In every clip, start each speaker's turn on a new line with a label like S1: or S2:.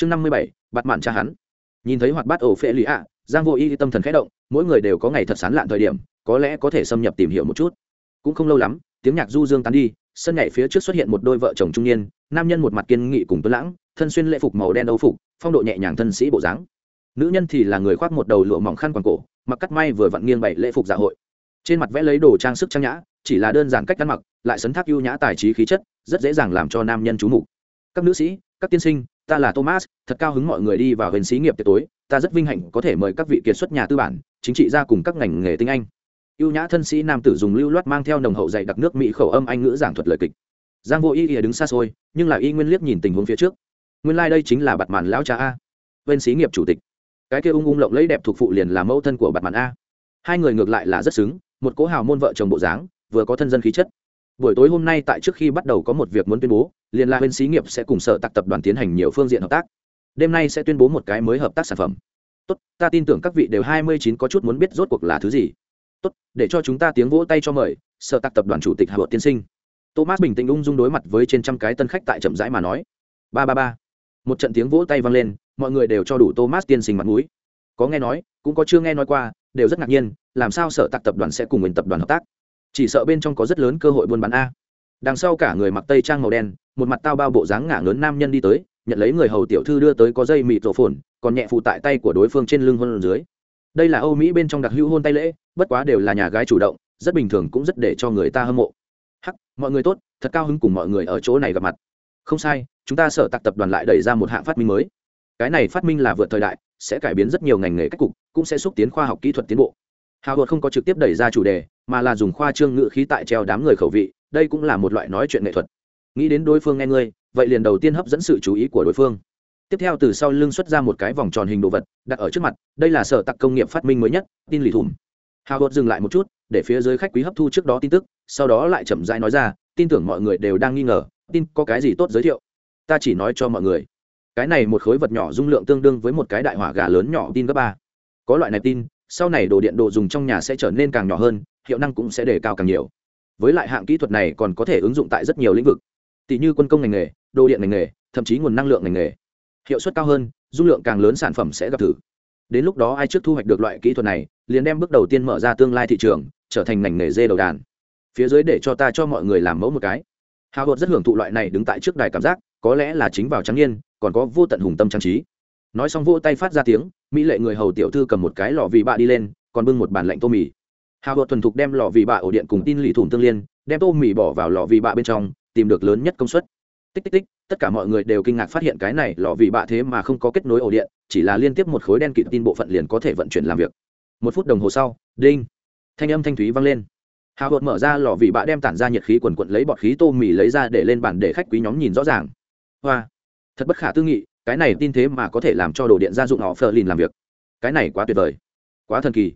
S1: chương năm mươi bảy bặt mạn cha hắn. Nhìn thấy hoạt bát ổ phệ lì ạ, giang vô y tâm thần khẽ động, mỗi người đều có ngày thật sán lạn thời điểm, có lẽ có thể xâm nhập tìm hiểu một chút. Cũng không lâu lắm, tiếng nhạc du dương tán đi, sân nhảy phía trước xuất hiện một đôi vợ chồng trung niên, nam nhân một mặt kiên nghị cùng tuấn lãng, thân xuyên lễ phục màu đen âu phục, phong độ nhẹ nhàng thân sĩ bộ dáng. Nữ nhân thì là người khoác một đầu lụa mỏng khăn quàng cổ, mặc cắt may vừa vặn nghiêng bậy lễ phục dạ hội. Trên mặt vẽ lấy đồ trang sức trang nhã, chỉ là đơn giản cách ăn mặc, lại sấn thác ưu nhã tài trí khí chất, rất dễ dàng làm cho nam nhân chú mục. Các nữ sĩ, các tiên sinh ta là thomas, thật cao hứng mọi người đi vào hình xí nghiệp tối, ta rất vinh hạnh có thể mời các vị kiệt xuất nhà tư bản, chính trị gia cùng các ngành nghề tiếng anh. Ưu nhã thân sĩ nam tử dùng lưu loát mang theo nồng hậu dạy đặc nước mỹ khẩu âm anh ngữ giảng thuật lời kịch. Giang vô y ỉa đứng xa xôi, nhưng là y nguyên liếc nhìn tình huống phía trước. Nguyên lai、like、đây chính là bặt màn lão cha a. Bên xí nghiệp chủ tịch. Cái kia ung ung lộng lấy đẹp thuộc phụ liền là mẫu thân của bặt màn a. Hai người ngược lại là rất xứng, một cố hào môn vợ chồng bộ dáng, vừa có thân dân khí chất buổi tối hôm nay tại trước khi bắt đầu có một việc muốn tuyên bố, liên lạc bên xí nghiệp sẽ cùng sở tạc tập đoàn tiến hành nhiều phương diện hợp tác. Đêm nay sẽ tuyên bố một cái mới hợp tác sản phẩm. Tốt, ta tin tưởng các vị đều hai mươi chín có chút muốn biết rốt cuộc là thứ gì. Tốt, để cho chúng ta tiếng vỗ tay cho mời, sở tạc tập đoàn chủ tịch hà vợt tiên sinh. Thomas bình tĩnh ung dung đối mặt với trên trăm cái tân khách tại chậm rãi mà nói. Ba ba ba. Một trận tiếng vỗ tay vang lên, mọi người đều cho đủ thomas tiên sinh mặt mũi. Có nghe nói, cũng có chưa nghe nói qua, đều rất ngạc nhiên, làm sao sở tạc tập đoàn sẽ cùng mình tập đoàn hợp tác? Chỉ sợ bên trong có rất lớn cơ hội buôn bán a. Đằng sau cả người mặc tây trang màu đen, một mặt tao bao bộ dáng ngả lớn nam nhân đi tới, nhận lấy người hầu tiểu thư đưa tới có dây mịt rổ phồn, còn nhẹ phụ tại tay của đối phương trên lưng hôn dưới. Đây là âu mỹ bên trong đặc hữu hôn tay lễ, bất quá đều là nhà gái chủ động, rất bình thường cũng rất để cho người ta hâm mộ. Hắc, mọi người tốt, thật cao hứng cùng mọi người ở chỗ này gặp mặt. Không sai, chúng ta sở tạc tập đoàn lại đẩy ra một hạng phát minh mới. Cái này phát minh là vượt thời đại, sẽ cải biến rất nhiều ngành nghề cách cục, cũng sẽ xúc tiến khoa học kỹ thuật tiến bộ hào hột không có trực tiếp đẩy ra chủ đề, mà là dùng khoa trương ngữ khí tại treo đám người khẩu vị, đây cũng là một loại nói chuyện nghệ thuật. Nghĩ đến đối phương nghe ngươi, vậy liền đầu tiên hấp dẫn sự chú ý của đối phương. Tiếp theo từ sau lưng xuất ra một cái vòng tròn hình đồ vật, đặt ở trước mặt, đây là sở tặc công nghiệp phát minh mới nhất, tin lì thùm. Hào hột dừng lại một chút, để phía dưới khách quý hấp thu trước đó tin tức, sau đó lại chậm rãi nói ra, tin tưởng mọi người đều đang nghi ngờ, tin có cái gì tốt giới thiệu. Ta chỉ nói cho mọi người. Cái này một khối vật nhỏ dung lượng tương đương với một cái đại hỏa gà lớn nhỏ tin gấp ba. Có loại này tin sau này đồ điện đồ dùng trong nhà sẽ trở nên càng nhỏ hơn, hiệu năng cũng sẽ đề cao càng nhiều. Với lại hạng kỹ thuật này còn có thể ứng dụng tại rất nhiều lĩnh vực. Tỷ như quân công ngành nghề, đồ điện ngành nghề, thậm chí nguồn năng lượng ngành nghề. Hiệu suất cao hơn, dung lượng càng lớn sản phẩm sẽ gặp thử. Đến lúc đó ai trước thu hoạch được loại kỹ thuật này, liền đem bước đầu tiên mở ra tương lai thị trường, trở thành ngành nghề dê đầu đàn. Phía dưới để cho ta cho mọi người làm mẫu một cái. Hào hột rất hưởng thụ loại này đứng tại trước đài cảm giác, có lẽ là chính vào trắng niên, còn có vô tận hùng tâm trang trí nói xong vỗ tay phát ra tiếng, mỹ lệ người hầu tiểu thư cầm một cái lò vị bạ đi lên, còn bưng một bàn lạnh tô mì. Hào hột thuần thục đem lò vị bạ ổ điện cùng tin lì thủng tương liên, đem tô mì bỏ vào lò vị bạ bên trong, tìm được lớn nhất công suất. Tích tích tích, tất cả mọi người đều kinh ngạc phát hiện cái này lò vị bạ thế mà không có kết nối ổ điện, chỉ là liên tiếp một khối đen kịt tin bộ phận liền có thể vận chuyển làm việc. Một phút đồng hồ sau, đinh, thanh âm thanh thúy vang lên. Hào hột mở ra lò vị bạ đem tản ra nhiệt khí quần quận lấy bọt khí tô mì lấy ra để lên bàn để khách quý nhóm nhìn rõ ràng. Hoa, thật bất khả tư nghị cái này tin thế mà có thể làm cho đồ điện gia dụng họ phờ lìn làm việc. Cái này quá tuyệt vời. Quá thần kỳ.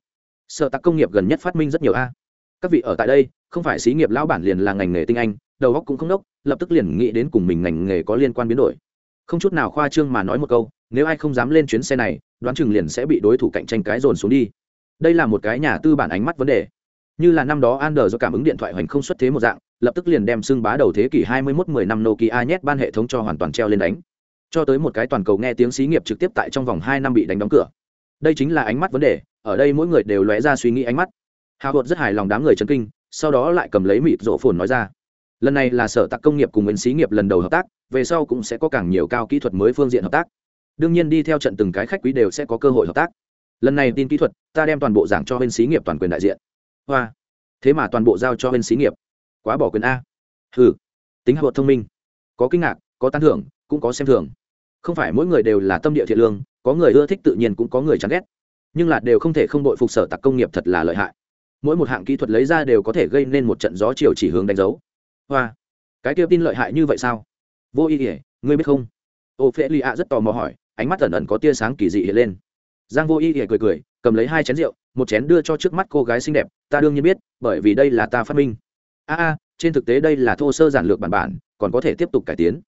S1: Sợ tắc công nghiệp gần nhất phát minh rất nhiều a. Các vị ở tại đây không phải xí nghiệp lão bản liền là ngành nghề tinh anh đầu óc cũng không đốc lập tức liền nghĩ đến cùng mình ngành nghề có liên quan biến đổi. Không chút nào khoa trương mà nói một câu nếu ai không dám lên chuyến xe này đoán chừng liền sẽ bị đối thủ cạnh tranh cái dồn xuống đi. Đây là một cái nhà tư bản ánh mắt vấn đề. Như là năm đó Ander do cảm ứng điện thoại hoành không xuất thế một dạng, lập tức liền đem xưng bá đầu thế kỷ 21 10 năm Nokia nhét ban hệ thống cho hoàn toàn treo lên đánh. Cho tới một cái toàn cầu nghe tiếng xí nghiệp trực tiếp tại trong vòng 2 năm bị đánh đóng cửa. Đây chính là ánh mắt vấn đề, ở đây mỗi người đều lóe ra suy nghĩ ánh mắt. Hào rất hài lòng đám người chấn kinh, sau đó lại cầm lấy mịt rộ phồn nói ra. Lần này là sở tạc công nghiệp cùng bên xí nghiệp lần đầu hợp tác, về sau cũng sẽ có càng nhiều cao kỹ thuật mới phương diện hợp tác. Đương nhiên đi theo trận từng cái khách quý đều sẽ có cơ hội hợp tác. Lần này tin kỹ thuật, ta đem toàn bộ giảng cho bên xí nghiệp toàn quyền đại diện hoa thế mà toàn bộ giao cho bên xí nghiệp quá bỏ quyền a hừ tính hợp thông minh có kinh ngạc có tán thưởng cũng có xem thường không phải mỗi người đều là tâm địa thiện lương, có người ưa thích tự nhiên cũng có người chán ghét. Nhưng là đều không thể không đội phục sở tặc công nghiệp thật là lợi hại. Mỗi một hạng kỹ thuật lấy ra đều có thể gây nên một trận gió chiều chỉ hướng đánh dấu. Hoa, cái kia tin lợi hại như vậy sao? Vô ý ỉa ngươi biết không? Ô phễ lì ạ rất tò mò hỏi, ánh mắt ẩn ẩn có tia sáng kỳ dị hiện lên. Giang vô ý ỉa cười cười, cầm lấy hai chén rượu, một chén đưa cho trước mắt cô gái xinh đẹp, ta đương nhiên biết, bởi vì đây là ta phát minh. A a, trên thực tế đây là thô sơ giản lược bản bản, còn có thể tiếp tục cải tiến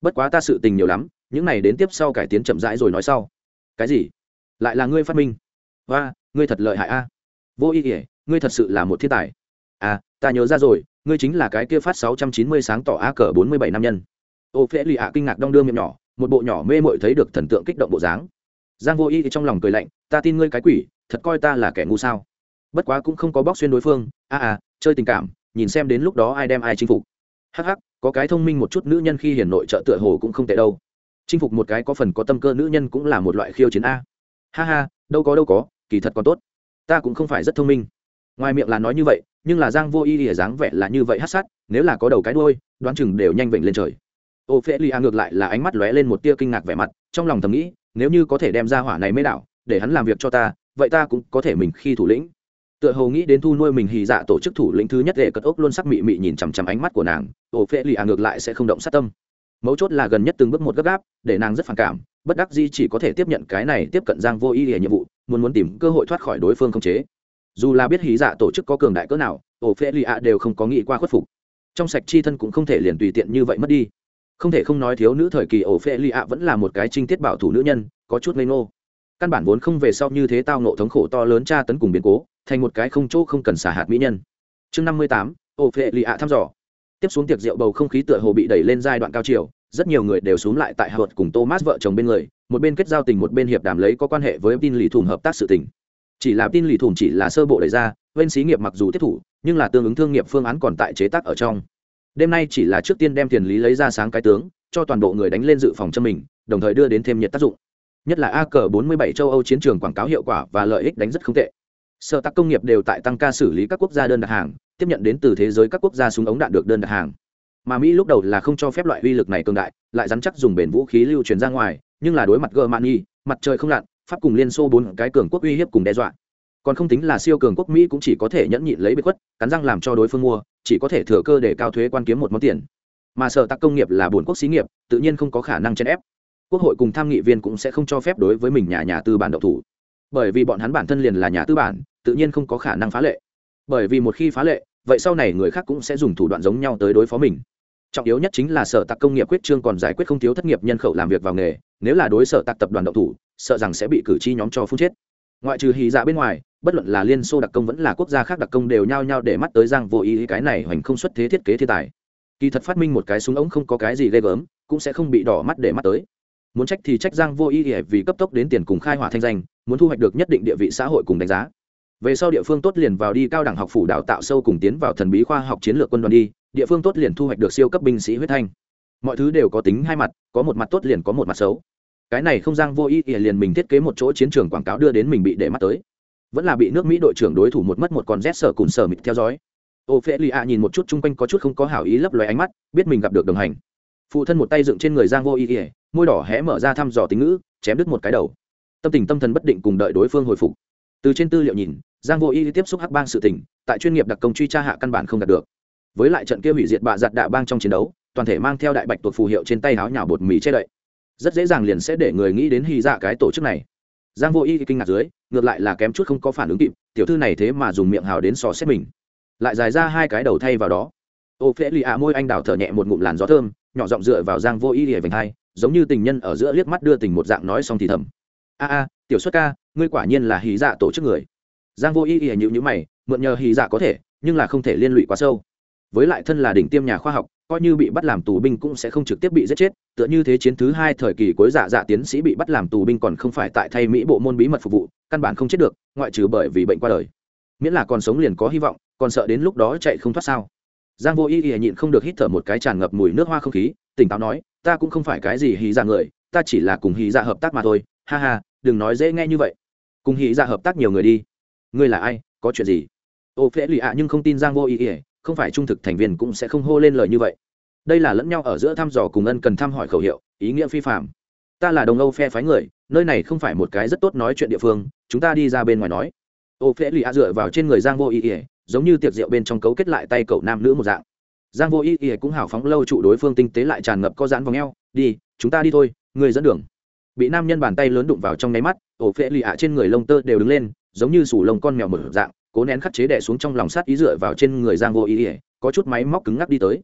S1: bất quá ta sự tình nhiều lắm những này đến tiếp sau cải tiến chậm rãi rồi nói sau. Cái gì? Lại là ngươi phát minh. Và ngươi thật lợi hại a. Vô ý ỉa ngươi thật sự là một thiên tài. À ta nhớ ra rồi ngươi chính là cái kia phát sáu trăm chín mươi sáng tỏ a cờ bốn mươi bảy năm nhân. Ô phễ lì ạ kinh ngạc đong đưa miệng nhỏ một bộ nhỏ mê mội thấy được thần tượng kích động bộ dáng. Giang vô y trong lòng cười lạnh ta tin ngươi cái quỷ thật coi ta là kẻ ngu sao. Bất quá cũng không có bóc xuyên đối phương a à, à chơi tình cảm nhìn xem đến lúc đó ai đem ai chinh phục hắc hắc, có cái thông minh một chút nữ nhân khi hiển nội trợ tựa hồ cũng không tệ đâu. Chinh phục một cái có phần có tâm cơ nữ nhân cũng là một loại khiêu chiến a. Ha ha, đâu có đâu có, kỳ thật còn tốt. Ta cũng không phải rất thông minh. Ngoài miệng là nói như vậy, nhưng là giang vô y ỉa dáng vẻ là như vậy hát sát, nếu là có đầu cái đôi đoán chừng đều nhanh vịnh lên trời. Ô phê lia ngược lại là ánh mắt lóe lên một tia kinh ngạc vẻ mặt, trong lòng thầm nghĩ, nếu như có thể đem ra hỏa này mới đảo, để hắn làm việc cho ta, vậy ta cũng có thể mình khi thủ lĩnh tựa hồ nghĩ đến thu nuôi mình hì dạ tổ chức thủ lĩnh thứ nhất để cất ốc luôn sắc mị mị nhìn chằm chằm ánh mắt của nàng ô lì à ngược lại sẽ không động sát tâm. Mấu chốt là gần nhất từng bước một gấp gáp, để nàng rất phản cảm, bất đắc di chỉ có thể tiếp nhận cái này tiếp cận giang vô y nhiệm vụ, muốn muốn tìm cơ hội thoát khỏi đối phương không chế. Dù là biết hí dạ tổ chức có cường đại cỡ nào, ổ phê lì ạ đều không có nghĩ qua khuất phục. Trong sạch chi thân cũng không thể liền tùy tiện như vậy mất đi. Không thể không nói thiếu nữ thời kỳ ổ phê lì ạ vẫn là một cái trinh tiết bảo thủ nữ nhân, có chút ngây ngô căn bản vốn không về sau như thế tao nộ thống khổ to lớn tra tấn cùng biến cố, thành một cái không chỗ không cần xả hạt mỹ nhân. Chương năm mươi tám, ô phệ lì ạ thăm dò. Tiếp xuống tiệc rượu bầu không khí tựa hồ bị đẩy lên giai đoạn cao chiều, rất nhiều người đều xuống lại tại hợt cùng thomas vợ chồng bên người, một bên kết giao tình một bên hiệp đàm lấy có quan hệ với tin lì thủng hợp tác sự tình. Chỉ là tin lì thủng chỉ là sơ bộ đẩy ra, bên xí nghiệp mặc dù tiếp thủ, nhưng là tương ứng thương nghiệp phương án còn tại chế tác ở trong. Đêm nay chỉ là trước tiên đem tiền lý lấy ra sáng cái tướng, cho toàn bộ người đánh lên dự phòng cho mình, đồng thời đưa đến thêm nhiệt tác dụng nhất là a cờ 47 châu âu chiến trường quảng cáo hiệu quả và lợi ích đánh rất không tệ. Sở tác công nghiệp đều tại tăng ca xử lý các quốc gia đơn đặt hàng, tiếp nhận đến từ thế giới các quốc gia súng ống đạn được đơn đặt hàng. Mà mỹ lúc đầu là không cho phép loại uy lực này cường đại, lại dám chắc dùng bền vũ khí lưu truyền ra ngoài, nhưng là đối mặt germany, mặt trời không lặn, pháp cùng liên xô bốn cái cường quốc uy hiếp cùng đe dọa. Còn không tính là siêu cường quốc mỹ cũng chỉ có thể nhẫn nhịn lấy bị khuất, cắn răng làm cho đối phương mua, chỉ có thể thừa cơ để cao thuế quan kiếm một món tiền. Mà sở tạc công nghiệp là buồn quốc xí nghiệp, tự nhiên không có khả năng chèn ép quốc hội cùng tham nghị viên cũng sẽ không cho phép đối với mình nhà nhà tư bản độc thủ. Bởi vì bọn hắn bản thân liền là nhà tư bản, tự nhiên không có khả năng phá lệ. Bởi vì một khi phá lệ, vậy sau này người khác cũng sẽ dùng thủ đoạn giống nhau tới đối phó mình. Trọng yếu nhất chính là sở tạc công nghiệp quyết trương còn giải quyết không thiếu thất nghiệp nhân khẩu làm việc vào nghề, nếu là đối sở tạc tập đoàn độc thủ, sợ rằng sẽ bị cử tri nhóm cho phun chết. Ngoại trừ hì dạ bên ngoài, bất luận là liên xô đặc công vẫn là quốc gia khác đặc công đều nhao nhao để mắt tới giang vô ý, cái này hoành không xuất thế thiết kế thiên tài. Kỳ thật phát minh một cái súng ống không có cái gì ghê gớm, cũng sẽ không bị đỏ mắt để mắt tới muốn trách thì trách giang vô ý vì cấp tốc đến tiền cùng khai hỏa thanh danh, muốn thu hoạch được nhất định địa vị xã hội cùng đánh giá. Về sau địa phương tốt liền vào đi cao đẳng học phủ đào tạo sâu cùng tiến vào thần bí khoa học chiến lược quân đoàn đi, địa phương tốt liền thu hoạch được siêu cấp binh sĩ huyết thanh. Mọi thứ đều có tính hai mặt, có một mặt tốt liền có một mặt xấu. Cái này không giang vô ý ỉa liền mình thiết kế một chỗ chiến trường quảng cáo đưa đến mình bị để mắt tới. Vẫn là bị nước mỹ đội trưởng đối thủ một mất một con rét sở cùng sở mịt theo dõi. Ô phê lì ạ nhìn một chút chung quanh có chút không có hảo ý lấp loé ánh mắt, biết mình gặp được đồng hành phụ thân một tay dựng trên người giang vô ý ỉa môi đỏ hé mở ra thăm dò tính ngữ, chém đứt một cái đầu. Tâm tình tâm thần bất định cùng đợi đối phương hồi phục. Từ trên tư liệu nhìn, giang vô ý tiếp xúc hắc bang sự tình, tại chuyên nghiệp đặc công truy tra hạ căn bản không đạt được. Với lại trận kia hủy diệt bạ giặt đạ bang trong chiến đấu, toàn thể mang theo đại bạch tuột phù hiệu trên tay áo nhào bột mì che đậy. Rất dễ dàng liền sẽ để người nghĩ đến hy dạ cái tổ chức này. Giang vô y kinh ngạc dưới, ngược lại là kém chút không có phản ứng kịp, tiểu thư này thế mà dùng miệng hào đến sò xét mình. Lại dài ra hai cái đầu thay vào đó. Ô phễ lì ạ môi anh đào thở nhẹ một ngụm làn gió thơm nhỏ giọng dựa vào giang vô ý lìa vành hai, giống như tình nhân ở giữa liếc mắt đưa tình một dạng nói xong thì thầm. A a, tiểu xuất ca, ngươi quả nhiên là hí dạ tổ chức người. Giang vô ý ỉa nhịu nhữ mày, mượn nhờ hí dạ có thể, nhưng là không thể liên lụy quá sâu. Với lại thân là đỉnh tiêm nhà khoa học, coi như bị bắt làm tù binh cũng sẽ không trực tiếp bị giết chết, tựa như thế chiến thứ hai thời kỳ cuối dạ dạ tiến sĩ bị bắt làm tù binh còn không phải tại thay mỹ bộ môn bí mật phục vụ, căn bản không chết được, ngoại trừ bởi vì bệnh qua đời. Miễn là còn sống liền có hy vọng, còn sợ đến lúc đó chạy không thoát sao? Giang vô y y nhịn không được hít thở một cái tràn ngập mùi nước hoa không khí, tỉnh táo nói, ta cũng không phải cái gì hí dạ người, ta chỉ là cùng hí dạ hợp tác mà thôi. Ha ha, đừng nói dễ nghe như vậy. Cùng hí dạ hợp tác nhiều người đi. Ngươi là ai? Có chuyện gì? Ô phễ lì ạ, nhưng không tin giang vô y y không phải trung thực thành viên cũng sẽ không hô lên lời như vậy. Đây là lẫn nhau ở giữa thăm dò cùng ân cần thăm hỏi khẩu hiệu, ý nghĩa phi phạm ta là đồng âu phe phái người, nơi này không phải một cái rất tốt nói chuyện địa phương, chúng ta đi ra bên ngoài nói. Ô phễ lì a dựa vào trên người giang vô ý ỉa giống như tiệc rượu bên trong cấu kết lại tay cậu nam nữ một dạng. Giang vô ý ý cũng hào phóng lâu trụ đối phương tinh tế lại tràn ngập có dán vòng eo, đi, chúng ta đi thôi, người dẫn đường. Bị nam nhân bàn tay lớn đụng vào trong nháy mắt, ổ phễ lì ạ trên người lông tơ đều đứng lên, giống như sủ lông con mèo một dạng, cố nén khắc chế đẻ xuống trong lòng sát ý dựa vào trên người giang vô ý ý có chút máy móc cứng ngắc đi tới.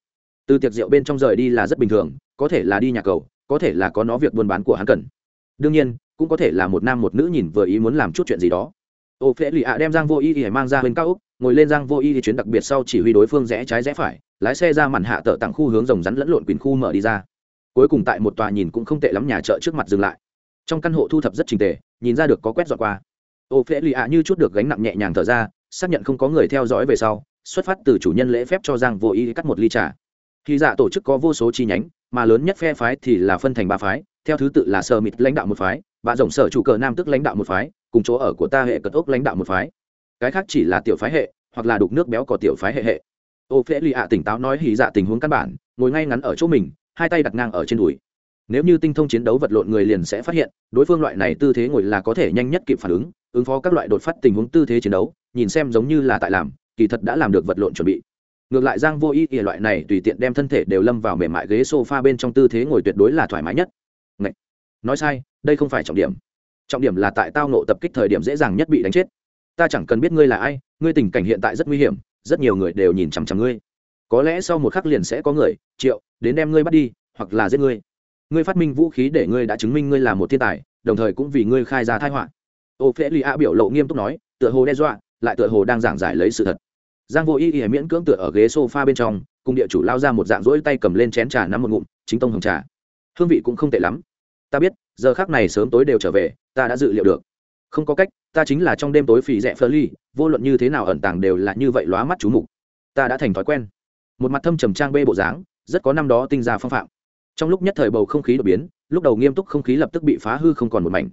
S1: Từ tiệc rượu bên trong rời đi là rất bình thường, có thể là đi nhà cầu có thể là có nó việc buôn bán của hắn cần. Đương nhiên, cũng có thể là một nam một nữ nhìn vừa ý muốn làm chút chuyện gì đó ô phễ lì ạ đem giang vô y thì mang ra bên cao úc, ngồi lên giang vô y thì chuyến đặc biệt sau chỉ huy đối phương rẽ trái rẽ phải, lái xe ra màn hạ tợ tặng khu hướng rồng rắn lẫn lộn quyền khu mở đi ra. Cuối cùng tại một tòa nhìn cũng không tệ lắm nhà chợ trước mặt dừng lại. Trong căn hộ thu thập rất trình tề, nhìn ra được có quét dọn qua. Ô phễ lì ạ như chút được gánh nặng nhẹ nhàng thở ra, xác nhận không có người theo dõi về sau, xuất phát từ chủ nhân lễ phép cho giang vô y cắt một ly trà. Khi dạ tổ chức có vô số chi nhánh, mà lớn nhất phe phái thì là phân thành ba phái, theo thứ tự là sơ mịt lãnh đạo một phái và rộng sở chủ cờ nam tức lãnh đạo một phái cùng chỗ ở của ta hệ cật ốc lãnh đạo một phái. Cái khác chỉ là tiểu phái hệ, hoặc là đục nước béo có tiểu phái hệ hệ. Ô phễ lì ạ tỉnh táo nói hì dạ tình huống căn bản, ngồi ngay ngắn ở chỗ mình, hai tay đặt ngang ở trên đùi. Nếu như tinh thông chiến đấu vật lộn người liền sẽ phát hiện, đối phương loại này tư thế ngồi là có thể nhanh nhất kịp phản ứng ứng phó các loại đột phát tình huống tư thế chiến đấu, nhìn xem giống như là tại làm, kỳ thật đã làm được vật lộn chuẩn bị. Ngược lại giang vô ý ỉa loại này tùy tiện đem thân thể đều lâm vào mềm mại ghế s o f a bên trong tư thế ngồi tuyệt đối là thoải mái nhất. Ngậy! nói sai, đây không phải trọng điểm trọng điểm là tại tao nộ tập kích thời điểm dễ dàng nhất bị đánh chết. Ta chẳng cần biết ngươi là ai, ngươi tình cảnh hiện tại rất nguy hiểm, rất nhiều người đều nhìn chằm chằm ngươi. Có lẽ sau một khắc liền sẽ có người, triệu, đến đem ngươi bắt đi, hoặc là giết ngươi. Ngươi phát minh vũ khí để ngươi đã chứng minh ngươi là một thiên tài, đồng thời cũng vì ngươi khai ra thái họa. Ô phễ lì a biểu lộ nghiêm túc nói, tựa hồ đe dọa, lại tựa hồ đang giảng giải lấy sự thật. Giang vô y y miễn cưỡng tựa ở ghế sofa bên trong, cùng địa chủ lao ra một dạng rỗi tay cầm lên chén trà nắm một ngụm, chính tông hồng trà. Hương vị cũng không tệ lắm. Ta biết giờ khác này sớm tối đều trở về, ta đã dự liệu được. Không có cách, ta chính là trong đêm tối phì rẽ phơ ly vô luận như thế nào ẩn tàng đều là như vậy lóa mắt chú mục. Ta đã thành thói quen. Một mặt thâm trầm trang bê bộ dáng, rất có năm đó tinh ra phong phạm. Trong lúc nhất thời bầu không khí đột biến, lúc đầu nghiêm túc không khí lập tức bị phá hư không còn một mảnh.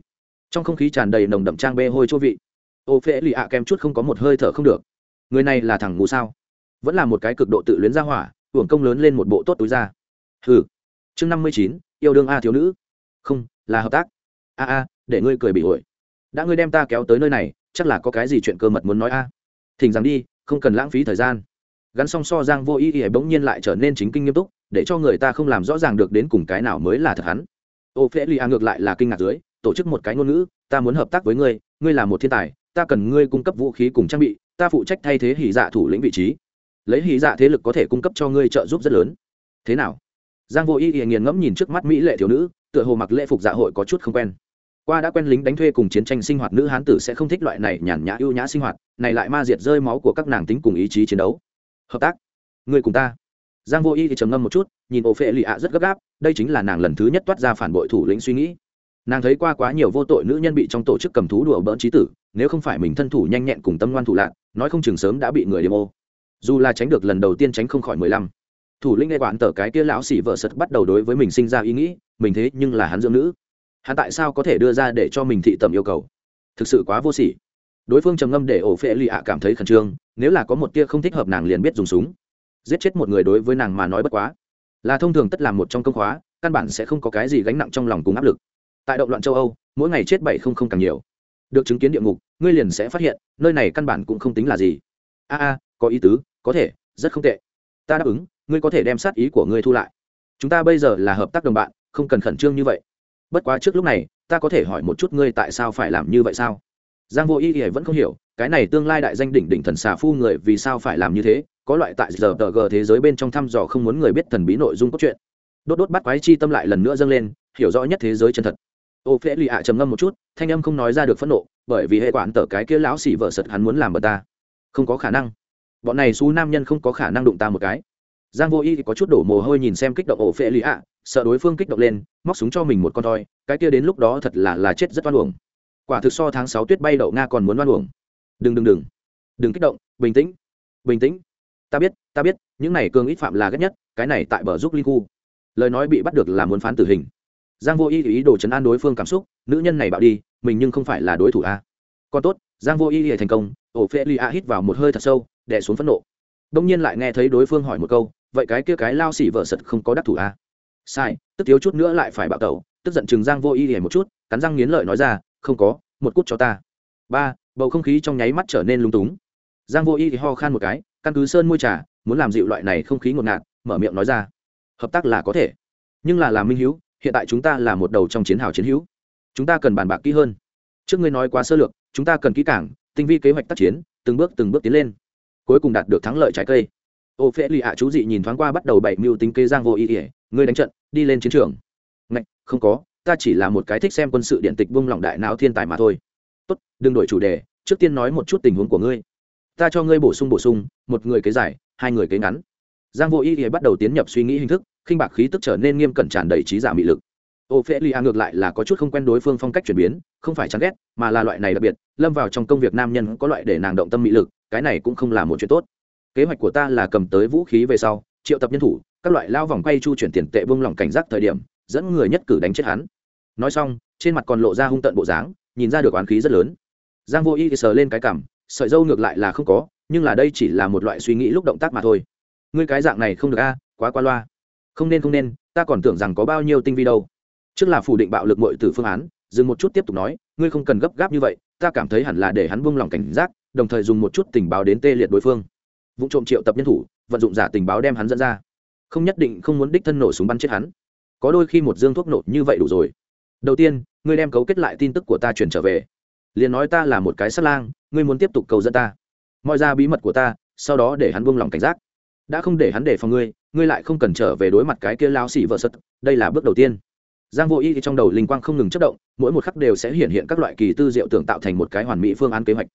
S1: Trong không khí tràn đầy nồng đậm trang bê hôi chỗ vị. Ô phễ lì ạ kem chút không có một hơi thở không được. Người này là thằng ngủ sao? Vẫn là một cái cực độ tự luyến ra hỏa uổng công lớn lên một bộ tốt túi ra hừ. Chương năm mươi chín, yêu đương a thiếu nữ. Không là hợp tác. A a, để ngươi cười bị ổi. Đã ngươi đem ta kéo tới nơi này, chắc là có cái gì chuyện cơ mật muốn nói a? Thỉnh rằng đi, không cần lãng phí thời gian. Gắn song so giang vô ý ý bỗng nhiên lại trở nên chính kinh nghiêm túc, để cho người ta không làm rõ ràng được đến cùng cái nào mới là thật hắn. Ô phê lia ngược lại là kinh ngạc dưới, tổ chức một cái ngôn ngữ, ta muốn hợp tác với ngươi ngươi là một thiên tài, ta cần ngươi cung cấp vũ khí cùng trang bị, ta phụ trách thay thế hỉ dạ thủ lĩnh vị trí. Lấy hỉ dạ thế lực có thể cung cấp cho ngươi trợ giúp rất lớn. Thế nào? Giang vô ý ý nghiền ngẫm nhìn trước mắt mỹ lệ thiếu nữ tựa hồ mặc lễ phục dạ hội có chút không quen. Qua đã quen lính đánh thuê cùng chiến tranh sinh hoạt, nữ hán tử sẽ không thích loại này nhàn nhã ưu nhã sinh hoạt, này lại ma diệt rơi máu của các nàng tính cùng ý chí chiến đấu. Hợp tác. Người cùng ta. Giang vô y thì trầm ngâm một chút, nhìn ổ phệ lì ạ rất gấp gáp, đây chính là nàng lần thứ nhất toát ra phản bội thủ lĩnh suy nghĩ. Nàng thấy qua quá nhiều vô tội nữ nhân bị trong tổ chức cầm thú đùa bỡn trí tử, nếu không phải mình thân thủ nhanh nhẹn cùng tâm ngoan thủ lạc nói không chừng sớm đã bị người đêm ô. Dù là tránh được lần đầu tiên tránh không khỏi mười lăm thủ lĩnh nghe quản tờ cái kia lão xỉ vợ sật bắt đầu đối với mình sinh ra ý nghĩ, mình thế nhưng là hắn dưỡng nữ. Hắn tại sao có thể đưa ra để cho mình thị tầm yêu cầu? Thực sự quá vô sỉ. Đối phương trầm ngâm để ổ phệ lì ạ cảm thấy khẩn trương, nếu là có một tia không thích hợp nàng liền biết dùng súng. Giết chết một người đối với nàng mà nói bất quá. Là thông thường tất làm một trong công khóa, căn bản sẽ không có cái gì gánh nặng trong lòng cùng áp lực. Tại động loạn châu âu, mỗi ngày chết bảy không không càng nhiều. Được chứng kiến địa ngục, ngươi liền sẽ phát hiện, nơi này căn bản cũng không tính là gì. A a, có ý tứ, có thể, rất không tệ. Ta đáp ứng ngươi có thể đem sát ý của ngươi thu lại. Chúng ta bây giờ là hợp tác đồng bạn, không cần khẩn trương như vậy. Bất quá trước lúc này, ta có thể hỏi một chút ngươi tại sao phải làm như vậy sao? Giang vô y y vẫn không hiểu, cái này tương lai đại danh đỉnh đỉnh thần xà phu người vì sao phải làm như thế, có loại tại giờ tờ g thế giới bên trong thăm dò không muốn người biết thần bí nội dung cốt truyện. Đốt đốt bắt quái chi tâm lại lần nữa dâng lên, hiểu rõ nhất thế giới chân thật. Ô phễ lì ạ trầm ngâm một chút, thanh âm không nói ra được phẫn nộ, bởi vì hệ quản tờ cái kia lão xỉ vợ sật hắn muốn làm bờ ta. Không có khả năng. Bọn này xú nam nhân không có khả năng đụng ta một cái giang vô y thì có chút đổ mồ hôi nhìn xem kích động ổ phệ lì ạ, sợ đối phương kích động lên, móc súng cho mình một con thoi, cái kia đến lúc đó thật là là chết rất oan uổng. Quả thực so tháng sáu tuyết bay đậu nga còn muốn oan uổng. Đừng đừng đừng. Đừng kích động, bình tĩnh. Bình tĩnh. Ta biết ta biết, những này cường ít phạm là ghét nhất, cái này tại bờ giúp linh khu. Lời nói bị bắt được là muốn phán tử hình. Giang vô y ý đồ chấn an đối phương cảm xúc, nữ nhân này bạo đi, mình nhưng không phải là đối thủ a. Còn tốt, giang vô y thành công, ổ phê li a hít vào một hơi thật sâu, đè xuống phẫn nộ. Đông nhiên lại nghe thấy đối phương hỏi một câu vậy cái kia cái lao xỉ vợ sật không có đắc thủ a sai, tức thiếu chút nữa lại phải bạo tẩu, tức giận chừng giang vô y hề một chút, cắn răng nghiến lợi nói ra, không có, một cút cho ta. Ba, bầu không khí trong nháy mắt trở nên lung túng. Giang vô y thì ho khan một cái, căn cứ sơn môi trà, muốn làm dịu loại này không khí ngột ngạt, mở miệng nói ra, hợp tác là có thể, nhưng là làm minh hữu hiện tại chúng ta là một đầu trong chiến hào chiến hữu. Chúng ta cần bàn bạc kỹ hơn. Trước ngươi nói quá sơ lược, chúng ta cần kỹ cảng tinh vi kế hoạch tác chiến, từng bước từng bước tiến lên, cuối cùng đạt được thắng lợi trái cây ô phễ lì ạ chú dị nhìn thoáng qua bắt đầu bảy mưu tính kế giang vô ý ỉa ngươi đánh trận, đi lên chiến trường. Ngạch, không có, ta chỉ là một cái thích xem quân sự điện tịch buông lỏng đại não thiên tài mà thôi. Tốt, đừng đổi chủ đề, trước tiên nói một chút tình huống của ngươi. Ta cho ngươi bổ sung bổ sung, một người kế dài hai người kế ngắn. Giang vô ý ỉa bắt đầu tiến nhập suy nghĩ hình thức, khinh bạc khí tức trở nên nghiêm cẩn tràn đầy trí giả mị lực. Ô phê ạ ngược lại là có chút không quen đối phương phong cách chuyển biến, không phải chán ghét, mà là loại này đặc biệt, lâm vào trong công việc nam nhân có loại để nàng động tâm mị lực, cái này cũng không là một chuyện tốt kế hoạch của ta là cầm tới vũ khí về sau, triệu tập nhân thủ, các loại lao vòng quay chu chuyển tiền tệ vương lòng cảnh giác thời điểm, dẫn người nhất cử đánh chết hắn. Nói xong, trên mặt còn lộ ra hung tận bộ dáng, nhìn ra được oán khí rất lớn. Giang vô y sờ lên cái cảm sợi dâu ngược lại là không có, nhưng là đây chỉ là một loại suy nghĩ lúc động tác mà thôi. Ngươi cái dạng này không được a, quá qua loa. Không nên không nên, ta còn tưởng rằng có bao nhiêu tinh vi đâu. Trước là phủ định bạo lực mọi từ phương án, dừng một chút tiếp tục nói, ngươi không cần gấp gáp như vậy, ta cảm thấy hẳn là để hắn buông lòng cảnh giác, đồng thời dùng một chút tình báo đến tê liệt đối phương vụ trộm triệu tập nhân thủ, vận dụng giả tình báo đem hắn dẫn ra. Không nhất định không muốn đích thân nổ súng bắn chết hắn. Có đôi khi một dương thuốc nổ như vậy đủ rồi. Đầu tiên, ngươi đem cấu kết lại tin tức của ta chuyển trở về. Liền nói ta là một cái sát lang, ngươi muốn tiếp tục cầu dẫn ta. Mọi ra bí mật của ta, sau đó để hắn buông lòng cảnh giác. Đã không để hắn để phòng ngươi ngươi lại không cần trở về đối mặt cái kia lao xỉ vợ sật, đây là bước đầu tiên. Giang vô y thì trong đầu linh quang không ngừng chất động, mỗi một khắc đều sẽ hiện hiện các loại kỳ tư diệu tưởng tạo thành một cái hoàn mỹ phương án kế hoạch.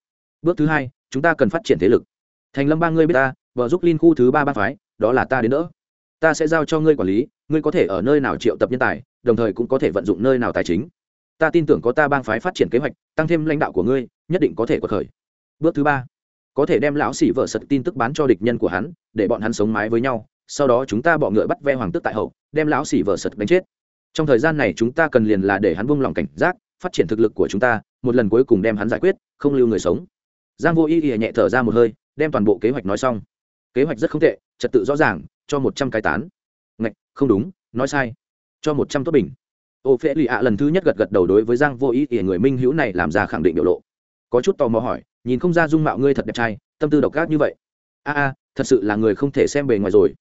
S1: Bước thứ hai, chúng ta cần phát triển thế lực thành lâm ba ngươi biết ta vợ giúp linh khu thứ ba ba phái, đó là ta đến nữa ta sẽ giao cho ngươi quản lý, ngươi có thể ở nơi nào triệu tập nhân tài, đồng thời cũng có thể vận dụng nơi nào tài chính. Ta tin tưởng có ta bang phái phát triển kế hoạch, tăng thêm lãnh đạo của ngươi, nhất định có thể có khởi. Bước thứ ba. Có thể đem lão xỉ vợ sật tin tức bán cho địch nhân của hắn, để bọn hắn sống mái với nhau, sau đó chúng ta bọ ngựa bắt ve hoàng tức tại hậu, đem lão xỉ vợ sật đánh chết. Trong thời gian này chúng ta cần liền là để hắn buông lòng cảnh giác, phát triển thực lực của chúng ta, một lần cuối cùng đem hắn giải quyết, không lưu người sống. Giang vô y y nhẹ thở ra một hơi đem toàn bộ kế hoạch nói xong. Kế hoạch rất không tệ, trật tự rõ ràng, cho một trăm cái tán. Ngạch, không đúng, nói sai. Cho một trăm tốt bình. Ô phễ lì ạ lần thứ nhất gật gật đầu đối với giang vô ý ỉa người minh hữu này làm ra khẳng định biểu lộ. Có chút tò mò hỏi, nhìn không ra dung mạo ngươi thật đẹp trai, tâm tư độc ác như vậy. A a, thật sự là người không thể xem bề ngoài rồi.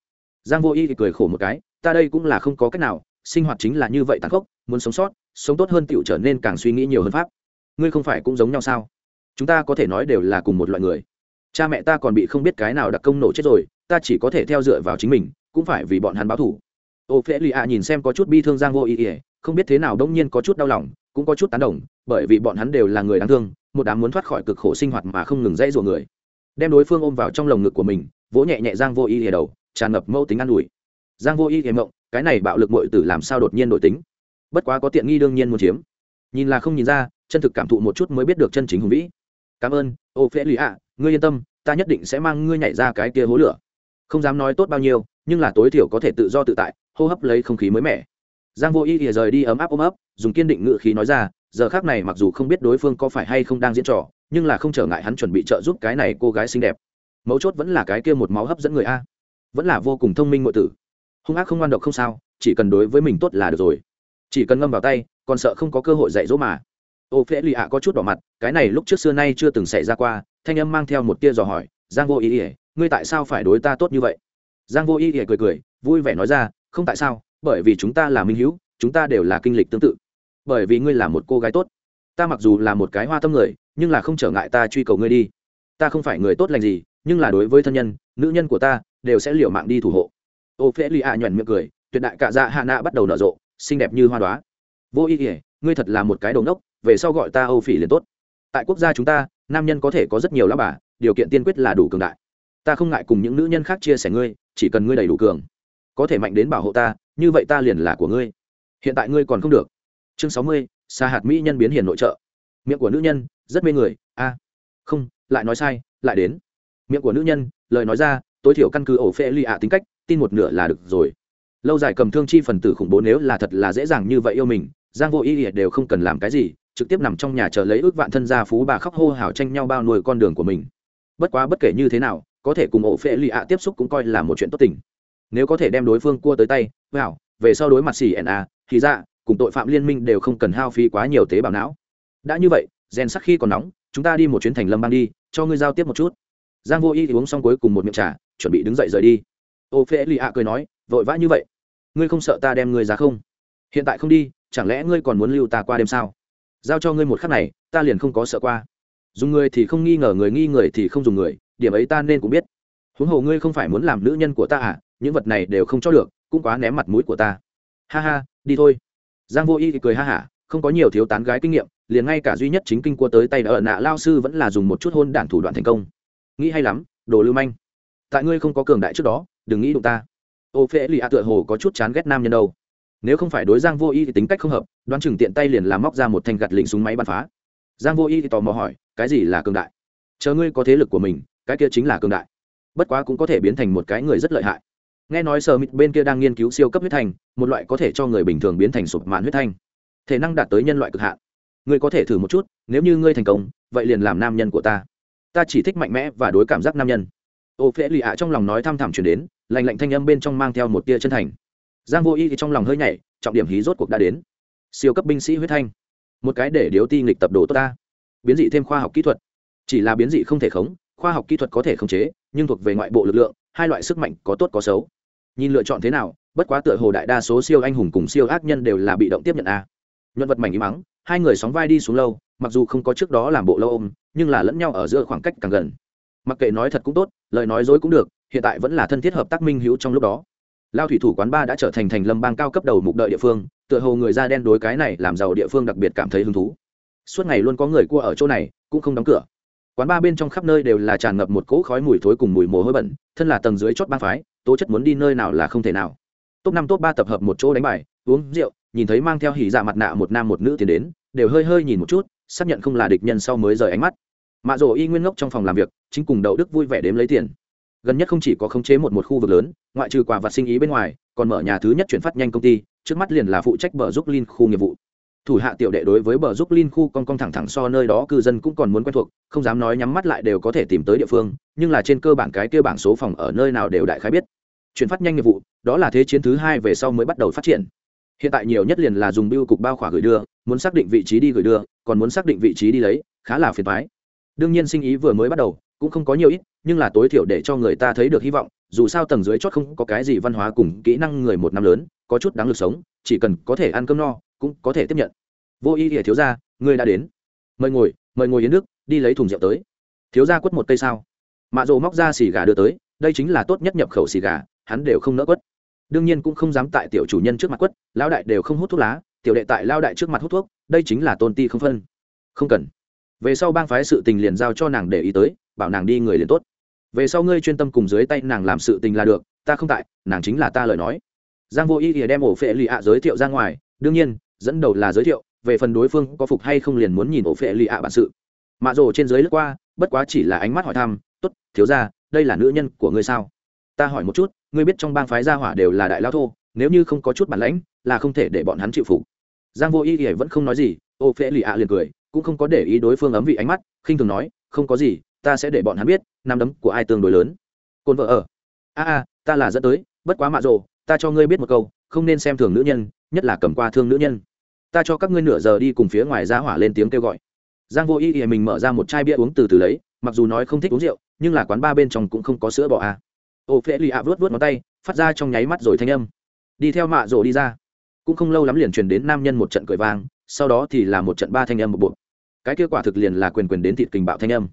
S1: Giang vô ý thì cười khổ một cái, ta đây cũng là không có cách nào, sinh hoạt chính là như vậy tàn khốc, muốn sống sót, sống tốt hơn tựu trở nên càng suy nghĩ nhiều hơn pháp. Ngươi không phải cũng giống nhau sao? Chúng ta có thể nói đều là cùng một loại người cha mẹ ta còn bị không biết cái nào đặc công nổ chết rồi, ta chỉ có thể theo dựa vào chính mình, cũng phải vì bọn hắn báo thủ ô phễ lì ạ nhìn xem có chút bi thương giang vô ý ỉa không biết thế nào đông nhiên có chút đau lòng, cũng có chút tán đồng, bởi vì bọn hắn đều là người đáng thương, một đám muốn thoát khỏi cực khổ sinh hoạt mà không ngừng dãy rủa người. Đem đối phương ôm vào trong lồng ngực của mình, vỗ nhẹ nhẹ giang vô ý ỉa đầu, tràn ngập mâu tính an ủi. Giang vô ý ỉa mộng, cái này bạo lực mội tử làm sao đột nhiên đổi tính? Bất quá có tiện nghi đương nhiên muốn chiếm. Nhìn là không nhìn ra, chân thực cảm thụ một chút mới biết được chân chính hùng vĩ. Cảm ơn ô phễ lì ạ ngươi yên tâm, ta nhất định sẽ mang ngươi nhảy ra cái kia hố lửa. Không dám nói tốt bao nhiêu, nhưng là tối thiểu có thể tự do tự tại, hô hấp lấy không khí mới mẻ. Giang vô y thì rời đi ấm áp ôm ấp, dùng kiên định ngự khí nói ra, giờ khác này mặc dù không biết đối phương có phải hay không đang diễn trò, nhưng là không trở ngại hắn chuẩn bị trợ giúp cái này cô gái xinh đẹp. Mấu chốt vẫn là cái kia một máu hấp dẫn người a. Vẫn là vô cùng thông minh ngội tử. Hung ác không ngoan độc không sao, chỉ cần đối với mình tốt là được rồi. Chỉ cần ngâm vào tay, còn sợ không có cơ hội dạy dỗ mà. Ô phễ lì ạ có chút đỏ mặt, cái này lúc trước xưa nay chưa từng xảy ra qua thanh âm mang theo một tia dò hỏi, giang vô ý ỉa ngươi tại sao phải đối ta tốt như vậy? Giang vô ý ỉa cười cười, vui vẻ nói ra, không tại sao, bởi vì chúng ta là minh hữu, chúng ta đều là kinh lịch tương tự. Bởi vì ngươi là một cô gái tốt. Ta mặc dù là một cái hoa tâm người, nhưng là không trở ngại ta truy cầu ngươi đi. Ta không phải người tốt lành gì, nhưng là đối với thân nhân, nữ nhân của ta, đều sẽ liều mạng đi thủ hộ. Ô phễ lì ạ nhuận miệng cười, tuyệt đại cạ dạ hạ nạ bắt đầu nở rộ, xinh đẹp như hoa đoá vô ý ỉa ngươi thật là một cái đầu nốc về sau gọi ta âu phỉ liền tốt. Tại quốc gia chúng ta nam nhân có thể có rất nhiều lá bà, điều kiện tiên quyết là đủ cường đại. Ta không ngại cùng những nữ nhân khác chia sẻ ngươi, chỉ cần ngươi đầy đủ cường, có thể mạnh đến bảo hộ ta, như vậy ta liền là của ngươi. Hiện tại ngươi còn không được. Chương sáu mươi xa hạt mỹ nhân biến hiền nội trợ. Miệng của nữ nhân, rất mê người, a. Không, lại nói sai, lại đến. Miệng của nữ nhân, lời nói ra, tối thiểu căn cứ ổ phê lì ạ tính cách, tin một nửa là được rồi. Lâu dài cầm thương chi phần tử khủng bố nếu là thật là dễ dàng như vậy yêu mình giang vô ý ỉa đều không cần làm cái gì, trực tiếp nằm trong nhà chờ lấy ước vạn thân gia phú bà khóc hô hào tranh nhau bao nuôi con đường của mình. Bất quá bất kể như thế nào, có thể cùng ổ phệ lì ạ tiếp xúc cũng coi là một chuyện tốt tình. Nếu có thể đem đối phương cua tới tay, vào, về sau đối mặt xì na à, thì ra cùng tội phạm liên minh đều không cần hao phí quá nhiều tế bào não. Đã như vậy, rèn sắc khi còn nóng, chúng ta đi một chuyến thành lâm bang đi, cho ngươi giao tiếp một chút. Giang vô y thì uống xong cuối cùng một miệng trà, chuẩn bị đứng dậy rời đi. Ô phê lì ạ cười nói, vội vã như vậy. Ngươi không sợ ta đem ngươi ra không? Hiện tại không đi chẳng lẽ ngươi còn muốn lưu ta qua đêm sao? Giao cho ngươi một khắc này, ta liền không có sợ qua. Dùng người thì không nghi ngờ người nghi người thì không dùng người, điểm ấy ta nên cũng biết. Huống hồ ngươi không phải muốn làm nữ nhân của ta à những vật này đều không cho được, cũng quá ném mặt mũi của ta. Ha ha, đi thôi. Giang vô y thì cười ha hả, không có nhiều thiếu tán gái kinh nghiệm, liền ngay cả duy nhất chính kinh cua tới tay đã ở nạ lao sư vẫn là dùng một chút hôn đản thủ đoạn thành công. Nghĩ hay lắm, đồ lưu manh. Tại ngươi không có cường đại trước đó, đừng nghĩ đụng ta. Ô phê lì a tựa hồ có chút chán ghét nam nhân đâu nếu không phải đối giang vô y thì tính cách không hợp, đoán chừng tiện tay liền làm móc ra một thanh gạt lịnh súng máy bắn phá. Giang vô y thì tò mò hỏi, cái gì là cường đại? Chờ ngươi có thế lực của mình, cái kia chính là cường đại. Bất quá cũng có thể biến thành một cái người rất lợi hại. Nghe nói sơ mịt bên kia đang nghiên cứu siêu cấp huyết thanh, một loại có thể cho người bình thường biến thành sụp mạn huyết thanh. Thể năng đạt tới nhân loại cực hạn. Ngươi có thể thử một chút, nếu như ngươi thành công, vậy liền làm nam nhân của ta. Ta chỉ thích mạnh mẽ và đối cảm giác nam nhân. Ô phễ lì ạ trong lòng nói thăm thẳm chuyển đến lành lạnh thanh âm bên trong mang theo một tia chân thành giang vô y thì trong lòng hơi nhảy, trọng điểm hí rốt cuộc đã đến. Siêu cấp binh sĩ huyết thanh. Một cái để điếu ti nghịch tập đồ tốt ta. Biến dị thêm khoa học kỹ thuật. Chỉ là biến dị không thể khống, khoa học kỹ thuật có thể khống chế, nhưng thuộc về ngoại bộ lực lượng, hai loại sức mạnh có tốt có xấu. Nhìn lựa chọn thế nào, bất quá tựa hồ đại đa số siêu anh hùng cùng siêu ác nhân đều là bị động tiếp nhận a. Nhân vật mảnh ý mắng, hai người sóng vai đi xuống lâu, mặc dù không có trước đó làm bộ lâu ôm, nhưng là lẫn nhau ở giữa khoảng cách càng gần. Mặc kệ nói thật cũng tốt, lời nói dối cũng được, hiện tại vẫn là thân thiết hợp tác minh hữu trong lúc đó lao thủy thủ quán ba đã trở thành thành lâm bang cao cấp đầu mục đợi địa phương, tựa hồ người da đen đối cái này làm giàu địa phương đặc biệt cảm thấy hứng thú. Suốt ngày luôn có người cua ở chỗ này, cũng không đóng cửa. Quán ba bên trong khắp nơi đều là tràn ngập một cỗ khói mùi thối cùng mùi mồ hôi bẩn, thân là tầng dưới chót bang phái, tố chất muốn đi nơi nào là không thể nào. Top năm, top ba tập hợp một chỗ đánh bài, uống rượu, nhìn thấy mang theo hỉ dạ mặt nạ một nam một nữ tiến đến, đều hơi hơi nhìn một chút, xác nhận không là địch nhân sau mới rời ánh mắt. Mạ rồ y nguyên ngốc trong phòng làm việc, chính cùng đậu đức vui vẻ đếm lấy tiền gần nhất không chỉ có khống chế một một khu vực lớn, ngoại trừ quà vặt sinh ý bên ngoài, còn mở nhà thứ nhất chuyển phát nhanh công ty, trước mắt liền là phụ trách bờ giúp linh khu nghiệp vụ. Thủ hạ tiểu đệ đối với bờ giúp linh khu con con thẳng thẳng so nơi đó cư dân cũng còn muốn quen thuộc, không dám nói nhắm mắt lại đều có thể tìm tới địa phương, nhưng là trên cơ bản cái kia bảng số phòng ở nơi nào đều đại khái biết. Chuyển phát nhanh nghiệp vụ, đó là thế chiến thứ hai về sau mới bắt đầu phát triển. Hiện tại nhiều nhất liền là dùng biêu cục bao khỏa gửi đưa, muốn xác định vị trí đi gửi đưa, còn muốn xác định vị trí đi lấy, khá là phiền thoái đương nhiên sinh ý vừa mới bắt đầu, cũng không có nhiều ít nhưng là tối thiểu để cho người ta thấy được hy vọng, dù sao tầng dưới chót không có cái gì văn hóa cùng kỹ năng người một năm lớn, có chút đáng lực sống, chỉ cần có thể ăn cơm no, cũng có thể tiếp nhận. Vô ý ỉa thiếu ra ngươi đã đến. Mời ngồi mời ngồi yến nước đi lấy thùng rượu tới. Thiếu ra quất một cây sao? Mạ rồ móc ra xì gà đưa tới, đây chính là tốt nhất nhập khẩu xì gà, hắn đều không nỡ quất. Đương nhiên cũng không dám tại tiểu chủ nhân trước mặt quất, lão đại đều không hút thuốc lá, tiểu đệ tại lao đại trước mặt hút thuốc, đây chính là tôn ti không phân. Không cần. Về sau bang phái sự tình liền giao cho nàng để ý tới bảo nàng đi người liền tốt. Về sau ngươi chuyên tâm cùng dưới tay nàng làm sự tình là được, ta không tại, nàng chính là ta lời nói. Giang vô y thì đem ổ phệ lì ạ giới thiệu ra ngoài, đương nhiên, dẫn đầu là giới thiệu, về phần đối phương có phục hay không liền muốn nhìn ổ phệ lì ạ bản sự. Mạ rồ trên dưới lướt qua, bất quá chỉ là ánh mắt hỏi thăm, tốt, thiếu ra đây là nữ nhân của ngươi sao? Ta hỏi một chút, ngươi biết trong bang phái gia hỏa đều là đại lao thô, nếu như không có chút bản lãnh, là không thể để bọn hắn chịu phục. Giang vô y thì vẫn không nói gì ô phễ lì ạ liền cười, cũng không có để ý đối phương ấm vị ánh mắt, khinh thường nói, không có gì ta sẽ để bọn hắn biết nắm đấm của ai tương đối lớn. Cồn vợ ở. A a, ta là dẫn tới, bất quá mạ rồ, ta cho ngươi biết một câu, không nên xem thường nữ nhân, nhất là cầm qua thương nữ nhân. Ta cho các ngươi nửa giờ đi cùng phía ngoài ra hỏa lên tiếng kêu gọi. Giang vô ý thì mình mở ra một chai bia uống từ từ lấy, mặc dù nói không thích uống rượu, nhưng là quán ba bên trong cũng không có sữa bò à. ô phê lì ạ vớt vớt ngón tay, phát ra trong nháy mắt rồi thanh âm. Đi theo mạ rồ đi ra. Cũng không lâu lắm liền truyền đến nam nhân một trận cười vang, sau đó thì là một trận ba thanh âm một bộ cái kết quả thực liền là quyền quyền đến thịt kình bạo thanh âm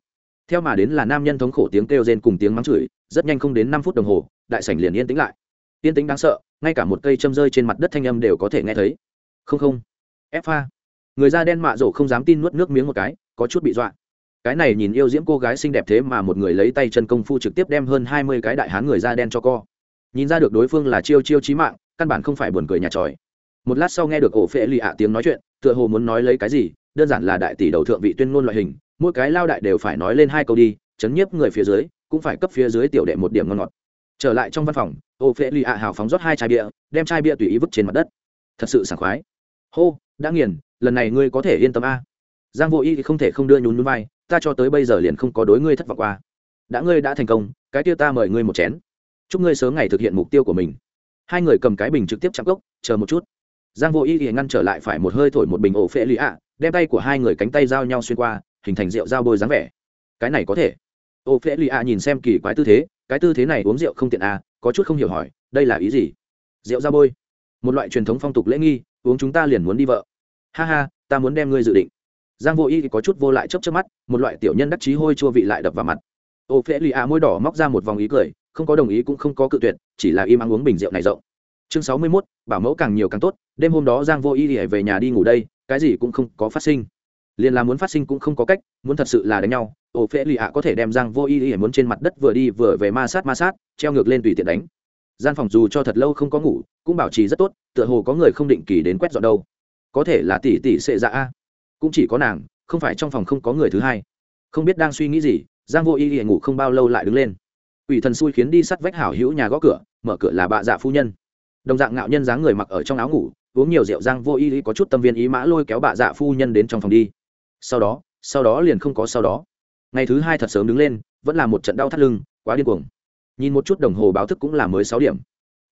S1: theo mà đến là nam nhân thống khổ tiếng kêu rên cùng tiếng mắng chửi, rất nhanh không đến năm phút đồng hồ, đại sảnh liền yên tĩnh lại. Yên tĩnh đáng sợ, ngay cả một cây châm rơi trên mặt đất thanh âm đều có thể nghe thấy. Không không. Ép pha người da đen mạ rổ không dám tin nuốt nước miếng một cái, có chút bị dọa. Cái này nhìn yêu diễm cô gái xinh đẹp thế mà một người lấy tay chân công phu trực tiếp đem hơn hai mươi cái đại hán người da đen cho co. Nhìn ra được đối phương là chiêu chiêu trí mạng, căn bản không phải buồn cười nhà tròi. Một lát sau nghe được ổ phệ lì ạ tiếng nói chuyện, tựa hồ muốn nói lấy cái gì, đơn giản là đại tỷ đầu thượng vị tuyên ngôn loại hình mỗi cái lao đại đều phải nói lên hai câu đi, chấn nhiếp người phía dưới, cũng phải cấp phía dưới tiểu đệ một điểm ngon ngọt. Trở lại trong văn phòng ô phê lì ạ hào phóng rót hai chai bia, đem chai bia tùy ý vứt trên mặt đất. Thật sự sảng khoái. Hô, đã nghiền, lần này ngươi có thể yên tâm a. Giang vô y thì không thể không đưa nhún nhún vai, ta cho tới bây giờ liền không có đối ngươi thất vọng qua. Đã ngươi đã thành công, cái tiêu ta mời ngươi một chén. Chúc ngươi sớm ngày thực hiện mục tiêu của mình. Hai người cầm cái bình trực tiếp chạm gốc chờ một chút. Giang vô y thì ngăn trở lại phải một hơi thổi một bình ổ phệ lì ạ đem tay của hai người cánh tay giao nhau xuyên qua hình thành rượu dao bôi dáng vẻ. Cái này có thể. Ô phê lì A nhìn xem kỳ quái tư thế cái tư thế này uống rượu không tiện à có chút không hiểu hỏi đây là ý gì? Rượu dao bôi. Một loại truyền thống phong tục lễ nghi uống chúng ta liền muốn đi vợ. Ha ha ta muốn đem ngươi dự định. Giang vô y có chút vô lại chớp chớp mắt một loại tiểu nhân đắc chí hôi chua vị lại đập vào mặt. Ô phê lì a môi đỏ móc ra một vòng ý cười không có đồng ý cũng không có cự tuyệt chỉ là im ăn uống bình rượu này rộng. Chương sáu mươi 61, bảo mẫu càng nhiều càng tốt đêm hôm đó giang vô y về nhà đi ngủ đây cái gì cũng không có phát sinh liền là muốn phát sinh cũng không có cách, muốn thật sự là đánh nhau ổ phễ lì ạ có thể đem giang vô y y muốn trên mặt đất vừa đi vừa về ma sát ma sát, treo ngược lên tùy tiện đánh. Gian phòng dù cho thật lâu không có ngủ, cũng bảo trì rất tốt, tựa hồ có người không định kỳ đến quét dọn đâu. Có thể là tỷ tỷ sệ dạ a. Cũng chỉ có nàng, không phải trong phòng không có người thứ hai. Không biết đang suy nghĩ gì, giang vô y y ngủ không bao lâu lại đứng lên. Ủy thần xui khiến đi sắt vách hảo hữu nhà gõ cửa, mở cửa là bạ dạ phu nhân. Đồng dạng ngạo nhân dáng người mặc ở trong áo ngủ, uống nhiều rượu giang vô y y có chút tâm viên ý mã lôi kéo bạ dạ phu nhân đến trong phòng đi sau đó sau đó liền không có sau đó. Ngày thứ hai thật sớm đứng lên, vẫn là một trận đau thắt lưng, quá điên cuồng. Nhìn một chút đồng hồ báo thức cũng là mới sáu điểm.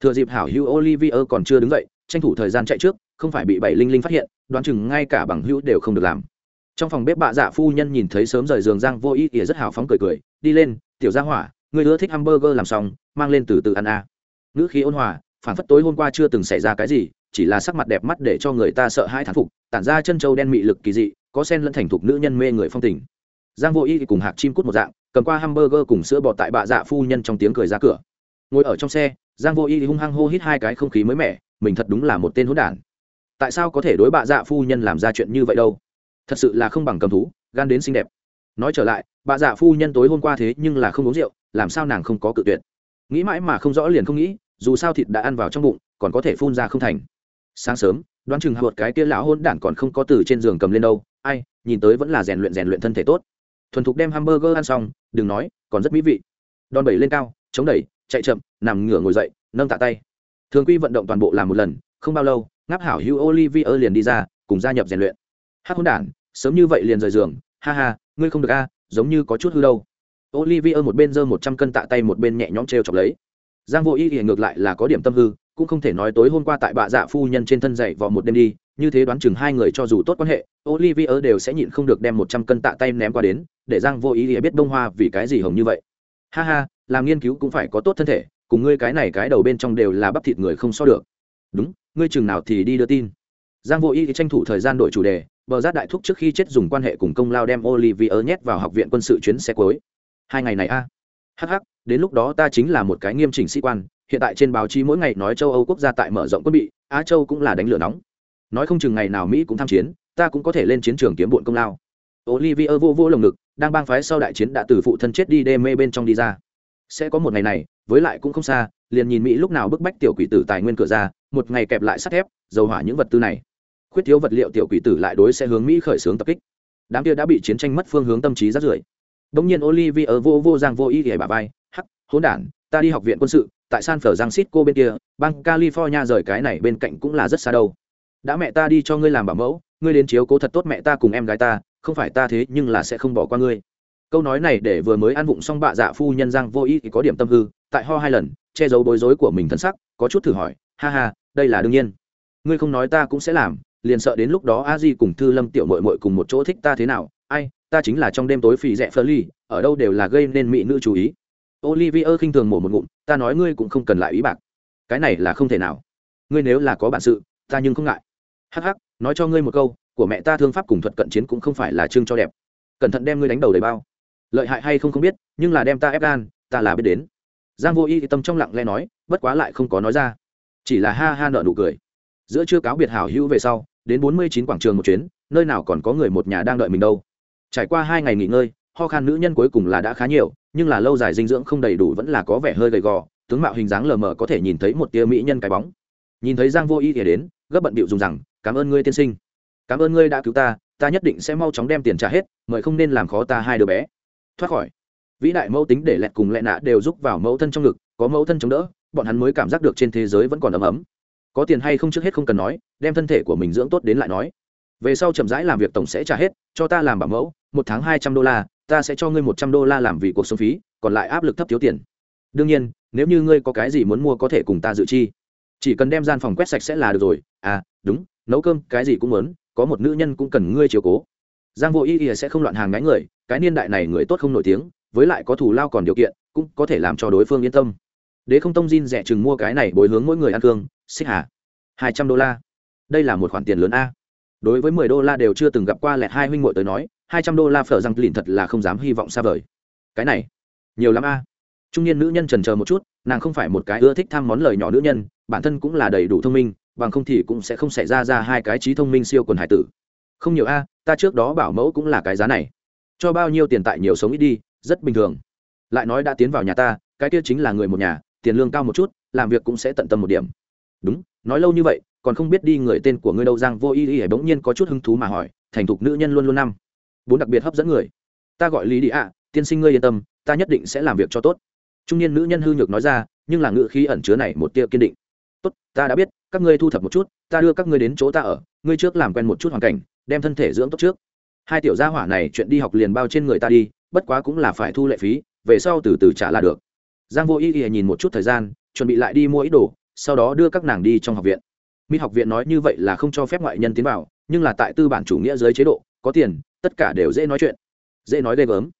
S1: Thừa dịp hảo hữu olivier còn chưa đứng dậy, tranh thủ thời gian chạy trước, không phải bị bảy linh linh phát hiện, đoán chừng ngay cả bằng hữu đều không được làm. Trong phòng bếp bạ dạ phu nhân nhìn thấy sớm rời giường giang vô ý ỉa rất hào phóng cười cười, đi lên, tiểu gia hỏa, người ưa thích hamburger làm xong, mang lên từ từ ăn a. À. ngữ khí ôn hòa phản phất tối hôm qua chưa từng xảy ra cái gì, chỉ là sắc mặt đẹp mắt để cho người ta sợ hãi thán phục, tản ra chân trâu đen mị lực kỳ dị có sen lẫn thành thục nữ nhân mê người phong tình. Giang vô y cùng hạc chim cút một dạng, cầm qua hamburger cùng sữa bọt tại bạ dạ phu nhân trong tiếng cười ra cửa. Ngồi ở trong xe, giang vô y hung hăng hô hít hai cái không khí mới mẻ, mình thật đúng là một tên hỗn đản. Tại sao có thể đối bạ dạ phu nhân làm ra chuyện như vậy đâu? Thật sự là không bằng cầm thú, gan đến xinh đẹp. Nói trở lại bà dạ phu nhân tối hôm qua thế nhưng là không uống rượu, làm sao nàng không có cự tuyệt? Nghĩ mãi mà không rõ liền không nghĩ, dù sao thịt đã ăn vào trong bụng, còn có thể phun ra không thành. Sáng sớm, đoán chừng hạ cái kia lão hôn đản còn không có từ trên giường cầm lên đâu ai, nhìn tới vẫn là rèn luyện rèn luyện thân thể tốt. Thuần thục đem hamburger ăn xong, đừng nói, còn rất mỹ vị. Đòn bẩy lên cao, chống đẩy, chạy chậm, nằm ngửa ngồi dậy, nâng tạ tay. Thường quy vận động toàn bộ làm một lần, không bao lâu, ngáp hảo hữu olivier liền đi ra, cùng gia nhập rèn luyện. Hát hôn đản, sớm như vậy liền rời giường, ha ha, ngươi không được a, giống như có chút hư đâu. Olivier một bên giơ một trăm cân tạ tay một bên nhẹ nhõm t chọc lấy. Giang vô y thì ngược lại là có điểm tâm hư, cũng không thể nói tối hôm qua tại bạ dạ phu nhân trên thân dậy vào một đêm đi như thế đoán chừng hai người cho dù tốt quan hệ olivier đều sẽ nhịn không được đem một trăm cân tạ tay ném qua đến để giang vô ý thì biết bông hoa vì cái gì hồng như vậy. Ha ha làm nghiên cứu cũng phải có tốt thân thể cùng ngươi cái này cái đầu bên trong đều là bắp thịt người không so được. Đúng ngươi chừng nào thì đi đưa tin. Giang vô ý thì tranh thủ thời gian đổi chủ đề bờ giác đại thúc trước khi chết dùng quan hệ cùng công lao đem olivier nhét vào học viện quân sự chuyến xe cuối. Hai ngày này a. À. hắc, đến lúc đó ta chính là một cái nghiêm chỉnh sĩ quan hiện tại trên báo chí mỗi ngày nói châu âu quốc gia tại mở rộng quân bị á châu cũng là đánh lửa nóng nói không chừng ngày nào mỹ cũng tham chiến, ta cũng có thể lên chiến trường kiếm bụn công lao. Olivier vô vô lồng ngực, đang bang phái sau đại chiến đã từ phụ thân chết đi đê mê bên trong đi ra. Sẽ có một ngày này, với lại cũng không xa, liền nhìn mỹ lúc nào bức bách tiểu quỷ tử tài nguyên cửa ra, một ngày kẹp lại sắt thép, dầu hỏa những vật tư này. Khuyết thiếu vật liệu tiểu quỷ tử lại đối sẽ hướng mỹ khởi xướng tập kích. Đám kia đã bị chiến tranh mất phương hướng tâm trí rất rưởi. Bỗng nhiên olivier vô vô giang vô ý ghẻ bà vai, hắc, hỗn đản, ta đi học viện quân sự, tại san francisco bên kia, bang california rời cái này bên cạnh cũng là rất xa đâu đã mẹ ta đi cho ngươi làm bảo mẫu, ngươi đến chiếu cố thật tốt mẹ ta cùng em gái ta, không phải ta thế nhưng là sẽ không bỏ qua ngươi. Câu nói này để vừa mới ăn vụng xong bạ dạ phu nhân giang vô ý thì có điểm tâm hư, tại ho hai lần, che giấu bối rối của mình thân sắc, có chút thử hỏi, ha ha, đây là đương nhiên. Ngươi không nói ta cũng sẽ làm, liền sợ đến lúc đó a di cùng thư lâm tiểu mội mội cùng một chỗ thích ta thế nào? Ai, ta chính là trong đêm tối phì rẽ phơ ly ở đâu đều là gây nên mỹ nữ chú ý. Olivier khinh thường mổ một ngụm, ta nói ngươi cũng không cần lại ý bạc. Cái này là không thể nào. Ngươi nếu là có bản sự, ta nhưng không ngại hắc hắc, nói cho ngươi một câu, của mẹ ta thương pháp cùng thuật cận chiến cũng không phải là chương cho đẹp. Cẩn thận đem ngươi đánh đầu đầy bao. Lợi hại hay không không biết, nhưng là đem ta ép gan, ta là biết đến. Giang vô y thì tâm trong lặng lẽ nói, bất quá lại không có nói ra. Chỉ là ha ha nợ nụ cười. Giữa chưa cáo biệt hảo hữu về sau, đến bốn mươi chín quảng trường một chuyến, nơi nào còn có người một nhà đang đợi mình đâu. Trải qua hai ngày nghỉ ngơi, ho khan nữ nhân cuối cùng là đã khá nhiều, nhưng là lâu dài dinh dưỡng không đầy đủ vẫn là có vẻ hơi gầy gò, tướng mạo hình dáng lờ mờ có thể nhìn thấy một tia mỹ nhân cái bóng. Nhìn thấy giang vô y thì đến, gấp bận bịu dùng rằng cảm ơn ngươi tiên sinh. Cảm ơn ngươi đã cứu ta ta nhất định sẽ mau chóng đem tiền trả hết, mời không nên làm khó ta hai đứa bé. Thoát khỏi. Vĩ đại mẫu tính để lẹt cùng lẹ nạ đều giúp vào mẫu thân trong ngực, có mẫu thân chống đỡ, bọn hắn mới cảm giác được trên thế giới vẫn còn ấm ấm. Có tiền hay không trước hết không cần nói, đem thân thể của mình dưỡng tốt đến lại nói. Về sau chậm rãi làm việc tổng sẽ trả hết, cho ta làm bảo mẫu, một tháng hai trăm đô la, ta sẽ cho ngươi một trăm đô la làm vì cuộc sống phí, còn lại áp lực thấp thiếu tiền. Đương nhiên, nếu như ngươi có cái gì muốn mua có thể cùng ta dự chi. Chỉ cần đem gian phòng quét sạch sẽ là được rồi. À đúng nấu cơm, cái gì cũng muốn, có một nữ nhân cũng cần ngươi chiều cố. Giang vô y ỉa sẽ không loạn hàng ngái người, cái niên đại này người tốt không nổi tiếng, với lại có thủ lao còn điều kiện, cũng có thể làm cho đối phương yên tâm. Đế không tông Jin rẻ chừng mua cái này bồi hướng mỗi người ăn cương xích hà, hai trăm đô la. Đây là một khoản tiền lớn a. Đối với mười đô la đều chưa từng gặp qua lẹt hai huynh muội tới nói, hai trăm đô la phở răng lìn thật là không dám hy vọng xa vời. Cái này, nhiều lắm a. Trung niên nữ nhân trần chờ một chút, nàng không phải một cái ưa thích tham món lời nhỏ nữ nhân, bản thân cũng là đầy đủ thông minh bằng không thì cũng sẽ không xảy ra ra hai cái trí thông minh siêu quần hải tử. Không nhiều a, ta trước đó bảo mẫu cũng là cái giá này. Cho bao nhiêu tiền tại nhiều sống ít đi, rất bình thường. Lại nói đã tiến vào nhà ta, cái kia chính là người một nhà, tiền lương cao một chút, làm việc cũng sẽ tận tâm một điểm. Đúng, nói lâu như vậy, còn không biết đi người tên của ngươi đâu giang vô y y bỗng nhiên có chút hứng thú mà hỏi, thành thục nữ nhân luôn luôn năm. Bốn đặc biệt hấp dẫn người. Ta gọi lý đi ạ, tiên sinh ngươi yên tâm, ta nhất định sẽ làm việc cho tốt. Trung niên nữ nhân hư nhược nói ra, nhưng là ngữ khí ẩn chứa này một tia kiên định. Tốt, ta đã biết các ngươi thu thập một chút, ta đưa các ngươi đến chỗ ta ở, ngươi trước làm quen một chút hoàn cảnh, đem thân thể dưỡng tốt trước. Hai tiểu gia hỏa này chuyện đi học liền bao trên người ta đi, bất quá cũng là phải thu lệ phí, về sau từ từ trả là được. Giang vô ý ý nhìn một chút thời gian, chuẩn bị lại đi mua ít đồ, sau đó đưa các nàng đi trong học viện. Mỹ học viện nói như vậy là không cho phép ngoại nhân tiến vào, nhưng là tại tư bản chủ nghĩa dưới chế độ, có tiền, tất cả đều dễ nói chuyện. Dễ nói ghê gớm.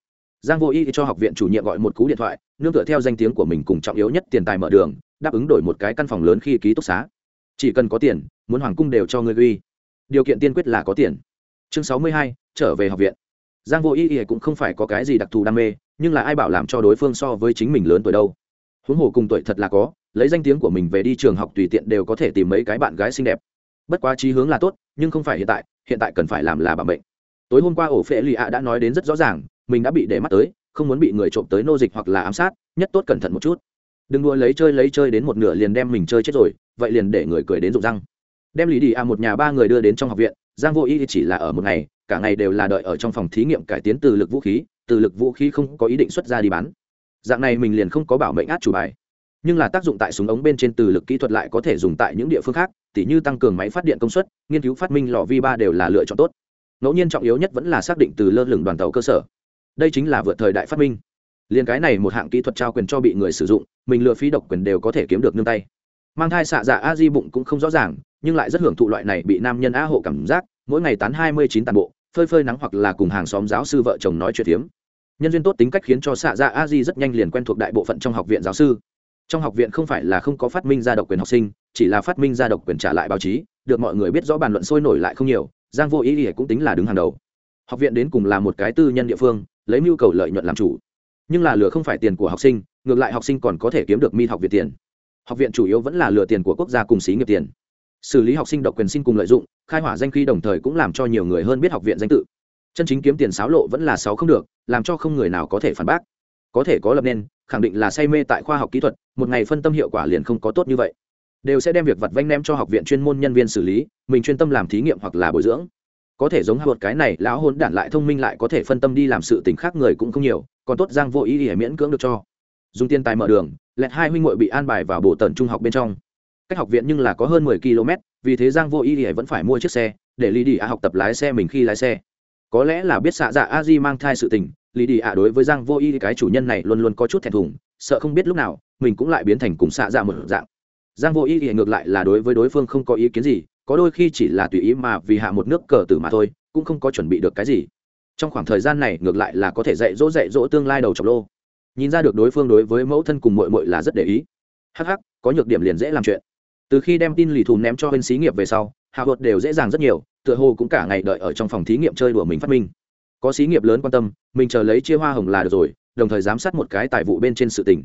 S1: Giang vô y cho học viện chủ nhiệm gọi một cú điện thoại, nương tựa theo danh tiếng của mình cùng trọng yếu nhất tiền tài mở đường, đáp ứng đổi một cái căn phòng lớn khi ký túc xá chỉ cần có tiền, muốn hoàng cung đều cho ngươi ghi. Điều kiện tiên quyết là có tiền. Chương sáu mươi hai, trở về học viện. Giang vô y y cũng không phải có cái gì đặc thù đam mê, nhưng là ai bảo làm cho đối phương so với chính mình lớn tuổi đâu. Huống hồ cùng tuổi thật là có, lấy danh tiếng của mình về đi trường học tùy tiện đều có thể tìm mấy cái bạn gái xinh đẹp. Bất quá trí hướng là tốt, nhưng không phải hiện tại hiện tại cần phải làm là bảo bệnh. Tối hôm qua ổ phễ lì ạ đã nói đến rất rõ ràng, mình đã bị để mắt tới, không muốn bị người trộm tới nô dịch hoặc là ám sát, nhất tốt cẩn thận một chút. Đừng đua lấy chơi lấy chơi đến một nửa liền đem mình chơi chết rồi vậy liền để người cười đến rụng răng. Đem lý đi a một nhà ba người đưa đến trong học viện, giang vô ý chỉ là ở một ngày, cả ngày đều là đợi ở trong phòng thí nghiệm cải tiến từ lực vũ khí, từ lực vũ khí không có ý định xuất ra đi bán. Dạng này mình liền không có bảo mệnh át chủ bài. Nhưng là tác dụng tại súng ống bên trên từ lực kỹ thuật lại có thể dùng tại những địa phương khác, tỉ như tăng cường máy phát điện công suất, nghiên cứu phát minh lò vi ba đều là lựa chọn tốt. Ngẫu nhiên trọng yếu nhất vẫn là xác định từ lơ lửng đoàn tàu cơ sở. Đây chính là vượt thời đại phát minh. Liền cái này một hạng kỹ thuật trao quyền cho bị người sử dụng, mình lừa phí độc quyền đều có thể kiếm được nương tay mang thai xạ dạ a di bụng cũng không rõ ràng, nhưng lại rất hưởng thụ loại này bị nam nhân a hộ cảm giác, mỗi ngày tán hai mươi chín tàn bộ, phơi phơi nắng hoặc là cùng hàng xóm giáo sư vợ chồng nói chuyện phiếm. Nhân duyên tốt tính cách khiến cho xạ dạ a di rất nhanh liền quen thuộc đại bộ phận trong học viện giáo sư. Trong học viện không phải là không có phát minh ra độc quyền học sinh, chỉ là phát minh ra độc quyền trả lại báo chí, được mọi người biết rõ bàn luận sôi nổi lại không nhiều, giang vô ý ỉa cũng tính là đứng hàng đầu. Học viện đến cùng là một cái tư nhân địa phương, lấy mưu cầu lợi nhuận làm chủ. Nhưng là lừa không phải tiền của học sinh, ngược lại học sinh còn có thể kiếm được mi học viện tiền học viện chủ yếu vẫn là lừa tiền của quốc gia cùng xí nghiệp tiền. Xử lý học sinh độc quyền xin cùng lợi dụng, khai hỏa danh khi đồng thời cũng làm cho nhiều người hơn biết học viện danh tự. Chân chính kiếm tiền xáo lộ vẫn là sáu không được, làm cho không người nào có thể phản bác. Có thể có lập nên, khẳng định là say mê tại khoa học kỹ thuật, một ngày phân tâm hiệu quả liền không có tốt như vậy. Đều sẽ đem việc vặt vanh nem cho học viện chuyên môn nhân viên xử lý, mình chuyên tâm làm thí nghiệm hoặc là bồi dưỡng. Có thể giống một cái này, lão hôn đản lại thông minh lại có thể phân tâm đi làm sự tình khác người cũng không nhiều, còn tốt giang vô ý để miễn cưỡng được cho dùng tiền tài mở đường, lẹt hai huynh muội bị an bài vào bộ tần trung học bên trong. Cách học viện nhưng là có hơn mười km, vì thế giang vô ý thì vẫn phải mua chiếc xe, để lý đi ạ học tập lái xe mình khi lái xe. Có lẽ là biết xạ dạ a di mang thai sự tình, lý đi ạ đối với giang vô ý cái chủ nhân này luôn luôn có chút thẹn thùng, sợ không biết lúc nào, mình cũng lại biến thành cùng xạ dạ một dạng. Giang vô ý thì ngược lại là đối với đối phương không có ý kiến gì, có đôi khi chỉ là tùy ý mà vì hạ một nước cờ tử mà thôi, cũng không có chuẩn bị được cái gì. Trong khoảng thời gian này ngược lại là có thể dạy dỗ dạy dỗ tương lai đầu chọc lô nhìn ra được đối phương đối với mẫu thân cùng mội mội là rất để ý. Hắc hắc, có nhược điểm liền dễ làm chuyện. Từ khi đem tin lì thù ném cho bên xí nghiệp về sau, hạ vợt đều dễ dàng rất nhiều, tựa hồ cũng cả ngày đợi ở trong phòng thí nghiệm chơi đùa mình phát minh. Có xí nghiệp lớn quan tâm, mình chờ lấy chia hoa hồng là được rồi, đồng thời giám sát một cái tài vụ bên trên sự tình.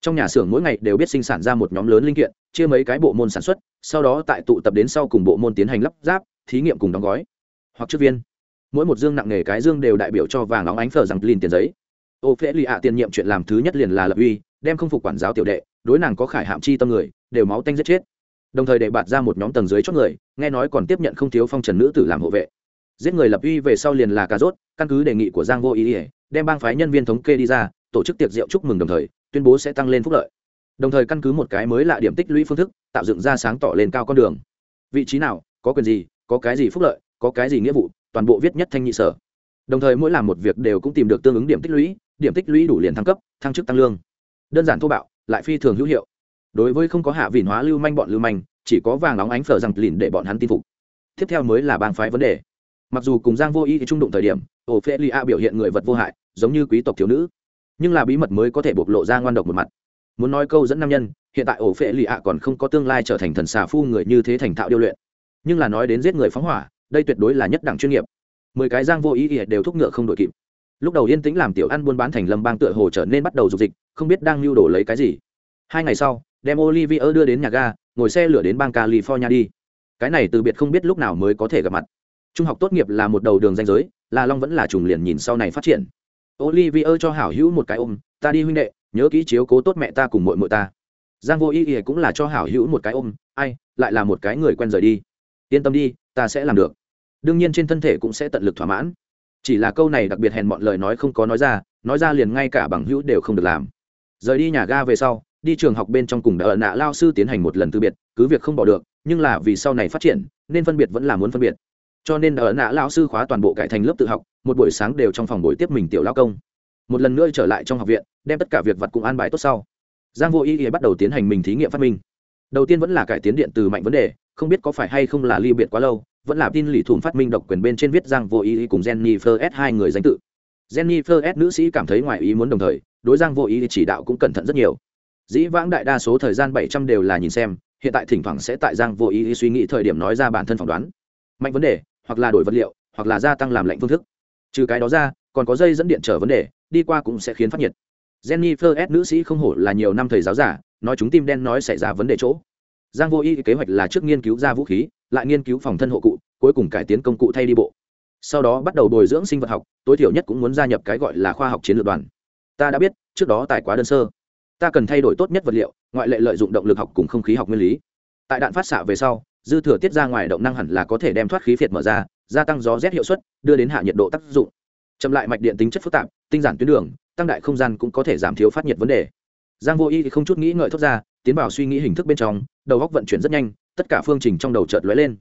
S1: Trong nhà xưởng mỗi ngày đều biết sinh sản ra một nhóm lớn linh kiện, chia mấy cái bộ môn sản xuất, sau đó tại tụ tập đến sau cùng bộ môn tiến hành lắp ráp, thí nghiệm cùng đóng gói. Hoặc chức viên. Mỗi một dương nặng nghề cái dương đều đại biểu cho vàng óng ánh phở rằng lìn tiền giấy ô phễ lì ạ tiền nhiệm chuyện làm thứ nhất liền là lập uy, đem không phục quản giáo tiểu đệ, đối nàng có khải hạm chi tâm người, đều máu tanh giết chết. Đồng thời để bạt ra một nhóm tầng dưới chót người, nghe nói còn tiếp nhận không thiếu phong trần nữ tử làm hộ vệ. Giết người lập uy về sau liền là cà rốt, căn cứ đề nghị của giang vô ý ỉa, đem bang phái nhân viên thống kê đi ra, tổ chức tiệc rượu chúc mừng đồng thời, tuyên bố sẽ tăng lên phúc lợi. Đồng thời căn cứ một cái mới lạ điểm tích lũy phương thức, tạo dựng ra sáng tỏ lên cao con đường. Vị trí nào, có quyền gì, có cái gì phúc lợi, có cái gì nghĩa vụ, toàn bộ viết nhất thanh nhị sở. Đồng thời mỗi làm một việc đều cũng tìm được tương ứng điểm tích lũy điểm tích lũy đủ liền thăng cấp, thăng chức tăng lương. Đơn giản thô bạo, lại phi thường hữu hiệu. Đối với không có hạ vỉn hóa lưu manh bọn lưu manh, chỉ có vàng óng ánh phở rằng lìn để bọn hắn tin phục. Tiếp theo mới là bang phái vấn đề. Mặc dù cùng giang vô ý trung đụng thời điểm ổ phê li a biểu hiện người vật vô hại, giống như quý tộc thiếu nữ. Nhưng là bí mật mới có thể bộc lộ ra ngoan độc một mặt. Muốn nói câu dẫn nam nhân, hiện tại ổ phệ lì ạ còn không có tương lai trở thành thần xà phu người như thế thành thạo điêu luyện. Nhưng là nói đến giết người phóng hỏa, đây tuyệt đối là nhất đẳng chuyên nghiệp. Mười cái giang vô ý ỉa đều thúc ngựa không đội kịp lúc đầu yên tĩnh làm tiểu ăn buôn bán thành lâm bang tựa hồ trở nên bắt đầu dục dịch, không biết đang lưu đổ lấy cái gì. Hai ngày sau, đem olivier đưa đến nhà ga, ngồi xe lửa đến bang california đi. Cái này từ biệt không biết lúc nào mới có thể gặp mặt. Trung học tốt nghiệp là một đầu đường danh giới là long vẫn là trùng liền nhìn sau này phát triển. Olivier cho hảo hữu một cái ôm, ta đi huynh đệ, nhớ kỹ chiếu cố tốt mẹ ta cùng mội mội ta. Giang vô ý ỉa cũng là cho hảo hữu một cái ôm, ai, lại là một cái người quen rời đi. Yên tâm đi, ta sẽ làm được. Đương nhiên trên thân thể cũng sẽ tận lực thỏa mãn chỉ là câu này đặc biệt hèn mọn lời nói không có nói ra nói ra liền ngay cả bằng hữu đều không được làm. Rời đi nhà ga về sau, đi trường học bên trong cùng đã ở nạ lao sư tiến hành một lần từ biệt, cứ việc không bỏ được, nhưng là vì sau này phát triển, nên phân biệt vẫn là muốn phân biệt. Cho nên ở nạ lao sư khóa toàn bộ cải thành lớp tự học, một buổi sáng đều trong phòng buổi tiếp mình tiểu lao công. Một lần nữa trở lại trong học viện, đem tất cả việc vật cùng an bài tốt sau. Giang vô ý ý bắt đầu tiến hành mình thí nghiệm phát minh. Đầu tiên vẫn là cải tiến điện từ mạnh vấn đề, không biết có phải hay không là ly biệt quá lâu vẫn là tin lì thủng phát minh độc quyền bên trên viết giang vô ý, cùng jennifer s hai người danh tự. Jennifer s nữ sĩ cảm thấy ngoài ý muốn đồng thời đối giang vô ý chỉ đạo cũng cẩn thận rất nhiều. Dĩ vãng đại đa số thời gian bảy trăm đều là nhìn xem hiện tại thỉnh thoảng sẽ tại giang vô ý, ý suy nghĩ thời điểm nói ra bản thân phỏng đoán. Mạnh vấn đề hoặc là đổi vật liệu hoặc là gia tăng làm lạnh phương thức. Trừ cái đó ra còn có dây dẫn điện trở vấn đề đi qua cũng sẽ khiến phát nhiệt. Jennifer s nữ sĩ không hổ là nhiều năm thầy giáo giả nói chúng tim đen nói xảy ra vấn đề chỗ. Giang vô y kế hoạch là trước nghiên cứu ra vũ khí lại nghiên cứu phòng thân hộ cụ, cuối cùng cải tiến công cụ thay đi bộ. Sau đó bắt đầu bồi dưỡng sinh vật học, tối thiểu nhất cũng muốn gia nhập cái gọi là khoa học chiến lược đoàn. Ta đã biết, trước đó tài quá đơn sơ. Ta cần thay đổi tốt nhất vật liệu, ngoại lệ lợi dụng động lực học cùng không khí học nguyên lý. Tại đạn phát xạ về sau, dư thừa tiết ra ngoài động năng hẳn là có thể đem thoát khí phiệt mở ra, gia tăng gió rét hiệu suất, đưa đến hạ nhiệt độ tác dụng. Chậm lại mạch điện tính chất phức tạp, tinh giản tuyến đường, tăng đại không gian cũng có thể giảm thiếu phát nhiệt vấn đề. Giang vô y thì không chút nghĩ ngợi thốt ra, tiến vào suy nghĩ hình thức bên trong, đầu góc vận chuyển rất nhanh tất cả phương trình trong đầu chợt lóe lên.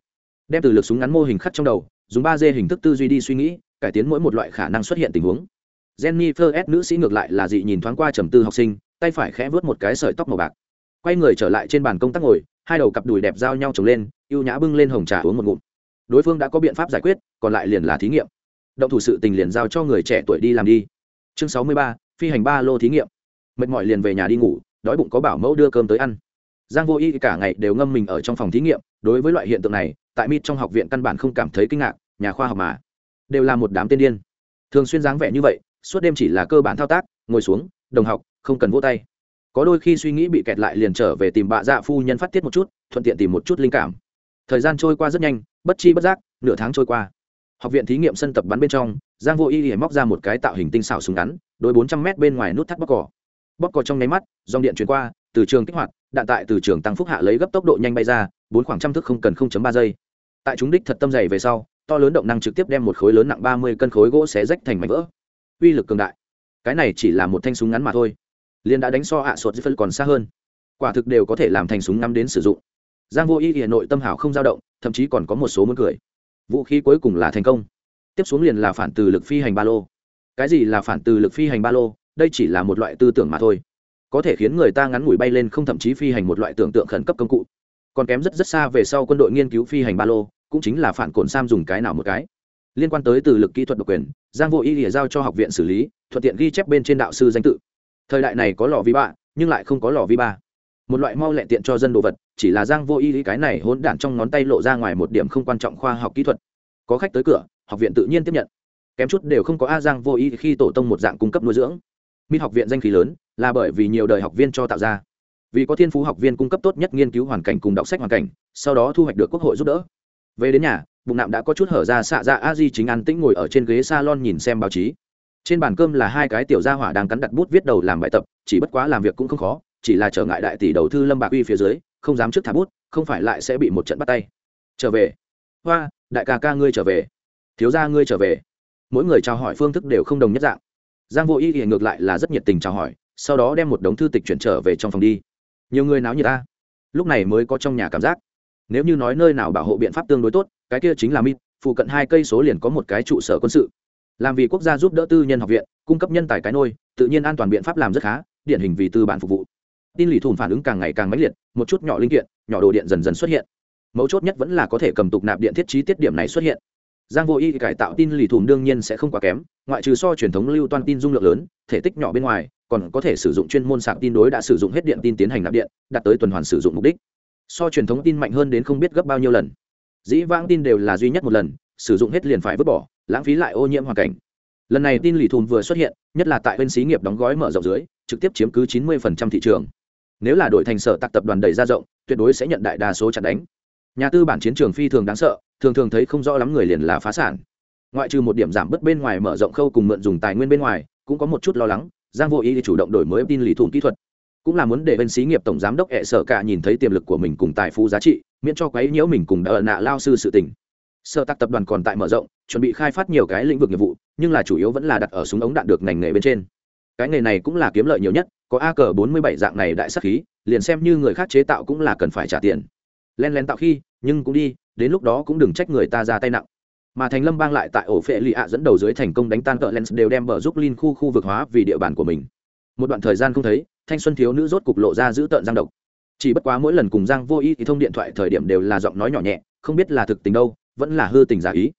S1: Đem từ lực súng ngắn mô hình khắc trong đầu, dùng ba d hình thức tư duy đi suy nghĩ, cải tiến mỗi một loại khả năng xuất hiện tình huống. Jennifer s nữ sĩ ngược lại là dị nhìn thoáng qua trầm tư học sinh, tay phải khẽ vớt một cái sợi tóc màu bạc. Quay người trở lại trên bàn công tác ngồi, hai đầu cặp đùi đẹp giao nhau trồng lên, ưu nhã bưng lên hồng trà uống một ngụm. Đối phương đã có biện pháp giải quyết, còn lại liền là thí nghiệm. Động thủ sự tình liền giao cho người trẻ tuổi đi làm đi. Chương sáu mươi ba, phi hành ba lô thí nghiệm. Mệt mỏi liền về nhà đi ngủ, đói bụng có bảo mẫu đưa cơm tới ăn giang vô y cả ngày đều ngâm mình ở trong phòng thí nghiệm, đối với loại hiện tượng này, tại mít trong học viện căn bản không cảm thấy kinh ngạc, nhà khoa học mà. Đều là một đám tên điên. Thường xuyên dáng vẻ như vậy, suốt đêm chỉ là cơ bản thao tác, ngồi xuống, đồng học, không cần vỗ tay. Có đôi khi suy nghĩ bị kẹt lại liền trở về tìm bạ dạ phu nhân phát tiết một chút, thuận tiện tìm một chút linh cảm. Thời gian trôi qua rất nhanh, bất chi bất giác, nửa tháng trôi qua. Học viện thí nghiệm sân tập bắn bên trong, giang vô y y móc ra một cái tạo hình tinh xảo súng ngắn đôi bốn trăm mét bên ngoài nút thắt bóc cỏ bóc cỏ trong nháy mắt, dòng điện chuyển qua từ trường kích hoạt, đạn tại từ trường tăng phúc hạ lấy gấp tốc độ nhanh bay ra, bốn khoảng trăm thước không cần không chấm ba giây. Tại chúng đích thật tâm dày về sau, to lớn động năng trực tiếp đem một khối lớn nặng ba mươi cân khối gỗ xé rách thành mảnh vỡ. Uy lực cường đại. Cái này chỉ là một thanh súng ngắn mà thôi. Liên đã đánh so ạ à sột phân còn xa hơn. Quả thực đều có thể làm thành súng ngắm đến sử dụng. Giang vô y hiện nội tâm hảo không dao động, thậm chí còn có một số muốn cười. Vũ khí cuối cùng là thành công. Tiếp xuống liền là phản từ lực phi hành ba lô. Cái gì là phản từ lực phi hành ba lô? Đây chỉ là một loại tư tưởng mà thôi có thể khiến người ta ngắn ngủi bay lên không thậm chí phi hành một loại tưởng tượng khẩn cấp công cụ. Còn kém rất rất xa về sau quân đội nghiên cứu phi hành ba lô, cũng chính là phản cồn sam dùng cái nào một cái. Liên quan tới từ lực kỹ thuật độc quyền, giang vô y lìa giao cho học viện xử lý, thuận tiện ghi chép bên trên đạo sư danh tự. Thời đại này có lò vi ba, nhưng lại không có lò vi ba. Một loại mau lẹ tiện cho dân đồ vật, chỉ là giang vô y lý cái này hỗn đản trong ngón tay lộ ra ngoài một điểm không quan trọng khoa học kỹ thuật. Có khách tới cửa, học viện tự nhiên tiếp nhận. Kém chút đều không có a giang vô y khi tổ tông một dạng cung cấp nuôi dưỡng mỹ học viện danh khí lớn là bởi vì nhiều đời học viên cho tạo ra. Vì có thiên phú học viên cung cấp tốt nhất nghiên cứu hoàn cảnh cùng đọc sách hoàn cảnh, sau đó thu hoạch được quốc hội giúp đỡ. Về đến nhà, bụng nạm đã có chút hở ra xạ ra a di chính an tĩnh ngồi ở trên ghế salon nhìn xem báo chí. Trên bàn cơm là hai cái tiểu gia hỏa đang cắn đặt bút viết đầu làm bài tập, chỉ bất quá làm việc cũng không khó, chỉ là trở ngại đại tỷ đầu thư lâm bạc uy phía dưới, không dám trước thả bút, không phải lại sẽ bị một trận bắt tay. Trở về. Hoa, đại ca ca ngươi trở về. Thiếu gia ngươi trở về. Mỗi người chào hỏi phương thức đều không đồng nhất dạng giang vô y thì ngược lại là rất nhiệt tình chào hỏi, sau đó đem một đống thư tịch chuyển trở về trong phòng đi. Nhiều người náo như ta. Lúc này mới có trong nhà cảm giác. Nếu như nói nơi nào bảo hộ biện pháp tương đối tốt, cái kia chính là mít phụ cận hai cây số liền có một cái trụ sở quân sự. Làm vì quốc gia giúp đỡ tư nhân học viện, cung cấp nhân tài cái nôi, tự nhiên an toàn biện pháp làm rất khá, điển hình vì tư bản phục vụ. Tin lì thùn phản ứng càng ngày càng mãnh liệt, một chút nhỏ linh kiện, nhỏ đồ điện dần dần xuất hiện. Mấu chốt nhất vẫn là có thể cầm tục nạp điện thiết trí tiết điểm này xuất hiện giang vô y cải tạo tin lì thùm đương nhiên sẽ không quá kém, ngoại trừ so truyền thống lưu toan tin dung lượng lớn, thể tích nhỏ bên ngoài, còn có thể sử dụng chuyên môn sạc tin đối đã sử dụng hết điện tin tiến hành nạp điện, đạt tới tuần hoàn sử dụng mục đích. So truyền thống tin mạnh hơn đến không biết gấp bao nhiêu lần. Dĩ vãng tin đều là duy nhất một lần, sử dụng hết liền phải vứt bỏ, lãng phí lại ô nhiễm hoàn cảnh. Lần này tin lì thùm vừa xuất hiện, nhất là tại bên xí nghiệp đóng gói mở rộng dưới, trực tiếp chiếm cứ 90% thị trường. Nếu là đội thành sở tạc tập đoàn đẩy ra rộng, tuyệt đối sẽ nhận đại đa số chặn đánh. Nhà tư bản chiến trường phi thường đáng sợ thường thường thấy không rõ lắm người liền là phá sản. Ngoại trừ một điểm giảm bớt bên ngoài mở rộng khâu cùng mượn dùng tài nguyên bên ngoài, cũng có một chút lo lắng, giang vô ý chủ động đổi mới tin lý thủng kỹ thuật. Cũng là muốn để bên xí nghiệp tổng giám đốc hệ sở cả nhìn thấy tiềm lực của mình cùng tài phú giá trị, miễn cho quấy nhiễu mình cùng đỡ nạ lao sư sự tình. Sở tạc tập đoàn còn tại mở rộng, chuẩn bị khai phát nhiều cái lĩnh vực nghiệp vụ, nhưng là chủ yếu vẫn là đặt ở súng ống đạn được ngành nghề bên trên. Cái nghề này cũng là kiếm lợi nhiều nhất, có a cờ bốn mươi bảy dạng này đại sắc khí, liền xem như người khác chế tạo cũng là cần phải trả tiền len len tạo khi, nhưng cũng đi, đến lúc đó cũng đừng trách người ta ra tay nặng. Mà thành lâm bang lại tại ổ phệ lì ạ dẫn đầu dưới thành công đánh tan cỡ lens đều đem bờ giúp linh khu khu vực hóa vì địa bàn của mình. Một đoạn thời gian không thấy, thanh xuân thiếu nữ rốt cục lộ ra giữ tợn giang độc. Chỉ bất quá mỗi lần cùng giang vô ý thì thông điện thoại thời điểm đều là giọng nói nhỏ nhẹ, không biết là thực tình đâu, vẫn là hư tình giả ý.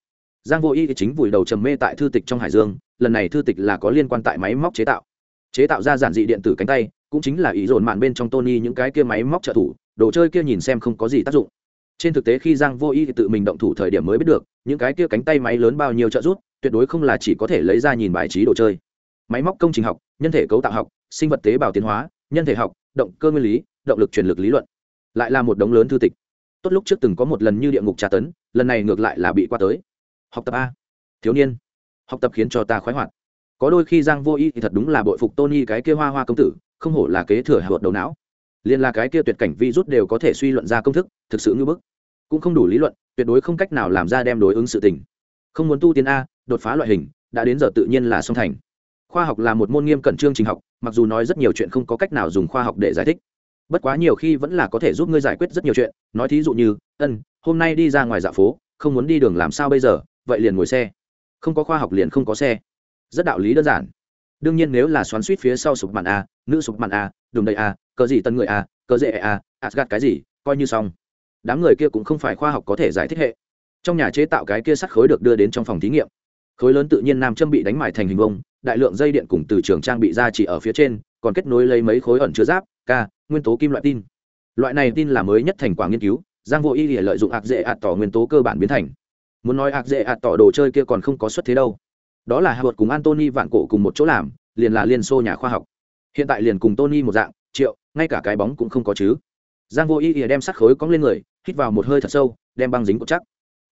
S1: Giang vô ý thì chính vùi đầu trầm mê tại thư tịch trong hải dương, lần này thư tịch là có liên quan tại máy móc chế tạo. Chế tạo ra giản dị điện tử cánh tay, cũng chính là ý dồn mạn bên trong tony những cái kia máy móc trợ thủ đồ chơi kia nhìn xem không có gì tác dụng. Trên thực tế khi giang vô y thì tự mình động thủ thời điểm mới biết được, những cái kia cánh tay máy lớn bao nhiêu trợ giúp, tuyệt đối không là chỉ có thể lấy ra nhìn bài trí đồ chơi. Máy móc công trình học, nhân thể cấu tạo học, sinh vật tế bào tiến hóa, nhân thể học, động cơ nguyên lý, động lực truyền lực lý luận. Lại là một đống lớn thư tịch. Tốt lúc trước từng có một lần như địa ngục tra tấn, lần này ngược lại là bị qua tới. Học tập a. Thiếu niên. Học tập khiến cho ta khoái hoạt. Có đôi khi giang vô y thì thật đúng là bội phục tony cái kia hoa hoa công tử, không hổ là kế thừa hạ đầu não liền là cái kia tuyệt cảnh vi rút đều có thể suy luận ra công thức, thực sự ngưỡng bức. Cũng không đủ lý luận, tuyệt đối không cách nào làm ra đem đối ứng sự tình. Không muốn tu tiến a, đột phá loại hình, đã đến giờ tự nhiên là song thành. Khoa học là một môn nghiêm cẩn chương trình học, mặc dù nói rất nhiều chuyện không có cách nào dùng khoa học để giải thích. Bất quá nhiều khi vẫn là có thể giúp ngươi giải quyết rất nhiều chuyện, nói thí dụ như, ân, hôm nay đi ra ngoài dạ phố, không muốn đi đường làm sao bây giờ, vậy liền ngồi xe. Không có khoa học liền không có xe. Rất đạo lý đơn giản. Đương nhiên nếu là xoắn suýt phía sau sụp màn a, nữ sụp màn a, đùm đầy a cờ gì tân người à cờ dễ à, ạt asgad cái gì, coi như xong. Đám người kia cũng không phải khoa học có thể giải thích hệ. Trong nhà chế tạo cái kia sắt khối được đưa đến trong phòng thí nghiệm. Khối lớn tự nhiên nam châm bị đánh mài thành hình vông đại lượng dây điện cùng từ trường trang bị ra chỉ ở phía trên, còn kết nối lấy mấy khối ẩn chứa giáp k nguyên tố kim loại tin. Loại này tin là mới nhất thành quả nghiên cứu, giang vô y để lợi dụng ạc dễ ạt tỏ nguyên tố cơ bản biến thành. Muốn nói ạc dễ ạt tỏ đồ chơi kia còn không có xuất thế đâu. Đó là hạ vật cùng antony vạn cổ cùng một chỗ làm, liền là liên xô nhà khoa học. Hiện tại liền cùng tony một dạng triệu, ngay cả cái bóng cũng không có chứ. Giang vô ý ỉa đem sắt khối cong lên người, hít vào một hơi thật sâu, đem băng dính cột chắc.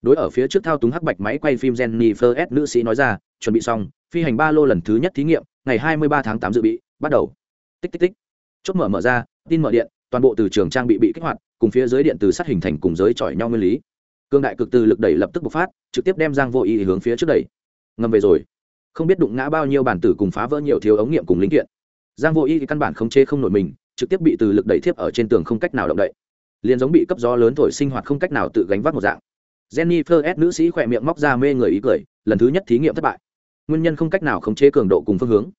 S1: Đối ở phía trước thao túng hắc bạch máy quay phim jennifer s. nữ sĩ nói ra, chuẩn bị xong, phi hành ba lô lần thứ nhất thí nghiệm, ngày hai mươi ba tháng tám dự bị, bắt đầu. Tích tích tích. Chốt mở mở ra, tin mở điện, toàn bộ từ trường trang bị bị kích hoạt, cùng phía dưới điện từ sắt hình thành cùng giới chọi nhau nguyên lý. Cương đại cực từ lực đẩy lập tức bộc phát, trực tiếp đem giang vô ý hướng phía trước đẩy. Ngầm về rồi. Không biết đụng ngã bao nhiêu bản tử cùng phá vỡ nhiều thiếu ống nghiệm cùng linh kiện giang vô y thì căn bản không chế không nổi mình trực tiếp bị từ lực đẩy thiếp ở trên tường không cách nào động đậy. Liền giống bị cấp gió lớn thổi sinh hoạt không cách nào tự gánh vác một dạng. Jenny s nữ sĩ khỏe miệng móc ra mê người ý cười lần thứ nhất thí nghiệm thất bại. Nguyên nhân không cách nào khống chế cường độ cùng phương hướng.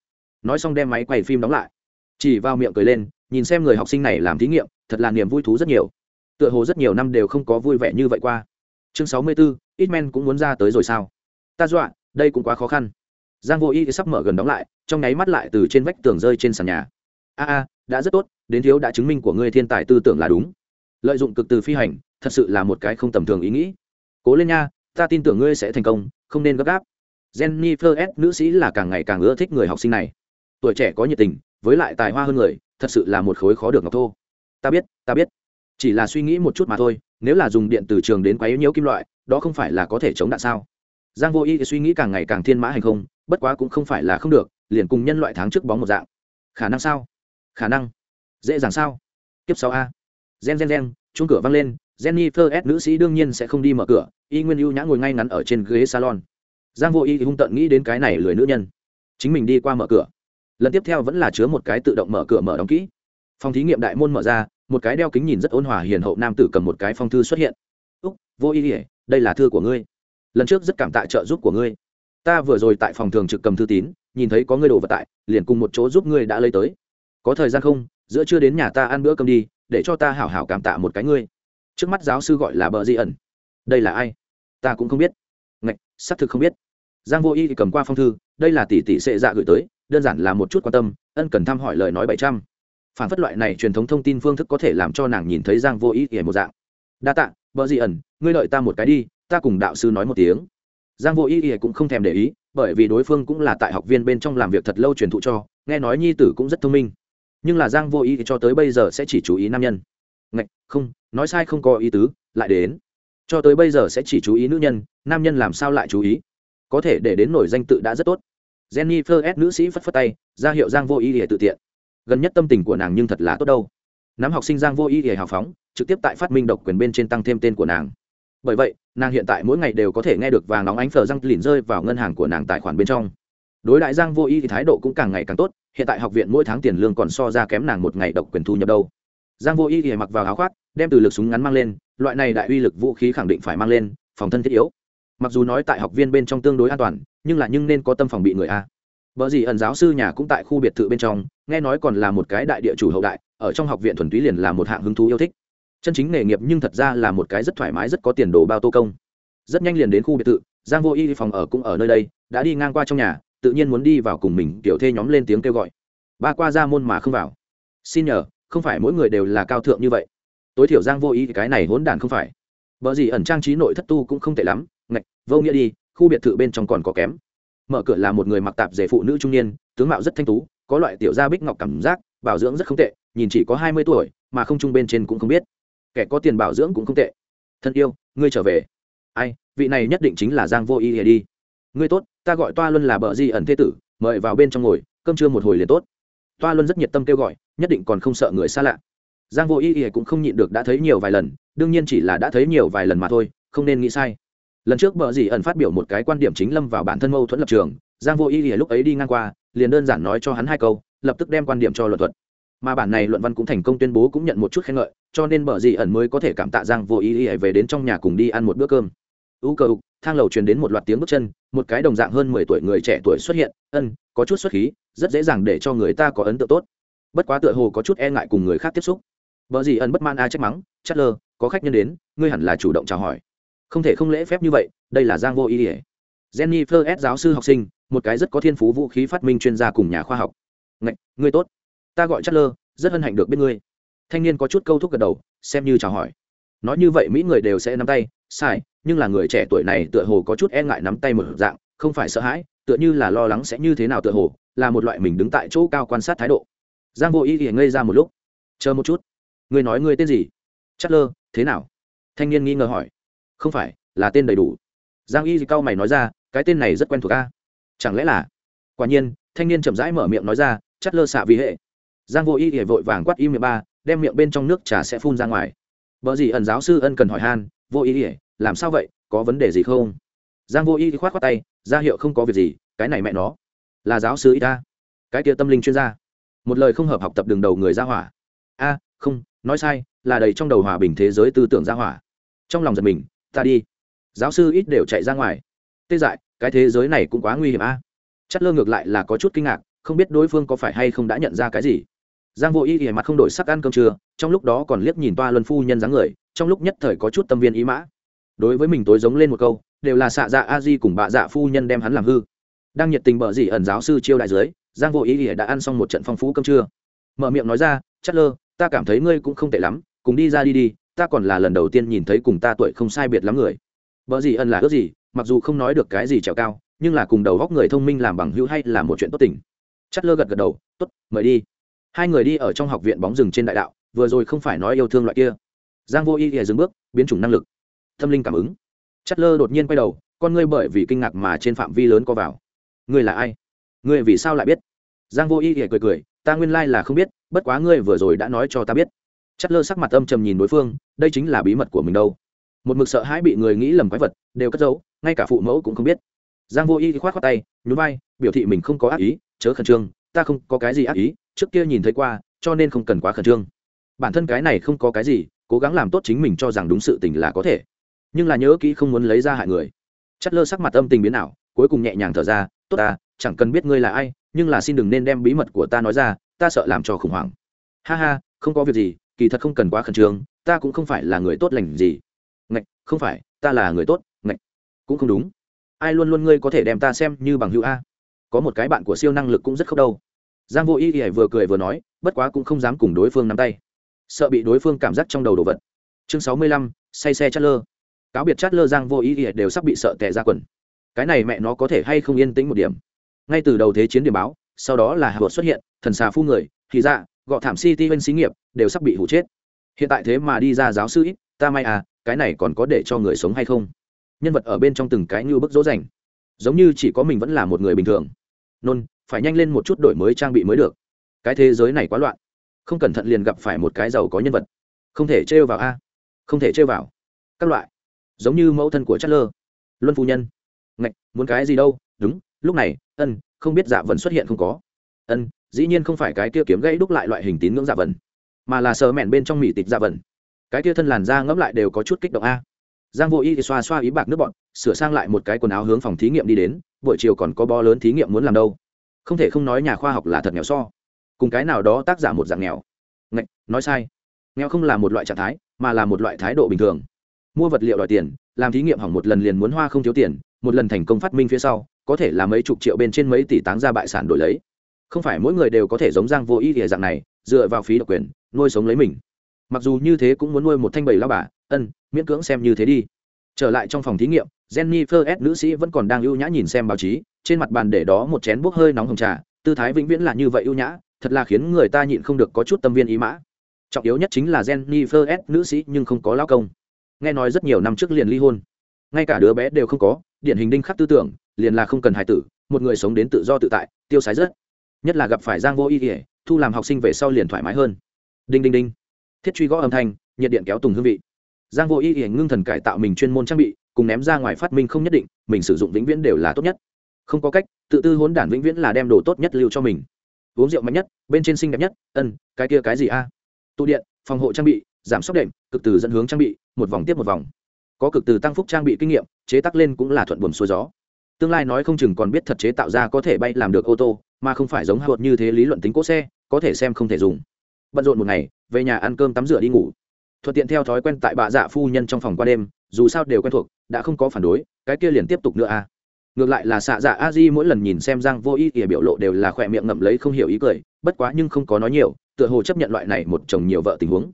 S1: Nói xong đem máy quay phim đóng lại. Chỉ vào miệng cười lên nhìn xem người học sinh này làm thí nghiệm thật là niềm vui thú rất nhiều. Tựa hồ rất nhiều năm đều không có vui vẻ như vậy qua. Chương sáu mươi 64, men cũng muốn ra tới rồi sao? Ta dọa đây cũng quá khó khăn giang vô y sắp mở gần đóng lại, trong nháy mắt lại từ trên vách tường rơi trên sàn nhà. A a, đã rất tốt, đến thiếu đã chứng minh của ngươi thiên tài tư tưởng là đúng. Lợi dụng cực từ phi hành, thật sự là một cái không tầm thường ý nghĩ. Cố lên nha, ta tin tưởng ngươi sẽ thành công, không nên gấp gáp. Jennifer s, nữ sĩ là càng ngày càng ưa thích người học sinh này. Tuổi trẻ có nhiệt tình, với lại tài hoa hơn người, thật sự là một khối khó được ngọc thô. Ta biết ta biết. Chỉ là suy nghĩ một chút mà thôi, nếu là dùng điện từ trường đến quấy nhiễu kim loại, đó không phải là có thể chống đạn sao? Giang vô y suy nghĩ càng ngày càng thiên mã hành không, bất quá cũng không phải là không được, liền cùng nhân loại tháng trước bóng một dạng. Khả năng sao? Khả năng. Dễ dàng sao? Kiếp sáu a. Gen gen gen, chuông cửa vang lên, jennifer s nữ sĩ đương nhiên sẽ không đi mở cửa, y nguyên ưu nhã ngồi ngay ngắn ở trên ghế salon. Giang vô y hung tận nghĩ đến cái này lười nữ nhân. Chính mình đi qua mở cửa. Lần tiếp theo vẫn là chứa một cái tự động mở cửa mở đóng kỹ. Phòng thí nghiệm đại môn mở ra, một cái đeo kính nhìn rất ôn hòa hiền hậu nam tử cầm một cái phong thư xuất hiện. Úc, vô y đây là thư của ngươi lần trước rất cảm tạ trợ giúp của ngươi. Ta vừa rồi tại phòng thường trực cầm thư tín, nhìn thấy có ngươi đồ vật tại, liền cùng một chỗ giúp ngươi đã lấy tới. Có thời gian không? Giữa chưa đến nhà ta ăn bữa cơm đi, để cho ta hảo hảo cảm tạ một cái ngươi. Trước mắt giáo sư gọi là bờ di ẩn. Đây là ai? Ta cũng không biết. Ngạch, xác thực không biết. Giang vô y cầm qua phong thư, đây là tỷ tỷ sệ dạ gửi tới, đơn giản là một chút quan tâm, ân cần thăm hỏi lời nói bảy trăm. Phản phất loại này truyền thống thông tin phương thức có thể làm cho nàng nhìn thấy giang vô y ỉa một dạng. Đa tạ bờ di ẩn, ngươi đợi ta một cái đi ta cùng đạo sư nói một tiếng. Giang vô ý ý cũng không thèm để ý, bởi vì đối phương cũng là tại học viên bên trong làm việc thật lâu truyền thụ cho, nghe nói nhi tử cũng rất thông minh. Nhưng là giang vô ý cho tới bây giờ sẽ chỉ chú ý nam nhân. Ngạch, không, nói sai không có ý tứ, lại đến. Cho tới bây giờ sẽ chỉ chú ý nữ nhân, nam nhân làm sao lại chú ý? Có thể để đến nổi danh tự đã rất tốt. Jennifer s, nữ sĩ phất phất tay, ra hiệu giang vô ý để tự tiện. Gần nhất tâm tình của nàng nhưng thật là tốt đâu. Nắm học sinh giang vô ý hề hào phóng, trực tiếp tại phát minh độc quyền bên trên tăng thêm tên của nàng bởi vậy, nàng hiện tại mỗi ngày đều có thể nghe được vàng nóng ánh phờ răng lìn rơi vào ngân hàng của nàng tài khoản bên trong. Đối đại giang vô ý thì thái độ cũng càng ngày càng tốt, hiện tại học viện mỗi tháng tiền lương còn so ra kém nàng một ngày độc quyền thu nhập đâu. Giang vô ý thì mặc vào áo khoác, đem từ lực súng ngắn mang lên, loại này đại uy lực vũ khí khẳng định phải mang lên, phòng thân thiết yếu. Mặc dù nói tại học viên bên trong tương đối an toàn, nhưng là nhưng nên có tâm phòng bị người a. Vợ gì ẩn giáo sư nhà cũng tại khu biệt thự bên trong, nghe nói còn là một cái đại địa chủ hậu đại, ở trong học viện thuần túy liền là một hạng hứng thú yêu thích chân chính nghề nghiệp nhưng thật ra là một cái rất thoải mái, rất có tiền đồ bao tô công. Rất nhanh liền đến khu biệt thự, giang vô y phòng ở cũng ở nơi đây, đã đi ngang qua trong nhà, tự nhiên muốn đi vào cùng mình, tiểu thê nhóm lên tiếng kêu gọi. Ba qua ra môn mà không vào. Xin nhờ, không phải mỗi người đều là cao thượng như vậy. Tối thiểu giang vô y cái này hỗn đản không phải. Vợ gì ẩn trang trí nội thất tu cũng không tệ lắm, ngạch, vô nghĩa đi, khu biệt thự bên trong còn có kém. Mở cửa là một người mặc tạp dề phụ nữ trung niên, tướng mạo rất thanh tú, có loại tiểu gia bích ngọc cảm giác, bảo dưỡng rất không tệ, nhìn chỉ có hai mươi tuổi, mà không trung bên trên cũng không biết kẻ có tiền bảo dưỡng cũng không tệ. Thân yêu, ngươi trở về. Ai, vị này nhất định chính là giang vô y hề đi. Ngươi tốt, ta gọi toa luân là bờ di ẩn thế tử, mời vào bên trong ngồi, cơm trưa một hồi liền tốt. Toa luân rất nhiệt tâm kêu gọi, nhất định còn không sợ người xa lạ. Giang vô y hề cũng không nhịn được đã thấy nhiều vài lần, đương nhiên chỉ là đã thấy nhiều vài lần mà thôi, không nên nghĩ sai. Lần trước bờ Di ẩn phát biểu một cái quan điểm chính lâm vào bản thân mâu thuẫn lập trường, giang vô y hề lúc ấy đi ngang qua, liền đơn giản nói cho hắn hai câu, lập tức đem quan điểm cho luận thuật mà bản này luận văn cũng thành công tuyên bố cũng nhận một chút khen ngợi, cho nên bờ gì ẩn mới có thể cảm tạ giang vô ý ý về đến trong nhà cùng đi ăn một bữa cơm. U cơ ục, thang lầu truyền đến một loạt tiếng bước chân, một cái đồng dạng hơn mười tuổi người trẻ tuổi xuất hiện, ân, có chút xuất khí, rất dễ dàng để cho người ta có ấn tượng tốt. Bất quá tựa hồ có chút e ngại cùng người khác tiếp xúc. Vợ gì ẩn bất man a trách mắng, chất lơ, có khách nhân đến, ngươi hẳn là chủ động chào hỏi. Không thể không lễ phép như vậy, đây là giang vô ý ỉa jennifer s. giáo sư học sinh, một cái rất có thiên phú vũ khí phát minh chuyên gia cùng nhà khoa học. Ngạch, ngươi tốt ta gọi chất lơ rất hân hạnh được biết ngươi. Thanh niên có chút câu thúc gật đầu, xem như chào hỏi. Nói như vậy, mỹ người đều sẽ nắm tay. Sai, nhưng là người trẻ tuổi này tựa hồ có chút e ngại nắm tay một dạng, không phải sợ hãi, tựa như là lo lắng sẽ như thế nào tựa hồ, là một loại mình đứng tại chỗ cao quan sát thái độ. Giang vô ý thì ngây ra một lúc. Chờ một chút. Ngươi nói ngươi tên gì? Chất lơ thế nào? Thanh niên nghi ngờ hỏi. Không phải, là tên đầy đủ. Giang y cao mày nói ra, cái tên này rất quen thuộc a. Chẳng lẽ là? Quả nhiên, thanh niên chậm rãi mở miệng nói ra chất lơ xạ vì hệ giang vô y thì vội vàng quát im miệng ba, đem miệng bên trong nước trà sẽ phun ra ngoài. Vợ gì ẩn giáo sư ân cần hỏi han, vô y ỉa làm sao vậy? Có vấn đề gì không? Giang vô y khoát khoát tay, ra hiệu không có việc gì, cái này mẹ nó, là giáo sư y ta. Cái kia tâm linh chuyên gia. Một lời không hợp học tập đường đầu người ra hỏa. A, không, nói sai, là đầy trong đầu hòa bình thế giới tư tưởng ra hỏa. Trong lòng giật mình, ta đi. Giáo sư ít đều chạy ra ngoài. Tê dại, cái thế giới này cũng quá nguy hiểm a. À? chất lơ ngược lại là có chút kinh ngạc, không biết đối phương có phải hay không đã nhận ra cái gì giang vô y ỉa mặt không đổi sắc ăn cơm trưa, trong lúc đó còn liếc nhìn toa luân phu nhân dáng người, trong lúc nhất thời có chút tâm viên ý mã. Đối với mình tối giống lên một câu, đều là xạ dạ a di cùng bạ dạ phu nhân đem hắn làm hư. Đang nhiệt tình bở dị ẩn giáo sư chiêu đại dưới giang vô ý ỉa đã ăn xong một trận phong phú cơm trưa. Mở miệng nói ra chất lơ, ta cảm thấy ngươi cũng không tệ lắm, cùng đi ra đi đi, ta còn là lần đầu tiên nhìn thấy cùng ta tuổi không sai biệt lắm người. Vợ dị ẩn là ước gì, mặc dù không nói được cái gì trèo cao, nhưng là cùng đầu góc người thông minh làm bằng hữu hay là một chuyện tốt tình. Chất lơ gật gật đầu, tốt, mời đi hai người đi ở trong học viện bóng rừng trên đại đạo, vừa rồi không phải nói yêu thương loại kia. Giang vô y thì dừng bước, biến chủng năng lực. Tâm linh cảm ứng. Chất lơ đột nhiên quay đầu, con ngươi bởi vì kinh ngạc mà trên phạm vi lớn co vào. Ngươi là ai? Ngươi vì sao lại biết? Giang vô y thì cười cười, ta nguyên lai là không biết, bất quá ngươi vừa rồi đã nói cho ta biết. Chất lơ sắc mặt âm trầm nhìn đối phương, đây chính là bí mật của mình đâu. Một mực sợ hãi bị người nghĩ lầm quái vật, đều cất giấu, ngay cả phụ mẫu cũng không biết. Giang vô y thì khoát khoát tay, nhún vai, biểu thị mình không có ác ý, chớ khẩn trương, ta không có cái gì ác ý trước kia nhìn thấy qua, cho nên không cần quá khẩn trương. Bản thân cái này không có cái gì, cố gắng làm tốt chính mình cho rằng đúng sự tình là có thể. Nhưng là nhớ kỹ không muốn lấy ra hại người. Chất lơ sắc mặt âm tình biến ảo, cuối cùng nhẹ nhàng thở ra, tốt ta, chẳng cần biết ngươi là ai, nhưng là xin đừng nên đem bí mật của ta nói ra, ta sợ làm cho khủng hoảng. Ha ha, không có việc gì, kỳ thật không cần quá khẩn trương, ta cũng không phải là người tốt lành gì. Ngạch, không phải, ta là người tốt, ngạch. Cũng không đúng. Ai luôn luôn ngươi có thể đem ta xem như bằng hữu a? Có một cái bạn của siêu năng lực cũng rất khóc đâu giang vô y y vừa cười vừa nói, bất quá cũng không dám cùng đối phương nắm tay. Sợ bị đối phương cảm giác trong đầu đồ vật. Chương sáu mươi lăm, say xe chát lơ. Cáo biệt chát lơ giang vô y y đều sắp bị sợ tệ ra quần. Cái này mẹ nó có thể hay không yên tĩnh một điểm? Ngay từ đầu thế chiến điểm báo, sau đó là hạ xuất hiện, thần xà phu người, thì ra, gọ thảm city bên xí nghiệp, đều sắp bị hủ chết. Hiện tại thế mà đi ra giáo sư ít, ta may à cái này còn có để cho người sống hay không? Nhân vật ở bên trong từng cái như bức dỗ dành giống như chỉ có mình vẫn là một người bình thường. Nôn phải nhanh lên một chút đổi mới trang bị mới được. Cái thế giới này quá loạn. Không cẩn thận liền gặp phải một cái giàu có nhân vật. Không thể trêu vào a. Không thể trêu vào. Các loại. Giống như mẫu thân của chất lơ luân phu nhân. Ngạch, muốn cái gì đâu? Đúng, lúc này, ân, không biết dạ vần xuất hiện không có. Ân, dĩ nhiên không phải cái kia kiếm gây đúc lại loại hình tín ngưỡng dạ vần, mà là sờ mẹn bên trong mỹ tịch dạ vần. Cái kia thân làn da ngẫm lại đều có chút kích động a. Giang vô y thì xoa xoa ý bạc nước bọn sửa sang lại một cái quần áo hướng phòng thí nghiệm đi đến, buổi chiều còn có bo lớn thí nghiệm muốn làm đâu không thể không nói nhà khoa học là thật nghèo so. Cùng cái nào đó tác giả một dạng nghèo. Ngạch, nói sai. Nghèo không là một loại trạng thái mà là một loại thái độ bình thường. Mua vật liệu đòi tiền làm thí nghiệm hỏng một lần liền muốn hoa không thiếu tiền một lần thành công phát minh phía sau có thể là mấy chục triệu bên trên mấy tỷ táng ra bại sản đổi lấy. Không phải mỗi người đều có thể giống giang vô ý địa dạng này dựa vào phí độc quyền nuôi sống lấy mình. Mặc dù như thế cũng muốn nuôi một thanh bầy lao bà ân miễn cưỡng xem như thế đi. Trở lại trong phòng thí nghiệm jennifer s nữ sĩ vẫn còn đang ưu nhã nhìn xem báo chí trên mặt bàn để đó một chén bốc hơi nóng hồng trà, tư thái vĩnh viễn là như vậy ưu nhã, thật là khiến người ta nhịn không được có chút tâm viên ý mã. Trọng yếu nhất chính là jennifer s. nữ sĩ nhưng không có lao công. Nghe nói rất nhiều năm trước liền ly hôn. Ngay cả đứa bé đều không có, điển hình đinh khắc tư tưởng, liền là không cần hài tử, một người sống đến tự do tự tại, tiêu sái rất. Nhất là gặp phải giang vô ý ỉa thu làm học sinh về sau liền thoải mái hơn. Đinh đinh đinh. Thiết truy gõ âm thanh, nhiệt điện kéo tùng hương vị. Giang vô ý ỉa ngưng thần cải tạo mình chuyên môn trang bị, cùng ném ra ngoài phát minh không nhất định, mình sử dụng vĩnh viễn đều là tốt nhất không có cách, tự tư hốn đản vĩnh viễn là đem đồ tốt nhất lưu cho mình. Uống rượu mạnh nhất, bên trên xinh đẹp nhất, ân, cái kia cái gì a? Tụ điện, phòng hộ trang bị, giảm sốc đệm, cực từ dẫn hướng trang bị, một vòng tiếp một vòng. Có cực từ tăng phúc trang bị kinh nghiệm, chế tác lên cũng là thuận buồm xuôi gió. Tương lai nói không chừng còn biết thật chế tạo ra có thể bay làm được ô tô, mà không phải giống hạ như thế lý luận tính cỗ xe, có thể xem không thể dùng. Bận rộn một ngày, về nhà ăn cơm tắm rửa đi ngủ. Thuận tiện theo thói quen tại bà dạ phu nhân trong phòng qua đêm, dù sao đều quen thuộc, đã không có phản đối, cái kia liền tiếp tục nữa à ngược lại là xạ dạ a di mỗi lần nhìn xem giang vô ý ỉa biểu lộ đều là khỏe miệng ngậm lấy không hiểu ý cười, bất quá nhưng không có nói nhiều, tựa hồ chấp nhận loại này một chồng nhiều vợ tình huống.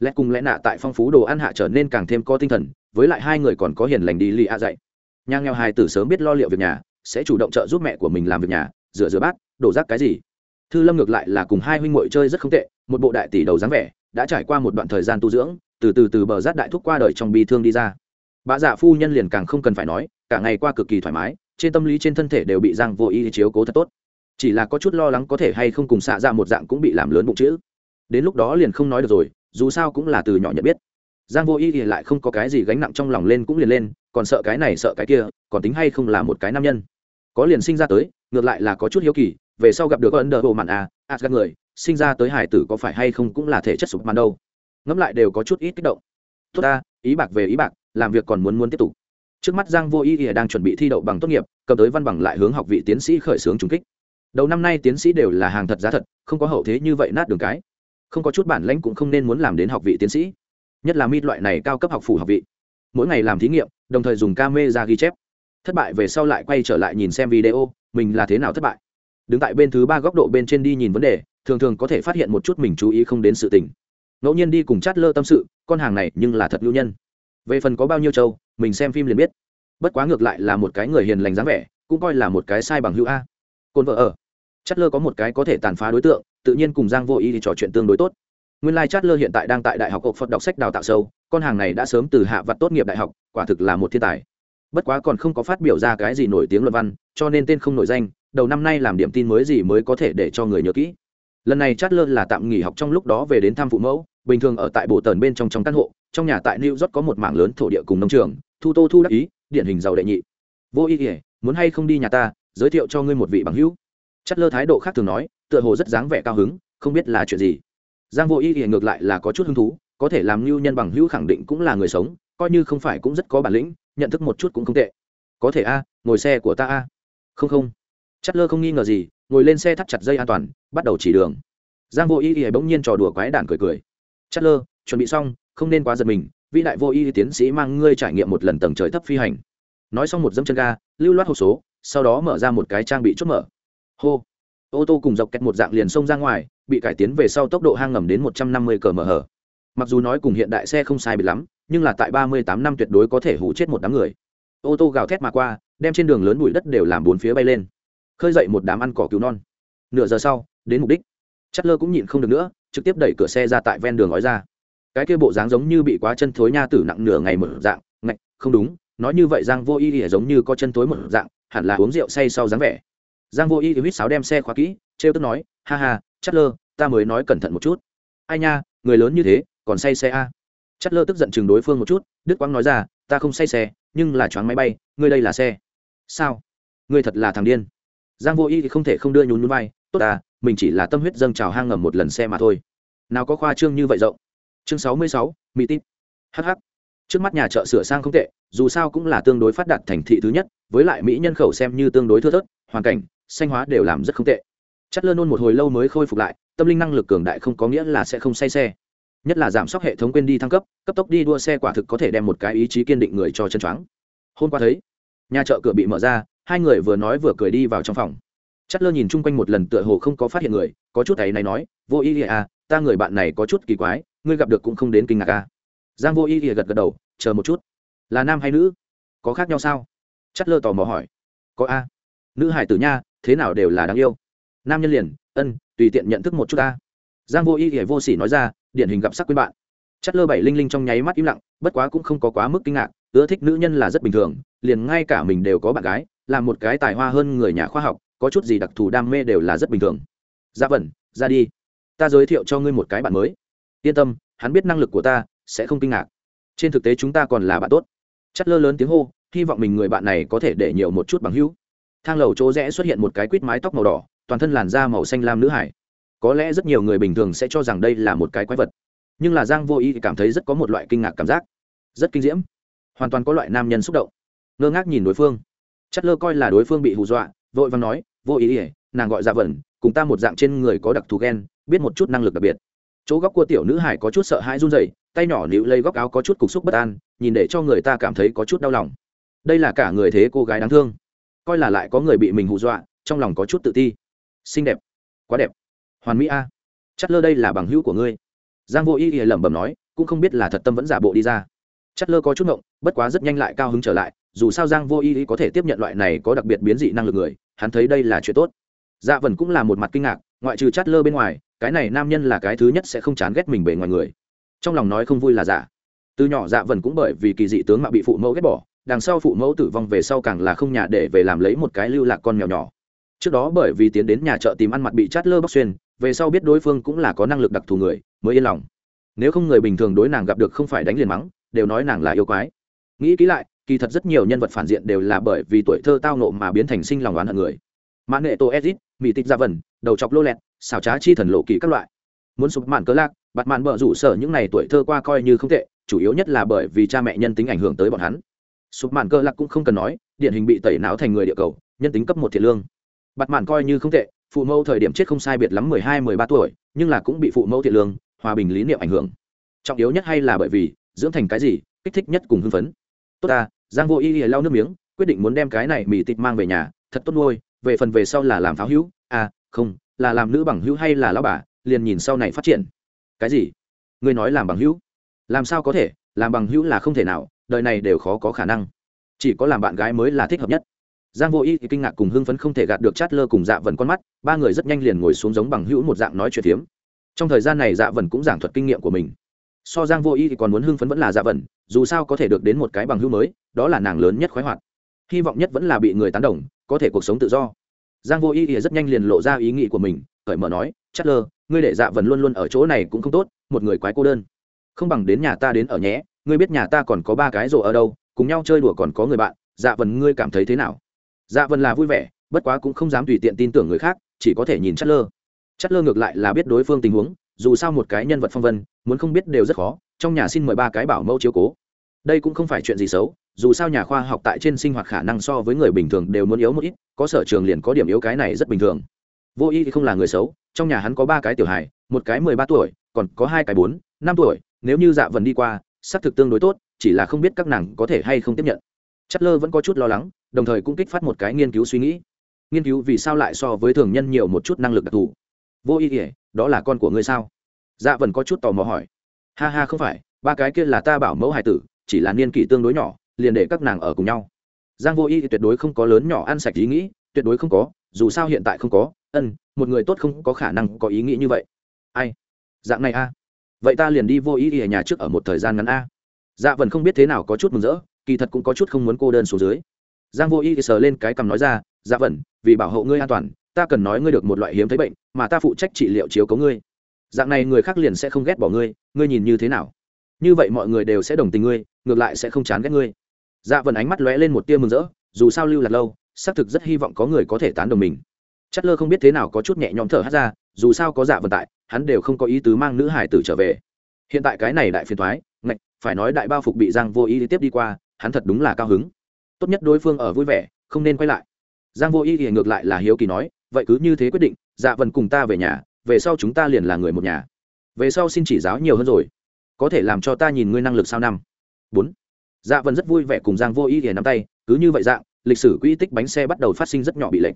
S1: Lẽ cùng lẽ nạ tại phong phú đồ ăn hạ trở nên càng thêm có tinh thần, với lại hai người còn có hiền lành đi lì a dạy. Nhà nghèo hài tử sớm biết lo liệu việc nhà, sẽ chủ động trợ giúp mẹ của mình làm việc nhà, rửa rửa bát, đổ rác cái gì. Thư lâm ngược lại là cùng hai huynh muội chơi rất không tệ, một bộ đại tỷ đầu dáng vẻ, đã trải qua một đoạn thời gian tu dưỡng, từ từ từ bờ rát đại thúc qua đời trong bi thương đi ra. Bà dạ phu nhân liền càng không cần phải nói, cả ngày qua cực kỳ thoải mái trên tâm lý trên thân thể đều bị giang vô ý chiếu cố thật tốt. Chỉ là có chút lo lắng có thể hay không cùng xạ ra một dạng cũng bị làm lớn bụng chữ. Đến lúc đó liền không nói được rồi, dù sao cũng là từ nhỏ nhận biết. Giang vô ý thì lại không có cái gì gánh nặng trong lòng lên cũng liền lên, còn sợ cái này sợ cái kia, còn tính hay không là một cái nam nhân. Có liền sinh ra tới, ngược lại là có chút hiếu kỳ, về sau gặp được ấn độ mạn à à các người, sinh ra tới hải tử có phải hay không cũng là thể chất sụp màn đâu. Ngẫm lại đều có chút ít kích động. Tốt ta, ý bạc về ý bạc, làm việc còn muốn muốn tiếp tục trước mắt giang vô ý ỉa đang chuẩn bị thi đậu bằng tốt nghiệp, cầm tới văn bằng lại hướng học vị tiến sĩ khởi xướng trung kích. Đầu năm nay tiến sĩ đều là hàng thật giá thật, không có hậu thế như vậy nát đường cái. Không có chút bản lãnh cũng không nên muốn làm đến học vị tiến sĩ. Nhất là mít loại này cao cấp học phủ học vị. Mỗi ngày làm thí nghiệm, đồng thời dùng ca mê ra ghi chép. Thất bại về sau lại quay trở lại nhìn xem video, mình là thế nào thất bại. Đứng tại bên thứ ba góc độ bên trên đi nhìn vấn đề, thường thường có thể phát hiện một chút mình chú ý không đến sự tình. Ngẫu nhiên đi cùng chát lơ tâm sự, con hàng này nhưng là thật lưu nhân. Về phần có bao nhiêu châu mình xem phim liền biết. Bất quá ngược lại là một cái người hiền lành dáng vẻ, cũng coi là một cái sai bằng hữu a. Cồn vợ ở. Chất lơ có một cái có thể tàn phá đối tượng, tự nhiên cùng giang vô ý thì trò chuyện tương đối tốt. Nguyên lai chát lơ hiện tại đang tại đại học cộng phật đọc sách đào tạo sâu, con hàng này đã sớm từ hạ vặt tốt nghiệp đại học, quả thực là một thiên tài. Bất quá còn không có phát biểu ra cái gì nổi tiếng luận văn, cho nên tên không nổi danh, đầu năm nay làm điểm tin mới gì mới có thể để cho người nhớ kỹ. Lần này chát lơ là tạm nghỉ học trong lúc đó về đến thăm phụ mẫu, bình thường ở tại bộ tần bên trong trong căn hộ, trong nhà tại new york có một mảng lớn thổ địa cùng nông trường thu tô thu đắc ý, điển hình giàu đệ nhị. Vô ý ỉa muốn hay không đi nhà ta, giới thiệu cho ngươi một vị bằng hữu. Chất lơ thái độ khác thường nói, tựa hồ rất dáng vẻ cao hứng, không biết là chuyện gì. Giang vô ý ỉa ngược lại là có chút hứng thú, có thể làm lưu nhân bằng hữu khẳng định cũng là người sống, coi như không phải cũng rất có bản lĩnh, nhận thức một chút cũng không tệ. Có thể a, ngồi xe của ta a. Không không. Chất lơ không nghi ngờ gì, ngồi lên xe thắt chặt dây an toàn, bắt đầu chỉ đường. Giang vô ý ỉa bỗng nhiên trò đùa quái đản cười cười. Chất lơ, chuẩn bị xong, không nên quá giật mình vĩ đại vô y tiến sĩ mang ngươi trải nghiệm một lần tầng trời thấp phi hành. Nói xong một dâm chân ga, lưu loát hộp số, sau đó mở ra một cái trang bị chốt mở. Hô. Ô tô cùng dọc kẹt một dạng liền xông ra ngoài, bị cải tiến về sau tốc độ hang ngầm đến một trăm năm mươi cờ mở hở. Mặc dù nói cùng hiện đại xe không sai bị lắm, nhưng là tại ba mươi tám năm tuyệt đối có thể hủ chết một đám người. Ô tô gào thét mà qua, đem trên đường lớn bụi đất đều làm bốn phía bay lên. Khơi dậy một đám ăn cỏ cứu non. Nửa giờ sau, đến mục đích. Chất lơ cũng nhịn không được nữa, trực tiếp đẩy cửa xe ra tại ven đường gói ra cái kia bộ dáng giống như bị quá chân thối nha tử nặng nửa ngày một dạng, ngạch, không đúng, nói như vậy giang vô y ỉa giống như có chân thối một dạng, hẳn là uống rượu say sau dáng vẻ. Giang vô y thì huýt sáo đem xe khóa kỹ, trêu tức nói, ha ha, chất lơ, ta mới nói cẩn thận một chút. Ai nha, người lớn như thế, còn say xe a? Chất lơ tức giận chừng đối phương một chút đức quang nói ra, ta không say xe, nhưng là choáng máy bay, ngươi đây là xe. Sao? Ngươi thật là thằng điên. Giang vô y thì không thể không đưa nhún núi bay tốt à mình chỉ là tâm huyết dâng trào hang ngầm một lần xe mà thôi. Nào có khoa trương như vậy rộng chương sáu mươi sáu mỹ tít. Hh trước mắt nhà chợ sửa sang không tệ, dù sao cũng là tương đối phát đạt thành thị thứ nhất, với lại mỹ nhân khẩu xem như tương đối thưa thớt, hoàn cảnh, xanh hóa đều làm rất không tệ. Chất lơ nôn một hồi lâu mới khôi phục lại, tâm linh năng lực cường đại không có nghĩa là sẽ không say xe. Nhất là giảm sốc hệ thống quên đi thăng cấp cấp tốc đi đua xe quả thực có thể đem một cái ý chí kiên định người cho chân choáng. Hôm qua thấy, nhà chợ cửa bị mở ra, hai người vừa nói vừa cười đi vào trong phòng. Chất lơ nhìn chung quanh một lần tựa hồ không có phát hiện người, có chút ấy này nói, vô ý à ta người bạn này có chút kỳ quái ngươi gặp được cũng không đến kinh ngạc à? Giang vô ý gật gật đầu, chờ một chút. Là nam hay nữ? Có khác nhau sao? Chất lơ tò mò hỏi. Có a. Nữ hải tử nha, thế nào đều là đáng yêu. Nam nhân liền, ân, tùy tiện nhận thức một chút ta giang vô y thì vô sỉ nói ra, điển hình gặp sắc quên bạn. Chất lơ bảy linh linh trong nháy mắt im lặng, bất quá cũng không có quá mức kinh ngạc, ưa thích nữ nhân là rất bình thường, liền ngay cả mình đều có bạn gái, là một cái tài hoa hơn người nhà khoa học, có chút gì đặc thù đam mê đều là rất bình thường. Dạ ra vẩn ra đi. Ta giới thiệu cho ngươi một cái bạn mới yên tâm, hắn biết năng lực của ta, sẽ không kinh ngạc. Trên thực tế chúng ta còn là bạn tốt. Chất lơ lớn tiếng hô, hy vọng mình người bạn này có thể để nhiều một chút bằng hữu. Thang lầu chỗ rẽ xuất hiện một cái quýt mái tóc màu đỏ, toàn thân làn da màu xanh lam nữ hải. Có lẽ rất nhiều người bình thường sẽ cho rằng đây là một cái quái vật, nhưng là giang vô ý cảm thấy rất có một loại kinh ngạc cảm giác. Rất kinh diễm. Hoàn toàn có loại nam nhân xúc động. Ngơ ngác nhìn đối phương. Chất lơ coi là đối phương bị hù dọa, vội vàng nói, vô ý ỉa nàng gọi dạ vẩn, cùng ta một dạng trên người có đặc thù ghen biết một chút năng lực đặc biệt chỗ góc của tiểu nữ hải có chút sợ hãi run rẩy, tay nhỏ nịu lây góc áo có chút cục xúc bất an, nhìn để cho người ta cảm thấy có chút đau lòng. Đây là cả người thế cô gái đáng thương. Coi là lại có người bị mình hù dọa, trong lòng có chút tự ti. Xinh đẹp. Quá đẹp. Hoàn mỹ a. À. chất lơ đây là bằng hữu của ngươi. Giang vô y y lẩm bẩm nói, cũng không biết là thật tâm vẫn giả bộ đi ra. Chất lơ có chút ngộng, bất quá rất nhanh lại cao hứng trở lại, dù sao giang vô y y có thể tiếp nhận loại này có đặc biệt biến dị năng lực người, hắn thấy đây là chuyện tốt. Dạ vần cũng là một mặt kinh ngạc, ngoại trừ chát lơ bên ngoài cái này nam nhân là cái thứ nhất sẽ không chán ghét mình bề ngoài người. Trong lòng nói không vui là giả. Từ nhỏ dạ vần cũng bởi vì kỳ dị tướng mà bị phụ mẫu ghét bỏ, đằng sau phụ mẫu tử vong về sau càng là không nhà để về làm lấy một cái lưu lạc con mèo nhỏ. Trước đó bởi vì tiến đến nhà chợ tìm ăn mặt bị chát lơ bóc xuyên, về sau biết đối phương cũng là có năng lực đặc thù người, mới yên lòng. Nếu không người bình thường đối nàng gặp được không phải đánh liền mắng, đều nói nàng là yêu quái. Nghĩ kỹ lại, kỳ thật rất nhiều nhân vật phản diện đều là bởi vì tuổi thơ tao nộ mà biến thành sinh lòng oán hận người. Mãn nghệ tô edit mỹ tịch gia vần, đầu chọc lô lẹt xảo trá chi thần lộ kỳ các loại. Muốn sụp mạn cớ lạc bặt mạn bợ rủ sở những n à y tuổi thơ qua coi như không tệ, chủ yếu nhất là bởi vì cha mẹ nhân tính ảnh hưởng tới bọn hắn. Sụp mạn cơ lạc cũng không cần nói, điển hình bị tẩy não thành người địa cầu, nhân tính cấp một thiện lương. Bặt mạn coi như không tệ, phụ mẫu thời điểm chết không sai biệt lắm mười hai, mười ba tuổi, nhưng là cũng bị phụ mẫu thiện lương, hòa bình lý niệm ảnh hưởng. Trọng yếu nhất hay là bởi vì, dưỡng thành cái gì, kích thích nhất cùng hưng phấn. Tốt ta, giang vô y lau nước miếng, quyết định muốn đem cái này mì tịt mang về nhà, thật tốt nuôi, về phần về sau là làm pháo hữu. À không là làm nữ bằng hữu hay là lão bà, liền nhìn sau này phát triển. Cái gì? Ngươi nói làm bằng hữu? Làm sao có thể? Làm bằng hữu là không thể nào, đời này đều khó có khả năng. Chỉ có làm bạn gái mới là thích hợp nhất. Giang vô y thì kinh ngạc cùng hưng phấn không thể gạt được chát lơ cùng dạ vần con mắt, ba người rất nhanh liền ngồi xuống giống bằng hữu một dạng nói chuyện phiếm. Trong thời gian này dạ vần cũng giảng thuật kinh nghiệm của mình. So giang vô y thì còn muốn hưng phấn vẫn là dạ vần dù sao có thể được đến một cái bằng hữu mới, đó là nàng lớn nhất khoái hoạt. Hy vọng nhất vẫn là bị người tán đồng, có thể cuộc sống tự do giang vô ý ý rất nhanh liền lộ ra ý nghĩ của mình, cởi mở nói Chất lơ ngươi để dạ vần luôn luôn ở chỗ này cũng không tốt, một người quái cô đơn. Không bằng đến nhà ta đến ở nhé, ngươi biết nhà ta còn có ba cái rổ ở đâu, cùng nhau chơi đùa còn có người bạn dạ vần ngươi cảm thấy thế nào? Dạ vần là vui vẻ, bất quá cũng không dám tùy tiện tin tưởng người khác, chỉ có thể nhìn chất lơ chất lơ ngược lại là biết đối phương tình huống, dù sao một cái nhân vật phong vân, muốn không biết đều rất khó, trong nhà xin mời ba cái bảo mẫu chiếu cố đây cũng không phải chuyện gì xấu, dù sao nhà khoa học tại trên sinh hoạt khả năng so với người bình thường đều muốn yếu một ít, có sở trường liền có điểm yếu cái này rất bình thường. Vô y thì không là người xấu, trong nhà hắn có ba cái tiểu hài, một cái mười ba tuổi, còn có hai cái bốn, năm tuổi, nếu như dạ vần đi qua, xác thực tương đối tốt, chỉ là không biết các nàng có thể hay không tiếp nhận. Chất lơ vẫn có chút lo lắng, đồng thời cũng kích phát một cái nghiên cứu suy nghĩ. Nghiên cứu vì sao lại so với thường nhân nhiều một chút năng lực đặc thù? Vô Y ỉa đó là con của ngươi sao? Dạ vần có chút tò mò hỏi. Ha ha, không phải, ba cái kia là ta bảo mẫu hài tử chỉ là niên kỷ tương đối nhỏ, liền để các nàng ở cùng nhau. Giang vô y thì tuyệt đối không có lớn nhỏ ăn sạch ý nghĩ, tuyệt đối không có, dù sao hiện tại không có, ân, một người tốt không có khả năng có ý nghĩ như vậy. Ai? Dạng này a. Vậy ta liền đi vô ý ở nhà trước ở một thời gian ngắn a. Dạ vần không biết thế nào có chút mừng rỡ, kỳ thật cũng có chút không muốn cô đơn xuống dưới. Giang vô ý sờ lên cái cằm nói ra dạ vần vì bảo hộ ngươi an toàn, ta cần nói ngươi được một loại hiếm thấy bệnh, mà ta phụ trách trị liệu chiếu cấu ngươi. Dạng này người khác liền sẽ không ghét bỏ ngươi ngươi nhìn như thế nào? Như vậy mọi người đều sẽ đồng tình ngươi ngược lại sẽ không chán ghét ngươi. Dạ vần ánh mắt lóe lên một tia mừng rỡ, dù sao lưu lạc lâu, xác thực rất hy vọng có người có thể tán đồng mình. Chất lơ không biết thế nào có chút nhẹ nhõm thở hát ra, dù sao có dạ vần tại, hắn đều không có ý tứ mang nữ hải tử trở về. Hiện tại cái này đại phiền thoái ngạch, phải nói đại bao phục bị giang vô ý tiếp đi qua, hắn thật đúng là cao hứng. Tốt nhất đối phương ở vui vẻ, không nên quay lại. Giang vô ý thì ngược lại là hiếu kỳ nói, vậy cứ như thế quyết định dạ vần cùng ta về nhà, về sau chúng ta liền là người một nhà. Về sau xin chỉ giáo nhiều hơn rồi. Có thể làm cho ta nhìn ngươi năng lực sao năm? Bốn. Dạ vân rất vui vẻ cùng giang vô ý ỉa nắm tay, cứ như vậy dạng, lịch sử quỹ tích bánh xe bắt đầu phát sinh rất nhỏ bị lệnh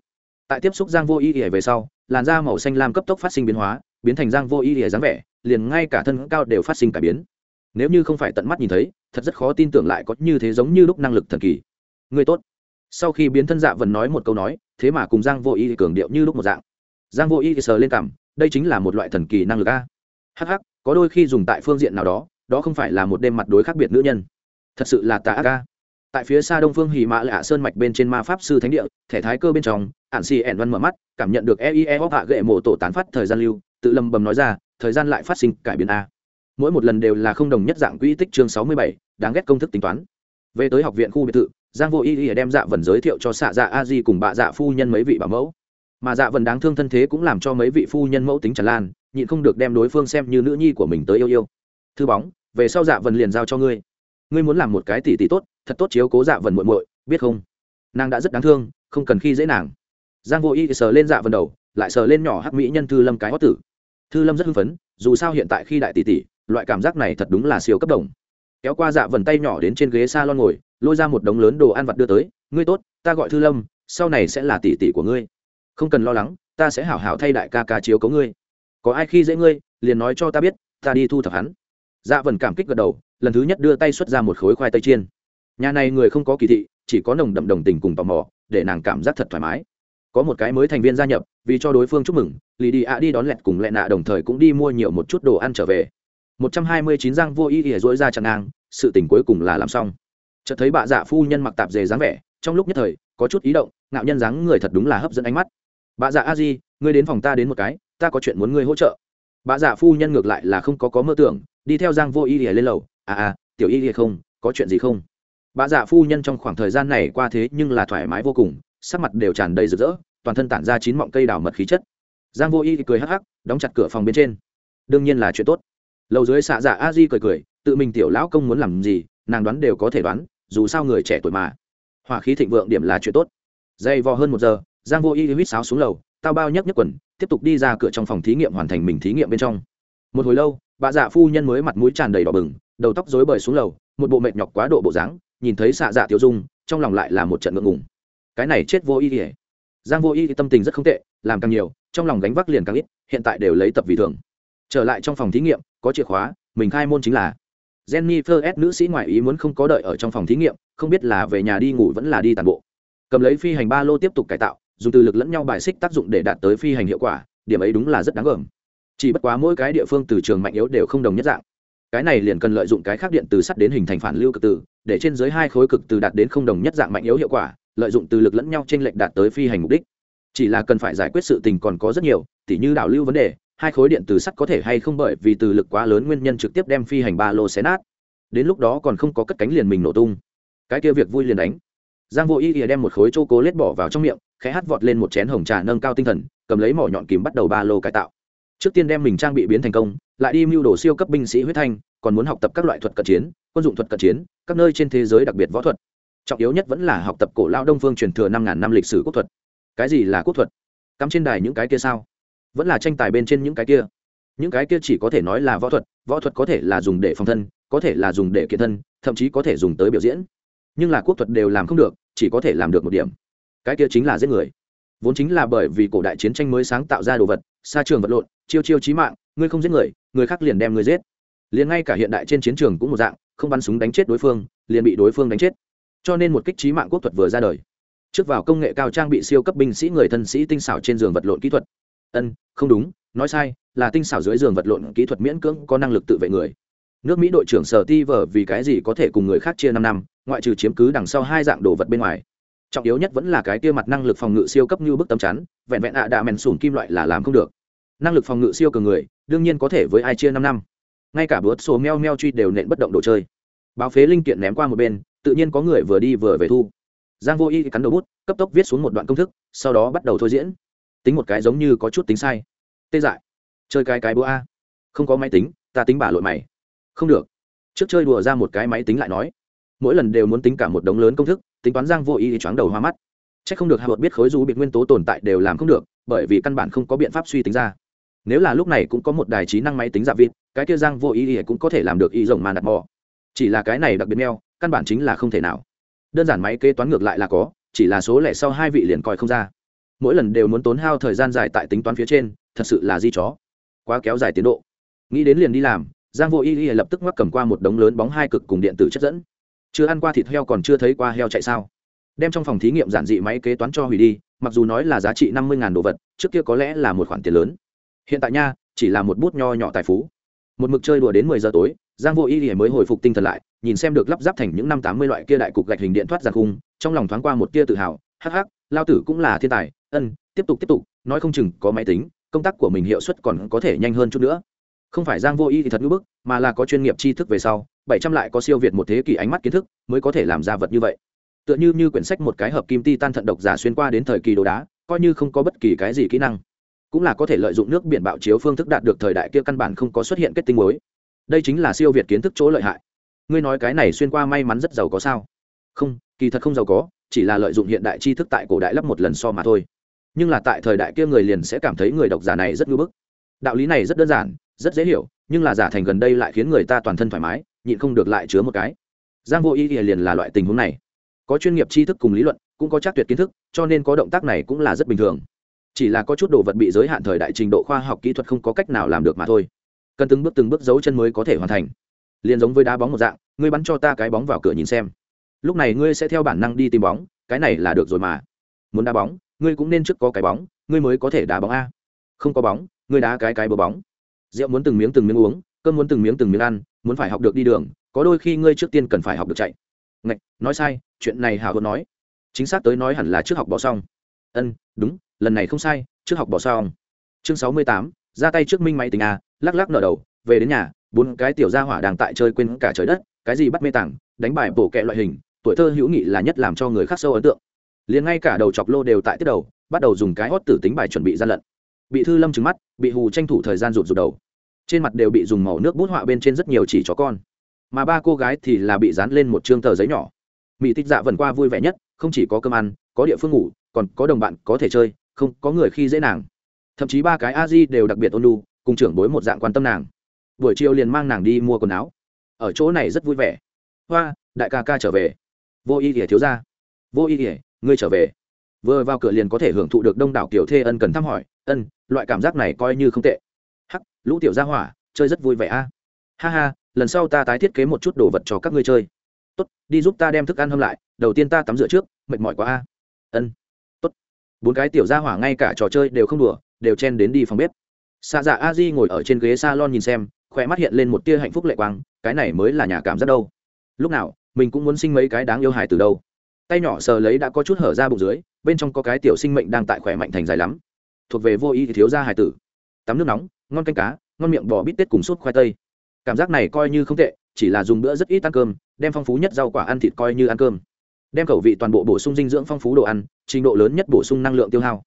S1: tại tiếp xúc giang vô ý ỉa về sau, làn da màu xanh lam cấp tốc phát sinh biến hóa, biến thành giang vô ý ỉa dáng vẻ, liền ngay cả thân cao đều phát sinh cải biến. Nếu như không phải tận mắt nhìn thấy, thật rất khó tin tưởng lại có như thế giống như lúc năng lực thần kỳ. Người tốt. Sau khi biến thân dạ vần nói một câu nói, thế mà cùng giang vô ý cường điệu như lúc một dạng. Giang vô ý sờ lên cảm đây chính là một loại thần kỳ năng lực a. Hh có đôi khi dùng tại phương diện nào đó đó không phải là một đêm mặt đối khác biệt nữ nhân. Thật sự là tà ác ca. tại phía xa đông phương hì mã lạ sơn mạch bên trên ma pháp sư thánh địa thẻ thái cơ bên trong ạn xì ẻn văn mở mắt, cảm nhận được eie hóc hạ gậy mộ tổ tán phát thời gian lưu, tự lầm bầm nói ra, thời gian lại phát sinh cải biến a. Mỗi một lần đều là không đồng nhất dạng quỹ tích chương sáu mươi bảy, đáng ghét công thức tính toán. Về tới học viện khu biệt thự, giang vô y y đem dạ vần giới thiệu cho xạ dạ a di cùng bạ dạ phu nhân mấy vị bảo mẫu. Mà dạ vần đáng thương thân thế cũng làm cho mấy vị phu nhân mẫu tính tràn lan, nhịn không được đem đối phương xem như nữ nhi của mình tới yêu yêu. Thư bóng về sau dạ vần liền giao cho ngươi. Ngươi muốn làm một cái tỷ tỷ tốt, thật tốt chiếu cố dạ vần muội muội, biết không? Nàng đã rất đáng thương, không cần khi dễ nàng. Giang vô y sờ lên dạ vần đầu, lại sờ lên nhỏ hắc mỹ nhân thư lâm cái hót tử. Thư lâm rất hưng phấn, dù sao hiện tại khi đại tỷ tỷ, loại cảm giác này thật đúng là siêu cấp đồng. Kéo qua dạ vần tay nhỏ đến trên ghế s a lon ngồi, lôi ra một đống lớn đồ ăn vặt đưa tới. Ngươi tốt, ta gọi thư lâm, sau này sẽ là tỷ tỷ của ngươi. Không cần lo lắng, ta sẽ hảo hảo thay đại ca ca chiếu cấu ngươi. Có ai khi dễ ngươi, liền nói cho ta biết, ta đi thu thập hắn dạ vần cảm kích gật đầu, lần thứ nhất đưa tay xuất ra một khối khoai tây chiên. Nhà này người không có kỳ thị, chỉ có nồng đậm đồng tình cùng tò mò, để nàng cảm giác thật thoải mái. Có một cái mới thành viên gia nhập, vì cho đối phương chúc mừng lì đi ạ đi đón lẹt cùng lẹ nạ đồng thời cũng đi mua nhiều một chút đồ ăn trở về. Một trăm hai mươi chín giang vô ý ỉa dỗi ra chặn ngang, sự tình cuối cùng là làm xong. Chợt thấy bạ dạ phu nhân mặc tạp dề dáng vẻ, trong lúc nhất thời, có chút ý động, ngạo nhân dáng người thật đúng là hấp dẫn ánh mắt. Bạ dạ a di, ngươi đến phòng ta đến một cái, ta có chuyện muốn ngươi hỗ trợ. Bạ dạ phu nhân ngược lại là không có có mơ tưởng đi theo giang vô y lìa lên lầu. À à tiểu y lìa không, có chuyện gì không? Bà dạ phu nhân trong khoảng thời gian này qua thế nhưng là thoải mái vô cùng, sắc mặt đều tràn đầy rực rỡ, toàn thân tản ra chín mọng cây đào mật khí chất. Giang vô y cười hắc hắc, đóng chặt cửa phòng bên trên. Đương nhiên là chuyện tốt. Lầu dưới xạ dạ a di cười cười, tự mình tiểu lão công muốn làm gì, nàng đoán đều có thể đoán, dù sao người trẻ tuổi mà. Hỏa khí thịnh vượng điểm là chuyện tốt. Dây vò hơn một giờ, giang vô y huýt sáo xuống lầu, tao bao nhấc nhấc quần, tiếp tục đi ra cửa trong phòng thí nghiệm hoàn thành mình thí nghiệm bên trong một hồi lâu, bà dạ phu nhân mới mặt mũi tràn đầy đỏ bừng, đầu tóc rối bời xuống lầu, một bộ mệt nhọc quá độ bộ dáng, nhìn thấy xạ dạ tiểu dung, trong lòng lại là một trận ngượng ngùng. Cái này chết vô ý ỉa giang vô y tâm tình rất không tệ, làm càng nhiều, trong lòng gánh vác liền càng ít, hiện tại đều lấy tập vì thường trở lại trong phòng thí nghiệm, có chìa khóa, mình khai môn chính là jennifer s. nữ sĩ ngoại ý muốn không có đợi ở trong phòng thí nghiệm, không biết là về nhà đi ngủ vẫn là đi tàn bộ. Cầm lấy phi hành ba lô tiếp tục cải tạo, dùng từ lực lẫn nhau bài xích tác dụng để đạt tới phi hành hiệu quả, điểm ấy đúng là rất đáng gờm chỉ bất quá mỗi cái địa phương từ trường mạnh yếu đều không đồng nhất dạng. Cái này liền cần lợi dụng cái khác điện từ sắt đến hình thành phản lưu cực từ để trên dưới hai khối cực từ đạt đến không đồng nhất dạng mạnh yếu hiệu quả, lợi dụng từ lực lẫn nhau trên lệnh đạt tới phi hành mục đích. Chỉ là cần phải giải quyết sự tình còn có rất nhiều, tỉ như đảo lưu vấn đề, hai khối điện từ sắt có thể hay không bởi vì từ lực quá lớn nguyên nhân trực tiếp đem phi hành ba lô xé nát. Đến lúc đó còn không có cất cánh liền mình nổ tung. Cái kia việc vui liền đánh. Giang vô y ỉa đem một khối chô cố lết bỏ vào trong miệng, khẽ hát vọt lên một chén hồng trà nâng cao tinh thần, cầm lấy mỏ nhọn kìm bắt đầu ba lô cải tạo trước tiên đem mình trang bị biến thành công, lại đi mưu đồ siêu cấp binh sĩ huyết thanh, còn muốn học tập các loại thuật cận chiến, quân dụng thuật cận chiến, các nơi trên thế giới đặc biệt võ thuật. Trọng yếu nhất vẫn là học tập cổ lao đông phương truyền thừa năm ngàn năm lịch sử quốc thuật. Cái gì là quốc thuật? Cắm trên đài những cái kia sao? Vẫn là tranh tài bên trên những cái kia. Những cái kia chỉ có thể nói là võ thuật võ thuật có thể là dùng để phòng thân, có thể là dùng để kiện thân, thậm chí có thể dùng tới biểu diễn. Nhưng là quốc thuật đều làm không được, chỉ có thể làm được một điểm. Cái kia chính là giết người. Vốn chính là bởi vì cổ đại chiến tranh mới sáng tạo ra đồ vật, xa trường vật lộn chiêu chiêu chí mạng, ngươi không giết người người khác liền đem người giết. Liền ngay cả hiện đại trên chiến trường cũng một dạng, không bắn súng đánh chết đối phương, liền bị đối phương đánh chết. Cho nên một kích trí mạng quốc thuật vừa ra đời. Trước vào công nghệ cao trang bị siêu cấp binh sĩ người thân sĩ tinh xảo trên giường vật lộn kỹ thuật. Ân, không đúng, nói sai, là tinh xảo dưới giường vật lộn kỹ thuật miễn cưỡng có năng lực tự vệ người. Nước mỹ đội trưởng sở ti vở vì cái gì có thể cùng người khác chia năm năm, ngoại trừ chiếm cứ đằng sau hai dạng đồ vật bên ngoài. Trọng yếu nhất vẫn là cái kia mặt năng lực phòng ngự siêu cấp như bức tấm chắn, vẹn vẹn ạ à đạ mèn sùn kim loại là làm không được năng lực phòng ngự siêu cường người, đương nhiên có thể với ai chia năm năm. Ngay cả bữa số meo meo truy đều nện bất động đồ chơi. Báo phế linh kiện ném qua một bên, tự nhiên có người vừa đi vừa về thu. Giang vô y cắn đầu bút, cấp tốc viết xuống một đoạn công thức, sau đó bắt đầu thôi diễn. Tính một cái giống như có chút tính sai. Tê dại. Chơi cái cái búa a. Không có máy tính, ta tính bà lội mày. Không được. Trước chơi đùa ra một cái máy tính lại nói. Mỗi lần đều muốn tính cả một đống lớn công thức, tính toán giang vô ý thì choáng đầu hoa mắt. C h ắ c không được hạ bột biết khối du bị nguyên tố tồn tại đều làm không được, bởi vì căn bản không có biện pháp suy tính ra nếu là lúc này cũng có một đài trí năng máy tính giả vịt, cái kia giang vô ý ý cũng có thể làm được y rồng màn đặt mò. Chỉ là cái này đặc biệt neo căn bản chính là không thể nào. Đơn giản máy kế toán ngược lại là có, chỉ là số lẻ sau hai vị liền coi không ra. Mỗi lần đều muốn tốn hao thời gian dài tại tính toán phía trên, thật sự là di chó. Quá kéo dài tiến độ. Nghĩ đến liền đi làm, giang vô y ý lập tức ngoắc cầm qua một đống lớn bóng hai cực cùng điện tử chất dẫn. Chưa ăn qua thịt heo còn chưa thấy qua heo chạy sao? Đem trong phòng thí nghiệm giản dị máy kế toán cho hủy đi, mặc dù nói là giá trị năm mươi đồ vật, trước kia có lẽ là một khoản tiền lớn hiện tại nha, chỉ là một bút nho nhỏ tài phú. Một mực chơi đùa đến mười giờ tối, giang vô y thì mới hồi phục tinh thần lại, nhìn xem được lắp ráp thành những năm tám mươi loại kia đại cục gạch hình điện thoát ra khung, trong lòng thoáng qua một tia tự hào, hắc hắc, lao tử cũng là thiên tài, ân, tiếp tục tiếp tục, nói không chừng có máy tính, công tác của mình hiệu suất còn có thể nhanh hơn chút nữa. Không phải giang vô y thì thật ngưỡng bức, mà là có chuyên nghiệp tri thức về sau, bảy trăm lại có siêu việt một thế kỷ ánh mắt kiến thức mới có thể làm ra vật như vậy. Tựa như như quyển sách một cái hợp kim ti tan thận độc giả xuyên qua đến thời kỳ đồ đá, coi như không có bất kỳ cái gì kỹ năng cũng là có thể lợi dụng nước biển bạo chiếu phương thức đạt được thời đại kia căn bản không có xuất hiện kết tinh mới đây chính là siêu việt kiến thức chỗ lợi hại. Ngươi nói cái này xuyên qua may mắn rất giàu có sao? Không, kỳ thật không giàu có, chỉ là lợi dụng hiện đại tri thức tại cổ đại lắp một lần so mà thôi. Nhưng là tại thời đại kia người liền sẽ cảm thấy người độc giả này rất ngưỡng bức. Đạo lý này rất đơn giản, rất dễ hiểu, nhưng là giả thành gần đây lại khiến người ta toàn thân thoải mái, nhịn không được lại chứa một cái. Giang vô ý liền là loại tình huống này. Có chuyên nghiệp tri thức cùng lý luận, cũng có chắc tuyệt kiến thức, cho nên có động tác này cũng là rất bình thường chỉ là có chút đồ vật bị giới hạn thời đại trình độ khoa học kỹ thuật không có cách nào làm được mà thôi. Cần từng bước từng bước giấu chân mới có thể hoàn thành. Liền giống với đá bóng một dạng, ngươi bắn cho ta cái bóng vào cửa nhìn xem. Lúc này ngươi sẽ theo bản năng đi tìm bóng, cái này là được rồi mà. Muốn đá bóng, ngươi cũng nên trước có cái bóng, ngươi mới có thể đá bóng a. Không có bóng, ngươi đá cái cái bờ bóng. Rượu muốn từng miếng từng miếng uống, cơm muốn từng miếng từng miếng ăn, muốn phải học được đi đường, có đôi khi ngươi trước tiên cần phải học được chạy. Ngạch, nói sai, chuyện này hào hôn nói. Chính xác tới nói hẳn là trước học bỏ xong. Ân, đúng lần này không sai, trước học bỏ xong chương sáu mươi tám, ra tay trước minh máy tính a, lắc lắc nở đầu, về đến nhà, bốn cái tiểu gia hỏa đang tại chơi quên cả trời đất, cái gì bắt mê tảng, đánh bài bổ kẹ loại hình, tuổi thơ hữu nghị là nhất làm cho người khác sâu ấn tượng. Liền ngay cả đầu chọc lô đều tại tiết đầu, bắt đầu dùng cái hót tử tính bài chuẩn bị gian lận. Bị thư lâm trứng mắt, bị hù tranh thủ thời gian rụt rụt đầu. Trên mặt đều bị dùng màu nước bút họa bên trên rất nhiều chỉ chó con. Mà ba cô gái thì là bị dán lên một chương tờ giấy nhỏ. Mỹ tích dạ vần qua vui vẻ nhất, không chỉ có cơm ăn, có địa phương ngủ, còn có đồng bạn có thể chơi không có người khi dễ nàng. Thậm chí ba cái a di đều đặc biệt ôn lu cùng trưởng bối một dạng quan tâm nàng. Buổi chiều liền mang nàng đi mua quần áo. Ở chỗ này rất vui vẻ. Hoa, đại ca ca trở về. Vô y ỉa thiếu ra vô y ỉa ngươi trở về. Vừa vào cửa liền có thể hưởng thụ được đông đảo kiểu thê ân cần thăm hỏi. Ân, loại cảm giác này coi như không tệ. Hắc, lũ tiểu gia hỏa, chơi rất vui vẻ a. À? Ha ha, lần sau ta tái thiết kế một chút đồ vật cho các ngươi chơi. Tốt, đi giúp ta đem thức ăn hâm lại. Đầu tiên ta tắm rửa trước, mệt mỏi quá a. Ân bốn cái tiểu gia hỏa ngay cả trò chơi đều không đùa, đều chen đến đi phòng bếp. Xa dạ a di ngồi ở trên ghế s a lon nhìn xem, khỏe mắt hiện lên một tia hạnh phúc lệ quang, cái này mới là nhà cảm giác đâu. Lúc nào, mình cũng muốn sinh mấy cái đáng yêu hài từ đâu. Tay nhỏ sờ lấy đã có chút hở ra bụng dưới, bên trong có cái tiểu sinh mệnh đang tại khỏe mạnh thành dài lắm. Thuộc về vô y thì thiếu ra hài tử. Tắm nước nóng, ngon canh cá, ngon miệng bò bít tết cùng sốt khoai tây. Cảm giác này coi như không tệ, chỉ là dùng bữa rất ít ăn cơm, đem phong phú nhất rau quả ăn thịt coi như ăn cơm đem khẩu vị toàn bộ bổ sung dinh dưỡng phong phú đồ ăn, trình độ lớn nhất bổ sung năng lượng tiêu hao.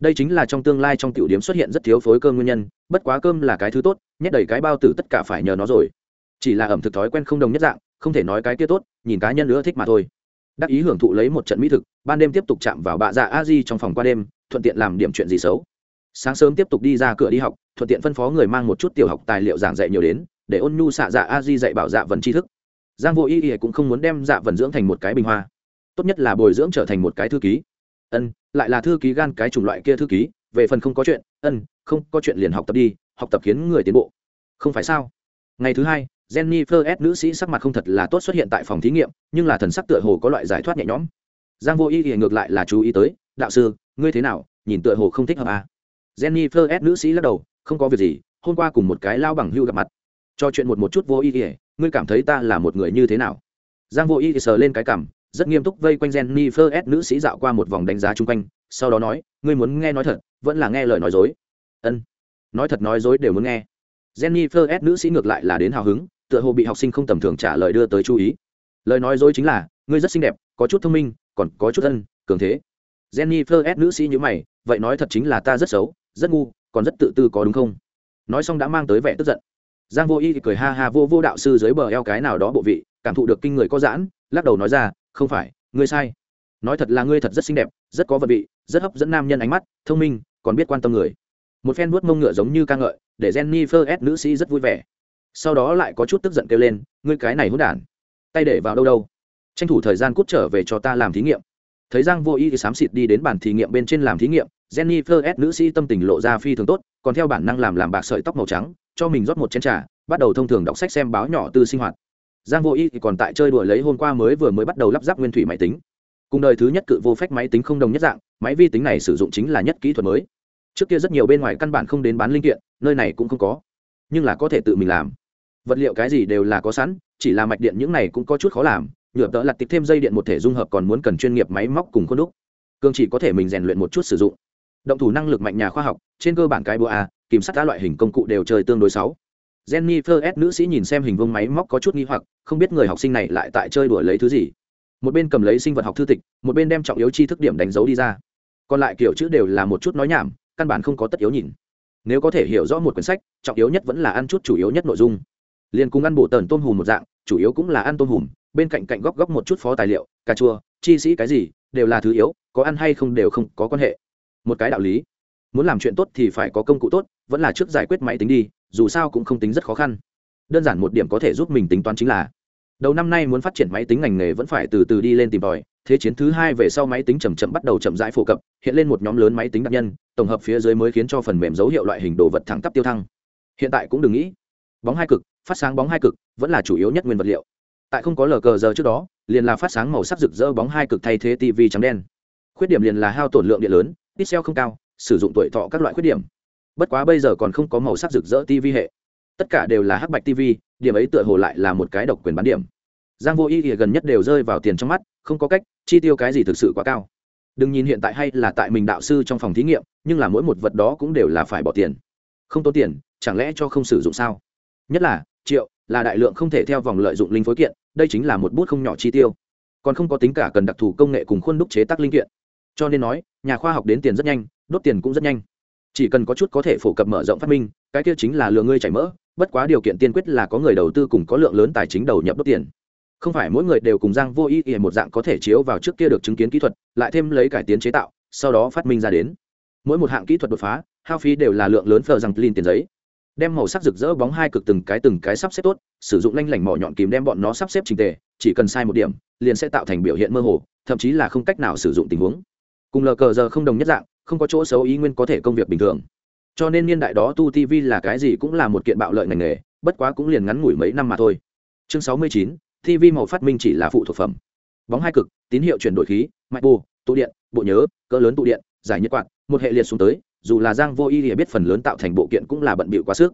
S1: Đây chính là trong tương lai trong tiểu điểm xuất hiện rất thiếu phối cơm nguyên nhân, bất quá cơm là cái thứ tốt, nhét đầy cái bao tử tất cả phải nhờ nó rồi. Chỉ là ẩm thực thói quen không đồng nhất dạng, không thể nói cái kia tốt, nhìn cá nhân nữa thích mà thôi. Đắc ý hưởng thụ lấy một trận mỹ thực, ban đêm tiếp tục chạm vào bạ dạ a di trong phòng qua đêm, thuận tiện làm điểm chuyện gì xấu. Sáng sớm tiếp tục đi ra cửa đi học, thuận tiện phân phó người mang một chút tiểu học tài liệu giảng dạy nhiều đến, để ôn nhu xạ dạ a di dạy bảo dạ vần tri thức. Giang vô y y cũng không muốn đem dạ vần dưỡng thành một cái bình hoa tốt nhất là bồi dưỡng trở thành một cái thư ký. Ân, lại là thư ký gan cái chủng loại kia thư ký, về phần không có chuyện, ân, không có chuyện liền học tập đi, học tập khiến người tiến bộ. Không phải sao? Ngày thứ hai, jennifer s nữ sĩ sắc mặt không thật là tốt xuất hiện tại phòng thí nghiệm, nhưng là thần sắc tựa hồ có loại giải thoát nhẹ nhõm. Giang vô y thì ngược lại là chú ý tới, đạo sư, ngươi thế nào? Nhìn tựa hồ không thích hợp à. jennifer s nữ sĩ lắc đầu, không có việc gì, hôm qua cùng một cái lao bằng hưu gặp mặt. Cho chuyện một một chút vô y thì, ngươi cảm thấy ta là một người như thế nào? Giang vô y thì sờ lên cái cảm rất nghiêm túc vây quanh jennifer s. nữ sĩ dạo qua một vòng đánh giá chung quanh, sau đó nói, ngươi muốn nghe nói thật, vẫn là nghe lời nói dối. Ân, nói thật nói dối đều muốn nghe. Jennifer s. nữ sĩ ngược lại là đến hào hứng, tựa hồ bị học sinh không tầm thường trả lời đưa tới chú ý. Lời nói dối chính là, ngươi rất xinh đẹp, có chút thông minh, còn có chút thân cường thế. Jennifer s. nữ sĩ như mày, vậy nói thật chính là ta rất xấu, rất ngu, còn rất tự tư có đúng không? Nói xong đã mang tới vẻ tức giận. Giang vô y thì cười ha ha vô vô đạo sư dưới bờ eo cái nào đó bộ vị, cảm thụ được kinh người có giãn, lắc đầu nói ra không phải, ngươi sai. Nói thật là ngươi thật rất xinh đẹp, rất có vật vị, rất hấp dẫn nam nhân ánh mắt, thông minh, còn biết quan tâm người. Một phen vuốt mông ngựa giống như ca ngợi, để jennifer s nữ sĩ rất vui vẻ. Sau đó lại có chút tức giận kêu lên, ngươi cái này hỗn đản, tay để vào đâu đâu? Tranh thủ thời gian cút trở về cho ta làm thí nghiệm. Thấy giang vô y thì xám xịt đi đến bàn thí nghiệm bên trên làm thí nghiệm, jennifer s nữ sĩ tâm tình lộ ra phi thường tốt, còn theo bản năng làm làm bạc sợi tóc màu trắng, cho mình rót một chén trà, bắt đầu thông thường đọc sách xem báo nhỏ từ sinh hoạt giang vô y thì còn tại chơi đùa lấy hôm qua mới vừa mới bắt đầu lắp ráp nguyên thủy máy tính. Cùng đời thứ nhất cự vô phách máy tính không đồng nhất dạng, máy vi tính này sử dụng chính là nhất kỹ thuật mới. Trước kia rất nhiều bên ngoài căn bản không đến bán linh kiện, nơi này cũng không có. Nhưng là có thể tự mình làm. Vật liệu cái gì đều là có sẵn, chỉ là mạch điện những này cũng có chút khó làm, nhựa tợ lặt tịch thêm dây điện một thể dung hợp còn muốn cần chuyên nghiệp máy móc cùng khuôn đúc. Cương chỉ có thể mình rèn luyện một chút sử dụng. Động thủ năng lực mạnh nhà khoa học, trên cơ bản cái búa a, kìm sắt các loại hình công cụ đều chơi tương đối sáu jennifer s nữ sĩ nhìn xem hình vương máy móc có chút nghi hoặc, không biết người học sinh này lại tại chơi đuổi lấy thứ gì. Một bên cầm lấy sinh vật học thư tịch, một bên đem trọng yếu tri thức điểm đánh dấu đi ra. Còn lại kiểu chữ đều là một chút nói nhảm, căn bản không có tất yếu nhìn. Nếu có thể hiểu rõ một quyển sách, trọng yếu nhất vẫn là ăn chút chủ yếu nhất nội dung. Liên cùng ăn bổ tần tôm hùm một dạng, chủ yếu cũng là ăn tôm hùm, bên cạnh cạnh góc góc một chút phó tài liệu, cà chua, chi sĩ cái gì, đều là thứ yếu, có ăn hay không đều không có quan hệ. Một cái đạo lý. Muốn làm chuyện tốt thì phải có công cụ tốt vẫn là trước giải quyết máy tính đi, dù sao cũng không tính rất khó khăn. Đơn giản một điểm có thể giúp mình tính toán chính là, đầu năm nay muốn phát triển máy tính ngành nghề vẫn phải từ từ đi lên tìm tòi, thế chiến thứ hai về sau máy tính chậm chậm bắt đầu chậm rãi phổ cập, hiện lên một nhóm lớn máy tính đặc nhân, tổng hợp phía dưới mới khiến cho phần mềm dấu hiệu loại hình đồ vật thẳng tắp tiêu thăng. Hiện tại cũng đừng nghĩ, bóng hai cực, phát sáng bóng hai cực vẫn là chủ yếu nhất nguyên vật liệu. Tại không có lờ cờ giờ trước đó, liền là phát sáng màu sắc rực rỡ bóng hai cực thay thế tv trắng đen. Khuyết điểm liền là hao tổn lượng điện lớn, pixel không cao, sử dụng tuổi thọ các loại khuyết điểm bất quá bây giờ còn không có màu sắc rực rỡ tv hệ. Tất cả đều là hắc bạch tv điểm ấy tựa hồ lại là một cái độc quyền bán điểm. Giang vô y thì gần nhất đều rơi vào tiền trong mắt, không có cách, chi tiêu cái gì thực sự quá cao. Đừng nhìn hiện tại hay là tại mình đạo sư trong phòng thí nghiệm, nhưng là mỗi một vật đó cũng đều là phải bỏ tiền. Không tốn tiền, chẳng lẽ cho không sử dụng sao? Nhất là, triệu, là đại lượng không thể theo vòng lợi dụng linh phối kiện, đây chính là một bút không nhỏ chi tiêu. Còn không có tính cả cần đặc thù công nghệ cùng khuôn đúc chế tác linh kiện. Cho nên nói, nhà khoa học đến tiền rất nhanh, đốt tiền cũng rất nhanh chỉ cần có chút có thể phổ cập mở rộng phát minh, cái kia chính là lừa ngươi chảy mỡ, bất quá điều kiện tiên quyết là có người đầu tư cùng có lượng lớn tài chính đầu nhập đốt tiền. Không phải mỗi người đều cùng giang vô ý ỉa một dạng có thể chiếu vào trước kia được chứng kiến kỹ thuật, lại thêm lấy cải tiến chế tạo, sau đó phát minh ra đến. Mỗi một hạng kỹ thuật đột phá, hao phí đều là lượng lớn phờ rằng plin tiền giấy. Đem màu sắc rực rỡ bóng hai cực từng cái từng cái sắp xếp tốt, sử dụng lanh lảnh mỏ nhọn kìm đem bọn nó sắp xếp trình tề, chỉ cần sai một điểm, liền sẽ tạo thành biểu hiện mơ hồ, thậm chí là không cách nào sử dụng tình huống. Cùng lờ cờ giờ không đồng nhất dạng không có chỗ xấu ý nguyên có thể công việc bình thường. Cho nên niên đại đó tu tv là cái gì cũng là một kiện bạo lợi ngành nghề, bất quá cũng liền ngắn ngủi mấy năm mà thôi. Chương sáu mươi chín tv màu phát minh chỉ là phụ thuộc phẩm. Bóng hai cực, tín hiệu chuyển đổi khí, mạch bù, tụ điện, bộ nhớ, cỡ lớn tụ điện, giải nhiệt quạt, một hệ liệt xuống tới, dù là giang vô y thì biết phần lớn tạo thành bộ kiện cũng là bận bịu quá sức.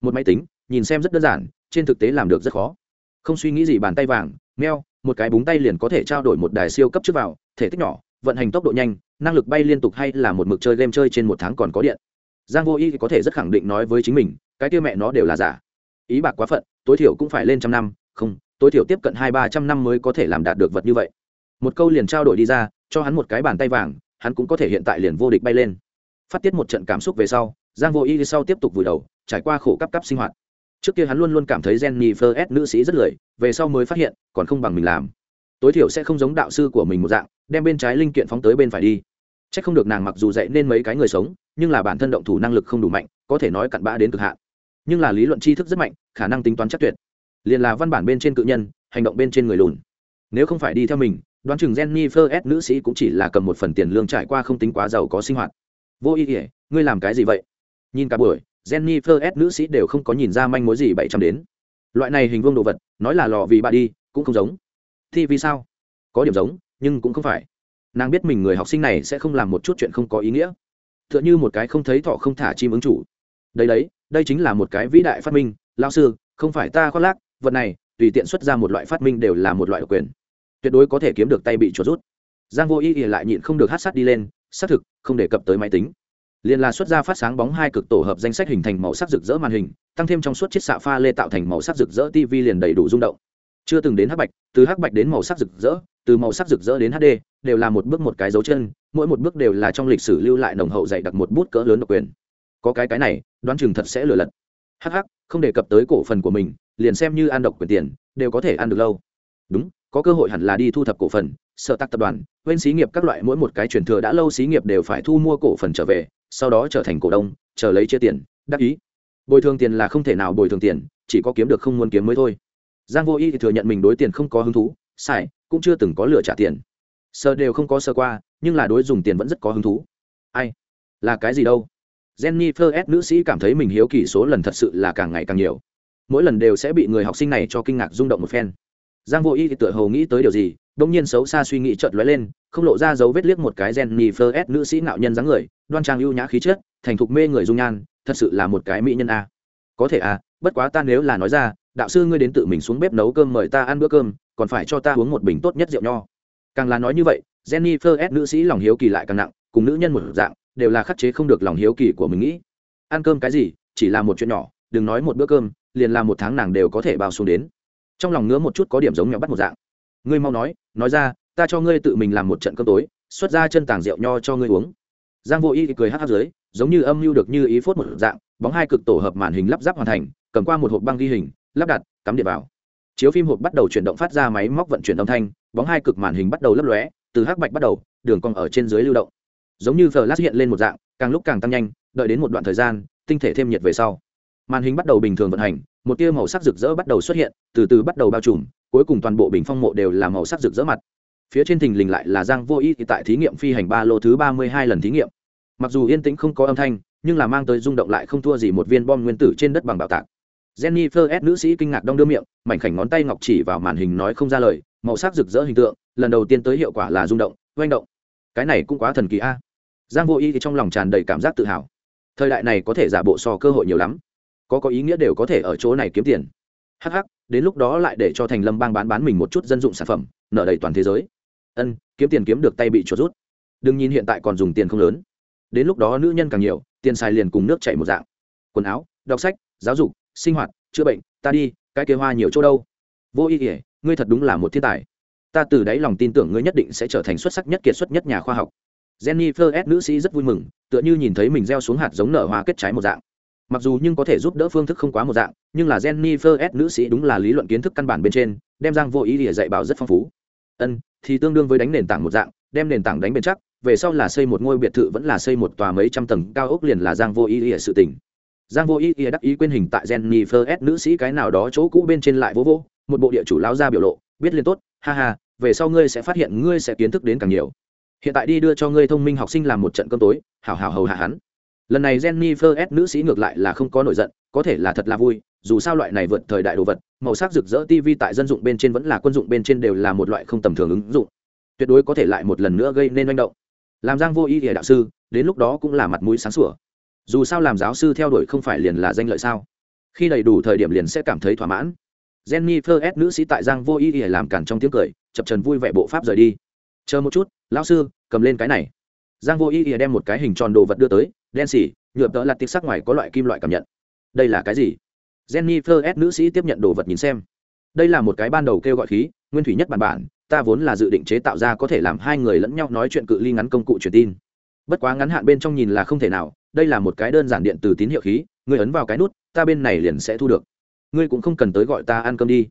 S1: Một máy tính, nhìn xem rất đơn giản, trên thực tế làm được rất khó. Không suy nghĩ gì bàn tay vàng, meo, một cái búng tay liền có thể trao đổi một đài siêu cấp trước vào, thể tích nhỏ, vận hành tốc độ nhanh năng lực bay liên tục hay là một mực chơi game chơi trên một tháng còn có điện? Giang vô y có thể rất khẳng định nói với chính mình, cái kia mẹ nó đều là giả. Ý bạc quá phận, tối thiểu cũng phải lên trăm năm, không, tối thiểu tiếp cận hai ba trăm năm mới có thể làm đạt được vật như vậy. Một câu liền trao đổi đi ra, cho hắn một cái bàn tay vàng, hắn cũng có thể hiện tại liền vô địch bay lên. Phát tiết một trận cảm xúc về sau, giang vô y sau tiếp tục vùi đầu, trải qua khổ cấp cấp sinh hoạt. Trước kia hắn luôn luôn cảm thấy jennifer s nữ sĩ rất lười, về sau mới phát hiện, còn không bằng mình làm. Tối thiểu sẽ không giống đạo sư của mình một dạng, đem bên trái linh kiện phóng tới bên phải đi c h ắ c không được nàng mặc dù dạy nên mấy cái người sống, nhưng là bản thân động thủ năng lực không đủ mạnh, có thể nói cặn bã đến cực hạn. Nhưng là lý luận tri thức rất mạnh, khả năng tính toán chắc tuyệt. Liền là văn bản bên trên cự nhân, hành động bên trên người lùn. Nếu không phải đi theo mình, đoán chừng jennifer s nữ sĩ cũng chỉ là cầm một phần tiền lương trải qua không tính quá giàu có sinh hoạt. Vô ý nghĩa ngươi làm cái gì vậy? Nhìn cả buổi, jennifer s nữ sĩ đều không có nhìn ra manh mối gì bảy trăm đến. Loại này hình vuông đồ vật, nói là lò vì bà đi, cũng không giống. Thì vì sao? Có điểm giống, nhưng cũng không phải nàng biết mình người học sinh này sẽ không làm một chút chuyện không có ý nghĩa. T h ư ợ n h ư một cái không thấy thọ không thả chim ứng chủ. Đấy đấy, đây chính là một cái vĩ đại phát minh. Lao sư, không phải ta khoác lác, vật này, tùy tiện xuất ra một loại phát minh đều là một loại độc quyền. Tuyệt đối có thể kiếm được tay bị chuột rút. Giang vô ý ỉa lại nhịn không được hát sát đi lên, xác thực, không đề cập tới máy tính. Liền là xuất ra phát sáng bóng hai cực tổ hợp danh sách hình thành màu sắc rực rỡ màn hình, tăng thêm trong suốt chiếc xạ pha lê tạo thành màu sắc rực rỡ tv liền đầy đủ rung động. Chưa từng đến hắc bạch, từ hắc bạch đến màu sắc rực rỡ, từ màu sắc rực rỡ đến hd đều là một bước một cái dấu chân, mỗi một bước đều là trong lịch sử lưu lại nồng hậu dạy đặt một bút cỡ lớn độc quyền. Có cái cái này, đoán chừng thật sẽ lừa lật. Hh không đề cập tới cổ phần của mình, liền xem như ăn độc quyền tiền, đều có thể ăn được lâu. Đúng, có cơ hội hẳn là đi thu thập cổ phần, sợ tắc tập đoàn bên xí nghiệp các loại mỗi một cái truyền thừa đã lâu xí nghiệp đều phải thu mua cổ phần trở về, sau đó trở thành cổ đông, chờ lấy chia tiền đắc ý. Bồi thường tiền là không thể nào bồi thường tiền, chỉ có kiếm được không muốn kiếm mới thôi. Giang vô y thì thừa nhận mình đối tiền không có hứng thú, sai, cũng chưa từng có lựa trả tiền sơ đều không có sơ qua, nhưng là đối dùng tiền vẫn rất có hứng thú. Ai? Là cái gì đâu? Jennifer s nữ sĩ cảm thấy mình hiếu kỳ số lần thật sự là càng ngày càng nhiều. Mỗi lần đều sẽ bị người học sinh này cho kinh ngạc rung động một phen. Giang vô y thì tựa hồ nghĩ tới điều gì, đông nhiên xấu xa suy nghĩ chợt lóe lên, không lộ ra dấu vết liếc một cái jennifer s nữ sĩ ngạo nhân dáng người, đoan trang ưu nhã khí chất, thành thục mê người dung nhan, thật sự là một cái mỹ nhân a. Có thể a, bất quá ta nếu là nói ra, đạo sư ngươi đến tự mình xuống bếp nấu cơm mời ta ăn bữa cơm, còn phải cho ta uống một bình tốt nhất rượu nho càng là nói như vậy, jennifer s nữ sĩ lòng hiếu kỳ lại càng nặng, cùng nữ nhân một dạng, đều là khắc chế không được lòng hiếu kỳ của mình nghĩ. Ăn cơm cái gì, chỉ là một chuyện nhỏ, đừng nói một bữa cơm, liền là một tháng nàng đều có thể bao xuống đến. Trong lòng ngứa một chút có điểm giống nhỏ bắt một dạng. Ngươi mau nói nói ra, ta cho ngươi tự mình làm một trận cơm tối, xuất ra chân tàng rượu nho cho ngươi uống. Giang vô y cười hát hát dưới, giống như âm mưu được như ý phốt một dạng, bóng hai cực tổ hợp màn hình lắp ráp hoàn thành, cầm qua một hộp băng ghi hình, lắp đặt, cắm điện vào. Chiếu phim hộp bắt đầu chuyển động phát ra máy móc vận chuyển âm thanh bóng hai cực màn hình bắt đầu lấp lóe, từ hắc bạch bắt đầu, đường cong ở trên dưới lưu động. Giống như flash hiện lên một dạng, càng lúc càng tăng nhanh, đợi đến một đoạn thời gian, tinh thể thêm nhiệt về sau. Màn hình bắt đầu bình thường vận hành, một tia màu sắc rực rỡ bắt đầu xuất hiện, từ từ bắt đầu bao trùm, cuối cùng toàn bộ bình phong mộ đều là màu sắc rực rỡ mặt. Phía trên thình lình lại là giang vô ý tại thí nghiệm phi hành ba lô thứ ba mươi hai lần thí nghiệm. Mặc dù yên tĩnh không có âm thanh, nhưng là mang tới rung động lại không thua gì một viên bom nguyên tử trên đất bằng bảo tạc. Jennifer s nữ sĩ kinh ngạc đong đưa miệng, mảnh khảnh ngón tay ngọc chỉ vào màn hình nói không ra lời màu sắc rực rỡ hình tượng, lần đầu tiên tới hiệu quả là rung động oanh động. Cái này cũng quá thần kỳ a. Giang vô y thì trong lòng tràn đầy cảm giác tự hào. Thời đại này có thể giả bộ so cơ hội nhiều lắm. Có có ý nghĩa đều có thể ở chỗ này kiếm tiền. Hh đến lúc đó lại để cho thành lâm bang bán bán mình một chút dân dụng sản phẩm, nợ đầy toàn thế giới. Ân, kiếm tiền kiếm được tay bị chuột rút. Đừng nhìn hiện tại còn dùng tiền không lớn. Đến lúc đó nữ nhân càng nhiều, tiền xài liền cùng nước chảy một dạng. Quần áo, đọc sách, giáo dục, sinh hoạt, chữa bệnh, ta đi, cái kế hoa nhiều chỗ đâu? Vô ý ỉa ngươi thật đúng là một thiên tài. Ta từ đáy lòng tin tưởng ngươi nhất định sẽ trở thành xuất sắc nhất kiệt xuất nhất nhà khoa học. Jennifer s. nữ sĩ rất vui mừng, tựa như nhìn thấy mình gieo xuống hạt giống nở hoa kết trái một dạng. Mặc dù nhưng có thể giúp đỡ phương thức không quá một dạng, nhưng là jennifer s. nữ sĩ đúng là lý luận kiến thức căn bản bên trên, đem giang vô ý ỉa dạy bảo rất phong phú. Ân, thì tương đương với đánh nền tảng một dạng, đem nền tảng đánh bền chắc, về sau là xây một ngôi biệt thự vẫn là xây một tòa mấy trăm tầng cao ốc liền là giang vô ý ỉa sự tình. Giang vô ý ỉa đắc ý quên hình tại jennifer s nữ sĩ cái nào đó chỗ cũ bên trên lại vô vô một bộ địa chủ lão gia biểu lộ, biết liên tốt, ha ha, về sau ngươi sẽ phát hiện ngươi sẽ kiến thức đến càng nhiều. Hiện tại đi đưa cho ngươi thông minh học sinh làm một trận cơm tối, hảo hảo hầu hạ hắn. Lần này jennifer s nữ sĩ ngược lại là không có nổi giận, có thể là thật là vui, dù sao loại này vượt thời đại đồ vật, màu sắc rực rỡ tv tại dân dụng bên trên vẫn là quân dụng bên trên đều là một loại không tầm thường ứng dụng. Tuyệt đối có thể lại một lần nữa gây nên manh động. Làm giang vô ý thì đạo sư, đến lúc đó cũng là mặt mũi sáng sủa. Dù sao làm giáo sư theo đuổi không phải liền là danh lợi sao? Khi đầy đủ thời điểm liền sẽ cảm thấy thỏa mãn jennifer s, nữ sĩ tại giang vô ý ỉa làm cản trong tiếng cười, chập trần vui vẻ bộ pháp rời đi. Chờ một chút, lão sư, cầm lên cái này. Giang vô ý ỉa đem một cái hình tròn đồ vật đưa tới, đen xỉ nhựa tợ lặt tiệc sắc ngoài có loại kim loại cảm nhận. Đây là cái gì? Jennifer s, nữ sĩ tiếp nhận đồ vật nhìn xem. Đây là một cái ban đầu kêu gọi khí, nguyên thủy nhất bản bản, ta vốn là dự định chế tạo ra có thể làm hai người lẫn nhau nói chuyện cự ly ngắn công cụ truyền tin. Bất quá ngắn hạn bên trong nhìn là không thể nào, đây là một cái đơn giản điện từ tín hiệu khí ngươi ấn vào cái nút, ta bên này liền sẽ thu được ngươi cũng không cần tới gọi ta ăn cơm đi.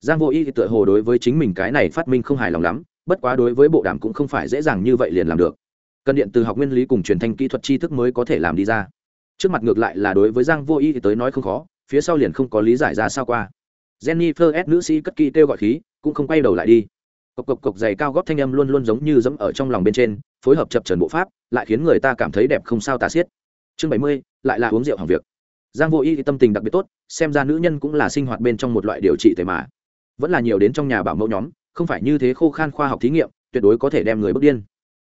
S1: Giang vô y thì tựa hồ đối với chính mình cái này phát minh không hài lòng lắm, bất quá đối với bộ đàm cũng không phải dễ dàng như vậy liền làm được. Cần điện từ học nguyên lý cùng truyền thanh kỹ thuật tri thức mới có thể làm đi ra. Trước mặt ngược lại là đối với giang vô y thì tới nói không khó, phía sau liền không có lý giải ra sao qua. Jennifer s nữ sĩ cất kỹ kêu gọi khí, cũng không quay đầu lại đi. Cộc cộc cộc giày cao góp thanh âm luôn luôn giống như dẫm ở trong lòng bên trên, phối hợp chập trần bộ pháp, lại khiến người ta cảm thấy đẹp không sao tà xiết. Chương bảy mươi, lại là uống rượu hàng việc giang vô y thì tâm tình đặc biệt tốt, xem ra nữ nhân cũng là sinh hoạt bên trong một loại điều trị tề mà. Vẫn là nhiều đến trong nhà bảo mẫu nhóm, không phải như thế khô khan khoa học thí nghiệm, tuyệt đối có thể đem người bước điên.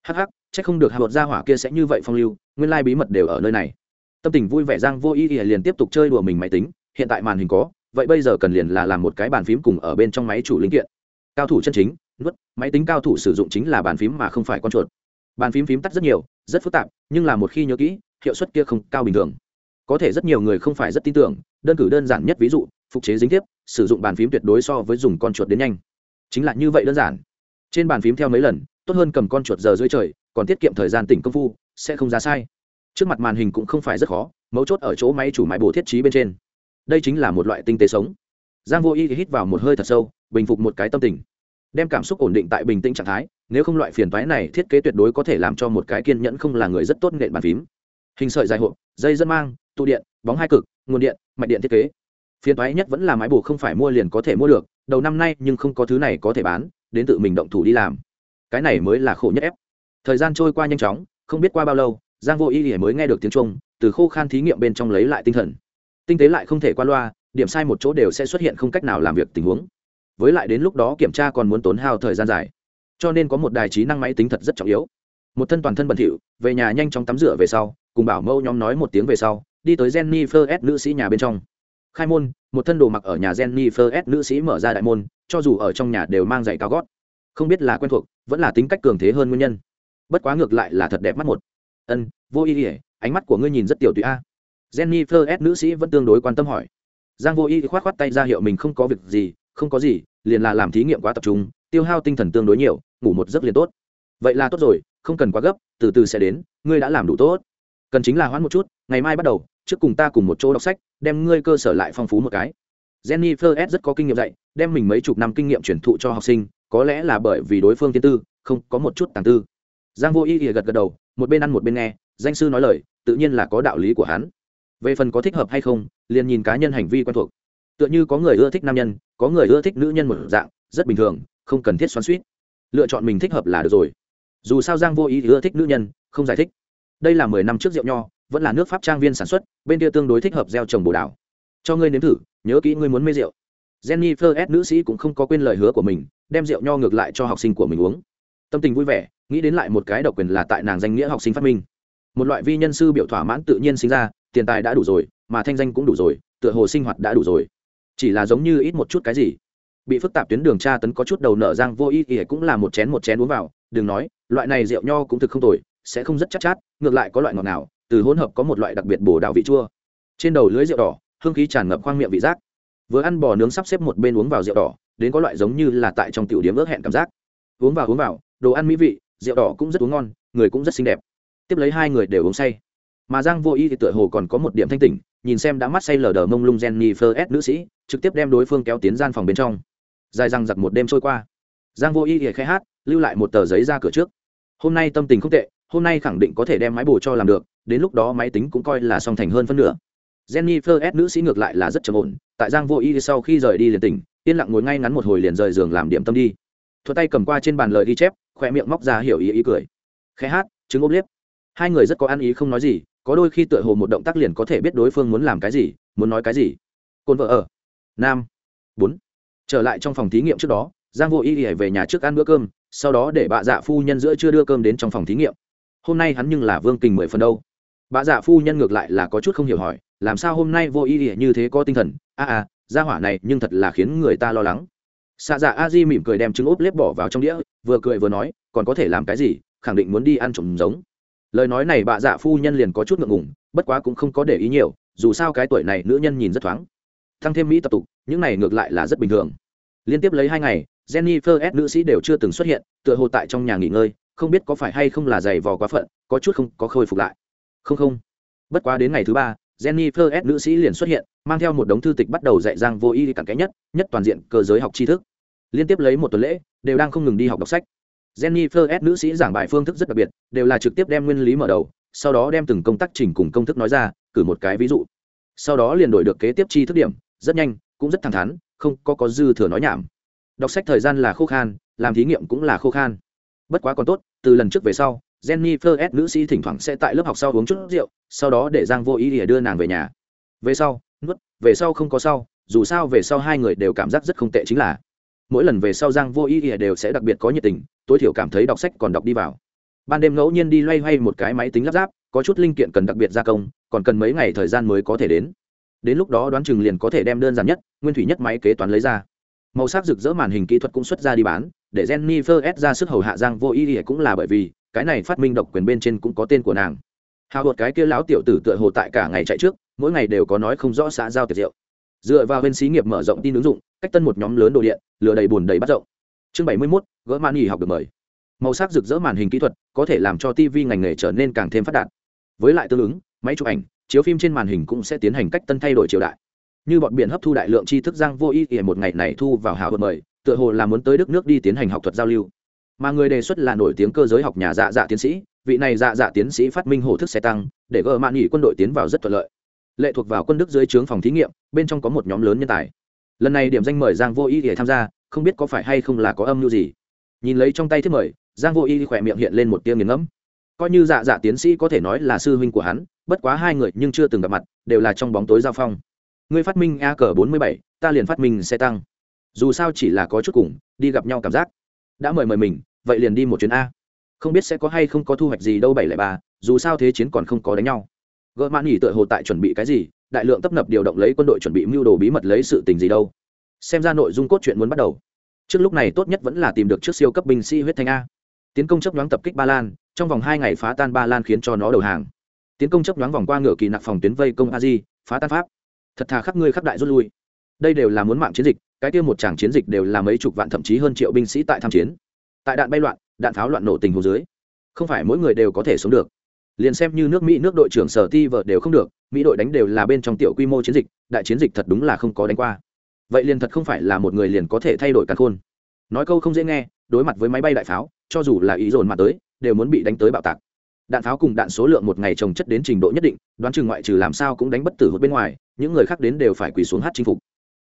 S1: Hắc hắc, chắc không được hạ bột gia hỏa kia sẽ như vậy phong lưu, nguyên lai bí mật đều ở nơi này. Tâm tình vui vẻ giang vô y thì liền tiếp tục chơi đùa mình máy tính, hiện tại màn hình có, vậy bây giờ cần liền là làm một cái bàn phím cùng ở bên trong máy chủ linh kiện. Cao thủ chân chính, nuốt, máy tính cao thủ sử dụng chính là bàn phím mà không phải con chuột. Bàn phím phím tắt rất nhiều, rất phức tạp, nhưng là một khi nhớ kỹ, hiệu suất kia không cao bình thường có thể rất nhiều người không phải rất tin tưởng, đơn cử đơn giản nhất ví dụ, phục chế dính tiếp, sử dụng bàn phím tuyệt đối so với dùng con chuột đến nhanh. Chính là như vậy đơn giản. Trên bàn phím theo mấy lần, tốt hơn cầm con chuột giờ dưới trời, còn tiết kiệm thời gian tỉnh công phu, sẽ không ra sai. Trước mặt màn hình cũng không phải rất khó, mấu chốt ở chỗ máy chủ máy bổ thiết trí bên trên. Đây chính là một loại tinh tế sống. Giang vô y hít vào một hơi thật sâu, bình phục một cái tâm tình. Đem cảm xúc ổn định tại bình tĩnh trạng thái, nếu không loại phiền toái này thiết kế tuyệt đối có thể làm cho một cái kiên nhẫn không là người rất tốt nện bàn phím. Hình sợi dài hộp, dây dẫn mang tụ điện, bóng hai cực, nguồn điện, mạch điện thiết kế. Phiền thoái nhất vẫn là máy bù không phải mua liền có thể mua được, đầu năm nay nhưng không có thứ này có thể bán, đến tự mình động thủ đi làm. Cái này mới là khổ nhất ép. Thời gian trôi qua nhanh chóng, không biết qua bao lâu, giang vô y mới nghe được tiếng trung từ khô khan thí nghiệm bên trong lấy lại tinh thần. Tinh tế lại không thể qua loa, điểm sai một chỗ đều sẽ xuất hiện không cách nào làm việc tình huống. Với lại đến lúc đó kiểm tra còn muốn tốn hao thời gian dài. Cho nên có một đài trí năng máy tính thật rất trọng yếu. Một thân toàn thân bẩn thỉu, về nhà nhanh chóng tắm rửa về sau, cùng bảo mâu nhóm nói một tiếng về sau đi tới jennifer s nữ sĩ nhà bên trong. Khai môn, một thân đồ mặc ở nhà jennifer s nữ sĩ mở ra đại môn, cho dù ở trong nhà đều mang giày cao gót. Không biết là quen thuộc, vẫn là tính cách cường thế hơn nguyên nhân. Bất quá ngược lại là thật đẹp mắt một. Ân, vô ý ỉa ánh mắt của ngươi nhìn rất tiểu tùy a. Jennifer s nữ sĩ vẫn tương đối quan tâm hỏi. Giang vô ý khoát khoát tay ra hiệu mình không có việc gì, không có gì, liền là làm thí nghiệm quá tập trung, tiêu hao tinh thần tương đối nhiều, ngủ một giấc liền tốt. Vậy là tốt rồi, không cần quá gấp, từ từ sẽ đến, ngươi đã làm đủ tốt cần chính là hoãn một chút, ngày mai bắt đầu, trước cùng ta cùng một chỗ đọc sách, đem ngươi cơ sở lại phong phú một cái. Jennifer s rất có kinh nghiệm dạy, đem mình mấy chục năm kinh nghiệm truyền thụ cho học sinh, có lẽ là bởi vì đối phương tiên tư, không, có một chút tàng tư. Giang vô y thì gật gật đầu, một bên ăn một bên nghe, danh sư nói lời, tự nhiên là có đạo lý của hắn. Về phần có thích hợp hay không, liền nhìn cá nhân hành vi quen thuộc. Tựa như có người ưa thích nam nhân, có người ưa thích nữ nhân một dạng, rất bình thường, không cần thiết xoắn suýt lựa chọn mình thích hợp là được rồi. Dù sao giang vô ý ưa thích nữ nhân, không giải thích đây là mười năm trước rượu nho, vẫn là nước pháp trang viên sản xuất, bên kia tương đối thích hợp gieo trồng bồ đào. Cho ngươi nếm thử, nhớ kỹ ngươi muốn mê rượu. Jenny Fleur S. nữ sĩ cũng không có quên lời hứa của mình, đem rượu nho ngược lại cho học sinh của mình uống. Tâm tình vui vẻ, nghĩ đến lại một cái độc quyền là tại nàng danh nghĩa học sinh phát minh. Một loại vi nhân sư biểu thỏa mãn tự nhiên sinh ra, tiền tài đã đủ rồi, mà thanh danh cũng đủ rồi, tựa hồ sinh hoạt đã đủ rồi. Chỉ là giống như ít một chút cái gì. Bị phức tạp tuyến đường tra tấn có chút đầu nở giang vô ý, ỉa cũng là một chén một chén uống vào, đừng nói, loại này rượu nho cũng thực không tồi sẽ không rất chắc chát, chát ngược lại có loại ngọt nào từ hỗn hợp có một loại đặc biệt bổ đạo vị chua. Trên đầu lưới rượu đỏ hương khí tràn ngập khoang miệng vị giác. Vừa ăn bò nướng sắp xếp một bên uống vào rượu đỏ đến có loại giống như là tại trong tiểu điểm ước hẹn cảm giác. Uống vào uống vào đồ ăn mỹ vị rượu đỏ cũng rất uống ngon người cũng rất xinh đẹp. Tiếp lấy hai người đều uống say. Mà giang vô y thì tựa hồ còn có một điểm thanh tỉnh nhìn xem đã mắt say lờ đờ mông lung jennifer s. nữ sĩ trực tiếp đem đối phương kéo tiến gian phòng bên trong. Dài răng giặc một đêm trôi qua. Giang vô y thì khai hát lưu lại một tờ giấy ra cửa trước. Hôm nay tâm tình không tệ hôm nay khẳng định có thể đem máy bổ cho làm được, đến lúc đó máy tính cũng coi là song thành hơn phân nửa. Jennifer s nữ sĩ ngược lại là rất trầm ổn, tại giang vô y sau khi rời đi liền tỉnh, yên lặng ngồi ngay ngắn một hồi liền rời giường làm điểm tâm đi. Thuật tay cầm qua trên bàn lời ghi chép, khoe miệng móc ra hiểu ý ý cười. Khẽ hát chứng ốp liếp. Hai người rất có ăn ý không nói gì, có đôi khi tựa hồ một động tác liền có thể biết đối phương muốn làm cái gì, muốn nói cái gì. Côn vợ ở. Nam. Bốn. Trở lại trong phòng thí nghiệm trước đó, giang vô y về nhà trước ăn bữa cơm, sau đó để bà dạ phu nhân giữa chưa đưa cơm đến trong phòng thí nghiệm hôm nay hắn nhưng là vương kình mười phần đâu. Bà dạ phu nhân ngược lại là có chút không hiểu hỏi làm sao hôm nay vô ý ỉa như thế có tinh thần? A à, à gia hỏa này nhưng thật là khiến người ta lo lắng. Xạ dạ a di mỉm cười đem trứng ốp lép bỏ vào trong đĩa vừa cười vừa nói còn có thể làm cái gì khẳng định muốn đi ăn trộm giống. Lời nói này bà dạ phu nhân liền có chút ngượng ngùng bất quá cũng không có để ý nhiều dù sao cái tuổi này nữ nhân nhìn rất thoáng. Thăng thêm mỹ tập tục những này ngược lại là rất bình thường. Liên tiếp lấy hai ngày jennifer s nữ sĩ đều chưa từng xuất hiện tựa hồ tại trong nhà nghỉ ngơi không biết có phải hay không là giày vò quá phận, có chút không, có khôi phục lại. Không không. Bất quá đến ngày thứ ba, jennifer s nữ sĩ liền xuất hiện, mang theo một đống thư tịch bắt đầu dạy giang vô y cặn kẽ nhất nhất toàn diện cơ giới học tri thức. Liên tiếp lấy một tuần lễ, đều đang không ngừng đi học đọc sách. Jennifer s nữ sĩ giảng bài phương thức rất đặc biệt, đều là trực tiếp đem nguyên lý mở đầu, sau đó đem từng công tác trình cùng công thức nói ra, cử một cái ví dụ. Sau đó liền đổi được kế tiếp chi thức điểm, rất nhanh, cũng rất thẳng thắn, không có có dư thừa nói nhảm. Đọc sách thời gian là khô khan, làm thí nghiệm cũng là khô khan bất quá còn tốt, từ lần trước về sau, jennifer s nữ sĩ thỉnh thoảng sẽ tại lớp học sau uống chút rượu, sau đó để giang vô ý để đưa nàng về nhà. Về sau, nuốt, về sau không có sau, dù sao về sau hai người đều cảm giác rất không tệ chính là. Mỗi lần về sau giang vô ý ỉa đều sẽ đặc biệt có nhiệt tình, tối thiểu cảm thấy đọc sách còn đọc đi vào. Ban đêm ngẫu nhiên đi loay hoay một cái máy tính lắp ráp, có chút linh kiện cần đặc biệt gia công, còn cần mấy ngày thời gian mới có thể đến. Đến lúc đó đoán chừng liền có thể đem đơn giản nhất, nguyên thủy nhất máy kế toán lấy ra. Màu sắc rực rỡ màn hình kỹ thuật cũng xuất ra đi bán để jennifer s ra sức hầu hạ giang vô ý ỉa cũng là bởi vì cái này phát minh độc quyền bên trên cũng có tên của nàng. Hào hột cái kia lão tiểu tử tựa hồ tại cả ngày chạy trước mỗi ngày đều có nói không rõ xã giao tiệc rượu. Dựa vào bên xí nghiệp mở rộng tin ứng dụng cách tân một nhóm lớn đồ điện lừa đầy buồn đầy bắt rộng. Chương 71, gỡ màn nghỉ học được mời. Màu sắc rực rỡ màn hình kỹ thuật có thể làm cho tv ngành nghề trở nên càng thêm phát đạt. Với lại tương ứng máy chụp ảnh chiếu phim trên màn hình cũng sẽ tiến hành cách tân thay đổi triều đại. Như bọn biển hấp thu đại lượng tri thức giang vô ý ỉa một ngày này thu vào hào hột mời tựa hồ là muốn tới đức nước đi tiến hành học thuật giao lưu. Mà người đề xuất là nổi tiếng cơ giới học nhà dạ dạ tiến sĩ, vị này dạ dạ tiến sĩ phát minh hổ thức xe tăng, để gỡ mạn nghỉ quân đội tiến vào rất thuận lợi. Lệ thuộc vào quân đức dưới trướng phòng thí nghiệm, bên trong có một nhóm lớn nhân tài. Lần này điểm danh mời giang vô ý để tham gia, không biết có phải hay không là có âm mưu gì. Nhìn lấy trong tay thiết mời, giang vô ý khỏe miệng hiện lên một tiếng nghiền ngẫm. Coi như dạ dạ tiến sĩ có thể nói là sư huynh của hắn, bất quá hai người nhưng chưa từng gặp mặt, đều là trong bóng tối giao phong. Ngươi phát minh a cờ bốn mươi bảy, ta liền phát minh xe tăng dù sao chỉ là có chút cùng, đi gặp nhau cảm giác. Đã mời mời mình, vậy liền đi một chuyến a. Không biết sẽ có hay không có thu hoạch gì đâu bảy lẻ ba, dù sao thế chiến còn không có đánh nhau. Gỡ mãn nghỉ tựa hồ tại chuẩn bị cái gì, đại lượng tấp nập điều động lấy quân đội chuẩn bị mưu đồ bí mật lấy sự tình gì đâu. Xem ra nội dung cốt truyện muốn bắt đầu. Trước lúc này tốt nhất vẫn là tìm được chiếc siêu cấp binh sĩ huyết thanh a. Tiến công chấp nhoáng tập kích ba lan, trong vòng hai ngày phá tan ba lan khiến cho nó đầu hàng. Tiến công chấp nhoáng vòng qua ngựa kỳ nặc phòng tuyến vây công a di, phá tan pháp. Thật thà khắp ngươi khắp đại rút lui. Đây đều là muốn mạng chiến dịch cái kia một tràng chiến dịch đều là mấy chục vạn thậm chí hơn triệu binh sĩ tại tham chiến. Tại đạn bay loạn, đạn pháo loạn nổ tình hồ dưới, không phải mỗi người đều có thể sống được. Liền xem như nước mỹ nước đội trưởng sở ti vợ đều không được, mỹ đội đánh đều là bên trong tiểu quy mô chiến dịch, đại chiến dịch thật đúng là không có đánh qua. Vậy liền thật không phải là một người liền có thể thay đổi căn khôn. Nói câu không dễ nghe, đối mặt với máy bay đại pháo, cho dù là ý dồn mà tới, đều muốn bị đánh tới bạo tạc. Đạn pháo cùng đạn số lượng một ngày trồng chất đến trình độ nhất định, đoán chừng ngoại trừ làm sao cũng đánh bất tử hụt bên ngoài, những người khác đến đều phải quỳ xuống hát chinh phục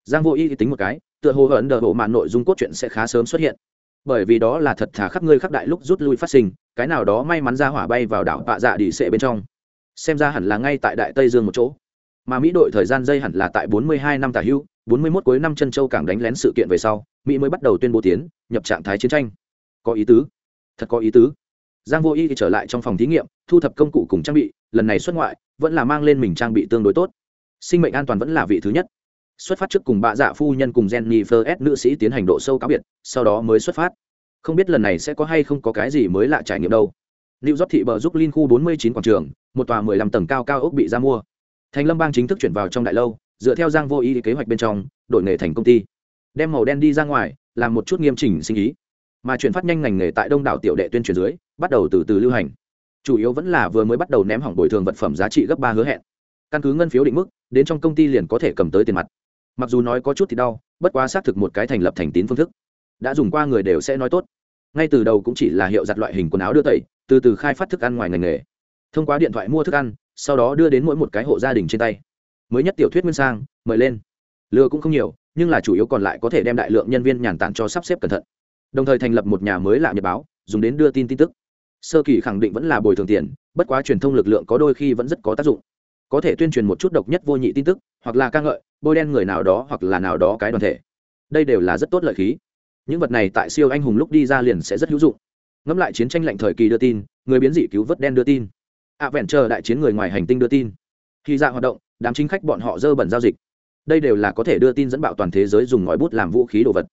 S1: giang vô y tính một cái, tựa hồ ấn đờ bộ mạn nội dung cốt truyện sẽ khá sớm xuất hiện. Bởi vì đó là thật thà khắp ngươi khắp đại lúc rút lui phát sinh, cái nào đó may mắn ra hỏa bay vào đảo bạ dạ đi sệ bên trong. Xem ra hẳn là ngay tại đại tây dương một chỗ. Mà mỹ đội thời gian dây hẳn là tại 42 năm tả hưu 41 cuối năm chân châu càng đánh lén sự kiện về sau, mỹ mới bắt đầu tuyên bố tiến, nhập trạng thái chiến tranh. Có ý tứ. Thật có ý tứ. Giang vô y thì trở lại trong phòng thí nghiệm, thu thập công cụ cùng trang bị, lần này xuất ngoại, vẫn là mang lên mình trang bị tương đối tốt. Sinh mệnh an toàn vẫn là vị thứ nhất xuất phát trước cùng bạ dạ phu nhân cùng jennifer s nữ sĩ tiến hành độ sâu cáo biệt sau đó mới xuất phát không biết lần này sẽ có hay không có cái gì mới lạ trải nghiệm đâu Lưu Giót thị bờ giúp Linh khu 49 quảng trường, một tòa 15 tầng cao cao ốc bị ra mua. Thành Lâm Bang chính thức chuyển vào trong đại lâu, dựa theo Giang Vô Ý kế hoạch bên trong, đổi nghề thành công ty. Đem màu đen đi ra ngoài, làm một chút nghiêm chỉnh sinh ý. Mà chuyển phát nhanh ngành nghề tại Đông đảo tiểu đệ tuyên truyền dưới, bắt đầu từ từ lưu hành. Chủ yếu vẫn là vừa mới bắt đầu ném hỏng bồi thường vật phẩm giá trị gấp 3 hứa hẹn. Căn cứ ngân phiếu định mức, đến trong công ty liền có thể cầm tới tiền mặt mặc dù nói có chút thì đau, bất quá xác thực một cái thành lập thành tín phương thức. Đã dùng qua người đều sẽ nói tốt. Ngay từ đầu cũng chỉ là hiệu giặt loại hình quần áo đưa tẩy, từ từ khai phát thức ăn ngoài ngành nghề. Thông qua điện thoại mua thức ăn, sau đó đưa đến mỗi một cái hộ gia đình trên tay. Mới nhất tiểu thuyết nguyên sang, mời lên. Lừa cũng không nhiều, nhưng là chủ yếu còn lại có thể đem đại lượng nhân viên nhàn tản cho sắp xếp cẩn thận. Đồng thời thành lập một nhà mới lạ nhật báo, dùng đến đưa tin tin tức. Sơ kỳ khẳng định vẫn là bồi thường tiền, bất quá truyền thông lực lượng có đôi khi vẫn rất có tác dụng có thể tuyên truyền một chút độc nhất vô nhị tin tức, hoặc là ca ngợi, bôi đen người nào đó hoặc là nào đó cái đoàn thể. Đây đều là rất tốt lợi khí. Những vật này tại siêu anh hùng lúc đi ra liền sẽ rất hữu dụng. Ngẫm lại chiến tranh lạnh thời kỳ đưa tin, người biến dị cứu vớt đen đưa tin. Ạ vẹn chờ đại chiến người ngoài hành tinh đưa tin. Khi ra hoạt động, đám chính khách bọn họ dơ bẩn giao dịch. Đây đều là có thể đưa tin dẫn bạo toàn thế giới dùng ngòi bút làm vũ khí đồ vật.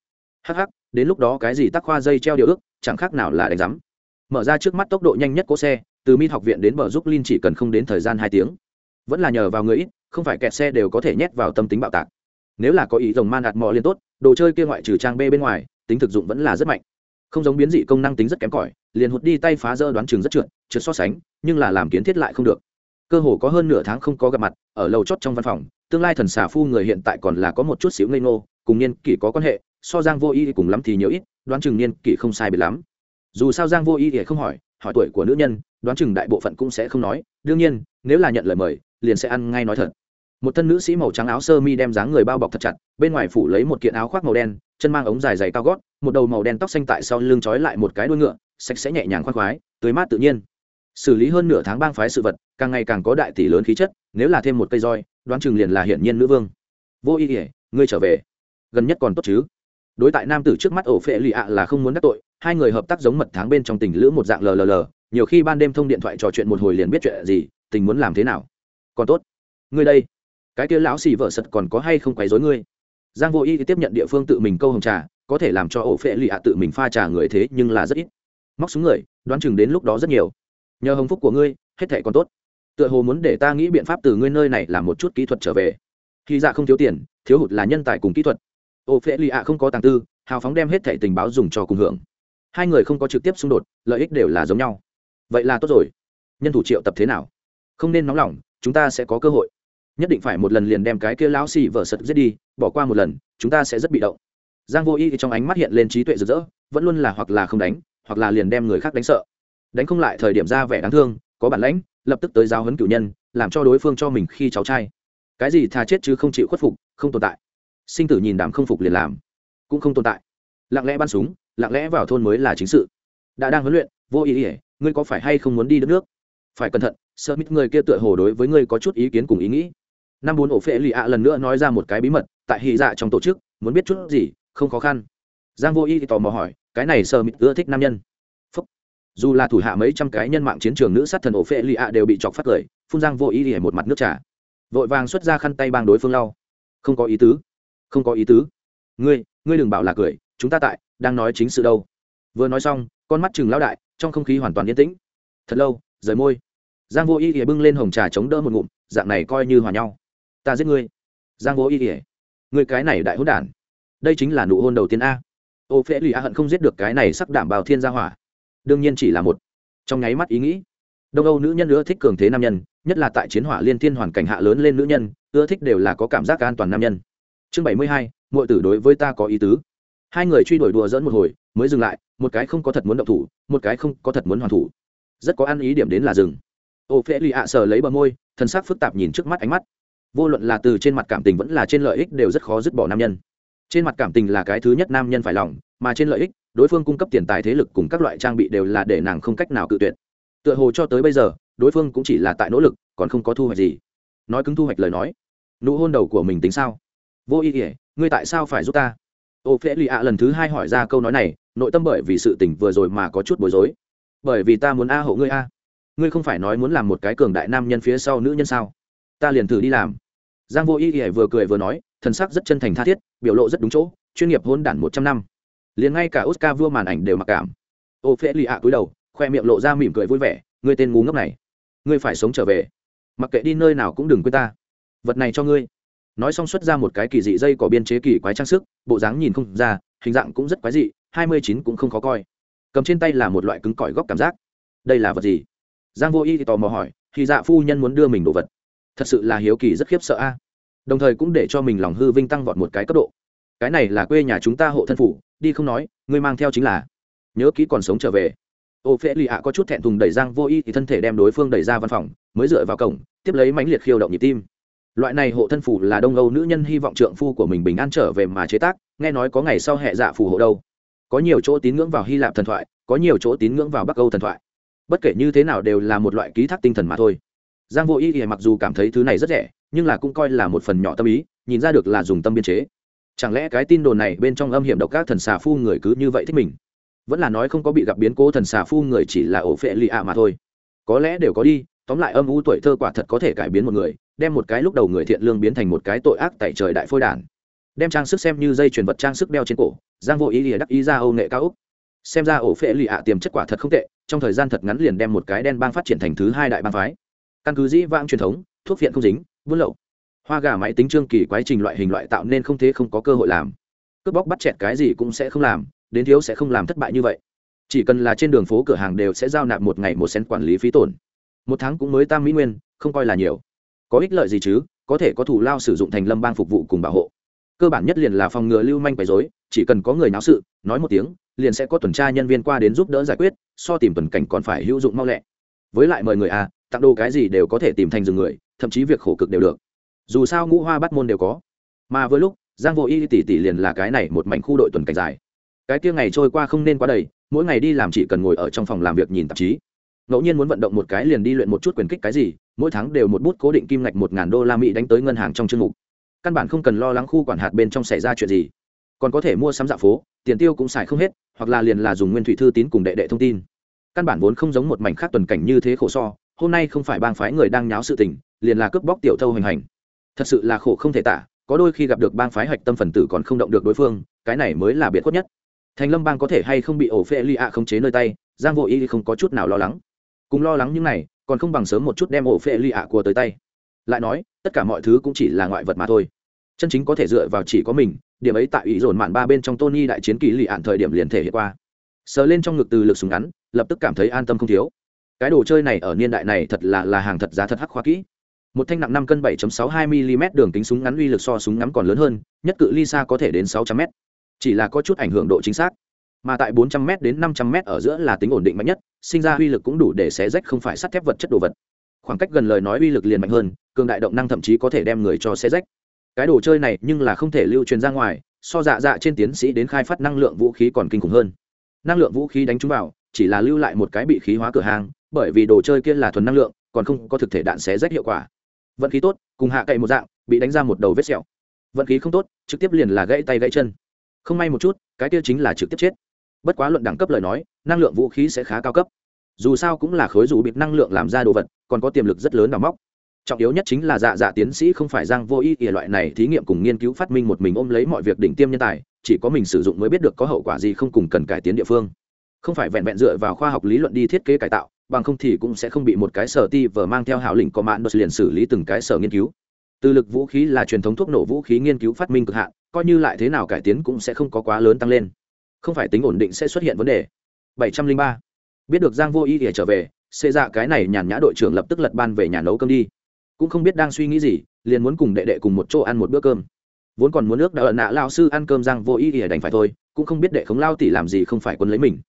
S1: Hh đến lúc đó cái gì tắc khoa dây treo điều ước, chẳng khác nào là đánh rắm mở ra trước mắt tốc độ nhanh nhất cỗ xe, từ min học viện đến bờ giúp linh chỉ cần không đến thời gian hai tiếng vẫn là nhờ vào người ít, không phải kẹt xe đều có thể nhét vào tâm tính bạo tạc. Nếu là có ý rồng man đạt mò liên tốt, đồ chơi kia ngoại trừ trang b bên ngoài, tính thực dụng vẫn là rất mạnh. Không giống biến dị công năng tính rất kém cỏi, liền hụt đi tay phá rỡ đoán chừng rất trượt trượt so sánh, nhưng là làm kiến thiết lại không được. Cơ hồ có hơn nửa tháng không có gặp mặt, ở lầu chót trong văn phòng, tương lai thần xà phu người hiện tại còn là có một chút xíu ngây ngô, cùng niên kỷ có quan hệ, so giang vô y cùng lắm thì nhiều ít, đoán chừng niên kỷ không sai biệt lắm. Dù sao giang vô y thì không hỏi hỏi tuổi của nữ nhân, đoán chừng đại bộ phận cũng sẽ không nói, đương nhiên, nếu là nhận lời mời liền sẽ ăn ngay nói thật. Một thân nữ sĩ màu trắng áo sơ mi đem dáng người bao bọc thật chặt, bên ngoài phủ lấy một kiện áo khoác màu đen, chân mang ống dài dày cao gót, một đầu màu đen tóc xanh tại sau lưng trói lại một cái đuôi ngựa, sạch sẽ nhẹ nhàng khoan khoái, tươi mát tự nhiên. Xử lý hơn nửa tháng bang phái sự vật, càng ngày càng có đại tỷ lớn khí chất, nếu là thêm một cây roi, đoán chừng liền là hiển nhiên nữ vương. Vô ý ỉa ngươi trở về. Gần nhất còn tốt chứ? Đối tại nam tử trước mắt ổ phệ lì ạ là không muốn đắc tội, hai người hợp tác giống mật tháng bên trong tình lữ một dạng lờ lờ lờ, nhiều khi ban đêm thông điện thoại trò chuyện một hồi liền biết chuyện gì, tình muốn làm thế nào còn tốt. Ngươi đây, cái kia lão xì vợ sật còn có hay không quấy rối ngươi? Giang vô y tiếp nhận địa phương tự mình câu hồng trà, có thể làm cho ổ phệ lì ạ tự mình pha trà người thế nhưng là rất ít. Móc xuống người, đoán chừng đến lúc đó rất nhiều. Nhờ hồng phúc của ngươi, hết thẻ còn tốt. Tựa hồ muốn để ta nghĩ biện pháp từ ngươi nơi này làm một chút kỹ thuật trở về. Khi dạ không thiếu tiền, thiếu hụt là nhân tài cùng kỹ thuật. Ổ phệ lì ạ không có tàng tư, hào phóng đem hết thẻ tình báo dùng cho cùng hưởng. Hai người không có trực tiếp xung đột, lợi ích đều là giống nhau. Vậy là tốt rồi. Nhân thủ triệu tập thế nào? Không nên nóng lòng chúng ta sẽ có cơ hội. Nhất định phải một lần liền đem cái kia lão xì vợ sật giết đi, bỏ qua một lần, chúng ta sẽ rất bị động. Giang vô y trong ánh mắt hiện lên trí tuệ rực rỡ, vẫn luôn là hoặc là không đánh, hoặc là liền đem người khác đánh sợ. Đánh không lại thời điểm ra vẻ đáng thương, có bản lãnh, lập tức tới giao hấn cử nhân, làm cho đối phương cho mình khi cháu trai. Cái gì tha chết chứ không chịu khuất phục, không tồn tại. Sinh tử nhìn đám không phục liền làm, cũng không tồn tại. Lặng lẽ bắn súng, lặng lẽ vào thôn mới là chính sự. Đã đang huấn luyện, vô ý ỉa ngươi có phải hay không muốn đi đất nước? Phải cẩn thận sợ mít người kia tựa hồ đối với ngươi có chút ý kiến cùng ý nghĩ. Năm bốn ổ phệ lì ạ lần nữa nói ra một cái bí mật, tại hy dạ trong tổ chức, muốn biết chút gì, không khó khăn. Giang vô y tò mò hỏi, cái này sợ mít ưa thích nam nhân. Phúc. dù là thủ hạ mấy trăm cái nhân mạng chiến trường nữ sát thần ổ phệ lì ạ đều bị chọc phát cười, phun giang vô y thì một mặt nước trà. Vội vàng xuất ra khăn tay bang đối phương lau. Không có ý tứ. Không có ý tứ. Ngươi ngươi đừng bảo là cười, chúng ta tại, đang nói chính sự đâu. Vừa nói xong, con mắt chừng lao đại, trong không khí hoàn toàn yên tĩnh. Thật lâu, rời môi giang vô y ỉa bưng lên hồng trà chống đỡ một ngụm, dạng này coi như hòa nhau. Ta giết ngươi. Giang vô y ỉa ngươi cái này đại hỗn đản. Đây chính là nụ hôn đầu tiên a. Ô phễ lì a hận không giết được cái này sắc đảm bào thiên gia hỏa. Đương nhiên chỉ là một. Trong nháy mắt ý nghĩ, đông âu nữ nhân ưa thích cường thế nam nhân, nhất là tại chiến hỏa liên thiên hoàn cảnh hạ lớn lên nữ nhân, ưa thích đều là có cảm giác an toàn nam nhân. Chương bảy mươi hai mọi tử đối với ta có ý tứ. Hai người truy đuổi đùa dẫn một hồi, mới dừng lại, một cái không có thật muốn động thủ, một cái không có thật muốn hoàn thủ. Rất có ăn ý điểm đến là dừng ô phê lì ạ sờ lấy bờ môi thân xác phức tạp nhìn trước mắt ánh mắt. Vô luận là từ trên mặt cảm tình vẫn là trên lợi ích đều rất khó dứt bỏ nam nhân. Trên mặt cảm tình là cái thứ nhất nam nhân phải lòng, mà trên lợi ích, đối phương cung cấp tiền tài thế lực cùng các loại trang bị đều là để nàng không cách nào cự tuyệt. Tựa hồ cho tới bây giờ, đối phương cũng chỉ là tại nỗ lực, còn không có thu hoạch gì. Nói cứng thu hoạch lời nói. Nụ hôn đầu của mình tính sao? Vô ý ỉa ngươi tại sao phải giúp ta? Ô phễ lì ạ lần thứ hai hỏi ra câu nói này, nội tâm bởi vì sự tỉnh vừa rồi mà có chút bối rối. Bởi vì ta muốn a hộ ngươi a ngươi không phải nói muốn làm một cái cường đại nam nhân phía sau nữ nhân sao? Ta liền thử đi làm. Giang vô y y vừa cười vừa nói, thần sắc rất chân thành tha thiết, biểu lộ rất đúng chỗ, chuyên nghiệp hôn đản một trăm năm. Liền ngay cả oscar vua màn ảnh đều mặc cảm. Ô phễ lì ạ cúi đầu, khoe miệng lộ ra mỉm cười vui vẻ, ngươi tên ngu ngốc này, ngươi phải sống trở về. Mặc kệ đi nơi nào cũng đừng quên ta. Vật này cho ngươi. Nói xong xuất ra một cái kỳ dị dây có biên chế kỳ quái trang sức, bộ dáng nhìn không ra, hình dạng cũng rất quái dị, hai mươi chín cũng không khó coi. Cầm trên tay là một loại cứng cỏi góc cảm giác. Đây là vật gì? Giang vô y thì tò mò hỏi thì dạ phu nhân muốn đưa mình đồ vật, thật sự là hiếu kỳ rất khiếp sợ a. Đồng thời cũng để cho mình lòng hư vinh tăng vọt một cái cấp độ. Cái này là quê nhà chúng ta hộ thân phủ, đi không nói, ngươi mang theo chính là. Nhớ kỹ còn sống trở về. Ô phễ lì ạ có chút thẹn thùng đẩy giang vô y thì thân thể đem đối phương đẩy ra văn phòng, mới dựa vào cổng, tiếp lấy mãnh liệt khiêu động nhịp tim. Loại này hộ thân phủ là đông âu nữ nhân hy vọng trượng phu của mình bình an trở về mà chế tác, nghe nói có ngày sau hệ dạ phù hộ đâu. Có nhiều chỗ tín ngưỡng vào hy lạp thần thoại, có nhiều chỗ tín ngưỡng vào bắc âu thần thoại bất kể như thế nào đều là một loại ký thác tinh thần mà thôi. Giang vô y thì mặc dù cảm thấy thứ này rất rẻ, nhưng là cũng coi là một phần nhỏ tâm ý, nhìn ra được là dùng tâm biên chế. Chẳng lẽ cái tin đồn này bên trong âm hiểm độc các thần xà phu người cứ như vậy thích mình? Vẫn là nói không có bị gặp biến cố thần xà phu người chỉ là ổ phệ lì ạ mà thôi. Có lẽ đều có đi, tóm lại âm u tuổi thơ quả thật có thể cải biến một người, đem một cái lúc đầu người thiện lương biến thành một cái tội ác tại trời đại phôi đản. Đem trang sức xem như dây chuyền vật trang sức đeo trên cổ, giang vô ý lìa đắc ý ra âu nghệ cao úc xem ra ổ phệ lì ạ tiềm chất quả thật không tệ, trong thời gian thật ngắn liền đem một cái đen bang phát triển thành thứ hai đại bang phái. Căn cứ dĩ vãng truyền thống, thuốc viện không dính, buôn lậu. Hoa gà máy tính trương kỳ quái trình loại hình loại tạo nên không thế không có cơ hội làm. Cướp bóc bắt chẹt cái gì cũng sẽ không làm, đến thiếu sẽ không làm thất bại như vậy. Chỉ cần là trên đường phố cửa hàng đều sẽ giao nạp một ngày một sen quản lý phí tổn. Một tháng cũng mới tam mỹ nguyên, không coi là nhiều. Có ích lợi gì chứ? Có thể có thủ lao sử dụng thành lâm bang phục vụ cùng bảo hộ. Cơ bản nhất liền là phòng ngừa lưu manh quấy dối chỉ cần có người náo sự, nói một tiếng liền sẽ có tuần tra nhân viên qua đến giúp đỡ giải quyết, so tìm tuần cảnh còn phải hữu dụng mau lẹ. Với lại mời người à tặng đồ cái gì đều có thể tìm thành rừng người, thậm chí việc khổ cực đều được. Dù sao ngũ hoa bắt môn đều có. Mà với lúc, giang vô y tỷ tỷ liền là cái này một mảnh khu đội tuần cảnh dài. Cái kia ngày trôi qua không nên quá đầy, mỗi ngày đi làm chỉ cần ngồi ở trong phòng làm việc nhìn tạp chí. Ngẫu nhiên muốn vận động một cái liền đi luyện một chút quyền kích cái gì, mỗi tháng đều một bút cố định kim ngạch một ngàn đô la mỹ đánh tới ngân hàng trong chương mục. Căn bản không cần lo lắng khu quản hạt bên trong xảy ra chuyện gì còn có thể mua sắm dạ phố, tiền tiêu cũng xài không hết, hoặc là liền là dùng nguyên thủy thư tín cùng đệ đệ thông tin. Căn bản vốn không giống một mảnh khác tuần cảnh như thế khổ so, hôm nay không phải bang phái người đang nháo sự tình, liền là cướp bóc tiểu thâu hành hành. Thật sự là khổ không thể tả, có đôi khi gặp được bang phái hạch tâm phần tử còn không động được đối phương, cái này mới là biệt khuất nhất. Thành lâm bang có thể hay không bị ổ phê li ạ khống chế nơi tay, giang vô ý không có chút nào lo lắng. Cùng lo lắng những này, còn không bằng sớm một chút đem ổ phê li ạ của tới tay. Lại nói, tất cả mọi thứ cũng chỉ là ngoại vật mà thôi. Chân chính có thể dựa vào chỉ có mình điểm ấy tại ý dồn mạn ba bên trong tony đại chiến kỳ lì ạn thời điểm liền thể hiện qua. Sờ lên trong ngực từ lực súng ngắn, lập tức cảm thấy an tâm không thiếu. Cái đồ chơi này ở niên đại này thật là là hàng thật giá thật hắc khoa kỹ. Một thanh nặng năm cân 7.62 mm đường kính súng ngắn uy lực so súng ngắn còn lớn hơn, nhất cự ly xa có thể đến 600 m chỉ là có chút ảnh hưởng độ chính xác. Mà tại 400 m đến 500 m ở giữa là tính ổn định mạnh nhất, sinh ra uy lực cũng đủ để xé rách không phải sắt thép vật chất đồ vật. Khoảng cách gần lời nói uy lực liền mạnh hơn, cường đại động năng thậm chí có thể đem người cho xé rách cái đồ chơi này nhưng là không thể lưu truyền ra ngoài, so dạ dạ trên tiến sĩ đến khai phát năng lượng vũ khí còn kinh khủng hơn. Năng lượng vũ khí đánh trúng vào, chỉ là lưu lại một cái bị khí hóa cửa hàng, bởi vì đồ chơi kia là thuần năng lượng, còn không có thực thể đạn xé rách hiệu quả. Vận khí tốt, cùng hạ cậy một dạng, bị đánh ra một đầu vết sẹo. Vận khí không tốt, trực tiếp liền là gãy tay gãy chân. Không may một chút, cái kia chính là trực tiếp chết. Bất quá luận đẳng cấp lời nói, năng lượng vũ khí sẽ khá cao cấp. Dù sao cũng là khối dù bịt năng lượng làm ra đồ vật, còn có tiềm lực rất lớn đào móc trọng yếu nhất chính là dạ dạ tiến sĩ không phải giang vô ý ỉa loại này thí nghiệm cùng nghiên cứu phát minh một mình ôm lấy mọi việc đỉnh tiêm nhân tài, chỉ có mình sử dụng mới biết được có hậu quả gì không cùng cần cải tiến địa phương. Không phải vẹn vẹn dựa vào khoa học lý luận đi thiết kế cải tạo, bằng không thì cũng sẽ không bị một cái sở ti vờ mang theo hảo lĩnh có mạng đột liền xử lý từng cái sở nghiên cứu. Từ lực vũ khí là truyền thống thuốc nổ vũ khí nghiên cứu phát minh cực hạn, coi như lại thế nào cải tiến cũng sẽ không có quá lớn tăng lên. Không phải tính ổn định sẽ xuất hiện vấn đề. 703. biết được giang vô ý ỉa trở về xê dạ cái này nhàn nhã đội trưởng lập tức lật ban về nhà nấu cơm đi cũng không biết đang suy nghĩ gì, liền muốn cùng đệ đệ cùng một chỗ ăn một bữa cơm. Vốn còn muốn nước đã ợn nạ lao sư ăn cơm giang vô ý ỉa đành phải thôi, cũng không biết đệ khống lao tỷ làm gì không phải quân lấy mình.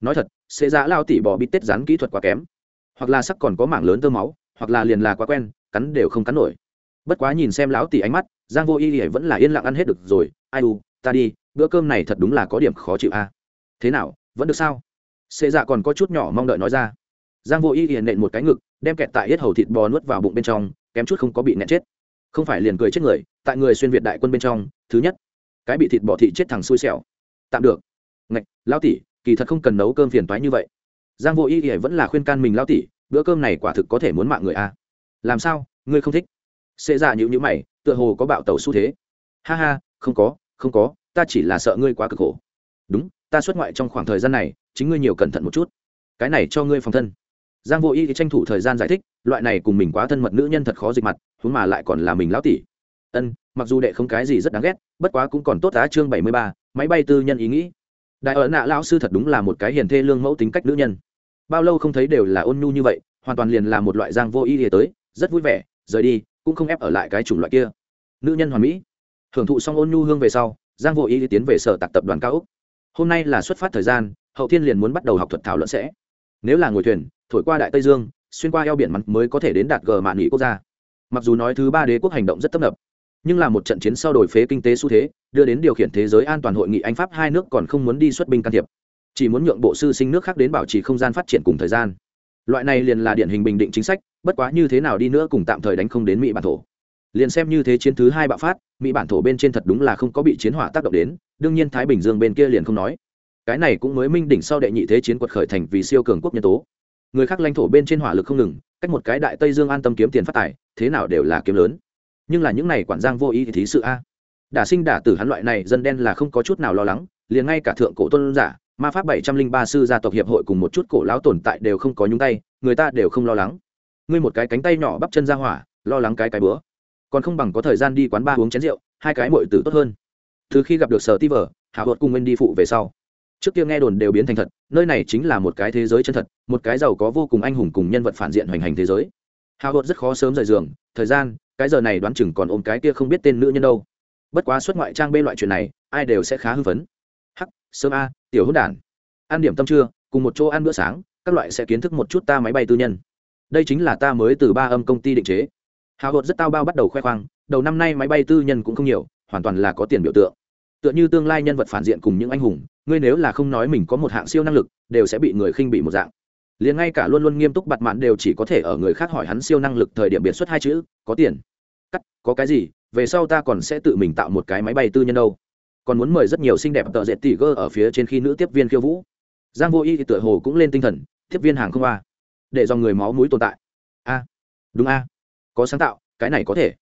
S1: Nói thật, sẽ dạ lao tỷ bỏ bít tết rán kỹ thuật quá kém. Hoặc là sắc còn có mảng lớn tơ máu, hoặc là liền là quá quen, cắn đều không cắn nổi. Bất quá nhìn xem lão tỷ ánh mắt giang vô y ỉa vẫn là yên lặng ăn hết được rồi. Ai u, ta đi, bữa cơm này thật đúng là có điểm khó chịu a. Thế nào, vẫn được sao? Xê dạ còn có chút nhỏ mong đợi nói ra. Giang vô y ỉa nện một cái ngực đem kẹt tại hết hầu thịt bò nuốt vào bụng bên trong, kém chút không có bị nẹt chết. Không phải liền cười chết người, tại người xuyên việt đại quân bên trong, thứ nhất, cái bị thịt bò thị chết thằng xui xẻo. Tạm được. Ngạch, lao tỷ, kỳ thật không cần nấu cơm phiền toái như vậy. Giang vô y thì vẫn là khuyên can mình lao tỷ, bữa cơm này quả thực có thể muốn mạng người a. Làm sao, ngươi không thích? Xê ra nhữ nhữ mày, tựa hồ có bạo tẩu xu thế. Ha ha, không có không có, ta chỉ là sợ ngươi quá cực khổ. Đúng, ta xuất ngoại trong khoảng thời gian này, chính ngươi nhiều cẩn thận một chút. Cái này cho ngươi phòng thân giang vô y thì tranh thủ thời gian giải thích, loại này cùng mình quá thân mật nữ nhân thật khó dịch mặt, huống mà lại còn là mình lão tỷ. Ân, mặc dù đệ không cái gì rất đáng ghét, bất quá cũng còn tốt á chương bảy mươi ba, máy bay tư nhân ý nghĩ. Đại ở nạ lão sư thật đúng là một cái hiền thê lương mẫu tính cách nữ nhân. Bao lâu không thấy đều là ôn nhu như vậy, hoàn toàn liền là một loại giang vô y thì tới, rất vui vẻ, rời đi, cũng không ép ở lại cái chủng loại kia. Nữ nhân hoàn mỹ. Hưởng thụ xong ôn nhu hương về sau, giang vô y thì tiến về sở tạc tập đoàn cao úc. Hôm nay là xuất phát thời gian, hậu thiên liền muốn bắt đầu học thuật thảo luận sẽ. Nếu là ngồi thuyền thổi qua đại tây dương, xuyên qua eo biển mặn mới có thể đến đạt gờ mạn nghị quốc gia. Mặc dù nói thứ ba đế quốc hành động rất tấp nập, nhưng là một trận chiến sau đổi phế kinh tế xu thế, đưa đến điều khiển thế giới an toàn hội nghị anh pháp hai nước còn không muốn đi xuất binh can thiệp. Chỉ muốn nhượng bộ sư sinh nước khác đến bảo trì không gian phát triển cùng thời gian. Loại này liền là điển hình bình định chính sách, bất quá như thế nào đi nữa cùng tạm thời đánh không đến mỹ bản thổ. Liền xem như thế chiến thứ hai bạo phát, mỹ bản thổ bên trên thật đúng là không có bị chiến hỏa tác động đến, đương nhiên thái bình dương bên kia liền không nói. Cái này cũng mới minh đỉnh sau đệ nhị thế chiến quật khởi thành vì siêu cường quốc nhân tố người khác lãnh thổ bên trên hỏa lực không ngừng, cách một cái đại tây dương an tâm kiếm tiền phát tài, thế nào đều là kiếm lớn. Nhưng là những này quản giang vô ý thì thí sự a. Đả sinh đả tử hắn loại này, dân đen là không có chút nào lo lắng, liền ngay cả thượng cổ tôn giả, ma pháp bảy trăm linh ba sư gia tộc hiệp hội cùng một chút cổ lão tồn tại đều không có nhúng tay, người ta đều không lo lắng. Ngươi một cái cánh tay nhỏ bắp chân ra hỏa, lo lắng cái cái bữa. Còn không bằng có thời gian đi quán ba uống chén rượu, hai cái mội tử tốt hơn. Từ khi gặp được sở ti vờ hạ vợt cùng nguyên đi phụ về sau trước kia nghe đồn đều biến thành thật, nơi này chính là một cái thế giới chân thật, một cái giàu có vô cùng anh hùng cùng nhân vật phản diện hoành hành thế giới. Hào hột rất khó sớm rời giường, thời gian, cái giờ này đoán chừng còn ôm cái kia không biết tên nữ nhân đâu. Bất quá xuất ngoại trang bê loại chuyện này, ai đều sẽ khá hư phấn. Hắc, sớm a, tiểu hữu đản. Ăn điểm tâm trưa, cùng một chỗ ăn bữa sáng, các loại sẽ kiến thức một chút ta máy bay tư nhân. Đây chính là ta mới từ ba âm công ty định chế. Hào hột rất tao bao bắt đầu khoe khoang, đầu năm nay máy bay tư nhân cũng không nhiều, hoàn toàn là có tiền biểu tượng tựa như tương lai nhân vật phản diện cùng những anh hùng, ngươi nếu là không nói mình có một hạng siêu năng lực, đều sẽ bị người khinh bị một dạng. Liền ngay cả luôn luôn nghiêm túc bặt mạn đều chỉ có thể ở người khác hỏi hắn siêu năng lực thời điểm biệt xuất hai chữ, có tiền. Cắt, có cái gì, về sau ta còn sẽ tự mình tạo một cái máy bay tư nhân đâu. Còn muốn mời rất nhiều xinh đẹp tợ dệt tỷ gơ ở phía trên khi nữ tiếp viên khiêu vũ. Giang vô y thì tựa hồ cũng lên tinh thần, tiếp viên hàng không a. Để dòng người máu mũi tồn tại. A. Đúng a. Có sáng tạo, cái này có thể.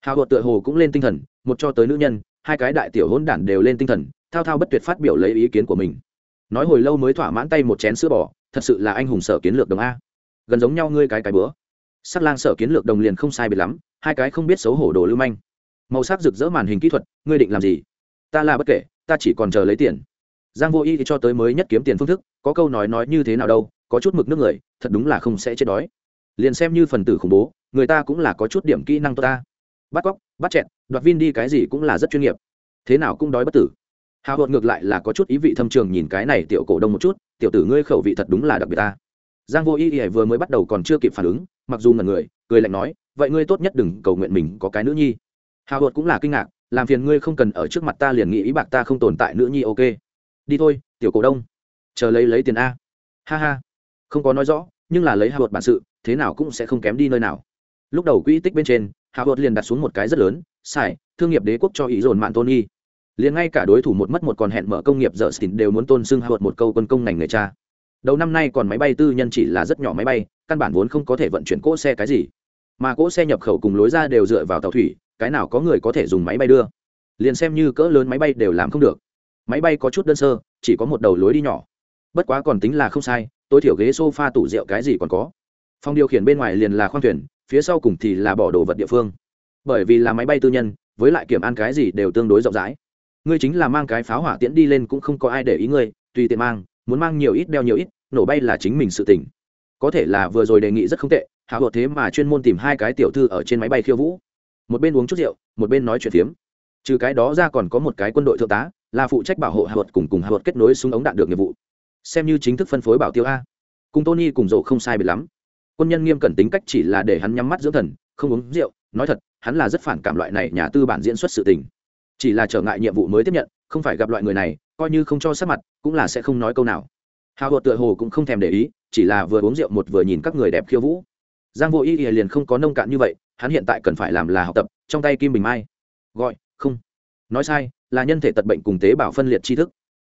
S1: Hào hột tựa hồ cũng lên tinh thần, một cho tới nữ nhân hai cái đại tiểu hỗn đản đều lên tinh thần, thao thao bất tuyệt phát biểu lấy ý kiến của mình. Nói hồi lâu mới thỏa mãn tay một chén sữa bò, thật sự là anh hùng sở kiến lược đồng a. Gần giống nhau ngươi cái cái bữa. Sắc lang sở kiến lược đồng liền không sai biệt lắm, hai cái không biết xấu hổ đồ lưu manh. Màu sắc rực rỡ màn hình kỹ thuật, ngươi định làm gì? Ta là bất kể, ta chỉ còn chờ lấy tiền. Giang vô y thì cho tới mới nhất kiếm tiền phương thức, có câu nói nói như thế nào đâu, có chút mực nước người, thật đúng là không sẽ chết đói. Liền xem như phần tử khủng bố, người ta cũng là có chút điểm kỹ năng tốt ta. Bắt cóc bắt chẹn đoạt vin đi cái gì cũng là rất chuyên nghiệp. Thế nào cũng đói bất tử. Hào hột ngược lại là có chút ý vị thâm trường nhìn cái này tiểu cổ đông một chút, tiểu tử ngươi khẩu vị thật đúng là đặc biệt ta. Giang vô y y vừa mới bắt đầu còn chưa kịp phản ứng, mặc dù ngần người, cười lạnh nói, vậy ngươi tốt nhất đừng cầu nguyện mình có cái nữ nhi. Hào hột cũng là kinh ngạc, làm phiền ngươi không cần ở trước mặt ta liền nghĩ ý bạc ta không tồn tại nữ nhi, ok. Đi thôi, tiểu cổ đông. Chờ lấy lấy tiền a. Ha ha. Không có nói rõ, nhưng là lấy hào hột bản sự, thế nào cũng sẽ không kém đi nơi nào lúc đầu quỹ tích bên trên hạ vợt liền đặt xuống một cái rất lớn sai, thương nghiệp đế quốc cho ý dồn mạng tôn liền ngay cả đối thủ một mất một còn hẹn mở công nghiệp dở xỉn đều muốn tôn xưng hạ vợt một câu quân công ngành người cha. Đầu năm nay còn máy bay tư nhân chỉ là rất nhỏ máy bay căn bản vốn không có thể vận chuyển cỗ xe cái gì. Mà cỗ xe nhập khẩu cùng lối ra đều dựa vào tàu thủy cái nào có người có thể dùng máy bay đưa. Liền xem như cỡ lớn máy bay đều làm không được. Máy bay có chút đơn sơ chỉ có một đầu lối đi nhỏ. Bất quá còn tính là không sai tối thiểu ghế s o f a tủ rượu cái gì còn có. Phòng điều khiển bên ngoài liền là khoang thuyền phía sau cùng thì là bỏ đồ vật địa phương. Bởi vì là máy bay tư nhân, với lại kiểm an cái gì đều tương đối rộng rãi. Ngươi chính là mang cái pháo hỏa tiễn đi lên cũng không có ai để ý ngươi, tùy tiện mang, muốn mang nhiều ít đeo nhiều ít, nổ bay là chính mình sự tỉnh có thể là vừa rồi đề nghị rất không tệ, hạ hột thế mà chuyên môn tìm hai cái tiểu thư ở trên máy bay khiêu vũ. Một bên uống chút rượu, một bên nói chuyện phiếm. Trừ cái đó ra còn có một cái quân đội thượng tá, là phụ trách bảo hộ hạ hột cùng cùng hạ hột kết nối súng ống đạn được nghiệp vụ. Xem như chính thức phân phối bảo tiêu a. Cùng tony cùng rộ không sai biệt lắm quân nhân nghiêm cẩn tính cách chỉ là để hắn nhắm mắt dưỡng thần, không uống rượu, nói thật, hắn là rất phản cảm loại này nhà tư bản diễn xuất sự tình. Chỉ là trở ngại nhiệm vụ mới tiếp nhận, không phải gặp loại người này, coi như không cho sát mặt, cũng là sẽ không nói câu nào. Hào hột tựa hồ cũng không thèm để ý, chỉ là vừa uống rượu một vừa nhìn các người đẹp khiêu vũ. Giang vô y liền không có nông cạn như vậy, hắn hiện tại cần phải làm là học tập, trong tay kim bình mai. Gọi, không. Nói sai, là nhân thể tật bệnh cùng tế bào phân liệt tri thức.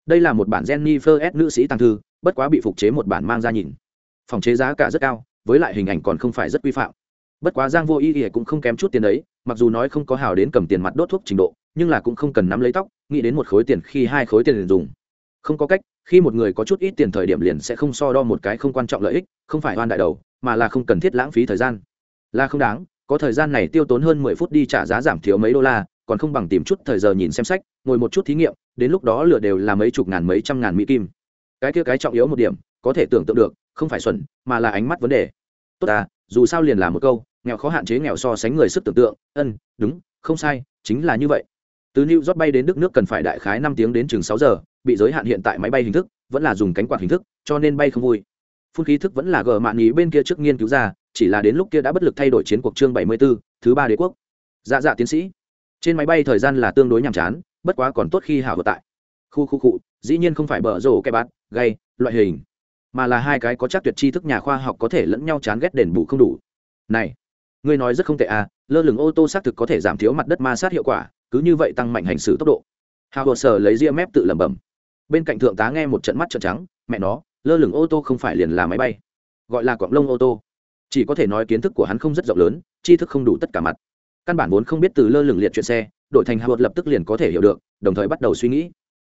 S1: Đây là một bản jennifer s nữ sĩ tăng thư, bất quá bị phục chế một bản mang ra nhìn. Phòng chế giá cả rất cao với lại hình ảnh còn không phải rất quy phạm. Bất quá giang vô ý ỉa cũng không kém chút tiền đấy, mặc dù nói không có hào đến cầm tiền mặt đốt thuốc trình độ, nhưng là cũng không cần nắm lấy tóc, nghĩ đến một khối tiền khi hai khối tiền liền dùng. Không có cách, khi một người có chút ít tiền thời điểm liền sẽ không so đo một cái không quan trọng lợi ích, không phải oan đại đầu, mà là không cần thiết lãng phí thời gian. Là không đáng, có thời gian này tiêu tốn hơn mười phút đi trả giá giảm thiếu mấy đô la, còn không bằng tìm chút thời giờ nhìn xem sách, ngồi một chút thí nghiệm, đến lúc đó lựa đều là mấy chục ngàn mấy trăm ngàn mỹ kim. Cái kia cái trọng yếu một điểm, có thể tưởng tượng được, không phải xuẩn, mà là ánh mắt vấn đề tốt à dù sao liền là một câu nghèo khó hạn chế nghèo so sánh người sức tưởng tượng. Ân đúng không sai chính là như vậy. Từ new york bay đến đức nước cần phải đại khái năm tiếng đến chừng sáu giờ bị giới hạn hiện tại máy bay hình thức vẫn là dùng cánh quạt hình thức cho nên bay không vui. Phun khí thức vẫn là gờ mạn ý bên kia trước nghiên cứu ra chỉ là đến lúc kia đã bất lực thay đổi chiến cuộc chương bảy mươi 74, thứ ba đế quốc. Dạ dạ tiến sĩ. Trên máy bay thời gian là tương đối nhàm chán bất quá còn tốt khi hảo ở tại. Khu khu cụ dĩ nhiên không phải bở rổ cái bát gây loại hình mà là hai cái có chắc tuyệt tri thức nhà khoa học có thể lẫn nhau chán ghét đền bù không đủ. Này, ngươi nói rất không tệ à lơ lửng ô tô xác thực có thể giảm thiếu mặt đất ma sát hiệu quả, cứ như vậy tăng mạnh hành xử tốc độ. Hào hồ sở lấy ria mép tự lẩm bẩm. Bên cạnh thượng tá nghe một trận mắt trận trắng, mẹ nó, lơ lửng ô tô không phải liền là máy bay, gọi là quạng lông ô tô. Chỉ có thể nói kiến thức của hắn không rất rộng lớn, tri thức không đủ tất cả mặt. Căn bản vốn không biết từ lơ lửng liệt chuyện xe đội thành hào lập tức liền có thể hiểu được, đồng thời bắt đầu suy nghĩ.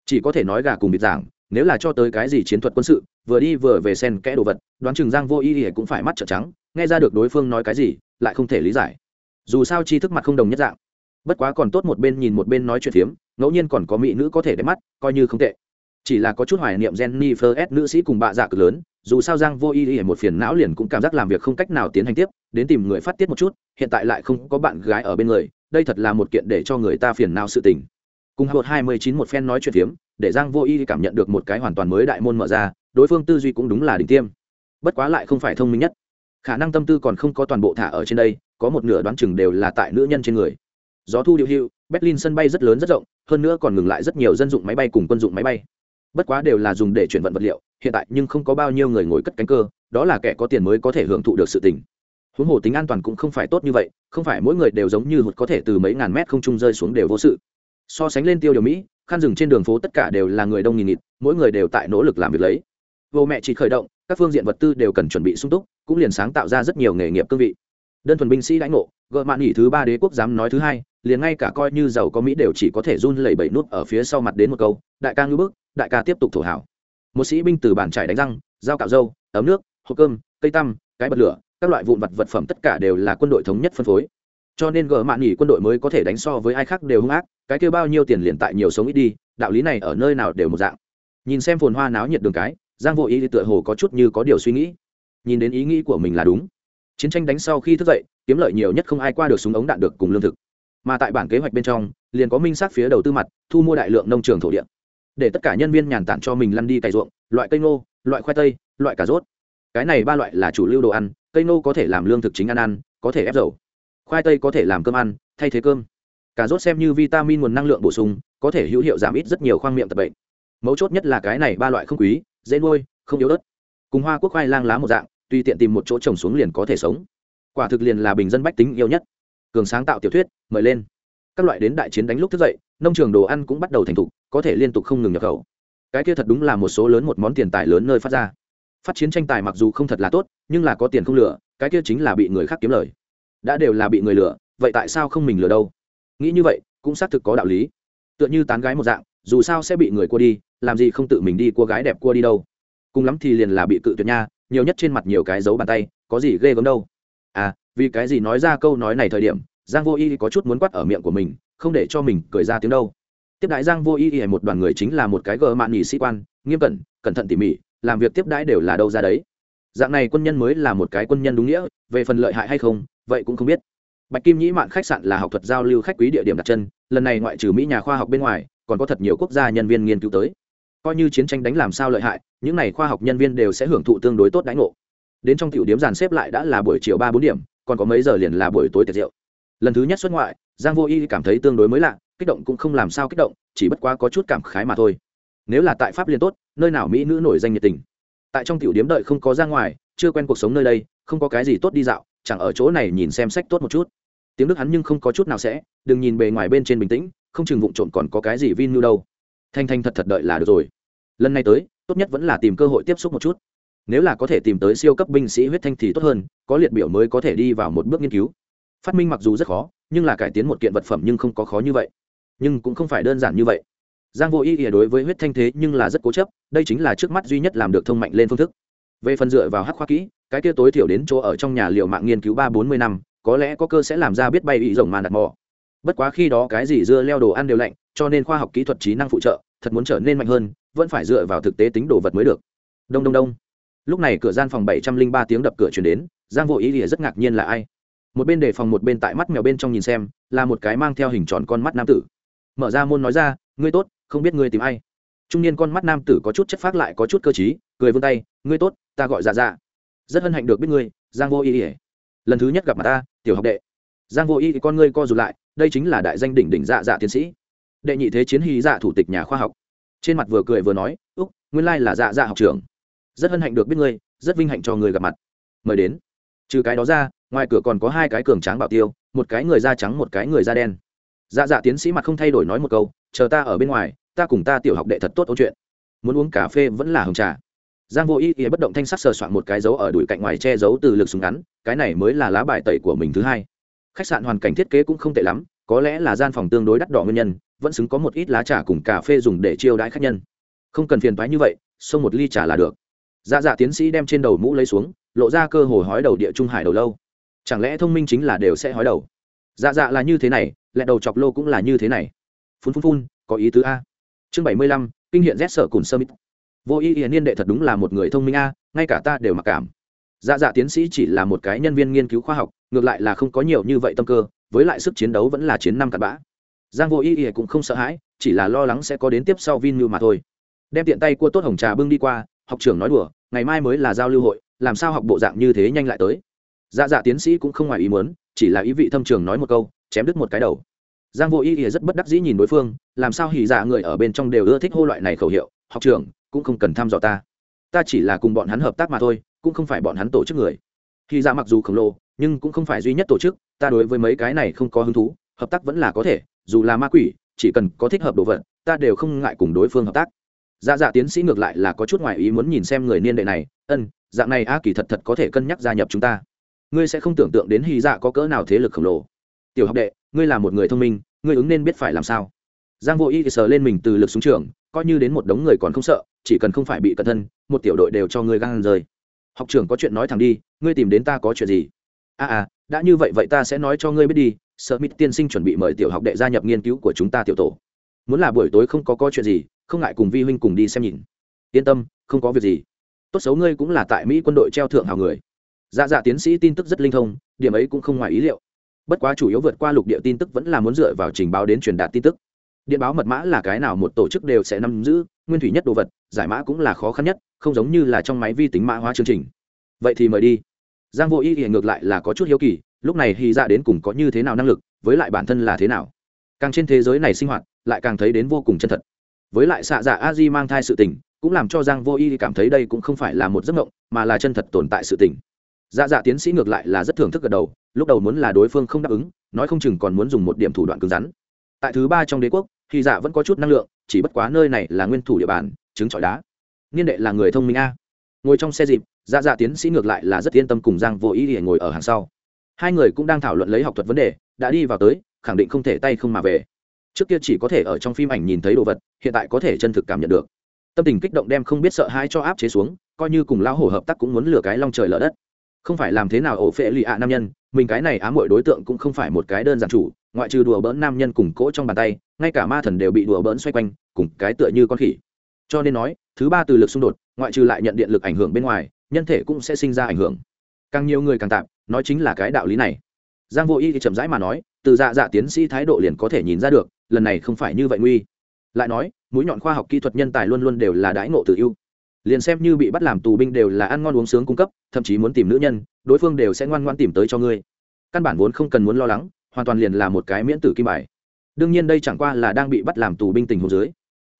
S1: Chỉ có thể nói gà cùng bịt giảng nếu là cho tới cái gì chiến thuật quân sự vừa đi vừa về sen kẽ đồ vật đoán chừng giang vô y thì cũng phải mắt trợn trắng nghe ra được đối phương nói cái gì lại không thể lý giải. Dù sao tri thức mặt không đồng nhất dạng. Bất quá còn tốt một bên nhìn một bên nói chuyện phiếm ngẫu nhiên còn có mỹ nữ có thể đẹp mắt coi như không tệ. Chỉ là có chút hoài niệm Jenny First nữ sĩ cùng bạ dạ cực lớn, dù sao Giang Vô Y thì một phiền não liền cũng cảm giác làm việc không cách nào tiến hành tiếp, đến tìm người phát tiết một chút, hiện tại lại không có bạn gái ở bên người, đây thật là một kiện để cho người ta phiền não sự tình. Cùng Hột 29 một phen nói chuyện phiếm, để Giang Vô Y cảm nhận được một cái hoàn toàn mới đại môn mở ra, đối phương tư duy cũng đúng là đỉnh tiêm. Bất quá lại không phải thông minh nhất. Khả năng tâm tư còn không có toàn bộ thả ở trên đây, có một nửa đoán chừng đều là tại nữ nhân trên người. Gió thu điệu hữu, Berlin sân bay rất lớn rất rộng, hơn nữa còn ngừng lại rất nhiều dân dụng máy bay cùng quân dụng máy bay bất quá đều là dùng để chuyển vận vật liệu hiện tại nhưng không có bao nhiêu người ngồi cất cánh cơ đó là kẻ có tiền mới có thể hưởng thụ được sự tình huống hồ tính an toàn cũng không phải tốt như vậy không phải mỗi người đều giống như hụt có thể từ mấy ngàn mét không trung rơi xuống đều vô sự so sánh lên tiêu điều mỹ khăn rừng trên đường phố tất cả đều là người đông nghìn nghịt, mỗi người đều tại nỗ lực làm việc lấy. Vô mẹ chỉ khởi động, các phương diện vật tư đều cần chuẩn bị sung túc, cũng liền sáng tạo ra rất nhiều nghề nghiệp cương vị. Đơn thuần binh sĩ đãi ngộ, gợ mạn nghỉ thứ ba đế quốc dám nói thứ hai, liền ngay cả coi như giàu có mỹ đều chỉ có thể run lẩy bẩy nút ở phía sau mặt đến một câu, đại ca ngưỡng bức, đại ca tiếp tục thổ hảo. Một sĩ binh từ bàn trải đánh răng dao cạo râu ấm nước, hộp cơm, cây tăm, cái bật lửa, các loại vụn vật vật phẩm tất cả đều là quân đội thống nhất phân phối cho nên gỡ mạn nghỉ quân đội mới có thể đánh so với ai khác đều hung ác, cái kêu bao nhiêu tiền liền tại nhiều sống ít đi, đạo lý này ở nơi nào đều một dạng. Nhìn xem phồn hoa náo nhiệt đường cái, giang vô ý thì tựa hồ có chút như có điều suy nghĩ. Nhìn đến ý nghĩ của mình là đúng. Chiến tranh đánh sau khi thức dậy, kiếm lợi nhiều nhất không ai qua được súng ống đạn được cùng lương thực. Mà tại bản kế hoạch bên trong, liền có minh sát phía đầu tư mặt, thu mua đại lượng nông trường thổ địa. Để tất cả nhân viên nhàn tản cho mình lăn đi cày ruộng, loại cây ngô, loại khoai tây, loại cà rốt. Cái này ba loại là chủ lưu đồ ăn, cây ngô có thể làm lương thực chính ăn ăn, có thể ép dầu khoai tây có thể làm cơm ăn, thay thế cơm. Cà rốt xem như vitamin nguồn năng lượng bổ sung, có thể hữu hiệu giảm ít rất nhiều khoang miệng tập bệnh. Mấu chốt nhất là cái này ba loại không quý, dễ nuôi, không yếu ớt. Cùng hoa quốc khoai lang lá một dạng, tùy tiện tìm một chỗ trồng xuống liền có thể sống. Quả thực liền là bình dân bách tính yêu nhất. Cường sáng tạo tiểu thuyết, mời lên. Các loại đến đại chiến đánh lúc thức dậy, nông trường đồ ăn cũng bắt đầu thành thục, có thể liên tục không ngừng nhập khẩu. Cái kia thật đúng là một số lớn một món tiền tài lớn nơi phát ra. Phát chiến tranh tài mặc dù không thật là tốt, nhưng là có tiền không lừa, cái kia chính là bị người khác kiếm lời đã đều là bị người lừa, vậy tại sao không mình lừa đâu? Nghĩ như vậy, cũng xác thực có đạo lý. Tựa như tán gái một dạng, dù sao sẽ bị người cua đi, làm gì không tự mình đi cua gái đẹp cua đi đâu. Cùng lắm thì liền là bị cự tuyệt nha, nhiều nhất trên mặt nhiều cái dấu bàn tay, có gì ghê gớm đâu. À vì cái gì nói ra câu nói này thời điểm, giang vô y có chút muốn quắt ở miệng của mình, không để cho mình cười ra tiếng đâu. Tiếp đãi giang vô y y một đoàn người chính là một cái gờ mạn nhì sĩ quan, nghiêm cẩn cẩn thận tỉ mỉ, làm việc tiếp đãi đều là đâu ra đấy. Dạng này quân nhân mới là một cái quân nhân đúng nghĩa, về phần lợi hại hay không vậy cũng không biết. Bạch kim nhĩ mạn khách sạn là học thuật giao lưu khách quý địa điểm đặt chân, lần này ngoại trừ mỹ nhà khoa học bên ngoài, còn có thật nhiều quốc gia nhân viên nghiên cứu tới. Coi như chiến tranh đánh làm sao lợi hại, những n à y khoa học nhân viên đều sẽ hưởng thụ tương đối tốt đãi ngộ. Đến trong tiểu điểm dàn xếp lại đã là buổi chiều ba bốn điểm, còn có mấy giờ liền là buổi tối tiệc rượu. Lần thứ nhất xuất ngoại, giang vô y cảm thấy tương đối mới lạ, kích động cũng không làm sao kích động, chỉ bất quá có chút cảm khái mà thôi. Nếu là tại pháp liên tốt, nơi nào mỹ nữ nổi danh nhiệt tình. Tại trong tiểu điếm đợi không có ra ngoài, chưa quen cuộc sống nơi đây, không có cái gì tốt đi dạo chẳng ở chỗ này nhìn xem sách tốt một chút. Tiếng đức hắn nhưng không có chút nào sẽ, đừng nhìn bề ngoài bên trên bình tĩnh, không chừng vụn trộm còn có cái gì vin như đâu. Thanh thanh thật thật đợi là được rồi. Lần này tới, tốt nhất vẫn là tìm cơ hội tiếp xúc một chút. Nếu là có thể tìm tới siêu cấp binh sĩ huyết thanh thì tốt hơn, có liệt biểu mới có thể đi vào một bước nghiên cứu. Phát minh mặc dù rất khó, nhưng là cải tiến một kiện vật phẩm nhưng không có khó như vậy. Nhưng cũng không phải đơn giản như vậy. Giang vô ý ỉa đối với huyết thanh thế nhưng là rất cố chấp, đây chính là trước mắt duy nhất làm được thông mạnh lên phương thức. Về phần dựa vào hắc khoa kỹ cái kia tối thiểu đến chỗ ở trong nhà liệu mạng nghiên cứu ba bốn mươi năm, có lẽ có cơ sẽ làm ra biết bay bị rồng màn đặt mỏ. bất quá khi đó cái gì dưa leo đồ ăn đều lạnh, cho nên khoa học kỹ thuật trí năng phụ trợ, thật muốn trở nên mạnh hơn, vẫn phải dựa vào thực tế tính đồ vật mới được. Đông đông đông. Lúc này cửa gian phòng bảy trăm linh ba tiếng đập cửa chuyển đến, giang vô ý ỉa rất ngạc nhiên là ai. Một bên đề phòng một bên tại mắt mèo bên trong nhìn xem, là một cái mang theo hình tròn con mắt nam tử. Mở ra môn nói ra, ngươi tốt, không biết ngươi tìm ai. Trung niên con mắt nam tử có chút chất phát lại có chút cơ t cười vươn tay, ngươi tốt, ta gọi dạ dạ rất hân hạnh được biết ngươi, giang vô y ỉa. Lần thứ nhất gặp mặt ta, tiểu học đệ. Giang vô y thì con ngươi co rụt lại, đây chính là đại danh đỉnh đỉnh dạ dạ tiến sĩ. Đệ nhị thế chiến hy dạ thủ tịch nhà khoa học. Trên mặt vừa cười vừa nói, úc, nguyên lai là dạ dạ học trường rất hân hạnh được biết ngươi, rất vinh hạnh cho người gặp mặt. Mời đến. Trừ cái đó ra, ngoài cửa còn có hai cái cường tráng bảo tiêu, một cái người da trắng, một cái người da đen. Dạ dạ tiến sĩ mặt không thay đổi nói một câu, chờ ta ở bên ngoài, ta cùng ta tiểu học đệ thật tốt ôn chuyện. Muốn uống cà phê vẫn là hồng trà giang vô ý ý bất động thanh sắc sờ soạn một cái dấu ở đùi cạnh ngoài che giấu từ lực súng ngắn, cái này mới là lá bài tẩy của mình thứ hai. Khách sạn hoàn cảnh thiết kế cũng không tệ lắm, có lẽ là gian phòng tương đối đắt đỏ nguyên nhân, vẫn xứng có một ít lá trà cùng cà phê dùng để chiêu đãi khách nhân. Không cần phiền toái như vậy, xông một ly trà là được. Dạ dạ tiến sĩ đem trên đầu mũ lấy xuống, lộ ra cơ hồ hói đầu địa trung hải đầu lâu. Chẳng lẽ thông minh chính là đều sẽ hói đầu? Dạ dạ là như thế này, lẹ đầu chọc lô cũng là như thế này. Phun phun phun, có ý tứ a. Chương bảy mươi lăm, kinh hiện rét sợ cùn sơ mít vô ý ý niên đệ thật đúng là một người thông minh a, ngay cả ta đều mặc cảm. Dạ dạ tiến sĩ chỉ là một cái nhân viên nghiên cứu khoa học, ngược lại là không có nhiều như vậy tâm cơ, với lại sức chiến đấu vẫn là chiến năm cặn bã. Giang vô ý ý cũng không sợ hãi, chỉ là lo lắng sẽ có đến tiếp sau vin như mà thôi. Đem tiện tay cua tốt hồng trà bưng đi qua, học trưởng nói đùa, ngày mai mới là giao lưu hội, làm sao học bộ dạng như thế nhanh lại tới. Dạ dạ tiến sĩ cũng không ngoài ý muốn, chỉ là ý vị thâm trường nói một câu, chém đứt một cái đầu. Giang vô ý ý rất bất đắc dĩ nhìn đối phương, làm sao hỉ dạ người ở bên trong đều ưa thích hô loại này khẩu hiệu, học trưởng cũng không cần thăm dò ta. Ta chỉ là cùng bọn hắn hợp tác mà thôi, cũng không phải bọn hắn tổ chức người. Khi ra mặc dù khổng lồ, nhưng cũng không phải duy nhất tổ chức, ta đối với mấy cái này không có hứng thú, hợp tác vẫn là có thể, dù là ma quỷ, chỉ cần có thích hợp đồ vật, ta đều không ngại cùng đối phương hợp tác. Dạ dạ tiến sĩ ngược lại là có chút ngoại ý muốn nhìn xem người niên đệ này, ân, dạng này a kỳ thật thật có thể cân nhắc gia nhập chúng ta. Ngươi sẽ không tưởng tượng đến hy dạ có cỡ nào thế lực khổng lồ. Tiểu học đệ, ngươi là một người thông minh, ngươi ứng nên biết phải làm sao giang vô y sờ lên mình từ lực xuống trường, coi như đến một đống người còn không sợ, chỉ cần không phải bị cẩn thân, một tiểu đội đều cho ngươi gan rời. học trưởng có chuyện nói thẳng đi, ngươi tìm đến ta có chuyện gì? À à đã như vậy vậy ta sẽ nói cho ngươi biết đi, sợ mít tiên sinh chuẩn bị mời tiểu học đệ gia nhập nghiên cứu của chúng ta tiểu tổ. Muốn là buổi tối không có có chuyện gì, không ngại cùng vi huynh cùng đi xem nhìn. Yên tâm, không có việc gì. Tốt xấu ngươi cũng là tại mỹ quân đội treo thượng hào người. Dạ dạ tiến sĩ tin tức rất linh thông, điểm ấy cũng không ngoài ý liệu. Bất quá chủ yếu vượt qua lục địa tin tức vẫn là muốn dựa vào trình báo đến truyền đạt tin tức điện báo mật mã là cái nào một tổ chức đều sẽ nắm giữ, nguyên thủy nhất đồ vật, giải mã cũng là khó khăn nhất, không giống như là trong máy vi tính mã hóa chương trình. Vậy thì mời đi. Giang vô ý hiện ngược lại là có chút hiếu kỳ, lúc này hy ra dạ đến cùng có như thế nào năng lực, với lại bản thân là thế nào? Càng trên thế giới này sinh hoạt, lại càng thấy đến vô cùng chân thật. Với lại xạ dạ a di mang thai sự tình, cũng làm cho giang vô y cảm thấy đây cũng không phải là một giấc mộng, mà là chân thật tồn tại sự tình. Dạ dạ tiến sĩ ngược lại là rất thưởng thức gật đầu, lúc đầu muốn là đối phương không đáp ứng, nói không chừng còn muốn dùng một điểm thủ đoạn cứng rắn. Tại thứ ba trong đế quốc thì dạ vẫn có chút năng lượng, chỉ bất quá nơi này là nguyên thủ địa bàn chứng trọi đá. Niên đệ là người thông minh a. Ngồi trong xe dịp dạ dạ tiến sĩ ngược lại là rất yên tâm cùng giang vô ý để ngồi ở hàng sau. Hai người cũng đang thảo luận lấy học thuật vấn đề, đã đi vào tới, khẳng định không thể tay không mà về. Trước kia chỉ có thể ở trong phim ảnh nhìn thấy đồ vật, hiện tại có thể chân thực cảm nhận được. Tâm tình kích động đem không biết sợ hãi cho áp chế xuống, coi như cùng lão hổ hợp tác cũng muốn lừa cái long trời lở đất. Không phải làm thế nào ổ phệ lì ạ nam nhân, mình cái này ám mọi đối tượng cũng không phải một cái đơn giản chủ ngoại trừ đùa bỡn nam nhân cùng cỗ trong bàn tay, ngay cả ma thần đều bị đùa bỡn xoay quanh, cùng cái tựa như con khỉ. Cho nên nói, thứ ba từ lực xung đột, ngoại trừ lại nhận điện lực ảnh hưởng bên ngoài, nhân thể cũng sẽ sinh ra ảnh hưởng. Càng nhiều người càng tạm nói chính là cái đạo lý này. Giang vô y thì chậm rãi mà nói, từ dạ dạ tiến sĩ thái độ liền có thể nhìn ra được, lần này không phải như vậy nguy. Lại nói, mũi nhọn khoa học kỹ thuật nhân tài luôn luôn đều là đãi ngộ tự ưu. Liền xem như bị bắt làm tù binh đều là ăn ngon uống sướng cung cấp, thậm chí muốn tìm nữ nhân, đối phương đều sẽ ngoan ngoan tìm tới cho ngươi. Căn bản vốn không cần muốn lo lắng hoàn toàn liền là một cái miễn tử kim bài. Đương nhiên đây chẳng qua là đang bị bắt làm tù binh tình hồ dưới.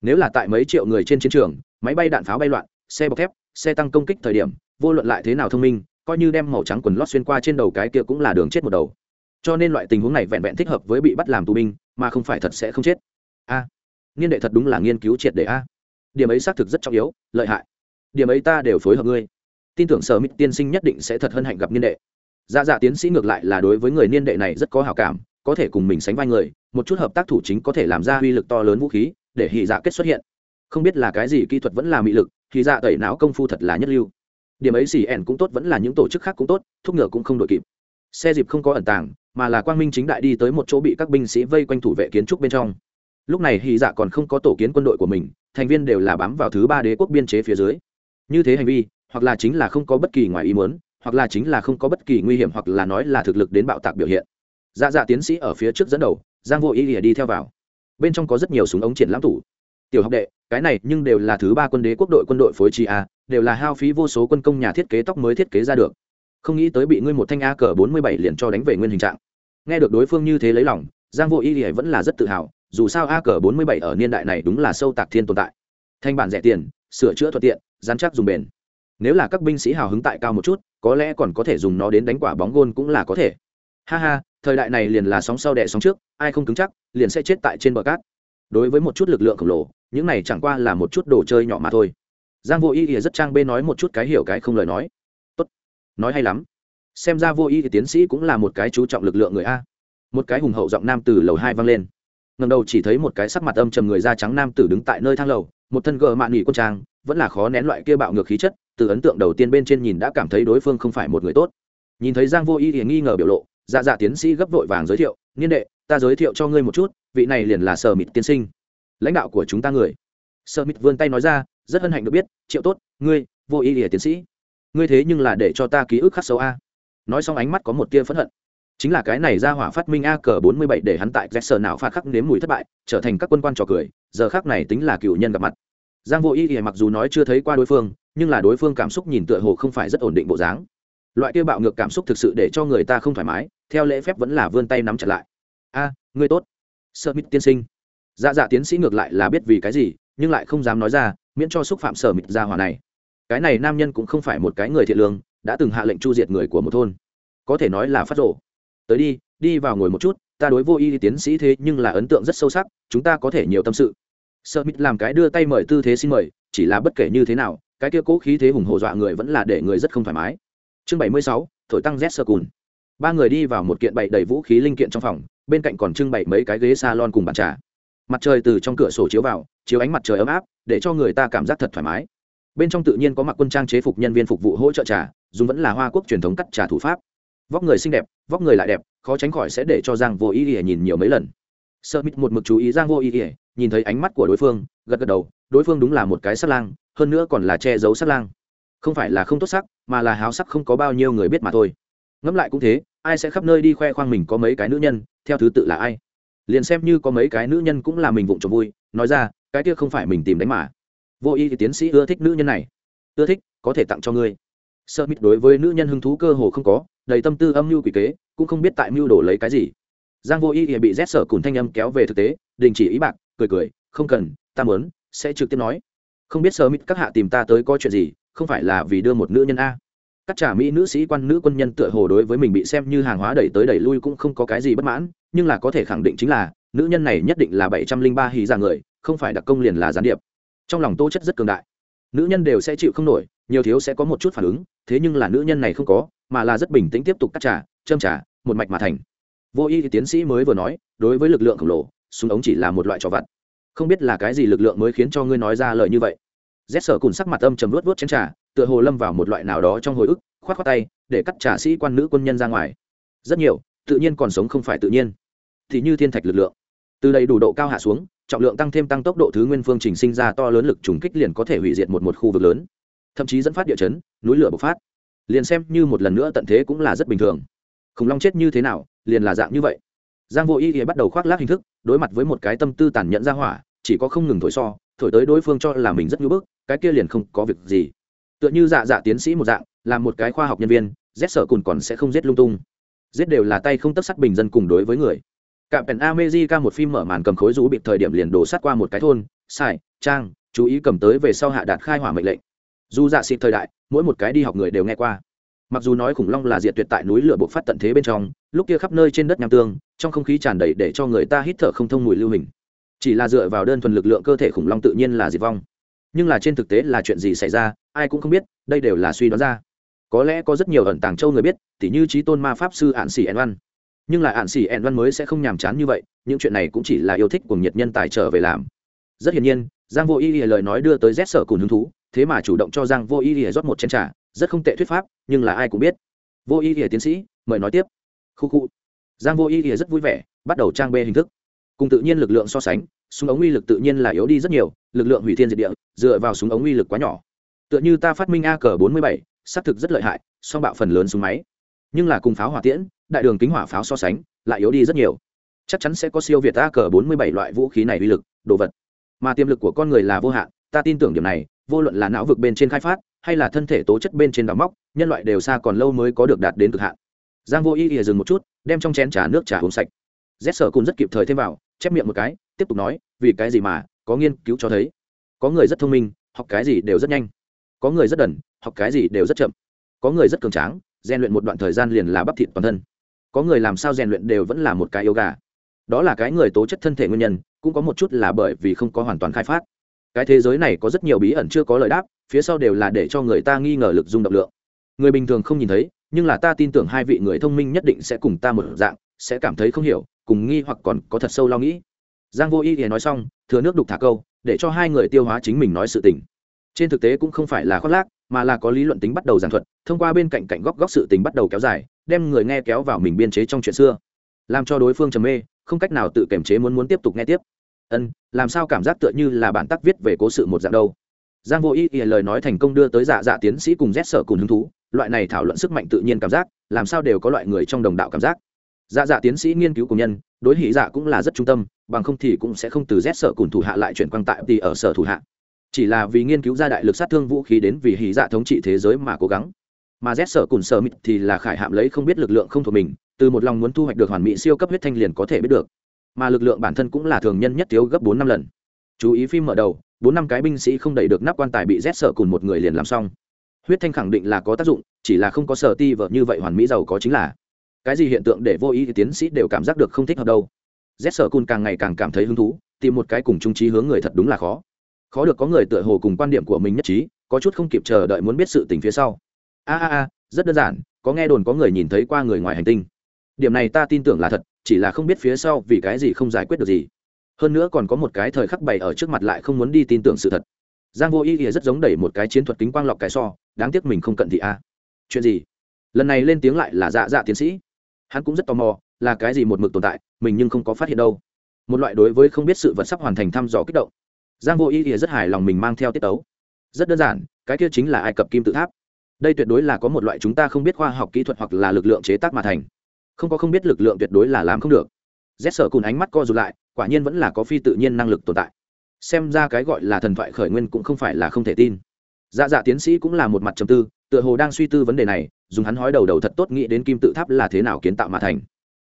S1: Nếu là tại mấy triệu người trên chiến trường máy bay đạn pháo bay loạn xe bọc thép xe tăng công kích thời điểm vô luận lại thế nào thông minh coi như đem màu trắng quần lót xuyên qua trên đầu cái kia cũng là đường chết một đầu. Cho nên loại tình huống này vẹn vẹn thích hợp với bị bắt làm tù binh mà không phải thật sẽ không chết. A à, nghiên đệ thật đúng là nghiên cứu triệt để a. Điểm ấy xác thực rất trọng yếu lợi hại. Điểm ấy ta đều phối hợp ngươi. Tin tưởng sở mít tiên sinh nhất định sẽ thật hân hạnh gặp niên đệ dạ dạ tiến sĩ ngược lại là đối với người niên đệ này rất có hào cảm, có thể cùng mình sánh vai người, một chút hợp tác thủ chính có thể làm ra uy lực to lớn vũ khí, để hì dạ kết xuất hiện. Không biết là cái gì kỹ thuật vẫn là mị lực thì dạ tẩy não công phu thật là nhất lưu. Điểm ấy xì ẻn cũng tốt, vẫn là những tổ chức khác cũng tốt, thúc ngựa cũng không đội kịp. Xe dịp không có ẩn tàng, mà là quang minh chính đại đi tới một chỗ bị các binh sĩ vây quanh thủ vệ kiến trúc bên trong. Lúc này hy dạ còn không có tổ kiến quân đội của mình, thành viên đều là bám vào thứ ba đế quốc biên chế phía dưới. Như thế hành vi, hoặc là chính là không có bất kỳ ngoài ý muốn hoặc là chính là không có bất kỳ nguy hiểm hoặc là nói là thực lực đến bạo tạc biểu hiện. Dạ dạ tiến sĩ ở phía trước dẫn đầu, giang vô ý lìa đi theo vào. Bên trong có rất nhiều súng ống triển lãm tủ. Tiểu học đệ, cái này nhưng đều là thứ ba quân đế quốc đội quân đội phối trì a, đều là hao phí vô số quân công nhà thiết kế tóc mới thiết kế ra được. Không nghĩ tới bị ngươi một thanh a cờ bốn mươi bảy liền cho đánh về nguyên hình trạng. Nghe được đối phương như thế lấy lòng, giang vô ý lìa vẫn là rất tự hào, dù sao a cờ bốn mươi bảy ở niên đại này đúng là sâu tạc thiên tồn tại. Thanh bản rẻ tiền, sửa chữa thuận tiện, dán chắc dùng bền nếu là các binh sĩ hào hứng tại cao một chút, có lẽ còn có thể dùng nó đến đánh quả bóng gôn cũng là có thể. Ha ha, thời đại này liền là sóng sau đẻ sóng trước, ai không cứng chắc, liền sẽ chết tại trên bờ cát. Đối với một chút lực lượng khổng lồ, những này chẳng qua là một chút đồ chơi nhỏ mà thôi. Giang vô y thì rất trang bê nói một chút cái hiểu cái không lời nói. Tốt. Nói hay lắm. Xem ra vô y thì tiến sĩ cũng là một cái chú trọng lực lượng người a. Một cái hùng hậu giọng nam từ lầu hai vang lên. Ngầm đầu chỉ thấy một cái sắc mặt âm trầm người da trắng nam tử đứng tại nơi thang lầu, một thân gờ mạn nghỉ quân trang, vẫn là khó nén loại kia bạo ngược khí chất từ ấn tượng đầu tiên bên trên nhìn đã cảm thấy đối phương không phải một người tốt. Nhìn thấy giang vô y thì nghi ngờ biểu lộ dạ dạ tiến sĩ gấp vội vàng giới thiệu, niên đệ, ta giới thiệu cho ngươi một chút, vị này liền là sở mịt tiên sinh. Lãnh đạo của chúng ta người. Sở mịt vươn tay nói ra, rất hân hạnh được biết, triệu tốt, ngươi, vô y lìa tiến sĩ. Ngươi thế nhưng là để cho ta ký ức khắc sâu a. Nói xong ánh mắt có một tia phẫn hận. Chính là cái này ra hỏa phát minh a cờ bốn mươi bảy để hắn tại Jackson nào phạt khắc nếm mùi thất bại, trở thành các quân quan trò cười, giờ khác này tính là cựu nhân gặp mặt. Giang vô y thì mặc dù nói chưa thấy qua đối phương nhưng là đối phương cảm xúc nhìn tựa hồ không phải rất ổn định bộ dáng. Loại kia bạo ngược cảm xúc thực sự để cho người ta không thoải mái, theo lễ phép vẫn là vươn tay nắm chặt lại. A ngươi tốt. Sợ mít tiên sinh. Dạ dạ tiến sĩ ngược lại là biết vì cái gì, nhưng lại không dám nói ra, miễn cho xúc phạm sở mịt ra hỏa này. Cái này nam nhân cũng không phải một cái người thiện lương, đã từng hạ lệnh chu diệt người của một thôn. Có thể nói là phát rộ tới đi đi vào ngồi một chút, ta đối vô y tiến sĩ thế nhưng là ấn tượng rất sâu sắc, chúng ta có thể nhiều tâm sự. Sợ mít làm cái đưa tay mời tư thế xin mời, chỉ là bất kể như thế nào cái kia cố khí thế hùng hổ dọa người vẫn là để người rất không thoải mái. Chương bảy mươi sáu, thổi tăng z sơ cùn ba người đi vào một kiện bậy đầy vũ khí linh kiện trong phòng, bên cạnh còn trưng bày mấy cái ghế salon cùng bàn trà. Mặt trời từ trong cửa sổ chiếu vào, chiếu ánh mặt trời ấm áp, để cho người ta cảm giác thật thoải mái. Bên trong tự nhiên có mặc quân trang chế phục nhân viên phục vụ hỗ trợ trà, dùng vẫn là hoa quốc truyền thống cắt trà thủ pháp. Vóc người xinh đẹp, vóc người lại đẹp, khó tránh khỏi sẽ để cho giang vô ý ỉa nhìn nhiều mấy lần. Sợ mít một mực chú ý giang vô ý ỉa nhìn thấy ánh mắt của đối phương, gật gật đầu đối phương đúng là một cái sắc lang, hơn nữa còn là che giấu sắc lang. Không phải là không tốt sắc, mà là háo sắc không có bao nhiêu người biết mà thôi. Ngẫm lại cũng thế, ai sẽ khắp nơi đi khoe khoang mình có mấy cái nữ nhân, theo thứ tự là ai? Liền xem như có mấy cái nữ nhân cũng là mình vụng trộm vui, nói ra, cái kia không phải mình tìm đánh mà. Vô y thì tiến sĩ ưa thích nữ nhân này. Ưa thích, có thể tặng cho ngươi. Sơ mít đối với nữ nhân hứng thú cơ hồ không có, đầy tâm tư âm mưu quỷ kế, cũng không biết tại mưu đổ lấy cái gì. Giang vô y thì bị rét sở cùn thanh âm kéo về thực tế, đình chỉ ý bạc, cười cười, không cần, ta muốn sẽ trực tiếp nói. Không biết sơ mít các hạ tìm ta tới có chuyện gì, không phải là vì đưa một nữ nhân a. Các trả mỹ nữ sĩ quan nữ quân nhân tựa hồ đối với mình bị xem như hàng hóa đẩy tới đẩy lui cũng không có cái gì bất mãn, nhưng là có thể khẳng định chính là, nữ nhân này nhất định là bảy trăm linh ba hì ra người, không phải đặc công liền là gián điệp. Trong lòng tô chất rất cường đại. Nữ nhân đều sẽ chịu không nổi, nhiều thiếu sẽ có một chút phản ứng, thế nhưng là nữ nhân này không có, mà là rất bình tĩnh tiếp tục cắt trả châm trả một mạch mà thành. Vô y thì tiến sĩ mới vừa nói, đối với lực lượng khổng lồ, súng ống chỉ là một loại trò vặt không biết là cái gì lực lượng mới khiến cho ngươi nói ra lời như vậy. Rét sở cùn sắc mặt âm chầm luốt vớt chén trà, tựa hồ lâm vào một loại nào đó trong hồi ức k h o á t khoác tay, để cắt trà sĩ quan nữ quân nhân ra ngoài. Rất nhiều, tự nhiên còn sống không phải tự nhiên. Thì như thiên thạch lực lượng. Từ đầy đủ độ cao hạ xuống, trọng lượng tăng thêm tăng tốc độ thứ nguyên phương trình sinh ra to lớn lực trùng kích liền có thể hủy diệt một một khu vực lớn. Thậm chí dẫn phát địa chấn, núi lửa bộc phát. Liền xem như một lần nữa tận thế cũng là rất bình thường. Khủng long chết như thế nào, liền là dạng như vậy giang vô ý ý bắt đầu khoác lác hình thức, đối mặt với một cái tâm tư tàn nhẫn ra hỏa, chỉ có không ngừng thổi so, thổi tới đối phương cho là mình rất nhu bức, cái kia liền không có việc gì. Tựa như dạ dạ tiến sĩ một dạng làm một cái khoa học nhân viên rét sở cùn còn sẽ không giết lung tung. Giết đều là tay không tất sắt bình dân cùng đối với người. Cả pèn amejica một phim mở màn cầm khối rú bị thời điểm liền đổ sát qua một cái thôn, sai, trang, chú ý cầm tới về sau hạ đạt khai hỏa mệnh lệnh. Dù dạ xịt thời đại, mỗi một cái đi học người đều nghe qua. Mặc dù nói khủng long là diệt tuyệt tại núi lửa bộc phát tận thế bên trong lúc kia khắp nơi trên đất nham tương trong không khí tràn đầy để cho người ta hít thở không thông mùi lưu hình. Chỉ là dựa vào đơn thuần lực lượng cơ thể khủng long tự nhiên là diệt vong. Nhưng là trên thực tế là chuyện gì xảy ra ai cũng không biết đây đều là suy đoán ra. Có lẽ có rất nhiều ẩn tàng châu người biết tỉ như trí tôn ma pháp sư ạn xỉ ẻn văn. Nhưng là ạn xỉ ẻn văn mới sẽ không nhàm chán như vậy những chuyện này cũng chỉ là yêu thích của nhiệt nhân tài trở về làm. Rất hiển nhiên giang vô y lìa lời nói đưa tới rét sở cùng hứng thú thế mà chủ động cho giang vô y lìa rót một chén trà, rất không tệ thuyết pháp nhưng là ai cũng biết. Vô y lìa tiến sĩ mời nói tiếp khu khu. Giang vô y thì rất vui vẻ, bắt đầu trang bê hình thức. Cùng tự nhiên lực lượng so sánh, súng ống uy lực tự nhiên là yếu đi rất nhiều, lực lượng hủy thiên diệt địa, dựa vào súng ống uy lực quá nhỏ. Tựa như ta phát minh a cờ bốn mươi bảy, xác thực rất lợi hại, song bạo phần lớn súng máy. Nhưng là cùng pháo hỏa tiễn, đại đường kính hỏa pháo so sánh, lại yếu đi rất nhiều. Chắc chắn sẽ có siêu việt a cờ bốn mươi bảy loại vũ khí này uy lực, đồ vật. Mà tiềm lực của con người là vô hạn, ta tin tưởng điểm này, vô luận là não vực bên trên khai phát, hay là thân thể tố chất bên trên đào móc, nhân loại đều xa còn lâu mới có được đạt đến cực hạn giang vô y ỉa dừng một chút, đem trong chén trà nước trà uống sạch. Rét sở cũng rất kịp thời thêm vào, chép miệng một cái, tiếp tục nói, vì cái gì mà, có nghiên cứu cho thấy. Có người rất thông minh, học cái gì đều rất nhanh. Có người rất đần, học cái gì đều rất chậm. Có người rất cường tráng, rèn luyện một đoạn thời gian liền là bắp thịt toàn thân. Có người làm sao rèn luyện đều vẫn là một cái yếu gà đó là cái người tố chất thân thể nguyên nhân, cũng có một chút là bởi vì không có hoàn toàn khai phát. Cái thế giới này có rất nhiều bí ẩn chưa có lời đáp, phía sau đều là để cho người ta nghi ngờ lực dung động lượng. Người bình thường không nhìn thấy nhưng là ta tin tưởng hai vị người thông minh nhất định sẽ cùng ta một dạng, sẽ cảm thấy không hiểu, cùng nghi hoặc còn có thật sâu lo nghĩ. Giang vô y thì nói xong, thừa nước đục thả câu, để cho hai người tiêu hóa chính mình nói sự tình. Trên thực tế cũng không phải là khoác lác, mà là có lý luận tính bắt đầu giảng thuật, thông qua bên cạnh cạnh góc góc sự tình bắt đầu kéo dài, đem người nghe kéo vào mình biên chế trong chuyện xưa. Làm cho đối phương trầm mê, không cách nào tự kiềm chế muốn muốn tiếp tục nghe tiếp. Ân, làm sao cảm giác tựa như là bản tác viết về cố sự một dạng đâu? Giang vô ý ý lời nói thành công đưa tới dạ dạ tiến sĩ cùng rét sở cùng hứng thú loại này thảo luận sức mạnh tự nhiên cảm giác, làm sao đều có loại người trong đồng đạo cảm giác. Dạ dạ tiến sĩ nghiên cứu của nhân, đối hỉ dạ cũng là rất trung tâm, bằng không thì cũng sẽ không từ rét sở cùng thủ hạ lại chuyển quang tại thì ở sở thủ hạ. Chỉ là vì nghiên cứu ra đại lực sát thương vũ khí đến vì hỉ dạ thống trị thế giới mà cố gắng. Mà rét sở cùng sở mịt thì là khải hạm lấy không biết lực lượng không thuộc mình, từ một lòng muốn thu hoạch được hoàn mỹ siêu cấp huyết thanh liền có thể biết được. Mà lực lượng bản thân cũng là thường nhân nhất thiếu gấp bốn năm lần. Chú ý phim mở đầu, bốn năm cái binh sĩ không đẩy được nắp quan tài bị rét sợ cùng một người liền làm xong huyết thanh khẳng định là có tác dụng, chỉ là không có sở ti vợ như vậy hoàn mỹ giàu có chính là. Cái gì hiện tượng để vô ý thì tiến sĩ đều cảm giác được không thích hợp đâu. Z sở cun càng ngày càng cảm thấy hứng thú, tìm một cái cùng trung trí hướng người thật đúng là khó. Khó được có người tựa hồ cùng quan điểm của mình nhất trí, có chút không kịp chờ đợi muốn biết sự tình phía sau. A a a, rất đơn giản, có nghe đồn có người nhìn thấy qua người ngoài hành tinh. Điểm này ta tin tưởng là thật, chỉ là không biết phía sau vì cái gì không giải quyết được gì. Hơn nữa còn có một cái thời khắc bày ở trước mặt lại không muốn đi tin tưởng sự thật giang vô ý ỉa rất giống đẩy một cái chiến thuật kính quang lọc cái so, đáng tiếc mình không cận thị a. Chuyện gì? Lần này lên tiếng lại là dạ dạ tiến sĩ. Hắn cũng rất tò mò, là cái gì một mực tồn tại, mình nhưng không có phát hiện đâu. Một loại đối với không biết sự vật sắp hoàn thành thăm dò kích động. Giang vô ý ỉa rất hài lòng mình mang theo tiết tấu. Rất đơn giản, cái kia chính là ai cập kim tự tháp. Đây tuyệt đối là có một loại chúng ta không biết khoa học kỹ thuật hoặc là lực lượng chế tác mà thành. Không có không biết lực lượng tuyệt đối là làm không được. Rét sở cùn ánh mắt co rụt lại, quả nhiên vẫn là có phi tự nhiên năng lực tồn tại xem ra cái gọi là thần thoại khởi nguyên cũng không phải là không thể tin. Dạ dạ tiến sĩ cũng là một mặt trầm tư, tựa hồ đang suy tư vấn đề này, dùng hắn hói đầu đầu thật tốt nghĩ đến kim tự tháp là thế nào kiến tạo mà thành.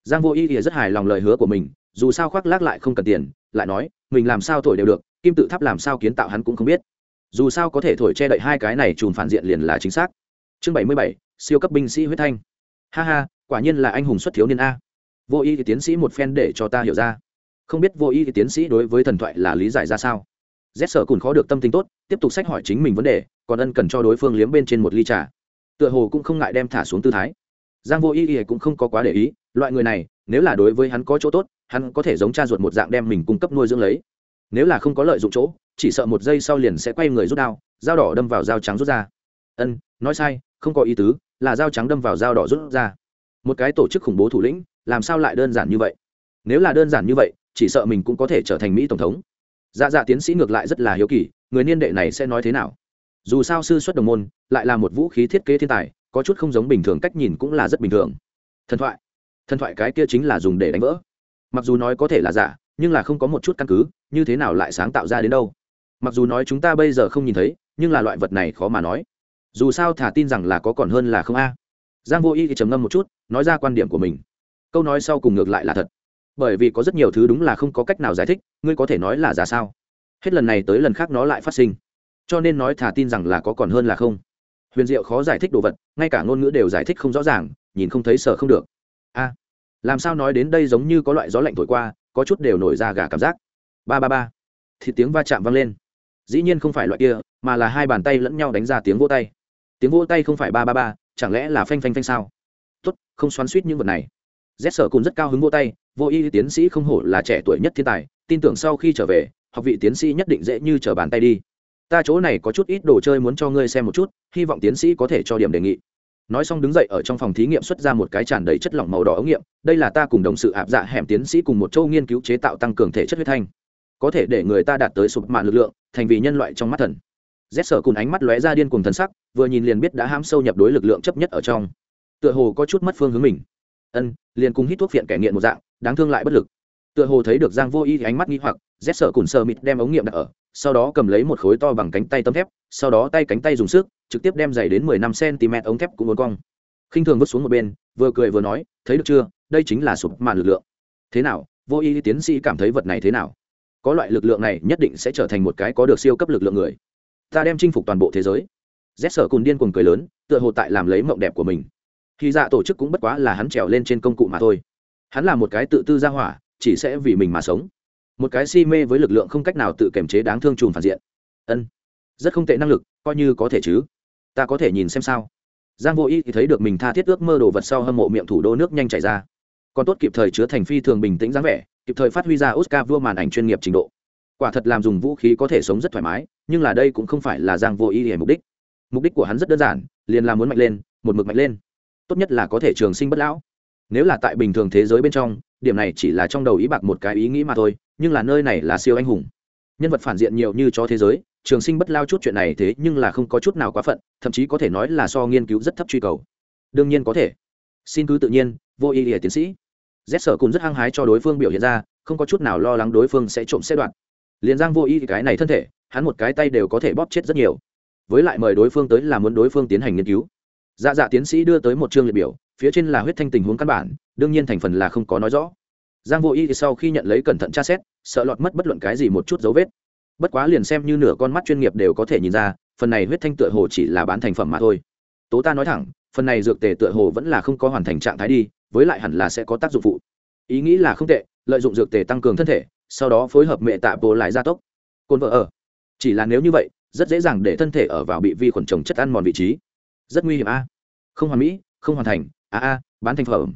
S1: Giang vô y thì rất hài lòng lời hứa của mình, dù sao khoác lác lại không cần tiền, lại nói, mình làm sao thổi đều được, kim tự tháp làm sao kiến tạo hắn cũng không biết. Dù sao có thể thổi che đậy hai cái này chùm phản diện liền là chính xác. Chương bảy mươi bảy, siêu cấp binh sĩ huyết thanh. Ha ha, quả nhiên là anh hùng xuất thiếu niên a. Vô y thì tiến sĩ một phen để cho ta hiểu ra không biết vô y thì tiến sĩ đối với thần thoại là lý giải ra sao. Z sở cùn khó được tâm tính tốt, tiếp tục sách hỏi chính mình vấn đề, còn ân cần cho đối phương liếm bên trên một ly trà. Tựa hồ cũng không ngại đem thả xuống tư thái. Giang vô y y cũng không có quá để ý, loại người này, nếu là đối với hắn có chỗ tốt, hắn có thể giống cha ruột một dạng đem mình cung cấp nuôi dưỡng lấy. Nếu là không có lợi dụng chỗ, chỉ sợ một giây sau liền sẽ quay người rút đao, dao đỏ đâm vào dao trắng rút ra. Ân, nói sai, không có ý tứ, là dao trắng đâm vào dao đỏ rút ra. Một cái tổ chức khủng bố thủ lĩnh, làm sao lại đơn giản như vậy? Nếu là đơn giản như vậy chỉ sợ mình cũng có thể trở thành mỹ tổng thống. Dạ dạ tiến sĩ ngược lại rất là hiếu kỳ, người niên đệ này sẽ nói thế nào? Dù sao sư xuất đồng môn, lại là một vũ khí thiết kế thiên tài, có chút không giống bình thường, cách nhìn cũng là rất bình thường. Thần thoại. Thần thoại cái kia chính là dùng để đánh vỡ. Mặc dù nói có thể là giả, nhưng là không có một chút căn cứ, như thế nào lại sáng tạo ra đến đâu? Mặc dù nói chúng ta bây giờ không nhìn thấy, nhưng là loại vật này khó mà nói. Dù sao thả tin rằng là có còn hơn là không a. Giang vô y thì trầm ngâm một chút, nói ra quan điểm của mình. Câu nói sau cùng ngược lại là thật bởi vì có rất nhiều thứ đúng là không có cách nào giải thích, ngươi có thể nói là giả sao? Hết lần này tới lần khác nó lại phát sinh. Cho nên nói thả tin rằng là có còn hơn là không. Huyền diệu khó giải thích đồ vật, ngay cả ngôn ngữ đều giải thích không rõ ràng, nhìn không thấy sợ không được. A, làm sao nói đến đây giống như có loại gió lạnh thổi qua, có chút đều nổi ra gà cảm giác. Ba ba ba. Thì tiếng va chạm vang lên. Dĩ nhiên không phải loại kia, mà là hai bàn tay lẫn nhau đánh ra tiếng vỗ tay. Tiếng vỗ tay không phải ba ba ba, chẳng lẽ là phanh phanh phanh sao? Tốt, không xoắn suýt những vật này. Rét sở cùng rất cao hứng vỗ tay vô y tiến sĩ không hổ là trẻ tuổi nhất thiên tài, tin tưởng sau khi trở về, học vị tiến sĩ nhất định dễ như trở bàn tay đi. Ta chỗ này có chút ít đồ chơi muốn cho ngươi xem một chút, hy vọng tiến sĩ có thể cho điểm đề nghị. Nói xong đứng dậy ở trong phòng thí nghiệm xuất ra một cái tràn đầy chất lỏng màu đỏ ống nghiệm, đây là ta cùng đồng sự áp dạ hẻm tiến sĩ cùng một châu nghiên cứu chế tạo tăng cường thể chất huyết thanh. Có thể để người ta đạt tới sụp mạng lực lượng, thành vì nhân loại trong mắt thần. Rét sở cùng ánh mắt lóe ra điên cùng thần sắc, vừa nhìn liền biết đã ham sâu nhập đối lực lượng chấp nhất ở trong. Tựa hồ có chút mất phương hướng mình. Ân, liền cùng hít thuốc phiện kẻ nghiện một dạng đáng thương lại bất lực. Tựa hồ thấy được giang vô y thì ánh mắt nghi hoặc, rét sợ cùn sơ mịt đem ống nghiệm đặt ở, sau đó cầm lấy một khối to bằng cánh tay tấm thép, sau đó tay cánh tay dùng sức, trực tiếp đem dày đến mười năm cm ống thép cũng uốn cong. Khinh thường vứt xuống một bên, vừa cười vừa nói, thấy được chưa? Đây chính là sụp màn lực lượng. Thế nào? Vô y tiến sĩ cảm thấy vật này thế nào? Có loại lực lượng này nhất định sẽ trở thành một cái có được siêu cấp lực lượng người. Ta đem chinh phục toàn bộ thế giới. Rét sợ cùn điên cuồng cười lớn, tựa hồ tại làm lấy mộng đẹp của mình. Khi dạ tổ chức cũng bất quá là hắn trèo lên trên công cụ mà thôi hắn là một cái tự tư gia hỏa, chỉ sẽ vì mình mà sống. Một cái si mê với lực lượng không cách nào tự kiềm chế đáng thương trùm phản diện. Ân, rất không tệ năng lực, coi như có thể chứ. Ta có thể nhìn xem sao? Giang vô y thì thấy được mình tha thiết ước mơ đồ vật sau hâm mộ miệng thủ đô nước nhanh chảy ra. Còn tốt kịp thời chứa thành phi thường bình tĩnh dáng vẻ, kịp thời phát huy ra oscar vua màn ảnh chuyên nghiệp trình độ. Quả thật làm dùng vũ khí có thể sống rất thoải mái, nhưng là đây cũng không phải là giang vô y để mục đích. Mục đích của hắn rất đơn giản, liền là muốn mạnh lên, một mực mạnh lên. Tốt nhất là có thể trường sinh bất lão nếu là tại bình thường thế giới bên trong, điểm này chỉ là trong đầu ý bạc một cái ý nghĩ mà thôi, nhưng là nơi này là siêu anh hùng. Nhân vật phản diện nhiều như cho thế giới, trường sinh bất lao chút chuyện này thế nhưng là không có chút nào quá phận, thậm chí có thể nói là so nghiên cứu rất thấp truy cầu. Đương nhiên có thể. Xin cứ tự nhiên, vô ý ỉa tiến sĩ. Z sở cũng rất hăng hái cho đối phương biểu hiện ra, không có chút nào lo lắng đối phương sẽ trộm xe đoạn. Liền giang vô ý cái này thân thể, hắn một cái tay đều có thể bóp chết rất nhiều. Với lại mời đối phương tới là muốn đối phương tiến hành nghiên cứu dạ dạ tiến sĩ đưa tới một chương liệt biểu, phía trên là huyết thanh tình huống căn bản, đương nhiên thành phần là không có nói rõ. Giang vô y thì sau khi nhận lấy cẩn thận tra xét, sợ lọt mất bất luận cái gì một chút dấu vết. Bất quá liền xem như nửa con mắt chuyên nghiệp đều có thể nhìn ra, phần này huyết thanh tựa hồ chỉ là bán thành phẩm mà thôi. Tố ta nói thẳng, phần này dược tề tựa hồ vẫn là không có hoàn thành trạng thái đi, với lại hẳn là sẽ có tác dụng phụ. Ý nghĩ là không tệ, lợi dụng dược tề tăng cường thân thể, sau đó phối hợp mẹ tạ bồ lại gia tốc. Côn vợ ở. Chỉ là nếu như vậy, rất dễ dàng để thân thể ở vào bị vi khuẩn trồng chất ăn mòn vị trí rất nguy hiểm a. Không hoàn mỹ, không hoàn thành, a a, bán thành phẩm.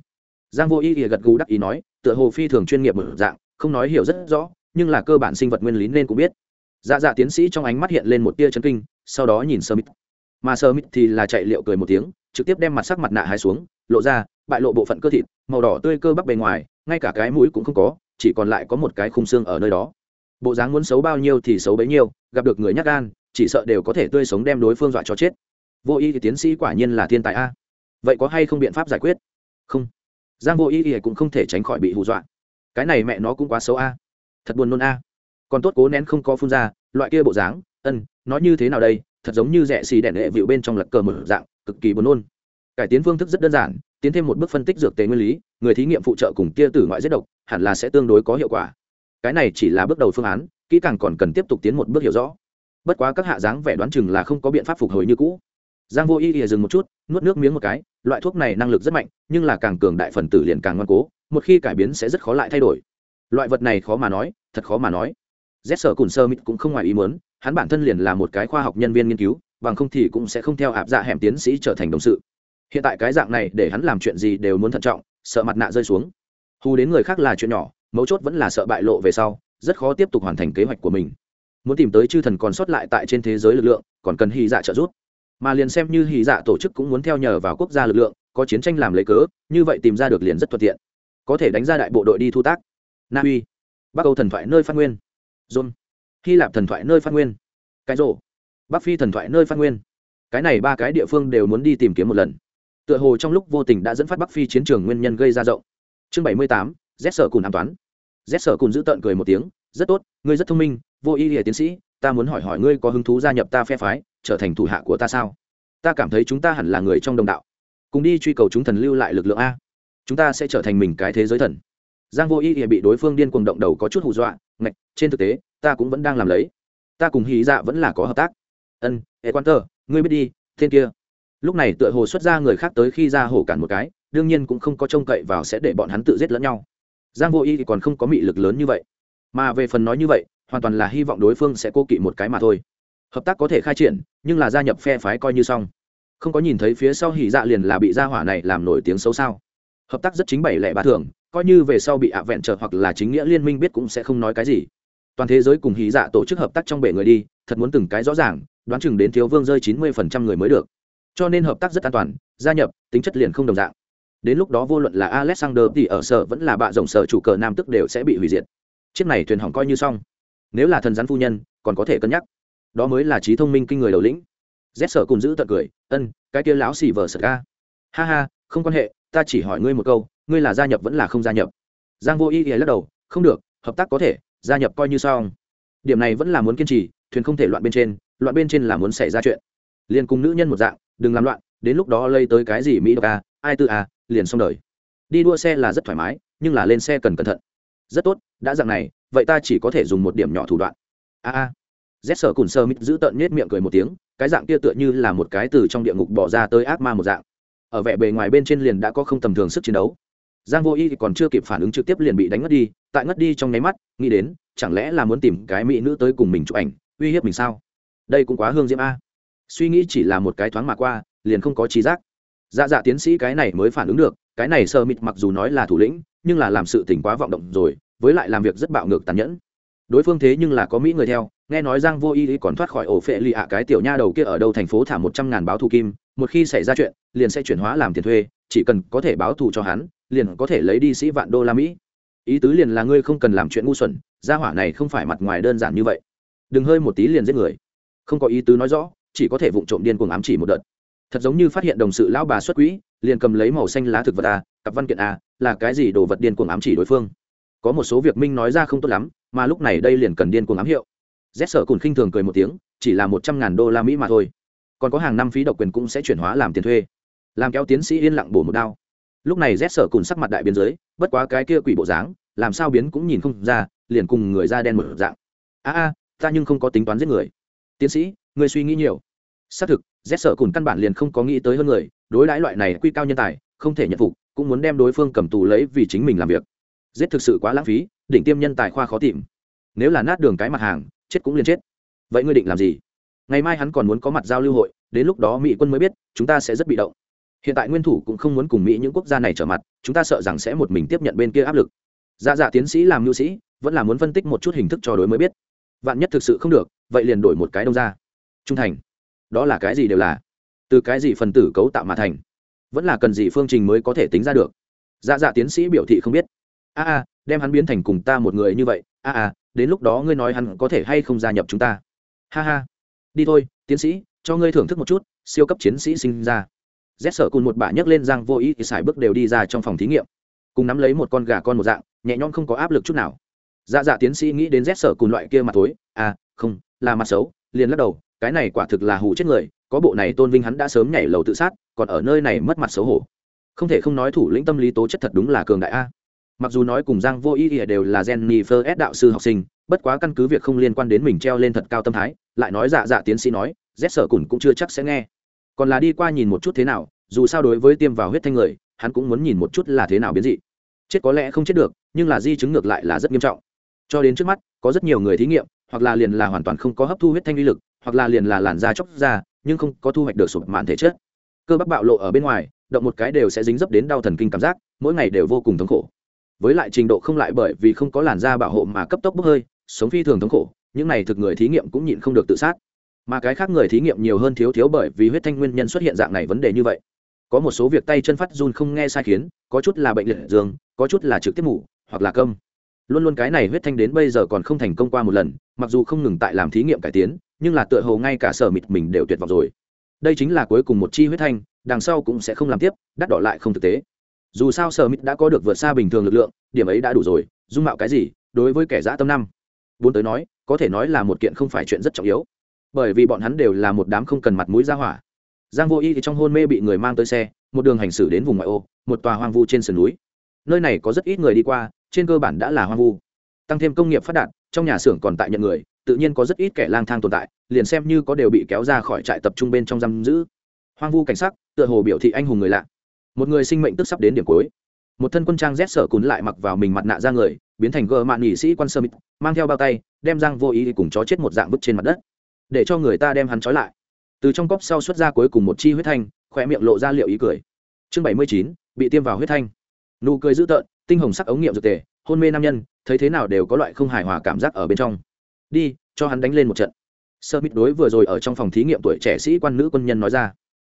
S1: Giang vô y ỉa gật gù đắc ý nói, tựa hồ phi thường chuyên nghiệp mở dạng, không nói hiểu rất rõ, nhưng là cơ bản sinh vật nguyên lý nên cũng biết. Dạ dạ tiến sĩ trong ánh mắt hiện lên một tia chấn kinh, sau đó nhìn sơ mít. Mà sơ mít thì là chạy liệu cười một tiếng, trực tiếp đem mặt sắc mặt nạ hai xuống, lộ ra, bại lộ bộ phận cơ thịt, màu đỏ tươi cơ bắp bề ngoài, ngay cả cái mũi cũng không có, chỉ còn lại có một cái khung xương ở nơi đó. Bộ dáng muốn xấu bao nhiêu thì xấu bấy nhiêu, gặp được người nhắc gan, chỉ sợ đều có thể tươi sống đem đối phương dọa cho chết vô y thì tiến sĩ quả nhiên là thiên tài a. Vậy có hay không biện pháp giải quyết? Không. Giang vô y thì cũng không thể tránh khỏi bị hù dọa. Cái này mẹ nó cũng quá xấu a. Thật buồn nôn a. Còn tốt cố nén không có phun ra, loại kia bộ dáng, ân nói như thế nào đây? Thật giống như rẻ xì đèn hệ vịu bên trong lật cờ mở dạng, cực kỳ buồn nôn. Cải tiến phương thức rất đơn giản, tiến thêm một bước phân tích dược tế nguyên lý, người thí nghiệm phụ trợ cùng kia tử ngoại giết độc hẳn là sẽ tương đối có hiệu quả. Cái này chỉ là bước đầu phương án, kỹ càng còn cần tiếp tục tiến một bước hiểu rõ. Bất quá các hạ dáng vẻ đoán chừng là không có biện pháp phục hồi như cũ giang vô y ỉa dừng một chút, nuốt nước miếng một cái, loại thuốc này năng lực rất mạnh, nhưng là càng cường đại phần tử liền càng ngoan cố, một khi cải biến sẽ rất khó lại thay đổi. Loại vật này khó mà nói, thật khó mà nói. Z sở cùn sơ mít cũng không ngoài ý muốn, hắn bản thân liền là một cái khoa học nhân viên nghiên cứu, bằng không thì cũng sẽ không theo ạp dạ hẻm tiến sĩ trở thành đồng sự. Hiện tại cái dạng này để hắn làm chuyện gì đều muốn thận trọng, sợ mặt nạ rơi xuống. Hù đến người khác là chuyện nhỏ, mấu chốt vẫn là sợ bại lộ về sau, rất khó tiếp tục hoàn thành kế hoạch của mình. Muốn tìm tới chư thần còn sót lại tại trên thế giới lực lượng, còn cần hy dạ trợ giúp mà liền xem như hy dạ tổ chức cũng muốn theo nhờ vào quốc gia lực lượng, có chiến tranh làm lấy cớ, như vậy tìm ra được liền rất thuận tiện. Có thể đánh ra đại bộ đội đi thu tác. Na uy. Bắc âu thần thoại nơi phát nguyên. John hy lạp thần thoại nơi phát nguyên. Cái rộ bắc phi thần thoại nơi phát nguyên. Cái này ba cái địa phương đều muốn đi tìm kiếm một lần. Tựa hồ trong lúc vô tình đã dẫn phát bắc phi chiến trường nguyên nhân gây ra rộng. Chương bảy mươi tám, z sở cùn an toán. Z sở cùn giữ tợn cười một tiếng. Rất tốt, ngươi rất thông minh, vô ý nghĩa tiến sĩ ta muốn hỏi hỏi ngươi có hứng thú gia nhập ta phe phái, trở thành thủ hạ của ta sao? Ta cảm thấy chúng ta hẳn là người trong đồng đạo. Cùng đi truy cầu chúng thần lưu lại lực lượng a. Chúng ta sẽ trở thành mình cái thế giới thần. Giang vô y thì bị đối phương điên cuồng động đầu có chút hù dọa, ngạch, trên thực tế, ta cũng vẫn đang làm lấy. Ta cùng hí dạ vẫn là có hợp tác. Ân hệ quan tơ ngươi biết đi, tên kia. Lúc này tựa hồ xuất ra người khác tới khi ra hổ cản một cái, đương nhiên cũng không có trông cậy vào sẽ để bọn hắn tự giết lẫn nhau. Giang vô y thì còn không có mị lực lớn như vậy. Mà về phần nói như vậy hoàn toàn là hy vọng đối phương sẽ cô kỵ một cái mà thôi. Hợp tác có thể khai triển, nhưng là gia nhập phe phái coi như xong. Không có nhìn thấy phía sau hỉ dạ liền là bị gia hỏa này làm nổi tiếng xấu sao? Hợp tác rất chính bảy lẻ ba thường, coi như về sau bị ạ vẹn trợ hoặc là chính nghĩa liên minh biết cũng sẽ không nói cái gì. Toàn thế giới cùng hỉ dạ tổ chức hợp tác trong bể người đi, thật muốn từng cái rõ ràng, đoán chừng đến thiếu vương rơi chín mươi phần trăm người mới được. Cho nên hợp tác rất an toàn, gia nhập, tính chất liền không đồng dạng. Đến lúc đó vô luận là alexander thì ở sở vẫn là bạ rồng sở chủ cờ nam tức đều sẽ bị hủy diệt. Chiếc này thuyền hỏng coi như xong nếu là thần rắn phu nhân, còn có thể cân nhắc. Đó mới là trí thông minh kinh người đầu lĩnh. Z sở cùng giữ tận cười, ân, cái kia lão xì vờ sật ca. Ha ha, không quan hệ, ta chỉ hỏi ngươi một câu, ngươi là gia nhập vẫn là không gia nhập? Giang vô ý ý lắc đầu, không được, hợp tác có thể, gia nhập coi như xong. Điểm này vẫn là muốn kiên trì, thuyền không thể loạn bên trên, loạn bên trên là muốn xảy ra chuyện. Liền cùng nữ nhân một dạng, đừng làm loạn, đến lúc đó lây tới cái gì mỹ độc a, ai tư a, liền xong đời. Đi đua xe là rất thoải mái, nhưng là lên xe cần cẩn thận. Rất tốt, đã dạng này vậy ta chỉ có thể dùng một điểm nhỏ thủ đoạn. A a. Z sở cùn sơ mít giữ tợn nhết miệng cười một tiếng, cái dạng kia tựa như là một cái từ trong địa ngục bỏ ra tới ác ma một dạng. Ở vẻ bề ngoài bên trên liền đã có không tầm thường sức chiến đấu. Giang vô y thì còn chưa kịp phản ứng trực tiếp liền bị đánh ngất đi, tại ngất đi trong nháy mắt, nghĩ đến, chẳng lẽ là muốn tìm cái mỹ nữ tới cùng mình chụp ảnh, uy hiếp mình sao? Đây cũng quá hương diễm a. Suy nghĩ chỉ là một cái thoáng mà qua, liền không có trí giác. Dạ dạ tiến sĩ cái này mới phản ứng được, cái này sơ mịt mặc dù nói là thủ lĩnh, nhưng là làm sự tình quá vọng động rồi với lại làm việc rất bạo ngược tàn nhẫn. Đối phương thế nhưng là có mỹ người theo, nghe nói giang vô y còn thoát khỏi ổ phệ lì ạ, cái tiểu nha đầu kia ở đâu thành phố thả một trăm ngàn báo thù kim, một khi xảy ra chuyện, liền sẽ chuyển hóa làm tiền thuê, chỉ cần có thể báo thù cho hắn, liền có thể lấy đi sĩ vạn đô la mỹ. Ý tứ liền là ngươi không cần làm chuyện ngu xuẩn, gia hỏa này không phải mặt ngoài đơn giản như vậy. Đừng hơi một tí liền giết người. Không có ý tứ nói rõ, chỉ có thể vụng trộm điên cuồng ám chỉ một đợt. Thật giống như phát hiện đồng sự lão bà xuất quỹ, liền cầm lấy màu xanh lá thực vật a, cặp văn kiện a, là cái gì đồ vật điên cuồng ám chỉ đối phương? Có một số việc minh nói ra không tốt lắm, mà lúc này đây liền cần điên cuồng ám hiệu. Z sở cùng khinh thường cười một tiếng, chỉ là một trăm ngàn đô la mỹ mà thôi. Còn có hàng năm phí độc quyền cũng sẽ chuyển hóa làm tiền thuê. Làm kéo tiến sĩ yên lặng bổ một đao. Lúc này z sở cùng sắc mặt đại biến dưới, bất quá cái kia quỷ bộ dáng, làm sao biến cũng nhìn không ra, liền cùng người da đen một dạng. A a, ta nhưng không có tính toán giết người. Tiến sĩ, người suy nghĩ nhiều. Xác thực, z sở cùng căn bản liền không có nghĩ tới hơn người, đối đãi loại này quy cao nhân tài, không thể nhận phục, cũng muốn đem đối phương cầm tù lấy vì chính mình làm việc giết thực sự quá lãng phí, đỉnh tiêm nhân tài khoa khó tìm. Nếu là nát đường cái mặt hàng, chết cũng liền chết. Vậy ngươi định làm gì? Ngày mai hắn còn muốn có mặt giao lưu hội, đến lúc đó mỹ quân mới biết, chúng ta sẽ rất bị động. Hiện tại nguyên thủ cũng không muốn cùng mỹ những quốc gia này trở mặt, chúng ta sợ rằng sẽ một mình tiếp nhận bên kia áp lực. Dạ dạ tiến sĩ làm nhu sĩ, vẫn là muốn phân tích một chút hình thức cho đối mới biết. Vạn nhất thực sự không được, vậy liền đổi một cái đông ra trung thành. Đó là cái gì đều là. Từ cái gì phần tử cấu tạo mà thành. Vẫn là cần gì phương trình mới có thể tính ra được. Dạ dạ tiến sĩ biểu thị không biết a a, đem hắn biến thành cùng ta một người như vậy, a a, đến lúc đó ngươi nói hắn có thể hay không gia nhập chúng ta. Ha ha. Đi thôi, tiến sĩ, cho ngươi thưởng thức một chút, siêu cấp chiến sĩ sinh ra. Rét sở cùng một bà nhấc lên giang vô ý thì xài bước đều đi ra trong phòng thí nghiệm. Cùng nắm lấy một con gà con một dạng, nhẹ nhõm không có áp lực chút nào. Dạ dạ tiến sĩ nghĩ đến rét sở cùng loại kia mặt tối à không, là mặt xấu, liền lắc đầu, cái này quả thực là hù chết người, có bộ này tôn vinh hắn đã sớm nhảy lầu tự sát, còn ở nơi này mất mặt xấu hổ. Không thể không nói thủ lĩnh tâm lý tố chất thật đúng là cường đại a mặc dù nói cùng giang vô ý ỉa đều là jennifer s đạo sư học sinh, bất quá căn cứ việc không liên quan đến mình treo lên thật cao tâm thái, lại nói dạ dạ tiến sĩ nói rét sở cùn cũng chưa chắc sẽ nghe. Còn là đi qua nhìn một chút thế nào, dù sao đối với tiêm vào huyết thanh người, hắn cũng muốn nhìn một chút là thế nào biến dị. Chết có lẽ không chết được, nhưng là di chứng ngược lại là rất nghiêm trọng. Cho đến trước mắt, có rất nhiều người thí nghiệm, hoặc là liền là hoàn toàn không có hấp thu huyết thanh uy lực, hoặc là liền là làn da chóc ra, nhưng không có thu hoạch được sụp mạn thể chất. Cơ bắp bạo lộ ở bên ngoài, động một cái đều sẽ dính dấp đến đau thần kinh cảm giác, mỗi ngày đều vô cùng thống khổ với lại trình độ không lại bởi vì không có làn da bảo hộ mà cấp tốc bốc hơi, sống phi thường thống khổ, những này thực người thí nghiệm cũng nhịn không được tự sát. Mà cái khác người thí nghiệm nhiều hơn thiếu thiếu bởi vì huyết thanh nguyên nhân xuất hiện dạng này vấn đề như vậy. Có một số việc tay chân phát run không nghe sai khiến, có chút là bệnh liệt dương có chút là trực tiếp ngủ, hoặc là câm. Luôn luôn cái này huyết thanh đến bây giờ còn không thành công qua một lần, mặc dù không ngừng tại làm thí nghiệm cải tiến, nhưng là tựa hồ ngay cả sở mịt mình đều tuyệt vọng rồi. Đây chính là cuối cùng một chi huyết thanh, đằng sau cũng sẽ không làm tiếp, đắt đỏ lại không thực tế dù sao sở mít đã có được vượt xa bình thường lực lượng, điểm ấy đã đủ rồi, dung mạo cái gì, đối với kẻ dã tâm năm. Bốn tới nói, có thể nói là một kiện không phải chuyện rất trọng yếu. Bởi vì bọn hắn đều là một đám không cần mặt mũi ra hỏa. Giang vô y thì trong hôn mê bị người mang tới xe, một đường hành xử đến vùng ngoại ô, một tòa hoang vu trên sườn núi. Nơi này có rất ít người đi qua, trên cơ bản đã là hoang vu. Tăng thêm công nghiệp phát đạt, trong nhà xưởng còn tại nhận người, tự nhiên có rất ít kẻ lang thang tồn tại, liền xem như có đều bị kéo ra khỏi trại tập trung bên trong giam giữ. Hoang vu cảnh sắc, tựa hồ biểu thị anh hùng người lạ một người sinh mệnh tức sắp đến điểm cuối. Một thân quân trang rét sở cún lại mặc vào mình mặt nạ ra người, biến thành gờ mạn nghị sĩ quan sơ mít, mang theo bao tay, đem giang vô ý cùng chó chết một dạng vứt trên mặt đất. Để cho người ta đem hắn trói lại. Từ trong cốc sau xuất ra cuối cùng một chi huyết thanh khoe miệng lộ ra liệu ý cười. Chương bảy mươi chín, bị tiêm vào huyết thanh. Nụ cười dữ tợn, tinh hồng sắc ống nghiệm dược tề, hôn mê nam nhân, thấy thế nào đều có loại không hài hòa cảm giác ở bên trong. Đi, cho hắn đánh lên một trận. Sơ mít đối vừa rồi ở trong phòng thí nghiệm tuổi trẻ sĩ quan nữ quân nhân nói ra.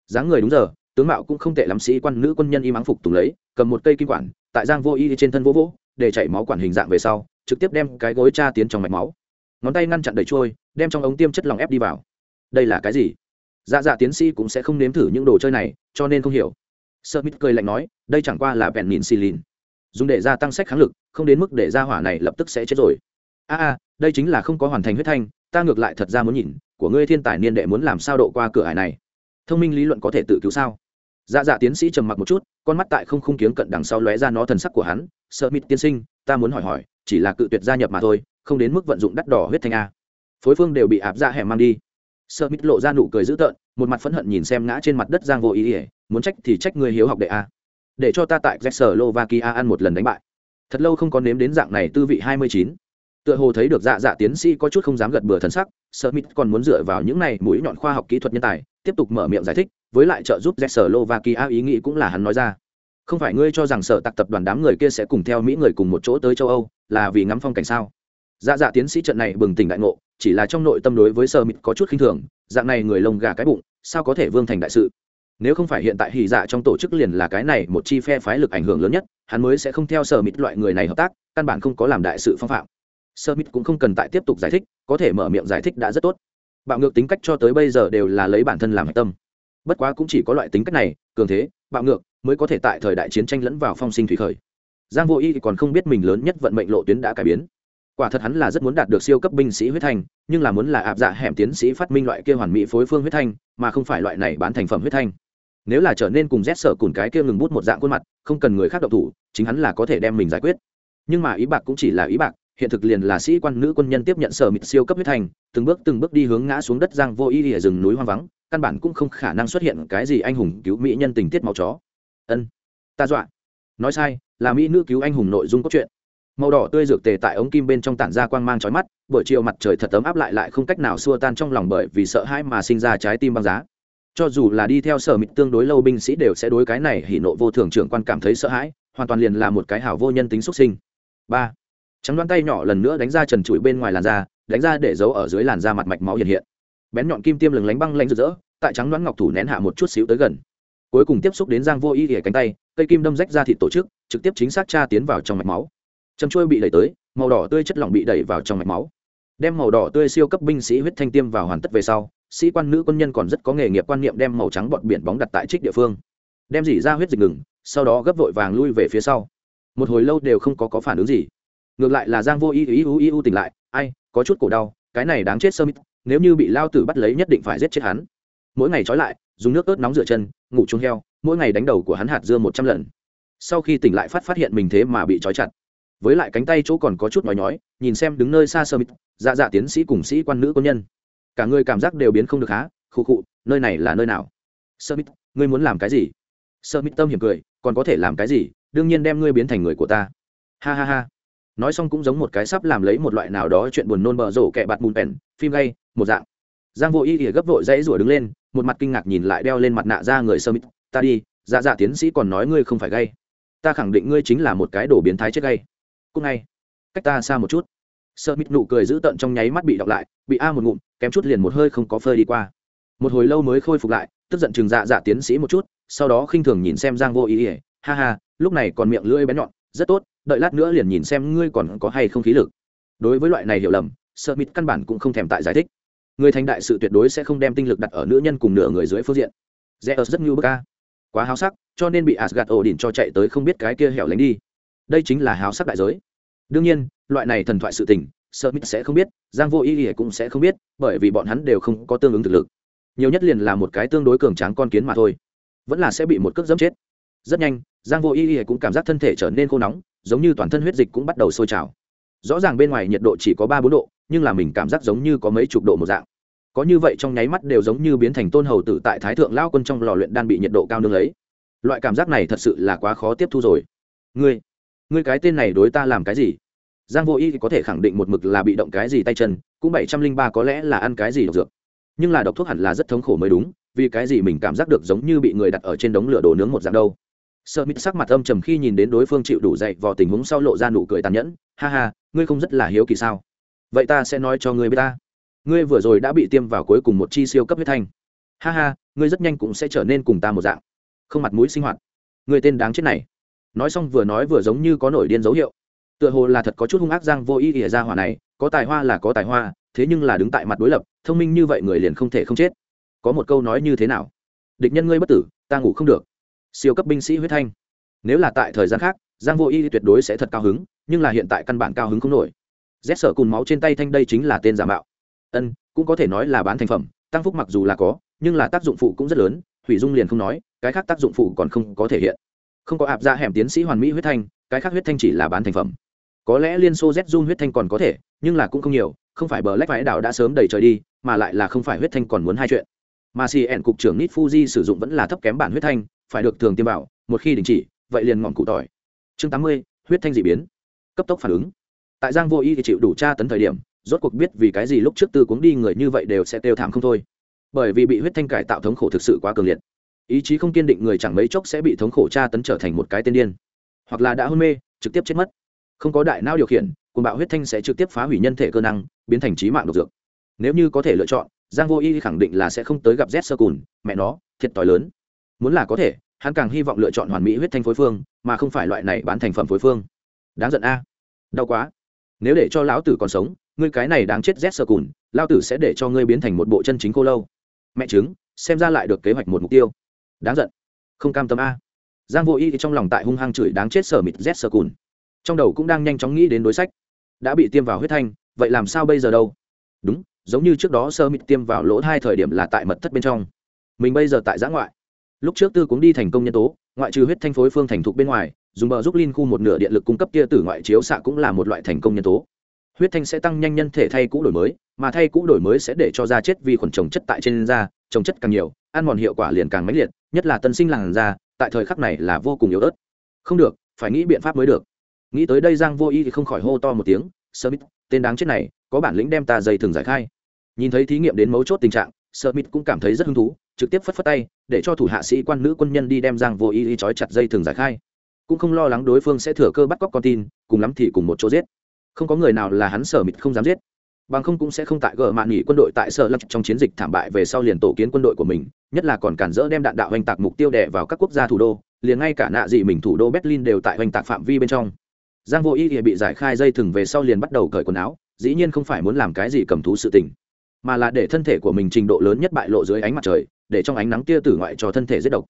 S1: Dáng người đúng giờ tướng mạo cũng không tệ lắm, sĩ quan nữ quân nhân y mắng phục tùng lấy, cầm một cây kim quản, tại giang vô y trên thân vô vỗ, để chảy máu quản hình dạng về sau, trực tiếp đem cái gối tra tiến trong mạch máu. Ngón tay ngăn chặn đẩy trôi, đem trong ống tiêm chất lòng ép đi vào. Đây là cái gì? Dạ dạ tiến sĩ cũng sẽ không nếm thử những đồ chơi này, cho nên không hiểu. Sơ mít cười lạnh nói, đây chẳng qua là bèn mìn xì lìn. Dùng để gia tăng sách kháng lực, không đến mức để ra hỏa này lập tức sẽ chết rồi. A a, đây chính là không có hoàn thành huyết thanh, ta ngược lại thật ra muốn nhìn, của ngươi thiên tài niên đệ muốn làm sao độ qua cửa hải này thông minh lý luận có thể tự cứu sao? Dạ dạ tiến sĩ trầm mặc một chút, con mắt tại không khung kiếng cận đằng sau lóe ra nó thần sắc của hắn. Sợ mít tiên sinh, ta muốn hỏi hỏi, chỉ là cự tuyệt gia nhập mà thôi, không đến mức vận dụng đắt đỏ huyết thanh a. Phối phương đều bị áp ra dạ hẻm mang đi. Sợ mít lộ ra nụ cười dữ tợn, một mặt phẫn hận nhìn xem ngã trên mặt đất giang vô ý ỉa muốn trách thì trách người hiếu học đệ a. Để cho ta tại Czechoslovakia ăn một lần đánh bại. Thật lâu không có nếm đến dạng này tư vị hai mươi chín. Tựa hồ thấy được dạ dạ tiến sĩ có chút không dám gật bừa thần sắc, sợ mít còn muốn dựa vào những này mũi nhọn khoa học kỹ thuật nhân tài tiếp tục mở miệng giải thích, với lại trợ giúp Czechoslovakia ý nghĩ cũng là hắn nói ra. Không phải ngươi cho rằng sở tạc tập đoàn đám người kia sẽ cùng theo mỹ người cùng một chỗ tới châu âu, là vì ngắm phong cảnh sao? Dạ dạ tiến sĩ trận này bừng tỉnh đại ngộ, chỉ là trong nội tâm đối với sơ mịt có chút khinh thường, dạng này người lông gà cái bụng, sao có thể vương thành đại sự? Nếu không phải hiện tại hỉ dạ trong tổ chức liền là cái này một chi phe phái lực ảnh hưởng lớn nhất, hắn mới sẽ không theo sơ mịt loại người này hợp tác, căn bản không có làm đại sự phong phạm. Sơ mịt cũng không cần tại tiếp tục giải thích, có thể mở miệng giải thích đã rất tốt bạo ngược tính cách cho tới bây giờ đều là lấy bản thân làm hạch tâm. Bất quá cũng chỉ có loại tính cách này, cường thế, bạo ngược mới có thể tại thời đại chiến tranh lẫn vào phong sinh thủy khởi. Giang vô y còn không biết mình lớn nhất vận mệnh lộ tuyến đã cải biến. Quả thật hắn là rất muốn đạt được siêu cấp binh sĩ huyết thanh, nhưng là muốn là áp dạ hẻm tiến sĩ phát minh loại kia hoàn mỹ phối phương huyết thanh, mà không phải loại này bán thành phẩm huyết thanh. Nếu là trở nên cùng rét sở cùn cái kia ngừng bút một dạng khuôn mặt, không cần người khác độc thủ, chính hắn là có thể đem mình giải quyết. Nhưng mà ý bạc cũng chỉ là ý bạc hiện thực liền là sĩ quan nữ quân nhân tiếp nhận sở mịt siêu cấp huyết thành, từng bước từng bước đi hướng ngã xuống đất giang vô y ở rừng núi hoang vắng, căn bản cũng không khả năng xuất hiện cái gì anh hùng cứu mỹ nhân tình tiết màu chó. Ân, ta dọa. Nói sai, là mỹ nữ cứu anh hùng nội dung cốt truyện. Màu đỏ tươi dược tề tại ống kim bên trong tản ra quang mang chói mắt, buổi chiều mặt trời thật ấm áp lại lại không cách nào xua tan trong lòng bởi vì sợ hãi mà sinh ra trái tim băng giá. Cho dù là đi theo sở mịt tương đối lâu binh sĩ đều sẽ đối cái này hỉ nộ vô thường trưởng quan cảm thấy sợ hãi, hoàn toàn liền là một cái hảo vô nhân tính xuất sinh. Ba trắng đoán tay nhỏ lần nữa đánh ra trần trụi bên ngoài làn da đánh ra để giấu ở dưới làn da mặt mạch máu hiện hiện. Bén nhọn kim tiêm lừng lánh băng lanh rực rỡ tại trắng đoán ngọc thủ nén hạ một chút xíu tới gần. Cuối cùng tiếp xúc đến giang vô y ỉa cánh tay cây kim đâm rách ra thịt tổ chức trực tiếp chính xác tra tiến vào trong mạch máu. Châm trôi bị đẩy tới màu đỏ tươi chất lỏng bị đẩy vào trong mạch máu. Đem màu đỏ tươi siêu cấp binh sĩ huyết thanh tiêm vào hoàn tất về sau sĩ quan nữ quân nhân còn rất có nghề nghiệp quan niệm đem màu trắng bọt biển bóng đặt tại trích địa phương. Đem dỉ ra huyết dịch ngừng sau đó gấp vội vàng lui về phía sau. Một hồi lâu đều không có, có phản ứng gì ngược lại là giang vô ý ý u ý u tỉnh lại, ai, có chút cổ đau, cái này đáng chết sơ mít nếu như bị lao tử bắt lấy nhất định phải giết chết hắn. Mỗi ngày trói lại, dùng nước ớt nóng rửa chân, ngủ chung heo, mỗi ngày đánh đầu của hắn hạt dưa một trăm lần. Sau khi tỉnh lại phát phát hiện mình thế mà bị trói chặt. Với lại cánh tay chỗ còn có chút nói nhói, nhìn xem đứng nơi xa sơ mít dạ dạ tiến sĩ cùng sĩ quan nữ quân nhân. Cả người cảm giác đều biến không được há, khụ khụ, nơi này là nơi nào? Sơ mít ngươi muốn làm cái gì? Sơ mít tâm hiểm cười, còn có thể làm cái gì? Đương nhiên đem ngươi biến thành người của ta. Ha ha ha nói xong cũng giống một cái sắp làm lấy một loại nào đó chuyện buồn nôn bờ rổ kẹ bạt bùn pèn phim gay, một dạng. Giang vô y ỉa gấp vội dãy rủa đứng lên, một mặt kinh ngạc nhìn lại đeo lên mặt nạ ra người sơ mít. Ta đi dạ dạ tiến sĩ còn nói ngươi không phải gay. Ta khẳng định ngươi chính là một cái đồ biến thái chết gay. Cúc ngay. Cách ta xa một chút. Sơ mít nụ cười giữ tận trong nháy mắt bị đọc lại, bị a một ngụm, kém chút liền một hơi không có phơi đi qua. Một hồi lâu mới khôi phục lại, tức giận chừng dạ dạ tiến sĩ một chút, sau đó khinh thường nhìn xem giang vô ý ỉa ha ha, lúc này còn miệng lưỡi bén nhọn rất tốt đợi lát nữa liền nhìn xem ngươi còn có hay không khí lực. Đối với loại này hiểu lầm sợ mít căn bản cũng không thèm tại giải thích. Người thành đại sự tuyệt đối sẽ không đem tinh lực đặt ở nữ nhân cùng nửa người dưới phương diện. Zeus rất như bức ca quá háo sắc cho nên bị asgad ổ đỉnh cho chạy tới không biết cái kia hẻo lánh đi. Đây chính là háo sắc đại giới. Đương nhiên loại này thần thoại sự tình Smith sẽ không biết, Giang Vô ý ỉa cũng sẽ không biết, bởi vì bọn hắn đều không có tương ứng thực lực. Nhiều nhất liền là một cái tương đối cường tráng con kiến mà thôi, vẫn là sẽ bị một cước dẫm chết. Rất nhanh, Giang Vô Y cũng cảm giác thân thể trở nên khô nóng, giống như toàn thân huyết dịch cũng bắt đầu sôi trào. Rõ ràng bên ngoài nhiệt độ chỉ có ba bốn độ, nhưng là mình cảm giác giống như có mấy chục độ một dạng. Có như vậy trong nháy mắt đều giống như biến thành tôn hầu tử tại Thái thượng lão quân trong lò luyện đan bị nhiệt độ cao nương lấy. Loại cảm giác này thật sự là quá khó tiếp thu rồi. Ngươi, ngươi cái tên này đối ta làm cái gì? giang vô y có thể khẳng định một mực là bị động cái gì tay chân cũng bảy trăm linh ba có lẽ là ăn cái gì độc dược nhưng là độc thuốc hẳn là rất thống khổ mới đúng vì cái gì mình cảm giác được giống như bị người đặt ở trên đống lửa đồ nướng một dạng đâu sợ mít sắc mặt âm trầm khi nhìn đến đối phương chịu đủ dậy vào tình huống sau lộ ra nụ cười tàn nhẫn. Ha ha, ngươi không rất là hiếu kỳ sao? Vậy ta sẽ nói cho ngươi biết ta. Ngươi vừa rồi đã bị tiêm vào cuối cùng một chi siêu cấp huyết thanh. Ha ha, ngươi rất nhanh cũng sẽ trở nên cùng ta một dạng. Không mặt mũi sinh hoạt. Ngươi tên đáng chết này. Nói xong vừa nói vừa giống như có nổi điên dấu hiệu. Tựa hồ là thật có chút hung ác giang vô ý ỉa ra hỏa này, có tài hoa là có tài hoa, thế nhưng là đứng tại mặt đối lập, thông minh như vậy người liền không thể không chết. Có một câu nói như thế nào? Địch nhân ngươi bất tử, ta ngủ không được siêu cấp binh sĩ huyết thanh. Nếu là tại thời gian khác, giang vô y tuyệt đối sẽ thật cao hứng, nhưng là hiện tại căn bản cao hứng không nổi. Rét sở cùn máu trên tay thanh đây chính là tên giả mạo. Ân, cũng có thể nói là bán thành phẩm, tăng phúc mặc dù là có, nhưng là tác dụng phụ cũng rất lớn, hủy dung liền không nói, cái khác tác dụng phụ còn không có thể hiện. Không có ạp ra hẻm tiến sĩ hoàn mỹ huyết thanh, cái khác huyết thanh chỉ là bán thành phẩm. Có lẽ liên xô z zoom huyết thanh còn có thể, nhưng là cũng không nhiều, không phải bờ lách vải đảo đã sớm đầy trời đi, mà lại là không phải huyết thanh còn muốn hai chuyện. Mà cn cục trưởng nít fuji sử dụng vẫn là thấp kém bản huyết thanh phải được thường tiêm vào, một khi đình chỉ vậy liền ngọn cụ tỏi. Chương tám mươi huyết thanh dị biến. Cấp tốc phản ứng. Tại giang vô y thì chịu đủ tra tấn thời điểm rốt cuộc biết vì cái gì lúc trước tư cuống đi người như vậy đều sẽ tiêu thảm không thôi. Bởi vì bị huyết thanh cải tạo thống khổ thực sự quá cường liệt. Ý chí không kiên định người chẳng mấy chốc sẽ bị thống khổ tra tấn trở thành một cái tên điên. Hoặc là đã hôn mê trực tiếp chết mất. Không có đại não điều khiển cuồng bạo huyết thanh sẽ trực tiếp phá hủy nhân thể cơ năng biến thành trí mạng độc dược. Nếu như có thể lựa chọn giang vô y khẳng định là sẽ không tới gặp z sơ cùn mẹ nó thiệt t lớn muốn là có thể, hắn càng hy vọng lựa chọn hoàn mỹ huyết thanh phối phương, mà không phải loại này bán thành phẩm phối phương. Đáng giận a. Đau quá. Nếu để cho lão tử còn sống, ngươi cái này đáng chết rét sơ cùn lao tử sẽ để cho ngươi biến thành một bộ chân chính cô lâu. Mẹ chứng xem ra lại được kế hoạch một mục tiêu. Đáng giận. Không cam tâm a. Giang vô y trong lòng tại hung hăng chửi đáng chết sở mịt rét sơ cùn. Trong đầu cũng đang nhanh chóng nghĩ đến đối sách. Đã bị tiêm vào huyết thanh, vậy làm sao bây giờ đâu? Đúng, giống như trước đó sơ mịt tiêm vào lỗ hai thời điểm là tại mật thất bên trong. Mình bây giờ tại giã ngoại lúc trước tư cũng đi thành công nhân tố, ngoại trừ huyết thanh phối phương thành thục bên ngoài, dùng bờ giúp linh khu một nửa điện lực cung cấp kia từ ngoại chiếu xạ cũng là một loại thành công nhân tố. Huyết thanh sẽ tăng nhanh nhân thể thay cũ đổi mới, mà thay cũ đổi mới sẽ để cho da chết vi khuẩn trồng chất tại trên da, trồng chất càng nhiều, ăn mòn hiệu quả liền càng mãnh liệt, nhất là tân sinh làn da, tại thời khắc này là vô cùng yếu ớt. Không được, phải nghĩ biện pháp mới được. Nghĩ tới đây giang vô y thì không khỏi hô to một tiếng, smith, tên đáng chết này, có bản lĩnh đem ta dây thừng giải khai. Nhìn thấy thí nghiệm đến mấu chốt tình trạng, smith cũng cảm thấy rất hứng thú, trực tiếp phất phất tay để cho thủ hạ sĩ quan nữ quân nhân đi đem giang vô y y trói chặt dây thừng giải khai. Cũng không lo lắng đối phương sẽ thừa cơ bắt cóc con tin, cùng lắm thì cùng một chỗ giết. Không có người nào là hắn sở mịt không dám giết. Bằng không cũng sẽ không tại gờ mạn nghỉ quân đội tại sở lập trong chiến dịch thảm bại về sau liền tổ kiến quân đội của mình, nhất là còn cản rỡ đem đạn đạo hoành tạc mục tiêu đẻ vào các quốc gia thủ đô, liền ngay cả nạ dị mình thủ đô berlin đều tại hoành tạc phạm vi bên trong. Giang vô ý bị giải khai dây thừng về sau liền bắt đầu cởi quần áo, dĩ nhiên không phải muốn làm cái gì cầm thú sự tình, mà là để thân thể của mình trình độ lớn nhất bại lộ dưới ánh mặt trời để trong ánh nắng tia tử ngoại cho thân thể giết độc.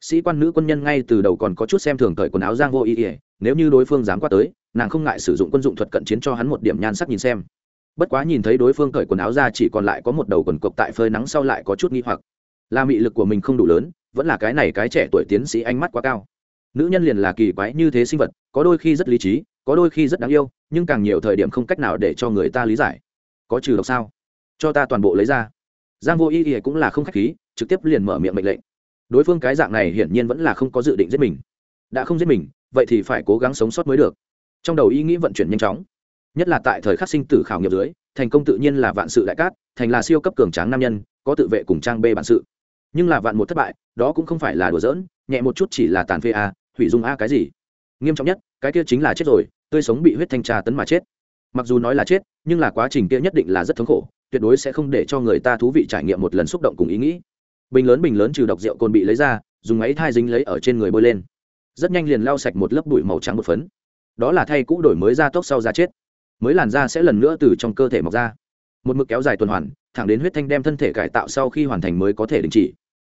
S1: Sĩ quan nữ quân nhân ngay từ đầu còn có chút xem thường cởi quần áo giang vô ý ỉa nếu như đối phương dám qua tới, nàng không ngại sử dụng quân dụng thuật cận chiến cho hắn một điểm nhan sắc nhìn xem. Bất quá nhìn thấy đối phương cởi quần áo ra chỉ còn lại có một đầu quần cộc tại phơi nắng sau lại có chút nghi hoặc. Là mị lực của mình không đủ lớn, vẫn là cái này cái trẻ tuổi tiến sĩ ánh mắt quá cao. Nữ nhân liền là kỳ quái như thế sinh vật, có đôi khi rất lý trí, có đôi khi rất đáng yêu, nhưng càng nhiều thời điểm không cách nào để cho người ta lý giải. Có trừ độc sao? Cho ta toàn bộ lấy ra. Giang vô ý ỉa cũng là không k h á c h khí trực tiếp liền mở miệng mệnh lệnh. Đối phương cái dạng này hiển nhiên vẫn là không có dự định giết mình. Đã không giết mình, vậy thì phải cố gắng sống sót mới được. Trong đầu ý nghĩ vận chuyển nhanh chóng, nhất là tại thời khắc sinh tử khảo nghiệm dưới, thành công tự nhiên là vạn sự đại cát, thành là siêu cấp cường tráng nam nhân, có tự vệ cùng trang bê bản sự. Nhưng là vạn một thất bại, đó cũng không phải là đùa giỡn, nhẹ một chút chỉ là tàn phê a, hủy dung a cái gì. Nghiêm trọng nhất, cái kia chính là chết rồi, tươi sống bị huyết thanh trà tấn mà chết. Mặc dù nói là chết, nhưng là quá trình kia nhất định là rất thống khổ, tuyệt đối sẽ không để cho người ta thú vị trải nghiệm một lần xúc động cùng ý nghĩ bình lớn bình lớn trừ độc rượu cồn bị lấy ra, dùng máy thai dính lấy ở trên người bôi lên. Rất nhanh liền lau sạch một lớp bụi màu trắng một phấn. Đó là thay cũ đổi mới da tốc sau da chết. Mới làn da sẽ lần nữa từ trong cơ thể mọc ra. Một mực kéo dài tuần hoàn, thẳng đến huyết thanh đem thân thể cải tạo sau khi hoàn thành mới có thể đình chỉ.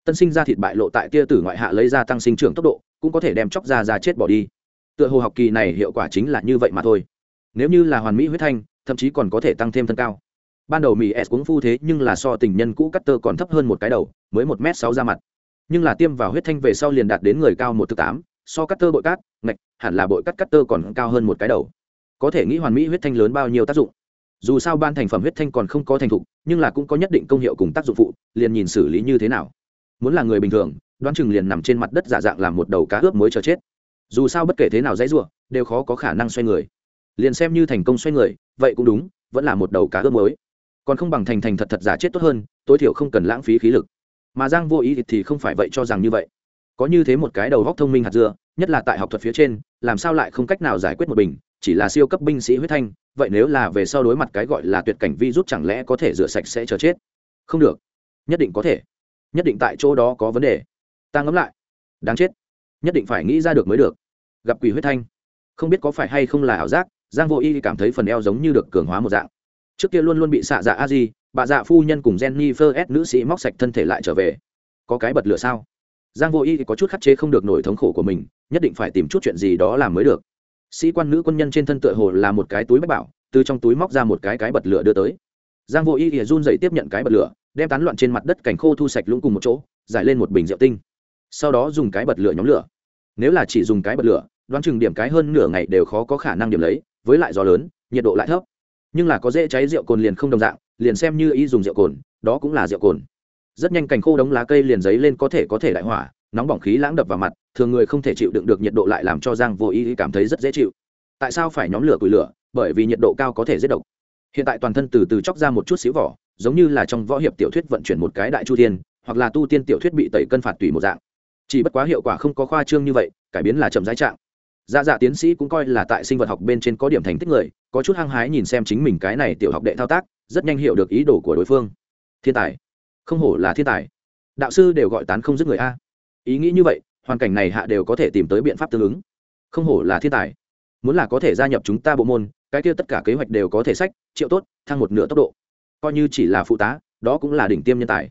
S1: Tân sinh ra thịt bại lộ tại kia tử ngoại hạ lấy ra tăng sinh trưởng tốc độ, cũng có thể đem chóc da da chết bỏ đi. Tựa hồ học kỳ này hiệu quả chính là như vậy mà thôi. Nếu như là hoàn mỹ huyết thanh, thậm chí còn có thể tăng thêm thân cao ban đầu mỹ s cũng phu thế, nhưng là so tình nhân cũ cắt tơ còn thấp hơn một cái đầu, mới một m sáu ra mặt. Nhưng là tiêm vào huyết thanh về sau liền đạt đến người cao một thứ tám, so cắt tơ bội cát, ngạch, hẳn là bội cắt cắt tơ còn cao hơn một cái đầu. Có thể nghĩ hoàn mỹ huyết thanh lớn bao nhiêu tác dụng. Dù sao ban thành phẩm huyết thanh còn không có thành thục, nhưng là cũng có nhất định công hiệu cùng tác dụng phụ, liền nhìn xử lý như thế nào. Muốn là người bình thường, đoán chừng liền nằm trên mặt đất giả dạng làm một đầu cá ướp mới chờ chết. Dù sao bất kể thế nào dãy ruộng đều khó có khả năng xoay người. Liền xem như thành công xoay người, vậy cũng đúng, vẫn là một đầu cá ướp mới còn không bằng thành thành thật thật giả chết tốt hơn, tối thiểu không cần lãng phí khí lực. Mà giang vô ý thì không phải vậy cho rằng như vậy. Có như thế một cái đầu góc thông minh hạt dưa, nhất là tại học thuật phía trên, làm sao lại không cách nào giải quyết một bình, chỉ là siêu cấp binh sĩ huyết thanh, vậy nếu là về sau đối mặt cái gọi là tuyệt cảnh vi rút chẳng lẽ có thể rửa sạch sẽ chờ chết? Không được. Nhất định có thể. Nhất định tại chỗ đó có vấn đề. Ta ngẫm lại. Đáng chết. Nhất định phải nghĩ ra được mới được. Gặp quỷ huyết thanh. Không biết có phải hay không là ảo giác, giang vô y cảm thấy phần eo giống như được cường hóa một dạng trước kia luôn luôn bị xạ dạ a di, bà dạ phu nhân cùng jennifer s nữ sĩ móc sạch thân thể lại trở về. Có cái bật lửa sao? Giang vô y có chút khắc chế không được nổi thống khổ của mình, nhất định phải tìm chút chuyện gì đó làm mới được. Sĩ quan nữ quân nhân trên thân tựa hồ là một cái túi bách bảo, từ trong túi móc ra một cái cái bật lửa đưa tới. Giang vô y thì run dậy tiếp nhận cái bật lửa, đem tán loạn trên mặt đất cảnh khô thu sạch lũng cùng một chỗ, giải lên một bình rượu tinh. Sau đó dùng cái bật lửa nhóm lửa. Nếu là chỉ dùng cái bật lửa, đoán chừng điểm cái hơn nửa ngày đều khó có khả năng điểm lấy, với lại gió lớn, nhiệt độ lại thấp nhưng là có dễ cháy rượu cồn liền không đồng dạng liền xem như ý dùng rượu cồn đó cũng là rượu cồn. Rất nhanh cành khô đống lá cây liền giấy lên có thể có thể đại hỏa nóng bỏng khí lãng đập vào mặt thường người không thể chịu đựng được nhiệt độ lại làm cho giang vô ý cảm thấy rất dễ chịu. Tại sao phải nhóm lửa củi lửa? Bởi vì nhiệt độ cao có thể giết độc. Hiện tại toàn thân từ từ chóc ra một chút xíu vỏ giống như là trong võ hiệp tiểu thuyết vận chuyển một cái đại chu thiên, hoặc là tu tiên tiểu thuyết bị tẩy cân phạt tùy một dạng. Chỉ bất quá hiệu quả không có khoa trương như vậy cải biến là chậm rãi trạng dạ dạ tiến sĩ cũng coi là tại sinh vật học bên trên có điểm thành tích người, có chút hăng hái nhìn xem chính mình cái này tiểu học đệ thao tác, rất nhanh hiểu được ý đồ của đối phương. Thiên tài. Không hổ là thiên tài. Đạo sư đều gọi tán không dứt người a. Ý nghĩ như vậy, hoàn cảnh này hạ đều có thể tìm tới biện pháp tương ứng. Không hổ là thiên tài. Muốn là có thể gia nhập chúng ta bộ môn, cái kia tất cả kế hoạch đều có thể sách, triệu tốt, thăng một nửa tốc độ. Coi như chỉ là phụ tá, đó cũng là đỉnh tiêm nhân tài.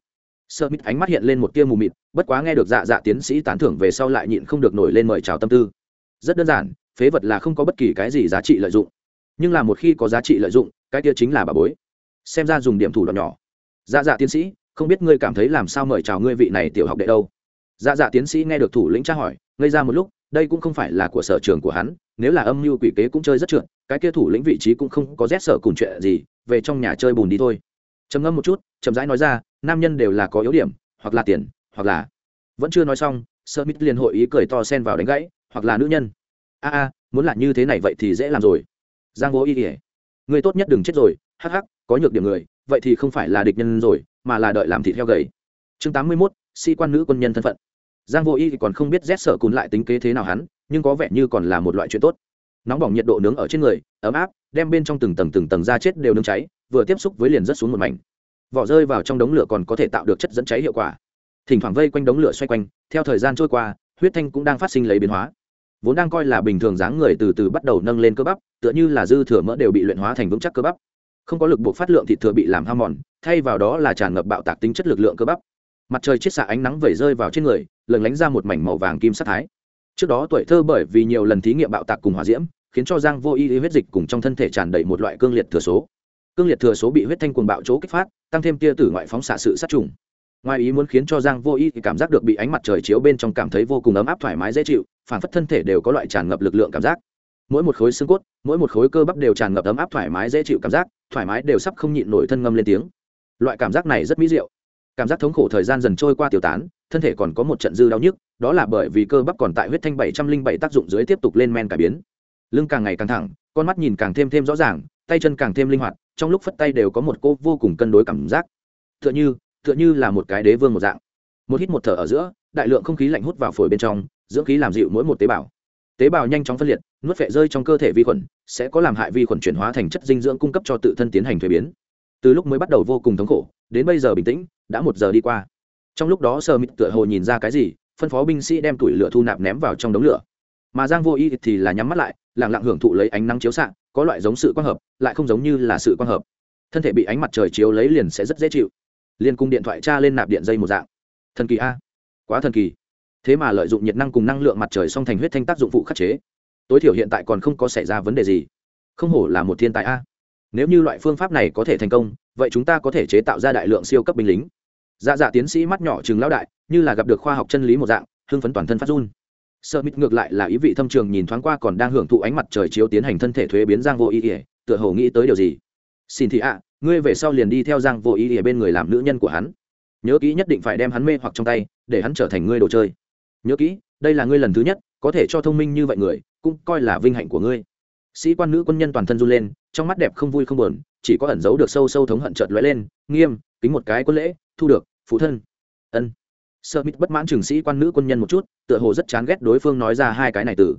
S1: Sơ mít ánh mắt hiện lên một tia mù mịt, bất quá nghe được dạ dạ tiến sĩ tán thưởng về sau lại nhịn không được nổi lên mời chào tâm tư rất đơn giản, phế vật là không có bất kỳ cái gì giá trị lợi dụng. Nhưng là một khi có giá trị lợi dụng, cái kia chính là bà bối. Xem ra dùng điểm thủ đoạn nhỏ. Dạ dạ tiến sĩ, không biết ngươi cảm thấy làm sao mời chào ngươi vị này tiểu học đệ đâu? Dạ dạ tiến sĩ nghe được thủ lĩnh tra hỏi, ngây ra một lúc, đây cũng không phải là của sở trường của hắn, nếu là âm mưu quỷ kế cũng chơi rất trượt, cái kia thủ lĩnh vị trí cũng không có rét sở cùng chuyện gì, về trong nhà chơi bùn đi thôi. Trầm ngâm một chút, chậm rãi nói ra, nam nhân đều là có yếu điểm, hoặc là tiền, hoặc là. Vẫn chưa nói xong sơ mít liền hội ý cười to xen vào đánh gãy hoặc là nữ nhân. A a, muốn là như thế này vậy thì dễ làm rồi. Giang vô y ỉa người tốt nhất đừng chết rồi, hắc hắc, có nhược điểm người, vậy thì không phải là địch nhân rồi, mà là đợi làm thịt heo gầy. Chương tám mươi mốt, sĩ quan nữ quân nhân thân phận. Giang vô y thì còn không biết rét sợ cún lại tính kế thế nào hắn, nhưng có vẻ như còn là một loại chuyện tốt. Nóng bỏng nhiệt độ nướng ở trên người, ấm áp, đem bên trong từng tầng từng tầng da chết đều nướng cháy, vừa tiếp xúc với liền rất xuống một mảnh. Vỏ rơi vào trong đống lửa còn có thể tạo được chất dẫn cháy hiệu quả. Thỉnh thoảng vây quanh đống lửa xoay quanh, theo thời gian trôi qua huyết thanh cũng đang phát sinh lấy biến hóa. Vốn đang coi là bình thường dáng người từ từ bắt đầu nâng lên cơ bắp, tựa như là dư thừa mỡ đều bị luyện hóa thành vững chắc cơ bắp. Không có lực buộc phát lượng thịt thừa bị làm ham mòn, thay vào đó là tràn ngập bạo tạc tính chất lực lượng cơ bắp. Mặt trời chiết xạ ánh nắng vẩy rơi vào trên người lần lánh ra một mảnh màu vàng kim sắc thái. Trước đó tuổi thơ bởi vì nhiều lần thí nghiệm bạo tạc cùng hỏa diễm, khiến cho giang vô y huyết dịch cùng trong thân thể tràn đầy một loại cương liệt thừa số. Cương liệt thừa số bị huyết thanh cuồng bạo chỗ kích phát, tăng thêm tia tử ngoại phóng xạ sự sát trùng ngoài ý muốn khiến cho giang vô ý cảm giác được bị ánh mặt trời chiếu bên trong cảm thấy vô cùng ấm áp thoải mái dễ chịu, phản phất thân thể đều có loại tràn ngập lực lượng cảm giác. Mỗi một khối xương cốt, mỗi một khối cơ bắp đều tràn ngập ấm áp thoải mái dễ chịu cảm giác, thoải mái đều sắp không nhịn nổi thân ngâm lên tiếng. Loại cảm giác này rất mỹ diệu. Cảm giác thống khổ thời gian dần trôi qua tiêu tán, thân thể còn có một trận dư đau nhức, đó là bởi vì cơ bắp còn tại huyết thanh bảy trăm linh bảy tác dụng dưới tiếp tục lên men cải biến. Lưng càng ngày càng thẳng, con mắt nhìn càng thêm thêm rõ ràng, tay chân càng thêm linh hoạt, trong lúc phất tay đều có một cô vô cùng cân đối cảm giác. Tựa như tựa như là một cái đế vương một dạng. Một hít một thở ở giữa, đại lượng không khí lạnh hút vào phổi bên trong, dưỡng khí làm dịu mỗi một tế bào. Tế bào nhanh chóng phân liệt, nuốt phệ rơi trong cơ thể vi khuẩn, sẽ có làm hại vi khuẩn chuyển hóa thành chất dinh dưỡng cung cấp cho tự thân tiến hành thuế biến. Từ lúc mới bắt đầu vô cùng thống khổ, đến bây giờ bình tĩnh, đã một giờ đi qua. Trong lúc đó sơ mịt tựa hồ nhìn ra cái gì, phân phó binh sĩ đem tủi lửa thu nạp ném vào trong đống lửa. Mà giang vô y thì là nhắm mắt lại lẳng lặng hưởng thụ lấy ánh nắng chiếu xạ, có loại giống sự quang hợp, lại không giống như là sự quang hợp. Thân thể bị ánh mặt trời chiếu lấy liền sẽ rất dễ chịu liền cùng điện thoại tra lên nạp điện dây một dạng. Thần kỳ a. Quá thần kỳ. Thế mà lợi dụng nhiệt năng cùng năng lượng mặt trời song thành huyết thanh tác dụng phụ khắc chế. Tối thiểu hiện tại còn không có xảy ra vấn đề gì. Không hổ là một thiên tài a. Nếu như loại phương pháp này có thể thành công, vậy chúng ta có thể chế tạo ra đại lượng siêu cấp binh lính. Dạ dạ tiến sĩ mắt nhỏ chừng lão đại, như là gặp được khoa học chân lý một dạng, hưng phấn toàn thân phát run. Sợ mít ngược lại là ý vị thâm trường nhìn thoáng qua còn đang hưởng thụ ánh mặt trời chiếu tiến hành thân thể thuế biến giang vô ý ỉa tựa hồ nghĩ tới điều gì xin thị ạ, ngươi về sau liền đi theo giang vô ý ở bên người làm nữ nhân của hắn. Nhớ kỹ nhất định phải đem hắn mê hoặc trong tay, để hắn trở thành ngươi đồ chơi. Nhớ kỹ, đây là ngươi lần thứ nhất, có thể cho thông minh như vậy người, cũng coi là vinh hạnh của ngươi. Sĩ quan nữ quân nhân toàn thân run lên, trong mắt đẹp không vui không buồn, chỉ có ẩn giấu được sâu sâu thống hận chợt lóe lên, nghiêm, kính một cái quân lễ, thu được, phụ thân. Ân. Sợ mít bất mãn trường sĩ quan nữ quân nhân một chút, tựa hồ rất chán ghét đối phương nói ra hai cái này từ.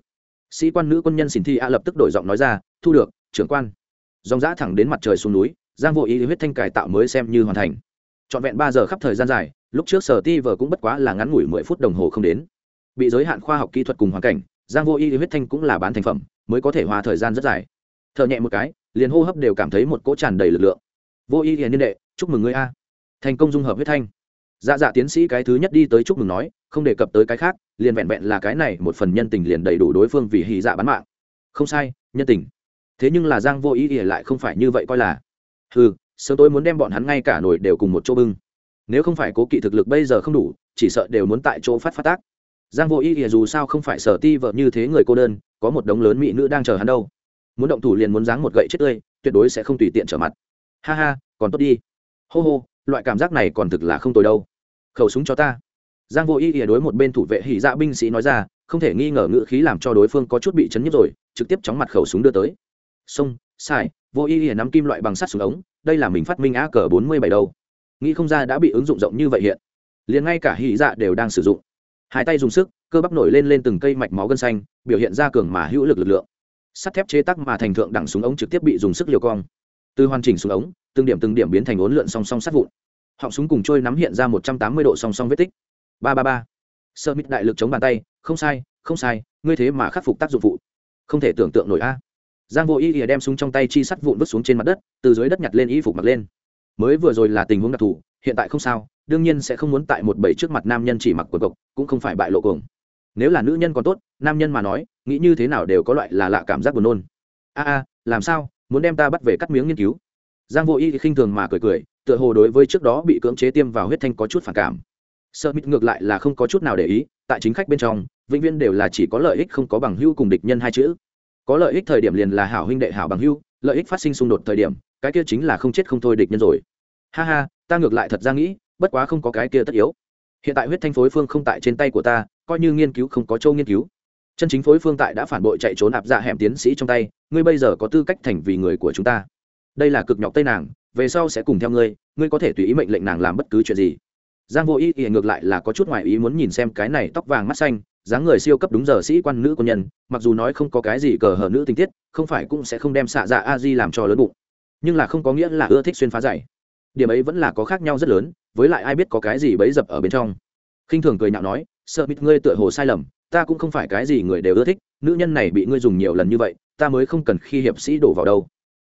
S1: Sĩ quan nữ quân nhân xin thi a lập tức đổi giọng nói ra, thu được, trưởng quan dòng dã thẳng đến mặt trời xuống núi, giang vô ý huyết thanh cải tạo mới xem như hoàn thành. Trọn vẹn ba giờ khắp thời gian dài, lúc trước sở ti vờ cũng bất quá là ngắn ngủi mười phút đồng hồ không đến. Bị giới hạn khoa học kỹ thuật cùng hoàn cảnh, giang vô y huyết thanh cũng là bán thành phẩm, mới có thể hòa thời gian rất dài. Thở nhẹ một cái, liền hô hấp đều cảm thấy một cỗ tràn đầy lực lượng. Vô y hiền niên đệ, chúc mừng ngươi a. Thành công dung hợp huyết thanh. Dạ dạ tiến sĩ cái thứ nhất đi tới chúc mừng nói, không đề cập tới cái khác, liền vẹn vẹn là cái này một phần nhân tình liền đầy đủ đối phương vì hì dạ bán mạng. Không sai, nhân tình thế nhưng là giang vô ý ỉa lại không phải như vậy coi là. Ừ sớm tối muốn đem bọn hắn ngay cả nổi đều cùng một chỗ bưng. Nếu không phải cố kỵ thực lực bây giờ không đủ, chỉ sợ đều muốn tại chỗ phát phát tác. Giang vô ý ỉa dù sao không phải sở ti vợ như thế người cô đơn, có một đống lớn mỹ nữ đang chờ hắn đâu. Muốn động thủ liền muốn dáng một gậy chết tươi, tuyệt đối sẽ không tùy tiện trở mặt. Ha ha, còn tốt đi. Hô hô, loại cảm giác này còn thực là không tồi đâu. Khẩu súng cho ta. Giang vô ý ỉa đối một bên thủ vệ hỉ dạ binh sĩ nói ra, không thể nghi ngờ ngữ khí làm cho đối phương có chút bị chấn nhức rồi, trực tiếp chóng mặt khẩu súng đưa tới sông sai vô ý ỉa nắm kim loại bằng sắt xuống ống, đây là mình phát minh á cờ bốn mươi bảy đâu. Nghĩ không ra đã bị ứng dụng rộng như vậy hiện. Liền ngay cả hỉ dạ đều đang sử dụng. Hai tay dùng sức, cơ bắp nổi lên lên từng cây mạch máu gân xanh, biểu hiện ra cường mà hữu lực lực lượng. Sắt thép chế tác mà thành thượng đẳng súng ống trực tiếp bị dùng sức liều cong. Từ hoàn chỉnh súng ống, từng điểm từng điểm biến thành ốn lượn song song sát vụn. Họng súng cùng trôi nắm hiện ra một trăm tám mươi độ song song vết tích. Ba ba ba. Sơ mít đại lực chống bàn tay, không sai không sai, ngươi thế mà khắc phục tác dụng phụ không thể tưởng tượng nổi a giang vô ý ỉa đem súng trong tay chi sắt vụn vứt xuống trên mặt đất, từ dưới đất nhặt lên y phục mặc lên. Mới vừa rồi là tình huống đặc thù, hiện tại không sao, đương nhiên sẽ không muốn tại một bẫy trước mặt nam nhân chỉ mặc quần cộc, cũng không phải bại lộ cuồng. Nếu là nữ nhân còn tốt, nam nhân mà nói, nghĩ như thế nào đều có loại là lạ cảm giác buồn nôn. A a, làm sao, muốn đem ta bắt về cắt miếng nghiên cứu? Giang vô y khinh thường mà cười cười, tựa hồ đối với trước đó bị cưỡng chế tiêm vào huyết thanh có chút phản cảm. Sợ mít ngược lại là không có chút nào để ý, tại chính khách bên trong, vĩnh viễn đều là chỉ có lợi ích không có bằng hưu cùng địch nhân hai chữ có lợi ích thời điểm liền là hảo huynh đệ hảo bằng hưu lợi ích phát sinh xung đột thời điểm, cái kia chính là không chết không thôi địch nhân rồi. Ha ha, ta ngược lại thật ra nghĩ, bất quá không có cái kia tất yếu. Hiện tại huyết thanh phối phương không tại trên tay của ta, coi như nghiên cứu không có châu nghiên cứu. Chân chính phối phương tại đã phản bội chạy trốn ạp dạ hẻm tiến sĩ trong tay, ngươi bây giờ có tư cách thành vì người của chúng ta. Đây là cực nhọc tây nàng, về sau sẽ cùng theo ngươi ngươi có thể tùy ý mệnh lệnh nàng làm bất cứ chuyện gì. Giang vô ý ý ngược lại là có chút ngoài ý muốn nhìn xem cái này tóc vàng mắt xanh dáng người siêu cấp đúng giờ sĩ quan nữ quân nhân, mặc dù nói không có cái gì cờ hở nữ tình tiết, không phải cũng sẽ không đem xạ dạ a di làm cho lớn bụng. Nhưng là không có nghĩa là ưa thích xuyên phá dày điểm ấy vẫn là có khác nhau rất lớn, với lại ai biết có cái gì bấy dập ở bên trong. Khinh thường cười nhạo nói, sợ bịt ngươi tựa hồ sai lầm, ta cũng không phải cái gì người đều ưa thích, nữ nhân này bị ngươi dùng nhiều lần như vậy, ta mới không cần khi hiệp sĩ đổ vào đâu.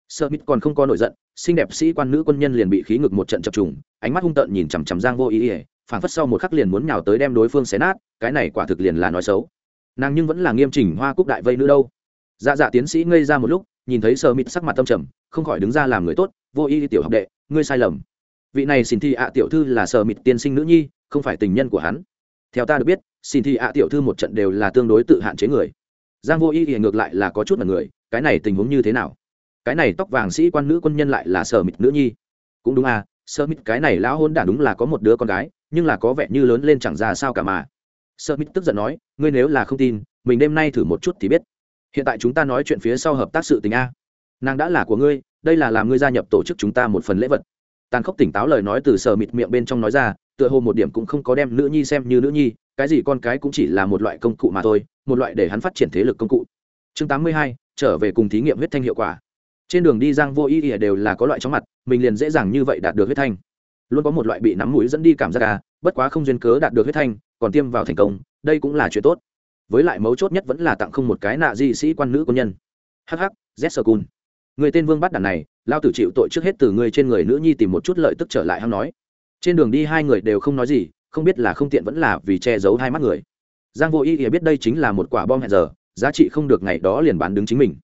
S1: Sợ bịt còn không có nổi giận, xinh đẹp sĩ quan nữ quân nhân liền bị khí ngực một trận chập trùng, ánh mắt hung tợn nhìn chằm chằm giang vô ý ỉa phảng phất sau một khắc liền muốn nhào tới đem đối phương xé nát, cái này quả thực liền là nói xấu. Nàng nhưng vẫn là nghiêm chỉnh hoa cúc đại vây nữ đâu. Dạ dạ tiến sĩ ngây ra một lúc, nhìn thấy sơ mịt sắc mặt tâm trầm, không khỏi đứng ra làm người tốt, vô y tiểu học đệ, ngươi sai lầm. Vị này xin thi ạ tiểu thư là sơ mịt tiên sinh nữ nhi, không phải tình nhân của hắn. Theo ta được biết xin thi ạ tiểu thư một trận đều là tương đối tự hạn chế người. Giang vô y thì ngược lại là có chút là người, cái này tình huống như thế nào? Cái này tóc vàng sĩ quan nữ quân nhân lại là sơ mịt nữ nhi. Cũng đúng à sơ mịt cái này lão hôn đản đúng là có một đứa con gái nhưng là có vẻ như lớn lên chẳng ra sao cả mà. Sơ mít tức giận nói, ngươi nếu là không tin, mình đêm nay thử một chút thì biết. Hiện tại chúng ta nói chuyện phía sau hợp tác sự tình a. Nàng đã là của ngươi, đây là làm ngươi gia nhập tổ chức chúng ta một phần lễ vật. Tàn khốc tỉnh táo lời nói từ sờ mịt miệng bên trong nói ra, tựa hồ một điểm cũng không có đem nữ nhi xem như nữ nhi, cái gì con cái cũng chỉ là một loại công cụ mà thôi, một loại để hắn phát triển thế lực công cụ. Chương tám mươi hai, trở về cùng thí nghiệm huyết thanh hiệu quả. Trên đường đi giang vô ý ỉa đều là có loại chóng mặt, mình liền dễ dàng như vậy đạt được huyết thanh luôn có một loại bị nắm mũi dẫn đi cảm giác à bất quá không duyên cớ đạt được huyết thanh, còn tiêm vào thành công, đây cũng là chuyện tốt. Với lại mấu chốt nhất vẫn là tặng không một cái nạ di sĩ quan nữ quân nhân. Hh z sơ cun người tên vương bắt đàn này, lao tử chịu tội trước hết từ người trên người nữ nhi tìm một chút lợi tức trở lại hắn nói. Trên đường đi hai người đều không nói gì, không biết là không tiện vẫn là vì che giấu hai mắt người. Giang vô ý ỉa biết đây chính là một quả bom hẹn giờ, giá trị không được ngày đó liền bán đứng chính mình.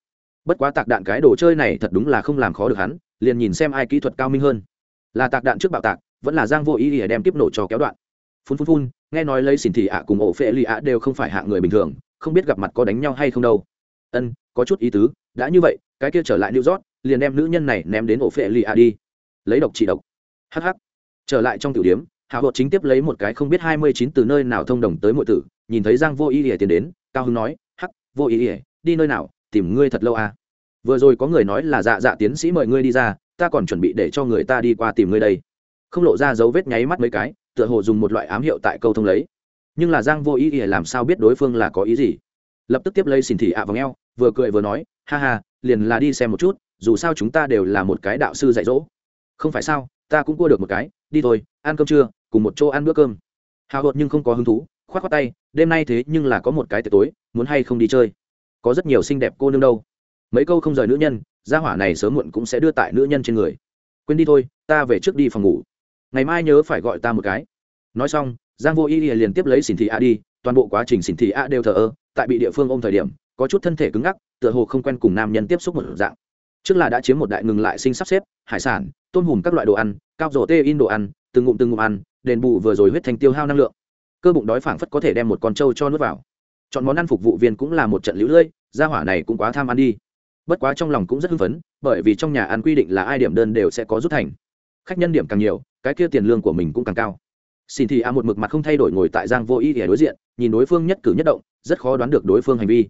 S1: Bất quá tạc đạn cái đồ chơi này thật đúng là không làm khó được hắn, liền nhìn xem ai kỹ thuật cao minh hơn là tạc đạn trước bạo tạc, vẫn là giang vô ý ý đem tiếp nổ cho kéo đoạn. Phun phun phun, nghe nói lấy xỉn thị ạ cùng ổ phệ lì ạ đều không phải hạ người bình thường, không biết gặp mặt có đánh nhau hay không đâu. Ân, có chút ý tứ, đã như vậy, cái kia trở lại new york, liền đem nữ nhân này ném đến ổ phệ lì ạ đi. Lấy độc trị độc. Hh trở lại trong tiểu điếm, hạ hộ chính tiếp lấy một cái không biết hai mươi chín từ nơi nào thông đồng tới mọi tử, nhìn thấy giang vô ý ỉa tiến đến, cao hưng nói, hắc, vô ý ỉa đi nơi nào, tìm ngươi thật lâu à? Vừa rồi có người nói là dạ dạ tiến sĩ mời ngươi đi ra, ta còn chuẩn bị để cho người ta đi qua tìm ngươi đây. Không lộ ra dấu vết nháy mắt mấy cái, tựa hồ dùng một loại ám hiệu tại câu thông lấy. Nhưng là giang vô ý ỉa làm sao biết đối phương là có ý gì? Lập tức tiếp lấy xin thị ạ à vào ngheo vừa cười vừa nói, ha ha, liền là đi xem một chút, dù sao chúng ta đều là một cái đạo sư dạy dỗ. Không phải sao, ta cũng cua được một cái, đi thôi, ăn cơm trưa, cùng một chỗ ăn bữa cơm. Hào hột nhưng không có hứng thú k h o á t k h o á tay, đêm nay thế nhưng là có một cái tiệc tối, muốn hay không đi chơi? Có rất nhiều xinh đẹp cô nương đâu mấy câu không rời nữ nhân, gia hỏa này sớm muộn cũng sẽ đưa tại nữ nhân trên người. Quên đi thôi, ta về trước đi phòng ngủ. Ngày mai nhớ phải gọi ta một cái. Nói xong, giang vô y liền tiếp lấy xỉn thị a đi, toàn bộ quá trình xỉn thị a đều thờ ơ, tại bị địa phương ôm thời điểm, có chút thân thể cứng ngắc, tựa hồ không quen cùng nam nhân tiếp xúc một dạng. Trước là đã chiếm một đại ngừng lại sinh sắp xếp, hải sản, tôm hùm các loại đồ ăn, cao rổ tê in đồ ăn, từng ngụm từng ngụm ăn, đền bù vừa rồi huyết thành tiêu hao năng lượng. Cơ bụng đói phảng phất có thể đem một con trâu cho nuốt vào. Chọn món ăn phục vụ viên cũng là một trận lũ lưỡi, gia hỏa này cũng quá tham ăn đi bất quá trong lòng cũng rất hưng phấn, bởi vì trong nhà ăn quy định là ai điểm đơn đều sẽ có rút thành. Khách nhân điểm càng nhiều, cái kia tiền lương của mình cũng càng cao. Xin thì a một mực mặt không thay đổi ngồi tại giang vô ý để đối diện, nhìn đối phương nhất cử nhất động, rất khó đoán được đối phương hành vi.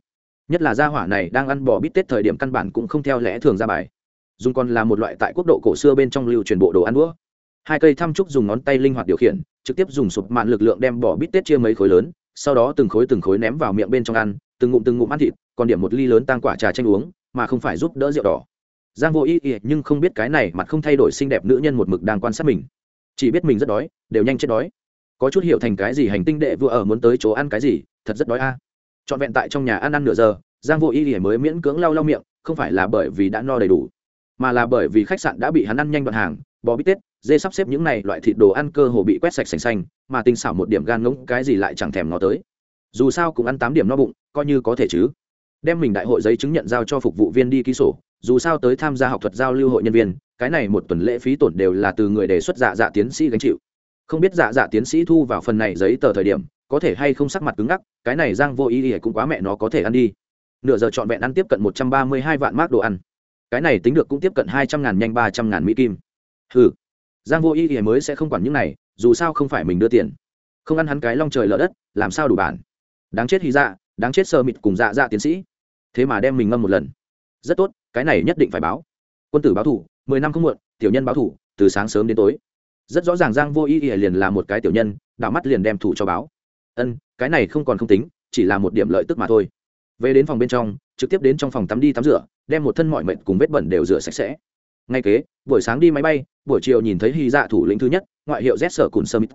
S1: Nhất là gia hỏa này đang ăn bò bít tết thời điểm căn bản cũng không theo lẽ thường ra bài. Dùng còn là một loại tại quốc độ cổ xưa bên trong lưu truyền bộ đồ ăn đũa. Hai cây thăm trúc dùng ngón tay linh hoạt điều khiển, trực tiếp dùng sụp mạn lực lượng đem bò bít tết chia mấy khối lớn, sau đó từng khối từng khối ném vào miệng bên trong ăn, từng ngụm từng ngụm ăn thịt, còn điểm một ly lớn tăng quả trà chanh uống mà không phải giúp đỡ rượu đỏ. Giang vô ý ý nhưng không biết cái này mặt không thay đổi xinh đẹp nữ nhân một mực đang quan sát mình. Chỉ biết mình rất đói, đều nhanh chết đói. Có chút hiểu thành cái gì hành tinh đệ vừa ở muốn tới chỗ ăn cái gì, thật rất đói a. À. trọn vẹn tại trong nhà ăn ăn nửa giờ, giang vô ý ý mới miễn cưỡng lau lau miệng, không phải là bởi vì đã no đầy đủ, mà là bởi vì khách sạn đã bị hắn ăn nhanh đoạn hàng, bò bít tết, dê sắp xếp những này loại thịt đồ ăn cơ hồ bị quét sạch sành xanh, mà tinh xảo một điểm gan ngỗng cái gì lại chẳng thèm nó tới. Dù sao cũng ăn tám điểm no bụng, coi như có thể chứ đem mình đại hội giấy chứng nhận giao cho phục vụ viên đi ký sổ, dù sao tới tham gia học thuật giao lưu hội nhân viên, cái này một tuần lễ phí tổn đều là từ người đề xuất dạ dạ tiến sĩ gánh chịu. Không biết dạ dạ tiến sĩ thu vào phần này giấy tờ thời điểm, có thể hay không sắc mặt cứng ngắc, cái này giang vô ý ỉa cũng quá mẹ nó có thể ăn đi. Nửa giờ trọn vẹn ăn tiếp cận một trăm ba mươi hai vạn mác đồ ăn. Cái này tính được cũng tiếp cận hai trăm ngàn nhanh ba trăm ngàn mỹ kim. Ừ giang vô ý ỉa mới sẽ không quản những này, dù sao không phải mình đưa tiền. Không ăn hắn cái long trời lỡ đất, làm sao đủ bản. Đáng chết hy dạ đáng chết sơ mịt cùng dạ dạ tiến sĩ thế mà đem mình ngâm một lần. Rất tốt, cái này nhất định phải báo. Quân tử báo thủ, mười năm không muộn, tiểu nhân báo thủ, từ sáng sớm đến tối. Rất rõ ràng giang vô ý ỉa liền là một cái tiểu nhân đạo mắt liền đem thủ cho báo. Ân, cái này không còn không tính, chỉ là một điểm lợi tức mà thôi. Về đến phòng bên trong, trực tiếp đến trong phòng tắm đi tắm rửa, đem một thân mọi mệnh cùng vết bẩn đều rửa sạch sẽ. Ngay kế, buổi sáng đi máy bay, buổi chiều nhìn thấy hy dạ thủ lĩnh thứ nhất, ngoại hiệu z sở cùn summit.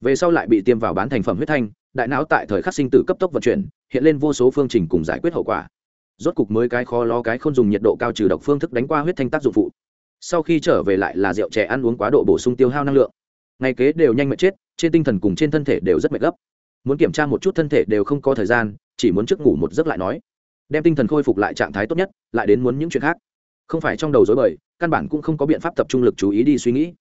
S1: Về sau lại bị tiêm vào bán thành phẩm huyết thanh, đại não tại thời khắc sinh tử cấp tốc vận chuyển, hiện lên vô số phương trình cùng giải quyết hậu quả rốt cục mới cái khó lo cái không dùng nhiệt độ cao trừ độc phương thức đánh qua huyết thanh tác dụng phụ. Sau khi trở về lại là rượu trẻ ăn uống quá độ bổ sung tiêu hao năng lượng. Ngày kế đều nhanh mệt chết, trên tinh thần cùng trên thân thể đều rất mệt gấp. Muốn kiểm tra một chút thân thể đều không có thời gian, chỉ muốn trước ngủ một giấc lại nói. Đem tinh thần khôi phục lại trạng thái tốt nhất, lại đến muốn những chuyện khác. Không phải trong đầu dối bời, căn bản cũng không có biện pháp tập trung lực chú ý đi suy nghĩ.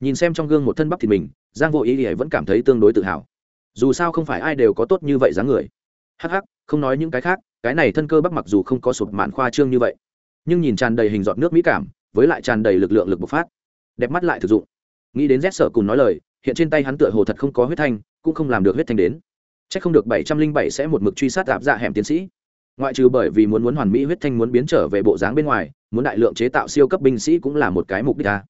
S1: Nhìn xem trong gương một thân bắp thịt mình, giang vô ý thì vẫn cảm thấy tương đối tự hào. Dù sao không phải ai đều có tốt như vậy dáng người. Hắc hắc không nói những cái khác, cái này thân cơ bắp mặc dù không có sụp mạn khoa trương như vậy, nhưng nhìn tràn đầy hình giọt nước mỹ cảm, với lại tràn đầy lực lượng lực bộc phát, đẹp mắt lại thực dụng. Nghĩ đến rét sở cùng nói lời, hiện trên tay hắn tựa hồ thật không có huyết thanh, cũng không làm được huyết thanh đến. C h ắ c không được bảy trăm linh bảy sẽ một mực truy sát đạp dạ hẻm tiến sĩ. Ngoại trừ bởi vì muốn muốn hoàn mỹ huyết thanh muốn biến trở về bộ dáng bên ngoài, muốn đại lượng chế tạo siêu cấp binh sĩ cũng là một cái mục đích ta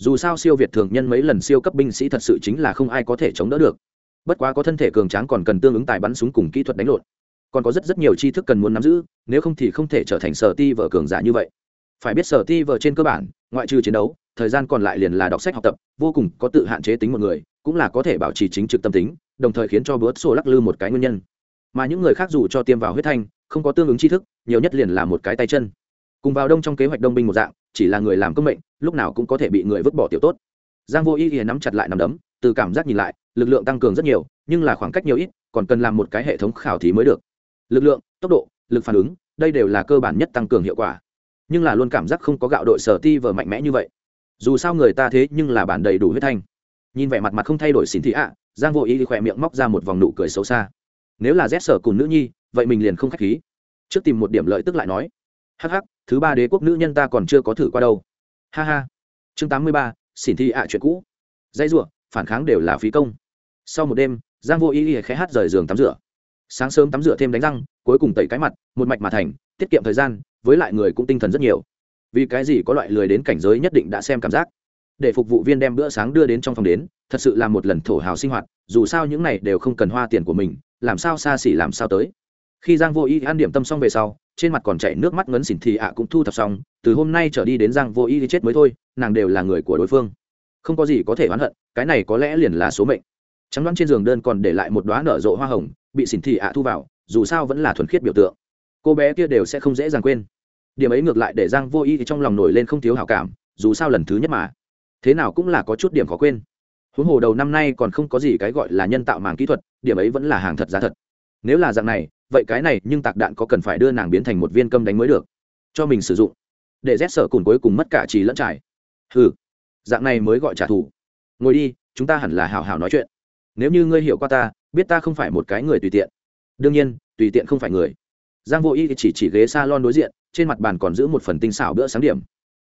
S1: dù sao siêu việt thường nhân mấy lần siêu cấp binh sĩ thật sự chính là không ai có thể chống đỡ được. Bất quá có thân thể cường tráng còn cần tương ứng tài bắn súng cùng kỹ thuật đánh lộn còn có rất rất nhiều tri thức cần muốn nắm giữ, nếu không thì không thể trở thành sở ti vở cường giả như vậy. Phải biết sở ti vở trên cơ bản, ngoại trừ chiến đấu, thời gian còn lại liền là đọc sách học tập, vô cùng có tự hạn chế tính một người, cũng là có thể bảo trì chính trực tâm tính, đồng thời khiến cho bớt sổ lắc lư một cái nguyên nhân. Mà những người khác dù cho tiêm vào huyết thanh, không có tương ứng tri thức, nhiều nhất liền là một cái tay chân. Cùng vào đông trong kế hoạch đông binh một dạng, chỉ là người làm công mệnh, lúc nào cũng có thể bị người vứt bỏ tiểu tốt. Giang vô ý ý nắm chặt lại nắm đấm, từ cảm giác nhìn lại, lực lượng tăng cường rất nhiều, nhưng là khoảng cách nhiều ít, còn cần làm một cái hệ thống khảo thí mới được lực lượng, tốc độ, lực phản ứng, đây đều là cơ bản nhất tăng cường hiệu quả. Nhưng là luôn cảm giác không có gạo đội sở ti vờ mạnh mẽ như vậy. Dù sao người ta thế nhưng là bản đầy đủ huyết thanh. Nhìn vẻ mặt mặt không thay đổi xỉn thị ạ, giang vô ý khỏe miệng móc ra một vòng nụ cười xấu xa. Nếu là rét sở cùng nữ nhi, vậy mình liền không k h á c h khí. Trước tìm một điểm lợi tức lại nói. Hh thứ ba đế quốc nữ nhân ta còn chưa có thử qua đâu. Ha ha. Chương tám mươi ba, xỉn thị ạ chuyện cũ. Dây r phản kháng đều là phí công. Sau một đêm, giang vô ý ý khẽ hát rời giường tắm rửa sáng sớm tắm rửa thêm đánh răng, cuối cùng tẩy cái mặt, một mạch mà thành, tiết kiệm thời gian, với lại người cũng tinh thần rất nhiều. Vì cái gì có loại lười đến cảnh giới nhất định đã xem cảm giác. Để phục vụ viên đem bữa sáng đưa đến trong phòng đến, thật sự là một lần thổ hào sinh hoạt, dù sao những này đều không cần hoa tiền của mình, làm sao xa xỉ làm sao tới. Khi giang vô ý ăn điểm tâm xong về sau, trên mặt còn chảy nước mắt ngấn xỉn thì ạ cũng thu thập xong, từ hôm nay trở đi đến giang vô ý chết mới thôi, nàng đều là người của đối phương. Không có gì có thể oán hận, cái này có lẽ liền là số mệnh. Trắng đoán trên giường đơn còn để lại một đoá nở rộ hoa hồng bị xỉn thị ạ thu vào, dù sao vẫn là thuần khiết biểu tượng. Cô bé kia đều sẽ không dễ dàng quên. Điểm ấy ngược lại để giang vô y thì trong lòng nổi lên không thiếu hảo cảm, dù sao lần thứ nhất mà. Thế nào cũng là có chút điểm khó quên. Huống hồ đầu năm nay còn không có gì cái gọi là nhân tạo màng kỹ thuật, điểm ấy vẫn là hàng thật giá thật. Nếu là dạng này, vậy cái này nhưng tạc đạn có cần phải đưa nàng biến thành một viên câm đánh mới được. Cho mình sử dụng. Để rét sợ cùn cuối cùng mất cả trí lẫn trải. Ừ dạng này mới gọi trả thù. Ngồi đi, chúng ta hẳn là hào hào nói chuyện. Nếu như ngươi hiểu qua ta biết ta không phải một cái người tùy tiện. Đương nhiên, tùy tiện không phải người. Giang vô y chỉ chỉ ghế s a lon đối diện, trên mặt bàn còn giữ một phần tinh xảo bữa sáng điểm.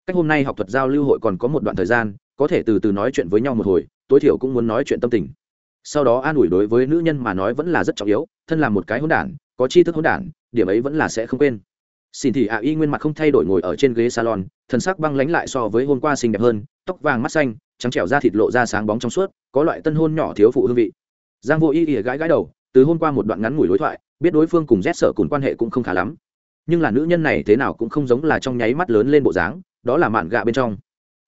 S1: Cách hôm nay học thuật giao lưu hội còn có một đoạn thời gian, có thể từ từ nói chuyện với nhau một hồi, tối thiểu cũng muốn nói chuyện tâm tình. Sau đó an ủi đối với nữ nhân mà nói vẫn là rất trọng yếu, thân là một cái hỗn đản, có tri thức hỗn đản, điểm ấy vẫn là sẽ không quên. Xin thì ạ y nguyên mặt không thay đổi ngồi ở trên ghế salon, thân sắc băng lánh lại so với hôm qua xinh đẹp hơn, tóc vàng mắt xanh, trắng trẻo da thịt lộ ra sáng bóng trong suốt, có loại tân hôn nhỏ thiếu phụ hương vị giang vô y ỉa gãi gãi đầu, từ hôm qua một đoạn ngắn ngủi đối thoại, biết đối phương cùng rét sở cùng quan hệ cũng không khá lắm. Nhưng là nữ nhân này thế nào cũng không giống là trong nháy mắt lớn lên bộ dáng, đó là mạn gạ bên trong.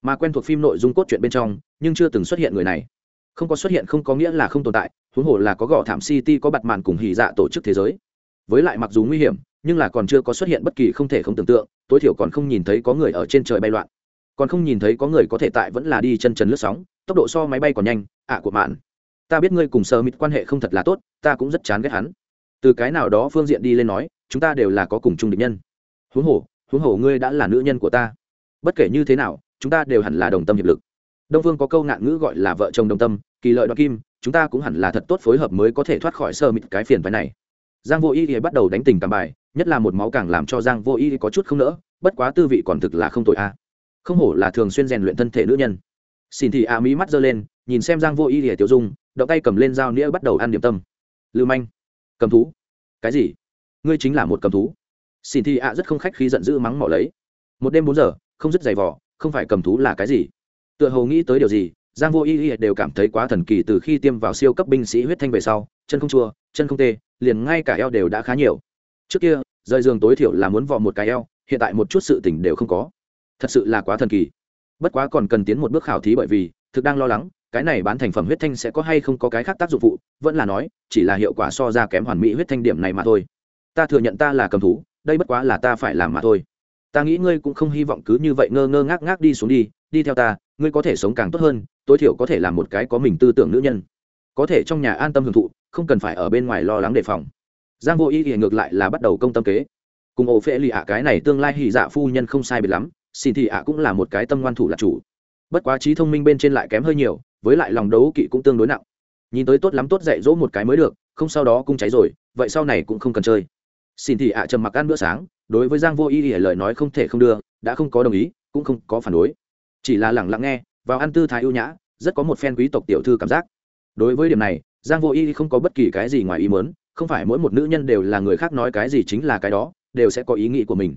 S1: Mà quen thuộc phim nội dung cốt truyện bên trong, nhưng chưa từng xuất hiện người này. Không có xuất hiện không có nghĩa là không tồn tại, huống hồ là có gõ thảm city, có bặt màn cùng hỉ dạ tổ chức thế giới. Với lại mặc dù nguy hiểm, nhưng là còn chưa có xuất hiện bất kỳ không thể không tưởng tượng, tối thiểu còn không nhìn thấy có người ở trên trời bay loạn. Còn không nhìn thấy có người có thể tại vẫn là đi chân trần lướt sóng, tốc độ so máy bay còn nhanh, ạ của mạn ta biết ngươi cùng sơ mịt quan hệ không thật là tốt, ta cũng rất chán ghét hắn. Từ cái nào đó phương diện đi lên nói, chúng ta đều là có cùng chung định nhân. Huống hồ huống hồ ngươi đã là nữ nhân của ta. Bất kể như thế nào, chúng ta đều hẳn là đồng tâm hiệp lực. Đông phương có câu ngạn ngữ gọi là vợ chồng đồng tâm, kỳ lợi đoạt kim, chúng ta cũng hẳn là thật tốt phối hợp mới có thể thoát khỏi sơ mịt cái phiền phái này. Giang vô y thì bắt đầu đánh tình cảm bài, nhất là một máu càng làm cho giang vô y có chút không nỡ, bất quá tư vị còn thực là không tội a. Không hổ là thường xuyên rèn luyện thân thể nữ nhân. Xin thì a mỹ mắt giơ lên, nhìn xem giang vô y thì tiêu dung động tay cầm lên dao nĩa bắt đầu ăn điểm tâm. Lưu manh, cầm thú. Cái gì? Ngươi chính là một cầm thú. Xin thì ạ rất không khách khi giận dữ mắng mỏ lấy. Một đêm bốn giờ, không dứt giày vỏ không phải cầm thú là cái gì? Tựa hồ nghĩ tới điều gì, giang vô y y đều cảm thấy quá thần kỳ từ khi tiêm vào siêu cấp binh sĩ huyết thanh về sau, chân không chua, chân không tê, liền ngay cả eo đều đã khá nhiều. Trước kia, rời giường tối thiểu là muốn vò một cái eo, hiện tại một chút sự tỉnh đều không có. Thật sự là quá thần kỳ. Bất quá còn cần tiến một bước khảo thí bởi vì thực đang lo lắng cái này bán thành phẩm huyết thanh sẽ có hay không có cái khác tác dụng phụ, vẫn là nói, chỉ là hiệu quả so ra kém hoàn mỹ huyết thanh điểm này mà thôi. Ta thừa nhận ta là cầm thú, đây bất quá là ta phải làm mà thôi. Ta nghĩ ngươi cũng không hy vọng cứ như vậy ngơ ngơ ngác ngác đi xuống đi đi theo ta, ngươi có thể sống càng tốt hơn, tối thiểu có thể làm một cái có mình tư tưởng nữ nhân. Có thể trong nhà an tâm hưởng thụ, không cần phải ở bên ngoài lo lắng đề phòng. Giang vô ý thì ngược lại là bắt đầu công tâm kế. Cùng ổ phệ lì ạ, cái này tương lai hỉ dạ phu nhân không sai biệt lắm xin thì ạ cũng là một cái tâm ngoan thủ là chủ. Bất quá trí thông minh bên trên lại kém hơi nhiều với lại lòng đấu kỵ cũng tương đối nặng. Nhìn tới tốt lắm tốt dạy dỗ một cái mới được không sau đó cung cháy rồi vậy sau này cũng không cần chơi. Xin thì ạ à, trầm mặc ăn bữa sáng đối với giang vô y ỉa lời nói không thể không đưa đã không có đồng ý cũng không có phản đối. Chỉ là lẳng lặng nghe vào ăn tư thái ưu nhã rất có một phen quý tộc tiểu thư cảm giác. Đối với điểm này giang vô y không có bất kỳ cái gì ngoài ý muốn, không phải mỗi một nữ nhân đều là người khác nói cái gì chính là cái đó đều sẽ có ý nghĩ của mình.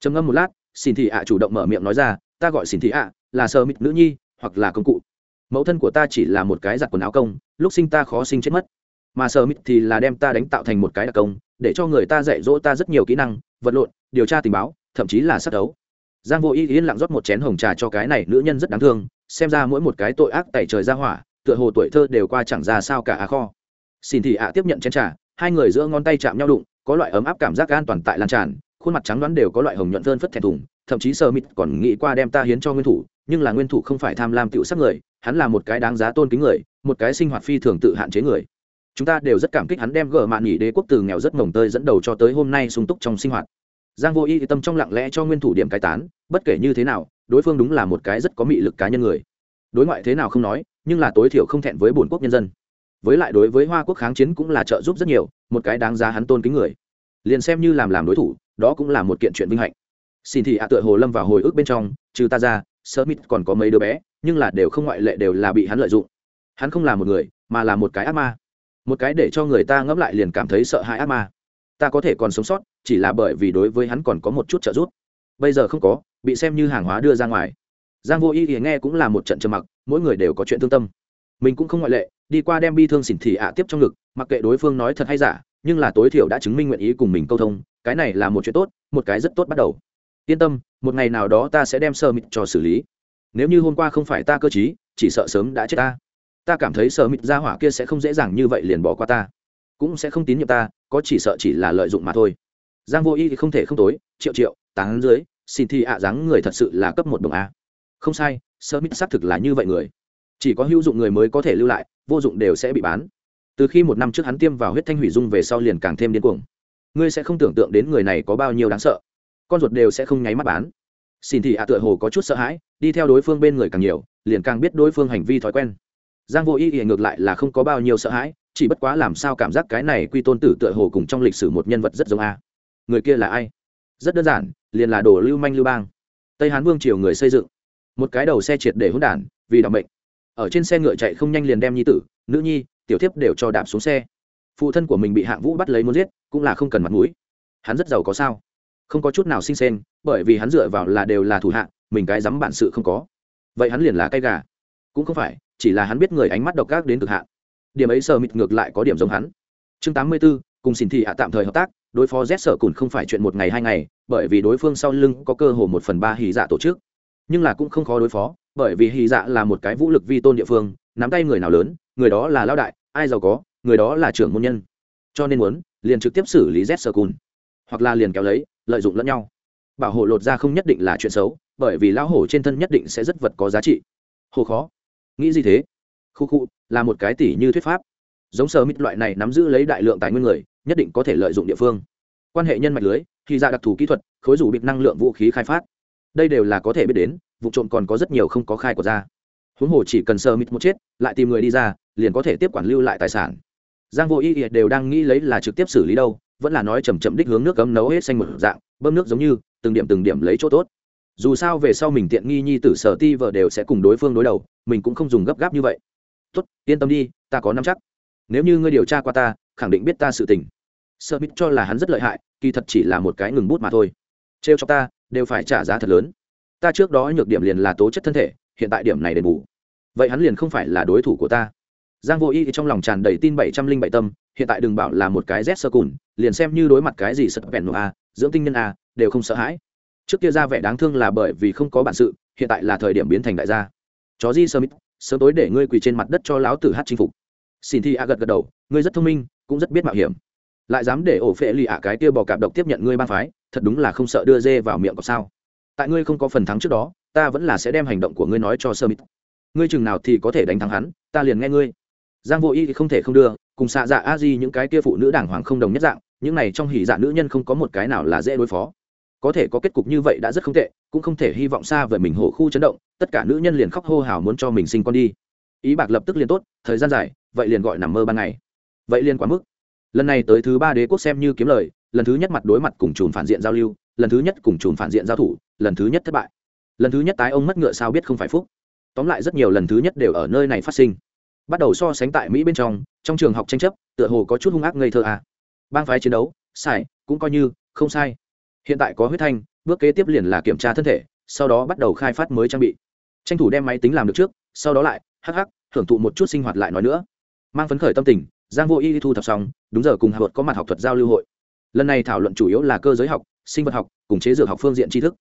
S1: Trầm ngâm một lát xin thị ạ chủ động mở miệng nói ra ta gọi xin thị ạ là sơ mịt nữ nhi hoặc là công cụ mẫu thân của ta chỉ là một cái giặt quần áo công, lúc sinh ta khó sinh chết mất. Mà sơ mít thì là đem ta đánh tạo thành một cái đặc công, để cho người ta dạy dỗ ta rất nhiều kỹ năng, vật lộn, điều tra tình báo, thậm chí là sát đấu. Giang vô ý yên lặng rót một chén hồng trà cho cái này nữ nhân rất đáng thương, xem ra mỗi một cái tội ác tẩy trời ra hỏa, tựa hồ tuổi thơ đều qua chẳng ra sao cả à kho. Xin thị ạ tiếp nhận chén trà, hai người giữa ngón tay chạm nhau đụng, có loại ấm áp cảm giác an toàn tại lan tràn, khuôn mặt trắng đoán đều có loại hồng nhuận thơm phất thẹn thùng, thậm chí sơ mịt còn nghĩ qua đem ta hiến cho nguyên thủ nhưng là nguyên thủ không phải tham lam tựu sắc người, hắn là một cái đáng giá tôn kính người, một cái sinh hoạt phi thường tự hạn chế người. Chúng ta đều rất cảm kích hắn đem gỡ mạn nghỉ đế quốc từ nghèo rất mồng tơi dẫn đầu cho tới hôm nay sung túc trong sinh hoạt. Giang vô y thì tâm trong lặng lẽ cho nguyên thủ điểm cai tán, bất kể như thế nào, đối phương đúng là một cái rất có mị lực cá nhân người. Đối ngoại thế nào không nói, nhưng là tối thiểu không thẹn với bổn quốc nhân dân. Với lại đối với hoa quốc kháng chiến cũng là trợ giúp rất nhiều, một cái đáng giá hắn tôn kính người. Liền xem như làm làm đối thủ, đó cũng là một kiện chuyện vinh hạnh. Xin thị ạ tựa hồ lâm vào hồi ức bên trong, trừ ta ra sơ mít còn có mấy đứa bé, nhưng là đều không ngoại lệ đều là bị hắn lợi dụng. Hắn không là một người, mà là một cái ác ma. Một cái để cho người ta ngẫm lại liền cảm thấy sợ hãi ác ma. Ta có thể còn sống sót, chỉ là bởi vì đối với hắn còn có một chút trợ giúp. Bây giờ không có, bị xem như hàng hóa đưa ra ngoài. Giang vô y thì nghe cũng là một trận trầm mặc, mỗi người đều có chuyện thương tâm. Mình cũng không ngoại lệ, đi qua đem bi thương xỉn thị ạ tiếp trong ngực, mặc kệ đối phương nói thật hay giả, nhưng là tối thiểu đã chứng minh nguyện ý cùng mình câu thông, cái này là một chuyện tốt, một cái rất tốt bắt đầu yên tâm, một ngày nào đó ta sẽ đem sơ mịt cho xử lý. Nếu như hôm qua không phải ta cơ t chỉ sợ sớm đã chết ta. Ta cảm thấy sơ mịt ra hỏa kia sẽ không dễ dàng như vậy liền bỏ qua ta. Cũng sẽ không tín nhiệm ta, có chỉ sợ chỉ là lợi dụng mà thôi. Giang vô y thì không thể không tối, triệu triệu, tán dưới, xin thi ạ dáng người thật sự là cấp một đồng a. Không sai, sơ mít xác thực là như vậy người. Chỉ có hữu dụng người mới có thể lưu lại, vô dụng đều sẽ bị bán. Từ khi một năm trước hắn tiêm vào huyết thanh hủy dung về sau liền càng thêm điên cuồng. Ngươi sẽ không tưởng tượng đến người này có bao nhiêu đáng sợ con ruột đều sẽ không nháy mắt bán. Xin thì ạ tựa hồ có chút sợ hãi, đi theo đối phương bên người càng nhiều, liền càng biết đối phương hành vi thói quen. Giang vô ý ỉa ngược lại là không có bao nhiêu sợ hãi, chỉ bất quá làm sao cảm giác cái này quy tôn tử tựa hồ cùng trong lịch sử một nhân vật rất giống a. Người kia là ai? Rất đơn giản, liền là đồ lưu manh lưu bang. Tây hán vương triều người xây dựng. Một cái đầu xe triệt để hỗn đản, vì đặc bệnh ở trên xe ngựa chạy không nhanh liền đem nhi tử, nữ nhi, tiểu thiếp đều cho đạp xuống xe. Phụ thân của mình bị hạng vũ bắt lấy muốn giết, cũng là không cần mặt mũi. Hắn rất giàu có sao? Không có chút nào sinh sen bởi vì hắn dựa vào là đều là thủ hạng mình cái dám bản sự không có. Vậy hắn liền là cây gà. Cũng không phải chỉ là hắn biết người ánh mắt độc ác đến cực hạn. Điểm ấy sờ mịt ngược lại có điểm giống hắn. Chương tám mươi 84, cùng xin thị hạ tạm thời hợp tác đối phó z sở cùn không phải chuyện một ngày hai ngày bởi vì đối phương sau lưng có cơ hồ một phần ba hì dạ tổ chức. Nhưng là cũng không khó đối phó bởi vì hì dạ là một cái vũ lực vi tôn địa phương nắm tay người nào lớn người đó là lao đại ai giàu có người đó là trưởng môn nhân. Cho nên muốn liền trực tiếp xử lý z sơ cùn hoặc là liền kéo lấy, lợi dụng lẫn nhau. Bảo hộ lột ra không nhất định là chuyện xấu, bởi vì lão hổ trên thân nhất định sẽ rất vật có giá trị. Hồ khó. Nghĩ gì thế? Khu khu, là một cái tỷ như thuyết pháp. Giống sơ mít loại này nắm giữ lấy đại lượng tài nguyên người, nhất định có thể lợi dụng địa phương. Quan hệ nhân mạch lưới khi ra đặc thù kỹ thuật, khối rủ bịt năng lượng vũ khí khai phát. Đây đều là có thể biết đến, vụ trộm còn có rất nhiều không có khai của ra. Huống hồ chỉ cần sơ mít một chết, lại tìm người đi ra, liền có thể tiếp quản lưu lại tài sản giang vô ý đều đang nghĩ lấy là trực tiếp xử lý đâu, vẫn là nói chầm chậm đích hướng nước cấm nấu hết xanh một dạng, bơm nước giống như, từng điểm từng điểm lấy chỗ tốt. Dù sao về sau mình tiện nghi nhi tử sở ti vợ đều sẽ cùng đối phương đối đầu, mình cũng không dùng gấp gáp như vậy. Tốt, yên tâm đi, ta có nắm chắc. Nếu như ngươi điều tra qua ta, khẳng định biết ta sự tình. Sợ bít cho là hắn rất lợi hại, kỳ thật chỉ là một cái ngừng bút mà thôi. Trêu cho ta, đều phải trả giá thật lớn. Ta trước đó nhược điểm liền là tố chất thân thể, hiện tại điểm này đền bù. Vậy hắn liền không phải là đối thủ của ta giang vô y trong lòng tràn đầy tin bảy trăm linh bảy tâm, hiện tại đừng bảo là một cái z sơ cùn, liền xem như đối mặt cái gì sật vẹn a, dưỡng tinh nhân a, đều không sợ hãi. Trước kia ra vẻ đáng thương là bởi vì không có bản sự, hiện tại là thời điểm biến thành đại gia. Chó di sơ mít, sớm tối để ngươi quỳ trên mặt đất cho lão tử hát chinh phục. Xin thi a gật gật đầu, ngươi rất thông minh, cũng rất biết mạo hiểm. Lại dám để ổ phệ lì ạ cái kia bò cạp độc tiếp nhận ngươi ban phái, thật đúng là không sợ đưa dê vào miệng có sao. Tại ngươi không có phần thắng trước đó, ta vẫn là sẽ đem hành động của ngươi nói cho sơ mít. Ngươi chừng nào thì có thể đánh thắng hắn, ta liền nghe ngươi giang vô y không thể không đưa, cùng xạ dạ a di những cái kia phụ nữ đảng hoàng không đồng nhất dạng, những này trong hỉ dạ nữ nhân không có một cái nào là dễ đối phó. Có thể có kết cục như vậy đã rất không tệ, cũng không thể hy vọng xa về mình hổ khu chấn động, tất cả nữ nhân liền khóc hô hào muốn cho mình sinh con đi. Ý bạc lập tức liền tốt, thời gian dài, vậy liền gọi nằm mơ ban ngày. Vậy liền quá mức. Lần này tới thứ ba đế quốc xem như kiếm lời, lần thứ nhất mặt đối mặt cùng chùm phản diện giao lưu, lần thứ nhất cùng chùm phản diện giao thủ, lần thứ nhất thất bại. Lần thứ nhất tái ông mất ngựa sao biết không phải phúc. Tóm lại rất nhiều lần thứ nhất đều ở nơi này phát sinh bắt đầu so sánh tại mỹ bên trong trong trường học tranh chấp, tựa hồ có chút hung ác ngây thơ à. bang phái chiến đấu, sai, cũng coi như, không sai. Hiện tại có huyết thanh, bước kế tiếp liền là kiểm tra thân thể, sau đó bắt đầu khai phát mới trang bị. Tranh thủ đem máy tính làm được trước, sau đó lại, hắc hắc, thưởng thụ một chút sinh hoạt lại nói nữa. Mang phấn khởi tâm tình, giang vô y thu thập xong, đúng giờ cùng hạ luật có mặt học thuật giao lưu hội. Lần này thảo luận chủ yếu là cơ giới học, sinh vật học, cùng chế dược học phương diện tri thức.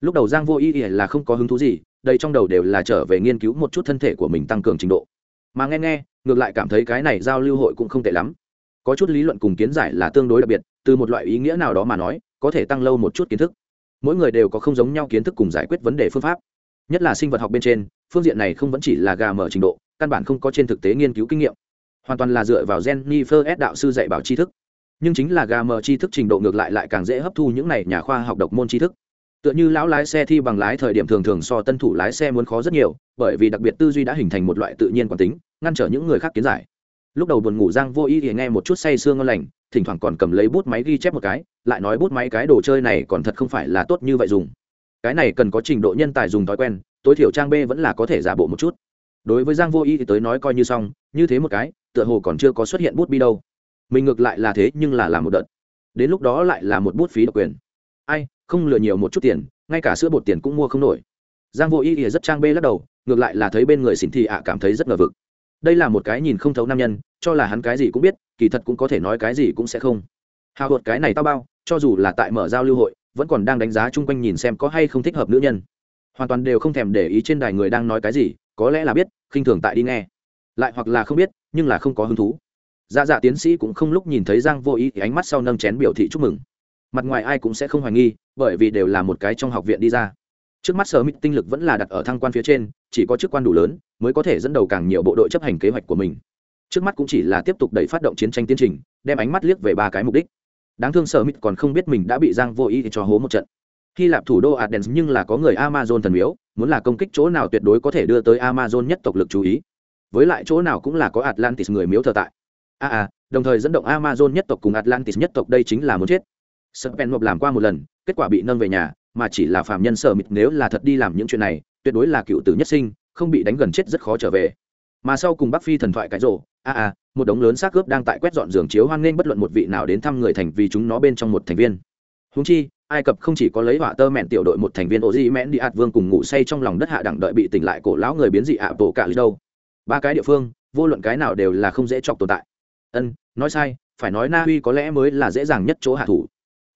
S1: Lúc đầu giang vô y là không có hứng thú gì, đây trong đầu đều là trở về nghiên cứu một chút thân thể của mình tăng cường trình độ mà nghe nghe, ngược lại cảm thấy cái này giao lưu hội cũng không tệ lắm. Có chút lý luận cùng kiến giải là tương đối đặc biệt, từ một loại ý nghĩa nào đó mà nói, có thể tăng lâu một chút kiến thức. Mỗi người đều có không giống nhau kiến thức cùng giải quyết vấn đề phương pháp. Nhất là sinh vật học bên trên, phương diện này không vẫn chỉ là gà mở trình độ, căn bản không có trên thực tế nghiên cứu kinh nghiệm. Hoàn toàn là dựa vào jennifer s. đạo sư dạy bảo tri thức. Nhưng chính là gà mở tri thức trình độ ngược lại lại càng dễ hấp thu những này nhà khoa học độc môn tri thức tựa như lão lái xe thi bằng lái thời điểm thường thường so tân thủ lái xe muốn khó rất nhiều, bởi vì đặc biệt tư duy đã hình thành một loại tự nhiên quản tính, ngăn trở những người khác kiến giải. Lúc đầu buồn ngủ, giang vô ý thì nghe một chút say sương ngon lành, thỉnh thoảng còn cầm lấy bút máy ghi chép một cái, lại nói bút máy cái đồ chơi này còn thật không phải là tốt như vậy dùng. Cái này cần có trình độ nhân tài dùng thói quen, tối thiểu trang b vẫn là có thể giả bộ một chút. Đối với giang vô ý thì tới nói coi như xong, như thế một cái, tựa hồ còn chưa có xuất hiện bút bi đâu. Mình ngược lại là thế nhưng là làm một đợt. Đến lúc đó lại là một bút phí độc quyền. Ai không lừa nhiều một chút tiền, ngay cả sữa bột tiền cũng mua không nổi. Giang vô ý thì rất trang bê lắc đầu, ngược lại là thấy bên người xỉn thị ạ cảm thấy rất ngờ vực. Đây là một cái nhìn không thấu nam nhân, cho là hắn cái gì cũng biết, kỳ thật cũng có thể nói cái gì cũng sẽ không. Hào hột cái này tao bao, cho dù là tại mở giao lưu hội, vẫn còn đang đánh giá chung quanh nhìn xem có hay không thích hợp nữ nhân. Hoàn toàn đều không thèm để ý trên đài người đang nói cái gì, có lẽ là biết, khinh thường tại đi nghe. Lại hoặc là không biết, nhưng là không có hứng thú. Dạ dạ tiến sĩ cũng không lúc nhìn thấy giang vô ý thì ánh mắt sau nâng chén biểu thị chúc mừng mặt ngoài ai cũng sẽ không hoài nghi bởi vì đều là một cái trong học viện đi ra. Trước mắt sở mít tinh lực vẫn là đặt ở thăng quan phía trên chỉ có chức quan đủ lớn mới có thể dẫn đầu càng nhiều bộ đội chấp hành kế hoạch của mình. Trước mắt cũng chỉ là tiếp tục đẩy phát động chiến tranh tiến trình đem ánh mắt liếc về ba cái mục đích. Đáng thương sở mít còn không biết mình đã bị giang vô ý cho hố một trận. Hy lạp thủ đô Aden nhưng là có người amazon thần miếu muốn là công kích chỗ nào tuyệt đối có thể đưa tới amazon nhất tộc lực chú ý. Với lại chỗ nào cũng là có atlantis người miếu thờ tại. A à, à đồng thời dẫn động amazon nhất tộc cùng atlantis nhất tộc đây chính là muốn chết. Serpent làm qua một lần, kết quả bị nâng về nhà, mà chỉ là phạm nhân sở mịt nếu là thật đi làm những chuyện này, tuyệt đối là cựu tử nhất sinh, không bị đánh gần chết rất khó trở về. Mà sau cùng Bắc Phi thần thoại cái rồ, a a, một đống lớn xác cướp đang tại quét dọn giường chiếu hoan nghênh bất luận một vị nào đến thăm người thành vì chúng nó bên trong một thành viên. Huống chi, Ai Cập không chỉ có lấy hỏa tơ mẹn tiểu đội một thành viên Oji Mẹn đi ạt vương cùng ngủ say trong lòng đất hạ đẳng đợi bị tỉnh lại cổ lão người biến dị ạ bộ cả đâu. Ba cái địa phương, vô luận cái nào đều là không dễ chọc tồn tại. Ân, nói sai, phải nói Na Uy có lẽ mới là dễ dàng nhất chỗ hạ thủ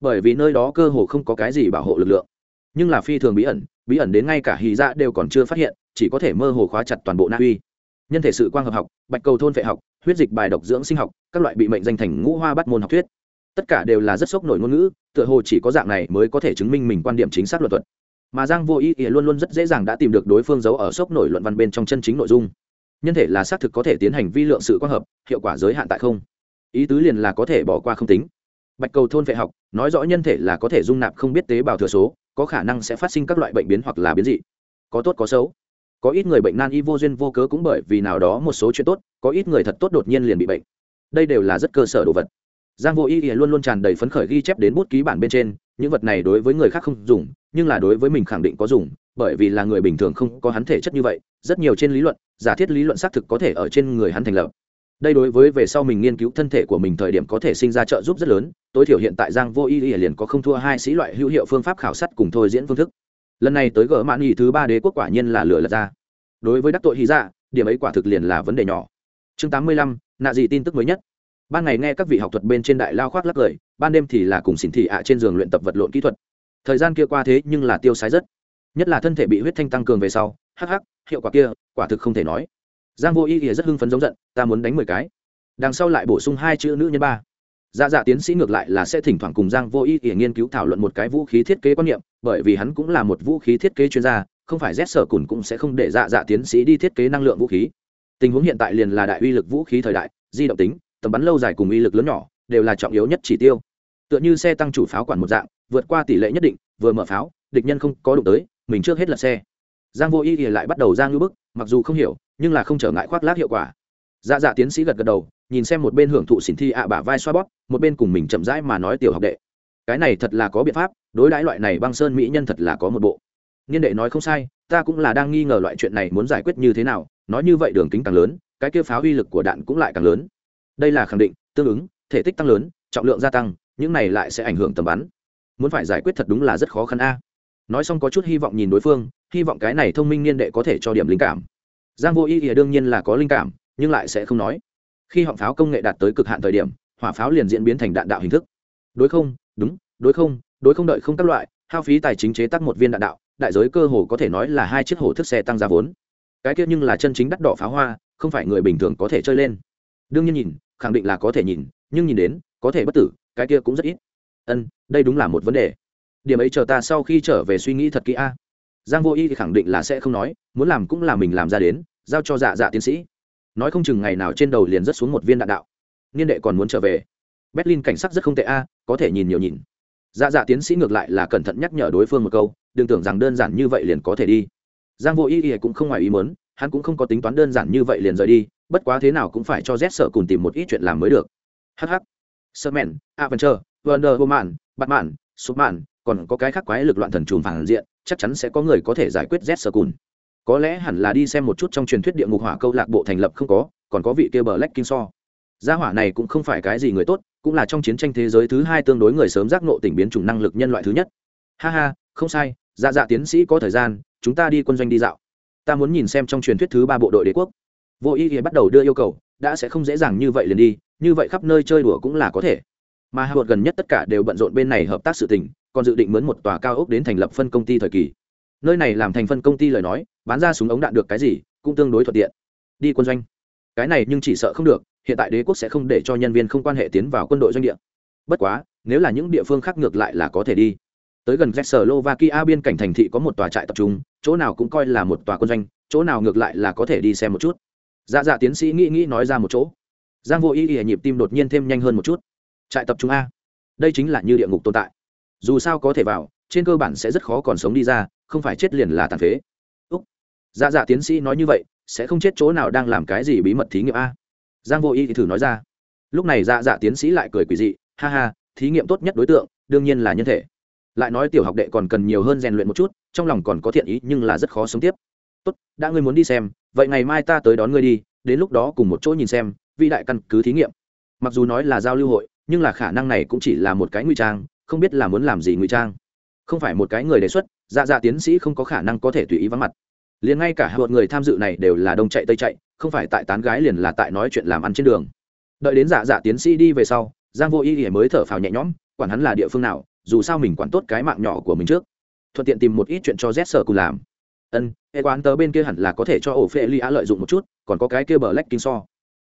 S1: bởi vì nơi đó cơ hồ không có cái gì bảo hộ lực lượng. Nhưng là phi thường bí ẩn bí ẩn đến ngay cả hy dạ đều còn chưa phát hiện, chỉ có thể mơ hồ khóa chặt toàn bộ na uy. Nhân thể sự quang hợp học, bạch cầu thôn vệ học, huyết dịch bài độc dưỡng sinh học, các loại bị mệnh danh thành ngũ hoa bắt môn học thuyết. Tất cả đều là rất sốc nổi ngôn ngữ, tựa hồ chỉ có dạng này mới có thể chứng minh mình quan điểm chính xác luật thuật. Mà giang vô ý ý luôn luôn rất dễ dàng đã tìm được đối phương giấu ở sốc nổi luận văn bên trong chân chính nội dung. Nhân thể là xác thực có thể tiến hành vi lượng sự quang hợp, hiệu quả giới hạn tại không. Ý tứ liền là có thể bỏ qua không tính bạch cầu thôn vệ học, nói rõ nhân thể là có thể dung nạp không biết tế bào thừa số, có khả năng sẽ phát sinh các loại bệnh biến hoặc là biến dị. Có tốt có xấu. Có ít người bệnh nan y vô duyên vô cớ cũng bởi vì nào đó một số chuyện tốt, có ít người thật tốt đột nhiên liền bị bệnh. Đây đều là rất cơ sở đồ vật. Giang vô y luôn luôn tràn đầy phấn khởi ghi chép đến bút ký bản bên trên, những vật này đối với người khác không dùng, nhưng là đối với mình khẳng định có dùng, bởi vì là người bình thường không có hắn thể chất như vậy, rất nhiều trên lý luận, giả thiết lý luận xác thực có thể ở trên người hắn thành lập đây đối với về sau mình nghiên cứu thân thể của mình thời điểm có thể sinh ra trợ giúp rất lớn, tối thiểu hiện tại giang vô y liền có không thua hai sĩ loại hữu hiệu phương pháp khảo sát cùng thôi diễn phương thức. Lần này tới gỡ mạn nghị thứ ba đế quốc quả nhiên là lửa lật ra. Đối với đắc tội hy dạ điểm ấy quả thực liền là vấn đề nhỏ. Chương tám mươi lăm, nạ gì tin tức mới nhất. Ban ngày nghe các vị học thuật bên trên đại lao khoác lắc lời, ban đêm thì là cùng xỉn thị ạ trên giường luyện tập vật lộn kỹ thuật. Thời gian kia qua thế nhưng là tiêu sái rất. Nhất là thân thể bị huyết thanh tăng cường về sau, hắc hắc, hiệu quả kia quả thực không thể nói giang vô ý thì rất hưng phấn giống giận, ta muốn đánh mười cái. Đằng sau lại bổ sung hai chữ nữ nhân ba. Dạ dạ tiến sĩ ngược lại là sẽ thỉnh thoảng cùng giang vô ý thì nghiên cứu thảo luận một cái vũ khí thiết kế quan niệm, bởi vì hắn cũng là một vũ khí thiết kế chuyên gia, không phải rét sở cùn cũng sẽ không để dạ dạ tiến sĩ đi thiết kế năng lượng vũ khí. Tình huống hiện tại liền là đại uy lực vũ khí thời đại, di động tính, tầm bắn lâu dài cùng uy lực lớn nhỏ, đều là trọng yếu nhất chỉ tiêu. Tựa như xe tăng chủ pháo quản một dạng, vượt qua tỷ lệ nhất định, vừa mở pháo, địch nhân không có đụng tới, mình trước hết là xe. Giang vô ý thì lại bắt đầu giang ngư bức, mặc dù không hiểu nhưng là không trở ngại khoác lác hiệu quả. Dạ dạ tiến sĩ gật gật đầu, nhìn xem một bên hưởng thụ xỉn thi ạ bả vai xoa bóp, một bên cùng mình chậm rãi mà nói tiểu học đệ. Cái này thật là có biện pháp, đối đãi loại này băng sơn mỹ nhân thật là có một bộ. Niên đệ nói không sai, ta cũng là đang nghi ngờ loại chuyện này muốn giải quyết như thế nào, nói như vậy đường kính càng lớn, cái kia phá uy lực của đạn cũng lại càng lớn. Đây là khẳng định, tương ứng, thể tích tăng lớn, trọng lượng gia tăng, những này lại sẽ ảnh hưởng tầm bắn. Muốn phải giải quyết thật đúng là rất khó khăn a. Nói xong có chút hy vọng nhìn đối phương, hy vọng cái này thông minh niên đệ có thể cho điểm linh cảm giang vô y thì đương nhiên là có linh cảm, nhưng lại sẽ không nói. Khi họng pháo công nghệ đạt tới cực hạn thời điểm, hỏa pháo liền diễn biến thành đạn đạo hình thức. Đối không, đúng, đối không đối không đợi không các loại, hao phí tài chính chế tác một viên đạn đạo, đại giới cơ hồ có thể nói là hai chiếc hổ thức xe tăng giá vốn. Cái kia nhưng là chân chính đắt đỏ pháo hoa, không phải người bình thường có thể chơi lên. Đương nhiên nhìn, khẳng định là có thể nhìn, nhưng nhìn đến, có thể bất tử, cái kia cũng rất ít. Ân, đây đúng là một vấn đề. Điểm ấy chờ ta sau khi trở về suy nghĩ thật kỹ a giang vô y thì khẳng định là sẽ không nói muốn làm cũng là mình làm ra đến giao cho dạ dạ tiến sĩ. Nói không chừng ngày nào trên đầu liền rớt xuống một viên đạn đạo. Niên đệ còn muốn trở về. Berlin cảnh sắc rất không tệ a có thể nhìn nhiều nhìn. Dạ dạ tiến sĩ ngược lại là cẩn thận nhắc nhở đối phương một câu đừng tưởng rằng đơn giản như vậy liền có thể đi. Giang vô y y cũng không ngoài ý muốn, hắn cũng không có tính toán đơn giản như vậy liền rời đi bất quá thế nào cũng phải cho z sợ cùng tìm một ít chuyện làm mới được. Hh sơ mèn adventure wonder woman batman superman còn có cái khác quái lực loạn thần trùm phản diện chắc chắn sẽ có người có thể giải quyết z sơ cùn. Có lẽ hẳn là đi xem một chút trong truyền thuyết địa ngục hỏa câu lạc bộ thành lập không có, còn có vị kia bờ lách kinh so. Gia hỏa này cũng không phải cái gì người tốt, cũng là trong chiến tranh thế giới thứ hai tương đối người sớm giác nộ tỉnh biến chủng năng lực nhân loại thứ nhất. Ha ha, không sai dạ dạ tiến sĩ có thời gian, chúng ta đi quân doanh đi dạo. Ta muốn nhìn xem trong truyền thuyết thứ ba bộ đội đế quốc. Vô ý thì bắt đầu đưa yêu cầu, đã sẽ không dễ dàng như vậy liền đi, như vậy khắp nơi chơi đùa cũng là có thể. Mà hạ gần nhất tất cả đều bận rộn bên này hợp tác sự tình còn dự định mướn một tòa cao ốc đến thành lập phân công ty thời kỳ. Nơi này làm thành phân công ty lời nói, bán ra súng ống đạn được cái gì, cũng tương đối thuận tiện. Đi quân doanh. Cái này nhưng chỉ sợ không được, hiện tại đế quốc sẽ không để cho nhân viên không quan hệ tiến vào quân đội doanh địa. Bất quá, nếu là những địa phương khác ngược lại là có thể đi. Tới gần Czechoslovakia biên cảnh thành thị có một tòa trại tập trung, chỗ nào cũng coi là một tòa quân doanh, chỗ nào ngược lại là có thể đi xem một chút. Dạ dạ tiến sĩ nghĩ nghĩ nói ra một chỗ. Giang vô ý ý nhịp tim đột nhiên thêm nhanh hơn một chút. Trại tập trung a. Đây chính là như địa ngục tồn tại dù sao có thể vào, trên cơ bản sẽ rất khó còn sống đi ra, không phải chết liền là tàn phế. Úc. Dạ dạ tiến sĩ nói như vậy, sẽ không chết chỗ nào đang làm cái gì bí mật thí nghiệm a. Giang vô y thì thử nói ra. Lúc này dạ dạ tiến sĩ lại cười quỷ dị, ha ha, thí nghiệm tốt nhất đối tượng, đương nhiên là nhân thể. Lại nói tiểu học đệ còn cần nhiều hơn rèn luyện một chút, trong lòng còn có thiện ý nhưng là rất khó sống tiếp. Tốt, đã ngươi muốn đi xem, vậy ngày mai ta tới đón ngươi đi, đến lúc đó cùng một chỗ nhìn xem vĩ đại căn cứ thí nghiệm. Mặc dù nói là giao lưu hội, nhưng là khả năng này cũng chỉ là một cái ngụy trang không biết là muốn làm gì ngụy trang. Không phải một cái người đề xuất dạ dạ tiến sĩ không có khả năng có thể tùy ý vắng mặt. Liền ngay cả một người tham dự này đều là đông chạy tây chạy, không phải tại tán gái liền là tại nói chuyện làm ăn trên đường. Đợi đến dạ dạ tiến sĩ đi về sau, giang vô y thì mới thở phào nhẹ nhõm, quản hắn là địa phương nào, dù sao mình quản tốt cái mạng nhỏ của mình trước. Thuận tiện tìm một ít chuyện cho z sở cùng làm. Ân hệ quán tớ bên kia hẳn là có thể cho ổ phê li á lợi dụng một chút, còn có cái kia bờ lách kinh so.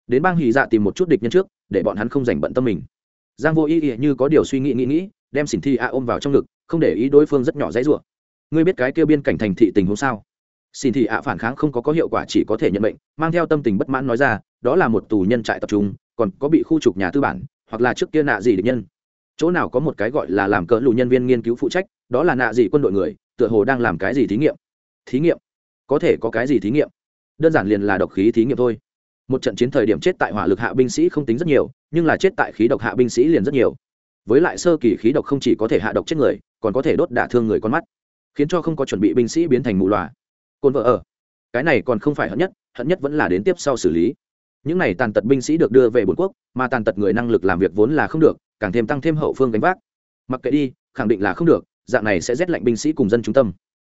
S1: Đến bang hì dạ tìm một chút địch nhân trước, để bọn hắn không dành bận tâm mình. Giang vô ý ý như có điều suy nghĩ nghĩ nghĩ đem xỉn thi a ôm vào trong ngực không để ý đối phương rất nhỏ dãy rủa. Ngươi biết cái kia biên cảnh thành thị tình huống sao? Xin thị ạ phản kháng không có có hiệu quả chỉ có thể nhận mệnh, mang theo tâm tình bất mãn nói ra đó là một tù nhân trại tập trung còn có bị khu trục nhà tư bản hoặc là trước kia nạ gì địch nhân. Chỗ nào có một cái gọi là làm cỡ lù nhân viên nghiên cứu phụ trách đó là nạ gì quân đội người tựa hồ đang làm cái gì thí nghiệm? Thí nghiệm? Có thể có cái gì thí nghiệm? Đơn giản liền là độc khí thí nghiệm thôi. Một trận chiến thời điểm chết tại hỏa lực hạ binh sĩ không tính rất nhiều nhưng là chết tại khí độc hạ binh sĩ liền rất nhiều với lại sơ kỳ khí độc không chỉ có thể hạ độc chết người, còn có thể đốt đả thương người con mắt, khiến cho không có chuẩn bị binh sĩ biến thành mù loà. Cồn vợ ở. Cái này còn không phải hận nhất hận nhất vẫn là đến tiếp sau xử lý. Những này tàn tật binh sĩ được đưa về bồn quốc, mà tàn tật người năng lực làm việc vốn là không được, càng thêm tăng thêm hậu phương gánh vác. Mặc kệ đi, khẳng định là không được, dạng này sẽ rét lạnh binh sĩ cùng dân trung tâm.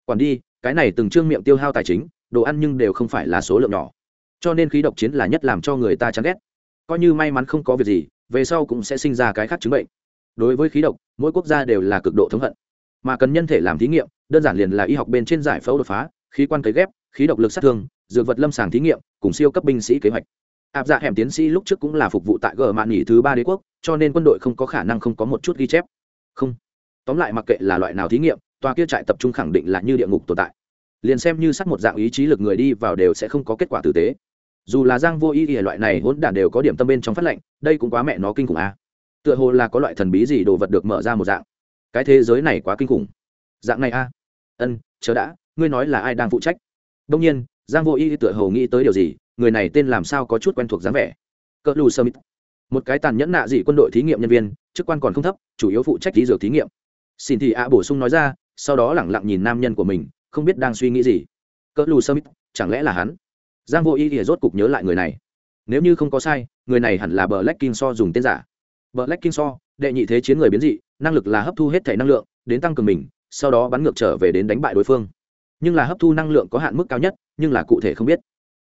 S1: Quản đi, cái này từng trương miệng tiêu hao tài chính, đồ ăn nhưng đều không phải là số lượng nhỏ. Cho nên khí độc chiến là nhất làm cho người ta chán ghét. Coi như may mắn không có việc gì, về sau cũng sẽ sinh ra cái khác chứng bệnh đối với khí độc, mỗi quốc gia đều là cực độ thống hận. Mà cần nhân thể làm thí nghiệm, đơn giản liền là y học bên trên giải phẫu đột phá, khí quan cấy ghép, khí độc lực sát thương, dược vật lâm sàng thí nghiệm, cùng siêu cấp binh sĩ kế hoạch. Áp dạ hẻm tiến sĩ lúc trước cũng là phục vụ tại gờ mạn nghỉ thứ ba đế quốc, cho nên quân đội không có khả năng không có một chút ghi chép. Không. Tóm lại mặc kệ là loại nào thí nghiệm, tòa kia trại tập trung khẳng định là như địa ngục tồn tại. Liền xem như sắc một dạng ý chí lực người đi vào đều sẽ không có kết quả tử tế. Dù là giang vô ý ỉa loại này hỗn đản đều có điểm tâm bên trong phát lệnh, đây cũng quá mẹ nó kinh khủng a. à tựa hồ là có loại thần bí gì đồ vật được mở ra một dạng. Cái thế giới này quá kinh khủng. Dạng này a? À. ân chớ đã, ngươi nói là ai đang phụ trách? Đông nhiên, giang vô y tựa hồ nghĩ tới điều gì, người này tên làm sao có chút quen thuộc dáng vẻ. Cỡ lù sơ mít. Một cái tàn nhẫn nạ dị quân đội thí nghiệm nhân viên, chức quan còn không thấp, chủ yếu phụ trách lý dược thí nghiệm. Xin thì ạ bổ sung nói ra, sau đó lẳng lặng nhìn nam nhân của mình, không biết đang suy nghĩ gì. Cỡ lù sơ mít, chẳng lẽ là hắn? Giang vô y thì rốt cục nhớ lại người này. Nếu như không có sai, người này hẳn là bờ lách kinh so dùng tên giả. Black King so, đệ nhị thế chiến người biến dị, năng lực là hấp thu hết thể năng lượng, đến tăng cường mình, sau đó bắn ngược trở về đến đánh bại đối phương. Nhưng là hấp thu năng lượng có hạn mức cao nhất, nhưng là cụ thể không biết.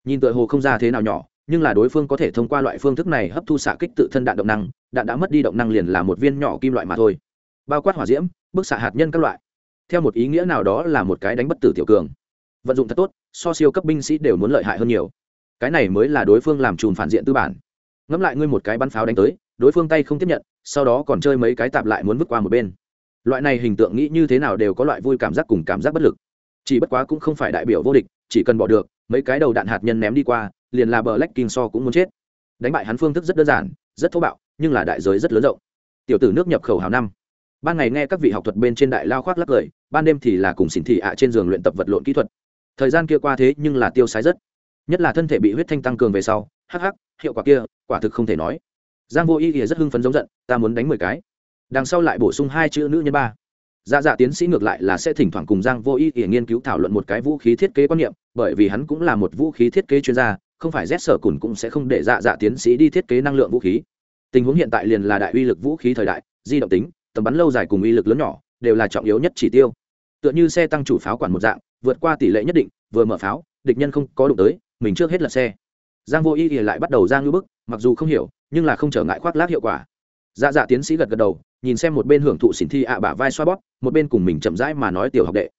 S1: Nhìn tựa hồ không ra thế nào nhỏ, nhưng là đối phương có thể thông qua loại phương thức này hấp thu xạ kích tự thân đạn động năng, đạn đã mất đi động năng liền là một viên nhỏ kim loại mà thôi. Bao quát hỏa diễm, bức xạ hạt nhân các loại. Theo một ý nghĩa nào đó là một cái đánh bất tử tiểu cường. Vận dụng thật tốt, so siêu cấp binh sĩ đều muốn lợi hại hơn nhiều. Cái này mới là đối phương làm trùn phản diện tư bản. Ngẫm lại ngươi một cái bắn pháo đánh tới đối phương tay không tiếp nhận, sau đó còn chơi mấy cái tạp lại muốn vứt qua một bên. Loại này hình tượng nghĩ như thế nào đều có loại vui cảm giác cùng cảm giác bất lực. Chỉ bất quá cũng không phải đại biểu vô địch, chỉ cần bỏ được, mấy cái đầu đạn hạt nhân ném đi qua, liền là bờ lách kinh so cũng muốn chết. Đánh bại hắn phương thức rất đơn giản, rất thô bạo, nhưng là đại giới rất lớn rộng. Tiểu tử nước nhập khẩu hào năm. Ban ngày nghe các vị học thuật bên trên đại lao khoác lắc lời, ban đêm thì là cùng xỉn thị ạ trên giường luyện tập vật lộn kỹ thuật. Thời gian kia qua thế nhưng là tiêu sái rất. Nhất là thân thể bị huyết thanh tăng cường về sau, hắc hắc, hiệu quả kia, quả thực không thể nói giang vô ý ỉa rất hưng phấn giống giận, ta muốn đánh mười cái. Đằng sau lại bổ sung hai chữ nữ nhân ba. Dạ dạ tiến sĩ ngược lại là sẽ thỉnh thoảng cùng giang vô ý ỉa nghiên cứu thảo luận một cái vũ khí thiết kế quan niệm, bởi vì hắn cũng là một vũ khí thiết kế chuyên gia, không phải rét sở cùn cũng sẽ không để dạ dạ tiến sĩ đi thiết kế năng lượng vũ khí. Tình huống hiện tại liền là đại uy lực vũ khí thời đại, di động tính, tầm bắn lâu dài cùng uy lực lớn nhỏ, đều là trọng yếu nhất chỉ tiêu. Tựa như xe tăng chủ pháo quản một dạng, vượt qua tỷ lệ nhất định, vừa mở pháo, địch nhân không có đụng tới, mình trước hết là xe. Giang vô ý thì lại bắt đầu ra ngưỡng bức, mặc dù không hiểu nhưng là không trở ngại khoác lác hiệu quả. Dạ dạ tiến sĩ gật gật đầu, nhìn xem một bên hưởng thụ xỉn thi ạ bả vai xoa bóp, một bên cùng mình chậm rãi mà nói tiểu học đệ.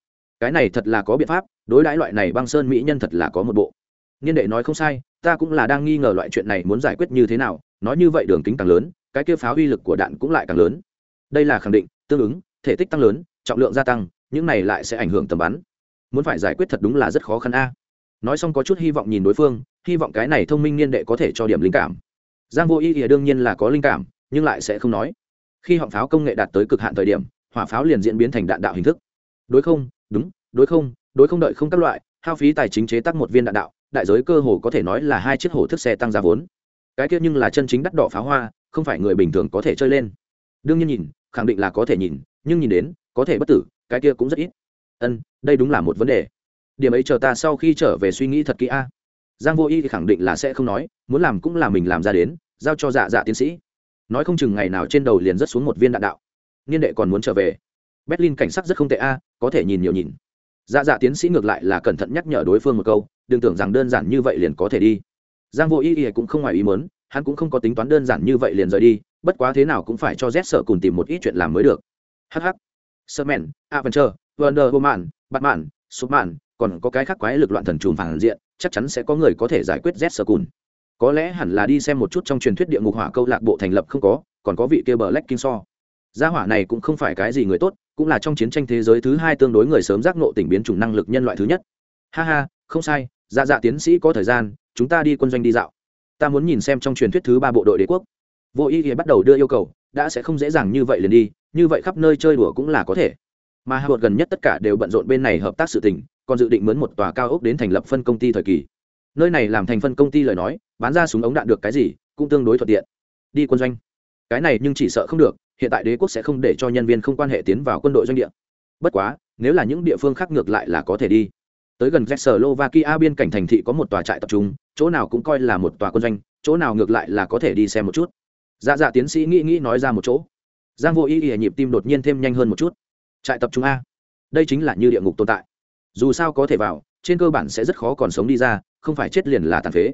S1: Cái này thật là có biện pháp, đối đãi loại này băng sơn mỹ nhân thật là có một bộ. Niên đệ nói không sai, ta cũng là đang nghi ngờ loại chuyện này muốn giải quyết như thế nào, nói như vậy đường kính càng lớn, cái kia pháo uy lực của đạn cũng lại càng lớn. Đây là khẳng định, tương ứng, thể tích tăng lớn, trọng lượng gia tăng, những này lại sẽ ảnh hưởng tầm bắn. Muốn phải giải quyết thật đúng là rất khó khăn a. Nói xong có chút hy vọng nhìn đối phương, hy vọng cái này thông minh niên đệ có thể cho điểm linh cảm giang vô ý ỉa đương nhiên là có linh cảm, nhưng lại sẽ không nói. Khi họng pháo công nghệ đạt tới cực hạn thời điểm, hỏa pháo liền diễn biến thành đạn đạo hình thức. Đối không? Đúng, đối không đối không đợi không các loại, hao phí tài chính chế tác một viên đạn đạo, đại giới cơ hồ có thể nói là hai chiếc hổ thức xe tăng giá vốn. Cái kia nhưng là chân chính đắt đỏ pháo hoa, không phải người bình thường có thể chơi lên. Đương nhiên nhìn, khẳng định là có thể nhìn, nhưng nhìn đến, có thể bất tử, cái kia cũng rất ít. Ân, đây đúng là một vấn đề. Điểm ấy chờ ta sau khi trở về suy nghĩ thật kỹ a giang vô y thì khẳng định là sẽ không nói muốn làm cũng là mình làm ra đến giao cho dạ dạ tiến sĩ. Nói không chừng ngày nào trên đầu liền rớt xuống một viên đạn đạo. Niên đệ còn muốn trở về. Berlin cảnh sắc rất không tệ a có thể nhìn nhiều nhìn. Dạ dạ tiến sĩ ngược lại là cẩn thận nhắc nhở đối phương một câu đừng tưởng rằng đơn giản như vậy liền có thể đi. Giang vô y y cũng không ngoài ý muốn, hắn cũng không có tính toán đơn giản như vậy liền rời đi bất quá thế nào cũng phải cho rét sợ cùng tìm một ít chuyện làm mới được. Hh sơ mèn adventure wonder woman batman superman còn có cái khác quái lực loạn thần trùm phản diện chắc chắn sẽ có người có thể giải quyết z sơ cùn có lẽ hẳn là đi xem một chút trong truyền thuyết địa ngục hỏa câu lạc bộ thành lập không có, còn có vị kia bờ lách kinh so. Gia hỏa này cũng không phải cái gì người tốt, cũng là trong chiến tranh thế giới thứ hai tương đối người sớm giác nộ tỉnh biến chủng năng lực nhân loại thứ nhất. Ha ha, không sai dạ dạ tiến sĩ có thời gian, chúng ta đi quân doanh đi dạo. Ta muốn nhìn xem trong truyền thuyết thứ ba bộ đội đế quốc. Vô ý thì bắt đầu đưa yêu cầu, đã sẽ không dễ dàng như vậy liền đi, như vậy khắp nơi chơi đùa cũng là có thể. Mà hạ gần nhất tất cả đều bận rộn bên này hợp tác sự tình còn dự định mướn một tòa cao ốc đến thành lập phân công ty thời kỳ. Nơi này làm thành phân công ty lời nói, bán ra súng ống đạn được cái gì, cũng tương đối thuận tiện. Đi quân doanh. Cái này nhưng chỉ sợ không được, hiện tại đế quốc sẽ không để cho nhân viên không quan hệ tiến vào quân đội doanh địa. Bất quá, nếu là những địa phương khác ngược lại là có thể đi. Tới gần Czechoslovakia biên cảnh thành thị có một tòa trại tập trung, chỗ nào cũng coi là một tòa quân doanh, chỗ nào ngược lại là có thể đi xem một chút. Dạ dạ tiến sĩ nghĩ nghĩ nói ra một chỗ. Giang vô ý ỉa nhịp tim đột nhiên thêm nhanh hơn một chút. Trại tập trung a. Đây chính là như địa ngục tồn tại dù sao có thể vào, trên cơ bản sẽ rất khó còn sống đi ra, không phải chết liền là tàn phế.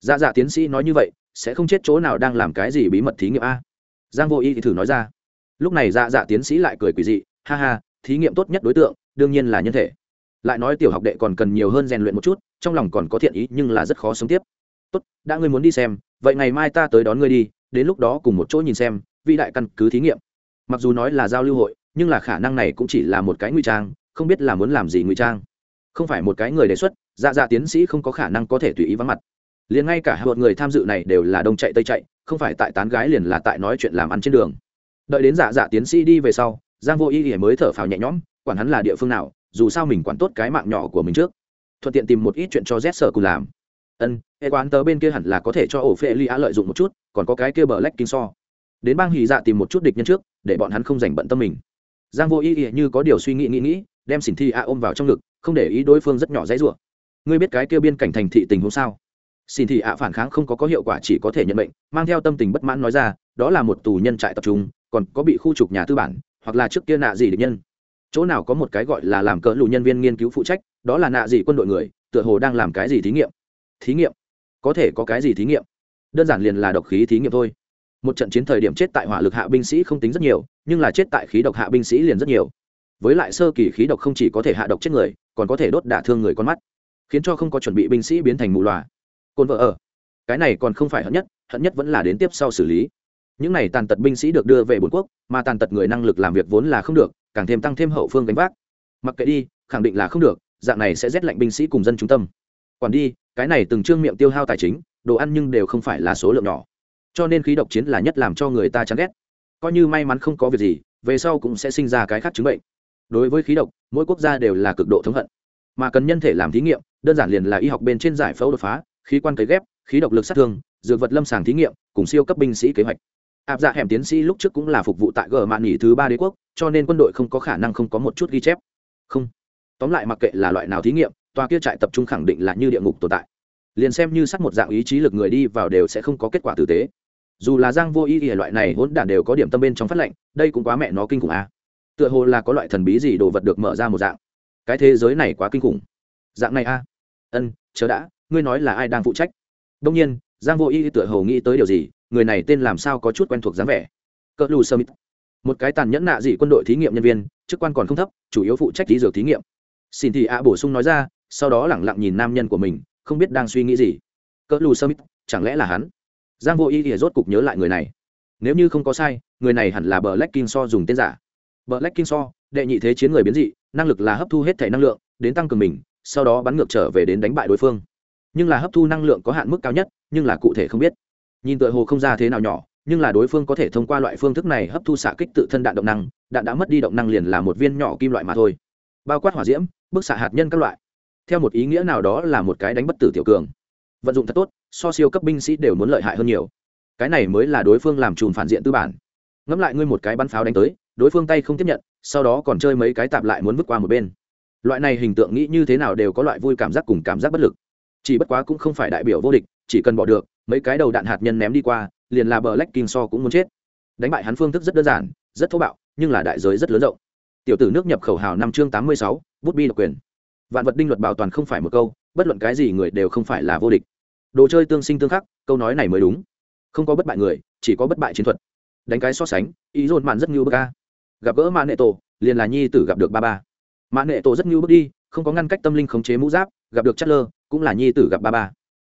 S1: Dạ dạ tiến sĩ nói như vậy, sẽ không chết chỗ nào đang làm cái gì bí mật thí nghiệm a. Giang vô y thì thử nói ra. Lúc này dạ dạ tiến sĩ lại cười quỳ dị, ha ha, thí nghiệm tốt nhất đối tượng, đương nhiên là nhân thể. Lại nói tiểu học đệ còn cần nhiều hơn rèn luyện một chút, trong lòng còn có thiện ý nhưng là rất khó sống tiếp. Tốt, đã ngươi muốn đi xem, vậy ngày mai ta tới đón ngươi đi, đến lúc đó cùng một chỗ nhìn xem, vĩ đại căn cứ thí nghiệm. Mặc dù nói là giao lưu hội, nhưng là khả năng này cũng chỉ là một cái ngụy trang không biết là muốn làm gì ngụy trang. Không phải một cái người đề xuất dạ dạ tiến sĩ không có khả năng có thể tùy ý vắng mặt. Liền ngay cả một người tham dự này đều là đông chạy tây chạy, không phải tại tán gái liền là tại nói chuyện làm ăn trên đường. Đợi đến dạ dạ tiến sĩ đi về sau, giang vô y thì mới thở phào nhẹ nhõm, quản hắn là địa phương nào, dù sao mình quản tốt cái mạng nhỏ của mình trước. Thuận tiện tìm một ít chuyện cho rét sở cùng làm. Ân hệ quán tớ bên kia hẳn là có thể cho ổ phê ly á lợi dụng một chút, còn có cái kia bờ lách kinh so. Đến bang hì dạ tìm một chút địch nhân trước, để bọn hắn không dành bận tâm mình. Giang vô y như có điều suy nghĩ nghĩ nghĩ đem xỉn thi a ôm vào trong ngực, không để ý đối phương rất nhỏ dãy rủa. Ngươi biết cái kia biên cảnh thành thị tình huống sao? Xỉn thị ạ phản kháng không có có hiệu quả chỉ có thể nhận bệnh mang theo tâm tình bất mãn nói ra, đó là một tù nhân trại tập trung, còn có bị khu trục nhà tư bản, hoặc là trước kia nạ gì địch nhân. Chỗ nào có một cái gọi là làm cỡ lù nhân viên nghiên cứu phụ trách, đó là nạ gì quân đội người, tựa hồ đang làm cái gì thí nghiệm? Thí nghiệm? Có thể có cái gì thí nghiệm? Đơn giản liền là độc khí thí nghiệm thôi. Một trận chiến thời điểm chết tại hỏa lực hạ binh sĩ không tính rất nhiều, nhưng là chết tại khí độc hạ binh sĩ liền rất nhiều với lại sơ kỳ khí độc không chỉ có thể hạ độc chết người, còn có thể đốt đả thương người con mắt, khiến cho không có chuẩn bị binh sĩ biến thành mù loà. Côn vợ ở. Cái này còn không phải hận nhất hận nhất vẫn là đến tiếp sau xử lý. Những này tàn tật binh sĩ được đưa về bốn quốc, mà tàn tật người năng lực làm việc vốn là không được, càng thêm tăng thêm hậu phương gánh vác. Mặc kệ đi, khẳng định là không được, dạng này sẽ rét lạnh binh sĩ cùng dân trung tâm. Quản đi, cái này từng trương miệng tiêu hao tài chính, đồ ăn nhưng đều không phải là số lượng nhỏ. Cho nên khí độc chiến là nhất làm cho người ta chán ghét. Coi như may mắn không có việc gì, về sau cũng sẽ sinh ra cái khác chứng bệnh đối với khí độc, mỗi quốc gia đều là cực độ thống hận. Mà cần nhân thể làm thí nghiệm, đơn giản liền là y học bên trên giải phẫu đột phá, khí quan cấy ghép, khí độc lực sát thương, dược vật lâm sàng thí nghiệm, cùng siêu cấp binh sĩ kế hoạch. Áp dạ hẻm tiến sĩ lúc trước cũng là phục vụ tại gờ mạn nghỉ thứ ba đế quốc, cho nên quân đội không có khả năng không có một chút ghi chép. Không. Tóm lại mặc kệ là loại nào thí nghiệm, tòa kia trại tập trung khẳng định là như địa ngục tồn tại. Liền xem như sắt một dạng ý chí lực người đi vào đều sẽ không có kết quả tử tế. Dù là giang vô ý ỉa loại này hỗn đản đều có điểm tâm bên trong phát lệnh, đây cũng quá mẹ nó kinh khủng a. à tựa hồ là có loại thần bí gì đồ vật được mở ra một dạng. Cái thế giới này quá kinh khủng. Dạng này a à. ân chớ đã, ngươi nói là ai đang phụ trách? Đông nhiên, giang vô y tựa hồ nghĩ tới điều gì, người này tên làm sao có chút quen thuộc dáng vẻ. Cỡ lù sơ mít. Một cái tàn nhẫn nạ dị quân đội thí nghiệm nhân viên, chức quan còn không thấp, chủ yếu phụ trách lý dược thí nghiệm. Xin thì ạ bổ sung nói ra, sau đó lẳng lặng nhìn nam nhân của mình, không biết đang suy nghĩ gì. Cỡ lù sơ mít, chẳng lẽ là hắn? Giang vô y thì rốt cục nhớ lại người này. Nếu như không có sai, người này hẳn là bờ lách kinh so dùng tên giả. Black King so, đệ nhị thế chiến người biến dị, năng lực là hấp thu hết thể năng lượng, đến tăng cường mình, sau đó bắn ngược trở về đến đánh bại đối phương. Nhưng là hấp thu năng lượng có hạn mức cao nhất, nhưng là cụ thể không biết. Nhìn tựa hồ không ra thế nào nhỏ, nhưng là đối phương có thể thông qua loại phương thức này hấp thu xạ kích tự thân đạn động năng, đạn đã mất đi động năng liền là một viên nhỏ kim loại mà thôi. Bao quát hỏa diễm, bức xạ hạt nhân các loại. Theo một ý nghĩa nào đó là một cái đánh bất tử tiểu cường. Vận dụng thật tốt, so siêu cấp binh sĩ đều muốn lợi hại hơn nhiều. Cái này mới là đối phương làm trùm phản diện tư bản. Ngẫm lại ngươi một cái bắn pháo đánh tới đối phương tay không tiếp nhận, sau đó còn chơi mấy cái tạp lại muốn vứt qua một bên. Loại này hình tượng nghĩ như thế nào đều có loại vui cảm giác cùng cảm giác bất lực. Chỉ bất quá cũng không phải đại biểu vô địch, chỉ cần bỏ được, mấy cái đầu đạn hạt nhân ném đi qua, liền là bờ lách kinh so cũng muốn chết. Đánh bại hắn phương thức rất đơn giản, rất thô bạo, nhưng là đại giới rất lớn rộng. Tiểu tử nước nhập khẩu hào năm chương tám mươi sáu, bút bi độc quyền. Vạn vật đinh luật bảo toàn không phải một câu, bất luận cái gì người đều không phải là vô địch. Đồ chơi tương sinh tương khắc, câu nói này mới đúng. Không có bất bại người, chỉ có bất bại chiến thuật. Đánh cái so sánh, ý dồn mạn rất như bức ca gặp gỡ mã nệ tổ, liền là nhi tử gặp được ba ba. Mã nệ tổ rất như bước đi, không có ngăn cách tâm linh khống chế mũ giáp, gặp được chất lơ cũng là nhi tử gặp ba ba.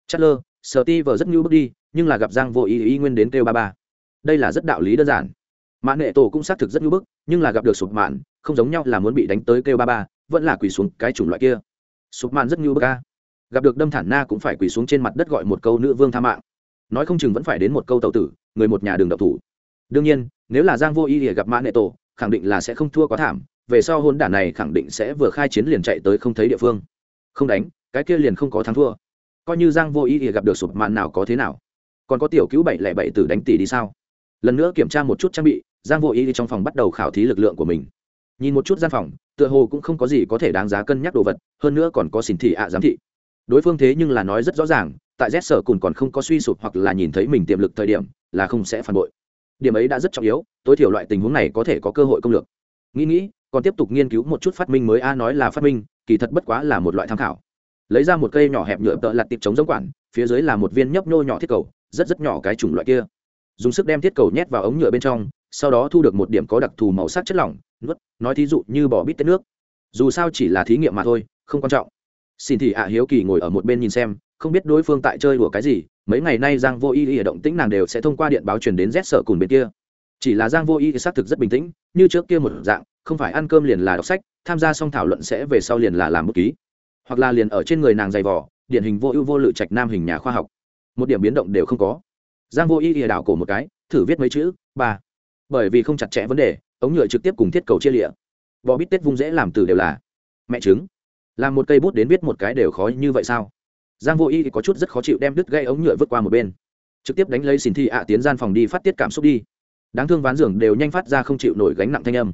S1: Chất lơ sở ti vờ rất như bước đi, nhưng là gặp giang vô ý ý nguyên đến kêu ba ba. Đây là rất đạo lý đơn giản. Mã nệ tổ cũng xác thực rất như bức, nhưng là gặp được sụp mạn, không giống nhau là muốn bị đánh tới kêu ba ba, vẫn là quỳ xuống cái chủng loại kia. Sụp mạn rất như bức ca gặp được đâm thản na cũng phải quỳ xuống trên mặt đất gọi một câu nữ vương tha mạng. Nói không chừng vẫn phải đến một câu tàu tử, người một nhà đường độc thủ. Đương nhiên, nếu là giang vô ý thì gặp mã nệ tổ khẳng định là sẽ không thua quá thảm, về sau hôn đản này khẳng định sẽ vừa khai chiến liền chạy tới không thấy địa phương. Không đánh, cái kia liền không có thắng thua. Coi như giang vô ý thì gặp được sụp mạn nào có thế nào? Còn có tiểu cứu bảy lẻ bảy tử đánh tỷ đi sao? Lần nữa kiểm tra một chút trang bị, giang vô ý thì trong phòng bắt đầu khảo thí lực lượng của mình. Nhìn một chút gian phòng, tựa hồ cũng không có gì có thể đáng giá cân nhắc đồ vật, hơn nữa còn có xỉn thị ạ giám thị. Đối phương thế nhưng là nói rất rõ ràng, tại z sở cùng còn không có suy sụp hoặc là nhìn thấy mình tiềm lực thời điểm, là không sẽ phản bội điểm ấy đã rất trọng yếu, tối thiểu loại tình huống này có thể có cơ hội công lược. Nghĩ nghĩ, còn tiếp tục nghiên cứu một chút phát minh mới. A nói là phát minh, kỳ thật bất quá là một loại tham khảo. Lấy ra một cây nhỏ hẹp nhựa tợ lặt tiệp chống giống quản, phía dưới là một viên nhấp nhô nhỏ thiết cầu, rất rất nhỏ cái chủng loại kia. Dùng sức đem thiết cầu nhét vào ống nhựa bên trong, sau đó thu được một điểm có đặc thù màu sắc chất lỏng, nuốt, nói thí dụ như bỏ bít tết nước. Dù sao chỉ là thí nghiệm mà thôi, không quan trọng. Xin thì ạ hiếu kỳ ngồi ở một bên nhìn xem, không biết đối phương tại chơi đùa cái gì mấy ngày nay giang vô y y động tĩnh nàng đều sẽ thông qua điện báo truyền đến rét sợ cùng bên kia. Chỉ là giang vô y xác thực rất bình tĩnh, như trước kia một dạng, không phải ăn cơm liền là đọc sách, tham gia xong thảo luận sẽ về sau liền là làm bút ký. Hoặc là liền ở trên người nàng dày vỏ điển hình vô ưu vô lự trạch nam hình nhà khoa học. Một điểm biến động đều không có. Giang vô y ỉa đảo cổ một cái, thử viết mấy chữ, ba. Bởi vì không chặt chẽ vấn đề, ống nhựa trực tiếp cùng thiết cầu chia lịa. Bò bít tết vung dễ làm từ đều là, mẹ trứng. Làm một cây bút đến viết một cái đều khó như vậy sao? Giang vô y có chút rất khó chịu đem đứt gây ống nhựa vứt qua một bên. Trực tiếp đánh lấy xin thi ạ tiến gian phòng đi phát tiết cảm xúc đi. Đáng thương ván giường đều nhanh phát ra không chịu nổi gánh nặng thanh âm.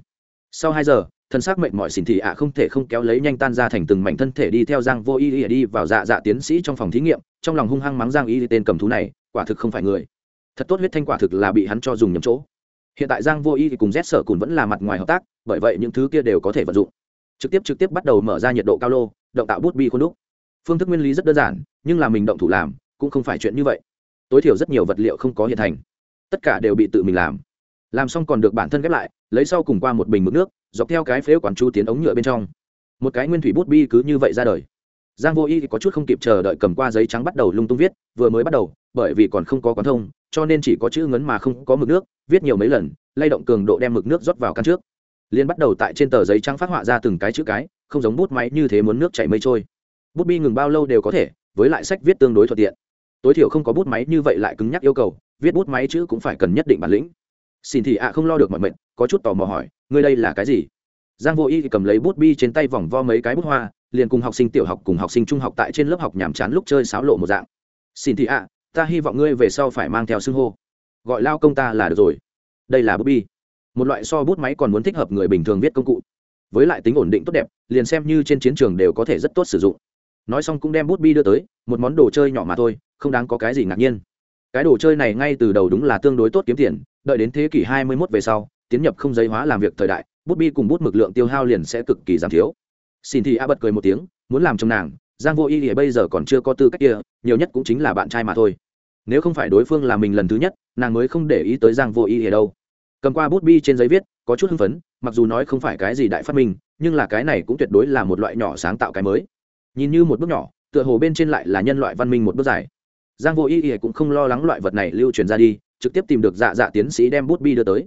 S1: Sau hai giờ, thân xác mệnh mọi xin thị ạ không thể không kéo lấy nhanh tan ra thành từng mảnh thân thể đi theo giang vô y đi vào dạ dạ tiến sĩ trong phòng thí nghiệm, trong lòng hung hăng mắng giang y tên cầm thú này, quả thực không phải người. Thật tốt huyết thanh quả thực là bị hắn cho dùng nhầm chỗ. Hiện tại giang vô y thì cùng z sở cùn vẫn là mặt ngoài hợp tác, bởi vậy những thứ kia đều có thể vận dụng. Trực tiếp trực tiếp bắt đầu mở ra nhiệt độ cao lô, động tạo bút bi khuôn đúc phương thức nguyên lý rất đơn giản, nhưng là mình động thủ làm, cũng không phải chuyện như vậy. Tối thiểu rất nhiều vật liệu không có hiện thành. Tất cả đều bị tự mình làm. Làm xong còn được bản thân ghép lại, lấy sau cùng qua một bình mực nước, dọc theo cái phếu quản chu tiến ống nhựa bên trong. Một cái nguyên thủy bút bi cứ như vậy ra đời. Giang vô y có chút không kịp chờ đợi cầm qua giấy trắng bắt đầu lung tung viết, vừa mới bắt đầu, bởi vì còn không có quán thông, cho nên chỉ có chữ ngấn mà không có mực nước, viết nhiều mấy lần, lay động cường độ đem mực nước rót vào căn trước. Liên bắt đầu tại trên tờ giấy trắng phát họa ra từng cái chữ cái, không giống bút máy như thế muốn nước chảy mây trôi bút bi ngừng bao lâu đều có thể, với lại sách viết tương đối thuận tiện. Tối thiểu không có bút máy như vậy lại cứng nhắc yêu cầu, viết bút máy chữ cũng phải cần nhất định bản lĩnh. Xin thì ạ không lo được mọi mệnh, có chút tò mò hỏi, ngươi đây là cái gì? Giang vô y cầm lấy bút bi trên tay vòng vo mấy cái bút hoa, liền cùng học sinh tiểu học cùng học sinh trung học tại trên lớp học nhàm chán lúc chơi sáo lộ một dạng. Xin thì ạ, ta hy vọng ngươi về sau phải mang theo xưng hô. Gọi lao công ta là được rồi. Đây là bút bi. Một loại so bút máy còn muốn thích hợp người bình thường viết công cụ. Với lại tính ổn định tốt đẹp, liền xem như trên chiến trường đều có thể rất tốt sử dụng nói xong cũng đem bút bi đưa tới, một món đồ chơi nhỏ mà thôi, không đáng có cái gì ngạc nhiên. Cái đồ chơi này ngay từ đầu đúng là tương đối tốt kiếm tiền, đợi đến thế kỷ 21 về sau, tiến nhập không giấy hóa làm việc thời đại, bút bi cùng bút mực lượng tiêu hao liền sẽ cực kỳ giảm thiếu. Xin thì a bật cười một tiếng, muốn làm trong nàng, giang vô y thì bây giờ còn chưa có tư cách kia, nhiều nhất cũng chính là bạn trai mà thôi. Nếu không phải đối phương là mình lần thứ nhất, nàng mới không để ý tới giang vô y thì đâu. Cầm qua bút bi trên giấy viết, có chút hưng phấn, mặc dù nói không phải cái gì đại phát minh, nhưng là cái này cũng tuyệt đối là một loại nhỏ sáng tạo cái mới nhìn như một bước nhỏ, tựa hồ bên trên lại là nhân loại văn minh một bước dài. Giang vô y y cũng không lo lắng loại vật này lưu truyền ra đi, trực tiếp tìm được dạ dạ tiến sĩ đem bút bi đưa tới.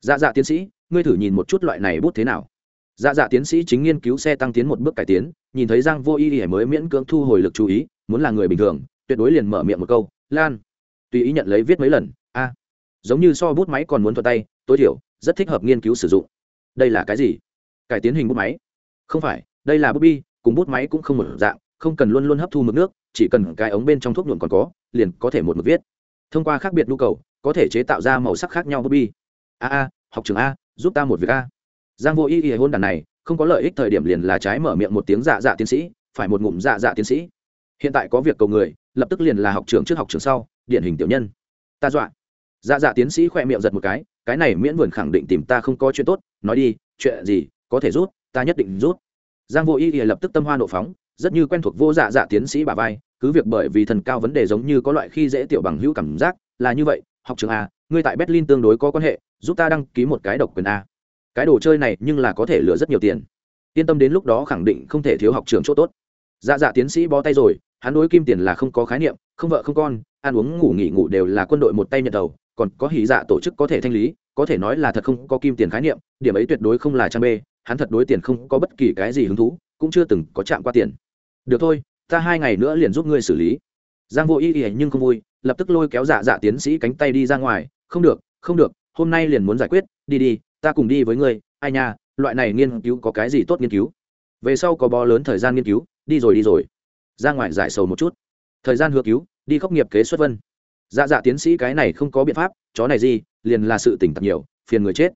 S1: Dạ dạ tiến sĩ, ngươi thử nhìn một chút loại này bút thế nào. Dạ dạ tiến sĩ chính nghiên cứu xe tăng tiến một bước cải tiến, nhìn thấy giang vô y y mới miễn cưỡng thu hồi lực chú ý, muốn là người bình thường, tuyệt đối liền mở miệng một câu, lan, tùy ý nhận lấy viết mấy lần, a. Giống như so bút máy còn muốn thuật tay, tối thiểu, rất thích hợp nghiên cứu sử dụng. Đây là cái gì? Cải tiến hình bút máy. Không phải, đây là bút bi cùng bút máy cũng không một dạng, không cần luôn luôn hấp thu mực nước, chỉ cần cái ống bên trong thuốc nhuộm còn có, liền có thể một mực viết. Thông qua khác biệt nhu cầu, có thể chế tạo ra màu sắc khác nhau bút bi. A a, học trường a, giúp ta một việc a. Giang vô y y hôn đàn này, không có lợi ích thời điểm liền là trái mở miệng một tiếng dạ dạ tiến sĩ, phải một ngụm dạ dạ tiến sĩ. Hiện tại có việc cầu người, lập tức liền là học trường trước học trường sau, điển hình tiểu nhân. Ta dọa. Dạ dạ tiến sĩ khoe miệng giật một cái cái này miễn vườn khẳng định tìm ta không có chuyện tốt, nói đi, chuyện gì, có thể rút, ta nhất định rút giang vô y y lập tức tâm hoa nộ phóng, rất như quen thuộc vô dạ dạ tiến sĩ bà vai, cứ việc bởi vì thần cao vấn đề giống như có loại khi dễ tiểu bằng hữu cảm giác, là như vậy, học trường a, ngươi tại berlin tương đối có quan hệ, giúp ta đăng ký một cái độc quyền a. Cái đồ chơi này nhưng là có thể lừa rất nhiều tiền. Yên tâm đến lúc đó khẳng định không thể thiếu học trường chỗ tốt. Dạ dạ tiến sĩ bó tay rồi, hắn đối kim tiền là không có khái niệm, không vợ không con, ăn uống ngủ nghỉ ngủ đều là quân đội một tay nhận đầu, còn có hỉ dạ tổ chức có thể thanh lý, có thể nói là thật không có kim tiền khái niệm, điểm ấy tuyệt đối không là trang bê hắn thật đối tiền không có bất kỳ cái gì hứng thú, cũng chưa từng có chạm qua tiền. Được thôi, ta hai ngày nữa liền giúp ngươi xử lý. Giang vô ý ý nhưng không vui, lập tức lôi kéo dạ dạ tiến sĩ cánh tay đi ra ngoài. Không được không được, hôm nay liền muốn giải quyết. Đi đi, ta cùng đi với ngươi. Ai nha, loại này nghiên cứu có cái gì tốt nghiên cứu? Về sau có bó lớn thời gian nghiên cứu, đi rồi đi rồi. Ra ngoài giải sầu một chút. Thời gian hứa cứu, đi khóc nghiệp kế xuất vân. Dạ dạ tiến sĩ cái này không có biện pháp, chó này gì, liền là sự tỉnh tật nhiều, phiền người chết.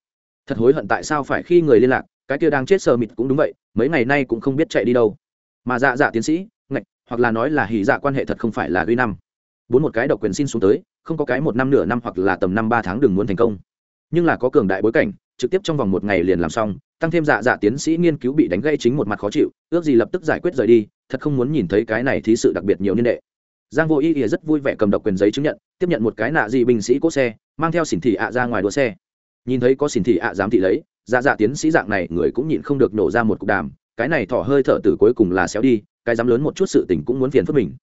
S1: Thật hối hận tại sao phải khi người liên lạc cái kia đang chết sờ mịt cũng đúng vậy, mấy ngày nay cũng không biết chạy đi đâu. Mà dạ dạ tiến sĩ, ngạch, hoặc là nói là hỉ dạ quan hệ thật không phải là duy năm. Bốn một cái độc quyền xin xuống tới, không có cái một năm nửa năm hoặc là tầm năm ba tháng đừng muốn thành công. Nhưng là có cường đại bối cảnh, trực tiếp trong vòng một ngày liền làm xong, tăng thêm dạ dạ tiến sĩ nghiên cứu bị đánh gây chính một mặt khó chịu, ước gì lập tức giải quyết rời đi, thật không muốn nhìn thấy cái này thí sự đặc biệt nhiều niên đệ. Giang vô ý ỉa rất vui vẻ cầm độc quyền giấy chứng nhận, tiếp nhận một cái nạ dị binh sĩ cỗ xe, mang theo xỉn thị ạ ra ngoài đua xe. Nhìn thấy có xỉn thị ạ dám thị lấy dạ dạ tiến sĩ dạng này, người cũng nhịn không được nổ ra một cục đàm. Cái này thỏ hơi thở từ cuối cùng là xéo đi, cái dám lớn một chút sự tình cũng muốn phiền phức mình.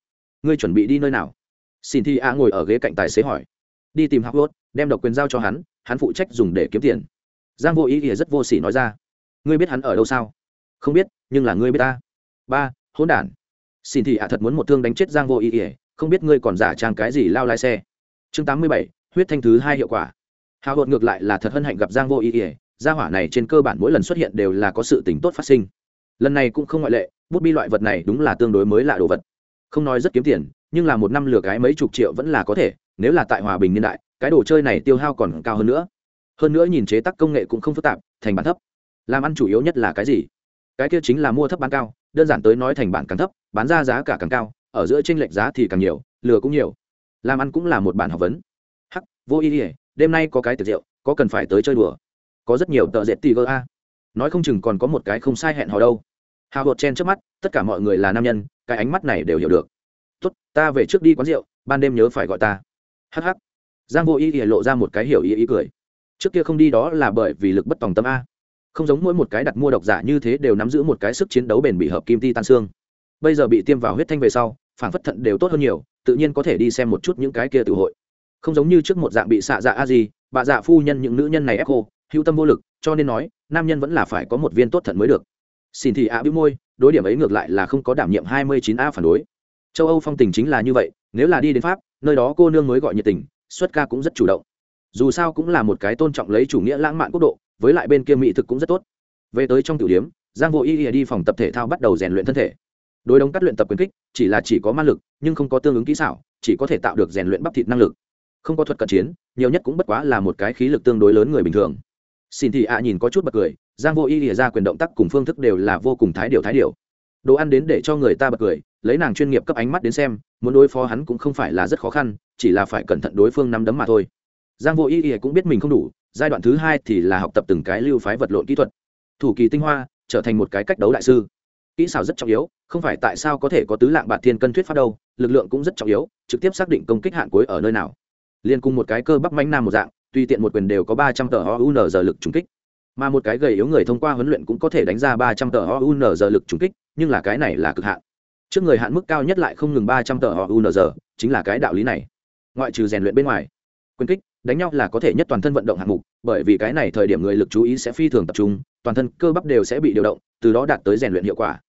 S1: Ngươi chuẩn bị đi nơi nào? Xin thi ạ ngồi ở ghế cạnh tài xế hỏi. Đi tìm hạc đem độc quyền giao cho hắn hắn phụ trách dùng để kiếm tiền. Giang vô ý thì rất vô s ỉ nói ra. Ngươi biết hắn ở đâu sao? Không biết, nhưng là ngươi biết ta. Ba, hỗn đản. Xin thị ạ thật muốn một thương đánh chết giang vô ý ỉa không biết ngươi còn giả trang cái gì lao lái xe. Chương tám mươi bảy, huyết thanh thứ hai hiệu quả. Hào hột ngược lại là thật hân hạnh gặp giang vô ý ỉa gia hỏa này trên cơ bản mỗi lần xuất hiện đều là có sự tình tốt phát sinh. Lần này cũng không ngoại lệ, bút bi loại vật này đúng là tương đối mới lạ đồ vật. Không nói rất kiếm tiền, nhưng là một năm lừa cái mấy chục triệu vẫn là có thể, nếu là tại hòa bình niên đại, cái đồ chơi này tiêu hao còn cao hơn nữa. Hơn nữa nhìn chế tác công nghệ cũng không phức tạp, thành bản thấp. Làm ăn chủ yếu nhất là cái gì? Cái kia chính là mua thấp bán cao, đơn giản tới nói thành bản càng thấp, bán ra giá cả càng cao, ở giữa tranh lệch giá thì càng nhiều, lừa cũng nhiều. Làm ăn cũng là một bản học vấn. Hắc, vô ý ỉa đêm nay có cái tiệc rượu, có cần phải tới chơi đùa có rất nhiều tờ dệt tì gơ a. Nói không chừng còn có một cái không sai hẹn hò đâu. Hào hột chen trước mắt, tất cả mọi người là nam nhân, cái ánh mắt này đều hiểu được. Tốt, ta về trước đi quán rượu, ban đêm nhớ phải gọi ta. Hh giang vô ý thì lộ ra một cái hiểu ý ý cười. Trước kia không đi đó là bởi vì lực bất tòng tâm a. Không giống mỗi một cái đặt mua độc giả như thế đều nắm giữ một cái sức chiến đấu bền bị hợp kim ti tan xương. Bây giờ bị tiêm vào huyết thanh về sau, phản phất thận đều tốt hơn nhiều, tự nhiên có thể đi xem một chút những cái kia tự hội. Không giống như trước một dạng bị xạ dạ a gì bà dạ phu nhân những nữ nhân này ép cô hữu tâm vô lực, cho nên nói, nam nhân vẫn là phải có một viên tốt thận mới được. Xin thì ạ à bĩu môi, đối điểm ấy ngược lại là không có đảm nhiệm hai mươi chín a phản đối. Châu âu phong tình chính là như vậy, nếu là đi đến pháp, nơi đó cô nương mới gọi nhiệt tình, xuất ca cũng rất chủ động. Dù sao cũng là một cái tôn trọng lấy chủ nghĩa lãng mạn quốc độ, với lại bên kia mỹ thực cũng rất tốt. Về tới trong tiểu điếm giang vô y đi phòng tập thể thao bắt đầu rèn luyện thân thể. Đối đống cắt luyện tập quyền kích, chỉ là chỉ có ma lực, nhưng không có tương ứng kỹ xảo, chỉ có thể tạo được rèn luyện bắp thịt năng lực. Không có thuật cận chiến, nhiều nhất cũng bất quá là một cái khí lực tương đối lớn người bình thường xin thị ạ nhìn có chút bật cười, giang vô y lìa ra quyền động tác cùng phương thức đều là vô cùng thái điều thái điều đồ ăn đến để cho người ta bật cười, lấy nàng chuyên nghiệp cấp ánh mắt đến xem, muốn đối phó hắn cũng không phải là rất khó khăn, chỉ là phải cẩn thận đối phương nắm đấm mà thôi. Giang vô y lìa cũng biết mình không đủ, giai đoạn thứ hai thì là học tập từng cái lưu phái vật lộn kỹ thuật. Thủ kỳ tinh hoa, trở thành một cái cách đấu đại sư. Kỹ xảo rất trọng yếu, không phải tại sao có thể có tứ lạng bạt thiên cân thuyết pháp đâu, lực lượng cũng rất trọng yếu, trực tiếp xác định công kích hạn cuối ở nơi nào. Liên cùng một cái cơ bắp manh nam một dạng tùy tiện một quyền đều có ba trăm tờ oun giờ lực trúng kích, mà một cái gầy yếu người thông qua huấn luyện cũng có thể đánh ra ba trăm tờ oun giờ lực trúng kích, nhưng là cái này là cực hạn. Trước người hạn mức cao nhất lại không ngừng ba trăm tờ oun giờ chính là cái đạo lý này. Ngoại trừ rèn luyện bên ngoài, quyền kích, đánh nhau là có thể nhất toàn thân vận động hạng mục, bởi vì cái này thời điểm người lực chú ý sẽ phi thường tập trung, toàn thân cơ bắp đều sẽ bị điều động, từ đó đạt tới rèn luyện hiệu quả.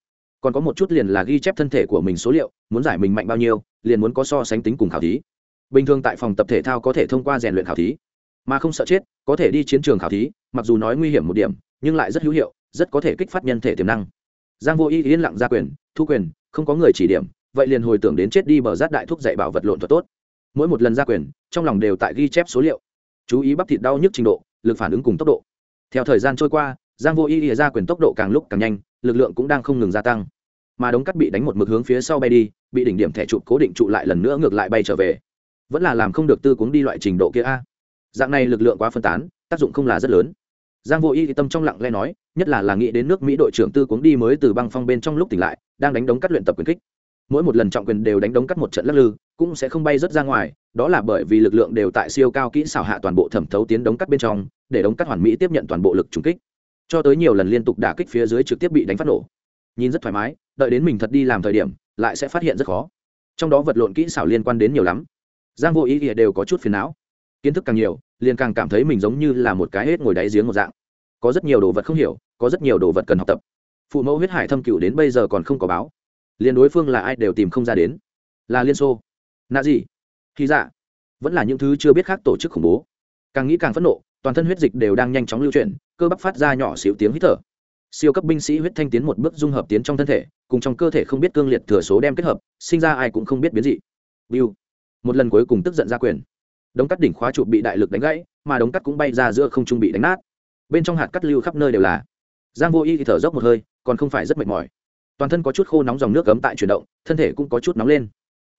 S1: Còn có một chút liền là ghi chép thân thể của mình số liệu, muốn giải mình mạnh bao nhiêu, liền muốn có so sánh tính cùng khảo thí. Bình thường tại phòng tập thể thao có thể thông qua rèn luyện khảo thí mà không sợ chết, có thể đi chiến trường khảo thí, mặc dù nói nguy hiểm một điểm, nhưng lại rất hữu hiệu, rất có thể kích phát nhân thể tiềm năng. Giang vô y yên lặng ra quyền, thu quyền, không có người chỉ điểm, vậy liền hồi tưởng đến chết đi bờ rát đại thuốc dạy bảo vật lộn thuật tốt. Mỗi một lần ra quyền, trong lòng đều tại ghi chép số liệu. Chú ý bắp thịt đau nhức trình độ, lực phản ứng cùng tốc độ. Theo thời gian trôi qua, giang vô y ra quyền tốc độ càng lúc càng nhanh, lực lượng cũng đang không ngừng gia tăng. Mà đống cắt bị đánh một mực hướng phía sau bay đi, bị đỉnh điểm thẻ trụ cố định trụ lại lần nữa ngược lại bay trở về. Vẫn là làm không được tư cuống đi loại trình độ kia a dạng này lực lượng quá phân tán, tác dụng không là rất lớn. Giang vô y thì tâm trong lặng lẽ nói, nhất là là nghĩ đến nước mỹ đội trưởng tư cuống đi mới từ băng phong bên trong lúc tỉnh lại, đang đánh đống cắt luyện tập quyền kích. Mỗi một lần trọng quyền đều đánh đống cắt một trận lắc lư, cũng sẽ không bay rớt ra ngoài, đó là bởi vì lực lượng đều tại siêu cao kỹ xảo hạ toàn bộ thẩm thấu tiến đống cắt bên trong, để đống cắt hoàn mỹ tiếp nhận toàn bộ lực trùng kích. Cho tới nhiều lần liên tục đả kích phía dưới trực tiếp bị đánh phát nổ. Nhìn rất thoải mái, đợi đến mình thật đi làm thời điểm, lại sẽ phát hiện rất khó. Trong đó vật lộn kỹ xảo liên quan đến nhiều lắm. Giang vô ý thì đều có chút phiền não kiến thức càng nhiều, liền càng cảm thấy mình giống như là một cái hết ngồi đáy giếng một dạng. Có rất nhiều đồ vật không hiểu, có rất nhiều đồ vật cần học tập. Phụ mẫu huyết hải thâm cựu đến bây giờ còn không có báo. Liền đối phương là ai đều tìm không ra đến. Là liên xô. Nạ gì khi dạ. Vẫn là những thứ chưa biết khác tổ chức khủng bố. Càng nghĩ càng phẫn nộ, toàn thân huyết dịch đều đang nhanh chóng lưu chuyển, cơ bắp phát ra nhỏ xíu tiếng hít thở. Siêu cấp binh sĩ huyết thanh tiến một bước dung hợp tiến trong thân thể, cùng trong cơ thể không biết cương liệt thừa số đem kết hợp, sinh ra ai cũng không biết biến dị. Bill. một lần cuối cùng tức giận ra quyền đống cắt đỉnh khóa trụ bị đại lực đánh gãy, mà đống cắt cũng bay ra giữa không trung bị đánh nát. Bên trong hạt cắt lưu khắp nơi đều là. Giang vô y thì thở dốc một hơi, còn không phải rất mệt mỏi. Toàn thân có chút khô nóng dòng nước cấm tại chuyển động, thân thể cũng có chút nóng lên.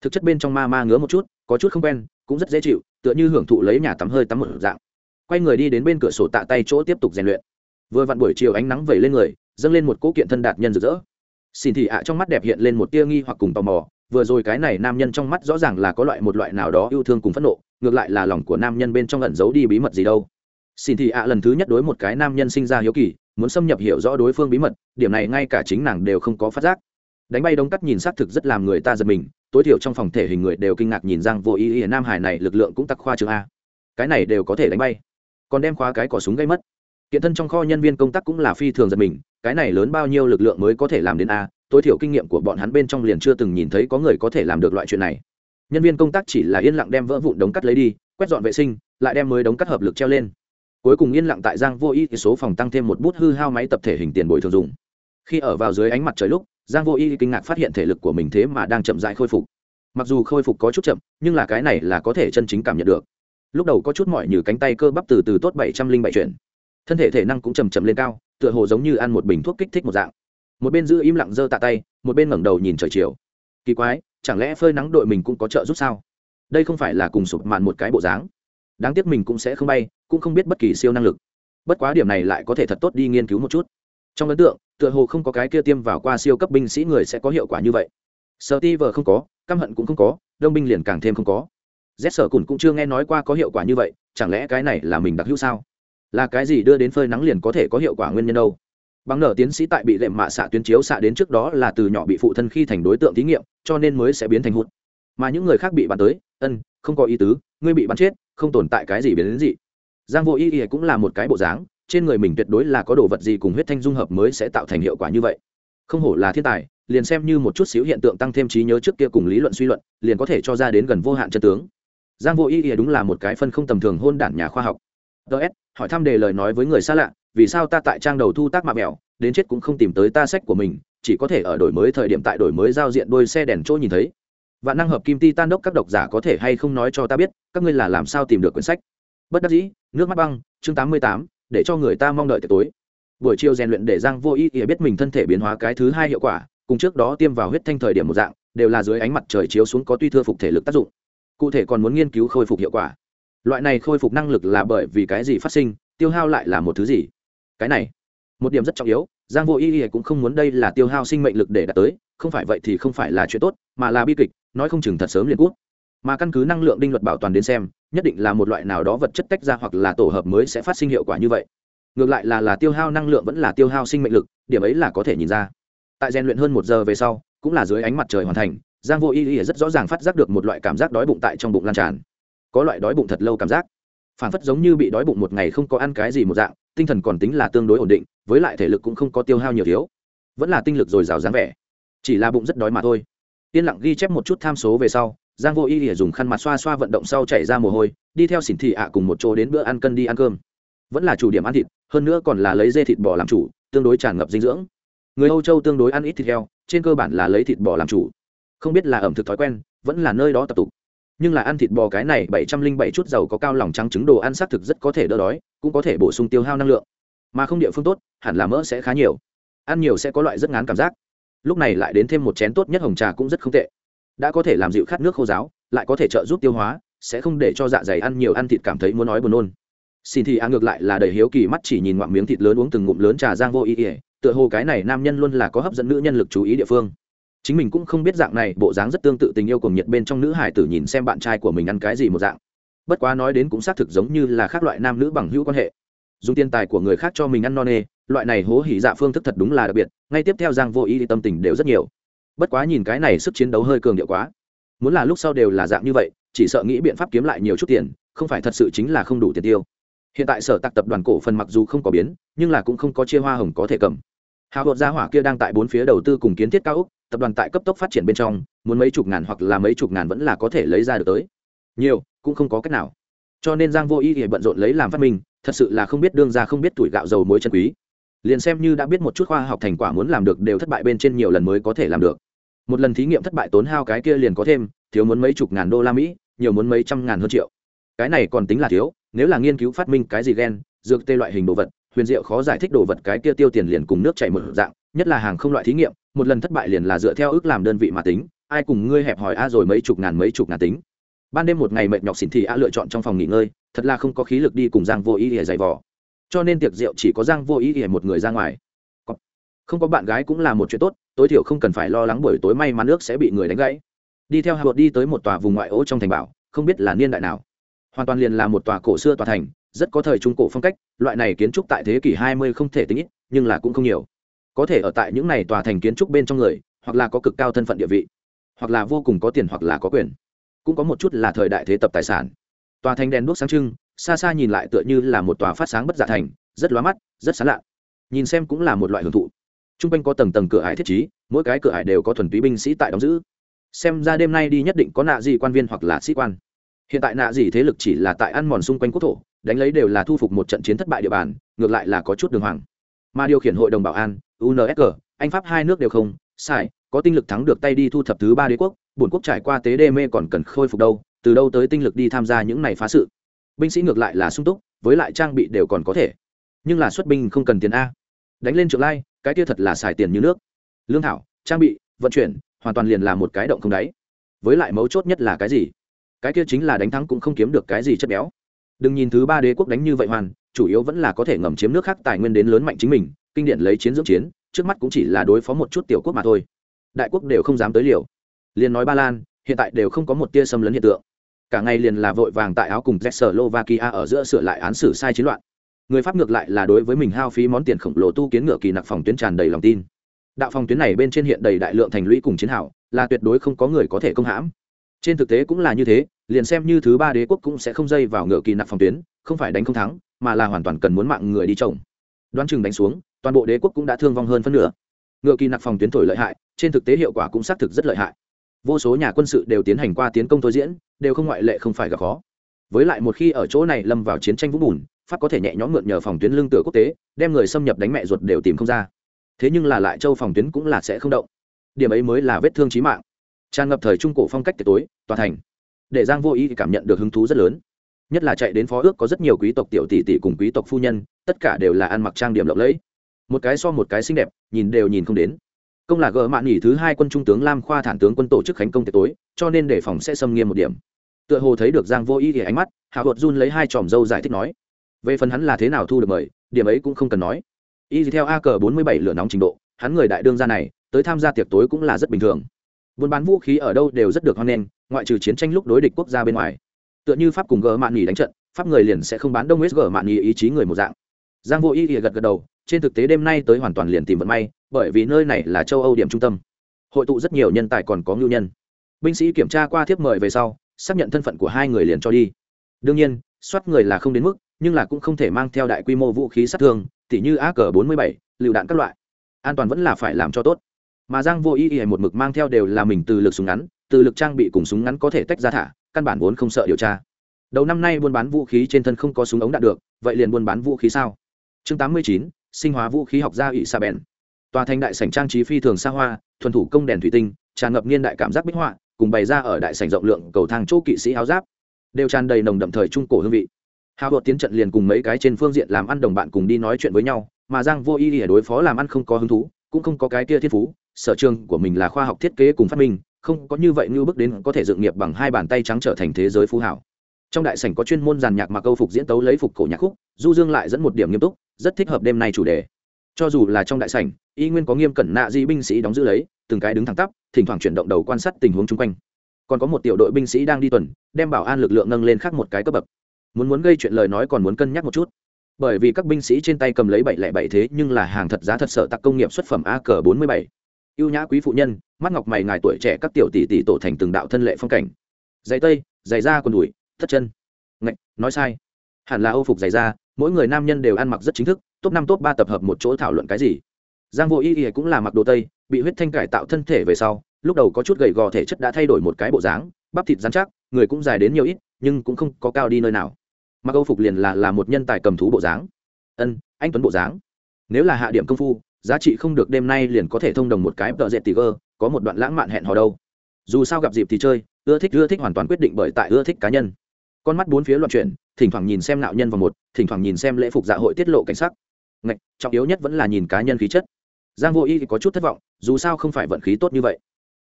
S1: Thực chất bên trong ma ma ngứa một chút, có chút không quen, cũng rất dễ chịu, tựa như hưởng thụ lấy nhà tắm hơi tắm một dạng. Quay người đi đến bên cửa sổ tạ tay chỗ tiếp tục rèn luyện. Vừa vặn buổi chiều ánh nắng vẩy lên người, dâng lên một cỗ kiện thân đạt nhân rực rỡ. Xin thị ạ, trong mắt đẹp hiện lên một tia nghi hoặc cùng tò mò, vừa rồi cái này nam nhân trong mắt rõ ràng là có loại một loại nào đó yêu thương cùng phẫn nộ ngược lại là lòng của nam nhân bên trong ẩn giấu đi bí mật gì đâu. Xin thị ạ lần thứ nhất đối một cái nam nhân sinh ra hiếu kỳ, muốn xâm nhập hiểu rõ đối phương bí mật, điểm này ngay cả chính nàng đều không có phát giác. Đánh bay đống cắt nhìn xác thực rất làm người ta giật mình, tối thiểu trong phòng thể hình người đều kinh ngạc nhìn rằng vô ý ý, nam hải này lực lượng cũng tặc khoa trường a. Cái này đều có thể đánh bay. Còn đem khóa cái cỏ súng gây mất. Kiện thân trong kho nhân viên công tác cũng là phi thường giật mình, cái này lớn bao nhiêu lực lượng mới có thể làm đến a, tối thiểu kinh nghiệm của bọn hắn bên trong liền chưa từng nhìn thấy có người có thể làm được loại chuyện này nhân viên công tác chỉ là yên lặng đem vỡ vụn đống cắt lấy đi, quét dọn vệ sinh, lại đem mới đống cắt hợp lực treo lên. Cuối cùng yên lặng tại giang vô y số phòng tăng thêm một bút hư hao máy tập thể hình tiền bồi thường dùng. Khi ở vào dưới ánh mặt trời lúc, giang vô y kinh ngạc phát hiện thể lực của mình thế mà đang chậm dại khôi phục. Mặc dù khôi phục có chút chậm, nhưng là cái này là có thể chân chính cảm nhận được. Lúc đầu có chút mỏi như cánh tay cơ bắp từ từ tốt bảy trăm linh bảy chuyển. Thân thể thể năng cũng chầm chậm lên cao, tựa hồ giống như ăn một bình thuốc kích thích một dạng. Một bên giữ im lặng giơ tạ tay, một bên ngẩng đầu nhìn trời chiều. Kỳ quái chẳng lẽ phơi nắng đội mình cũng có trợ giúp sao? Đây không phải là cùng sụp mạn một cái bộ dáng. Đáng tiếc mình cũng sẽ không bay, cũng không biết bất kỳ siêu năng lực. Bất quá điểm này lại có thể thật tốt đi nghiên cứu một chút. Trong ấn tượng, tựa hồ không có cái kia tiêm vào qua siêu cấp binh sĩ người sẽ có hiệu quả như vậy. Sợ ti vờ không có, căm hận cũng không có, đông binh liền càng thêm không có. Z sở cùn cũng chưa nghe nói qua có hiệu quả như vậy, chẳng lẽ cái này là mình đặc hữu sao? Là cái gì đưa đến phơi nắng liền có thể có hiệu quả nguyên nhân đâu? Bằng nở tiến sĩ tại bị lệm mạ xạ tuyến chiếu xạ đến trước đó là từ nhỏ bị phụ thân khi thành đối tượng thí nghiệm, cho nên mới sẽ biến thành hụt. Mà những người khác bị bắn tới, ân, không có ý tứ, ngươi bị bắn chết, không tồn tại cái gì biến đến gì giang vô ý ý cũng là một cái bộ dáng, trên người mình tuyệt đối là có đồ vật gì cùng huyết thanh dung hợp mới sẽ tạo thành hiệu quả như vậy. Không hổ là thiên tài, liền xem như một chút xíu hiện tượng tăng thêm trí nhớ trước kia cùng lý luận suy luận, liền có thể cho ra đến gần vô hạn chân tướng. Giang vô ý ý đúng là một cái phân không tầm thường hôn đản nhà khoa học. Ts hỏi thăm đề lời nói với người xa lạ vì sao ta tại trang đầu thu tác mạ mèo đến chết cũng không tìm tới ta sách của mình, chỉ có thể ở đổi mới thời điểm tại đổi mới giao diện đôi xe đèn chỗ nhìn thấy. Và năng hợp kim ti tan đốc các độc giả có thể hay không nói cho ta biết, các ngươi là làm sao tìm được quyển sách? Bất đắc dĩ, nước mắt băng, chương tám mươi tám, để cho người ta mong đợi tối. Buổi chiều rèn luyện để giang vô ý ý biết mình thân thể biến hóa cái thứ hai hiệu quả, cùng trước đó tiêm vào huyết thanh thời điểm một dạng, đều là dưới ánh mặt trời chiếu xuống có tuy thưa phục thể lực tác dụng. Cụ thể còn muốn nghiên cứu khôi phục hiệu quả. Loại này khôi phục năng lực là bởi vì cái gì phát sinh, tiêu hao lại là một thứ gì? Cái này một điểm rất trọng yếu, giang vô ý ý cũng không muốn đây là tiêu hao sinh mệnh lực để đạt tới, không phải vậy thì không phải là chuyện tốt, mà là bi kịch, nói không chừng thật sớm liền cút. Mà căn cứ năng lượng đinh luật bảo toàn đến xem, nhất định là một loại nào đó vật chất tách ra hoặc là tổ hợp mới sẽ phát sinh hiệu quả như vậy. Ngược lại là là tiêu hao năng lượng vẫn là tiêu hao sinh mệnh lực, điểm ấy là có thể nhìn ra. Tại rèn luyện hơn một giờ về sau, cũng là dưới ánh mặt trời hoàn thành, giang vô y y rất rõ ràng phát giác được một loại cảm giác đói bụng tại trong bụng lan tràn. Có loại đói bụng thật lâu cảm giác phản phất giống như bị đói bụng một ngày không có ăn cái gì một dạng, tinh thần còn tính là tương đối ổn định, với lại thể lực cũng không có tiêu hao nhiều thiếu. Vẫn là tinh lực dồi dào dáng vẻ. Chỉ là bụng rất đói mà thôi. Yên lặng ghi chép một chút tham số về sau, giang vô y lìa dùng khăn mặt xoa xoa vận động sau chảy ra mồ hôi, đi theo xỉn thị ạ cùng một chỗ đến bữa ăn cân đi ăn cơm. Vẫn là chủ điểm ăn thịt, hơn nữa còn là lấy dê thịt bò làm chủ, tương đối tràn ngập dinh dưỡng. Người âu châu tương đối ăn ít thịt heo, trên cơ bản là lấy thịt bò làm chủ. Không biết là ẩm thực thói quen, vẫn là nơi đó tập tục nhưng là ăn thịt bò cái này bảy trăm linh bảy chút dầu có cao lòng trắng trứng đồ ăn xác thực rất có thể đỡ đói, cũng có thể bổ sung tiêu hao năng lượng. Mà không địa phương tốt, hẳn là mỡ sẽ khá nhiều. Ăn nhiều sẽ có loại rất ngán cảm giác. Lúc này lại đến thêm một chén tốt nhất hồng trà cũng rất không tệ. Đã có thể làm dịu khát nước khô giáo, lại có thể trợ giúp tiêu hóa, sẽ không để cho dạ dày ăn nhiều ăn thịt cảm thấy muốn nói buồn nôn. Xin thì ăn ngược lại là đầy hiếu kỳ mắt chỉ nhìn ngoạm miếng thịt lớn uống từng ngụm lớn trà giang vô ý ỉa tựa hồ cái này nam nhân luôn là có hấp dẫn nữ nhân lực chú ý địa phương chính mình cũng không biết dạng này, bộ dáng rất tương tự tình yêu cùng nhiệt bên trong nữ hải tử nhìn xem bạn trai của mình ăn cái gì một dạng. Bất quá nói đến cũng xác thực giống như là khác loại nam nữ bằng hữu quan hệ. Dùng tiền tài của người khác cho mình ăn no nê, loại này hố hỉ dạ phương thức thật đúng là đặc biệt, ngay tiếp theo giang vô ý tâm tình đều rất nhiều. Bất quá nhìn cái này sức chiến đấu hơi cường điệu quá. Muốn là lúc sau đều là dạng như vậy, chỉ sợ nghĩ biện pháp kiếm lại nhiều chút tiền, không phải thật sự chính là không đủ tiền tiêu. Hiện tại sở tạc tập đoàn cổ phần mặc dù không có biến, nhưng là cũng không có chia hoa hồng có thể cầm. Hào hột gia hỏa kia đang tại bốn phía đầu tư cùng kiến thiết cao úc tập đoàn tại cấp tốc phát triển bên trong, muốn mấy chục ngàn hoặc là mấy chục ngàn vẫn là có thể lấy ra được tới. Nhiều, cũng không có cách nào. Cho nên giang vô ý thì bận rộn lấy làm phát minh, thật sự là không biết đương ra không biết tuổi gạo dầu muối chân quý. Liền xem như đã biết một chút khoa học thành quả muốn làm được đều thất bại bên trên nhiều lần mới có thể làm được. Một lần thí nghiệm thất bại tốn hao cái kia liền có thêm, thiếu muốn mấy chục ngàn đô la mỹ, nhiều muốn mấy trăm ngàn hơn triệu. Cái này còn tính là thiếu, nếu là nghiên cứu phát minh cái gì gen, dược tê loại hình đồ vật huyền diệu khó giải thích đồ vật cái kia tiêu tiền liền cùng nước chảy một dạng, nhất là hàng không loại thí nghiệm, một lần thất bại liền là dựa theo ước làm đơn vị mà tính, ai cùng ngươi hẹp hỏi a rồi mấy chục ngàn mấy chục ngàn tính. Ban đêm một ngày mệt nhọc xỉn thì a lựa chọn trong phòng nghỉ ngơi, thật là không có khí lực đi cùng giang vô ý ỉa dày vò. Cho nên tiệc rượu chỉ có giang vô ý ỉa một người ra ngoài. Không có bạn gái cũng là một chuyện tốt, tối thiểu không cần phải lo lắng buổi tối may mắn nước sẽ bị người đánh gãy. Đi theo hạ vợt đi tới một tòa vùng ngoại ô trong thành bảo, không biết là niên đại nào. Hoàn toàn liền là một tòa cổ xưa tòa thành rất có thời trung cổ phong cách, loại này kiến trúc tại thế kỷ 20 không thể tính ít, nhưng là cũng không nhiều. Có thể ở tại những này tòa thành kiến trúc bên trong người, hoặc là có cực cao thân phận địa vị, hoặc là vô cùng có tiền hoặc là có quyền. Cũng có một chút là thời đại thế tập tài sản. Tòa thành đèn đuốc sáng trưng, xa xa nhìn lại tựa như là một tòa phát sáng bất giả thành, rất lóa mắt, rất sáng lạ. Nhìn xem cũng là một loại hưởng thụ. T r u n g quanh có tầng tầng cửa hải thiết trí, mỗi cái cửa hải đều có thuần túy binh sĩ tại đóng giữ. Xem ra đêm nay đi nhất định có nạ gì quan viên hoặc là sĩ quan. Hiện tại nạ gì thế lực chỉ là tại ăn mòn xung quanh quốc thổ đánh lấy đều là thu phục một trận chiến thất bại địa bàn, ngược lại là có chút đường hoàng. Mà điều khiển hội đồng bảo an unsg anh pháp hai nước đều không, sai, có tinh lực thắng được tay đi thu thập thứ ba đế quốc, bổn quốc trải qua tế đê mê còn cần khôi phục đâu, từ đâu tới tinh lực đi tham gia những này phá sự. Binh sĩ ngược lại là sung túc, với lại trang bị đều còn có thể. Nhưng là xuất binh không cần tiền a. Đánh lên trượng lai, cái kia thật là xài tiền như nước. Lương thảo, trang bị, vận chuyển, hoàn toàn liền là một cái động không đáy. Với lại mấu chốt nhất là cái gì? Cái kia chính là đánh thắng cũng không kiếm được cái gì chất béo đừng nhìn thứ ba đế quốc đánh như vậy hoàn, chủ yếu vẫn là có thể ngầm chiếm nước khác tài nguyên đến lớn mạnh chính mình, kinh điển lấy chiến dưỡng chiến, trước mắt cũng chỉ là đối phó một chút tiểu quốc mà thôi. Đại quốc đều không dám tới liều. Liền nói ba lan, hiện tại đều không có một tia xâm lấn hiện tượng. Cả ngày liền là vội vàng tại áo cùng Czechoslovakia ở giữa sửa lại án xử sai chiến loạn. Người pháp ngược lại là đối với mình hao phí món tiền khổng lồ tu kiến ngựa kỳ nặc phòng tuyến tràn đầy lòng tin. Đạo phòng tuyến này bên trên hiện đầy đại lượng thành lũy cùng chiến hào, là tuyệt đối không có người có thể công hãm. Trên thực tế cũng là như thế liền xem như thứ ba đế quốc cũng sẽ không dây vào ngựa kỳ nặc phòng tuyến, không phải đánh không thắng, mà là hoàn toàn cần muốn mạng người đi trồng. Đoán chừng đánh xuống, toàn bộ đế quốc cũng đã thương vong hơn phân nửa. Ngựa kỳ nặc phòng tuyến thổi lợi hại, trên thực tế hiệu quả cũng xác thực rất lợi hại. Vô số nhà quân sự đều tiến hành qua tiến công thôi diễn, đều không ngoại lệ không phải gặp khó. Với lại một khi ở chỗ này lâm vào chiến tranh vũng bùn, pháp có thể nhẹ nhõm mượn nhờ phòng tuyến lương tựa quốc tế, đem người xâm nhập đánh mẹ ruột đều tìm không ra. Thế nhưng là lại châu phòng tuyến cũng là sẽ không động. Điểm ấy mới là vết thương trí mạng. Tràn ngập thời trung cổ phong cách tối, tòa thành để giang vô ý cảm nhận được hứng thú rất lớn. Nhất là chạy đến phó ước có rất nhiều quý tộc tiểu tỷ tỷ cùng quý tộc phu nhân, tất cả đều là ăn mặc trang điểm lộng lẫy. Một cái so một cái xinh đẹp, nhìn đều nhìn không đến. Công là gỡ mạn nghỉ thứ hai quân trung tướng lam khoa thản tướng quân tổ chức khánh công tiệc tối, cho nên đề phòng sẽ xâm nghiêm một điểm. Tựa hồ thấy được giang vô ý thì ánh mắt, hạ hột run lấy hai tròm dâu giải thích nói. Về phần hắn là thế nào thu được mời, điểm ấy cũng không cần nói. Y theo a cờ bốn mươi bảy lửa nóng trình độ, hắn người đại đương gia này, tới tham gia tiệc tối cũng là rất bình thường. Buôn bán vũ khí ở đâu đều rất được hoan nghênh ngoại trừ chiến tranh lúc đối địch quốc gia bên ngoài. Tựa như pháp cùng gờ mạn nghỉ đánh trận, pháp người liền sẽ không bán đông hết gờ mạn nghỉ ý chí người một dạng. Giang vô y ỉa gật gật đầu, trên thực tế đêm nay tới hoàn toàn liền tìm vận may, bởi vì nơi này là châu âu điểm trung tâm. Hội tụ rất nhiều nhân tài còn có ngưu nhân. Binh sĩ kiểm tra qua thiếp mời về sau, xác nhận thân phận của hai người liền cho đi. Đương nhiên, soát người là không đến mức, nhưng là cũng không thể mang theo đại quy mô vũ khí sát thương, tỉ như ak bốn mươi bảy, lựu đạn các loại. An toàn vẫn là phải làm cho tốt. Mà giang vô ý ỉa một mực mang theo đều là mình từ lực súng ngắn từ lực trang bị cùng súng ngắn có thể tách ra thả, căn bản vốn không sợ điều tra. Đầu năm nay buôn bán vũ khí trên thân không có súng ống đạn được, vậy liền buôn bán vũ khí sao? Chương tám mươi chín, sinh hóa vũ khí học gia ỵ sa bèn. Tòa thành đại sảnh trang trí phi thường xa hoa, thuần thủ công đèn thủy tinh, tràn ngập niên đại cảm giác bích họa, cùng bày ra ở đại sảnh rộng lượng cầu thang chỗ kỵ sĩ áo giáp. Đều tràn đầy nồng đậm thời trung cổ hương vị. Hào hột tiến trận liền cùng mấy cái trên phương diện làm ăn đồng bạn cùng đi nói chuyện với nhau, mà giang vô y để đối phó làm ăn không có hứng thú, cũng không có cái kia thiên phú, sở trường của mình là khoa học thiết kế cùng phát minh không có như vậy như bước đến có thể dựng nghiệp bằng hai bàn tay trắng trở thành thế giới phú hảo. Trong đại sảnh có chuyên môn giàn nhạc mà câu phục diễn tấu lấy phục cổ nhạc khúc, du dương lại dẫn một điểm nghiêm túc, rất thích hợp đêm nay chủ đề. Cho dù là trong đại sảnh, y nguyên có nghiêm cẩn nạ di binh sĩ đóng giữ lấy, từng cái đứng thẳng tắp, thỉnh thoảng chuyển động đầu quan sát tình huống chung quanh. Còn có một tiểu đội binh sĩ đang đi tuần, đem bảo an lực lượng nâng lên khác một cái cấp bậc. Muốn muốn gây chuyện lời nói còn muốn cân nhắc một chút. Bởi vì các binh sĩ trên tay cầm lấy bảy lẻ bảy thế nhưng là hàng thật giá thật sợ tặc công nghiệp xuất phẩm a cờ bốn mươi bảy ưu nhã quý phụ nhân, mắt ngọc mày ngài tuổi trẻ các tiểu tỷ tỷ tổ thành từng đạo thân lệ phong cảnh. Giày tây, giày da quần đùi, thất chân. Ngạch, nói sai. Hẳn là âu phục giày da, mỗi người nam nhân đều ăn mặc rất chính thức, top năm, top ba tập hợp một chỗ thảo luận cái gì. Giang vô y y cũng là mặc đồ tây, bị huyết thanh cải tạo thân thể về sau, lúc đầu có chút gầy gò thể chất đã thay đổi một cái bộ dáng, bắp thịt dán chắc, người cũng dài đến nhiều ít, nhưng cũng không có cao đi nơi nào. Mặc âu phục liền là là một nhân tài cầm thú bộ dáng. Ân, anh tuấn bộ dáng. Nếu là hạ điểm công phu giá trị không được đêm nay liền có thể thông đồng một cái tợ dệt tì gơ có một đoạn lãng mạn hẹn hò đâu. Dù sao gặp dịp thì chơi, ưa thích ưa thích hoàn toàn quyết định bởi tại ưa thích cá nhân. Con mắt bốn phía loạn chuyển, thỉnh thoảng nhìn xem nạo nhân vào một, thỉnh thoảng nhìn xem lễ phục dạ hội tiết lộ cảnh sắc. Ngạch, trọng yếu nhất vẫn là nhìn cá nhân khí chất. Giang vô y có chút thất vọng, dù sao không phải vận khí tốt như vậy.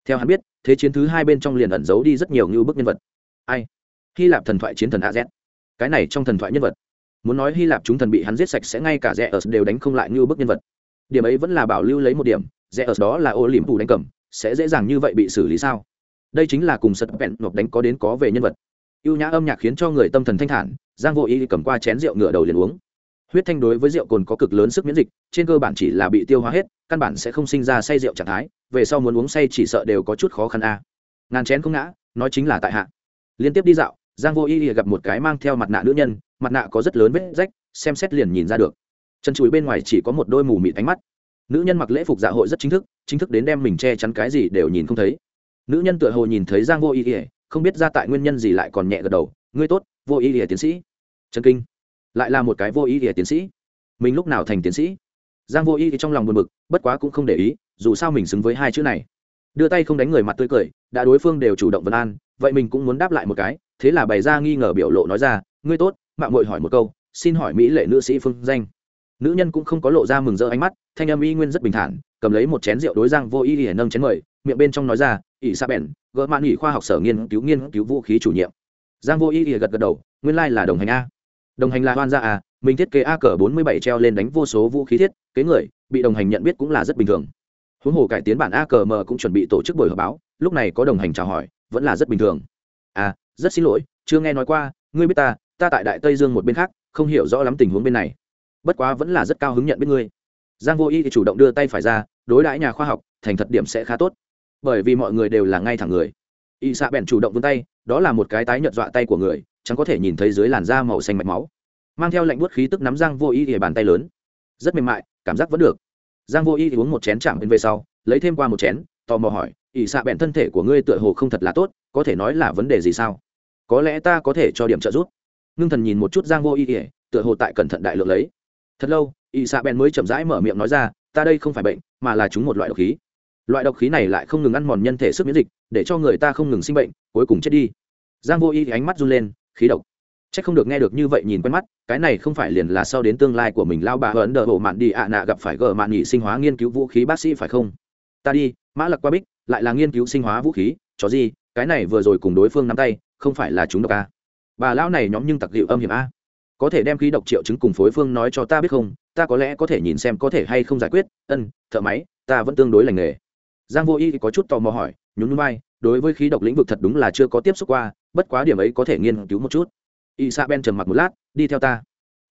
S1: Theo hắn biết, thế chiến thứ hai bên trong liền ẩn giấu đi rất nhiều ngưu bức nhân vật. Ai? Hy lạp thần thoại chiến thần az cái này trong thần thoại nhân vật. Muốn nói hy lạp chúng thần bị hắn giết sạch sẽ ngay cả rẽ ở đều đánh không lại ngưu bức nhân vật điểm ấy vẫn là bảo lưu lấy một điểm, rẽ ở đó là ô liềm phủ đánh cầm, sẽ dễ dàng như vậy bị xử lý sao? Đây chính là cùng sật vẹn nộp đánh có đến có về nhân vật. Ưu nhã âm nhạc khiến cho người tâm thần thanh thản, giang vô ý cầm qua chén rượu ngựa đầu liền uống. Huyết thanh đối với rượu cồn có cực lớn sức miễn dịch, trên cơ bản chỉ là bị tiêu hóa hết, căn bản sẽ không sinh ra say rượu trạng thái, về sau muốn uống say chỉ sợ đều có chút khó khăn a. À. ngàn chén không ngã, nói chính là tại hạ. Liên tiếp đi dạo, giang vô ý gặp một cái mang theo mặt nạ nữ nhân, mặt nạ có rất lớn vết rách, xem xét liền nhìn ra được chân chuối bên ngoài chỉ có một đôi mù mịt ánh mắt. Nữ nhân mặc lễ phục dạ hội rất chính thức chính thức đến đem mình che chắn cái gì đều nhìn không thấy. Nữ nhân tựa hồ nhìn thấy giang vô ý ỉa không biết ra tại nguyên nhân gì lại còn nhẹ gật đầu, ngươi tốt, vô ý ỉa tiến sĩ. Trần kinh. Lại là một cái vô ý ỉa tiến sĩ. Mình lúc nào thành tiến sĩ? Giang vô ý thì trong lòng buồn bực, bất quá cũng không để ý, dù sao mình xứng với hai chữ này. Đưa tay không đánh người mặt tươi cười, đã đối phương đều chủ động vân an, vậy mình cũng muốn đáp lại một cái, thế là bày ra nghi ngờ biểu lộ nói ra, ngươi tốt mạng mội hỏi một câu, xin hỏi mỹ lệ nữ sĩ phương danh nữ nhân cũng không có lộ ra mừng rỡ ánh mắt, thanh âm y nguyên rất bình thản, cầm lấy một chén rượu đối giang vô y ỉa nâng chén mời, miệng bên trong nói ra, ỷ sa bèn, gỡ mạn ỷ khoa học sở nghiên cứu nghiên cứu vũ khí chủ nhiệm. Giang vô y ỉa gật gật đầu, nguyên lai là đồng hành a. Đồng hành là hoan gia a, mình thiết kế a cờ bốn mươi bảy treo lên đánh vô số vũ khí thiết, kế người, bị đồng hành nhận biết cũng là rất bình thường. Huống hồ cải tiến bản a cờ m cũng chuẩn bị tổ chức buổi họp báo, lúc này có đồng hành chào hỏi, vẫn là rất bình thường. À rất xin lỗi, chưa nghe nói qua, ngươi biết ta ta tại đại tây dương một bên khác, không hiểu rõ lắm tình huống bên này bất quá vẫn là rất cao hứng nhận biết ngươi. Giang vô y thì chủ động đưa tay phải ra, đối đãi nhà khoa học, thành thật điểm sẽ khá tốt. Bởi vì mọi người đều là ngay thẳng người. Y xạ bèn chủ động vươn tay, đó là một cái tái nhợt dọa tay của người, chẳng có thể nhìn thấy dưới làn da màu xanh mạch máu. Mang theo lạnh buốt khí tức nắm giang vô y thì bàn tay lớn. Rất mềm mại, cảm giác vẫn được. Giang vô y thì uống một chén chạm bên về sau, lấy thêm qua một chén, tò mò hỏi ỷ xạ bèn, thân thể của ngươi tựa hồ không thật là tốt, có thể nói là vấn đề gì sao? Có lẽ ta có thể cho điểm trợ giúp. Ngưng thần nhìn một chút giang vô y ỉa tựa hồ tại cẩn thận đại lượng lấy thật lâu, y xạ bèn mới chậm rãi mở miệng nói ra, ta đây không phải bệnh, mà là chúng một loại độc khí. Loại độc khí này lại không ngừng ăn mòn nhân thể sức miễn dịch, để cho người ta không ngừng sinh bệnh, cuối cùng chết đi. Giang vô y ánh mắt run lên, khí độc? C h ắ c không được nghe được như vậy nhìn quen mắt, cái này không phải liền là sau đến tương lai của mình lao bà ấn đờ bộ mạn đi ạ nạ gặp phải gờ mạn nhị sinh hóa nghiên cứu vũ khí bác sĩ phải không? Ta đi, mã lặc qua bích, lại là nghiên cứu sinh hóa vũ khí, chó gì, cái này vừa rồi cùng đối phương nắm tay, không phải là chúng độc a bà lão này nhóm nhưng tặc liệu âm hiểm a có thể đem khí độc triệu chứng cùng phối phương nói cho ta biết không? Ta có lẽ có thể nhìn xem có thể hay không giải quyết. Ân, thợ máy, ta vẫn tương đối lành nghề. Giang vô y có chút tò mò hỏi, nhún nhún vai, đối với khí độc lĩnh vực thật đúng là chưa có tiếp xúc qua, bất quá điểm ấy có thể nghiên cứu một chút. Y sa ben trầm mặc một lát, đi theo ta.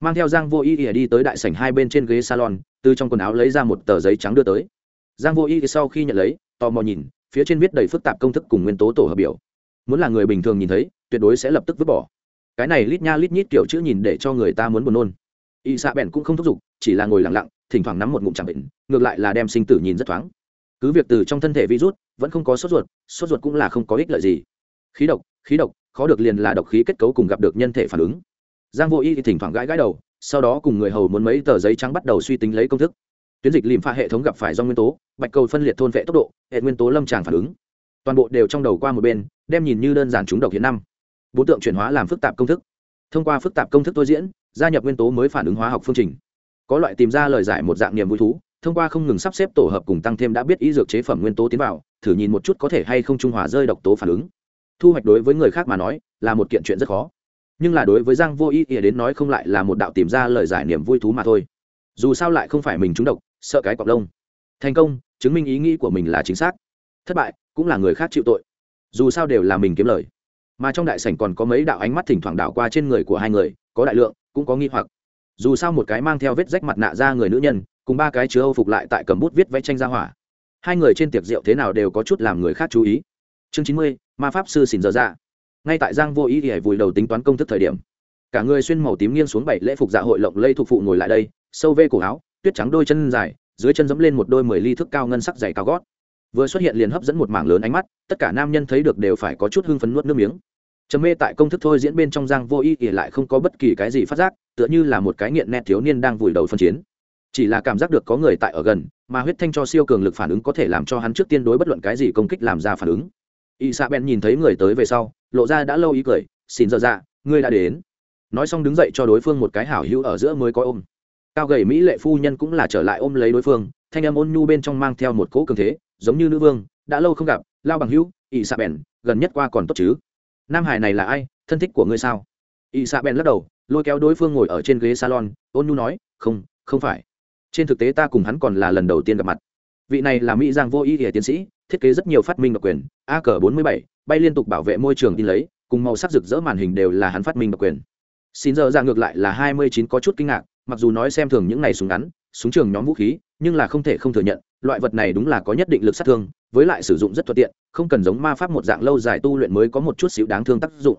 S1: Mang theo giang vô y ỉa đi tới đại sảnh hai bên trên ghế salon, từ trong quần áo lấy ra một tờ giấy trắng đưa tới. Giang vô y sau khi nhận lấy, tò mò nhìn, phía trên viết đầy phức tạp công thức cùng nguyên tố tổ hợp biểu. Muốn là người bình thường nhìn thấy, tuyệt đối sẽ lập tức vứt bỏ cái này lít nha lít nhít kiểu chữ nhìn để cho người ta muốn buồn nôn. Y xạ bèn cũng không thúc giục, chỉ là ngồi lặng lặng, thỉnh thoảng nắm một ngụm chẳng bệnh, ngược lại là đem sinh tử nhìn rất thoáng. Cứ việc từ trong thân thể virus, vẫn không có sốt ruột sốt ruột cũng là không có ích lợi gì. Khí độc khí độc, khó được liền là độc khí kết cấu cùng gặp được nhân thể phản ứng. Giang vô y thì thỉnh thoảng gãi gãi đầu, sau đó cùng người hầu muốn mấy tờ giấy trắng bắt đầu suy tính lấy công thức. Tuyến dịch lìm pha hệ thống gặp phải do nguyên tố, bạch cầu phân liệt thôn vệ tốc độ, hệ nguyên tố lâm tràng phản ứng. Toàn bộ đều trong đầu qua một bên, đem nhìn như đơn giản chúng độc hiện năm bốn tượng chuyển hóa làm phức tạp công thức. Thông qua phức tạp công thức tôi diễn, gia nhập nguyên tố mới phản ứng hóa học phương trình. Có loại tìm ra lời giải một dạng niềm vui thú, thông qua không ngừng sắp xếp tổ hợp cùng tăng thêm đã biết ý dược chế phẩm nguyên tố tiến vào, thử nhìn một chút có thể hay không trung hòa rơi độc tố phản ứng. Thu hoạch đối với người khác mà nói, là một kiện chuyện rất khó. Nhưng là đối với giang vô ý ỉa đến nói không lại là một đạo tìm ra lời giải niềm vui thú mà thôi. Dù sao lại không phải mình trúng độc, sợ cái cọc lông. Thành công, chứng minh ý nghĩ của mình là chính xác. Thất bại, cũng là người khác chịu tội. Dù sao đều là mình kiếm lời mà trong đại sảnh còn có mấy đạo ánh mắt thỉnh thoảng đảo qua trên người của hai người, có đại lượng, cũng có nghi hoặc. Dù sao một cái mang theo vết rách mặt nạ ra người nữ nhân, cùng ba cái chứa âu phục lại tại cầm bút viết vẽ tranh ra hỏa. Hai người trên tiệc rượu thế nào đều có chút làm người khác chú ý. Chương chín mươi, ma pháp sư xỉn giờ ra dạ. ngay tại giang vô ý thì vùi đầu tính toán công thức thời điểm, cả người xuyên màu tím nghiêng xuống bảy lễ phục dạ hội lộng lây thuộc phụ ngồi lại đây, sâu vê cổ áo, tuyết trắng đôi chân dài, dưới chân dẫm lên một đôi mười ly thức cao ngân sắc dày cao gót vừa xuất hiện liền hấp dẫn một mảng lớn ánh mắt, tất cả nam nhân thấy được đều phải có chút hưng phấn nuốt nước miếng. Trầm mê tại công thức thôi diễn bên trong giang vô y ỉ lại không có bất kỳ cái gì phát giác, tựa như là một cái nghiện nét thiếu niên đang vùi đầu phân chiến. Chỉ là cảm giác được có người tại ở gần, mà huyết thanh cho siêu cường lực phản ứng có thể làm cho hắn trước tiên đối bất luận cái gì công kích làm ra phản ứng. Y sa ben nhìn thấy người tới về sau, lộ ra đã lâu ý cười, xin dở ra ngươi đã đến. Nói xong đứng dậy cho đối phương một cái hảo hữu ở giữa mới có ôm. Cao gầy mỹ lệ phu nhân cũng là trở lại ôm lấy đối phương, thanh âm ôn nhu bên trong mang theo một cỗ cường thế giống như nữ vương, đã lâu không gặp, lao bằng hữu ỵ xạ bèn, gần nhất qua còn tốt chứ? Nam hải này là ai, thân thích của ngươi sao? Ỵ xạ bèn lắc đầu, lôi kéo đối phương ngồi ở trên ghế salon, ôn nhu nói, không không phải. Trên thực tế ta cùng hắn còn là lần đầu tiên gặp mặt. Vị này là mỹ giang vô ý ỉa tiến sĩ, thiết kế rất nhiều phát minh độc quyền, a cờ bốn mươi bảy, bay liên tục bảo vệ môi trường tin lấy, cùng màu sắc rực rỡ màn hình đều là hắn phát minh độc quyền. Xin giờ ra ngược lại là hai mươi chín có chút kinh ngạc, mặc dù nói xem thường những này súng ngắn, súng trường nhóm vũ khí, nhưng là không thể không thừa nhận loại vật này đúng là có nhất định lực sát thương, với lại sử dụng rất thuận tiện, không cần giống ma pháp một dạng lâu dài tu luyện mới có một chút xíu đáng thương tác dụng.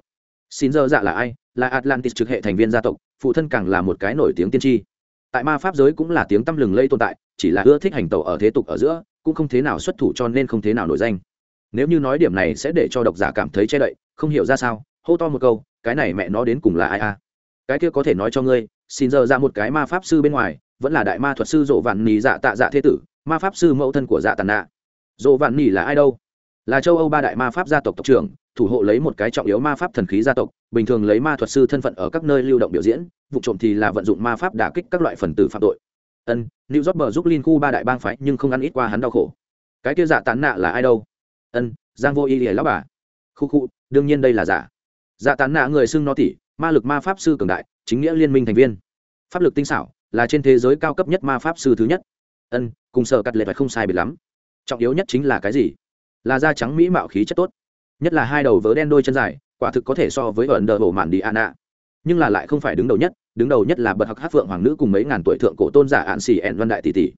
S1: Xin giờ dạ là ai? Là atlantis trực hệ thành viên gia tộc, phụ thân càng là một cái nổi tiếng tiên tri. Tại ma pháp giới cũng là tiếng tăm lừng lây tồn tại, chỉ là ưa thích hành tẩu ở thế tục ở giữa, cũng không thế nào xuất thủ cho nên không thế nào nổi danh. Nếu như nói điểm này sẽ để cho độc giả cảm thấy che đậy, không hiểu ra sao, hô to một câu, cái này mẹ nó đến cùng là ai a cái kia có thể nói cho ngươi, xin giờ ra một cái ma pháp sư bên ngoài, vẫn là đại ma thuật sư rộ vạn nì dạ tạ dạ thế tử ma pháp sư mẫu thân của dạ tàn nạ. Dỗ vạn nỉ là ai đâu? Là châu âu ba đại ma pháp gia tộc tộc trưởng, thủ hộ lấy một cái trọng yếu ma pháp thần khí gia tộc, bình thường lấy ma thuật sư thân phận ở các nơi lưu động biểu diễn, vụ trộm thì là vận dụng ma pháp đả kích các loại phần tử phạm tội. Ân, new york bờ giúp linh khu ba đại bang phái nhưng không ăn ít qua hắn đau khổ. Cái kia dạ tán nạ là ai đâu? Ân, giang vô y lìa lão bà. Khu khu, đương nhiên đây là giả. Dạ tán nạ người xưng nó tỷ ma lực ma pháp sư cường đại, chính nghĩa liên minh thành viên. Pháp lực tinh xảo, là trên thế giới cao cấp nhất ma pháp sư thứ nhất ân, cùng sợ cắt lệ phải không sai biệt lắm. Trọng yếu nhất chính là cái gì? Là da trắng mỹ mạo khí chất tốt. Nhất là hai đầu vớ đen đôi chân dài, quả thực có thể so với ẩn đờ bộ mạn đi an ạ nhưng là lại không phải đứng đầu nhất, đứng đầu nhất là bậc Hắc hát phượng hoàng nữ cùng mấy ngàn tuổi thượng cổ tôn giả ạn xì ẹn văn đại tỷ tỷ.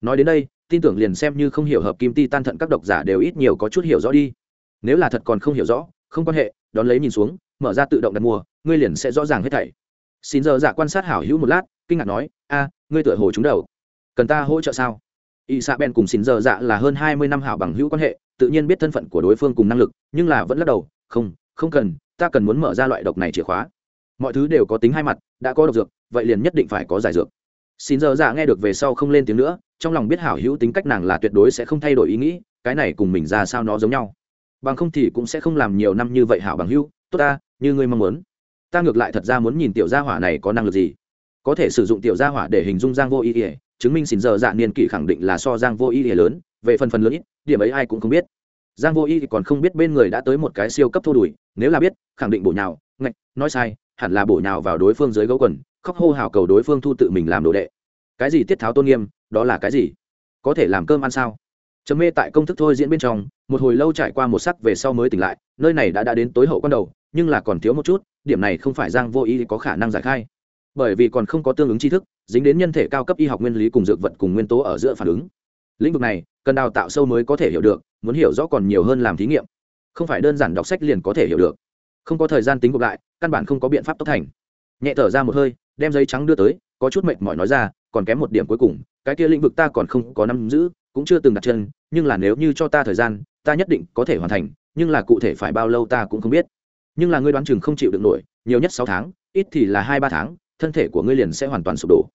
S1: Nói đến đây, tin tưởng liền xem như không hiểu hợp kim ti tan thận các độc giả đều ít nhiều có chút hiểu rõ đi. Nếu là thật còn không hiểu rõ, không quan hệ, đón lấy nhìn xuống, mở ra tự động đặt mua, ngươi liền sẽ rõ ràng hết thảy. Xin giờ giả quan sát hảo hữu một lát, kinh ngạc nói, a, ngươi tựa hồ trúng đầu cần ta hỗ trợ sao? Y sa ben cùng xin giờ dạ là hơn hai mươi năm hảo bằng hữu quan hệ, tự nhiên biết thân phận của đối phương cùng năng lực, nhưng là vẫn lắc đầu, không không cần, ta cần muốn mở ra loại độc này chìa khóa. Mọi thứ đều có tính hai mặt, đã có độc dược, vậy liền nhất định phải có giải dược. Xin giờ dạ nghe được về sau không lên tiếng nữa, trong lòng biết hảo hữu tính cách nàng là tuyệt đối sẽ không thay đổi ý nghĩ, cái này cùng mình ra sao nó giống nhau. Bằng không thì cũng sẽ không làm nhiều năm như vậy hảo bằng hữu, tốt ta, như ngươi mong muốn. Ta ngược lại thật ra muốn nhìn tiểu gia hỏa này có năng lực gì. Có thể sử dụng tiểu gia hỏa để hình dung giang vô ý ỉa chứng minh xin giờ dạ niên kỷ khẳng định là so giang vô ý thì lớn, về phần phần lớn ít, điểm ấy ai cũng không biết. Giang vô y thì còn không biết bên người đã tới một cái siêu cấp thô đùi, nếu là biết, khẳng định bổ nhào, ngạch, nói sai, hẳn là bổ nhào vào đối phương dưới gấu quần, khóc hô hào cầu đối phương thu tự mình làm đồ đệ. Cái gì tiết tháo tôn nghiêm, đó là cái gì? Có thể làm cơm ăn sao? Chấm mê tại công thức thôi diễn bên trong, một hồi lâu trải qua một sắc về sau mới tỉnh lại, nơi này đã đã đến tối hậu quan đầu, nhưng là còn thiếu một chút, điểm này không phải giang vô ý có khả năng giải khai bởi vì còn không có tương ứng tri thức, dính đến nhân thể cao cấp y học nguyên lý cùng dược vật cùng nguyên tố ở giữa phản ứng. Lĩnh vực này, cần đào tạo sâu mới có thể hiểu được, muốn hiểu rõ còn nhiều hơn làm thí nghiệm. Không phải đơn giản đọc sách liền có thể hiểu được. Không có thời gian tính gộp lại, căn bản không có biện pháp tốc thành. Nhẹ thở ra một hơi, đem giấy trắng đưa tới, có chút mệt mỏi nói ra, còn kém một điểm cuối cùng, cái kia lĩnh vực ta còn không có nắm giữ, cũng chưa từng đặt chân, nhưng là nếu như cho ta thời gian, ta nhất định có thể hoàn thành, nhưng là cụ thể phải bao lâu ta cũng không biết. Nhưng là ngươi đoán chừng không chịu được nổi, nhiều nhất sáu tháng, ít thì là hai ba tháng thân thể của ngươi liền sẽ hoàn toàn sụp đổ.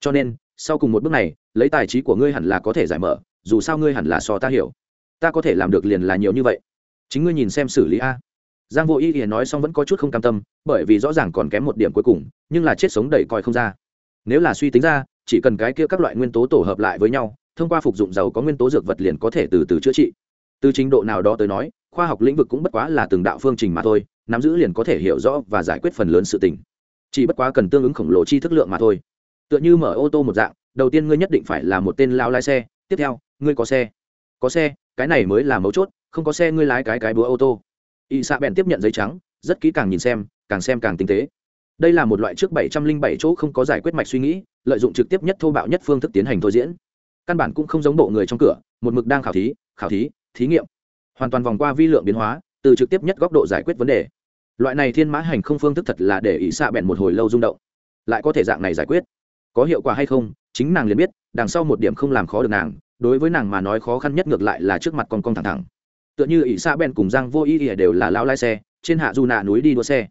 S1: Cho nên, sau cùng một bước này, lấy tài trí của ngươi hẳn là có thể giải mở, dù sao ngươi hẳn là so ta hiểu. Ta có thể làm được liền là nhiều như vậy. Chính ngươi nhìn xem xử lý a. Giang vô ý liền nói xong vẫn có chút không cam tâm, bởi vì rõ ràng còn kém một điểm cuối cùng, nhưng là chết sống đầy coi không ra. Nếu là suy tính ra, chỉ cần cái kia các loại nguyên tố tổ hợp lại với nhau, thông qua phục dụng giàu có nguyên tố dược vật liền có thể từ từ chữa trị. Từ trình độ nào đó tới nói, khoa học lĩnh vực cũng bất quá là từng đạo phương trình mà thôi, nắm giữ liền có thể hiểu rõ và giải quyết phần lớn sự tình chỉ bất quá cần tương ứng khổng lồ chi thức lượng mà thôi. Tựa như mở ô tô một dạng, đầu tiên ngươi nhất định phải là một tên lao lái xe, tiếp theo, ngươi có xe. Có xe, cái này mới là mấu chốt, không có xe ngươi lái cái cái búa ô tô. Y xạ bèn tiếp nhận giấy trắng, rất kỹ càng nhìn xem, càng xem càng tinh tế. Đây là một loại trước bảy trăm linh bảy chỗ không có giải quyết mạch suy nghĩ, lợi dụng trực tiếp nhất thô bạo nhất phương thức tiến hành thôi diễn. Căn bản cũng không giống bộ người trong cửa, một mực đang khảo thí khảo thí thí nghiệm. Hoàn toàn vòng qua vi lượng biến hóa, từ trực tiếp nhất góc độ giải quyết vấn đề loại này thiên mã hành không phương thức thật là để ý xạ bèn một hồi lâu rung động. Lại có thể dạng này giải quyết. Có hiệu quả hay không, chính nàng liền biết, đằng sau một điểm không làm khó được nàng, đối với nàng mà nói khó khăn nhất ngược lại là trước mặt con con thẳng thẳng. Tựa như ỷ xa bèn cùng giang vô ý ỉa đều là lao lái xe, trên hạ du nạ núi đi đua xe.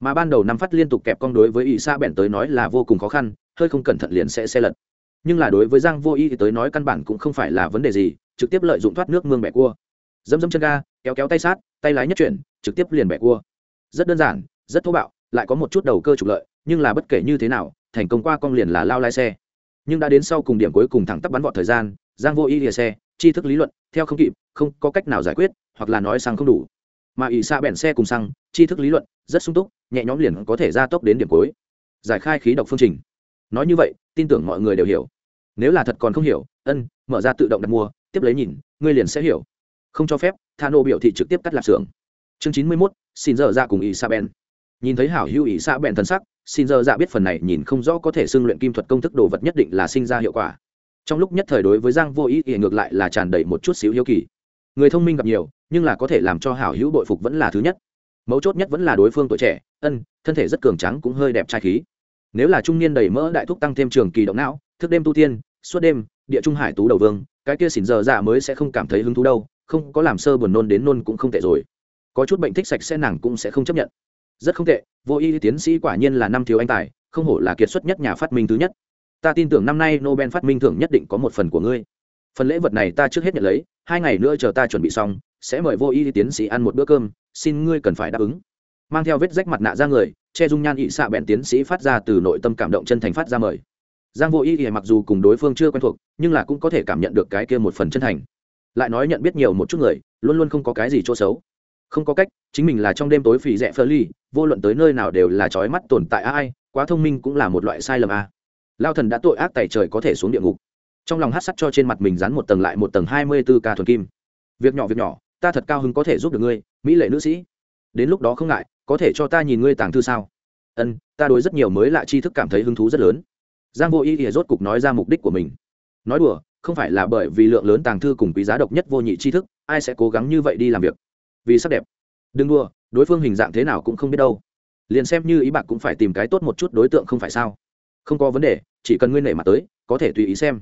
S1: Mà ban đầu năm phát liên tục kẹp con đối với ỷ xa bèn tới nói là vô cùng khó khăn, hơi không cẩn thận liền sẽ xe lật. Nhưng là đối với giang vô ý thì tới nói căn bản cũng không phải là vấn đề gì, trực tiếp lợi dụng thoát nước mương bẻ cua. Dẫm dẫm chân ga, kéo kéo tay sát, tay lái nhất chuyển, trực tiếp liền bẻ cua rất đơn giản, rất thô bạo, lại có một chút đầu cơ trục lợi, nhưng là bất kể như thế nào, thành công qua con liền là lao lái xe. Nhưng đã đến sau cùng điểm cuối cùng thẳng tắp bắn vọt thời gian, giang vô ý lìa xe, tri thức lý luận, theo không kịp, không có cách nào giải quyết, hoặc là nói xăng không đủ. Mà ỷ xa bèn xe cùng xăng, tri thức lý luận, rất sung túc, nhẹ nhõm liền có thể ra tốc đến điểm cuối. Giải khai khí độc phương trình. Nói như vậy, tin tưởng mọi người đều hiểu. Nếu là thật còn không hiểu, ân, mở ra tự động đặt mua, tiếp lấy nhìn, ngươi liền sẽ hiểu. Không cho phép thà nô biểu thị trực tiếp cắt lạp xưởng chương chín mươi mốt, xin dơ dạ cùng ý sa bèn nhìn thấy hảo hữu ý sa bèn thân sắc, xin dơ dạ biết phần này nhìn không rõ có thể xưng luyện kim thuật công thức đồ vật nhất định là sinh ra hiệu quả. Trong lúc nhất thời đối với giang vô ý ỉa ngược lại là tràn đầy một chút xíu hiếu kỳ. Người thông minh gặp nhiều, nhưng là có thể làm cho hảo hữu bội phục vẫn là thứ nhất. Mấu chốt nhất vẫn là đối phương tuổi trẻ, ân, thân thể rất cường trắng cũng hơi đẹp trai khí. Nếu là trung niên đầy mỡ đại thúc tăng thêm trường kỳ động não, thức đêm tu tiên, suốt đêm, địa trung hải tú đầu vương, cái kia xỉn giờ dạ mới sẽ không cảm thấy hứng thú đâu, không có làm sơ buồn nôn đến nôn cũng không tệ rồi có chút bệnh thích sạch sẽ nàng cũng sẽ không chấp nhận. Rất không tệ, vô y tiến sĩ quả nhiên là năm thiếu anh tài, không hổ là kiệt xuất nhất nhà phát minh thứ nhất. Ta tin tưởng năm nay nobel phát minh thưởng nhất định có một phần của ngươi. Phần lễ vật này ta trước hết nhận lấy, hai ngày nữa chờ ta chuẩn bị xong, sẽ mời vô y tiến sĩ ăn một bữa cơm, xin ngươi cần phải đáp ứng. Mang theo vết rách mặt nạ ra người, che dung nhan ị xạ bẹn tiến sĩ phát ra từ nội tâm cảm động chân thành phát ra mời. Giang vô y mặc dù cùng đối phương chưa quen thuộc, nhưng là cũng có thể cảm nhận được cái kia một phần chân thành. Lại nói nhận biết nhiều một chút người, luôn luôn không có cái gì chỗ xấu không có cách, chính mình là trong đêm tối phì rẽ phơ ly vô luận tới nơi nào đều là trói mắt tồn tại ai, quá thông minh cũng là một loại sai lầm a. Lao thần đã tội ác tài trời có thể xuống địa ngục. Trong lòng hát sắt cho trên mặt mình dán một tầng lại một tầng hai mươi b ố ca thuần kim. Việc nhỏ việc nhỏ, ta thật cao hứng có thể giúp được ngươi, mỹ lệ nữ sĩ. Đến lúc đó không ngại, có thể cho ta nhìn ngươi tàng thư sao? Ân, ta đối rất nhiều mới lạ tri thức cảm thấy hứng thú rất lớn. Giang vô ý ỉa rốt cục nói ra mục đích của mình. Nói đùa, không phải là bởi vì lượng lớn tàng thư cùng quý giá độc nhất vô nhị tri thức, ai sẽ cố gắng như vậy đi làm việc? Vì sắc đẹp. Đừng đua, đối phương hình dạng thế nào cũng không biết đâu. Liền xem như ý bạc cũng phải tìm cái tốt một chút đối tượng không phải sao? Không có vấn đề chỉ cần ngươi nể mặt tới có thể tùy ý xem.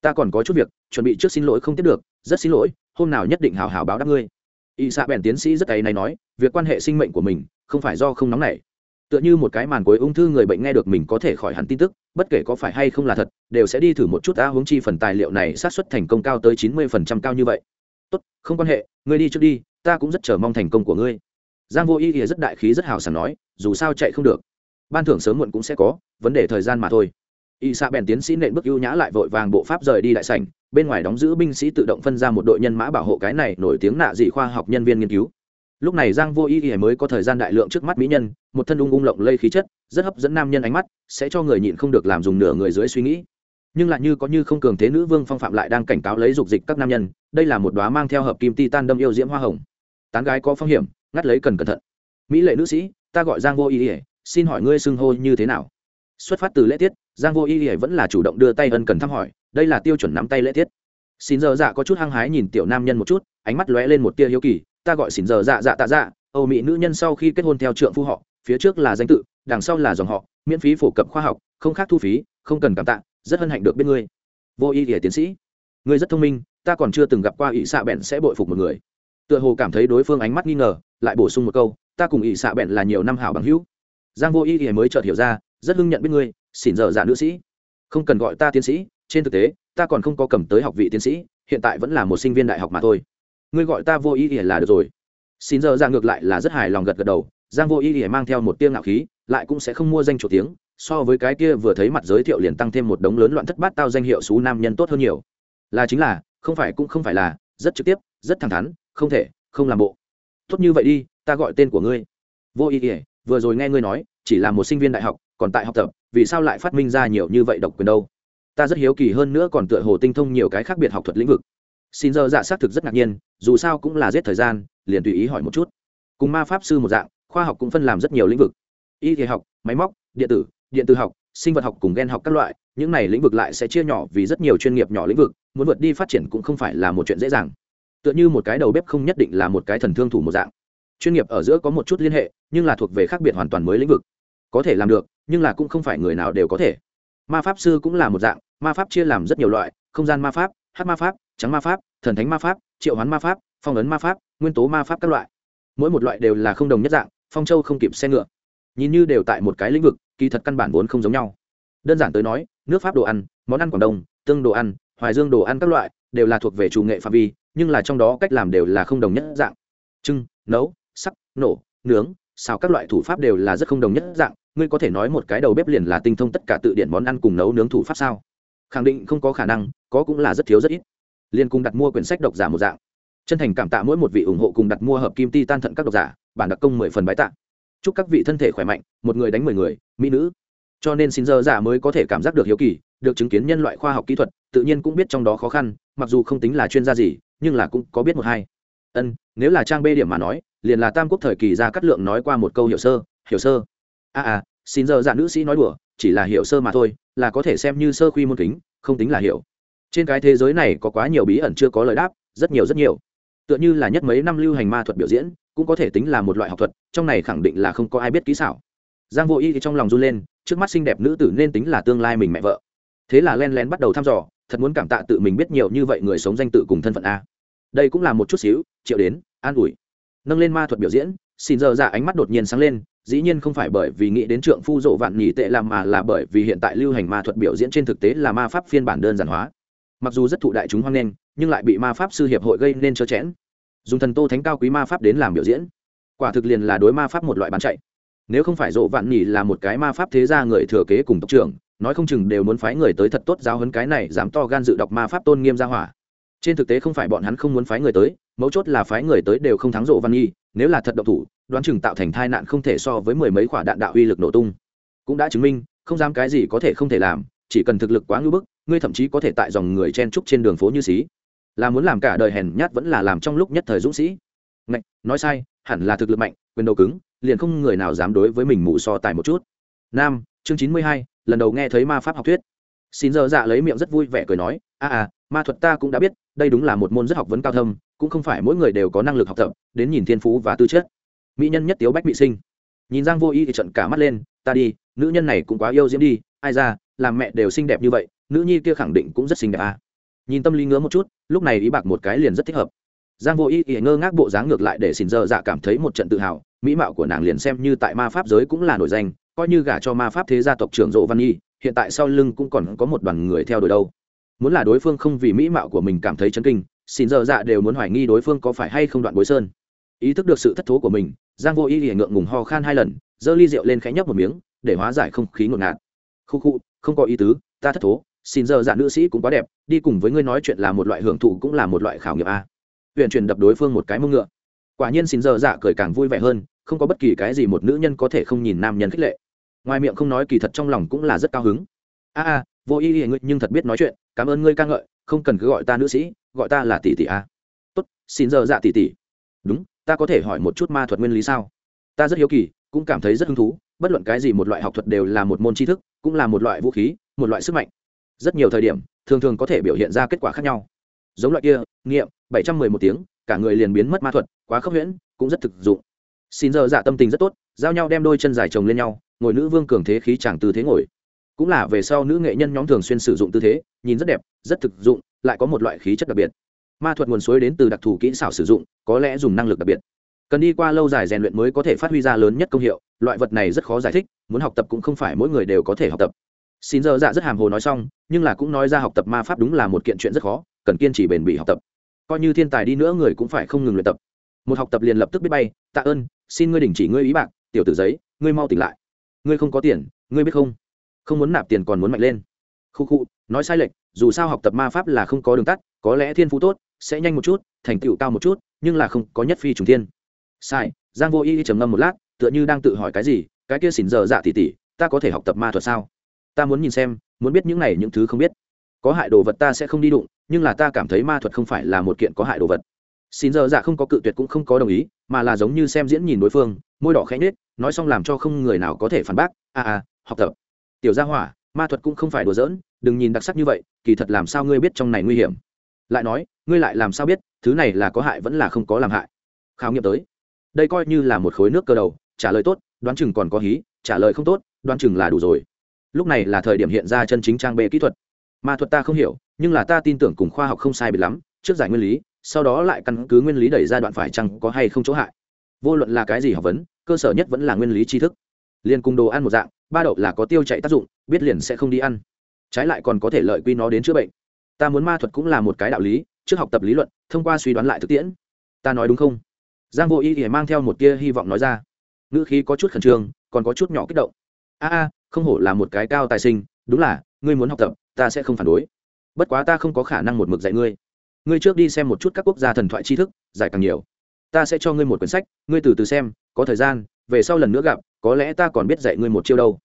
S1: Ta còn có chút việc chuẩn bị trước xin lỗi không tiếp được rất xin lỗi hôm nào nhất định hào hào báo đáp ngươi. Y xạ bèn tiến sĩ rất ấy này nói việc quan hệ sinh mệnh của mình không phải do không nóng nảy. Tựa như một cái màn cuối ung thư người bệnh nghe được mình có thể khỏi hẳn tin tức bất kể có phải hay không là thật đều sẽ đi thử một chút đã hướng chi phần tài liệu này sát xuất thành công cao tới chín mươi phần trăm cao như vậy. Tốt không quan hệ ngươi đi trước đi ta cũng rất chờ mong thành công của ngươi. Giang vô y thì rất đại khí, rất hào sảng nói, dù sao chạy không được. Ban thưởng sớm muộn cũng sẽ có, vấn đề thời gian mà thôi. Y xạ bèn tiến sĩ nện bước ưu nhã lại vội vàng bộ pháp rời đi đại sảnh, bên ngoài đóng giữ binh sĩ tự động phân ra một đội nhân mã bảo hộ cái này nổi tiếng nạ dị khoa học nhân viên nghiên cứu. Lúc này giang vô y y mới có thời gian đại lượng trước mắt mỹ nhân, một thân ung ung lộng lây khí chất, rất hấp dẫn nam nhân ánh mắt, sẽ cho người nhịn không được làm dùng nửa người dưới suy nghĩ. Nhưng lại như có như không cường thế nữ vương phong phạm lại đang cảnh cáo lấy dục dịch các nam nhân, đây là một đóa mang theo hợp kim titan đâm yêu diễm hoa hồng tán gái có phong hiểm, ngắt lấy cần cẩn thận. Mỹ lệ nữ sĩ, ta gọi giang vô y ỉa xin hỏi ngươi xưng hô như thế nào? Xuất phát từ lễ tiết, giang vô y ỉa vẫn là chủ động đưa tay ân cần thăm hỏi, đây là tiêu chuẩn nắm tay lễ tiết. Xin giờ dạ có chút hăng hái nhìn tiểu nam nhân một chút, ánh mắt lóe lên một tia hiếu kỳ, ta gọi xin giờ dạ dạ tạ dạ âu mỹ nữ nhân sau khi kết hôn theo trượng phu họ, phía trước là danh tự, đằng sau là dòng họ, miễn phí phổ cập khoa học, không khác thu phí, không cần cảm tạ, rất hân hạnh được biết ngươi. Vô y ỉa tiến sĩ, ngươi rất thông minh, ta còn chưa từng gặp qua ỵ xạ bèn sẽ bội phục một người tựa hồ cảm thấy đối phương ánh mắt nghi ngờ, lại bổ sung một câu, ta cùng ỵ xạ bẹn là nhiều năm hảo bằng hữu. Giang vô y thì mới chợt hiểu ra, rất hưng nhận biết ngươi, xỉn dở dạ nữ sĩ. Không cần gọi ta tiến sĩ, trên thực tế, ta còn không có cầm tới học vị tiến sĩ, hiện tại vẫn là một sinh viên đại học mà thôi. Ngươi gọi ta vô y thì là được rồi. Xin giờ ra ngược lại là rất hài lòng gật gật đầu, giang vô y thì mang theo một tiếng ngạo khí, lại cũng sẽ không mua danh chủ tiếng, so với cái kia vừa thấy mặt giới thiệu liền tăng thêm một đống lớn loạn thất bát tao danh hiệu xú nam nhân tốt hơn nhiều. Là chính là, không phải cũng không phải là, rất trực tiếp, rất thẳng thắn không thể, không làm bộ. Tốt như vậy đi, ta gọi tên của ngươi. Vô ý ỉa vừa rồi nghe ngươi nói, chỉ là một sinh viên đại học, còn tại học tập, vì sao lại phát minh ra nhiều như vậy độc quyền đâu? Ta rất hiếu kỳ hơn nữa còn tựa hồ tinh thông nhiều cái khác biệt học thuật lĩnh vực. Xin giờ dạ xác thực rất ngạc nhiên, dù sao cũng là giết thời gian, liền tùy ý hỏi một chút. Cùng ma pháp sư một dạng, khoa học cũng phân làm rất nhiều lĩnh vực. Y thể học, máy móc, điện tử điện tử học, sinh vật học cùng g e n học các loại, những này lĩnh vực lại sẽ chia nhỏ vì rất nhiều chuyên nghiệp nhỏ lĩnh vực, muốn vượt đi phát triển cũng không phải là một chuyện dễ dàng tựa như một cái đầu bếp không nhất định là một cái thần thương thủ một dạng. Chuyên nghiệp ở giữa có một chút liên hệ, nhưng là thuộc về khác biệt hoàn toàn mới lĩnh vực. Có thể làm được, nhưng là cũng không phải người nào đều có thể. Ma pháp sư cũng là một dạng, ma pháp chia làm rất nhiều loại, không gian ma pháp hát ma pháp, trắng ma pháp, thần thánh ma pháp, triệu hoán ma pháp, phong ấn ma pháp, nguyên tố ma pháp các loại. Mỗi một loại đều là không đồng nhất dạng, phong châu không kịp xe ngựa. Nhìn như đều tại một cái lĩnh vực, kỳ thật căn bản vốn không giống nhau. Đơn giản tới nói, nước pháp đồ ăn, món ăn quảng đông, tương đồ ăn, hoài dương đồ ăn các loại, đều là thuộc về chủ nghệ phạm vi nhưng là trong đó cách làm đều là không đồng nhất dạng. Trưng, nấu, sắc, nổ, nướng, xào các loại thủ pháp đều là rất không đồng nhất dạng. Ngươi có thể nói một cái đầu bếp liền là tinh thông tất cả tự điện món ăn cùng nấu nướng thủ pháp sao? Khẳng định không có khả năng, có cũng là rất thiếu rất ít. Liên cùng đặt mua quyển sách độc giả một dạng. Chân thành cảm tạ mỗi một vị ủng hộ cùng đặt mua hợp kim ti tan thận các độc giả, bản đặc công mười phần bái tạ. Chúc các vị thân thể khỏe mạnh, một người đánh mười người, mỹ nữ. Cho nên xin giờ giả mới có thể cảm giác được hiếu kỳ, được chứng kiến nhân loại khoa học kỹ thuật, tự nhiên cũng biết trong đó khó khăn, mặc dù không tính là chuyên gia gì nhưng là cũng có biết một hai. Ân nếu là trang bê điểm mà nói liền là tam quốc thời kỳ ra cắt lượng nói qua một câu hiểu sơ hiểu sơ. A à, à xin giờ dạ nữ sĩ nói đùa chỉ là hiểu sơ mà thôi là có thể xem như sơ khuy môn kính không tính là hiểu. Trên cái thế giới này có quá nhiều bí ẩn chưa có lời đáp rất nhiều rất nhiều. Tựa như là nhất mấy năm lưu hành ma thuật biểu diễn cũng có thể tính là một loại học thuật trong này khẳng định là không có ai biết kỹ xảo. Giang vô y thì trong lòng run lên trước mắt xinh đẹp nữ tử nên tính là tương lai mình mẹ vợ. Thế là len lén bắt đầu thăm dò thật muốn cảm tạ tự mình biết nhiều như vậy người sống danh tự cùng thân phận a. Đây cũng là một chút xíu, triệu đến, an ủi. Nâng lên ma thuật biểu diễn, xin giờ ra ánh mắt đột nhiên sáng lên, dĩ nhiên không phải bởi vì nghĩ đến trượng phu rộ vạn nhì tệ làm mà là bởi vì hiện tại lưu hành ma thuật biểu diễn trên thực tế là ma pháp phiên bản đơn giản hóa. Mặc dù rất thụ đại chúng hoan nghênh, nhưng lại bị ma pháp sư hiệp hội gây nên trơ chẽn. Dùng thần tô thánh cao quý ma pháp đến làm biểu diễn, quả thực liền là đối ma pháp một loại bán chạy. Nếu không phải rộ vạn nhì là một cái ma pháp thế gia người thừa kế cùng tộc trưởng nói không chừng đều muốn phái người tới thật tốt giáo hấn cái này dám to gan dự đọc ma pháp tôn nghiêm ra hỏa. Trên thực tế không phải bọn hắn không muốn phái người tới mấu chốt là phái người tới đều không thắng rộ văn nhi nếu là thật độc thủ đoán chừng tạo thành tai nạn không thể so với mười mấy quả đạn đạo uy lực nổ tung. Cũng đã chứng minh không dám cái gì có thể không thể làm chỉ cần thực lực quá ngưỡng bức ngươi thậm chí có thể tại dòng người chen trúc trên đường phố như xí. Là muốn làm cả đời hèn nhát vẫn là làm trong lúc nhất thời dũng sĩ. Ngạch, nói sai hẳn là thực lực mạnh quyền đầu cứng liền không người nào dám đối với mình mù so tài một chút. Nam chương chín mươi hai, lần đầu nghe thấy ma pháp học thuyết. Xin giờ dạ lấy miệng rất vui vẻ cười nói, a à ma thuật ta cũng đã biết, đây đúng là một môn rất học vấn cao thâm, cũng không phải mỗi người đều có năng lực học tập, đến nhìn thiên phú và tư chất. Mỹ nhân nhất tiếu bách bị sinh. Nhìn giang vô y thì trận cả mắt lên, ta đi, nữ nhân này cũng quá yêu diễm đi, ai ra, làm mẹ đều xinh đẹp như vậy, nữ nhi kia khẳng định cũng rất xinh đẹp à. nhìn tâm lý ngứa một chút, lúc này ý bạc một cái liền rất thích hợp. Giang vô y thì ngơ ngác bộ dáng ngược lại để xin dơ dạ cảm thấy một trận tự hào, mỹ mạo của nàng liền xem như tại ma pháp giới cũng là nổi danh coi như gả cho ma pháp thế gia tộc trưởng rộ văn nhi, hiện tại sau lưng cũng còn có một đoàn người theo đuổi đâu. Muốn là đối phương không vì mỹ mạo của mình cảm thấy chấn kinh, xin dơ dạ đều muốn hoài nghi đối phương có phải hay không đoạn bối sơn. Ý thức được sự thất thố của mình, giang vô y thì ngượng ngùng ho khan hai lần, giơ ly rượu lên khẽ nhấp một miếng, để hóa giải không khí ngột ngạt. Khu khu, không có ý tứ, ta thất thố, xin giờ dạ nữ sĩ cũng quá đẹp, đi cùng với ngươi nói chuyện là một loại hưởng thụ cũng là một loại khảo nghiệm a. Huyện truyền đập đối phương một cái mông ngựa. Quả nhiên xin giờ dạ cười càng vui vẻ hơn, không có bất kỳ cái gì một nữ nhân có thể không nhìn nam nhân khích lệ ngoài miệng không nói kỳ thật trong lòng cũng là rất cao hứng. A a, vô ý ý ngươi nhưng thật biết nói chuyện, cảm ơn ngươi ca ngợi, không cần cứ gọi ta nữ sĩ, gọi ta là tỷ tỷ a. Tốt, xin giờ dạ tỷ tỷ. Đúng, ta có thể hỏi một chút ma thuật nguyên lý sao? Ta rất hiếu kỳ, cũng cảm thấy rất hứng thú, bất luận cái gì một loại học thuật đều là một môn tri thức, cũng là một loại vũ khí, một loại sức mạnh. Rất nhiều thời điểm, thường thường có thể biểu hiện ra kết quả khác nhau. Giống loại kia, nghiệm, bảy trăm mười một tiếng, cả người liền biến mất ma thuật, quá khốc huyễn, cũng rất thực dụng. Xin giờ dạ tâm tình rất tốt, giao nhau đem đôi chân dài chồng lên nhau ngồi nữ vương cường thế khí chẳng tư thế ngồi. Cũng là về sau nữ nghệ nhân nhóm thường xuyên sử dụng tư thế, nhìn rất đẹp, rất thực dụng, lại có một loại khí chất đặc biệt. Ma thuật nguồn suối đến từ đặc thù kỹ xảo sử dụng, có lẽ dùng năng lực đặc biệt. Cần đi qua lâu dài rèn luyện mới có thể phát huy ra lớn nhất công hiệu, loại vật này rất khó giải thích, muốn học tập cũng không phải mỗi người đều có thể học tập. Xin giờ dạ rất hàm hồ nói xong, nhưng là cũng nói ra học tập ma pháp đúng là một kiện chuyện rất khó, cần kiên trì bền bỉ học tập. Coi như thiên tài đi nữa người cũng phải không ngừng luyện tập. Một học tập liền lập tức biết bay, tạ ơn, xin ngươi đình chỉ ngươi ý bạc, tiểu tử giấy, ngươi mau tỉnh lại ngươi không có tiền, ngươi biết không? Không muốn nạp tiền còn muốn mạnh lên. Khu khu, nói sai lệch, dù sao học tập ma pháp là không có đường tắt, có lẽ thiên phú tốt, sẽ nhanh một chút, thành tựu cao một chút, nhưng là không có nhất phi trùng thiên. Sai, giang vô y trầm ngâm một lát, tựa như đang tự hỏi cái gì, cái kia xỉn giờ dạ tỉ tỉ, ta có thể học tập ma thuật sao? Ta muốn nhìn xem, muốn biết những này những thứ không biết. Có hại đồ vật ta sẽ không đi đụng, nhưng là ta cảm thấy ma thuật không phải là một kiện có hại đồ vật. Xin giờ dạ không có cự tuyệt cũng không có đồng ý, mà là giống như xem diễn nhìn đối phương, môi đỏ khẽ nhết nói xong làm cho không người nào có thể phản bác a a học tập. Tiểu gia hỏa, ma thuật cũng không phải đùa giỡn, đừng nhìn đặc sắc như vậy, kỳ thật làm sao ngươi biết trong này nguy hiểm? Lại nói, ngươi lại làm sao biết, thứ này là có hại vẫn là không có làm hại? Khảo nghiệm tới. Đây coi như là một khối nước cơ đầu, trả lời tốt, đoán chừng còn có hí, trả lời không tốt, đoán chừng là đủ rồi. Lúc này là thời điểm hiện ra chân chính trang bê kỹ thuật. Ma thuật ta không hiểu, nhưng là ta tin tưởng cùng khoa học không sai biệt lắm, trước giải nguyên lý, sau đó lại căn cứ nguyên lý đẩy ra đoạn phải chăng có hay không chỗ hại vô luận là cái gì học vấn, cơ sở nhất vẫn là nguyên lý tri thức. Liền cùng đồ ăn một dạng, ba đậu là có tiêu chạy tác dụng, biết liền sẽ không đi ăn. Trái lại còn có thể lợi quy nó đến chữa bệnh. Ta muốn ma thuật cũng là một cái đạo lý, trước học tập lý luận, thông qua suy đoán lại thực tiễn. Ta nói đúng không? Giang vô y thì mang theo một tia hy vọng nói ra. Ngữ khí có chút khẩn trương, còn có chút nhỏ kích động. A a, không hổ là một cái cao tài sinh, đúng là, ngươi muốn học tập, ta sẽ không phản đối. Bất quá ta không có khả năng một mực dạy ngươi. Ngươi trước đi xem một chút các quốc gia thần thoại tri thức, giải càng nhiều ta sẽ cho ngươi một quyển sách, ngươi từ từ xem, có thời gian, về sau lần nữa gặp, có lẽ ta còn biết dạy ngươi một chiêu đâu.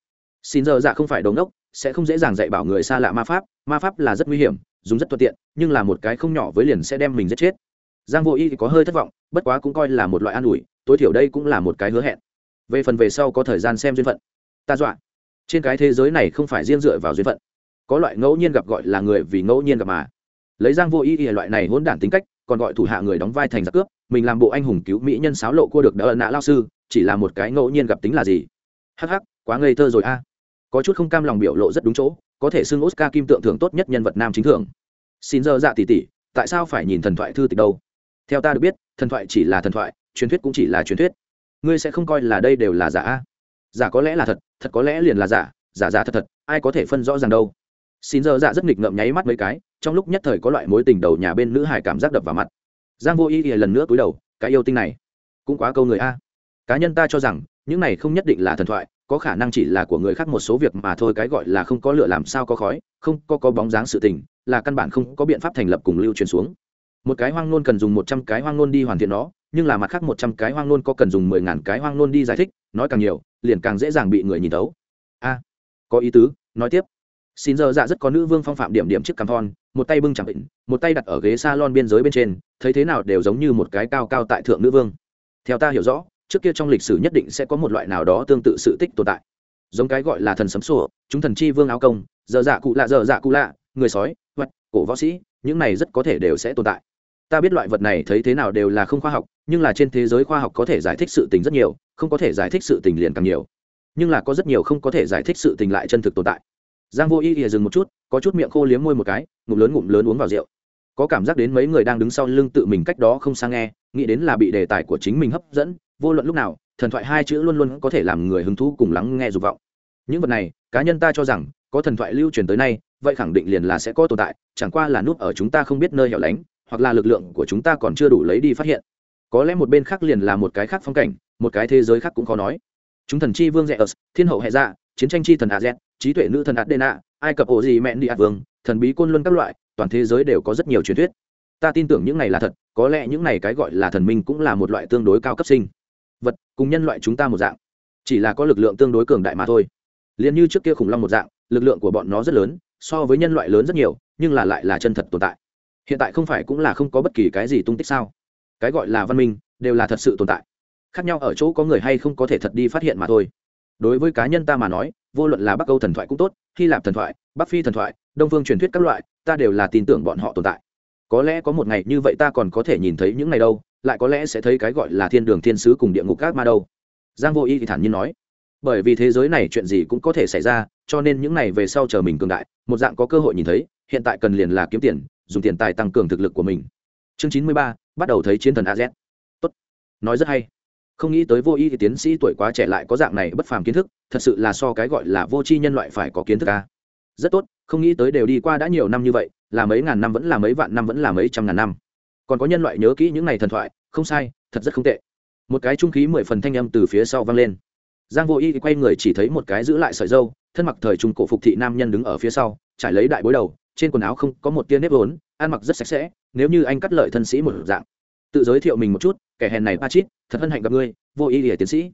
S1: Xin giờ dạ không phải đống đốc sẽ không dễ dàng dạy bảo người xa lạ ma pháp ma pháp là rất nguy hiểm, dùng rất thuận tiện, nhưng là một cái không nhỏ với liền sẽ đem mình giết chết. Giang vô y thì có hơi thất vọng, bất quá cũng coi là một loại an ủi, tối thiểu đây cũng là một cái hứa hẹn. Về phần về sau có thời gian xem duyên phận. Ta dọa. Trên cái thế giới này không phải riêng dựa vào duyên phận. Có loại ngẫu nhiên gặp gọi là người vì ngẫu nhiên gặp mà. Lấy giang vô y ý loại này hỗn đản tính cách, còn gọi thủ hạ người đóng vai thành giặc cướp mình làm bộ anh hùng cứu mỹ nhân sáo lộ cua được đỡ nạ lao sư, chỉ là một cái ngẫu nhiên gặp tính là gì? Hắc hắc, quá ngây thơ rồi a. Có chút không cam lòng biểu lộ rất đúng chỗ, có thể xưng oscar kim tượng thưởng tốt nhất nhân vật nam chính thưởng. Xin giờ dạ tỷ tỷ tại sao phải nhìn thần thoại thư tịch đâu? Theo ta được biết, thần thoại chỉ là thần thoại, truyền thuyết cũng chỉ là truyền thuyết. Ngươi sẽ không coi là đây đều là giả a? Giả có lẽ là thật thật có lẽ liền là giả giả giả thật thật, ai có thể phân rõ ràng đâu? Xin giờ dạ rất nghịch ngợm nháy mắt mấy cái, trong lúc nhất thời có loại mối tình đầu nhà bên nữ hải cảm giác đập vào mặt giang vô ý ỉa lần nữa cúi đầu, cái yêu tinh này cũng quá câu người a. Cá nhân ta cho rằng, những này không nhất định là thần thoại, có khả năng chỉ là của người khác một số việc mà thôi, cái gọi là không có lửa làm sao có khói, không có có bóng dáng sự tình, là căn bản không có biện pháp thành lập cùng lưu truyền xuống. Một cái hoang nôn cần dùng một trăm cái hoang nôn đi hoàn thiện nó, nhưng là mặt khác một trăm cái hoang nôn có cần dùng mười ngàn cái hoang nôn đi giải thích, nói càng nhiều, liền càng dễ dàng bị người nhìn tấu a, có ý tứ, nói tiếp xin giờ dạ rất có nữ vương phong phạm điểm điểm chiếc cằm thon, một tay bưng chẳng định, một tay đặt ở ghế s a lon biên giới bên trên, thấy thế nào đều giống như một cái cao cao tại thượng nữ vương. Theo ta hiểu rõ, trước kia trong lịch sử nhất định sẽ có một loại nào đó tương tự sự tích tồn tại. Giống cái gọi là thần sấm sổ chúng thần chi vương áo công, giờ dạ cụ lạ, giờ dạ cụ lạ, người sói, vật, cổ võ sĩ, những này rất có thể đều sẽ tồn tại. Ta biết loại vật này thấy thế nào đều là không khoa học, nhưng là trên thế giới khoa học có thể giải thích sự tình rất nhiều, không có thể giải thích sự tình liền càng nhiều. Nhưng là có rất nhiều không có thể giải thích sự tình lại chân thực tồn tại giang vô y ỉa dừng một chút, có chút miệng khô liếm môi một cái, ngụm lớn ngụm lớn uống vào rượu. Có cảm giác đến mấy người đang đứng sau lưng tự mình cách đó không sang nghe, nghĩ đến là bị đề tài của chính mình hấp dẫn, vô luận lúc nào, thần thoại hai chữ luôn luôn có thể làm người hứng thú cùng lắng nghe dục vọng. Những vật này, cá nhân ta cho rằng, có thần thoại lưu truyền tới nay, vậy khẳng định liền là sẽ có tồn tại, chẳng qua là núp ở chúng ta không biết nơi hẻo lánh, hoặc là lực lượng của chúng ta còn chưa đủ lấy đi phát hiện. Có lẽ một bên khác liền là một cái khác phong cảnh, một cái thế giới khác cũng khó nói. Chúng thần chi vương rẽ ớt thiên hậu hệ dạ chiến tranh chi thần a z trí tuệ nữ thần adena ai cập ổ gì mẹn đi ạt vương, thần bí côn luân các loại, toàn thế giới đều có rất nhiều truyền thuyết. Ta tin tưởng những này là thật, có lẽ những này cái gọi là thần minh cũng là một loại tương đối cao cấp sinh vật, cùng nhân loại chúng ta một dạng. Chỉ là có lực lượng tương đối cường đại mà thôi. Liền như trước kia khủng long một dạng, lực lượng của bọn nó rất lớn, so với nhân loại lớn rất nhiều, nhưng là lại là chân thật tồn tại. Hiện tại không phải cũng là không có bất kỳ cái gì tung tích sao? Cái gọi là văn minh, đều là thật sự tồn tại. Khác nhau ở chỗ có người hay không có thể thật đi phát hiện mà thôi đối với cá nhân ta mà nói, vô luận là bắc âu thần thoại cũng tốt, hy lạp thần thoại, bắc phi thần thoại, đông phương truyền thuyết các loại, ta đều là tin tưởng bọn họ tồn tại. Có lẽ có một ngày như vậy ta còn có thể nhìn thấy những ngày đâu, lại có lẽ sẽ thấy cái gọi là thiên đường thiên sứ cùng địa ngục các ma đâu. Giang vô y thì thản nhiên nói. Bởi vì thế giới này chuyện gì cũng có thể xảy ra, cho nên những ngày về sau chờ mình cường đại, một dạng có cơ hội nhìn thấy, hiện tại cần liền là kiếm tiền, dùng tiền tài tăng cường thực lực của mình. Chương chín mươi ba, bắt đầu thấy chiến thần A Z. Tốt. Nói rất hay không nghĩ tới vô y thì tiến sĩ tuổi quá trẻ lại có dạng này bất phàm kiến thức, thật sự là so cái gọi là vô tri nhân loại phải có kiến thức ca rất tốt, không nghĩ tới đều đi qua đã nhiều năm như vậy, là mấy ngàn năm vẫn là mấy vạn năm vẫn là mấy trăm ngàn năm. Còn có nhân loại nhớ kỹ những ngày thần thoại, không sai, thật rất không tệ. Một cái trung khí mười phần thanh âm từ phía sau vang lên. Giang vô y quay người chỉ thấy một cái giữ lại sợi dâu, thân mặc thời trung cổ phục thị nam nhân đứng ở phía sau, trải lấy đại bối đầu, trên quần áo không có một tia nếp vốn, ăn mặc rất sạch sẽ, nếu như anh cắt lợi thân sĩ một dạng tự giới thiệu mình một chút, kẻ hèn này ba chít thật hân hạnh gặp ngươi, vô y lìa tiến sĩ.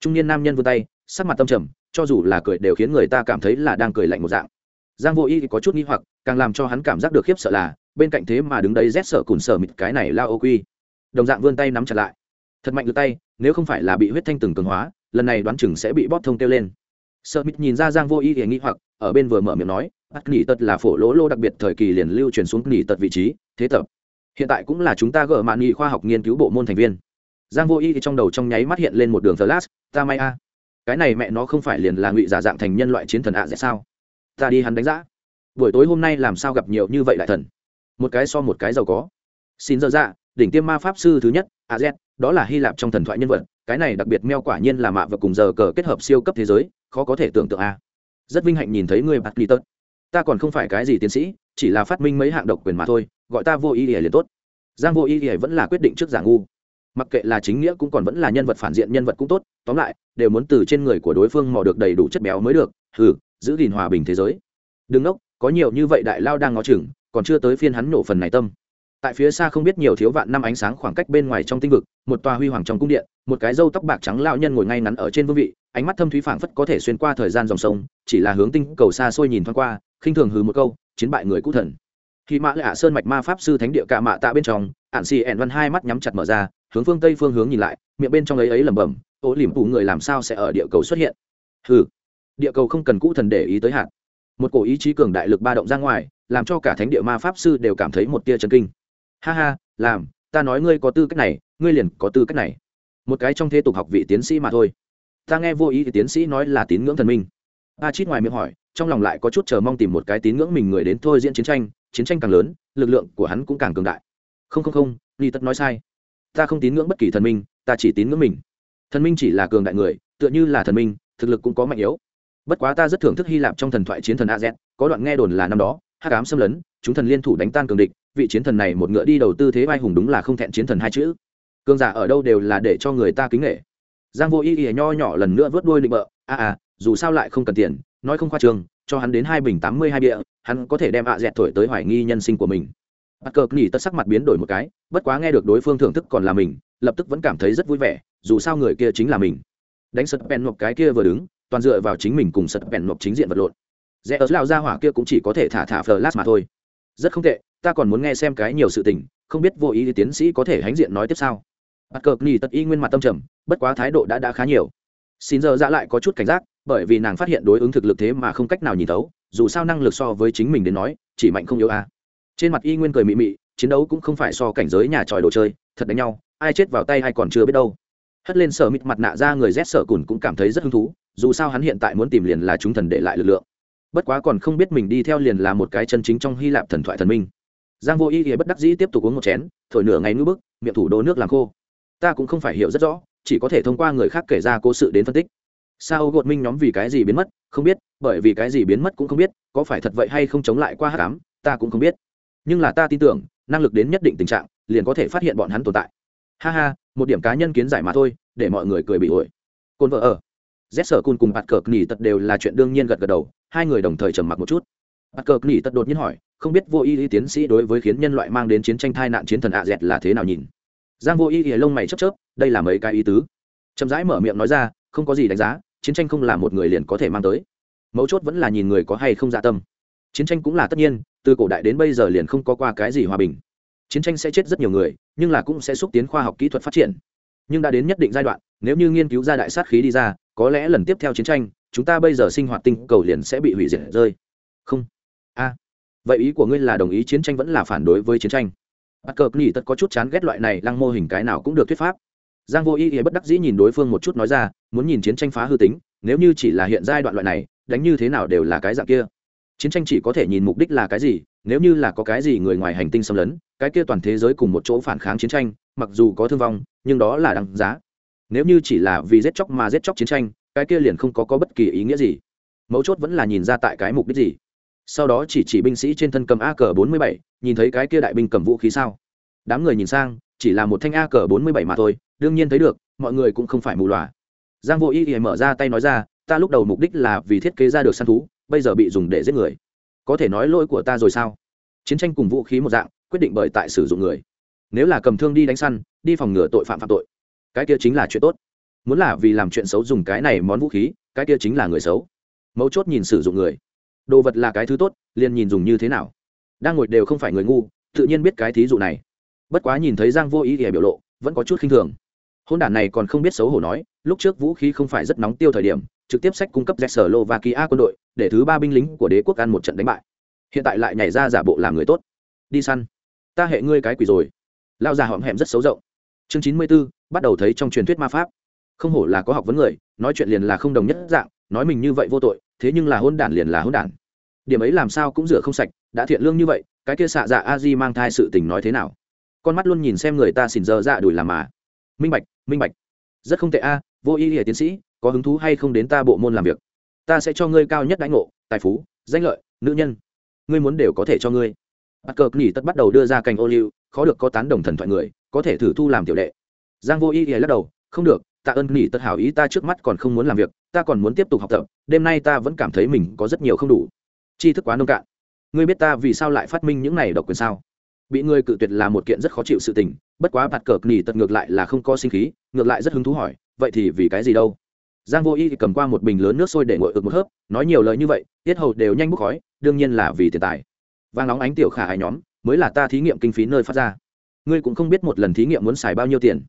S1: Trung niên nam nhân vươn tay, sắc mặt tâm trầm, cho dù là cười đều khiến người ta cảm thấy là đang cười lạnh một dạng. Giang vô y có chút nghi hoặc, càng làm cho hắn cảm giác được khiếp sợ là, bên cạnh thế mà đứng đấy rét sợ cùn sợ mịt cái này lao ô quy. Đồng dạng vươn tay nắm chặt lại. Thật mạnh lực tay, nếu không phải là bị huyết thanh từng cường hóa, lần này đoán chừng sẽ bị bóp thông tiêu lên. Sợ mịt nhìn ra giang vô y thì nghi hoặc, ở bên vừa mở miệng nói, bắt nghỉ tật là phổ lỗ lô đặc biệt thời kỳ liền lưu truyền xuống nghỉ tật vị trí, thế tập hiện tại cũng là chúng ta gỡ mạn nghị khoa học nghiên cứu bộ môn thành viên. Giang vô y thì trong đầu trong nháy mắt hiện lên một đường flash, ta may a. Cái này mẹ nó không phải liền là ngụy giả dạng thành nhân loại chiến thần ạ à dễ sao? Ta đi hắn đánh giá. Buổi tối hôm nay làm sao gặp nhiều như vậy đại thần? Một cái so một cái giàu có. Xin dơ dạ đỉnh tiêm ma pháp sư thứ nhất a z đó là hy lạp trong thần thoại nhân vật. Cái này đặc biệt meo quả nhiên là mạ và cùng giờ cờ kết hợp siêu cấp thế giới, khó có thể tưởng tượng a. Rất vinh hạnh nhìn thấy người bạc li tớt ta còn không phải cái gì tiến sĩ chỉ là phát minh mấy hạng độc quyền mà thôi gọi ta vô ý ỉa liền tốt. Giang vô ý ỉa vẫn là quyết định trước giả ngu. Mặc kệ là chính nghĩa cũng còn vẫn là nhân vật phản diện nhân vật cũng tốt tóm lại đều muốn từ trên người của đối phương mò được đầy đủ chất béo mới được hừ, giữ gìn hòa bình thế giới. Đừng ngốc có nhiều như vậy đại lao đang ngó chừng còn chưa tới phiên hắn nổ phần này tâm. Tại phía xa không biết nhiều thiếu vạn năm ánh sáng khoảng cách bên ngoài trong tinh vực một tòa huy hoàng trong cung điện một cái râu tóc bạc trắng lao nhân ngồi ngay ngắn ở trên vương vị ánh mắt thâm thúy phảng phất có thể xuyên qua thời gian dòng sông chỉ là hướng tinh cầu xa xôi nhìn thoáng qua khinh thường hừ một câu, chiến bại người cũ thần. Khi mã lạ sơn mạch ma pháp sư thánh địa cạ mạ tạ bên trong ạn xì ẻn văn hai mắt nhắm chặt mở ra, hướng phương tây phương hướng nhìn lại, miệng bên trong ấy ấy lẩm bẩm, ô liềm phủ người làm sao sẽ ở địa cầu xuất hiện? Hừ, địa cầu không cần cũ thần để ý tới hạn một cổ ý chí cường đại lực ba động ra ngoài, làm cho cả thánh địa ma pháp sư đều cảm thấy một tia chấn kinh. Ha ha, làm, ta nói ngươi có tư cách này, ngươi liền có tư cách này. Một cái trong thế tục học vị tiến sĩ mà thôi. Ta nghe vô ý thì tiến sĩ nói là tín ngưỡng thần minh a chít ngoài miệng hỏi trong lòng lại có chút chờ mong tìm một cái tín ngưỡng mình người đến thôi diễn chiến tranh chiến tranh càng lớn lực lượng của hắn cũng càng cường đại. Không không không ni tất nói sai. Ta không tín ngưỡng bất kỳ thần minh ta chỉ tín ngưỡng mình. Thần minh chỉ là cường đại người tựa như là thần minh thực lực cũng có mạnh yếu. Bất quá ta rất thưởng thức hy lạp trong thần thoại chiến thần a z có đoạn nghe đồn là năm đó hắc ám xâm lấn chúng thần liên thủ đánh tan cường địch vị chiến thần này một ngựa đi đầu tư thế vai hùng đúng là không thẹn chiến thần hai chữ. Cường giả ở đâu đều là để cho người ta kính nghệ giang vô y y nho nhỏ lần nữa vớt đuôi định bợ a à, à dù sao lại không cần tiền, nói không khoa trường cho hắn đến hai bình tám mươi hai bịa hắn có thể đem ạ dẹt thổi tới hoài nghi nhân sinh của mình. Bắt cờ nghỉ tất sắc mặt biến đổi một cái, bất quá nghe được đối phương thưởng thức còn là mình, lập tức vẫn cảm thấy rất vui vẻ, dù sao người kia chính là mình. Đánh sật bèn một cái kia vừa đứng, toàn dựa vào chính mình cùng sật bèn một chính diện vật lộn. Rẽ ớt lao ra hỏa kia cũng chỉ có thể thả thả flash mà thôi. Rất không tệ, ta còn muốn nghe xem cái nhiều sự tình, không biết vô ý thì tiến sĩ có thể hãnh diện nói tiếp sau bắt cờ nghỉ tất y nguyên mặt tâm trầm, bất quá thái độ đã đã khá nhiều. Xin giờ ra lại có chút cảnh giác bởi vì nàng phát hiện đối ứng thực lực thế mà không cách nào nhìn thấu, dù sao năng lực so với chính mình đến nói, chỉ mạnh không yếu a. À. trên mặt y nguyên cười mị mị, chiến đấu cũng không phải so cảnh giới nhà tròi đồ chơi, thật đánh nhau, ai chết vào tay ai còn chưa biết đâu. Hất lên sở mịt mặt nạ ra người rét sở cùn cũng cảm thấy rất hứng thú, dù sao hắn hiện tại muốn tìm liền là chúng thần để lại lực lượng. Bất quá còn không biết mình đi theo liền là một cái chân chính trong hy lạp thần thoại thần minh. Giang vô y thì bất đắc dĩ tiếp tục uống một chén, thổi nửa ngày ngư bức, miệng thủ đô nước làm khô. Ta cũng không phải hiểu rất rõ, chỉ có thể thông qua người khác kể ra cố sự đến phân tích sao gột minh nhóm vì cái gì biến mất, không biết, bởi vì cái gì biến mất cũng không biết, có phải thật vậy hay không chống lại qua hát cám ta cũng không biết. Nhưng là ta tin tưởng, năng lực đến nhất định tình trạng, liền có thể phát hiện bọn hắn tồn tại. Ha ha, một điểm cá nhân kiến giải mà thôi, để mọi người cười bị ổi. Côn vợ ở. Z sở cun cùng bạt cờ nghỉ tật đều là chuyện đương nhiên gật gật đầu, hai người đồng thời trầm mặc một chút. Bạt cờ nghỉ tật đột nhiên hỏi, không biết vô y y tiến sĩ đối với khiến nhân loại mang đến chiến tranh thai nạn chiến thần ạ dẹt là thế nào nhìn? Giang vô y y lông mày chớp chớp, đây là mấy cái ý tứ. Chậm rãi mở miệng nói ra, không có gì đánh giá chiến tranh không là một người liền có thể mang tới. Mấu chốt vẫn là nhìn người có hay không dạ tâm. Chiến tranh cũng là tất nhiên, từ cổ đại đến bây giờ liền không có qua cái gì hòa bình. Chiến tranh sẽ chết rất nhiều người, nhưng là cũng sẽ xúc tiến khoa học kỹ thuật phát triển. Nhưng đã đến nhất định giai đoạn, nếu như nghiên cứu ra đại sát khí đi ra, có lẽ lần tiếp theo chiến tranh, chúng ta bây giờ sinh hoạt tinh cầu liền sẽ bị hủy diệt rơi. Không. A. Vậy ý của ngươi là đồng ý chiến tranh vẫn là phản đối với chiến tranh? Bắt cờ nghỉ tất có chút chán ghét loại này, lăng mô hình cái nào cũng được thuyết pháp giang vô ý ý bất đắc dĩ nhìn đối phương một chút nói ra muốn nhìn chiến tranh phá hư tính nếu như chỉ là hiện giai đoạn loại này đánh như thế nào đều là cái dạng kia. Chiến tranh chỉ có thể nhìn mục đích là cái gì nếu như là có cái gì người ngoài hành tinh xâm lấn cái kia toàn thế giới cùng một chỗ phản kháng chiến tranh mặc dù có thương vong nhưng đó là đằng giá. Nếu như chỉ là vì giết chóc mà giết chóc chiến tranh cái kia liền không có, có bất kỳ ý nghĩa gì. Mấu chốt vẫn là nhìn ra tại cái mục đích gì. Sau đó chỉ chỉ binh sĩ trên thân cầm a cờ bốn mươi bảy nhìn thấy cái kia đại binh cầm vũ khí sao? Đám người nhìn sang chỉ là một thanh a cờ bốn mươi bảy mà thôi, đương nhiên thấy được, mọi người cũng không phải mù loà. Giang vô y thì mở ra tay nói ra, ta lúc đầu mục đích là vì thiết kế ra được săn thú, bây giờ bị dùng để giết người. Có thể nói lỗi của ta rồi sao? Chiến tranh cùng vũ khí một dạng, quyết định bởi tại sử dụng người. Nếu là cầm thương đi đánh săn, đi phòng ngừa tội phạm phạm tội, cái kia chính là chuyện tốt. Muốn là vì làm chuyện xấu dùng cái này món vũ khí, cái kia chính là người xấu. Mấu chốt nhìn sử dụng người. Đồ vật là cái thứ tốt, liền nhìn dùng như thế nào. Đang ngồi đều không phải người ngu, tự nhiên biết cái thí dụ này bất quá nhìn thấy giang vô ý ỉa biểu lộ, vẫn có chút khinh thường. Hôn đản này còn không biết xấu hổ nói, lúc trước vũ khí không phải rất nóng tiêu thời điểm, trực tiếp sách cung cấp Czechoslovakia quân đội, để thứ ba binh lính của đế quốc ăn một trận đánh bại. Hiện tại lại nhảy ra giả bộ làm người tốt. Đi săn. Ta hệ ngươi cái quỷ rồi. Lao già hõm hẹm rất xấu rộng. Chương chín mươi b ố bắt đầu thấy trong truyền thuyết ma pháp. Không hổ là có học vấn người, nói chuyện liền là không đồng nhất dạng, nói mình như vậy vô tội, thế nhưng là hôn đản liền là hôn đản. Điểm ấy làm sao cũng rửa không sạch, đã thiện lương như vậy, cái kia xạ dạ a di mang thai sự tình nói thế nào? Con mắt luôn nhìn xem người ta xỉn giờ dạ đuổi làm mà. Minh bạch minh bạch. Rất không tệ a, vô ý hệ tiến sĩ, có hứng thú hay không đến ta bộ môn làm việc? Ta sẽ cho ngươi cao nhất đánh ngộ, tài phú, danh lợi, nữ nhân. Ngươi muốn đều có thể cho ngươi. Bắt cờ nghỉ tất bắt đầu đưa ra cành ô liu, khó được có tán đồng thần thoại người, có thể thử thu làm tiểu đệ. Giang vô ý thì lắc đầu, không được, tạ ơn nghỉ tất hảo ý, ta trước mắt còn không muốn làm việc, ta còn muốn tiếp tục học tập, đêm nay ta vẫn cảm thấy mình có rất nhiều không đủ. Tri thức quá nông cạn. Ngươi biết ta vì sao lại phát minh những này độc quyền sao? Bị ngươi cự tuyệt là một kiện rất khó chịu sự tình, bất quá bạt cờ nghỉ tật ngược lại là không có sinh khí, ngược lại rất hứng thú hỏi, vậy thì vì cái gì đâu? Giang vô y thì cầm qua một bình lớn nước sôi để ngồi ực một hớp, nói nhiều lời như vậy, tiết hầu đều nhanh bốc khói, đương nhiên là vì tiền tài. Vàng nóng ánh tiểu khả hai nhóm, mới là ta thí nghiệm kinh phí nơi phát ra. Ngươi cũng không biết một lần thí nghiệm muốn xài bao nhiêu tiền.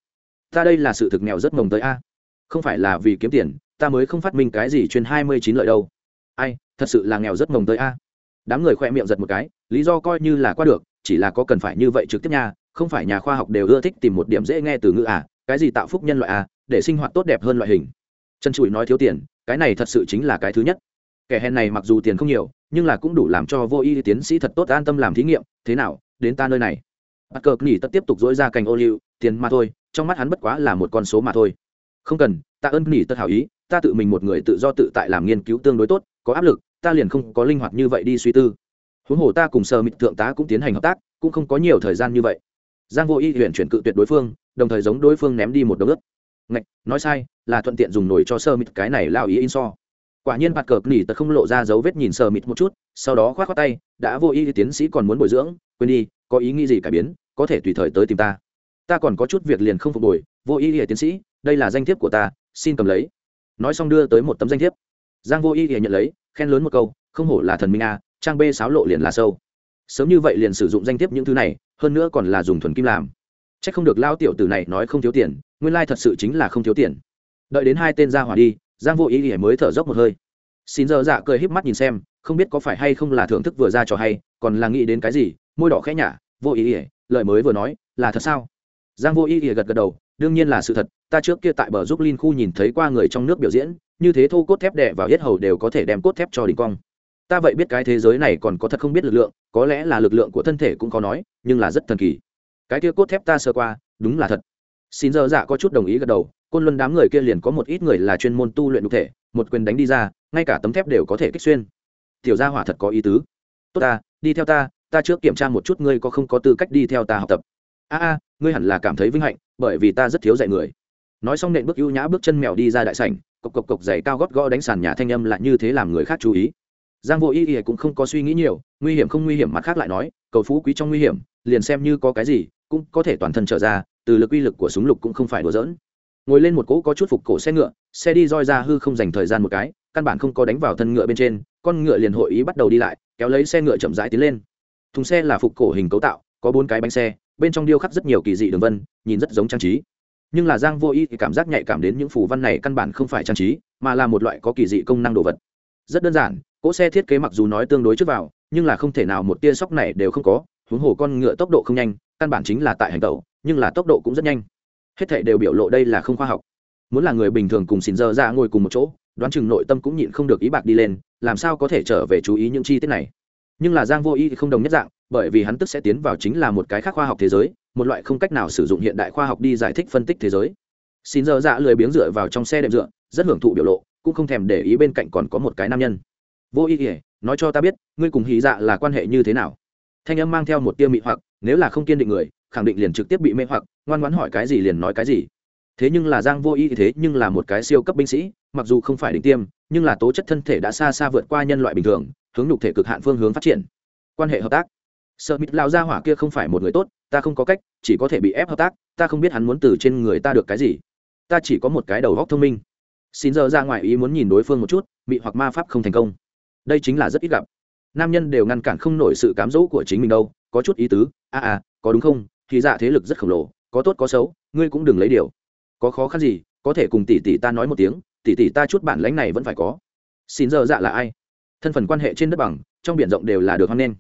S1: Ta đây là sự thực nghèo rất mồng tới a. Không phải là vì kiếm tiền, ta mới không phát minh cái gì chuyên hai mươi chín lợi đâu. Ai, thật sự là nghèo rất mồng tới a. Đám người khoe miệng giật một cái, lý do coi như là qua được chỉ là có cần phải như vậy trực tiếp nha, không phải nhà khoa học đều ưa thích tìm một điểm dễ nghe từ ngữ à cái gì tạo phúc nhân loại à để sinh hoạt tốt đẹp hơn loại hình. Trần chùi nói thiếu tiền, cái này thật sự chính là cái thứ nhất. Kẻ hèn này mặc dù tiền không nhiều, nhưng là cũng đủ làm cho vô y tiến sĩ thật tốt an tâm làm thí nghiệm, thế nào, đến ta nơi này. Bắt cờ nghỉ tất tiếp tục dỗi ra cành ô liu, tiền mà thôi, trong mắt hắn bất quá là một con số mà thôi. Không cần, ta ơn nghỉ tất hảo ý, ta tự mình một người tự do tự tại làm nghiên cứu tương đối tốt, có áp lực, ta liền không có linh hoạt như vậy đi suy tư huống hồ ta cùng sơ mịt thượng tá cũng tiến hành hợp tác, cũng không có nhiều thời gian như vậy. Giang vô y huyện chuyển cự tuyệt đối phương, đồng thời giống đối phương ném đi một đống ướt. Ngạch, nói sai, là thuận tiện dùng nồi cho sơ mịt cái này lao ý in so. Quả nhiên bạt cợp nỉ tật không lộ ra dấu vết nhìn sơ mịt một chút, sau đó khoát khoát tay, đã vô y tiến sĩ còn muốn bồi dưỡng, quên đi, có ý nghĩ gì cải biến, có thể tùy thời tới tìm ta. Ta còn có chút việc liền không phục hồi vô y tiến sĩ, đây là danh thiếp của ta, xin cầm lấy. Nói xong đưa tới một tấm danh thiếp. Giang vô y nhận lấy, khen lớn một câu, không hổ là thần minh a trang b sáo lộ liền là sâu. Sớm như vậy liền sử dụng danh thiếp những thứ này, hơn nữa còn là dùng thuần kim làm. C h ắ c không được lao tiểu tử này nói không thiếu tiền, nguyên lai thật sự chính là không thiếu tiền. Đợi đến hai tên ra hỏa đi, giang vô ý ỉa mới thở dốc một hơi. Xin giờ dạ cười híp mắt nhìn xem, không biết có phải hay không là thưởng thức vừa ra cho hay, còn là nghĩ đến cái gì, môi đỏ khẽ nhả, vô ý ỉa lời mới vừa nói, là thật sao? Giang vô ý ỉa gật gật đầu, đương nhiên là sự thật, ta trước kia tại bờ giúp linh khu nhìn thấy qua người trong nước biểu diễn, như thế thô cốt thép đẻ vào hết hầu đều có thể đem cốt thép cho đỉnh cong ta vậy biết cái thế giới này còn có thật không biết lực lượng, có lẽ là lực lượng của thân thể cũng có nói, nhưng là rất thần kỳ. Cái kia cốt thép ta sơ qua, đúng là thật. Xin giờ dạ có chút đồng ý gật đầu, côn luân đám người kia liền có một ít người là chuyên môn tu luyện đục thể, một quyền đánh đi ra, ngay cả tấm thép đều có thể kích xuyên. Tiểu gia hỏa thật có ý tứ. Tốt ta, đi theo ta ta trước kiểm tra một chút ngươi có không có tư cách đi theo ta học tập. A a, ngươi hẳn là cảm thấy vinh hạnh, bởi vì ta rất thiếu dạy người. Nói xong nện bước ưu nhã bước chân mèo đi ra đại sảnh, cộc cộc cộc giày cao gót gõ đánh sàn nhà thanh âm lại như thế làm người khác chú ý giang vô y ý cũng không có suy nghĩ nhiều, nguy hiểm không nguy hiểm mặt khác lại nói, cầu phú quý trong nguy hiểm, liền xem như có cái gì, cũng có thể toàn thân trở ra, từ lực uy lực của súng lục cũng không phải đùa giỡn. Ngồi lên một cỗ có chút phục cổ xe ngựa, xe đi roi ra hư không dành thời gian một cái, căn bản không có đánh vào thân ngựa bên trên, con ngựa liền hội ý bắt đầu đi lại, kéo lấy xe ngựa chậm rãi tiến lên. Thùng xe là phục cổ hình cấu tạo, có bốn cái bánh xe, bên trong điêu khắc rất nhiều kỳ dị đường vân, nhìn rất giống trang trí. Nhưng là giang vô y thì cảm giác nhạy cảm đến những phù văn này căn bản không phải trang trí, mà là một loại có kỳ dị công năng đồ vật rất đơn giản, cỗ xe thiết kế mặc dù nói tương đối trước vào, nhưng là không thể nào một tia sóc này đều không có, huống hồ con ngựa tốc độ không nhanh, căn bản chính là tại hành tẩu, nhưng là tốc độ cũng rất nhanh. Hết thảy đều biểu lộ đây là không khoa học. Muốn là người bình thường cùng xin giờ ra ngồi cùng một chỗ, đoán chừng nội tâm cũng nhịn không được ý bạc đi lên, làm sao có thể trở về chú ý những chi tiết này? Nhưng là giang vô ý thì không đồng nhất dạng, bởi vì hắn tức sẽ tiến vào chính là một cái khác khoa học thế giới, một loại không cách nào sử dụng hiện đại khoa học đi giải thích phân tích thế giới. Xin giờ dạ lười biếng dựa vào trong xe đệm dựa, rất hưởng thụ biểu lộ cũng không thèm để ý bên cạnh còn có một cái nam nhân. Vô ý ỉa nói cho ta biết, ngươi cùng hí dạ là quan hệ như thế nào? Thanh âm mang theo một tia mị hoặc, nếu là không kiên định người, khẳng định liền trực tiếp bị mê hoặc, ngoan ngoãn hỏi cái gì liền nói cái gì. Thế nhưng là giang vô ý thế nhưng là một cái siêu cấp binh sĩ, mặc dù không phải định tiêm, nhưng là tố chất thân thể đã xa xa vượt qua nhân loại bình thường, hướng nhục thể cực hạn phương hướng phát triển. Quan hệ hợp tác. Sợ mịt lao ra hỏa kia không phải một người tốt, ta không có cách, chỉ có thể bị ép hợp tác, ta không biết hắn muốn từ trên người ta được cái gì. Ta chỉ có một cái đầu góc thông minh xin giờ ra ngoài ý muốn nhìn đối phương một chút bị hoặc ma pháp không thành công. Đây chính là rất ít gặp. Nam nhân đều ngăn cản không nổi sự cám dỗ của chính mình đâu có chút ý tứ a à, à có đúng không? Thì dạ thế lực rất khổng lồ có tốt có xấu ngươi cũng đừng lấy điều. Có khó khăn gì có thể cùng tỷ tỷ ta nói một tiếng tỷ tỷ ta chút bản lãnh này vẫn phải có. Xin giờ dạ là ai? Thân phần quan hệ trên đất bằng trong biển rộng đều là được hoan nghênh.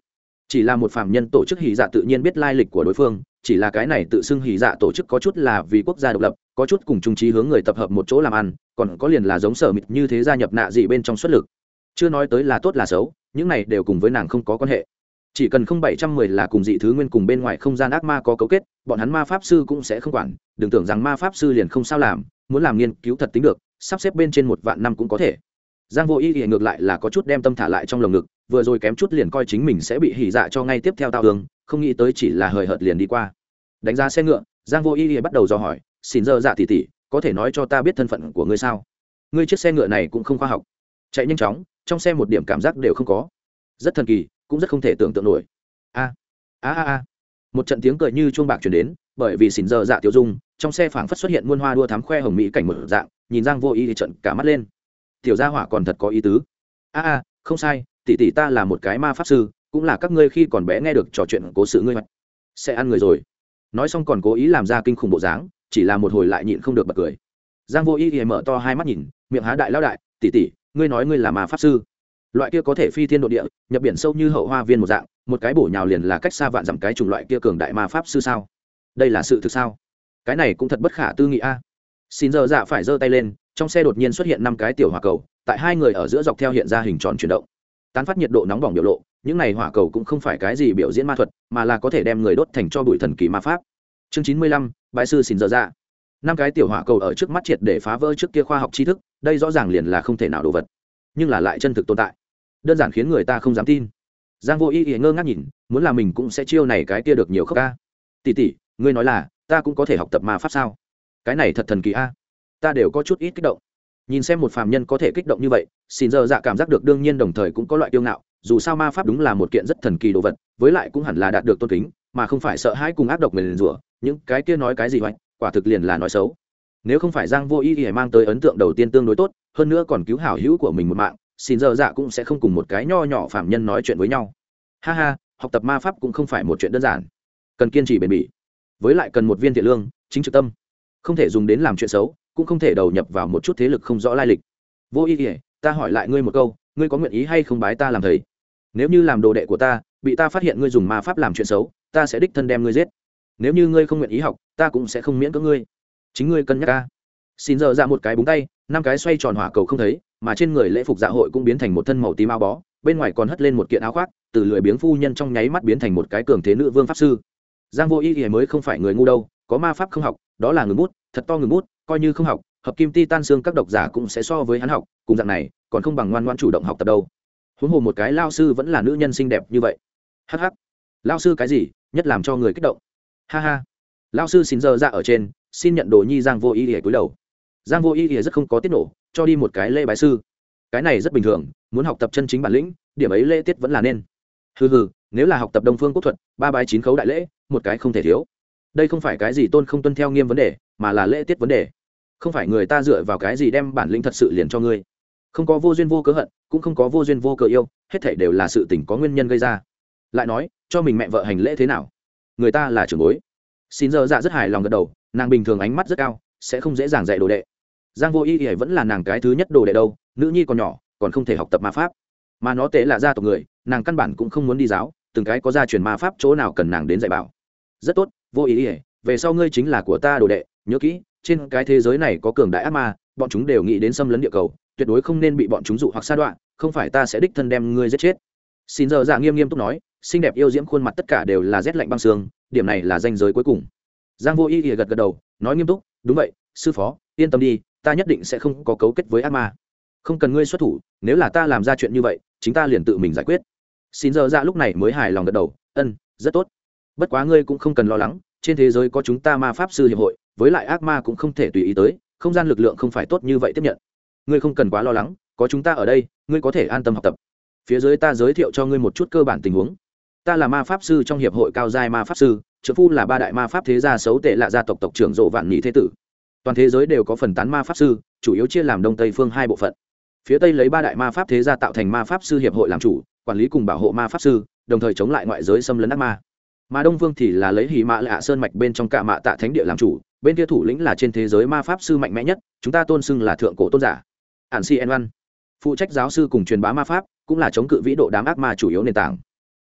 S1: Chỉ là một phạm nhân tổ chức hỉ dạ tự nhiên biết lai lịch của đối phương chỉ là cái này tự xưng hỉ dạ tổ chức có chút là vì quốc gia độc lập, có chút cùng trung trí hướng người tập hợp một chỗ làm ăn, còn có liền là giống sở mịt như thế gia nhập nạ dị bên trong xuất lực. Chưa nói tới là tốt là xấu, những này đều cùng với nàng không có quan hệ. Chỉ cần không bảy trăm mười là cùng dị thứ nguyên cùng bên ngoài không gian ác ma có cấu kết, bọn hắn ma pháp sư cũng sẽ không quản, đừng tưởng rằng ma pháp sư liền không sao làm, muốn làm nghiên cứu thật tính được, sắp xếp bên trên một vạn năm cũng có thể giang vô ý thì ngược lại là có chút đem tâm thả lại trong lồng ngực vừa rồi kém chút liền coi chính mình sẽ bị hỉ dạ cho ngay tiếp theo tao đường, không nghĩ tới chỉ là hời hợt liền đi qua. Đánh giá xe ngựa giang vô ý thì bắt đầu dò hỏi xin dơ dạ tỉ tỉ có thể nói cho ta biết thân phận của ngươi sao? Ngươi chiếc xe ngựa này cũng không khoa học. Chạy nhanh chóng trong xe một điểm cảm giác đều không có. Rất thần kỳ cũng rất không thể tưởng tượng nổi. A a a a. Một trận tiếng cười như chuông bạc chuyển đến bởi vì xỉn giờ dạ tiêu dung trong xe phảng phất xuất hiện muôn hoa đua thám khoe hồng mỹ cảnh mở dạng nhìn giang vô ý thì trận cả mắt lên tiểu gia hỏa còn thật có ý tứ. A a không sai tỷ tỷ ta là một cái ma pháp sư cũng là các ngươi khi còn bé nghe được trò chuyện cố sự ngươi mạch sẽ ăn người rồi. Nói xong còn cố ý làm ra kinh khủng bộ dáng chỉ là một hồi lại nhịn không được bật cười. Giang vô ý ý mở to hai mắt nhìn miệng há đại lao đại tỷ tỷ, ngươi nói ngươi là ma pháp sư? Loại kia có thể phi thiên độ địa nhập biển sâu như hậu hoa viên một dạng một cái bổ nhào liền là cách xa vạn dặm cái chủng loại kia cường đại ma pháp sư sao? Đây là sự thực sao? Cái này cũng thật bất khả tư nghị a. Xin giờ dạ phải giơ tay lên trong xe đột nhiên xuất hiện năm cái tiểu hỏa cầu, tại hai người ở giữa dọc theo hiện ra hình tròn chuyển động. Tán phát nhiệt độ nóng bỏng biểu lộ, những này hỏa cầu cũng không phải cái gì biểu diễn ma thuật, mà là có thể đem người đốt thành cho bụi thần kỳ ma pháp. Chương chín mươi lăm, bãi sư xin giờ ra. Dạ. năm cái tiểu hỏa cầu ở trước mắt triệt để phá vỡ trước kia khoa học tri thức, đây rõ ràng liền là không thể nào đồ vật, nhưng là lại chân thực tồn tại. Đơn giản khiến người ta không dám tin. Giang vô y y ngơ ngác nhìn, muốn là mình cũng sẽ chiêu này cái kia được nhiều khóc ca. Tỉ tỉ ngươi nói là, ta cũng có thể học tập ma pháp sao? Cái này thật thần kỳ a ta đều có chút ít kích động. Nhìn xem một phàm nhân có thể kích động như vậy, xin giờ dạ cảm giác được đương nhiên đồng thời cũng có loại kiêu ngạo, dù sao ma pháp đúng là một kiện rất thần kỳ đồ vật, với lại cũng hẳn là đạt được tôn kính, mà không phải sợ hãi cùng ác độc mình rủa, những cái kia nói cái gì hoạch quả thực liền là nói xấu. Nếu không phải giang vô ý thì mang tới ấn tượng đầu tiên tương đối tốt, hơn nữa còn cứu hảo hữu của mình một mạng, xin giờ dạ cũng sẽ không cùng một cái nho nhỏ phạm nhân nói chuyện với nhau. Ha ha, học tập ma pháp cũng không phải một chuyện đơn giản. Cần kiên trì bền bỉ. Với lại cần một viên thiện lương, chính trực tâm. Không thể dùng đến làm chuyện xấu cũng không thể đầu nhập vào một chút thế lực không rõ lai lịch. Vô ý ỉa ta hỏi lại ngươi một câu, ngươi có nguyện ý hay không bái ta làm thầy? Nếu như làm đồ đệ của ta, bị ta phát hiện ngươi dùng ma pháp làm chuyện xấu, ta sẽ đích thân đem ngươi giết. Nếu như ngươi không nguyện ý học, ta cũng sẽ không miễn cưỡng ngươi. Chính ngươi cân nhắc ta xin giờ ra một cái búng tay, năm cái xoay tròn hỏa cầu không thấy, mà trên người lễ phục dạ hội cũng biến thành một thân màu tím áo bó, bên ngoài còn hất lên một kiện áo khoác, từ lười biếng phu nhân trong nháy mắt biến thành một cái cường thế nữ vương pháp sư. Giang vô y thì mới không phải người ngu đâu, có ma pháp không học, đó là người bút, thật to người bút coi như không học, hợp kim ti tan xương các độc giả cũng sẽ so với hắn học, cùng dạng này, còn không bằng ngoan ngoan chủ động học tập đâu. Huống hồ một cái lao sư vẫn là nữ nhân xinh đẹp như vậy. Hh lao sư cái gì, nhất làm cho người kích động. Ha ha. Lao sư xin giờ ra ở trên, xin nhận đồ nhi giang vô ý ỉa cúi đầu. Giang vô ý ỉa rất không có tiết nổ, cho đi một cái lễ bái sư. Cái này rất bình thường, muốn học tập chân chính bản lĩnh, điểm ấy lễ tiết vẫn là nên. Hừ hừ, nếu là học tập đông phương quốc thuật, ba bái chín khấu đại lễ, một cái không thể thiếu. Đây không phải cái gì tôn không tuân theo nghiêm vấn đề, mà là lễ tiết vấn đề không phải người ta dựa vào cái gì đem bản lĩnh thật sự liền cho ngươi. Không có vô duyên vô cớ hận, cũng không có vô duyên vô cớ yêu, hết thảy đều là sự tình có nguyên nhân gây ra. Lại nói, cho mình mẹ vợ hành lễ thế nào? Người ta là trưởng bối. Xin giờ dạ rất hài lòng gật đầu, nàng bình thường ánh mắt rất cao, sẽ không dễ dàng dạy đồ đệ. Giang vô y y vẫn là nàng cái thứ nhất đồ đệ đâu, nữ nhi còn nhỏ, còn không thể học tập ma pháp. Mà nó tệ là gia tộc người, nàng căn bản cũng không muốn đi giáo, từng cái có gia truyền ma pháp chỗ nào cần nàng đến dạy bảo. Rất tốt, vô ý y, về sau ngươi chính là của ta đồ đệ, nhớ kỹ trên cái thế giới này có cường đại ác ma, bọn chúng đều nghĩ đến xâm lấn địa cầu, tuyệt đối không nên bị bọn chúng dụ hoặc sa đoạn không phải ta sẽ đích thân đem ngươi giết chết. Xin giờ dạ nghiêm nghiêm túc nói, xinh đẹp yêu diễm khuôn mặt tất cả đều là rét lạnh băng xương, điểm này là danh giới cuối cùng. Giang vô ý ỉa gật gật đầu, nói nghiêm túc, đúng vậy, sư phó, yên tâm đi, ta nhất định sẽ không có cấu kết với ác ma. Không cần ngươi xuất thủ, nếu là ta làm ra chuyện như vậy, chính ta liền tự mình giải quyết. Xin giờ dạ lúc này mới hài lòng gật đầu, ân, rất tốt. Bất quá ngươi cũng không cần lo lắng trên thế giới có chúng ta ma pháp sư hiệp hội, với lại ác ma cũng không thể tùy ý tới, không gian lực lượng không phải tốt như vậy tiếp nhận. Ngươi không cần quá lo lắng, có chúng ta ở đây, ngươi có thể an tâm học tập. Phía dưới ta giới thiệu cho ngươi một chút cơ bản tình huống. Ta là ma pháp sư trong hiệp hội cao giai ma pháp sư, trợ phu là ba đại ma pháp thế gia xấu tệ lạ gia tộc tộc trưởng rộ vạn nhị thế tử. Toàn thế giới đều có phần tán ma pháp sư, chủ yếu chia làm đông tây phương hai bộ phận. Phía tây lấy ba đại ma pháp thế gia tạo thành ma pháp sư hiệp hội làm chủ, quản lý cùng bảo hộ ma pháp sư, đồng thời chống lại ngoại giới xâm lấn ác ma mà đông Vương thì là lấy hì mạ lạ sơn mạch bên trong cả mạ tạ thánh địa làm chủ, bên kia thủ lĩnh là trên thế giới ma pháp sư mạnh mẽ nhất, chúng ta tôn xưng là thượng cổ tôn giả. Ản si en văn, phụ trách giáo sư cùng truyền bá ma pháp, cũng là chống cự vĩ độ đám ác ma chủ yếu nền tảng.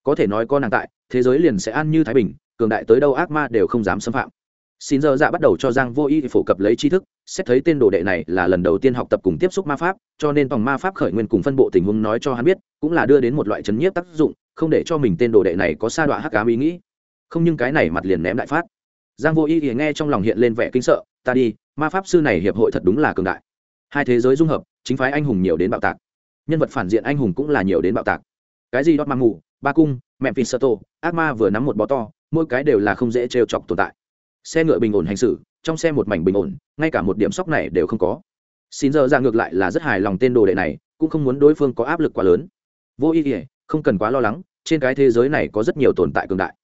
S1: Có thể nói có nàng tại, thế giới liền sẽ an như thái bình, cường đại tới đâu ác ma đều không dám xâm phạm. Xin giờ dạ bắt đầu cho giang vô y phổ cập lấy tri thức, xét thấy tên đồ đệ này là lần đầu tiên học tập cùng tiếp xúc ma pháp, cho nên tòng ma pháp khởi nguyên cùng phân bộ tình huống nói cho hắn biết, cũng là đưa đến một loại chấn nhiếp tác dụng, không để cho mình tên đồ đệ này có sa đoạn hắc ám ý nghĩ không nhưng cái này mặt liền ném đại phát. Giang vô y thì nghe trong lòng hiện lên vẻ kinh sợ, ta đi, ma pháp sư này hiệp hội thật đúng là cường đại. Hai thế giới dung hợp, chính phái anh hùng nhiều đến bạo tạc. Nhân vật phản diện anh hùng cũng là nhiều đến bạo tạc. Cái gì đót mang ngủ, ba cung, mẹ phi sơ tô, ác ma vừa nắm một bó to, mỗi cái đều là không dễ trêu chọc tồn tại. Xe ngựa bình ổn hành xử, trong xe một mảnh bình ổn, ngay cả một điểm sóc này đều không có. Xin giờ ra ngược lại là rất hài lòng tên đồ đệ này, cũng không muốn đối phương có áp lực quá lớn. Vô ý nghĩa không cần quá lo lắng, trên cái thế giới này có rất nhiều tồn tại cường đại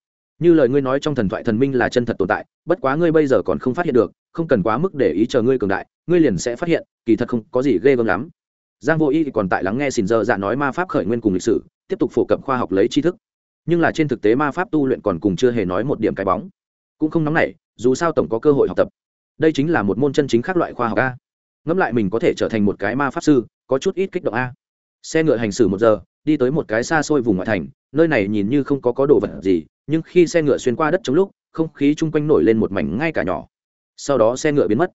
S1: như lời ngươi nói trong thần thoại thần minh là chân thật tồn tại, bất quá ngươi bây giờ còn không phát hiện được, không cần quá mức để ý chờ ngươi cường đại, ngươi liền sẽ phát hiện, kỳ thật không có gì ghê gớm lắm. Giang vô y thì còn tại lắng nghe xin giờ dạ nói ma pháp khởi nguyên cùng lịch sử, tiếp tục phổ cập khoa học lấy tri thức. Nhưng là trên thực tế ma pháp tu luyện còn cùng chưa hề nói một điểm cái bóng. Cũng không nóng nảy, dù sao tổng có cơ hội học tập. Đây chính là một môn chân chính khác loại khoa học a. Ngẫm lại mình có thể trở thành một cái ma pháp sư, có chút ít kích động a. Xe ngựa hành xử một giờ, đi tới một cái xa xôi vùng ngoại thành, nơi này nhìn như không có có đồ vật gì nhưng khi xe ngựa xuyên qua đất chống lúc, không khí chung quanh nổi lên một mảnh ngay cả nhỏ. Sau đó xe ngựa biến mất.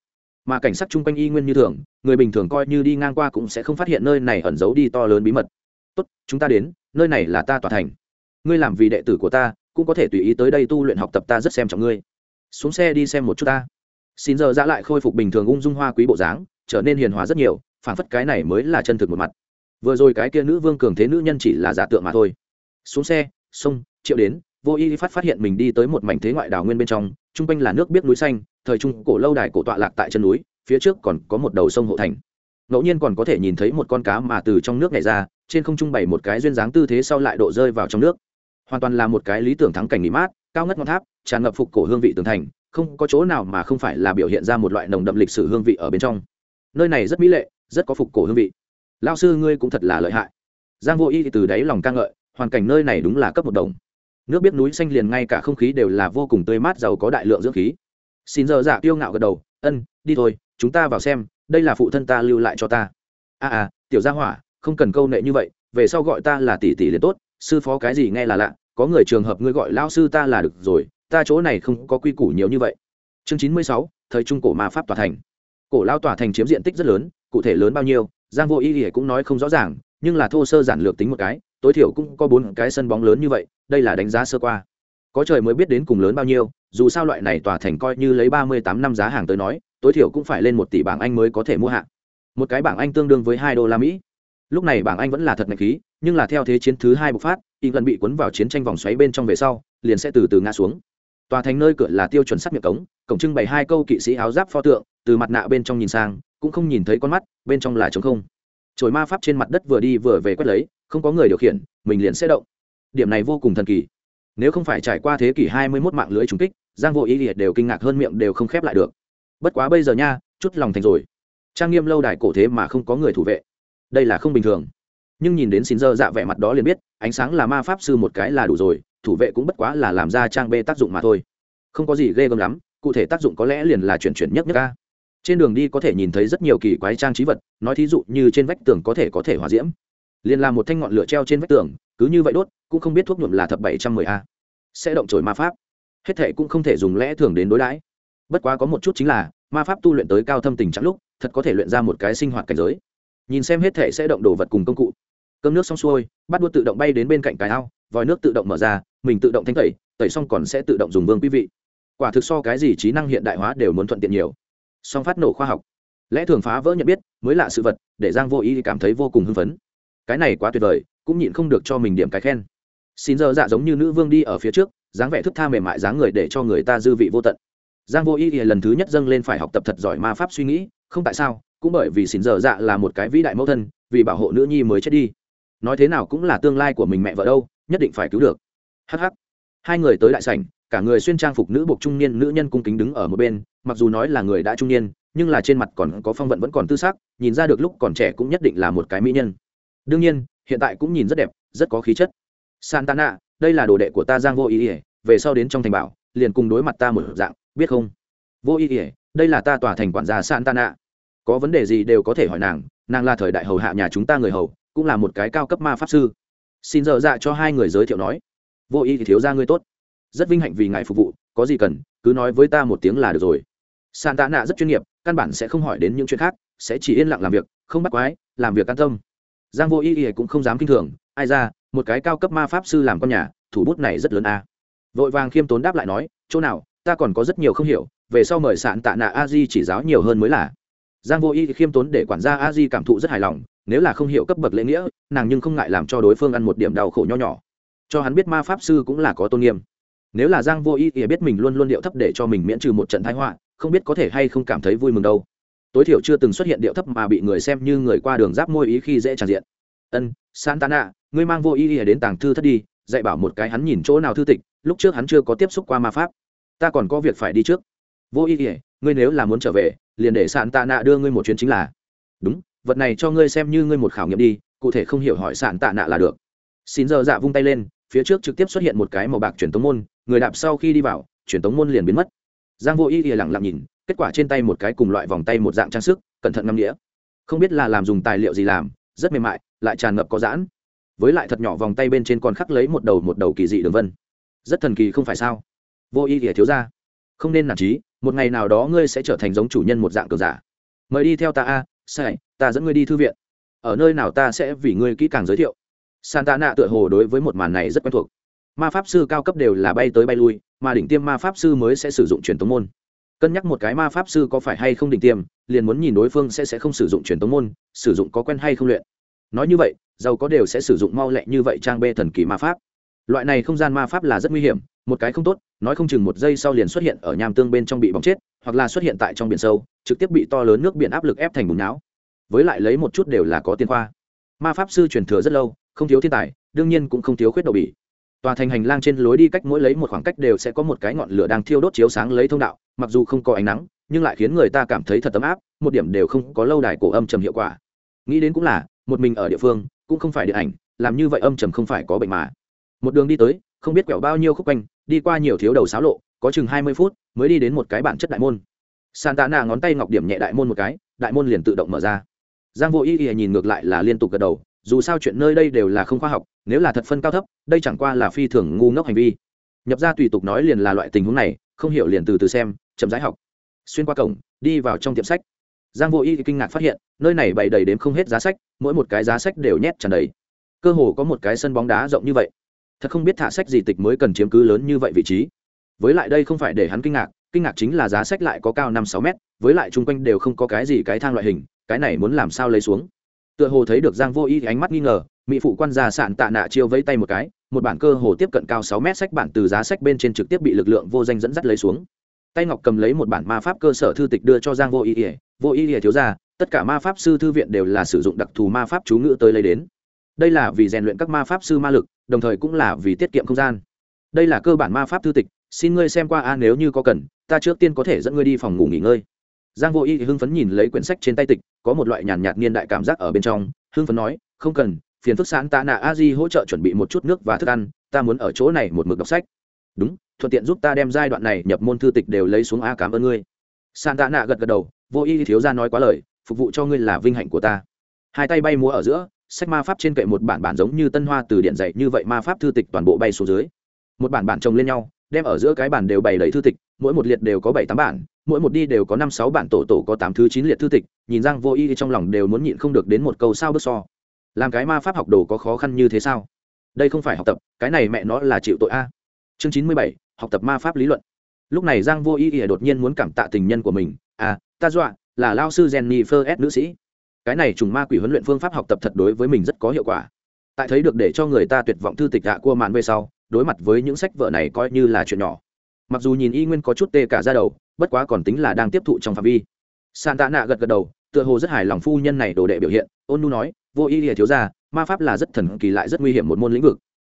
S1: Mà cảnh sát chung quanh y nguyên như thường, người bình thường coi như đi ngang qua cũng sẽ không phát hiện nơi này ẩn giấu đi to lớn bí mật. Tốt, chúng ta đến, nơi này là ta tòa thành. Ngươi làm vì đệ tử của ta, cũng có thể tùy ý tới đây tu luyện học tập ta rất xem trọng ngươi. Xuống xe đi xem một chút ta. Xin giờ ra lại khôi phục bình thường ung dung hoa quý bộ dáng, trở nên hiền hòa rất nhiều, phảng phất cái này mới là chân thực một mặt. Vừa rồi cái kia nữ vương cường thế nữ nhân chỉ là giả tượng mà thôi. Xuống xe, sông, triệu đến vô y phát phát hiện mình đi tới một mảnh thế ngoại đảo nguyên bên trong, chung quanh là nước biết núi xanh, thời trung cổ lâu đài cổ tọa lạc tại chân núi, phía trước còn có một đầu sông hộ thành. Ngẫu nhiên còn có thể nhìn thấy một con cá mà từ trong nước nhảy ra, trên không trung bày một cái duyên dáng tư thế sau lại độ rơi vào trong nước. Hoàn toàn là một cái lý tưởng thắng cảnh nghỉ mát, cao ngất ngọn tháp, tràn ngập phục cổ hương vị tường thành, không có chỗ nào mà không phải là biểu hiện ra một loại nồng đậm lịch sử hương vị ở bên trong. Nơi này rất mỹ lệ, rất có phục cổ hương vị. Lao sư ngươi cũng thật là lợi hại. Giang vô y từ đáy lòng ca ngợi, hoàn cảnh nơi này đúng là cấp một đồng nước biết núi xanh liền ngay cả không khí đều là vô cùng tươi mát giàu có đại lượng dưỡng khí. Xin giờ dạ tiêu ngạo gật đầu ân đi thôi chúng ta vào xem đây là phụ thân ta lưu lại cho ta. A à, à tiểu gia hỏa không cần câu nệ như vậy về sau gọi ta là tỷ tỷ liền tốt sư phó cái gì nghe là lạ có người trường hợp ngươi gọi lao sư ta là được rồi ta chỗ này không có quy củ nhiều như vậy. Chương chín mươi sáu thời trung cổ ma pháp tòa thành. Cổ lao tòa thành chiếm diện tích rất lớn cụ thể lớn bao nhiêu giang vô ý ỉa cũng nói không rõ ràng nhưng là thô sơ giản lược tính một cái tối thiểu cũng có bốn cái sân bóng lớn như vậy, đây là đánh giá sơ qua. Có trời mới biết đến cùng lớn bao nhiêu, dù sao loại này tòa thành coi như lấy ba mươi tám năm giá hàng tới nói, tối thiểu cũng phải lên một tỷ bảng anh mới có thể mua hạ. Một cái bảng anh tương đương với hai đô la mỹ. Lúc này bảng anh vẫn là thật ngạch khí, nhưng là theo thế chiến thứ hai bộc phát, y gần bị cuốn vào chiến tranh vòng xoáy bên trong về sau, liền sẽ từ từ ngã xuống. Tòa thành nơi cửa là tiêu chuẩn sắc miệng cống, cổng trưng bày hai câu kỵ sĩ áo giáp pho tượng, từ mặt nạ bên trong nhìn sang, cũng không nhìn thấy con mắt, bên trong là trống không trồi ma pháp trên mặt đất vừa đi vừa về quét lấy, không có người điều khiển, mình liền sẽ động. Điểm này vô cùng thần kỳ. Nếu không phải trải qua thế kỷ hai mươi 21 mạng lưới trùng kích, giang vô ý liệt đều kinh ngạc hơn miệng đều không khép lại được. Bất quá bây giờ nha, chút lòng thành rồi. Trang nghiêm lâu đài cổ thế mà không có người thủ vệ. Đây là không bình thường. Nhưng nhìn đến xin dơ dạ vẻ mặt đó liền biết, ánh sáng là ma pháp sư một cái là đủ rồi, thủ vệ cũng bất quá là làm ra trang bê tác dụng mà thôi. Không có gì ghê gớm lắm, cụ thể tác dụng có lẽ liền là chuyển chuyển nhất nhất ca trên đường đi có thể nhìn thấy rất nhiều kỳ quái trang trí vật, nói thí dụ như trên vách tường có thể có thể hòa diễm. Liền làm một thanh ngọn lửa treo trên vách tường, cứ như vậy đốt, cũng không biết thuốc nhuộm là thập bảy trăm mười a. Sẽ động trổi ma pháp. Hết thệ cũng không thể dùng lẽ thường đến đối đãi. Bất quá có một chút chính là, ma pháp tu luyện tới cao thâm tình trạng lúc, thật có thể luyện ra một cái sinh hoạt cảnh giới. Nhìn xem hết thệ sẽ động đồ vật cùng công cụ. Cơm nước xong xuôi bắt đua tự động bay đến bên cạnh cái ao, vòi nước tự động mở ra, mình tự động thanh tẩy tẩy xong còn sẽ tự động dùng vương quý vị. Quả thực so cái gì trí năng hiện đại hóa đều muốn thuận tiện nhiều song phát nổ khoa học. Lẽ thường phá vỡ nhận biết mới lạ sự vật, để giang vô ý cảm thấy vô cùng hưng phấn. Cái này quá tuyệt vời, cũng nhịn không được cho mình điểm cái khen. Xin giờ dạ giống như nữ vương đi ở phía trước, dáng vẻ thức tha mềm mại dáng người để cho người ta dư vị vô tận. Giang vô ý thì lần thứ nhất dâng lên phải học tập thật giỏi ma pháp suy nghĩ, không tại sao, cũng bởi vì xin giờ dạ là một cái vĩ đại mẫu thân, vì bảo hộ nữ nhi mới chết đi. Nói thế nào cũng là tương lai của mình mẹ vợ đâu, nhất định phải cứu được. Hh hai người tới đại sảnh cả người xuyên trang phục nữ buộc trung niên nữ nhân cung kính đứng ở một bên, mặc dù nói là người đã trung niên, nhưng là trên mặt còn có phong vận vẫn còn tư xác nhìn ra được lúc còn trẻ cũng nhất định là một cái mỹ nhân. Đương nhiên, hiện tại cũng nhìn rất đẹp, rất có khí chất. Santana, đây là đồ đệ của ta giang vô ý ỉa về sau đến trong thành bảo, liền cùng đối mặt ta một dạng, biết không? Vô ý ỉa đây là ta tòa thành quản gia santana. Có vấn đề gì đều có thể hỏi nàng nàng là thời đại hầu hạ nhà chúng ta người hầu, cũng là một cái cao cấp ma pháp sư. Xin dở dạ cho hai người giới thiệu nói. Vô ý thì thiếu ra ngươi tốt rất vinh hạnh vì ngài phục vụ, có gì cần, cứ nói với ta một tiếng là được rồi. Sàn tạ nạ rất chuyên nghiệp, căn bản sẽ không hỏi đến những chuyện khác, sẽ chỉ yên lặng làm việc, không bắt quái, làm việc an tâm. Giang vô ý ý cũng không dám kinh thường, ai ra, một cái cao cấp ma pháp sư làm con nhà, thủ bút này rất lớn a. Vội vàng khiêm tốn đáp lại nói, chỗ nào, ta còn có rất nhiều không hiểu, về sau mời sạn tạ nạ a di chỉ giáo nhiều hơn mới là. Giang vô y khiêm tốn để quản gia a di cảm thụ rất hài lòng, nếu là không hiểu cấp bậc lễ nghĩa, nàng nhưng không ngại làm cho đối phương ăn một điểm đau khổ nho nhỏ. Cho hắn biết ma pháp sư cũng là có tôn nghiêm nếu là giang vô ý ỉa biết mình luôn luôn điệu thấp để cho mình miễn trừ một trận thái họa, không biết có thể hay không cảm thấy vui mừng đâu. Tối thiểu chưa từng xuất hiện điệu thấp mà bị người xem như người qua đường giáp môi ý khi dễ tràn diện. Ân, santana, ngươi mang vô ý ỉa đến tàng thư thất đi, dạy bảo một cái hắn nhìn chỗ nào thư tịch, lúc trước hắn chưa có tiếp xúc qua ma pháp. Ta còn có việc phải đi trước. Vô ý ỉa ngươi nếu là muốn trở về, liền để santana đưa ngươi một chuyến chính là. Đúng, vật này cho ngươi xem như ngươi một khảo nghiệm đi, cụ thể không hiểu hỏi sạn tạ nạ là được. Xin giờ dạ vung tay lên, phía trước trực tiếp xuất hiện một cái màu bạc truyền tống môn người đạp sau khi đi vào, truyền tống môn liền biến mất. Giang vô y ỉa lẳng lặng nhìn, kết quả trên tay một cái cùng loại vòng tay một dạng trang sức, cẩn thận ngâm đĩa không biết là làm dùng tài liệu gì làm, rất mềm mại, lại tràn ngập có giãn. Với lại thật nhỏ vòng tay bên trên còn khắc lấy một đầu một đầu kỳ dị đường vân. Rất thần kỳ không phải sao? Vô ý thì thiếu ra. Không nên nản trí, một ngày nào đó ngươi sẽ trở thành giống chủ nhân một dạng cường giả. Mời đi theo ta a, sai, ta dẫn ngươi đi thư viện. Ở nơi nào ta sẽ vì ngươi kỹ càng giới thiệu. Santa nạ tựa hồ đối với một màn này rất quen thuộc ma pháp sư cao cấp đều là bay tới bay lui, mà đỉnh tiêm ma pháp sư mới sẽ sử dụng truyền tống môn. Cân nhắc một cái ma pháp sư có phải hay không đỉnh tiêm, liền muốn nhìn đối phương sẽ sẽ không sử dụng truyền tống môn, sử dụng có quen hay không luyện. Nói như vậy, giàu có đều sẽ sử dụng mau lẹ như vậy trang bê thần kỳ ma pháp. Loại này không gian ma pháp là rất nguy hiểm, một cái không tốt, nói không chừng một giây sau liền xuất hiện ở nham tương bên trong bị bóng chết, hoặc là xuất hiện tại trong biển sâu, trực tiếp bị to lớn nước biển áp lực ép thành bùn não. Với lại lấy một chút đều là có tiên khoa. Ma pháp sư truyền thừa rất lâu, không thiếu thiên tài, đương nhiên cũng không thiếu khuyết đầu bỉ tòa thành hành lang trên lối đi cách mỗi lấy một khoảng cách đều sẽ có một cái ngọn lửa đang thiêu đốt chiếu sáng lấy thông đạo, mặc dù không có ánh nắng, nhưng lại khiến người ta cảm thấy thật ấm áp, một điểm đều không có lâu đài cổ âm trầm hiệu quả. Nghĩ đến cũng là, một mình ở địa phương, cũng không phải điện ảnh, làm như vậy âm trầm không phải có bệnh mà. Một đường đi tới, không biết quẹo bao nhiêu khúc quanh, đi qua nhiều thiếu đầu xáo lộ, có chừng hai mươi phút mới đi đến một cái bản chất đại môn. Sàn tạ nạ ngón tay ngọc điểm nhẹ đại môn một cái, đại môn liền tự động mở ra. Giang vô y y nhìn ngược lại là liên tục gật đầu dù sao chuyện nơi đây đều là không khoa học, nếu là thật phân cao thấp, đây chẳng qua là phi thường ngu ngốc hành vi. Nhập ra tùy tục nói liền là loại tình huống này, không hiểu liền từ từ xem, chậm rãi học. Xuyên qua cổng, đi vào trong tiệm sách. Giang vô y kinh ngạc phát hiện, nơi này bày đầy đếm không hết giá sách, mỗi một cái giá sách đều nhét tràn đầy. Cơ hồ có một cái sân bóng đá rộng như vậy. Thật không biết thả sách gì tịch mới cần chiếm cứ lớn như vậy vị trí. Với lại đây không phải để hắn kinh ngạc kinh ngạc chính là giá sách lại có cao năm sáu mét, với lại chung quanh đều không có cái gì cái thang loại hình, cái này muốn làm sao lấy xuống? Tựa hồ thấy được giang vô y thì ánh mắt nghi ngờ, mỹ phụ quan gia sạn tạ nạ chiêu vẫy tay một cái, một bản cơ hồ tiếp cận cao sáu mét sách bản từ giá sách bên trên trực tiếp bị lực lượng vô danh dẫn dắt lấy xuống. Tay ngọc cầm lấy một bản ma pháp cơ sở thư tịch đưa cho giang vô y ỉa vô y ỉa thiếu ra tất cả ma pháp sư thư viện đều là sử dụng đặc thù ma pháp chú ngữ tới lấy đến. Đây là vì rèn luyện các ma pháp sư ma lực, đồng thời cũng là vì tiết kiệm không gian. Đây là cơ bản ma pháp thư tịch, xin ngươi xem qua a, nếu như có cần, ta trước tiên có thể dẫn ngươi đi phòng ngủ nghỉ ngơi giang vô y hưng phấn nhìn lấy quyển sách trên tay tịch, có một loại nhàn nhạt niên đại cảm giác ở bên trong, hưng phấn nói, không cần, phiền phức sáng ta nạ a di hỗ trợ chuẩn bị một chút nước và thức ăn, ta muốn ở chỗ này một mực đọc sách. Đúng, thuận tiện giúp ta đem giai đoạn này nhập môn thư tịch đều lấy xuống a, cảm ơn ngươi. San tạ nạ gật gật đầu, vô y thiếu ra nói quá lời, phục vụ cho ngươi là vinh hạnh của ta. Hai tay bay múa ở giữa, sách ma pháp trên kệ một bản bản giống như tân hoa từ điện dạy như vậy ma pháp thư tịch toàn bộ bay xuống dưới. Một bản bản chồng lên nhau, đem ở giữa cái bản đều bày đầy thư tịch, mỗi một liệt đều có bảy tám bản mỗi một đi đều có năm sáu bản tổ tổ có tám thứ chín liệt thư tịch, nhìn giang vô y trong lòng đều muốn nhịn không được đến một câu sao bước so. Làm cái ma pháp học đồ có khó khăn như thế sao? Đây không phải học tập, cái này mẹ nó là chịu tội a. Chương chín mươi bảy, học tập ma pháp lý luận. Lúc này giang vô y ỉa đột nhiên muốn cảm tạ tình nhân của mình. À ta dọa, là lao sư jennifer s. nữ sĩ. Cái này trùng ma quỷ huấn luyện phương pháp học tập thật đối với mình rất có hiệu quả. Tại thấy được để cho người ta tuyệt vọng thư tịch hạ cua màn về sau, đối mặt với những sách vở này coi như là chuyện nhỏ. Mặc dù nhìn y nguyên có chút tê cả ra đầu bất quá còn tính là đang tiếp thụ trong phạm vi. San tạ nạ gật gật đầu, tựa hồ rất hài lòng phu nhân này đồ đệ biểu hiện. Ôn nu nói, vô ý lìa thiếu ra ma pháp là rất thần kỳ lại rất nguy hiểm một môn lĩnh vực.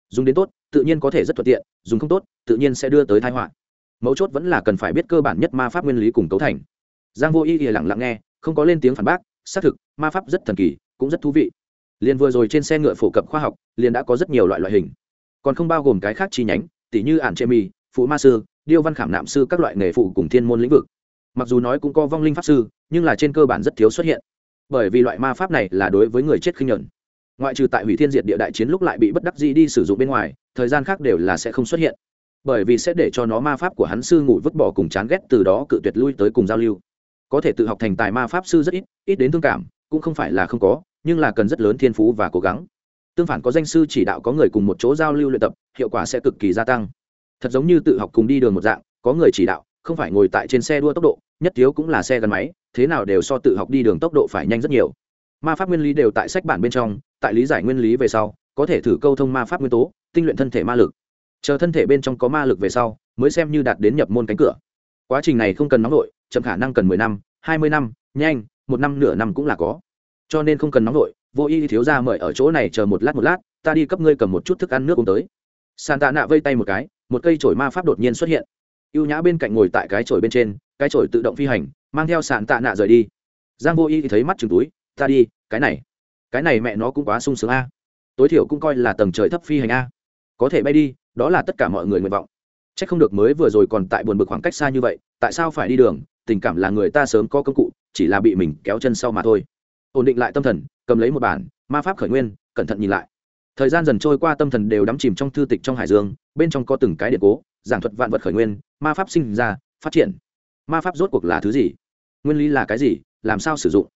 S1: Dùng đến tốt, tự nhiên có thể rất thuận tiện, dùng không tốt, tự nhiên sẽ đưa tới thái họa. Mấu chốt vẫn là cần phải biết cơ bản nhất ma pháp nguyên lý cùng cấu thành. Giang vô ý ỉa lặng lặng nghe, không có lên tiếng phản bác, xác thực, ma pháp rất thần kỳ, cũng rất thú vị. Liền vừa rồi trên xe ngựa phổ cập khoa học, liền đã có rất nhiều loại loại hình. Còn không bao gồm cái khác chi nhánh, tỉ như ản chê mì phụ ma sư điêu văn khảm nạm sư các loại nghề phụ cùng thiên môn lĩnh vực. Mặc dù nói cũng có vong linh pháp sư, nhưng là trên cơ bản rất thiếu xuất hiện. Bởi vì loại ma pháp này là đối với người chết khinh nhuận ngoại trừ tại hủy thiên diệt địa đại chiến lúc lại bị bất đắc dĩ đi sử dụng bên ngoài, thời gian khác đều là sẽ không xuất hiện. Bởi vì sẽ để cho nó ma pháp của hắn sư ngủ vứt bỏ cùng chán ghét từ đó cự tuyệt lui tới cùng giao lưu. Có thể tự học thành tài ma pháp sư rất ít ít đến thương cảm, cũng không phải là không có, nhưng là cần rất lớn thiên phú và cố gắng. Tương phản có danh sư chỉ đạo có người cùng một chỗ giao lưu luyện tập, hiệu quả sẽ cực kỳ gia tăng thật giống như tự học cùng đi đường một dạng, có người chỉ đạo, không phải ngồi tại trên xe đua tốc độ, nhất thiếu cũng là xe gắn máy, thế nào đều so tự học đi đường tốc độ phải nhanh rất nhiều. Ma pháp nguyên lý đều tại sách bản bên trong, tại lý giải nguyên lý về sau, có thể thử câu thông ma pháp nguyên tố, tinh luyện thân thể ma lực. Chờ thân thể bên trong có ma lực về sau, mới xem như đạt đến nhập môn cánh cửa. Quá trình này không cần nóng vội, chậm khả năng cần mười năm, hai mươi năm, nhanh, một năm nửa năm cũng là có. Cho nên không cần nóng vội, vô y thiếu ra mời ở chỗ này chờ một lát một lát, ta đi cấp ngươi cầm một chút thức ăn nước uống tới. Sàn tạ nạ vây tay một cái một cây chổi ma pháp đột nhiên xuất hiện. Y ê u nhã bên cạnh ngồi tại cái chổi bên trên, cái chổi tự động phi hành, mang theo sạn tạ nạ rời đi. Giang vô y thì thấy mắt chừng túi, ta đi, cái này cái này mẹ nó cũng quá sung sướng a. Tối thiểu cũng coi là tầng trời thấp phi hành a. Có thể bay đi, đó là tất cả mọi người nguyện vọng. C h ắ c không được mới vừa rồi còn tại buồn bực khoảng cách xa như vậy, tại sao phải đi đường? Tình cảm là người ta sớm có công cụ, chỉ là bị mình kéo chân sau mà thôi. Ổn định lại tâm thần, cầm lấy một bản ma pháp khởi nguyên, cẩn thận nhìn lại. Thời gian dần trôi qua tâm thần đều đắm chìm trong thư tịch trong hải dương bên trong có từng cái điện cố, giảng thuật vạn vật khởi nguyên, ma pháp sinh ra, phát triển. Ma pháp rốt cuộc là thứ gì? Nguyên lý là cái gì? Làm sao sử dụng?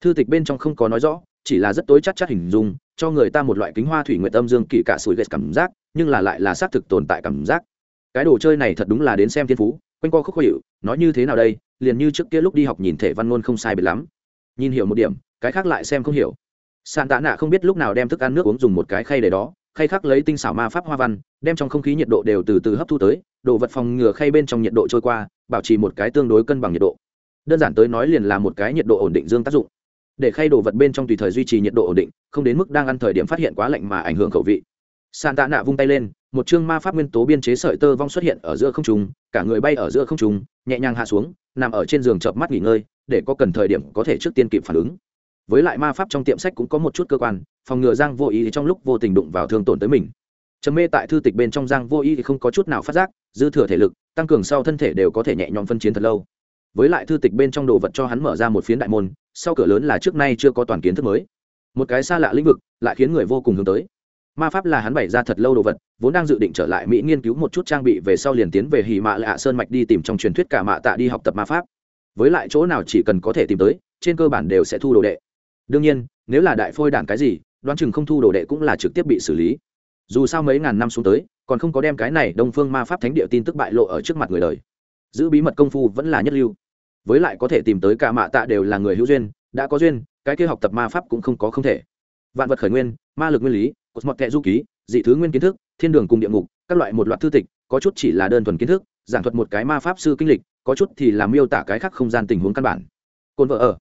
S1: Thư tịch bên trong không có nói rõ, chỉ là rất tối chắc chắc hình dung, cho người ta một loại kính hoa thủy nguyện tâm dương kỵ cả sủi ghét cảm giác, nhưng là lại là xác thực tồn tại cảm giác. Cái đồ chơi này thật đúng là đến xem thiên phú, quanh co khúc khó hiệu nói như thế nào đây? Liền như trước kia lúc đi học nhìn thể văn ngôn không sai biệt lắm. Nhìn hiểu một điểm, cái khác lại xem không hiểu. Sàn tạ nạ không biết lúc nào đem thức ăn nước uống dùng một cái khay để đó khay khắc lấy tinh xảo ma pháp hoa văn, đem trong không khí nhiệt độ đều từ từ hấp thu tới, đồ vật phòng ngừa khay bên trong nhiệt độ trôi qua, bảo trì một cái tương đối cân bằng nhiệt độ. Đơn giản tới nói liền là một cái nhiệt độ ổn định dương tác dụng. Để khay đồ vật bên trong tùy thời duy trì nhiệt độ ổn định, không đến mức đang ăn thời điểm phát hiện quá lạnh mà ảnh hưởng khẩu vị. Sàn tạ nạ vung tay lên, một chương ma pháp nguyên tố biên chế sợi tơ vong xuất hiện ở giữa không trung, cả người bay ở giữa không trung, nhẹ nhàng hạ xuống, nằm ở trên giường chợp mắt nghỉ ngơi, để có cần thời điểm có thể trước tiên kịp phản ứng với lại ma pháp trong tiệm sách cũng có một chút cơ quan, phòng ngừa giang vô ý trong lúc vô tình đụng vào thương tổn tới mình. Trầm mê tại thư tịch bên trong giang vô ý thì không có chút nào phát giác, dư thừa thể lực, tăng cường sau thân thể đều có thể nhẹ nhõm phân chiến thật lâu. Với lại thư tịch bên trong đồ vật cho hắn mở ra một phiến đại môn, sau cửa lớn là trước nay chưa có toàn kiến thức mới. Một cái xa lạ lĩnh vực, lại khiến người vô cùng hướng tới. Ma pháp là hắn bày ra thật lâu đồ vật, vốn đang dự định trở lại mỹ nghiên cứu một chút trang bị về sau liền tiến về hì mạ lạ sơn mạch đi tìm trong truyền thuyết cả mạ tạ đi học tập ma pháp. Với lại chỗ nào chỉ cần có thể tìm tới, trên cơ bản đều sẽ thu đồ đệ đương nhiên, nếu là đại phôi đản cái gì, đoán chừng không thu đồ đệ cũng là trực tiếp bị xử lý. Dù sao mấy ngàn năm xuống tới, còn không có đem cái này đông phương ma pháp thánh địa tin tức bại lộ ở trước mặt người đời. Giữ bí mật công phu vẫn là nhất lưu. Với lại có thể tìm tới cả mạ tạ đều là người hữu duyên, đã có duyên, cái kia học tập ma pháp cũng không có không thể. Vạn vật khởi nguyên, ma lực nguyên lý, cột mọt kệ du ký, dị thứ nguyên kiến thức, thiên đường cùng địa ngục, các loại một loạt thư tịch, có chút chỉ là đơn thuần kiến thức, giảng thuật một cái ma pháp sư kinh lịch, có chút thì làm miêu tả cái khác không gian tình huống căn bản. Cồn vợ ở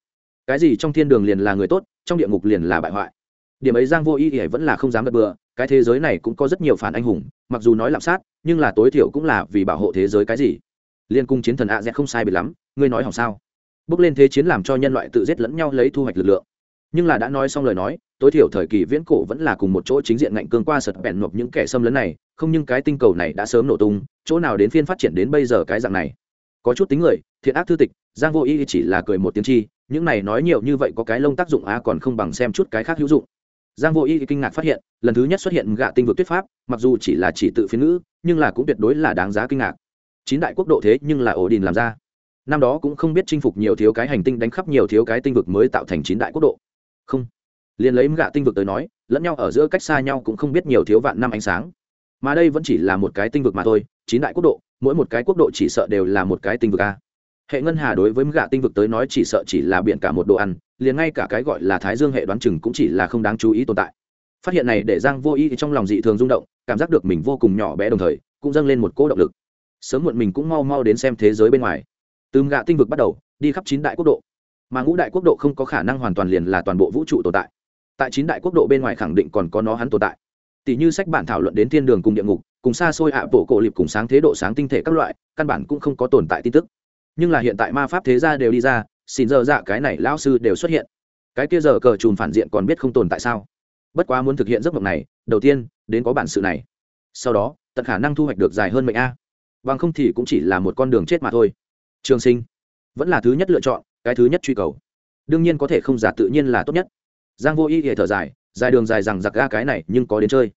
S1: cái gì trong thiên đường liền là người tốt, trong địa ngục liền là bại hoại. Điểm ấy giang vô ý ỉa vẫn là không dám gật bừa, cái thế giới này cũng có rất nhiều phản anh hùng, mặc dù nói lạm sát, nhưng là tối thiểu cũng là vì bảo hộ thế giới cái gì. Liên cung chiến thần ạ à không sai biệt lắm, ngươi nói hỏng sao? Bước lên thế chiến làm cho nhân loại tự giết lẫn nhau lấy thu hoạch lực lượng. Nhưng là đã nói xong lời nói, tối thiểu thời kỳ viễn cổ vẫn là cùng một chỗ chính diện ngạnh cương qua sật bẹn nộp những kẻ xâm lấn này, không nhưng cái tinh cầu này đã sớm nổ tung, chỗ nào đến phiên phát triển đến bây giờ cái dạng này? Có chút tính người, thiện ác thư tịch, giang vô y chỉ là cười một tiếng chi những này nói nhiều như vậy có cái lông tác dụng á còn không bằng xem chút cái khác hữu dụng. Giang vô y kinh ngạc phát hiện, lần thứ nhất xuất hiện gạ tinh vực tuyết pháp, mặc dù chỉ là chỉ tự phiên ngữ, nhưng là cũng tuyệt đối là đáng giá kinh ngạc. Chín đại quốc độ thế nhưng là ổ đình làm ra. Năm đó cũng không biết chinh phục nhiều thiếu cái hành tinh đánh khắp nhiều thiếu cái tinh vực mới tạo thành chín đại quốc độ. Không. Liền lấy gạ tinh vực tới nói, lẫn nhau ở giữa cách xa nhau cũng không biết nhiều thiếu vạn năm ánh sáng. Mà đây vẫn chỉ là một cái tinh vực mà thôi, chín đại quốc độ, mỗi một cái quốc độ chỉ sợ đều là một cái tinh vực a hệ ngân hà đối với gạ tinh vực tới nói chỉ sợ chỉ là biển cả một đồ ăn, liền ngay cả cái gọi là thái dương hệ đoán chừng cũng chỉ là không đáng chú ý tồn tại. Phát hiện này để giang vô ý trong lòng dị thường rung động, cảm giác được mình vô cùng nhỏ bé đồng thời, cũng dâng lên một cỗ động lực. Sớm muộn mình cũng mau mau đến xem thế giới bên ngoài. Từ gạ tinh vực bắt đầu, đi khắp chín đại quốc độ. Mà ngũ đại quốc độ không có khả năng hoàn toàn liền là toàn bộ vũ trụ tồn tại. Tại chín đại quốc độ bên ngoài khẳng định còn có nó hắn tồn tại. Tỷ như sách bản thảo luận đến thiên đường cùng địa ngục, cùng xa xôi ạ bộ cổ liệp cùng sáng thế độ sáng tinh thể các loại, căn bản cũng không có tồn tại tin tức nhưng là hiện tại ma pháp thế gia đều đi ra, xin giờ dạ cái này lão sư đều xuất hiện. Cái kia giờ cờ chùm phản diện còn biết không tồn tại sao? Bất quá muốn thực hiện giấc mộng này, đầu tiên, đến có bản sự này. Sau đó, tận khả năng thu hoạch được dài hơn mệnh a. Bằng không thì cũng chỉ là một con đường chết mà thôi. Trường sinh, vẫn là thứ nhất lựa chọn, cái thứ nhất truy cầu. Đương nhiên có thể không giả tự nhiên là tốt nhất. Giang vô ý hệ thở dài dài đường dài rằng giặc ga cái này nhưng có đến chơi.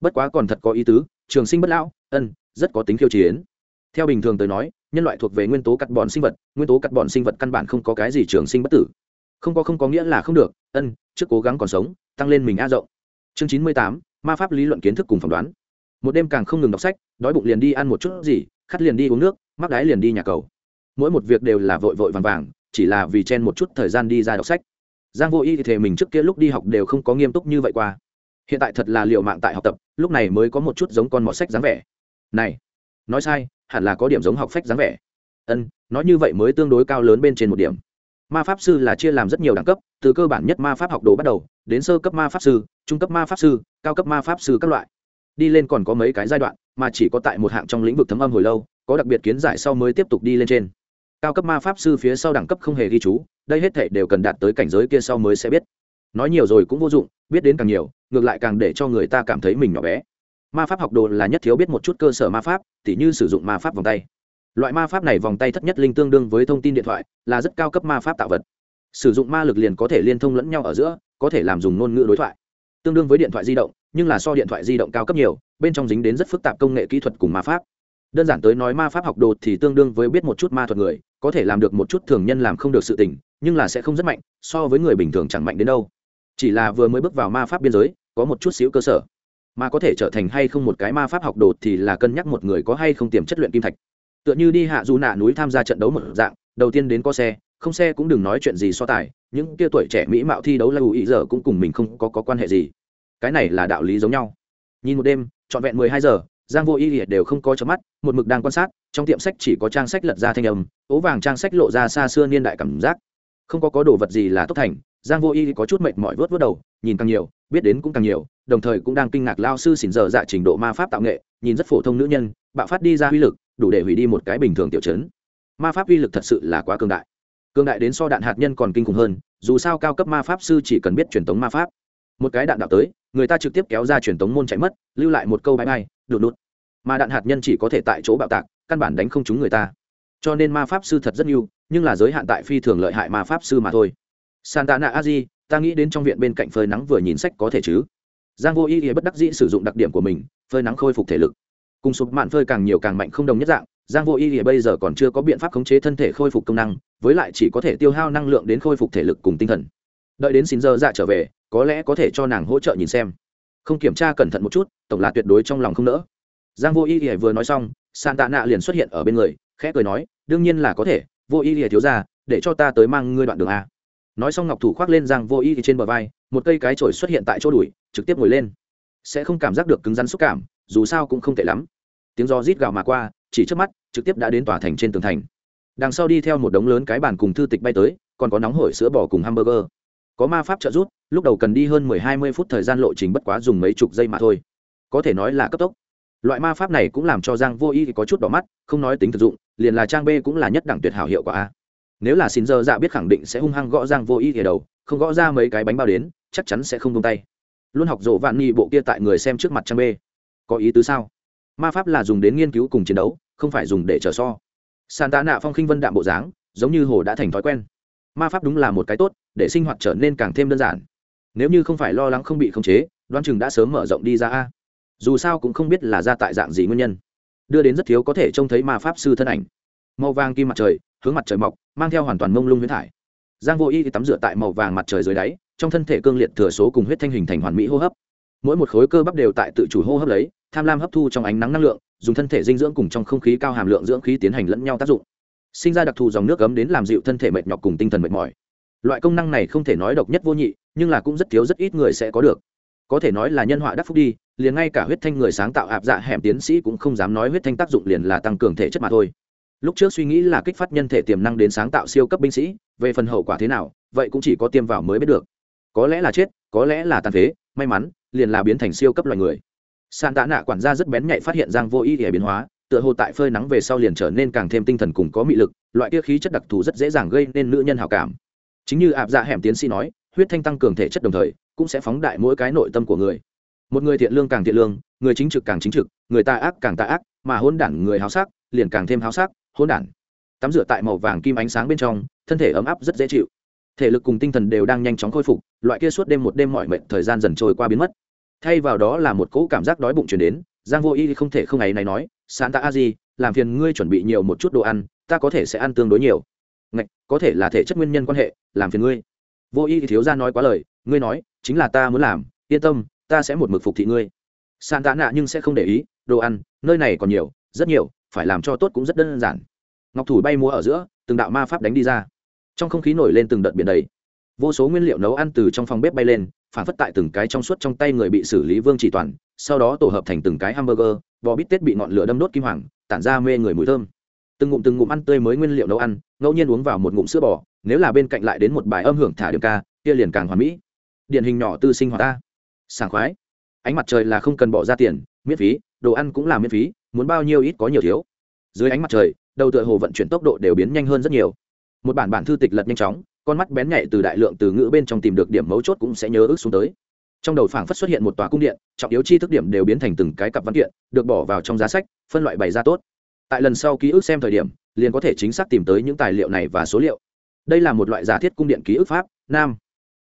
S1: Bất quá còn thật có ý tứ, trường sinh bất lão, ân, rất có tính khiêu chiến. Theo bình thường tới nói nhân loại thuộc về nguyên tố cắt bòn sinh vật, nguyên tố cắt bòn sinh vật căn bản không có cái gì trường sinh bất tử. Không có không có nghĩa là không được, ân, trước cố gắng còn sống, tăng lên mình a rộng. Chương chín mươi tám, ma pháp lý luận kiến thức cùng phỏng đoán. Một đêm càng không ngừng đọc sách, đói bụng liền đi ăn một chút gì khắt liền đi uống nước, mắc đái liền đi nhà cầu. Mỗi một việc đều là vội vội vàng vàng, chỉ là vì chen một chút thời gian đi ra đọc sách. Giang vô y thì thề mình trước kia lúc đi học đều không có nghiêm túc như vậy qua. Hiện tại thật là liệu mạng tại học tập, lúc này mới có một chút giống con mọt sách dáng vẻ. Này, nói sai hẳn là có điểm giống học phách dáng vẻ. Ân, nói như vậy mới tương đối cao lớn bên trên một điểm. Ma pháp sư là chia làm rất nhiều đẳng cấp, từ cơ bản nhất ma pháp học đồ bắt đầu, đến sơ cấp ma pháp sư, trung cấp ma pháp sư, cao cấp ma pháp sư các loại. Đi lên còn có mấy cái giai đoạn, mà chỉ có tại một hạng trong lĩnh vực thấm âm hồi lâu, có đặc biệt kiến giải sau mới tiếp tục đi lên trên. Cao cấp ma pháp sư phía sau đẳng cấp không hề ghi chú, đây hết thể đều cần đạt tới cảnh giới kia sau mới sẽ biết. Nói nhiều rồi cũng vô dụng, biết đến càng nhiều, ngược lại càng để cho người ta cảm thấy mình nhỏ bé ma pháp học đồ là nhất thiếu biết một chút cơ sở ma pháp, tỉ như sử dụng ma pháp vòng tay. Loại ma pháp này vòng tay thất nhất linh tương đương với thông tin điện thoại, là rất cao cấp ma pháp tạo vật. Sử dụng ma lực liền có thể liên thông lẫn nhau ở giữa, có thể làm dùng ngôn ngữ đối thoại. Tương đương với điện thoại di động, nhưng là so điện thoại di động cao cấp nhiều, bên trong dính đến rất phức tạp công nghệ kỹ thuật cùng ma pháp. Đơn giản tới nói ma pháp học đồ thì tương đương với biết một chút ma thuật người, có thể làm được một chút thường nhân làm không được sự tình, nhưng là sẽ không rất mạnh, so với người bình thường chẳng mạnh đến đâu. Chỉ là vừa mới bước vào ma pháp biên giới, có một chút xíu cơ sở mà có thể trở thành hay không một cái ma pháp học đồ thì là cân nhắc một người có hay không tiềm chất luyện kim thạch. Tựa như đi hạ du nạ núi tham gia trận đấu một dạng đầu tiên đến có xe không xe cũng đừng nói chuyện gì so tài những kia tuổi trẻ mỹ mạo thi đấu là ủ ý giờ cũng cùng mình không có, có quan hệ gì. Cái này là đạo lý giống nhau. Nhìn một đêm trọn vẹn mười hai giờ giang vô y liệt đều không có chớp mắt một mực đang quan sát trong tiệm sách chỉ có trang sách lật ra thanh âm ố vàng trang sách lộ ra xa xưa niên đại cảm giác. Không có có đồ vật gì là tốt thành giang vô y có chút mệt mỏi vớt vớt đầu nhìn càng nhiều biết đến cũng càng nhiều, đồng thời cũng đang kinh ngạc lao sư xỉn giờ dạ trình độ ma pháp tạo nghệ, nhìn rất phổ thông nữ nhân, bạo phát đi ra uy lực, đủ để hủy đi một cái bình thường tiểu chấn. Ma pháp uy lực thật sự là quá cường đại. Cường đại đến so đạn hạt nhân còn kinh khủng hơn, dù sao cao cấp ma pháp sư chỉ cần biết truyền thống ma pháp. Một cái đạn đạo tới, người ta trực tiếp kéo ra truyền thống môn chạy mất, lưu lại một câu bãi bay đụt đụt. Mà đạn hạt nhân chỉ có thể tại chỗ bạo tạc, căn bản đánh không trúng người ta. Cho nên ma pháp sư thật rất nhiều nhưng là giới hạn tại phi thường lợi hại ma pháp sư mà thôi. Santana aji ta nghĩ đến trong viện bên cạnh phơi nắng vừa nhìn sách có thể chứ? Giang vô ý ý bất đắc dĩ sử dụng đặc điểm của mình, phơi nắng khôi phục thể lực. Cùng sụp mạn phơi càng nhiều càng mạnh không đồng nhất dạng, giang vô ý ý bây giờ còn chưa có biện pháp khống chế thân thể khôi phục công năng, với lại chỉ có thể tiêu hao năng lượng đến khôi phục thể lực cùng tinh thần. Đợi đến xin giờ dạ trở về, có lẽ có thể cho nàng hỗ trợ nhìn xem. Không kiểm tra cẩn thận một chút, tổng là tuyệt đối trong lòng không nỡ. Giang vô ý ý vừa nói xong san tạ nạ liền xuất hiện ở bên người, khẽ cười nói, đương nhiên là có thể, vô ý ý thiếu ra, để cho ta tới mang ngươi đoạn đường a nói xong ngọc thủ khoác lên giang vô ý thì trên bờ vai, một cây cái chổi xuất hiện tại chỗ đùi, trực tiếp ngồi lên. Sẽ không cảm giác được cứng rắn xúc cảm, dù sao cũng không tệ lắm. Tiếng do rít gào mà qua, chỉ trước mắt, trực tiếp đã đến tòa thành trên tường thành. Đằng sau đi theo một đống lớn cái bàn cùng thư tịch bay tới, còn có nóng hổi sữa bò cùng hamburger. Có ma pháp trợ rút lúc đầu cần đi hơn mười hai mươi phút thời gian lộ trình bất quá dùng mấy chục giây mà thôi. Có thể nói là cấp tốc. Loại ma pháp này cũng làm cho giang vô y có chút đỏ mắt, không nói tính thực dụng, liền là trang b cũng là nhất đẳng tuyệt hảo hiệu quả a nếu là xin giờ dạ biết khẳng định sẽ hung hăng gõ giang vô ý thì đầu không gõ ra mấy cái bánh bao đến chắc chắn sẽ không tung tay. Luôn học rộ vạn nghi bộ kia tại người xem trước mặt trang bê, có ý tứ sao? Ma pháp là dùng đến nghiên cứu cùng chiến đấu không phải dùng để chờ so. Sàn tạ nạ phong khinh vân đạm bộ dáng giống như hồ đã thành thói quen. Ma pháp đúng là một cái tốt để sinh hoạt trở nên càng thêm đơn giản. Nếu như không phải lo lắng không bị khống chế đoan chừng đã sớm mở rộng đi ra a. Dù sao cũng không biết là ra tại dạng gì nguyên nhân. Đưa đến rất thiếu có thể trông thấy ma pháp sư thân ảnh. Màu vàng kim mặt trời hướng mặt trời mọc, mang theo hoàn toàn mông lung huyết thải. Giang vô y thì tắm rửa tại màu vàng mặt trời dưới đáy, trong thân thể cương liệt thừa số cùng huyết thanh hình thành hoàn mỹ hô hấp. Mỗi một khối cơ bắp đều tại tự chủ hô hấp lấy, tham lam hấp thu trong ánh nắng năng lượng, dùng thân thể dinh dưỡng cùng trong không khí cao hàm lượng dưỡng khí tiến hành lẫn nhau tác dụng. Sinh ra đặc thù dòng nước ấm đến làm dịu thân thể mệt nhọc cùng tinh thần mệt mỏi. Loại công năng này không thể nói độc nhất vô nhị, nhưng là cũng rất thiếu rất ít người sẽ có được. Có thể nói là nhân họa đắc phúc đi, liền ngay cả huyết thanh người sáng tạo ạp dạ hẻm tiến sĩ cũng không dám nói huyết thanh tác dụng liền là tăng cường thể chất mà thôi lúc trước suy nghĩ là kích phát nhân thể tiềm năng đến sáng tạo siêu cấp binh sĩ, về phần hậu quả thế nào, vậy cũng chỉ có tiêm vào mới biết được. Có lẽ là chết, có lẽ là tàn phế, may mắn, liền là biến thành siêu cấp loài người. Sàn tạ nạ quản gia rất bén nhạy phát hiện giang vô ý để biến hóa, tựa hồ tại phơi nắng về sau liền trở nên càng thêm tinh thần cùng có mị lực, loại kia khí chất đặc thù rất dễ dàng gây nên nữ nhân hào cảm. Chính như ạp dạ hẻm tiến sĩ nói, huyết thanh tăng cường thể chất đồng thời, cũng sẽ phóng đại mỗi cái nội tâm của người. Một người thiện lương càng thiện lương, người chính trực càng chính trực, người ta ác càng ta ác, mà hôn đản người háo sắc, liền càng thêm háo sắc hôn đản. Tắm rửa tại màu vàng kim ánh sáng bên trong thân thể ấm áp rất dễ chịu. Thể lực cùng tinh thần đều đang nhanh chóng khôi phục loại kia suốt đêm một đêm mọi mệnh thời gian dần trôi qua biến mất. Thay vào đó là một cỗ cảm giác đói bụng chuyển đến giang vô y không thể không ngày này nói sán ta a di làm phiền ngươi chuẩn bị nhiều một chút đồ ăn ta có thể sẽ ăn tương đối nhiều. Ngạch, có thể là thể chất nguyên nhân quan hệ làm phiền ngươi. Vô y thiếu ra nói quá lời ngươi nói chính là ta muốn làm yên tâm ta sẽ một mực phục thị ngươi. Sàn ta nạ nhưng sẽ không để ý đồ ăn nơi này còn nhiều rất nhiều phải làm cho tốt cũng rất đơn giản ngọc thủ bay múa ở giữa, từng đạo ma pháp đánh đi ra. Trong không khí nổi lên từng đợt biển đầy. Vô số nguyên liệu nấu ăn từ trong phòng bếp bay lên, phản phất tại từng cái trong suốt trong tay người bị xử lý vương chỉ toàn, sau đó tổ hợp thành từng cái hamburger, bò bít tết bị ngọn lửa đâm đốt kim hoàng, tản ra mê người mùi thơm. Từng ngụm từng ngụm ăn tươi mới nguyên liệu nấu ăn, ngẫu nhiên uống vào một ngụm sữa bò, nếu là bên cạnh lại đến một bài âm hưởng thả điểm ca, kia liền càng hoàn mỹ. Điển hình nhỏ tư sinh hoạt ta. Sảng khoái. Ánh mặt trời là không cần bỏ ra tiền, miễn phí, đồ ăn cũng là miễn phí, muốn bao nhiêu ít có nhiều thiếu. Dưới ánh mặt trời đầu tựa hồ vận chuyển tốc độ đều biến nhanh hơn rất nhiều. Một bản bản thư tịch lật nhanh chóng, con mắt bén nhạy từ đại lượng từ ngữ bên trong tìm được điểm mấu chốt cũng sẽ nhớ ước xuống tới. Trong đầu phảng phất xuất hiện một tòa cung điện, trọng yếu chi thức điểm đều biến thành từng cái cặp văn kiện, được bỏ vào trong giá sách, phân loại bày ra tốt. Tại lần sau ký ức xem thời điểm, liền có thể chính xác tìm tới những tài liệu này và số liệu. Đây là một loại giả thiết cung điện ký ức pháp, nam,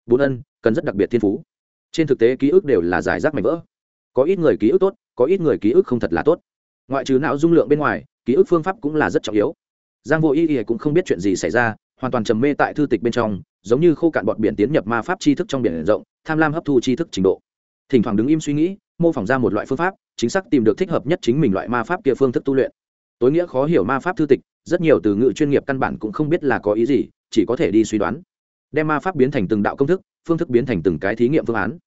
S1: bốn ân, cần rất đặc biệt thiên phú. Trên thực tế ký ức đều là giải rác mảnh vỡ. Có ít người ký ức tốt, có ít người ký ức không thật là tốt. Ngoại trừ não dung lượng bên ngoài ký ức phương pháp cũng là rất trọng yếu. Giang vô y y cũng không biết chuyện gì xảy ra, hoàn toàn trầm mê tại thư tịch bên trong, giống như khô cạn bọt biển tiến nhập ma pháp tri thức trong biển rộng, tham lam hấp thu tri thức trình độ. Thỉnh thoảng đứng im suy nghĩ, mô phỏng ra một loại phương pháp, chính xác tìm được thích hợp nhất chính mình loại ma pháp kia phương thức tu luyện. Tối nghĩa khó hiểu ma pháp thư tịch, rất nhiều từ ngữ chuyên nghiệp căn bản cũng không biết là có ý gì, chỉ có thể đi suy đoán. Đem ma pháp biến thành từng đạo công thức, phương thức biến thành từng cái thí nghiệm phương án.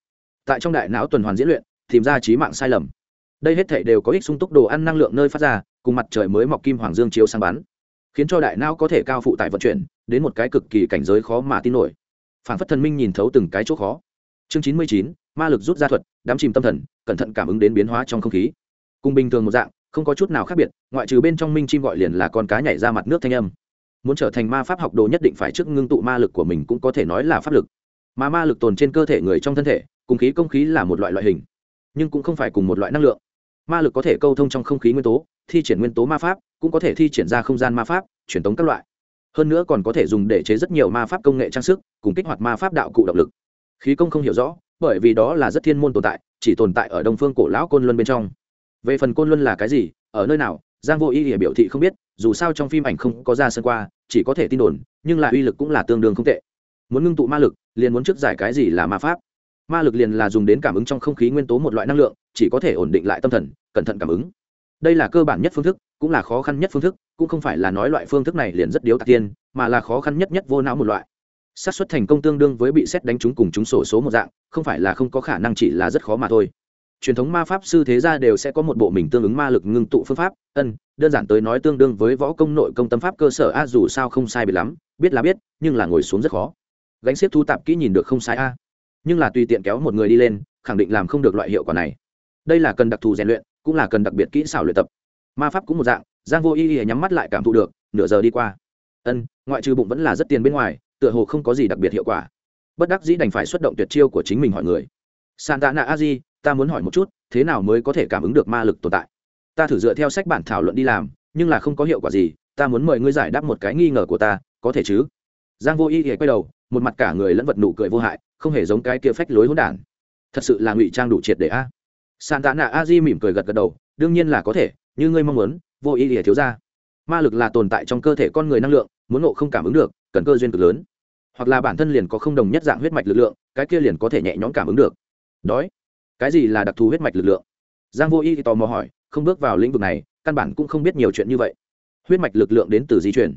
S1: Tại trong đại não tuần hoàn diễn luyện, tìm ra trí mạng sai lầm đây hết thể đều có ích sung túc đồ ăn năng lượng nơi phát ra, cùng mặt trời mới mọc kim hoàng dương chiếu sang bắn. Khiến cho đại não có thể cao phụ tải vận chuyển, đến một cái cực kỳ cảnh giới khó mà tin nổi. Phản phất thần minh nhìn thấu từng cái chỗ khó. Chương chín mươi chín, ma lực rút ra thuật đám chìm tâm thần, cẩn thận cảm ứng đến biến hóa trong không khí. Cùng bình thường một dạng, không có chút nào khác biệt, ngoại trừ bên trong minh chim gọi liền là con cá nhảy ra mặt nước thanh âm. Muốn trở thành ma pháp học đồ nhất định phải trước ngưng tụ ma lực của mình cũng có thể nói là pháp lực. Mà ma lực tồn trên cơ thể người trong thân thể, cùng khí công khí là một loại loại hình, nhưng cũng không phải cùng một loại năng lượng ma lực có thể câu thông trong không khí nguyên tố, thi triển nguyên tố ma pháp, cũng có thể thi triển ra không gian ma pháp, truyền tống các loại. Hơn nữa còn có thể dùng để chế rất nhiều ma pháp công nghệ trang sức, cùng kích hoạt ma pháp đạo cụ động lực. Khí công không hiểu rõ, bởi vì đó là rất thiên môn tồn tại, chỉ tồn tại ở đông phương cổ lão côn luân bên trong. Về phần côn luân là cái gì, ở nơi nào, giang vô ý ỉa biểu thị không biết, dù sao trong phim ảnh không có ra sân qua, chỉ có thể tin đồn, nhưng là uy lực cũng là tương đương không tệ. Muốn ngưng tụ ma lực, liền muốn trước giải cái gì là ma pháp ma lực liền là dùng đến cảm ứng trong không khí nguyên tố một loại năng lượng, chỉ có thể ổn định lại tâm thần, cẩn thận cảm ứng. Đây là cơ bản nhất phương thức, cũng là khó khăn nhất phương thức, cũng không phải là nói loại phương thức này liền rất điếu tạc tiên, mà là khó khăn nhất nhất vô não một loại. Xác suất thành công tương đương với bị xét đánh trúng cùng chúng sổ số một dạng, không phải là không có khả năng chỉ là rất khó mà thôi. Truyền thống ma pháp sư thế gia đều sẽ có một bộ mình tương ứng ma lực ngưng tụ phương pháp, ân, đơn giản tới nói tương đương với võ công nội công tâm pháp cơ sở a, dù sao không sai biệt lắm, biết là biết, nhưng là ngồi xuống rất khó. Gánh xếp thu tạp kỹ nhìn được không sai a nhưng là tùy tiện kéo một người đi lên, khẳng định làm không được loại hiệu quả này. Đây là cần đặc thù rèn luyện, cũng là cần đặc biệt kỹ xảo luyện tập. Ma pháp cũng một dạng, giang vô y y nhắm mắt lại cảm thụ được, nửa giờ đi qua. Ân, ngoại trừ bụng vẫn là rất tiền bên ngoài, tựa hồ không có gì đặc biệt hiệu quả. Bất đắc dĩ đành phải xuất động tuyệt chiêu của chính mình hỏi người. Santa na a di, ta muốn hỏi một chút, thế nào mới có thể cảm ứng được ma lực tồn tại? Ta thử dựa theo sách bản thảo luận đi làm, nhưng là không có hiệu quả gì, ta muốn mời ngươi giải đáp một cái nghi ngờ của ta, có thể chứ? Giang vô y y quay đầu, một mặt cả người lẫn vật nụ cười vô hại không hề giống cái kia phách lối hỗn đản. Thật sự là ngụy trang đủ triệt để a. À. santa na a di mỉm cười gật gật đầu, đương nhiên là có thể, như ngươi mong muốn, vô y thì thiếu ra ma lực là tồn tại trong cơ thể con người năng lượng, muốn ngộ không cảm ứng được, cần cơ duyên cực lớn. Hoặc là bản thân liền có không đồng nhất dạng huyết mạch lực lượng, cái kia liền có thể nhẹ nhõm cảm ứng được. Đói. Cái gì là đặc thù huyết mạch lực lượng? Giang vô y thì tò mò hỏi, không bước vào lĩnh vực này, căn bản cũng không biết nhiều chuyện như vậy. Huyết mạch lực lượng đến từ di truyền.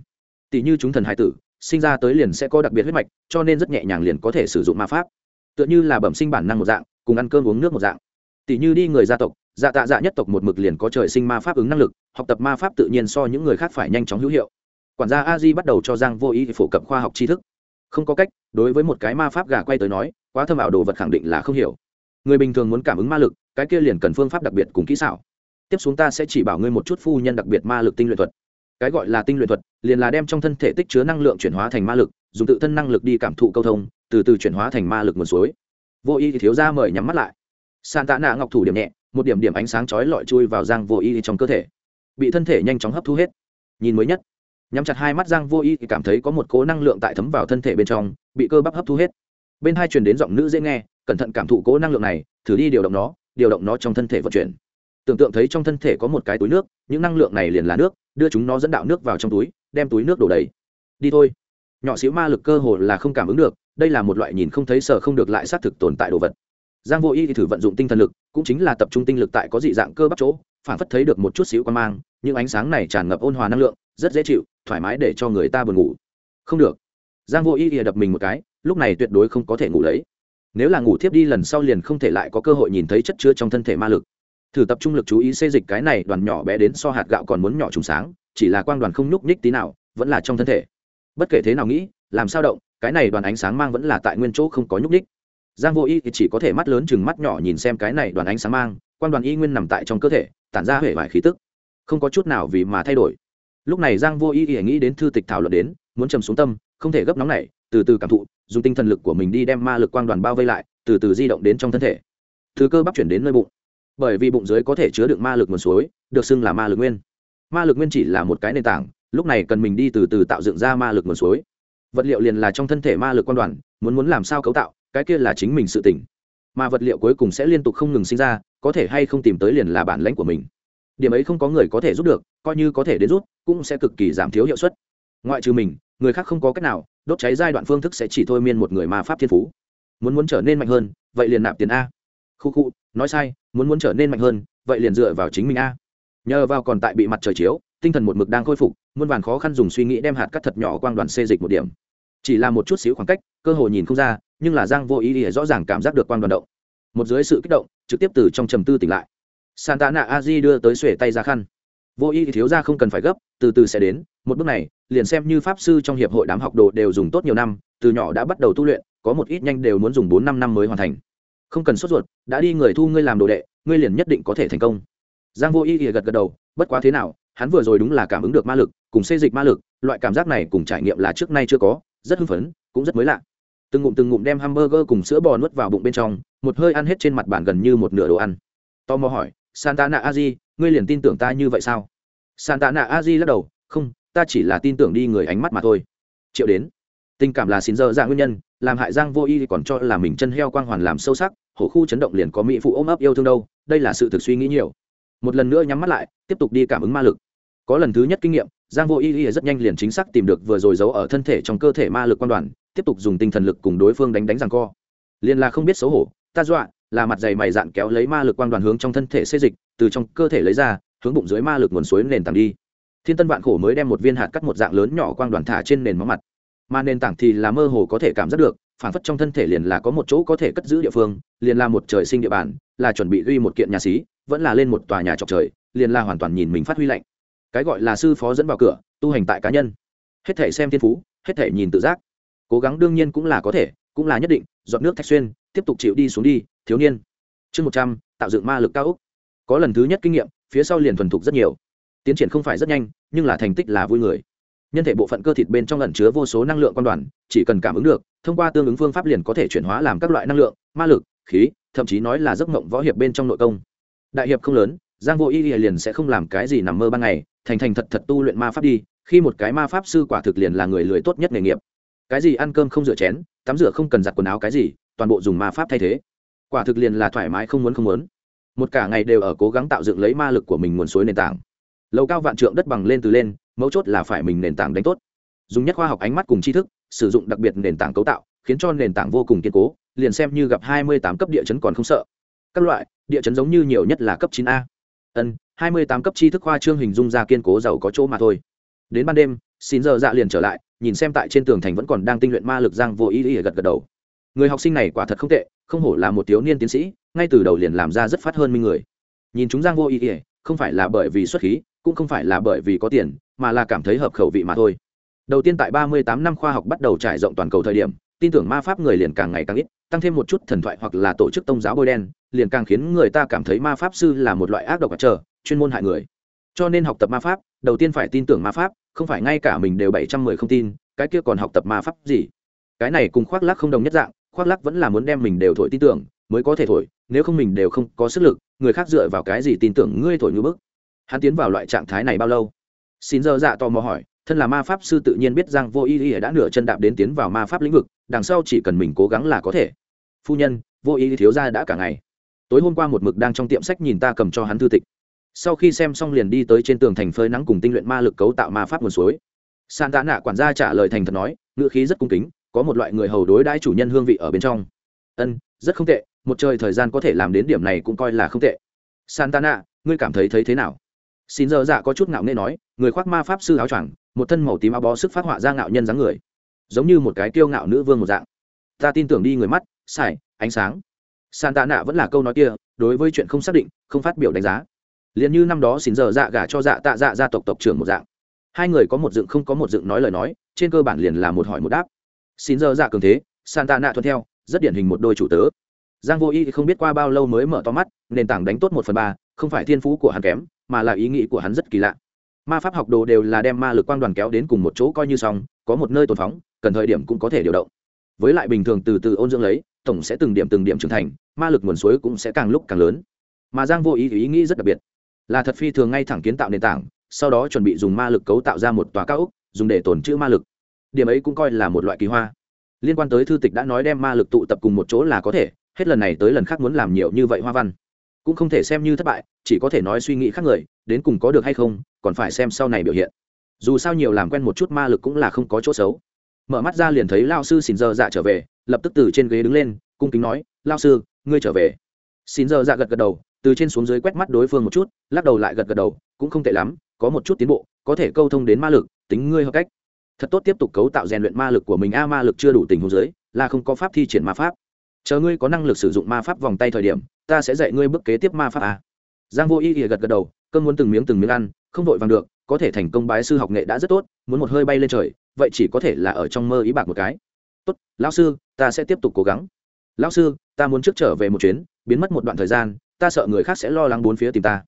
S1: Tỷ như chúng thần hải tử sinh ra tới liền sẽ có đặc biệt huyết mạch, cho nên rất nhẹ nhàng liền có thể sử dụng ma pháp. Tựa như là bẩm sinh bản năng một dạng, cùng ăn cơm uống nước một dạng. Tỷ như đi người gia tộc dạ tạ dạ nhất tộc một mực liền có trời sinh ma pháp ứng năng lực, học tập ma pháp tự nhiên so những người khác phải nhanh chóng hữu hiệu. Quản gia a di bắt đầu cho giang vô ý phổ cập khoa học tri thức. Không có cách, đối với một cái ma pháp gà quay tới nói, quá thâm ảo đồ vật khẳng định là không hiểu. Người bình thường muốn cảm ứng ma lực, cái kia liền cần phương pháp đặc biệt cùng kỹ xảo. Tiếp xuống ta sẽ chỉ bảo ngươi một chút phu nhân đặc biệt ma lực tinh luyện thuật cái gọi là tinh luyện thuật, liền là đem trong thân thể tích chứa năng lượng chuyển hóa thành ma lực, dùng tự thân năng lực đi cảm thụ câu thông, từ từ chuyển hóa thành ma lực nguồn suối. Vô y thì thiếu ra mời nhắm mắt lại. Sàn tạ nạ ngọc thủ điểm nhẹ, một điểm điểm ánh sáng chói lọi chui vào giang vô y trong cơ thể. Bị thân thể nhanh chóng hấp thu hết. Nhìn mới nhất. Nhắm chặt hai mắt giang vô y thì cảm thấy có một cố năng lượng tại thấm vào thân thể bên trong, bị cơ bắp hấp thu hết. Bên hai truyền đến giọng nữ dễ nghe, cẩn thận cảm thụ cố năng lượng này, thử đi điều động nó, điều động nó trong thân thể vận chuyển. Tưởng tượng thấy trong thân thể có một cái túi nước, những năng lượng này liền là nước đưa chúng nó dẫn đạo nước vào trong túi, đem túi nước đổ đầy. Đi thôi. Nhỏ xíu ma lực cơ hồ là không cảm ứng được, đây là một loại nhìn không thấy sợ không được lại xác thực tồn tại đồ vật. Giang vô y thì thử vận dụng tinh thần lực, cũng chính là tập trung tinh lực tại có dị dạng cơ bắp chỗ, phản phất thấy được một chút xíu quan mang, những ánh sáng này tràn ngập ôn hòa năng lượng, rất dễ chịu, thoải mái để cho người ta buồn ngủ. Không được. Giang vô y thì đập mình một cái, lúc này tuyệt đối không có thể ngủ lấy. Nếu là ngủ thiếp đi lần sau liền không thể lại có cơ hội nhìn thấy chất chứa trong thân thể ma lực thử tập trung lực chú ý xây dịch cái này, đoàn nhỏ bé đến so hạt gạo còn muốn nhỏ trùng sáng, chỉ là quang đoàn không nhúc nhích tí nào, vẫn là trong thân thể. Bất kể thế nào nghĩ, làm sao động, cái này đoàn ánh sáng mang vẫn là tại nguyên chỗ không có nhúc nhích. Giang vô y thì chỉ có thể mắt lớn chừng mắt nhỏ nhìn xem cái này đoàn ánh sáng mang quan đoàn y nguyên nằm tại trong cơ thể, tản ra huệ vải khí tức. Không có chút nào vì mà thay đổi. Lúc này giang vô y thì nghĩ đến thư tịch thảo luận đến, muốn trầm xuống tâm, không thể gấp nóng này từ từ cảm thụ, dùng tinh thần lực của mình đi đem ma lực quang đoàn bao vây lại, từ từ di động đến trong thân thể. Thứ cơ bắp chuyển đến nơi bụng bởi vì bụng dưới có thể chứa đựng ma lực nguồn suối, được xưng là ma lực nguyên. Ma lực nguyên chỉ là một cái nền tảng, lúc này cần mình đi từ từ tạo dựng ra ma lực nguồn suối. Vật liệu liền là trong thân thể ma lực quan đoàn, muốn muốn làm sao cấu tạo, cái kia là chính mình sự tỉnh mà vật liệu cuối cùng sẽ liên tục không ngừng sinh ra, có thể hay không tìm tới liền là bản lãnh của mình. Điểm ấy không có người có thể giúp được, coi như có thể đến rút, cũng sẽ cực kỳ giảm thiếu hiệu suất. Ngoại trừ mình, người khác không có cách nào, đốt cháy giai đoạn phương thức sẽ chỉ thôi miên một người ma pháp thiên phú. Muốn muốn trở nên mạnh hơn, vậy liền nạp tiền a. Khu khu, nói sai muốn muốn trở nên mạnh hơn, vậy liền dựa vào chính mình a. Nhờ vào còn tại bị mặt trời chiếu, tinh thần một mực đang khôi phục, muôn vàn khó khăn dùng suy nghĩ đem hạt cắt thật nhỏ quang đoàn xê dịch một điểm. Chỉ là một chút xíu khoảng cách, cơ hội nhìn không ra, nhưng là giang vô ý ý rõ ràng cảm giác được quang đoàn động. Một dưới sự kích động, trực tiếp từ trong trầm tư tỉnh lại. Santana a di đưa tới xuể tay ra khăn. Vô ý thiếu ra không cần phải gấp, từ từ sẽ đến, một bước này, liền xem như pháp sư trong hiệp hội đám học đồ đều dùng tốt nhiều năm, từ nhỏ đã bắt đầu tu luyện, có một ít nhanh đều muốn dùng bốn năm năm mới hoàn thành không cần sốt ruột, đã đi người thu ngươi làm đồ đệ, ngươi liền nhất định có thể thành công. Giang vô ý gật gật đầu, bất quá thế nào, hắn vừa rồi đúng là cảm ứng được ma lực, cùng xây dịch ma lực, loại cảm giác này cùng trải nghiệm là trước nay chưa có, rất hưng phấn, cũng rất mới lạ. Từng ngụm từng ngụm đem hamburger cùng sữa bò nuốt vào bụng bên trong, một hơi ăn hết trên mặt bàn gần như một nửa đồ ăn. Tò mò hỏi, santana a di ngươi liền tin tưởng ta như vậy sao? Santana a di lắc đầu, không, ta chỉ là tin tưởng đi người ánh mắt mà thôi. Triệu đến. Tình cảm là xin dơ ra dạ nguyên nhân làm hại giang vô y còn cho là mình chân heo quang hoàn làm sâu sắc, hổ khu chấn động liền có mỹ phụ ôm ấp yêu thương đâu, đây là sự thực suy nghĩ nhiều. Một lần nữa nhắm mắt lại, tiếp tục đi cảm ứng ma lực. Có lần thứ nhất kinh nghiệm, giang vô y rất nhanh liền chính xác tìm được vừa rồi giấu ở thân thể trong cơ thể ma lực quan đoàn, tiếp tục dùng tinh thần lực cùng đối phương đánh đánh rằng co. Liền là không biết xấu hổ, ta dọa, là mặt dày mày dạn kéo lấy ma lực quan đoàn hướng trong thân thể xê dịch, từ trong cơ thể lấy ra, hướng bụng dưới ma lực nguồn suối nền tảng đi. Thiên tân vạn khổ mới đem một viên hạt cắt một dạng lớn nhỏ quang đoàn thả trên nền máu mặt mà nền tảng thì là mơ hồ có thể cảm giác được phản phất trong thân thể liền là có một chỗ có thể cất giữ địa phương, liền là một trời sinh địa bàn, là chuẩn bị duy một kiện nhà xí, vẫn là lên một tòa nhà trọc trời, liền là hoàn toàn nhìn mình phát huy lạnh. Cái gọi là sư phó dẫn vào cửa, tu hành tại cá nhân. Hết thể xem thiên phú, hết thể nhìn tự giác. Cố gắng đương nhiên cũng là có thể, cũng là nhất định dọn nước thạch xuyên, tiếp tục chịu đi xuống đi, thiếu niên. Chương một trăm, tạo dựng ma lực cao úc có lần thứ nhất kinh nghiệm, phía sau liền thuần thục rất nhiều. Tiến triển không phải rất nhanh, nhưng là thành tích là vui người nhân thể bộ phận cơ thịt bên trong ẩn chứa vô số năng lượng quan đoàn, chỉ cần cảm ứng được, thông qua tương ứng phương pháp liền có thể chuyển hóa làm các loại năng lượng, ma lực, khí, thậm chí nói là giấc mộng võ hiệp bên trong nội công. Đại hiệp không lớn, giang vô y liền sẽ không làm cái gì nằm mơ ban ngày, thành thành thật thật tu luyện ma pháp đi, khi một cái ma pháp sư quả thực liền là người lười tốt nhất nghề nghiệp. Cái gì ăn cơm không rửa chén, tắm rửa không cần giặt quần áo cái gì, toàn bộ dùng ma pháp thay thế. Quả thực liền là thoải mái không muốn không muốn. Một cả ngày đều ở cố gắng tạo dựng lấy ma lực của mình nguồn suối nền tảng. Lầu cao vạn trượng đất bằng lên từ lên mấu chốt là phải mình nền tảng đánh tốt. Dùng nhất khoa học ánh mắt cùng tri thức, sử dụng đặc biệt nền tảng cấu tạo, khiến cho nền tảng vô cùng kiên cố, liền xem như gặp hai mươi tám cấp địa chấn còn không sợ. Các loại, địa chấn giống như nhiều nhất là cấp chín a. Ân, hai mươi tám cấp tri thức khoa trương hình dung ra kiên cố giàu có chỗ mà thôi. Đến ban đêm, xin giờ dạ liền trở lại, nhìn xem tại trên tường thành vẫn còn đang tinh luyện ma lực giang vô ý ý gật gật đầu. Người học sinh này quả thật không tệ, không hổ là một thiếu niên tiến sĩ, ngay từ đầu liền làm ra rất phát hơn minh người. Nhìn chúng giang vô ý ý, không phải là bởi vì xuất khí cũng không phải là bởi vì có tiền, mà là cảm thấy hợp khẩu vị mà thôi. Đầu tiên tại ba mươi tám năm khoa học bắt đầu trải rộng toàn cầu thời điểm, tin tưởng ma pháp người liền càng ngày càng ít, tăng thêm một chút thần thoại hoặc là tổ chức tôn giáo bôi đen, liền càng khiến người ta cảm thấy ma pháp sư là một loại ác độc và trở chuyên môn hại người. Cho nên học tập ma pháp, đầu tiên phải tin tưởng ma pháp, không phải ngay cả mình đều bảy trăm mười không tin, cái kia còn học tập ma pháp gì? Cái này cùng khoác lắc không đồng nhất dạng, khoác lắc vẫn là muốn đem mình đều thổi tin tưởng, mới có thể thổi, nếu không mình đều không có sức lực, người khác dựa vào cái gì tin tưởng ngươi thổi như bức? Hắn tiến vào loại trạng thái này bao lâu? Xin dơ dạ tò mò hỏi, thân là ma pháp sư tự nhiên biết rằng vô ý ý đã nửa chân đạp đến tiến vào ma pháp lĩnh vực, đằng sau chỉ cần mình cố gắng là có thể. Phu nhân, vô ý thiếu ra đã cả ngày. Tối hôm qua một mực đang trong tiệm sách nhìn ta cầm cho hắn thư tịch. Sau khi xem xong liền đi tới trên tường thành phơi nắng cùng tinh luyện ma lực cấu tạo ma pháp nguồn suối. San tạ nạ quản gia trả lời thành thật nói, ngữ khí rất cung kính, có một loại người hầu đối đãi chủ nhân hương vị ở bên trong. Ân, rất không tệ, một trời thời gian có thể làm đến điểm này cũng coi là không tệ. San tạ nạ, ngươi cảm thấy thấy thế nào? Xin giờ dạ có chút ngạo nghễ nói người khoác ma pháp sư áo choàng một thân màu tím áo bó sức phát họa ra ngạo nhân dáng người. Giống như một cái kiêu ngạo nữ vương một dạng. Ta tin tưởng đi người mắt sải, ánh sáng. San tạ nạ vẫn là câu nói kia đối với chuyện không xác định không phát biểu đánh giá. Liền như năm đó xin giờ dạ gả cho dạ tạ dạ gia tộc tộc trưởng một dạng. Hai người có một dựng không có một dựng nói lời nói trên cơ bản liền là một hỏi một đáp. Xin giờ dạ cường thế san tạ nạ thuận theo rất điển hình một đôi chủ tớ. Giang vô y không biết qua bao lâu mới mở to mắt nền tảng đánh tốt một phần ba không phải thiên phú của hắn kém mà là ý nghĩ của hắn rất kỳ lạ. Ma pháp học đồ đều là đem ma lực quang đoàn kéo đến cùng một chỗ coi như xong, có một nơi tồn phóng, cần thời điểm cũng có thể điều động. Với lại bình thường từ từ ôn dưỡng lấy, tổng sẽ từng điểm từng điểm trưởng thành, ma lực nguồn suối cũng sẽ càng lúc càng lớn. Mà giang vô ý ý nghĩ rất đặc biệt. Là thật phi thường ngay thẳng kiến tạo nền tảng, sau đó chuẩn bị dùng ma lực cấu tạo ra một tòa cao ốc, dùng để tồn trữ ma lực. Điểm ấy cũng coi là một loại kỳ hoa. Liên quan tới thư tịch đã nói đem ma lực tụ tập cùng một chỗ là có thể, hết lần này tới lần khác muốn làm nhiều như vậy hoa văn. Cũng không thể xem như thất bại chỉ có thể nói suy nghĩ khác người, đến cùng có được hay không, còn phải xem sau này biểu hiện. Dù sao nhiều làm quen một chút ma lực cũng là không có chỗ xấu. Mở mắt ra liền thấy lao sư xin giờ dạ trở về, lập tức từ trên ghế đứng lên, cung kính nói, lao sư, ngươi trở về. Xin giờ dạ gật gật đầu, từ trên xuống dưới quét mắt đối phương một chút, lắc đầu lại gật gật đầu, cũng không tệ lắm, có một chút tiến bộ, có thể câu thông đến ma lực, tính ngươi hợp cách. Thật tốt tiếp tục cấu tạo rèn luyện ma lực của mình, a, ma lực chưa đủ tình huống dưới, là không có pháp thi triển ma pháp. Chờ ngươi có năng lực sử dụng ma pháp vòng tay thời điểm, ta sẽ dạy ngươi bước kế tiếp ma pháp a giang vô y ỉa gật gật đầu cơn muốn từng miếng từng miếng ăn, không vội vàng được, có thể thành công bái sư học nghệ đã rất tốt, muốn một hơi bay lên trời, vậy chỉ có thể là ở trong mơ ý bạc một cái. Tốt, lão sư, ta sẽ tiếp tục cố gắng. Lão sư, ta muốn trước trở về một chuyến, biến mất một đoạn thời gian, ta sợ người khác sẽ lo lắng bốn phía tìm ta.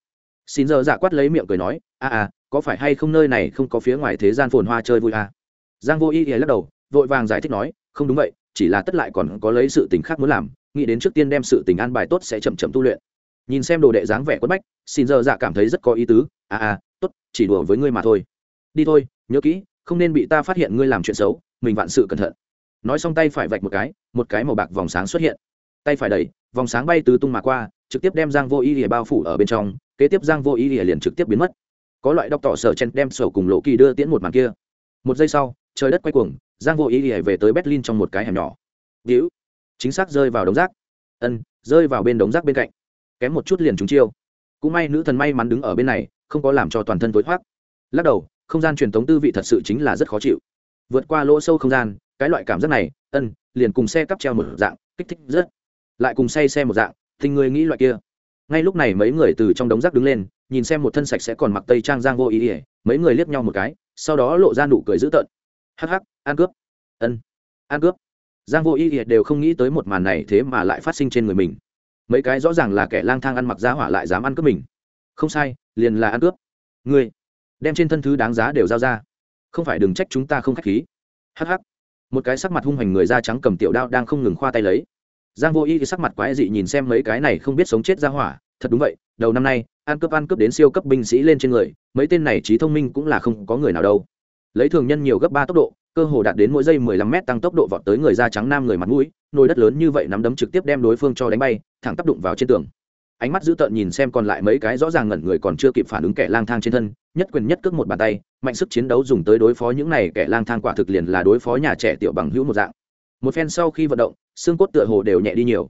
S1: Xin giờ dạ quát lấy miệng cười nói, a a có phải hay không nơi này không có phía ngoài thế gian phồn hoa chơi vui à? giang vô y ỉa lắc đầu, vội vàng giải thích nói, không đúng vậy, chỉ là tất lại còn có lấy sự tình khác muốn làm, nghĩ đến trước tiên đem sự tình an bài tốt sẽ chậm chậm tu luyện nhìn xem đồ đệ dáng vẻ quất bách, xin giờ dạ cảm thấy rất có ý tứ. À à tốt, chỉ đùa với ngươi mà thôi. Đi thôi, nhớ kỹ, không nên bị ta phát hiện ngươi làm chuyện xấu, mình vạn sự cẩn thận. Nói xong tay phải vạch một cái một cái màu bạc vòng sáng xuất hiện. Tay phải đẩy, vòng sáng bay từ tung mà qua, trực tiếp đem giang vô ý ỉa bao phủ ở bên trong, kế tiếp giang vô ý ỉa liền trực tiếp biến mất. Có loại đọc tỏ sở chen đem sổ cùng lộ kỳ đưa tiễn một màn kia. Một giây sau, trời đất quay cuồng, giang vô ý ỉa về tới berlin trong một cái hẻm nhỏ. Víu, chính xác rơi vào đống rác. Ân, rơi vào bên đống rác bên cạnh kém một chút liền trúng chiêu. Cũng may nữ thần may mắn đứng ở bên này, không có làm cho toàn thân tối thoát lắc đầu, không gian truyền thống tư vị thật sự chính là rất khó chịu. Vượt qua lỗ sâu không gian, cái loại cảm giác này, ân, liền cùng xe cắp treo một dạng, kích thích rất. Lại cùng say xe một dạng thì người nghĩ loại kia. Ngay lúc này mấy người từ trong đống rác đứng lên, nhìn xem một thân sạch sẽ còn mặc tây trang giang vô ý ỉa mấy người liếc nhau một cái, sau đó lộ ra nụ cười dữ tợn. Hắc hắc, ăn cướp. Ân, ăn cướp. Giang vô ý ỉa đều không nghĩ tới một màn này thế mà lại phát sinh trên người mình mấy cái rõ ràng là kẻ lang thang ăn mặc giá hỏa lại dám ăn cướp mình. Không sai, liền là ăn cướp. Ngươi, đem trên thân thứ đáng giá đều giao ra. Không phải đừng trách chúng ta không k h á c h khí hh một cái sắc mặt hung hoành người da trắng cầm tiểu đao đang không ngừng khoa tay lấy. Giang vô y thì sắc mặt quái dị nhìn xem mấy cái này không biết sống chết ra hỏa. Thật đúng vậy, đầu năm nay, ăn cướp ăn cướp đến siêu cấp binh sĩ lên trên người, mấy tên này trí thông minh cũng là không có người nào đâu. Lấy thường nhân nhiều gấp ba tốc độ, cơ hồ đạt đến mỗi giây mười lăm m tăng tốc độ vọt tới người da trắng nam người mặt mũi nồi đất lớn như vậy nắm đấm trực tiếp đem đối phương cho đánh bay, thẳng tác đụng vào trên tường. Ánh mắt dữ tợn nhìn xem còn lại mấy cái rõ ràng ngẩn người còn chưa kịp phản ứng kẻ lang thang trên thân, nhất quyền nhất cước một bàn tay, mạnh sức chiến đấu dùng tới đối phó những này kẻ lang thang quả thực liền là đối phó nhà trẻ tiểu bằng hữu một dạng. Một phen sau khi vận động, xương cốt tựa hồ đều nhẹ đi nhiều.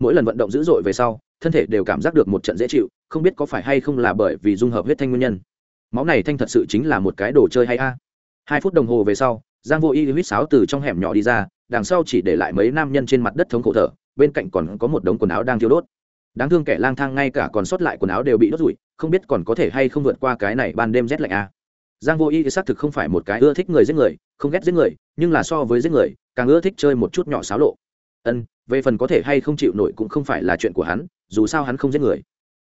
S1: Mỗi lần vận động dữ dội về sau, thân thể đều cảm giác được một trận dễ chịu, không biết có phải hay không là bởi vì dung hợp huyết thanh nguyên nhân. Máu này thanh thật sự chính là một cái đồ chơi hay a. Hai phút đồng hồ về sau giang vô y huýt sáo từ trong hẻm nhỏ đi ra, đằng sau chỉ để lại mấy nam nhân trên mặt đất thống khổ thở, bên cạnh còn có một đống quần áo đang thiêu đốt. Đáng thương kẻ lang thang ngay cả còn sót lại quần áo đều bị đốt rụi, không biết còn có thể hay không vượt qua cái này ban đêm rét lạnh à? giang vô y xác thực không phải một cái ưa thích người giết người, không ghét giết người, nhưng là so với giết người, càng ưa thích chơi một chút nhỏ xáo lộ. Ân, về phần có thể hay không chịu nổi cũng không phải là chuyện của hắn, dù sao hắn không giết người.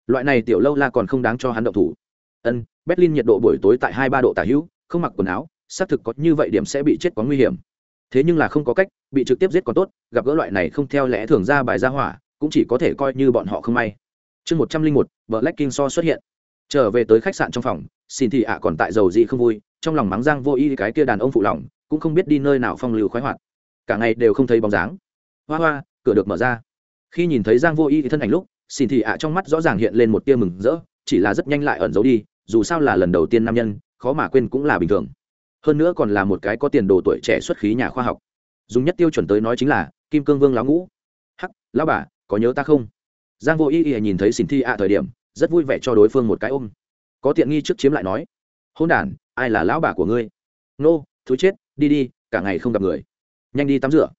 S1: Loại này tiểu lâu la còn không đáng cho hắn động thủ. Ân, berlin nhiệt độ buổi tối tại hai ba độ tả hữu, không mặc quần áo xác thực có như vậy điểm sẽ bị chết có nguy hiểm. Thế nhưng là không có cách, bị trực tiếp giết còn tốt, gặp gỡ loại này không theo lẽ thường ra bài ra hỏa, cũng chỉ có thể coi như bọn họ không may. Chương một trăm linh một vợ lách kinh so xuất hiện. Trở về tới khách sạn trong phòng, xin thị ạ còn tại dầu dị không vui, trong lòng mắng giang vô y cái kia đàn ông phụ lòng, cũng không biết đi nơi nào phong lưu khoái hoạt. Cả ngày đều không thấy bóng dáng. Hoa hoa, cửa được mở ra. Khi nhìn thấy giang vô y thì thân ảnh lúc, xin thị ạ trong mắt rõ ràng hiện lên một tia mừng rỡ, chỉ là rất nhanh lại ẩn giấu đi, dù sao là lần đầu tiên nam nhân, khó mà quên cũng là bình thường hơn nữa còn là một cái có tiền đồ tuổi trẻ xuất khí nhà khoa học. Dùng nhất tiêu chuẩn tới nói chính là kim cương vương lão ngũ. Hắc, lão bà, có nhớ ta không? Giang vô y y nhìn thấy xin thi ạ thời điểm, rất vui vẻ cho đối phương một cái ôm. Có tiện nghi trước chiếm lại nói hôn đ ai là lão bà của ngươi? Nô, thú chết, đi đi, cả ngày không gặp người. Nhanh đi tắm rửa.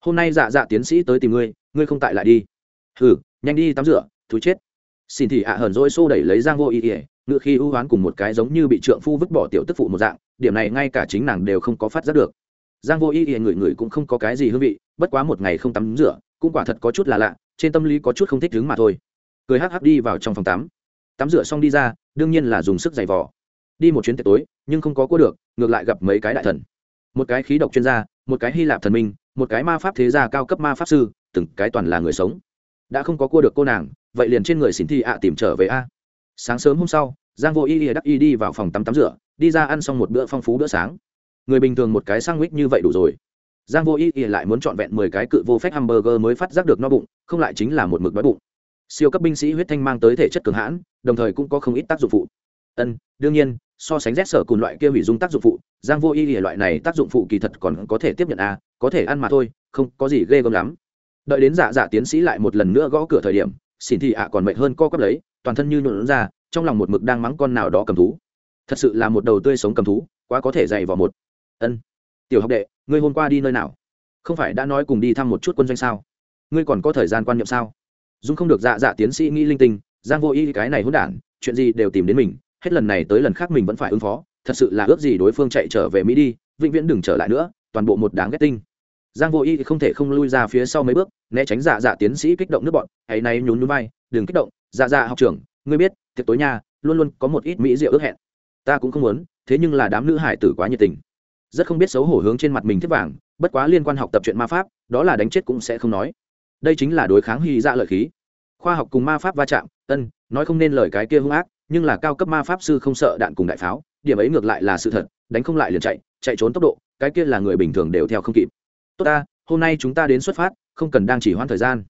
S1: Hôm nay dạ dạ tiến sĩ tới tìm ngươi ngươi không tại lại đi. Hừ, nhanh đi tắm rửa, thú chết. Xin thị ạ hờn dỗi xô đẩy lấy giang vô ý y ngự khi ưu hoán cùng một cái giống như bị trượng phu vứt bỏ tiểu tức phụ một dạng, điểm này ngay cả chính nàng đều không có phát giác được. Giang vô ý ỉa người người cũng không có cái gì hương vị, bất quá một ngày không tắm rửa, cũng quả thật có chút là lạ, trên tâm lý có chút không thích đứng mà thôi. Cười hắc hắc đi vào trong phòng tắm. Tắm rửa xong đi ra, đương nhiên là dùng sức giày vò. Đi một chuyến tiệc tối, nhưng không có cua được, ngược lại gặp mấy cái đại thần. Một cái khí độc chuyên gia, một cái hy lạp thần minh, một cái ma pháp thế gia cao cấp ma pháp sư, từng cái toàn là người sống. Đã không có cua được cô nàng, vậy liền trên người xỉn thi ạ tìm trở về a. Sáng sớm hôm sau giang vô y đắc y đi vào phòng tắm tắm rửa, đi ra ăn xong một bữa phong phú bữa sáng. Người bình thường một cái sang mít như vậy đủ rồi. Giang vô y lại muốn chọn vẹn mười cái cự vô phép hamburger mới phát giác được no bụng, không lại chính là một mực đói bụng. Siêu cấp binh sĩ huyết thanh mang tới thể chất cường hãn, đồng thời cũng có không ít tác dụng phụ. Ân, đương nhiên, so sánh rét sở cùng loại kia hủy dung tác dụng phụ, giang vô y y loại này tác dụng phụ kỳ thật còn có thể tiếp nhận à có thể ăn mà thôi, không có gì ghê gớm lắm. Đợi đến dạ dạ tiến sĩ lại một lần nữa gõ cửa thời điểm xin thì ạ còn mệt hơn co quắp lấy toàn thân như nhuộn ra, trong lòng một mực đang mắng con nào đó cầm thú. Thật sự là một đầu tươi sống cầm thú, quá có thể dày vào một. Ân, tiểu học đệ, ngươi hôm qua đi nơi nào? Không phải đã nói cùng đi thăm một chút quân doanh sao? Ngươi còn có thời gian quan niệm sao? Dung không được dạ dạ tiến sĩ nghĩ linh tinh, giang vô y cái này hỗn đản, chuyện gì đều tìm đến mình, hết lần này tới lần khác mình vẫn phải ứng phó, thật sự là ước gì đối phương chạy trở về mỹ đi, vĩnh viễn đừng trở lại nữa, toàn bộ một đáng ghét tinh. Giang vô y không thể không lui ra phía sau mấy bước, né tránh dạ dạ tiến sĩ kích động nước bọn, hãy nay nhún núi bay đừng kích động dạ dạ học trưởng, ngươi biết, tiệc tối nha, luôn luôn có một ít mỹ rượu ước hẹn. Ta cũng không muốn, thế nhưng là đám nữ hải tử quá nhiệt tình. Rất không biết xấu hổ hướng trên mặt mình thiết vàng, bất quá liên quan học tập chuyện ma pháp, đó là đánh chết cũng sẽ không nói. Đây chính là đối kháng hy dạ lợi khí. Khoa học cùng ma pháp va chạm, ân, nói không nên lời cái kia hung ác, nhưng là cao cấp ma pháp sư không sợ đạn cùng đại pháo, điểm ấy ngược lại là sự thật, đánh không lại liền chạy chạy trốn tốc độ, cái kia là người bình thường đều theo không kịp. Tốt ta, hôm nay chúng ta đến xuất phát, không cần đang chỉ hoãn thời gian.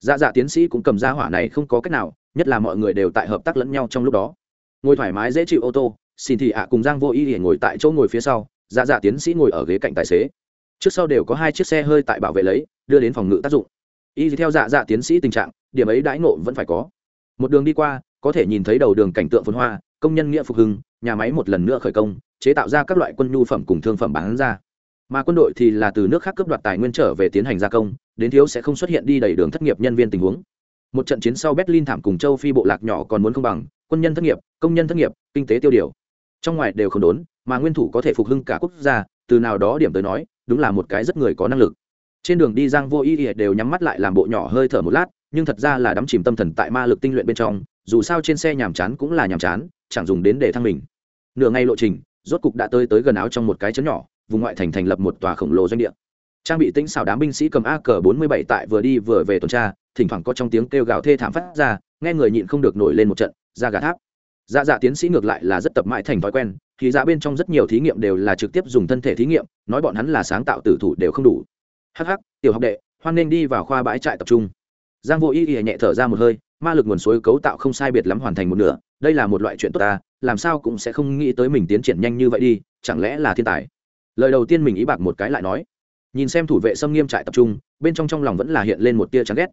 S1: Dạ dạ tiến sĩ cũng cầm ra hỏa này không có cách nào nhất là mọi người đều tại hợp tác lẫn nhau trong lúc đó. Ngồi thoải mái dễ chịu ô tô, xin thị ạ cùng giang vô y để ngồi tại chỗ ngồi phía sau dạ dạ tiến sĩ ngồi ở ghế cạnh tài xế. Trước sau đều có hai chiếc xe hơi tại bảo vệ lấy, đưa đến phòng ngự tác dụng. Y theo dạ dạ tiến sĩ tình trạng, điểm ấy đãi ngộ vẫn phải có. Một đường đi qua, có thể nhìn thấy đầu đường cảnh tượng phồn hoa, công nhân nghĩa phục hưng, nhà máy một lần nữa khởi công, chế tạo ra các loại quân nhu phẩm cùng thương phẩm bán ra. Mà quân đội thì là từ nước khác cướp đoạt tài nguyên trở về tiến hành gia công, đến thiếu sẽ không xuất hiện đi đầy đường thất nghiệp nhân viên tình huống một trận chiến sau berlin thảm cùng châu phi bộ lạc nhỏ còn muốn không bằng, quân nhân thất nghiệp, công nhân thất nghiệp, kinh tế tiêu điều. Trong ngoài đều không đốn, mà nguyên thủ có thể phục hưng cả quốc gia, từ nào đó điểm tới nói, đúng là một cái rất người có năng lực. Trên đường đi giang vô ý đều nhắm mắt lại làm bộ nhỏ hơi thở một lát, nhưng thật ra là đắm chìm tâm thần tại ma lực tinh luyện bên trong, dù sao trên xe nhàm chán cũng là nhàm chán, chẳng dùng đến để thăng mình. Nửa ngày lộ trình, rốt cục đã tới tới gần áo trong một cái chấn nhỏ, vùng ngoại thành thành lập một tòa khổng lồ doanh địa. Trang bị tĩnh xảo đám binh sĩ cầm a cờ bốn tại vừa đi vừa về tuần tra thỉnh thoảng có trong tiếng kêu gào thê thảm phát ra, nghe người nhịn không được nổi lên một trận, ra gà tháp. Dạ dạ tiến sĩ ngược lại là rất tập mãi thành thói quen, thì dạ bên trong rất nhiều thí nghiệm đều là trực tiếp dùng thân thể thí nghiệm, nói bọn hắn là sáng tạo tử thủ đều không đủ. Hh tiểu học đệ, hoan nên đi vào khoa bãi trại tập trung. Giang vô y y nhẹ thở ra một hơi, ma lực nguồn suối cấu tạo không sai biệt lắm hoàn thành một nửa, đây là một loại chuyện tốt ta, làm sao cũng sẽ không nghĩ tới mình tiến triển nhanh như vậy đi, chẳng lẽ là thiên tài? Lời đầu tiên mình ý bạc một cái lại nói. Nhìn xem thủ vệ xâm nghiêm trại tập trung, bên trong trong lòng vẫn là hiện lên một tia chán ghét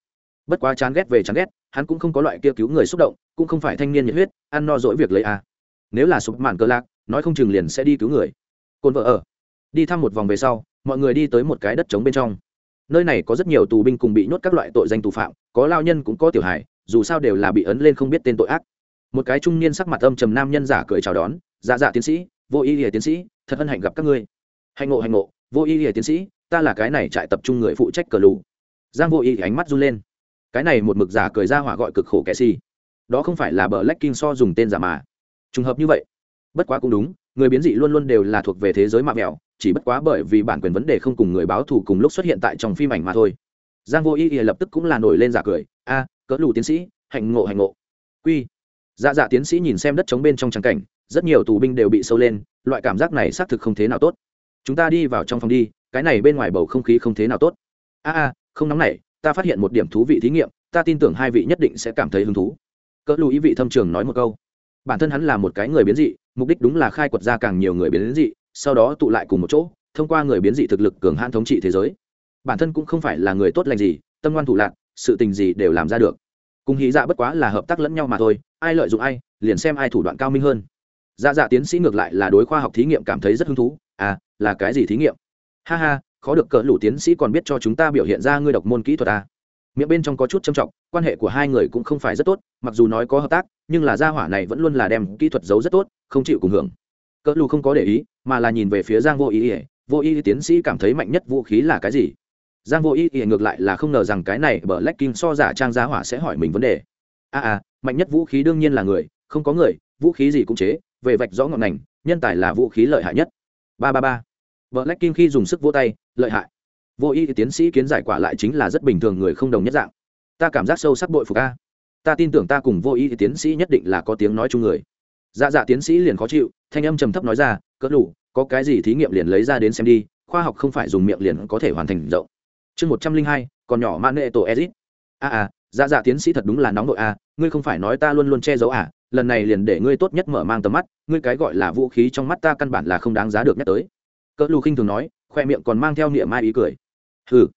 S1: bất quá chán ghét về chán ghét, hắn cũng không có loại kia cứu người xúc động, cũng không phải thanh niên nhiệt huyết, ăn no dỗi việc lấy a. Nếu là sụp mạn cơ lạc, nói không chừng liền sẽ đi cứu người. Cồn vợ ở. Đi thăm một vòng về sau, mọi người đi tới một cái đất trống bên trong. Nơi này có rất nhiều tù binh cùng bị nhốt các loại tội danh tù phạm, có lao nhân cũng có tiểu hài, dù sao đều là bị ấn lên không biết tên tội ác. Một cái trung niên sắc mặt âm trầm nam nhân giả cười chào đón dạ dạ tiến sĩ, vô y lìa tiến sĩ, thật hân hạnh gặp các ngươi. Hạnh ngộ hạnh ngộ, vô y lìa tiến sĩ, ta là cái này trại tập trung người phụ trách cờ lù. Giang vô y ánh mắt run lên cái này một mực giả cười ra hỏa gọi cực khổ kẻ si. Đó không phải là bờ lách kinh so dùng tên giả mà. Trùng hợp như vậy, bất quá cũng đúng, người biến dị luôn luôn đều là thuộc về thế giới mạng mẹo, chỉ bất quá bởi vì bản quyền vấn đề không cùng người báo thù cùng lúc xuất hiện tại trong phim ảnh mà thôi. Giang vô ý lập tức cũng là nổi lên giả cười, a, cỡ lù tiến sĩ, hạnh ngộ hạnh ngộ. Quy. Dạ dạ tiến sĩ nhìn xem đất trống bên trong trắng cảnh, rất nhiều tù binh đều bị sâu lên, loại cảm giác này xác thực không thế nào tốt. Chúng ta đi vào trong phòng đi, cái này bên ngoài bầu không khí không thế nào tốt. A a, không nóng này ta phát hiện một điểm thú vị thí nghiệm, ta tin tưởng hai vị nhất định sẽ cảm thấy hứng thú. Cỡ lù ý vị thâm trường nói một câu. Bản thân hắn là một cái người biến dị, mục đích đúng là khai quật ra càng nhiều người biến dị, sau đó tụ lại cùng một chỗ, thông qua người biến dị thực lực cường hãn thống trị thế giới. Bản thân cũng không phải là người tốt lành gì, tâm ngoan thủ lạc, sự tình gì đều làm ra được. Cùng hí dạ bất quá là hợp tác lẫn nhau mà thôi, ai lợi dụng ai, liền xem ai thủ đoạn cao minh hơn. Dạ dạ tiến sĩ ngược lại là đối khoa học thí nghiệm cảm thấy rất hứng thú à là cái gì thí nghiệm? Ha ha khó được cỡ lũ tiến sĩ còn biết cho chúng ta biểu hiện ra ngươi độc môn kỹ thuật à. miệng bên trong có chút trầm trọng quan hệ của hai người cũng không phải rất tốt mặc dù nói có hợp tác nhưng là gia hỏa này vẫn luôn là đem kỹ thuật giấu rất tốt không chịu cùng hưởng. Cỡ lù không có để ý mà là nhìn về phía giang vô ý ỉa vô ý tiến sĩ cảm thấy mạnh nhất vũ khí là cái gì? Giang vô ý ỉa ngược lại là không ngờ rằng cái này bởi lách kim so giả trang gia hỏa sẽ hỏi mình vấn đề. A à, à mạnh nhất vũ khí đương nhiên là người không có người vũ khí gì cũng chế về vạch rõ ngọn ngành nhân tài là vũ khí lợi hại nhất. Ba ba ba vợ lách kim khi dùng sức vỗ tay, lợi hại. Vô y tiến sĩ kiến giải quả lại chính là rất bình thường người không đồng nhất dạng. Ta cảm giác sâu sắc bội phục a. Ta tin tưởng ta cùng vô y tiến sĩ nhất định là có tiếng nói chung người. Dạ dạ tiến sĩ liền khó chịu, thanh âm trầm thấp nói ra, cỡ đủ có cái gì thí nghiệm liền lấy ra đến xem đi, khoa học không phải dùng miệng liền có thể hoàn thành rộng. Chương một trăm linh hai còn nhỏ mãn nệ tổ ezit. A a dạ dạ tiến sĩ thật đúng là nóng đội a, ngươi không phải nói ta luôn luôn che giấu à lần này liền để ngươi tốt nhất mở mang tầm mắt, ngươi cái gọi là vũ khí trong mắt ta căn bản là không đáng giá được nhắc tới cỡ lù khinh thường nói, khoe miệng còn mang theo niệm mai ý cười. Ừ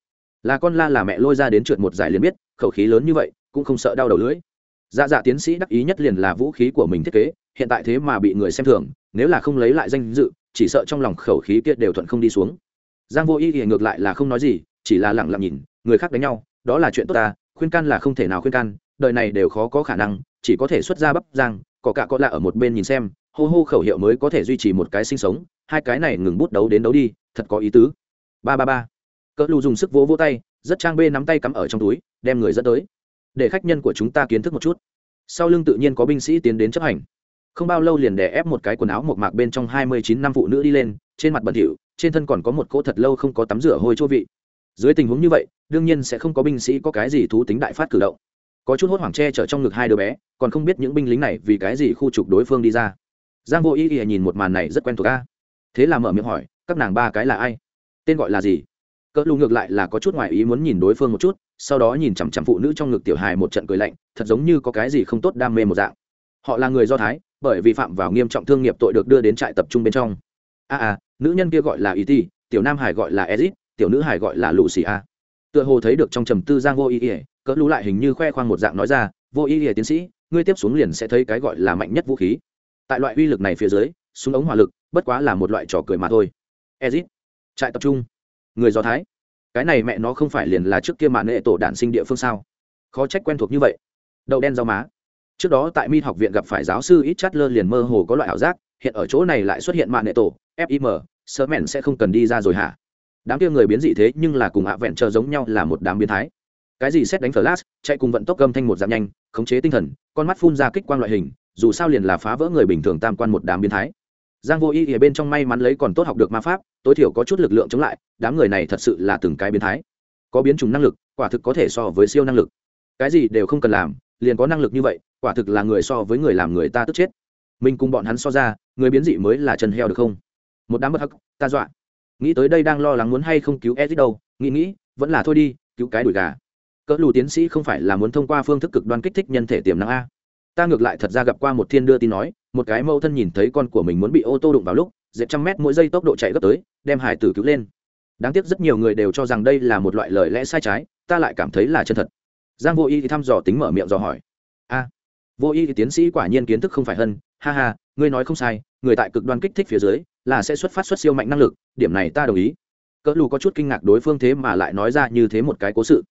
S1: là con la là mẹ lôi ra đến trượt một giải liền biết, khẩu khí lớn như vậy, cũng không sợ đau đầu lưỡi. Dạ dạ tiến sĩ đắc ý nhất liền là vũ khí của mình thiết kế, hiện tại thế mà bị người xem thường, nếu là không lấy lại danh dự, chỉ sợ trong lòng khẩu khí kia đều thuận không đi xuống. Giang vô y thì ngược lại là không nói gì, chỉ là lẳng lặng nhìn, người khác đánh nhau, đó là chuyện tốt ta, khuyên can là không thể nào khuyên can, đời này đều khó có khả năng, chỉ có thể xuất ra bắp giang có cả có lạ ở một bên nhìn xem hô hô khẩu hiệu mới có thể duy trì một cái sinh sống, hai cái này ngừng bút đấu đến đấu đi, thật có ý tứ. Ba ba ba. Cỡ lù dùng sức vỗ vỗ tay, rất trang bê nắm tay cắm ở trong túi, đem người dẫn tới. Để khách nhân của chúng ta kiến thức một chút. Sau lưng tự nhiên có binh sĩ tiến đến chấp hành. Không bao lâu liền đè ép một cái quần áo một mạc bên trong hai mươi chín năm phụ nữ đi lên, trên mặt bẩn thỉu, trên thân còn có một cỗ thật lâu không có tắm rửa hôi chua vị. Dưới tình huống như vậy, đương nhiên sẽ không có binh sĩ có cái gì thú tính đại phát cử động. Có chút hốt hoảng che chở trong ngực hai đứa bé, còn không biết những binh lính này vì cái gì khu trục đối phương đi ra giang vô ý ý nhìn một màn này rất quen thuộc a. Thế là mở miệng hỏi, các nàng ba cái là ai? Tên gọi là gì? Cỡ lù ngược lại là có chút ngoại ý muốn nhìn đối phương một chút, sau đó nhìn chằm chằm phụ nữ trong ngực tiểu hài một trận cười lạnh, thật giống như có cái gì không tốt đam mê một dạng. Họ là người do thái, bởi vì phạm vào nghiêm trọng thương nghiệp tội được đưa đến trại tập trung bên trong. A a, nữ nhân kia gọi là ý ti, tiểu nam hải gọi là ezit, tiểu nữ hải gọi là lù xì a. Tựa hồ thấy được trong trầm tư giang vô ý ỉa cỡ lũ lại hình như khoe khoang một dạng nói ra, vô ý ỉa tiến sĩ, ngươi tiếp xuống liền sẽ thấy cái gọi là mạnh nhất vũ khí tại loại uy lực này phía dưới, súng ống hỏa lực bất quá là một loại trò cười mà thôi. Ezit, trại tập trung. Người do thái, cái này mẹ nó không phải liền là trước kia mạng nghệ tổ đản sinh địa phương sao? Khó trách quen thuộc như vậy. Đậu đen rau má. Trước đó tại mi học viện gặp phải giáo sư ít chát lơ liền mơ hồ có loại ảo giác, hiện ở chỗ này lại xuất hiện mạng nghệ tổ fim sơ mẹn sẽ không cần đi ra rồi hả? Đám kia người biến dị thế nhưng là cùng hạ vẹn chờ giống nhau là một đám biến thái. Cái gì xét đánh flash, chạy cùng vận tốc gầm thanh một dạng nhanh, khống chế tinh thần, con mắt phun ra kích quang loại hình dù sao liền là phá vỡ người bình thường tam quan một đám biến thái. Giang vô y ở bên trong may mắn lấy còn tốt học được ma pháp, tối thiểu có chút lực lượng chống lại, đám người này thật sự là từng cái biến thái. Có biến chủng năng lực, quả thực có thể so với siêu năng lực. Cái gì đều không cần làm, liền có năng lực như vậy, quả thực là người so với người làm người ta tức chết. Mình cùng bọn hắn so ra, người biến dị mới là chân heo được không? Một đám bất hắc, ta dọa. Nghĩ tới đây đang lo lắng muốn hay không cứu edit đâu, nghĩ nghĩ, vẫn là thôi đi, cứu cái đùi gà. Cỡ lù tiến sĩ không phải là muốn thông qua phương thức cực đoan kích thích nhân thể tiềm năng a ta ngược lại thật ra gặp qua một thiên đưa tin nói, một cái mâu thân nhìn thấy con của mình muốn bị ô tô đụng vào lúc, dẹp trăm mét mỗi giây tốc độ chạy gấp tới, đem hải tử cứu lên. Đáng tiếc rất nhiều người đều cho rằng đây là một loại lời lẽ sai trái, ta lại cảm thấy là chân thật. Giang vô y thì thăm dò tính mở miệng dò hỏi. A, vô y thì tiến sĩ quả nhiên kiến thức không phải hơn ha ha, ngươi nói không sai, người tại cực đoan kích thích phía dưới, là sẽ xuất phát xuất siêu mạnh năng lực, điểm này ta đồng ý. Cỡ lù có chút kinh ngạc đối phương thế mà lại nói ra như thế một cái cố sự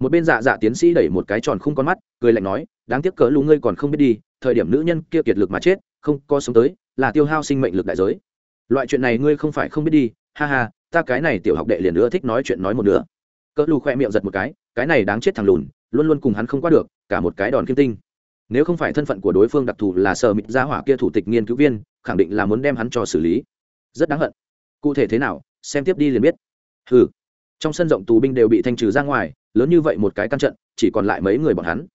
S1: một bên dạ dạ tiến sĩ đẩy một cái tròn khung con mắt, cười lạnh nói, đáng tiếc cỡ lù ngươi còn không biết đi, thời điểm nữ nhân kia kiệt lực mà chết, không có sống tới, là tiêu hao sinh mệnh lực đại giới. Loại chuyện này ngươi không phải không biết đi, ha ha, ta cái này tiểu học đệ liền nữa thích nói chuyện nói một nữa cỡ lù khoe miệng giật một cái cái này đáng chết thằng lùn, luôn luôn cùng hắn không qua được, cả một cái đòn kim tinh. Nếu không phải thân phận của đối phương đặc thù là sở mịt ra hỏa kia thủ tịch nghiên cứu viên, khẳng định là muốn đem hắn cho xử lý. Rất đáng hận. Cụ thể thế nào, xem tiếp đi liền biết. Ừ trong sân rộng tù binh đều bị thanh trừ ra ngoài, lớn như vậy một cái căn trận, chỉ còn lại mấy người bọn hắn.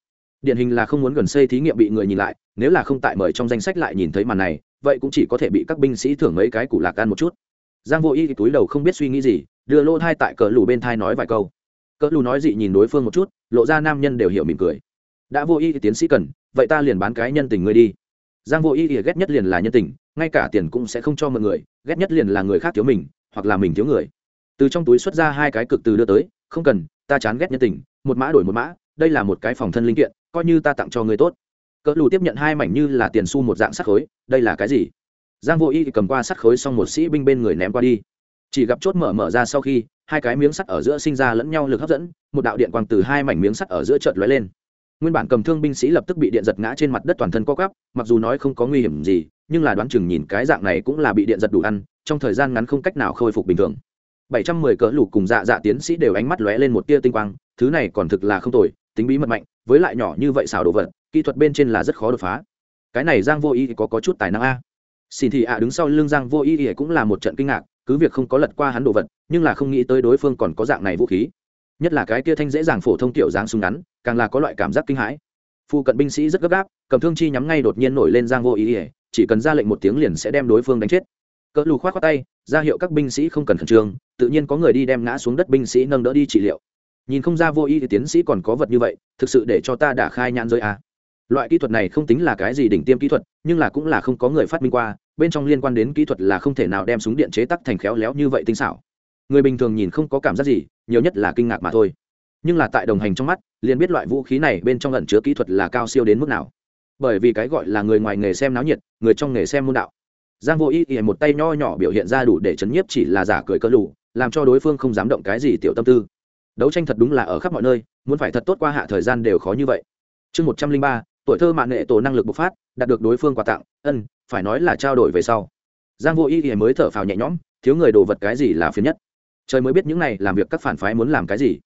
S1: Điển hình là không muốn gần xây thí nghiệm bị người nhìn lại, nếu là không tại mời trong danh sách lại nhìn thấy màn này, vậy cũng chỉ có thể bị các binh sĩ thưởng mấy cái củ lạc ăn một chút. Giang vô y thì túi đầu không biết suy nghĩ gì, đưa lô thai tại cỡ lù bên thai nói vài câu. Cỡ lù nói dị nhìn đối phương một chút, lộ ra nam nhân đều hiểu mỉm cười. Đã vô y thì tiến sĩ cần, vậy ta liền bán cái nhân tình ngươi đi. Giang vô y thì ghét nhất liền là nhân tình, ngay cả tiền cũng sẽ không cho mọi người, ghét nhất liền là người khác thiếu mình, hoặc là mình thiếu người từ trong túi xuất ra hai cái cực từ đưa tới, không cần, ta chán ghét nhân tình, một mã đổi một mã, đây là một cái phòng thân linh kiện, coi như ta tặng cho người tốt. Cỡ lù tiếp nhận hai mảnh như là tiền xu một dạng sắt khối, đây là cái gì? Giang vô y cầm qua sắt khối xong một sĩ binh bên người ném qua đi. Chỉ gặp chốt mở mở ra sau khi, hai cái miếng sắt ở giữa sinh ra lẫn nhau lực hấp dẫn, một đạo điện quang từ hai mảnh miếng sắt ở giữa chợt lóe lên. Nguyên bản cầm thương binh sĩ lập tức bị điện giật ngã trên mặt đất toàn thân co cắp mặc dù nói không có nguy hiểm gì, nhưng là đoán chừng nhìn cái dạng này cũng là bị điện giật đủ ăn, trong thời gian ngắn không cách nào khôi phục bình thường bảy trăm mười cỡ lục cùng dạ dạ tiến sĩ đều ánh mắt lóe lên một tia tinh quang, thứ này còn thực là không tồi, tính bí mật mạnh, với lại nhỏ như vậy xảo đồ vật, kỹ thuật bên trên là rất khó đột phá. Cái này giang vô y có có chút tài năng a. Xin thì ạ, đứng sau lưng giang vô y cũng là một trận kinh ngạc, cứ việc không có lật qua hắn đồ vật, nhưng là không nghĩ tới đối phương còn có dạng này vũ khí. Nhất là cái kia thanh dễ dàng phổ thông tiểu dáng súng ngắn, càng là có loại cảm giác kinh hãi. Phu cận binh sĩ rất gấp gáp, cầm thương chi nhắm ngay đột nhiên nổi lên giang vô ý ý chỉ cần ra lệnh một tiếng liền sẽ đem đối phương đánh chết cỡ lù khoát khoát tay, ra hiệu các binh sĩ không cần khẩn trương, tự nhiên có người đi đem ngã xuống đất binh sĩ nâng đỡ đi trị liệu. Nhìn không ra vô y thì tiến sĩ còn có vật như vậy, thực sự để cho ta đả khai nhãn giới à. loại kỹ thuật này không tính là cái gì đỉnh tiêm kỹ thuật, nhưng là cũng là không có người phát minh qua, bên trong liên quan đến kỹ thuật là không thể nào đem súng điện chế tắc thành khéo léo như vậy tinh xảo. Người bình thường nhìn không có cảm giác gì, nhiều nhất là kinh ngạc mà thôi. Nhưng là tại đồng hành trong mắt, liền biết loại vũ khí này bên trong lẩn chứa kỹ thuật là cao siêu đến mức nào. Bởi vì cái gọi là người ngoài nghề xem náo nhiệt, người trong nghề xem môn đạo giang vô ý ý một tay nho nhỏ biểu hiện ra đủ để chấn nhiếp chỉ là giả cười cơ lù, làm cho đối phương không dám động cái gì tiểu tâm tư. Đấu tranh thật đúng là ở khắp mọi nơi, muốn phải thật tốt qua hạ thời gian đều khó như vậy. Chương một trăm linh ba, tuổi thơ mạng nghệ tổ năng lực bộc phát, đạt được đối phương quà tặng, ân, phải nói là trao đổi về sau. Giang vô ý ý mới thở phào nhẹ nhõm, thiếu người đồ vật cái gì là phiền nhất? Trời mới biết những này làm việc các phản phái muốn làm cái gì.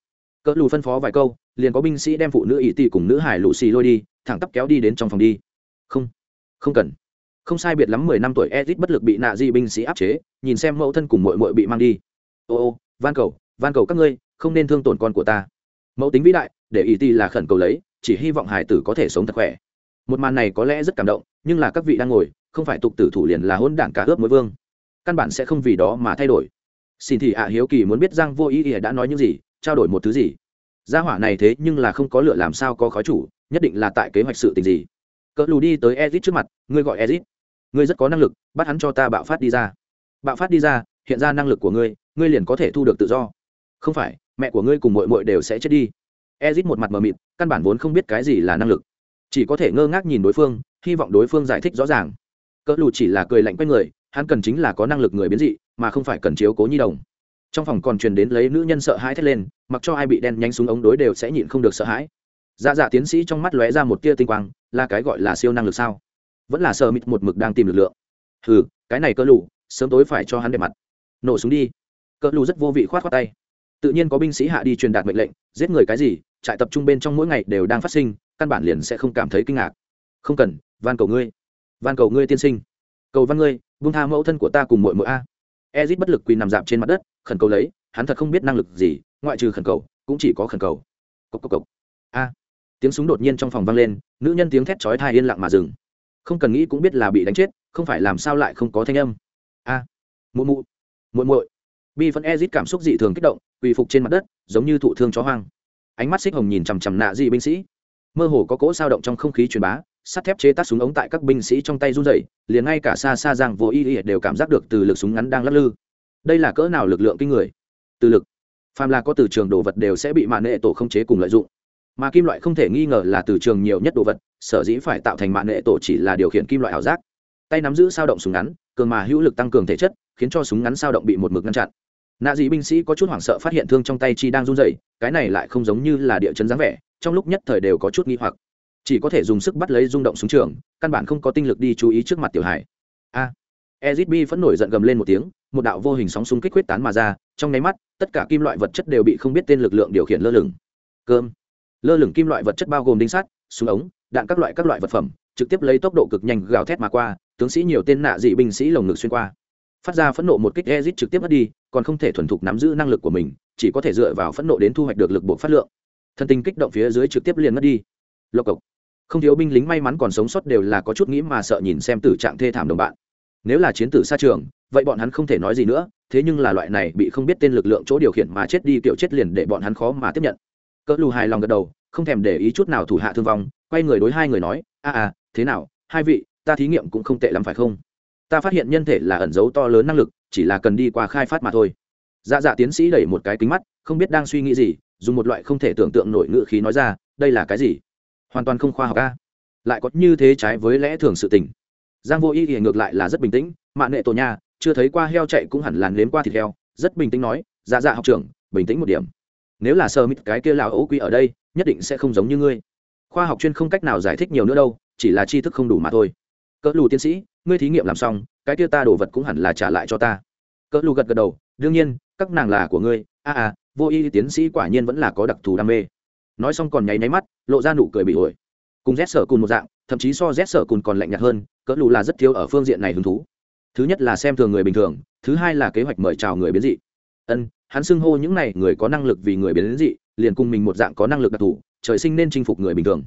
S1: Cỡ lù phân phó vài câu, liền có binh sĩ đem phụ nữ ỵ tỷ cùng nữ hải lụ xì lôi đi, thẳng tắp kéo đi đến trong phòng đi. Không không cần không sai biệt lắm mười năm tuổi edit bất lực bị nạ di binh sĩ áp chế, nhìn xem mẫu thân cùng mội mội bị mang đi. Ô ô, van cầu van cầu các ngươi, không nên thương tổn con của ta. Mẫu tính vĩ đại, để ý ti là khẩn cầu lấy, chỉ hy vọng hải tử có thể sống thật khỏe. Một màn này có lẽ rất cảm động, nhưng là các vị đang ngồi, không phải tục tử thủ liền là hôn đảng cả ướp mối vương. Căn bản sẽ không vì đó mà thay đổi. Xin thì ạ hiếu kỳ muốn biết giang vô ý ỉa đã nói những gì, trao đổi một thứ gì. Gia hỏa này thế nhưng là không có lựa làm sao có khói chủ, nhất định là tại kế hoạch sự tình gì cỡ lù đi tới ezit trước mặt, ngươi gọi ezit. Ngươi rất có năng lực, bắt hắn cho ta bạo phát đi ra. Bạo phát đi ra, hiện ra năng lực của ngươi ngươi liền có thể thu được tự do. Không phải, mẹ của ngươi cùng mội mội đều sẽ chết đi. Ezit một mặt mờ mịt, căn bản vốn không biết cái gì là năng lực. Chỉ có thể ngơ ngác nhìn đối phương, hy vọng đối phương giải thích rõ ràng. Cỡ lù chỉ là cười lạnh quanh người, hắn cần chính là có năng lực người biến dị, mà không phải cần chiếu cố nhi đồng. Trong phòng còn truyền đến lấy nữ nhân sợ hãi thét lên, mặc cho ai bị đen nhánh súng ống đối đều sẽ nhịn không được sợ hãi. Dạ dạ tiến sĩ trong mắt lóe ra một tia tinh quang là cái gọi là siêu năng lực sao? Vẫn là sơ mịt một mực đang tìm lực lượng. Ừ cái này cỡ lù, sớm tối phải cho hắn đẹp mặt. Nổ súng đi. Cỡ lù rất vô vị khoát khoát tay. Tự nhiên có binh sĩ hạ đi truyền đạt mệnh lệnh, giết người cái gì, trại tập trung bên trong mỗi ngày đều đang phát sinh, căn bản liền sẽ không cảm thấy kinh ngạc. Không cần, van cầu ngươi. Van cầu ngươi tiên sinh. Cầu văn ngươi vung tha mẫu thân của ta cùng mội mội a. Ezit bất lực quỳ nằm dạp trên mặt đất, khẩn cầu lấy, hắn thật không biết năng lực gì, ngoại trừ khẩn cầu, cũng chỉ có khẩn cầu. Cốc cốc cốc. a tiếng súng đột nhiên trong phòng vang lên, nữ nhân tiếng thét chói tai yên lặng mà dừng. Không cần nghĩ cũng biết là bị đánh chết, không phải làm sao lại không có thanh âm. A à. mụ mụ muội muội. Bi phân ezit cảm xúc dị thường kích động, quỳ phục trên mặt đất, giống như thụ thương chó hoang. Ánh mắt xích hồng nhìn chằm chằm nạ dị binh sĩ. Mơ hồ có cỗ sao động trong không khí truyền bá, sắt thép chế tác súng ống tại các binh sĩ trong tay run rẩy, liền ngay cả xa xa giang vô y y đều cảm giác được từ lực súng ngắn đang lắc lư. Đây là cỡ nào lực lượng kinh người? Từ lực. Phàm là có từ trường đồ vật đều sẽ bị mạn nệ tổ không chế cùng lợi dụng mà kim loại không thể nghi ngờ là từ trường nhiều nhất đồ vật sở dĩ phải tạo thành mạng nghệ tổ chỉ là điều khiển kim loại ảo giác. Tay nắm giữ sao động súng ngắn cường mà hữu lực tăng cường thể chất khiến cho súng ngắn sao động bị một mực ngăn chặn. Nạ dị binh sĩ có chút hoảng sợ phát hiện thương trong tay chi đang run rẩy cái này lại không giống như là địa chấn dáng vẻ trong lúc nhất thời đều có chút nghi hoặc. Chỉ có thể dùng sức bắt lấy rung động súng trường căn bản không có tinh lực đi chú ý trước mặt tiểu hải a! À, ezit phẫn nổi giận gầm lên một tiếng một đạo vô hình sóng súng kích quyết tán mà ra trong nháy mắt tất cả kim loại vật chất đều bị không biết tên lực lượng điều khiển lơ lửng. Cơm! Lơ lửng kim loại vật chất bao gồm đinh sắt, súng ống, đạn các loại các loại vật phẩm, trực tiếp lấy tốc độ cực nhanh gào thét mà qua, tướng sĩ nhiều tên nạ dị binh sĩ lồng ngực xuyên qua. Phát ra phẫn nộ một kích ezit trực tiếp mất đi, còn không thể thuần thục nắm giữ năng lực của mình, chỉ có thể dựa vào phẫn nộ đến thu hoạch được lực bộ phát lượng. Thân tình kích động phía dưới trực tiếp liền mất đi. Lộc cộc. Không thiếu binh lính may mắn còn sống sót đều là có chút nghĩ mà sợ nhìn xem tử trạng thê thảm đồng bạn. Nếu là chiến tử xa trường, vậy bọn hắn không thể nói gì nữa, thế nhưng là loại này bị không biết tên lực lượng chỗ điều khiển mà chết đi kiểu chết liền để bọn hắn khó mà tiếp nhận cỡ lù hài lòng gật đầu, không thèm để ý chút nào thủ hạ thương vong, quay người đối hai người nói, a à thế nào, hai vị, ta thí nghiệm cũng không tệ lắm phải không? Ta phát hiện nhân thể là ẩn dấu to lớn năng lực, chỉ là cần đi qua khai phát mà thôi. Dạ dạ tiến sĩ đẩy một cái kính mắt, không biết đang suy nghĩ gì, dùng một loại không thể tưởng tượng nổi ngữ khí nói ra, đây là cái gì? Hoàn toàn không khoa học ca lại có như thế trái với lẽ thường sự tình. Giang vô y thì ngược lại là rất bình tĩnh mạng nghệ tổ nha, chưa thấy qua heo chạy cũng hẳn làn nếm qua thịt heo. Rất bình tĩnh nói dạ dạ học trưởng, bình tĩnh một điểm nếu là sơ mít cái kia lào ấu quy ở đây nhất định sẽ không giống như ngươi. Khoa học chuyên không cách nào giải thích nhiều nữa đâu chỉ là tri thức không đủ mà thôi. Cỡ lù tiến sĩ ngươi thí nghiệm làm xong cái kia ta đồ vật cũng hẳn là trả lại cho ta. Cỡ lù gật gật đầu đương nhiên các nàng là của ngươi. A à, à vô y tiến sĩ quả nhiên vẫn là có đặc thù đam mê. Nói xong còn nháy nháy mắt lộ ra nụ cười bị ổi. Cùng rét sở cùn một dạng thậm chí so rét sở cùn còn lạnh nhạt hơn cỡ lù là rất thiếu ở phương diện này hứng thú. Thứ nhất là xem thường người bình thường thứ hai là kế hoạch mời chào người biến dị ân, hắn xưng hô những này người có năng lực vì người biến đến dị, liền cùng mình một dạng có năng lực đặc thù, trời sinh nên chinh phục người bình thường.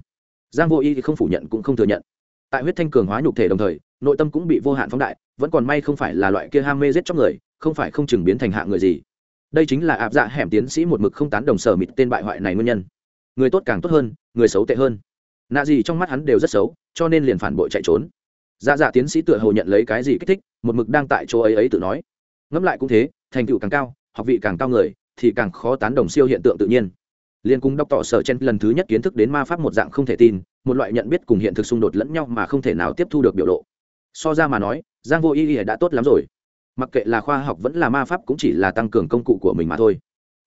S1: Giang vô y thì không phủ nhận cũng không thừa nhận. Tại huyết thanh cường hóa nhục thể đồng thời, nội tâm cũng bị vô hạn phóng đại, vẫn còn may không phải là loại kia ham mê giết chóc người, không phải không chừng biến thành hạ người gì. Đây chính là áp dạ hẻm tiến sĩ một mực không tán đồng sở mịt tên bại hoại này nguyên nhân. Người tốt càng tốt hơn, người xấu tệ hơn. Nạ gì trong mắt hắn đều rất xấu, cho nên liền phản bội chạy trốn. Dạ dạ tiến sĩ tựa hồ nhận lấy cái gì kích thích, một mực đang tại chỗ ấy ấy tự nói. Ngẫm lại cũng thế, thành tựu càng cao học vị càng cao người, thì càng khó tán đồng siêu hiện tượng tự nhiên. Liên cung đọc tỏ sở chen lần thứ nhất kiến thức đến ma pháp một dạng không thể tin, một loại nhận biết cùng hiện thực xung đột lẫn nhau mà không thể nào tiếp thu được biểu lộ. So ra mà nói, giang vô ý ý đã tốt lắm rồi. Mặc kệ là khoa học vẫn là ma pháp cũng chỉ là tăng cường công cụ của mình mà thôi.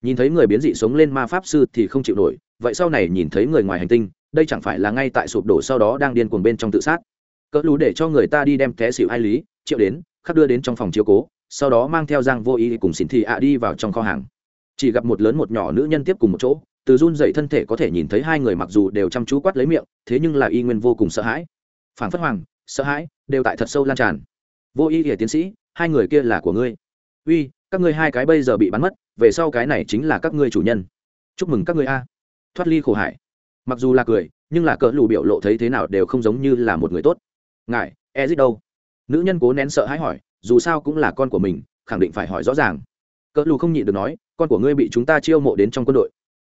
S1: Nhìn thấy người biến dị sống lên ma pháp sư thì không chịu nổi, vậy sau này nhìn thấy người ngoài hành tinh, đây chẳng phải là ngay tại sụp đổ sau đó đang điên cuồng bên trong tự sát. Cỡ lú để cho người ta đi đem té xỉu ai lý, triệu đến, khắc đưa đến trong phòng chiếu cố sau đó mang theo giang vô ý cùng xỉn thị ạ đi vào trong kho hàng. Chỉ gặp một lớn một nhỏ nữ nhân tiếp cùng một chỗ, từ run dậy thân thể có thể nhìn thấy hai người mặc dù đều chăm chú quát lấy miệng, thế nhưng là y nguyên vô cùng sợ hãi. Phản phất hoàng, sợ hãi, đều tại thật sâu lan tràn. Vô y hiển tiến sĩ, hai người kia là của ngươi. Uy, các ngươi hai cái bây giờ bị bắn mất, về sau cái này chính là các ngươi chủ nhân. Chúc mừng các ngươi a. Thoát ly khổ hải. Mặc dù là cười, nhưng là cỡ lù biểu lộ thấy thế nào đều không giống như là một người tốt. Ngài, ezit đâu? Nữ nhân cố nén sợ hãi hỏi dù sao cũng là con của mình, khẳng định phải hỏi rõ ràng. Cỡ lù không nhịn được nói, con của ngươi bị chúng ta chiêu mộ đến trong quân đội.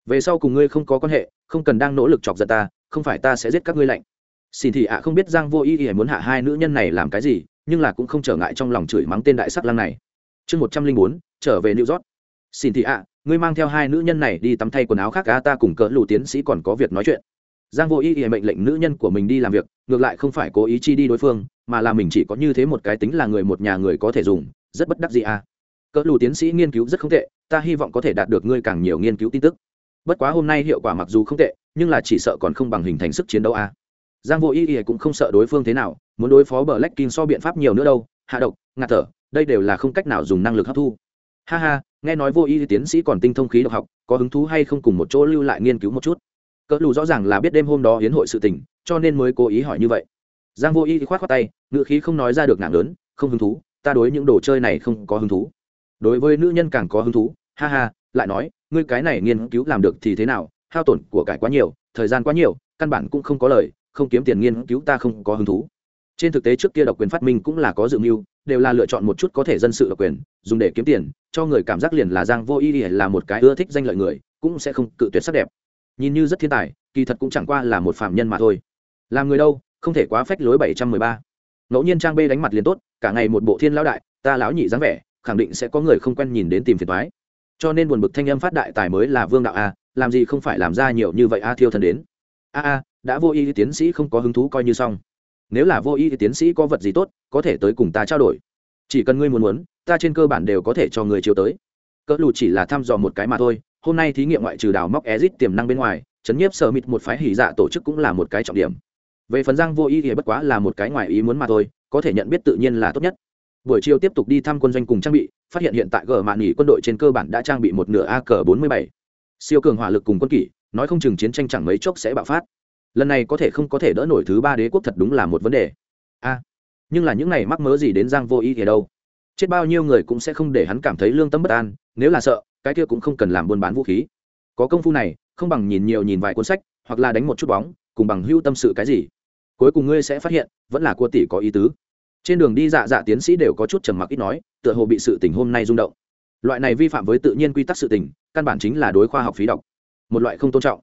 S1: Về sau cùng ngươi không có quan hệ, không cần đang nỗ lực chọc giận ta, không phải ta sẽ giết các ngươi lạnh. Xin thị ạ không biết giang vô ý ý muốn hạ hai nữ nhân này làm cái gì, nhưng là cũng không trở ngại trong lòng chửi mắng tên đại sắc lang này. Chương một trăm linh bốn, trở về new york. Xin thị ạ, ngươi mang theo hai nữ nhân này đi tắm thay quần áo khác cá ta cùng cỡ lù tiến sĩ còn có việc nói chuyện. Giang vô ý ý mệnh lệnh nữ nhân của mình đi làm việc, ngược lại không phải cố ý chi đi đối phương mà là mình chỉ có như thế một cái tính là người một nhà người có thể dùng, rất bất đắc gì à. Cỡ lù tiến sĩ nghiên cứu rất không tệ, ta hy vọng có thể đạt được ngươi càng nhiều nghiên cứu tin tức. Bất quá hôm nay hiệu quả mặc dù không tệ, nhưng là chỉ sợ còn không bằng hình thành sức chiến đấu à. giang vô ý ý cũng không sợ đối phương thế nào, muốn đối phó bờ lách kinh so biện pháp nhiều nữa đâu, hạ độc, ngạt thở, đây đều là không cách nào dùng năng lực hấp thu. Ha ha, nghe nói vô y tiến sĩ còn tinh thông khí độc học, có hứng thú hay không cùng một chỗ lưu lại nghiên cứu một chút? Cỡ lù rõ ràng là biết đêm hôm đó hiến hội sự tình, cho nên mới cố ý hỏi như vậy giang vô y khoát khoát tay ngự khí không nói ra được nặng lớn, không hứng thú, ta đối những đồ chơi này không có hứng thú. Đối với nữ nhân càng có hứng thú, ha ha, lại nói, ngươi cái này nghiên cứu làm được thì thế nào? Hao tổn của cải quá nhiều, thời gian quá nhiều, căn bản cũng không có lời, không kiếm tiền nghiên cứu ta không có hứng thú. Trên thực tế trước kia độc quyền phát minh cũng là có dự mưu, đều là lựa chọn một chút có thể dân sự độc quyền, dùng để kiếm tiền, cho người cảm giác liền là giang vô y là một cái ưa thích danh lợi người, cũng sẽ không cự tuyệt sắc đẹp. Nhìn như rất thiên tài, kỳ thật cũng chẳng qua là một phạm nhân mà thôi. Làm người đâu không thể quá phách lối bảy trăm mười ba. Ngẫu nhiên trang b đánh mặt liền tốt, cả ngày một bộ thiên lão đại, ta lão nhị dáng vẻ, khẳng định sẽ có người không quen nhìn đến tìm phiền toái. Cho nên buồn bực thanh âm phát đại tài mới là vương đạo a, làm gì không phải làm ra nhiều như vậy a thiêu thần đến. A a, đã vô y tiến sĩ không có hứng thú coi như xong. Nếu là vô y thì tiến sĩ có vật gì tốt, có thể tới cùng ta trao đổi. Chỉ cần ngươi muốn muốn, ta trên cơ bản đều có thể cho người chiếu tới. Cỡ lù chỉ là thăm dò một cái mà thôi, hôm nay thí nghiệm ngoại trừ đào móc ezit tiềm năng bên ngoài, chấn nhiếp sở mịt một phái hỉ dạ tổ chức cũng là một cái trọng điểm về phần giang vô ý thì bất quá là một cái ngoài ý muốn mà thôi, có thể nhận biết tự nhiên là tốt nhất. Buổi chiều tiếp tục đi thăm quân doanh cùng trang bị, phát hiện hiện tại gờ mạn nghỉ quân đội trên cơ bản đã trang bị một nửa a cờ bốn mươi bảy. Siêu cường hỏa lực cùng quân kỷ, nói không chừng chiến tranh chẳng mấy chốc sẽ bạo phát. Lần này có thể không có thể đỡ nổi thứ ba đế quốc thật đúng là một vấn đề. A, nhưng là những này mắc mớ gì đến giang vô ý thì đâu? Chết bao nhiêu người cũng sẽ không để hắn cảm thấy lương tâm bất an, nếu là sợ, cái kia cũng không cần làm buôn bán vũ khí. Có công phu này, không bằng nhìn nhiều nhìn vài cuốn sách, hoặc là đánh một chút bóng, cùng bằng hưu tâm sự cái gì cuối cùng ngươi sẽ phát hiện, vẫn là cua tỷ có ý tứ. Trên đường đi dạ dạ tiến sĩ đều có chút trầm mặc ít nói, tựa hồ bị sự tình hôm nay rung động. Loại này vi phạm với tự nhiên quy tắc sự tình, căn bản chính là đối khoa học phí đọc một loại không tôn trọng.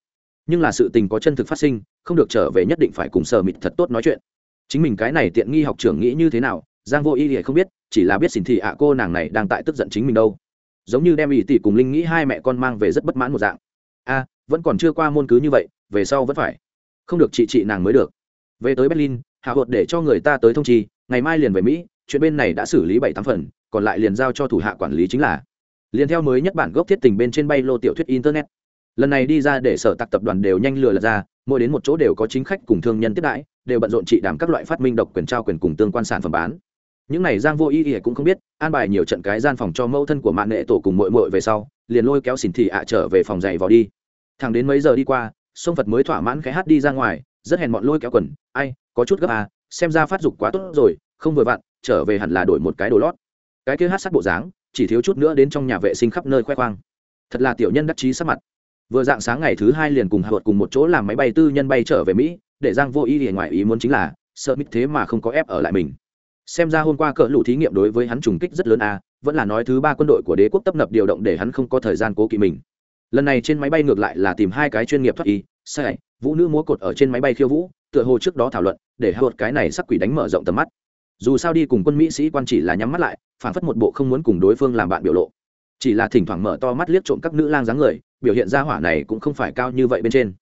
S1: Nhưng là sự tình có chân thực phát sinh, không được trở về nhất định phải cùng sở mịt thật tốt nói chuyện. Chính mình cái này tiện nghi học trưởng nghĩ như thế nào, giang vô y thì không biết, chỉ là biết xin thị ạ cô nàng này đang tại tức giận chính mình đâu. Giống như đem ý tỷ cùng linh nghĩ hai mẹ con mang về rất bất mãn một dạng. A, vẫn còn chưa qua môn cứ như vậy, về sau vẫn phải. Không được chị chị nàng mới được về tới berlin hạ hột để cho người ta tới thông trì, ngày mai liền về mỹ chuyện bên này đã xử lý bảy tám phần còn lại liền giao cho thủ hạ quản lý chính là. Liền theo mới nhất bản gốc thiết tình bên trên bay lô tiểu thuyết internet. Lần này đi ra để sở tạc tập đoàn đều nhanh lừa lật ra mỗi đến một chỗ đều có chính khách cùng thương nhân tiếp đãi đều bận rộn trị đảm các loại phát minh độc quyền trao quyền cùng tương quan sản phẩm bán. Những này giang vô ý ý cũng không biết an bài nhiều trận cái gian phòng cho mẫu thân của mạng nghệ tổ cùng mội mội về sau liền lôi kéo xỉn thị ạ trở về phòng dạy vào đi. Thằng đến mấy giờ đi qua sông phật mới thỏa mãn cái hát đi ra ngoài rất hèn mọn lôi kéo quần, ai, có chút gấp à xem ra phát dục quá tốt rồi, không vừa vặn, trở về hẳn là đổi một cái đồ lót. Cái kia hát sát bộ dáng, chỉ thiếu chút nữa đến trong nhà vệ sinh khắp nơi khoe khoang. Thật là tiểu nhân đắc chí sắc mặt. Vừa dạng sáng ngày thứ hai liền cùng hạ vợt cùng một chỗ làm máy bay tư nhân bay trở về mỹ, để giang vô ý thì ngoài ý muốn chính là, sợ mít thế mà không có ép ở lại mình. Xem ra hôm qua cỡ lũ thí nghiệm đối với hắn trùng kích rất lớn à vẫn là nói thứ ba quân đội của đế quốc tấp nập điều động để hắn không có thời gian cố kỵ mình. Lần này trên máy bay ngược lại là tìm hai cái chuyên nghiệp thoát y, sai vũ nữ múa cột ở trên máy bay khiêu vũ, tựa hồ trước đó thảo luận, để hạ cái này sắc quỷ đánh mở rộng tầm mắt. Dù sao đi cùng quân mỹ sĩ quan chỉ là nhắm mắt lại, phản phất một bộ không muốn cùng đối phương làm bạn biểu lộ. Chỉ là thỉnh thoảng mở to mắt liếc trộm các nữ lang dáng người, biểu hiện ra hỏa này cũng không phải cao như vậy bên trên.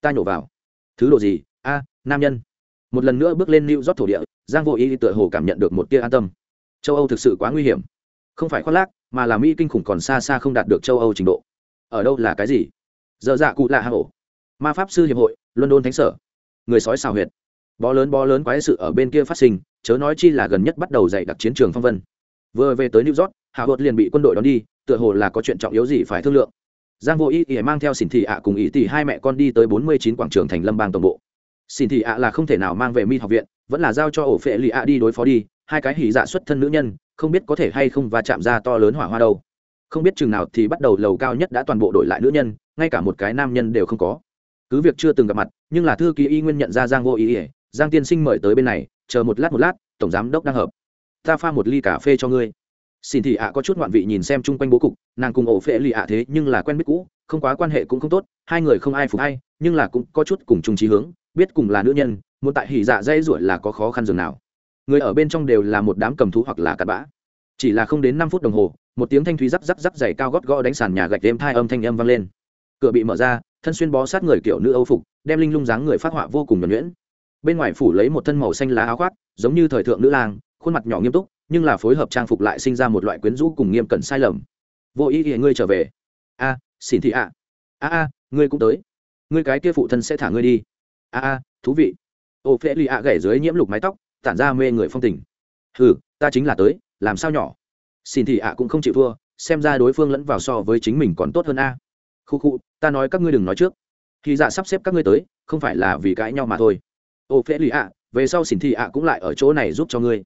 S1: Ta nhổ vào. Thứ đồ gì? A, nam nhân. Một lần nữa bước lên lưu rót thổ địa, giang vô ý tựa hồ cảm nhận được một tia an tâm. Châu âu thực sự quá nguy hiểm. Không phải khoác lác, mà là mỹ kinh khủng còn xa xa không đạt được châu âu trình độ. Ở đâu là cái gì? Dơ dạ cụ lạ hà hổ ma pháp sư hiệp hội, london thánh sở. Người sói xào huyệt. Bó lớn bó lớn quái sự ở bên kia phát sinh, chớ nói chi là gần nhất bắt đầu dạy đặc chiến trường phong vân. Vừa về tới new york hạ hột liền bị quân đội đón đi, tựa hồ là có chuyện trọng yếu gì phải thương lượng. Giang vô ý ỉa mang theo xỉn thị ạ cùng ý tỷ hai mẹ con đi tới bốn mươi chín quảng trường thành lâm bang tổng bộ. Xỉn thị ạ là không thể nào mang về mi học viện, vẫn là giao cho ổ phệ lì ạ đi đối phó đi, hai cái hỉ dạ xuất thân nữ nhân, không biết có thể hay không và chạm ra to lớn hỏa hoa đâu. Không biết chừng nào thì bắt đầu lầu cao nhất đã toàn bộ đổi lại nữ nhân, ngay cả một cái nam nhân đều không có cứ việc chưa từng gặp mặt, nhưng là thư ký y nguyên nhận ra giang vô ý ỉa giang tiên sinh mời tới bên này, chờ một lát một lát, tổng giám đốc đang hợp. Ta pha một ly cà phê cho ngươi. Xin thị ạ có chút ngoạn vị nhìn xem chung quanh bố cục, nàng cùng ổ phệ lì ạ thế nhưng là quen biết cũ, không quá quan hệ cũng không tốt, hai người không ai phục hay nhưng là cũng có chút cùng chung trí hướng, biết cùng là nữ nhân, muốn tại hỉ dạ dây ruổi là có khó khăn dường nào. Người ở bên trong đều là một đám cầm thú hoặc là cặn bã. Chỉ là không đến năm phút đồng hồ, một tiếng thanh thúy rắc rắc rắc dày cao gót gõ đánh sàn nhà gạch đêm thai âm thanh âm vang lên. Cửa bị mở ra thân xuyên bó sát người kiểu nữ âu phục, đem linh lung dáng người phát họa vô cùng nhuẩn nhuyễn. Bên ngoài phủ lấy một thân màu xanh lá áo khoác, giống như thời thượng nữ lang, khuôn mặt nhỏ nghiêm túc, nhưng là phối hợp trang phục lại sinh ra một loại quyến rũ cùng nghiêm cẩn sai lầm. Vô ý nghĩa ngươi trở về. A, xin thị ạ. A a, ngươi cũng tới. Ngươi cái kia phụ thân sẽ thả ngươi đi. A a, thú vị. Ô phê lì ạ gảy dưới nhiễm lục mái tóc, tản ra mê người phong tình. Hừ, ta chính là tới, làm sao nhỏ? Xin thị ạ cũng không chịu thua, xem ra đối phương lẫn vào so với chính mình còn tốt hơn a khu khu, ta nói các ngươi đừng nói trước. Khi dạ sắp xếp các ngươi tới, không phải là vì cãi nhau mà thôi. Ô phê lì ạ, về sau xỉn thị ạ cũng lại ở chỗ này giúp cho ngươi.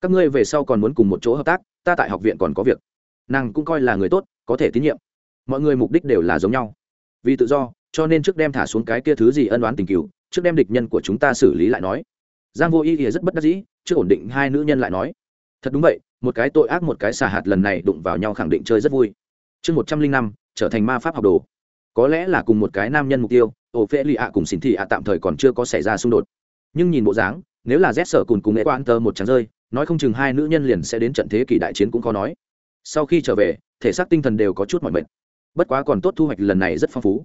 S1: Các ngươi về sau còn muốn cùng một chỗ hợp tác, ta tại học viện còn có việc. Nàng cũng coi là người tốt, có thể tín nhiệm. Mọi người mục đích đều là giống nhau. Vì tự do, cho nên trước đem thả xuống cái kia thứ gì ân oán tình cựu trước đem địch nhân của chúng ta xử lý lại nói. Giang vô ý thì rất bất đắc dĩ, trước ổn định hai nữ nhân lại nói. Thật đúng vậy, một cái tội ác một cái xà hạt lần này đụng vào nhau khẳng định chơi rất vui. Chương một trăm linh năm trở thành ma pháp học đồ. Có lẽ là cùng một cái nam nhân mục tiêu ổ phễ lì ạ cùng xin thị ạ tạm thời còn chưa có xảy ra xung đột. Nhưng nhìn bộ dáng, nếu là rét sở cùng cùng nghệ quan tơ một trắng rơi, nói không chừng hai nữ nhân liền sẽ đến trận thế kỷ đại chiến cũng khó nói. Sau khi trở về, thể xác tinh thần đều có chút mọi mệt. Bất quá còn tốt thu hoạch lần này rất phong phú.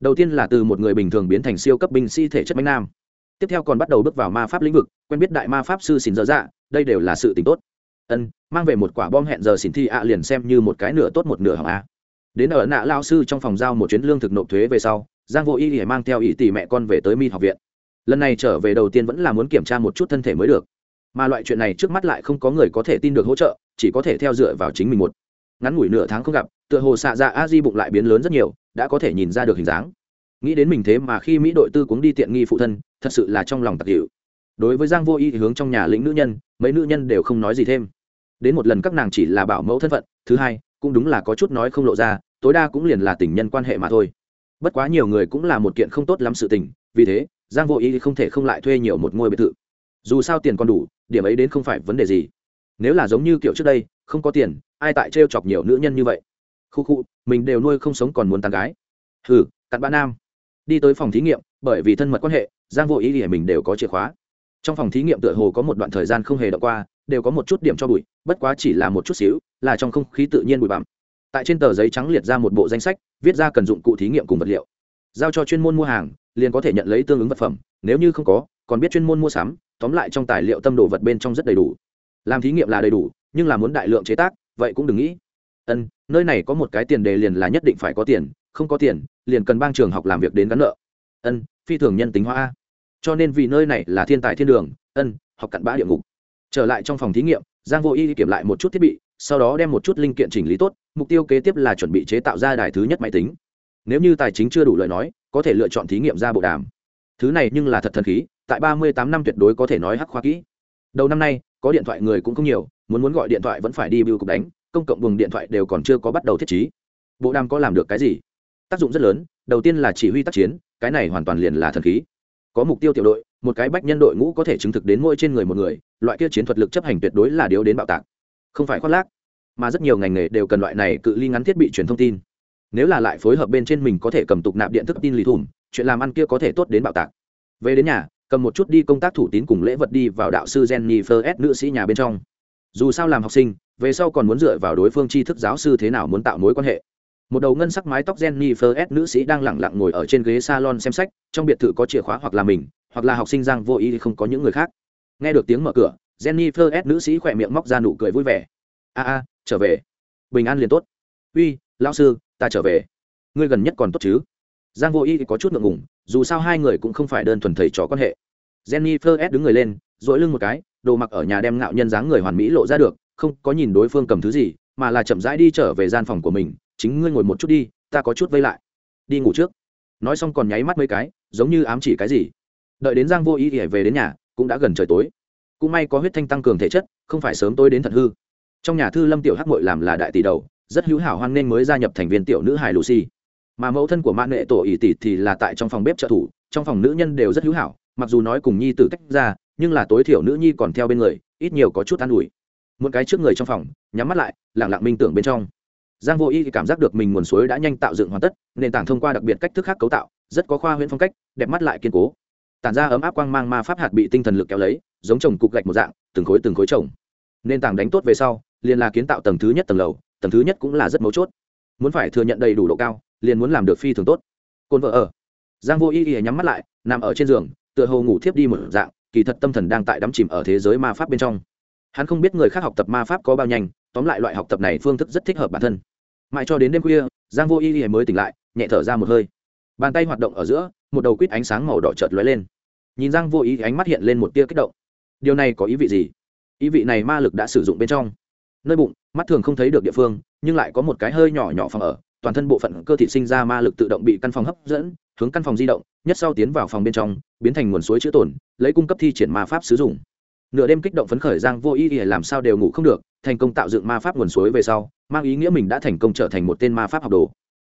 S1: Đầu tiên là từ một người bình thường biến thành siêu cấp binh sĩ thể chất bánh nam. Tiếp theo còn bắt đầu bước vào ma pháp lĩnh vực, quen biết đại ma pháp sư xin dở dạ đây đều là sự t tốt. Ân, mang về một quả bom hẹn giờ xin thi ạ liền xem như một cái nửa tốt một nửa hỏng a đến ở nạ lao sư trong phòng giao một chuyến lương thực nộp thuế về sau, giang vô y để mang theo ý tỷ mẹ con về tới mi học viện. Lần này trở về đầu tiên vẫn là muốn kiểm tra một chút thân thể mới được. Mà loại chuyện này trước mắt lại không có người có thể tin được hỗ trợ, chỉ có thể theo dựa vào chính mình một. Ngắn ngủi nửa tháng không gặp, tựa hồ xạ dạ a di bụng lại biến lớn rất nhiều, đã có thể nhìn ra được hình dáng. Nghĩ đến mình thế mà khi mỹ đội tư cuống đi tiện nghi phụ thân, thật sự là trong lòng tặc hiệu đối với giang vô y hướng trong nhà lĩnh nữ nhân, mấy nữ nhân đều không nói gì thêm. Đến một lần các nàng chỉ là bảo mẫu thân phận, thứ hai cũng đúng là có chút nói không lộ ra, tối đa cũng liền là tình nhân quan hệ mà thôi. Bất quá nhiều người cũng là một kiện không tốt lắm sự tình, vì thế, giang vô Ý không thể không lại thuê nhiều một ngôi biệt thự. Dù sao tiền còn đủ, điểm ấy đến không phải vấn đề gì. Nếu là giống như kiểu trước đây, không có tiền, ai tại t chọc nhiều nữ nhân như vậy? Khu khu, mình đều nuôi không sống còn muốn tàn gái. Hừ, cặn bã nam. Đi tới phòng thí nghiệm, bởi vì thân mật quan hệ, giang vô ý thì mình đều có chìa khóa. Trong phòng thí nghiệm tựa hồ có một đoạn thời gian không hề đọc qua đều có một chút điểm cho bụi, bất quá chỉ là một chút xíu, là trong không khí tự nhiên bụi bặm. Tại trên tờ giấy trắng liệt ra một bộ danh sách, viết ra cần dụng cụ thí nghiệm cùng vật liệu. Giao cho chuyên môn mua hàng, liền có thể nhận lấy tương ứng vật phẩm, nếu như không có, còn biết chuyên môn mua sắm, tóm lại trong tài liệu tâm đồ vật bên trong rất đầy đủ. Làm thí nghiệm là đầy đủ, nhưng là muốn đại lượng chế tác, vậy cũng đừng nghĩ. Ân, nơi này có một cái tiền đề liền là nhất định phải có tiền, không có tiền, liền cần bang trường học làm việc đến gắn nợ. Ân, phi thường nhân tính hóa cho nên vì nơi này là thiên tài thiên đường, ân, học cặn bã địa ngục trở lại trong phòng thí nghiệm, giang vô y kiểm lại một chút thiết bị, sau đó đem một chút linh kiện chỉnh lý tốt, mục tiêu kế tiếp là chuẩn bị chế tạo ra đài thứ nhất máy tính. Nếu như tài chính chưa đủ lời nói, có thể lựa chọn thí nghiệm ra bộ đàm. Thứ này nhưng là thật thần khí, tại ba mươi tám năm tuyệt đối có thể nói hắc khoa kỹ. Đầu năm nay, có điện thoại người cũng không nhiều, muốn muốn gọi điện thoại vẫn phải đi bưu cục đánh, công cộng buồng điện thoại đều còn chưa có bắt đầu thiết trí. Bộ đàm có làm được cái gì? Tác dụng rất lớn, đầu tiên là chỉ huy tác chiến, cái này hoàn toàn liền là thần khí. Có mục tiêu tiểu đội một cái bách nhân đội ngũ có thể chứng thực đến mỗi trên người một người, loại kia chiến thuật lực chấp hành tuyệt đối là điếu đến bạo tạc. Không phải khoác lác, mà rất nhiều ngành nghề đều cần loại này cự ly ngắn thiết bị truyền thông tin. Nếu là lại phối hợp bên trên mình có thể cầm tục nạp điện thức tin lì thủng, chuyện làm ăn kia có thể tốt đến bạo tạc. Về đến nhà, cầm một chút đi công tác thủ tín cùng lễ vật đi vào đạo sư jennifer s. nữ sĩ nhà bên trong. Dù sao làm học sinh, về sau còn muốn dựa vào đối phương tri thức giáo sư thế nào muốn tạo mối quan hệ. Một đầu ngân sắc mái tóc jennifer s. nữ sĩ đang lẳng lặng ngồi ở trên ghế salon xem sách, trong biệt thự có chìa khóa hoặc là mình hoặc là học sinh giang vô ý không có những người khác. Nghe được tiếng mở cửa, jennifer s nữ sĩ khỏe miệng móc ra nụ cười vui vẻ. A a, trở về. Bình an liền tốt. Uy, lão sư, ta trở về. Ngươi gần nhất còn tốt chứ? Giang vô y có chút ngượng ngùng, dù sao hai người cũng không phải đơn thuần thầy trò quan hệ. Jennifer s đứng người lên dội lưng một cái, đồ mặc ở nhà đem ngạo nhân dáng người hoàn mỹ lộ ra được, không có nhìn đối phương cầm thứ gì, mà là chậm rãi đi trở về gian phòng của mình. Chính ngươi ngồi một chút đi, ta có chút vây lại. Đi ngủ trước. Nói xong còn nháy mắt mấy cái, giống như ám chỉ cái gì đợi đến giang vô ý ỉa về đến nhà, cũng đã gần trời tối. Cũng may có huyết thanh tăng cường thể chất, không phải sớm tối đến thật hư. Trong nhà thư lâm tiểu hắc mội làm là đại tỷ đầu, rất hữu hảo hoan nên mới gia nhập thành viên tiểu nữ hài lucy. Mà mẫu thân của mạng nghệ tổ ỷ tỷ thì là tại trong phòng bếp trợ thủ, trong phòng nữ nhân đều rất hữu hảo, mặc dù nói cùng nhi tử tách ra, nhưng là tối thiểu nữ nhi còn theo bên người, ít nhiều có chút an ủi. Một cái trước người trong phòng, nhắm mắt lại lẳng lặng minh tưởng bên trong. Giang vô y cảm giác được mình nguồn suối đã nhanh tạo dựng hoàn tất, nền tảng thông qua đặc biệt cách thức khác cấu tạo, rất có khoa huyễn phong cách, đẹp mắt lại kiên cố tản ra ấm áp quang mang ma pháp hạt bị tinh thần lực kéo lấy, giống trồng cục gạch một dạng, từng khối từng khối trồng nền tảng đánh tốt về sau, liền là kiến tạo tầng thứ nhất tầng lầu, tầng thứ nhất cũng là rất mấu chốt. Muốn phải thừa nhận đầy đủ độ cao, liền muốn làm được phi thường tốt. Côn vợ ở. Giang vô y y nhắm mắt lại, nằm ở trên giường, tựa hồ ngủ thiếp đi một dạng, kỳ thật tâm thần đang tại đắm chìm ở thế giới ma pháp bên trong. Hắn không biết người khác học tập ma pháp có bao nhanh, tóm lại loại học tập này phương thức rất thích hợp bản thân. Mãi cho đến đêm khuya, giang vô y y mới tỉnh lại, nhẹ thở ra một hơi. Bàn tay hoạt động ở giữa một đầu quýt ánh sáng màu đỏ chợt lóe lên. Nhìn giang vô ý ánh mắt hiện lên một tia kích động. Điều này có ý vị gì? Ý vị này ma lực đã sử dụng bên trong. Nơi bụng, mắt thường không thấy được địa phương, nhưng lại có một cái hơi nhỏ nhỏ phòng ở. Toàn thân bộ phận cơ thể sinh ra ma lực tự động bị căn phòng hấp dẫn, hướng căn phòng di động, nhất sau tiến vào phòng bên trong, biến thành nguồn suối chữa tổn lấy cung cấp thi triển ma pháp sử dụng. Nửa đêm kích động phấn khởi giang vô ý ỉa làm sao đều ngủ không được, thành công tạo dựng ma pháp nguồn suối về sau, mang ý nghĩa mình đã thành công trở thành một tên ma pháp học đồ.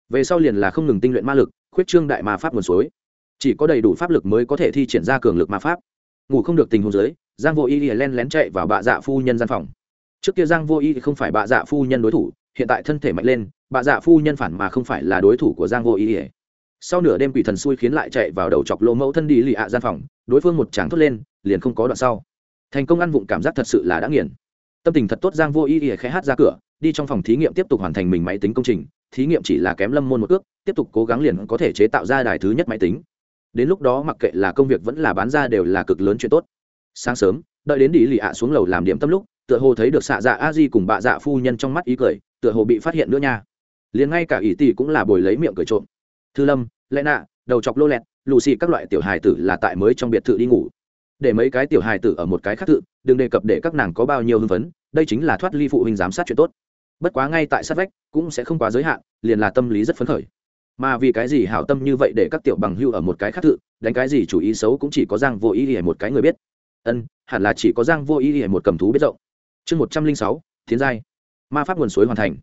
S1: Về sau liền là không ngừng tinh luyện ma lực, khuyết trương đại ma pháp nguồn suối chỉ có đầy đủ pháp lực mới có thể thi triển ra cường lực ma pháp. Ngủ không được tình huống dưới, giang vô y len lén chạy vào bạ dạ phu nhân gian phòng. Trước kia giang vô y không phải bạ dạ phu nhân đối thủ, hiện tại thân thể mạnh lên, bạ dạ phu nhân phản mà không phải là đối thủ của giang vô y sau nửa đêm quỷ thần xui khiến lại chạy vào đầu chọc lỗ mẫu thân đi lì ạ gian phòng, đối phương một tràng thốt lên, liền không có đoạn sau. Thành công ăn vụng cảm giác thật sự là đã nghiền. Tâm tình thật tốt, giang vô y y khẽ hát ra cửa, đi trong phòng thí nghiệm tiếp tục hoàn thành mình máy tính công trình, thí nghiệm chỉ là kém lâm môn một ước, tiếp tục cố gắng liền có thể chế tạo ra đài thứ nhất máy tính đến lúc đó mặc kệ là công việc vẫn là bán ra đều là cực lớn chuyện tốt. Sáng sớm đợi đến đi lì ạ xuống lầu làm điểm tâm lúc tựa hồ thấy được xạ dạ a di cùng bạ dạ phu nhân trong mắt ý cười tựa hồ bị phát hiện nữa nha. Liền ngay cả ỷ tỷ cũng là bồi lấy miệng cười trộm. Thư lâm lẽ nạ đầu chọc lô lẹt lù xì các loại tiểu hài tử là tại mới trong biệt thự đi ngủ. Để mấy cái tiểu hài tử ở một cái khác tự, đừng đề cập để các nàng có bao nhiêu hưng phấn đây chính là thoát ly phụ huynh giám sát chuyện tốt. Bất quá ngay tại sát vách cũng sẽ không quá giới hạn liền là tâm lý rất phấn khởi mà vì cái gì hảo tâm như vậy để các tiểu bằng hưu ở một cái khác tự, đánh cái gì chủ ý xấu cũng chỉ có giang vô ý ỉa một cái người biết. Ân, hẳn là chỉ có giang vô ý ỉa một cầm thú biết rộng. Chương một trăm linh sáu thiên giai. Ma pháp nguồn suối hoàn thành.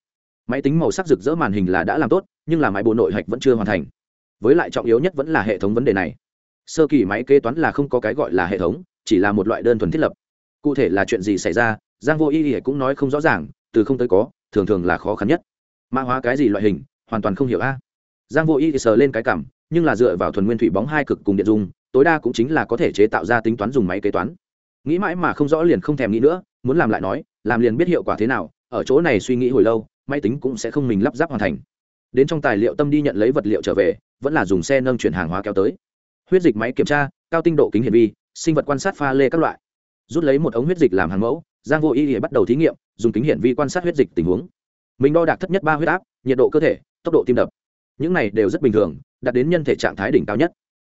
S1: Máy tính màu sắc rực rỡ màn hình là đã làm tốt, nhưng là máy bộ nội hạch vẫn chưa hoàn thành. Với lại trọng yếu nhất vẫn là hệ thống vấn đề này. Sơ kỳ máy kế toán là không có cái gọi là hệ thống, chỉ là một loại đơn thuần thiết lập. Cụ thể là chuyện gì xảy ra, giang vô ý y cũng nói không rõ ràng, từ không tới có, thường thường là khó khăn nhất. Mã hóa cái gì loại hình, hoàn toàn không hiểu a giang vô y sờ lên cái cảm, nhưng là dựa vào thuần nguyên thủy bóng hai cực cùng điện dung, tối đa cũng chính là có thể chế tạo ra tính toán dùng máy kế toán. Nghĩ mãi mà không rõ liền không thèm nghĩ nữa, muốn làm lại nói, làm liền biết hiệu quả thế nào, ở chỗ này suy nghĩ hồi lâu, máy tính cũng sẽ không mình lắp ráp hoàn thành. Đến trong tài liệu tâm đi nhận lấy vật liệu trở về, vẫn là dùng xe nâng chuyển hàng hóa kéo tới. Huyết dịch máy kiểm tra, cao tinh độ kính hiển vi, sinh vật quan sát pha lê các loại. Rút lấy một ống huyết dịch làm hàng mẫu, giang vô y bắt đầu thí nghiệm, dùng kính hiển vi quan sát huyết dịch tình huống. Mình đo đạc thấp nhất ba huyết áp, nhiệt độ cơ thể, tốc độ tim đập những này đều rất bình thường, đạt đến nhân thể trạng thái đỉnh cao nhất.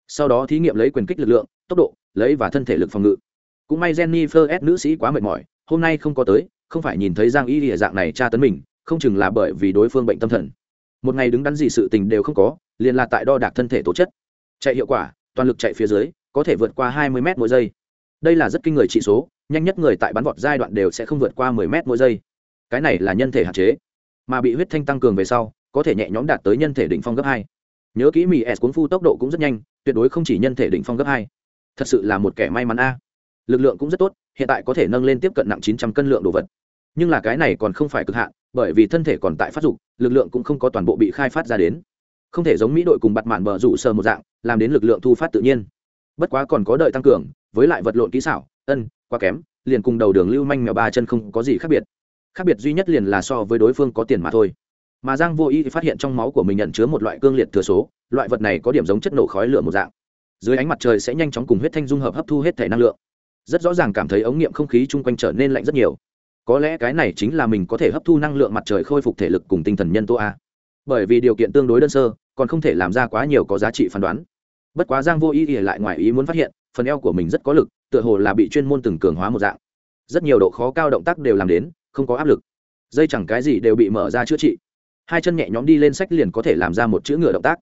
S1: Sau đó thí nghiệm lấy quyền kích lực lượng, tốc độ, lấy và thân thể lực phòng ngự. Cũng may jennifer s nữ sĩ quá mệt mỏi, hôm nay không có tới, không phải nhìn thấy giang y địa dạng này tra tấn mình, không chừng là bởi vì đối phương bệnh tâm thần. Một ngày đứng đắn gì sự tình đều không có, liền là tại đo đạc thân thể tố chất. Chạy hiệu quả, toàn lực chạy phía dưới, có thể vượt qua 20 m mỗi giây. Đây là rất kinh người trị số, nhanh nhất người tại bắn vọt giai đoạn đều sẽ không vượt qua 10 m mỗi giây. Cái này là nhân thể hạn chế. Mà bị huyết thanh tăng cường về sau có thể nhẹ nhõm đạt tới nhân thể đỉnh phong gấp hai. Nhớ kỹ mỹ s cuốn phu tốc độ cũng rất nhanh, tuyệt đối không chỉ nhân thể đỉnh phong gấp hai. Thật sự là một kẻ may mắn a. Lực lượng cũng rất tốt, hiện tại có thể nâng lên tiếp cận nặng chín trăm cân lượng đồ vật. Nhưng là cái này còn không phải cực hạn, bởi vì thân thể còn tại phát dục, lực lượng cũng không có toàn bộ bị khai phát ra đến. Không thể giống mỹ đội cùng bặt mạn bờ rủ sờ một dạng, làm đến lực lượng thu phát tự nhiên. Bất quá còn có đợi tăng cường, với lại vật lộn kỹ xảo, ân, quá kém, liền cùng đầu đường lưu manh mèo ba chân không có gì khác biệt. Khác biệt duy nhất liền là so với đối phương có tiền mà thôi mà giang vô ý phát hiện trong máu của mình nhận chứa một loại cương liệt thừa số, loại vật này có điểm giống chất nổ khói lửa một dạng. Dưới ánh mặt trời sẽ nhanh chóng cùng huyết thanh dung hợp hấp thu hết thể năng lượng. Rất rõ ràng cảm thấy ống nghiệm không khí chung quanh trở nên lạnh rất nhiều. Có lẽ cái này chính là mình có thể hấp thu năng lượng mặt trời khôi phục thể lực cùng tinh thần nhân tố a. Bởi vì điều kiện tương đối đơn sơ, còn không thể làm ra quá nhiều có giá trị phán đoán. Bất quá giang vô ý ỉa lại ngoài ý muốn phát hiện, phần eo của mình rất có lực, tựa hồ là bị chuyên môn từng cường hóa một dạng. Rất nhiều độ khó cao động tác đều làm đến, không có áp lực. Dây chẳng cái gì đều bị mở ra chữa trị hai chân nhẹ nhõm đi lên sách liền có thể làm ra một chữ ngựa động tác.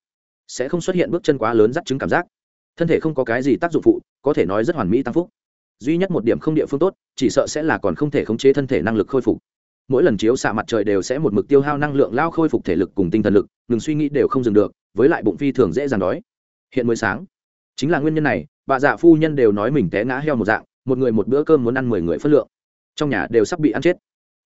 S1: Sẽ không xuất hiện bước chân quá lớn dắt chứng cảm giác. Thân thể không có cái gì tác dụng phụ, có thể nói rất hoàn mỹ tăng phúc. Duy nhất một điểm không địa phương tốt, chỉ sợ sẽ là còn không thể khống chế thân thể năng lực khôi phục. Mỗi lần chiếu xạ mặt trời đều sẽ một mực tiêu hao năng lượng lao khôi phục thể lực cùng tinh thần lực, ngừng suy nghĩ đều không dừng được, với lại bụng phi thường dễ dàng đói. Hiện mới sáng. Chính là nguyên nhân này, bà dạ phu nhân đều nói mình té ngã heo một dạng, một người một bữa cơm muốn ăn mười người phân lượng. Trong nhà đều sắp bị ăn chết.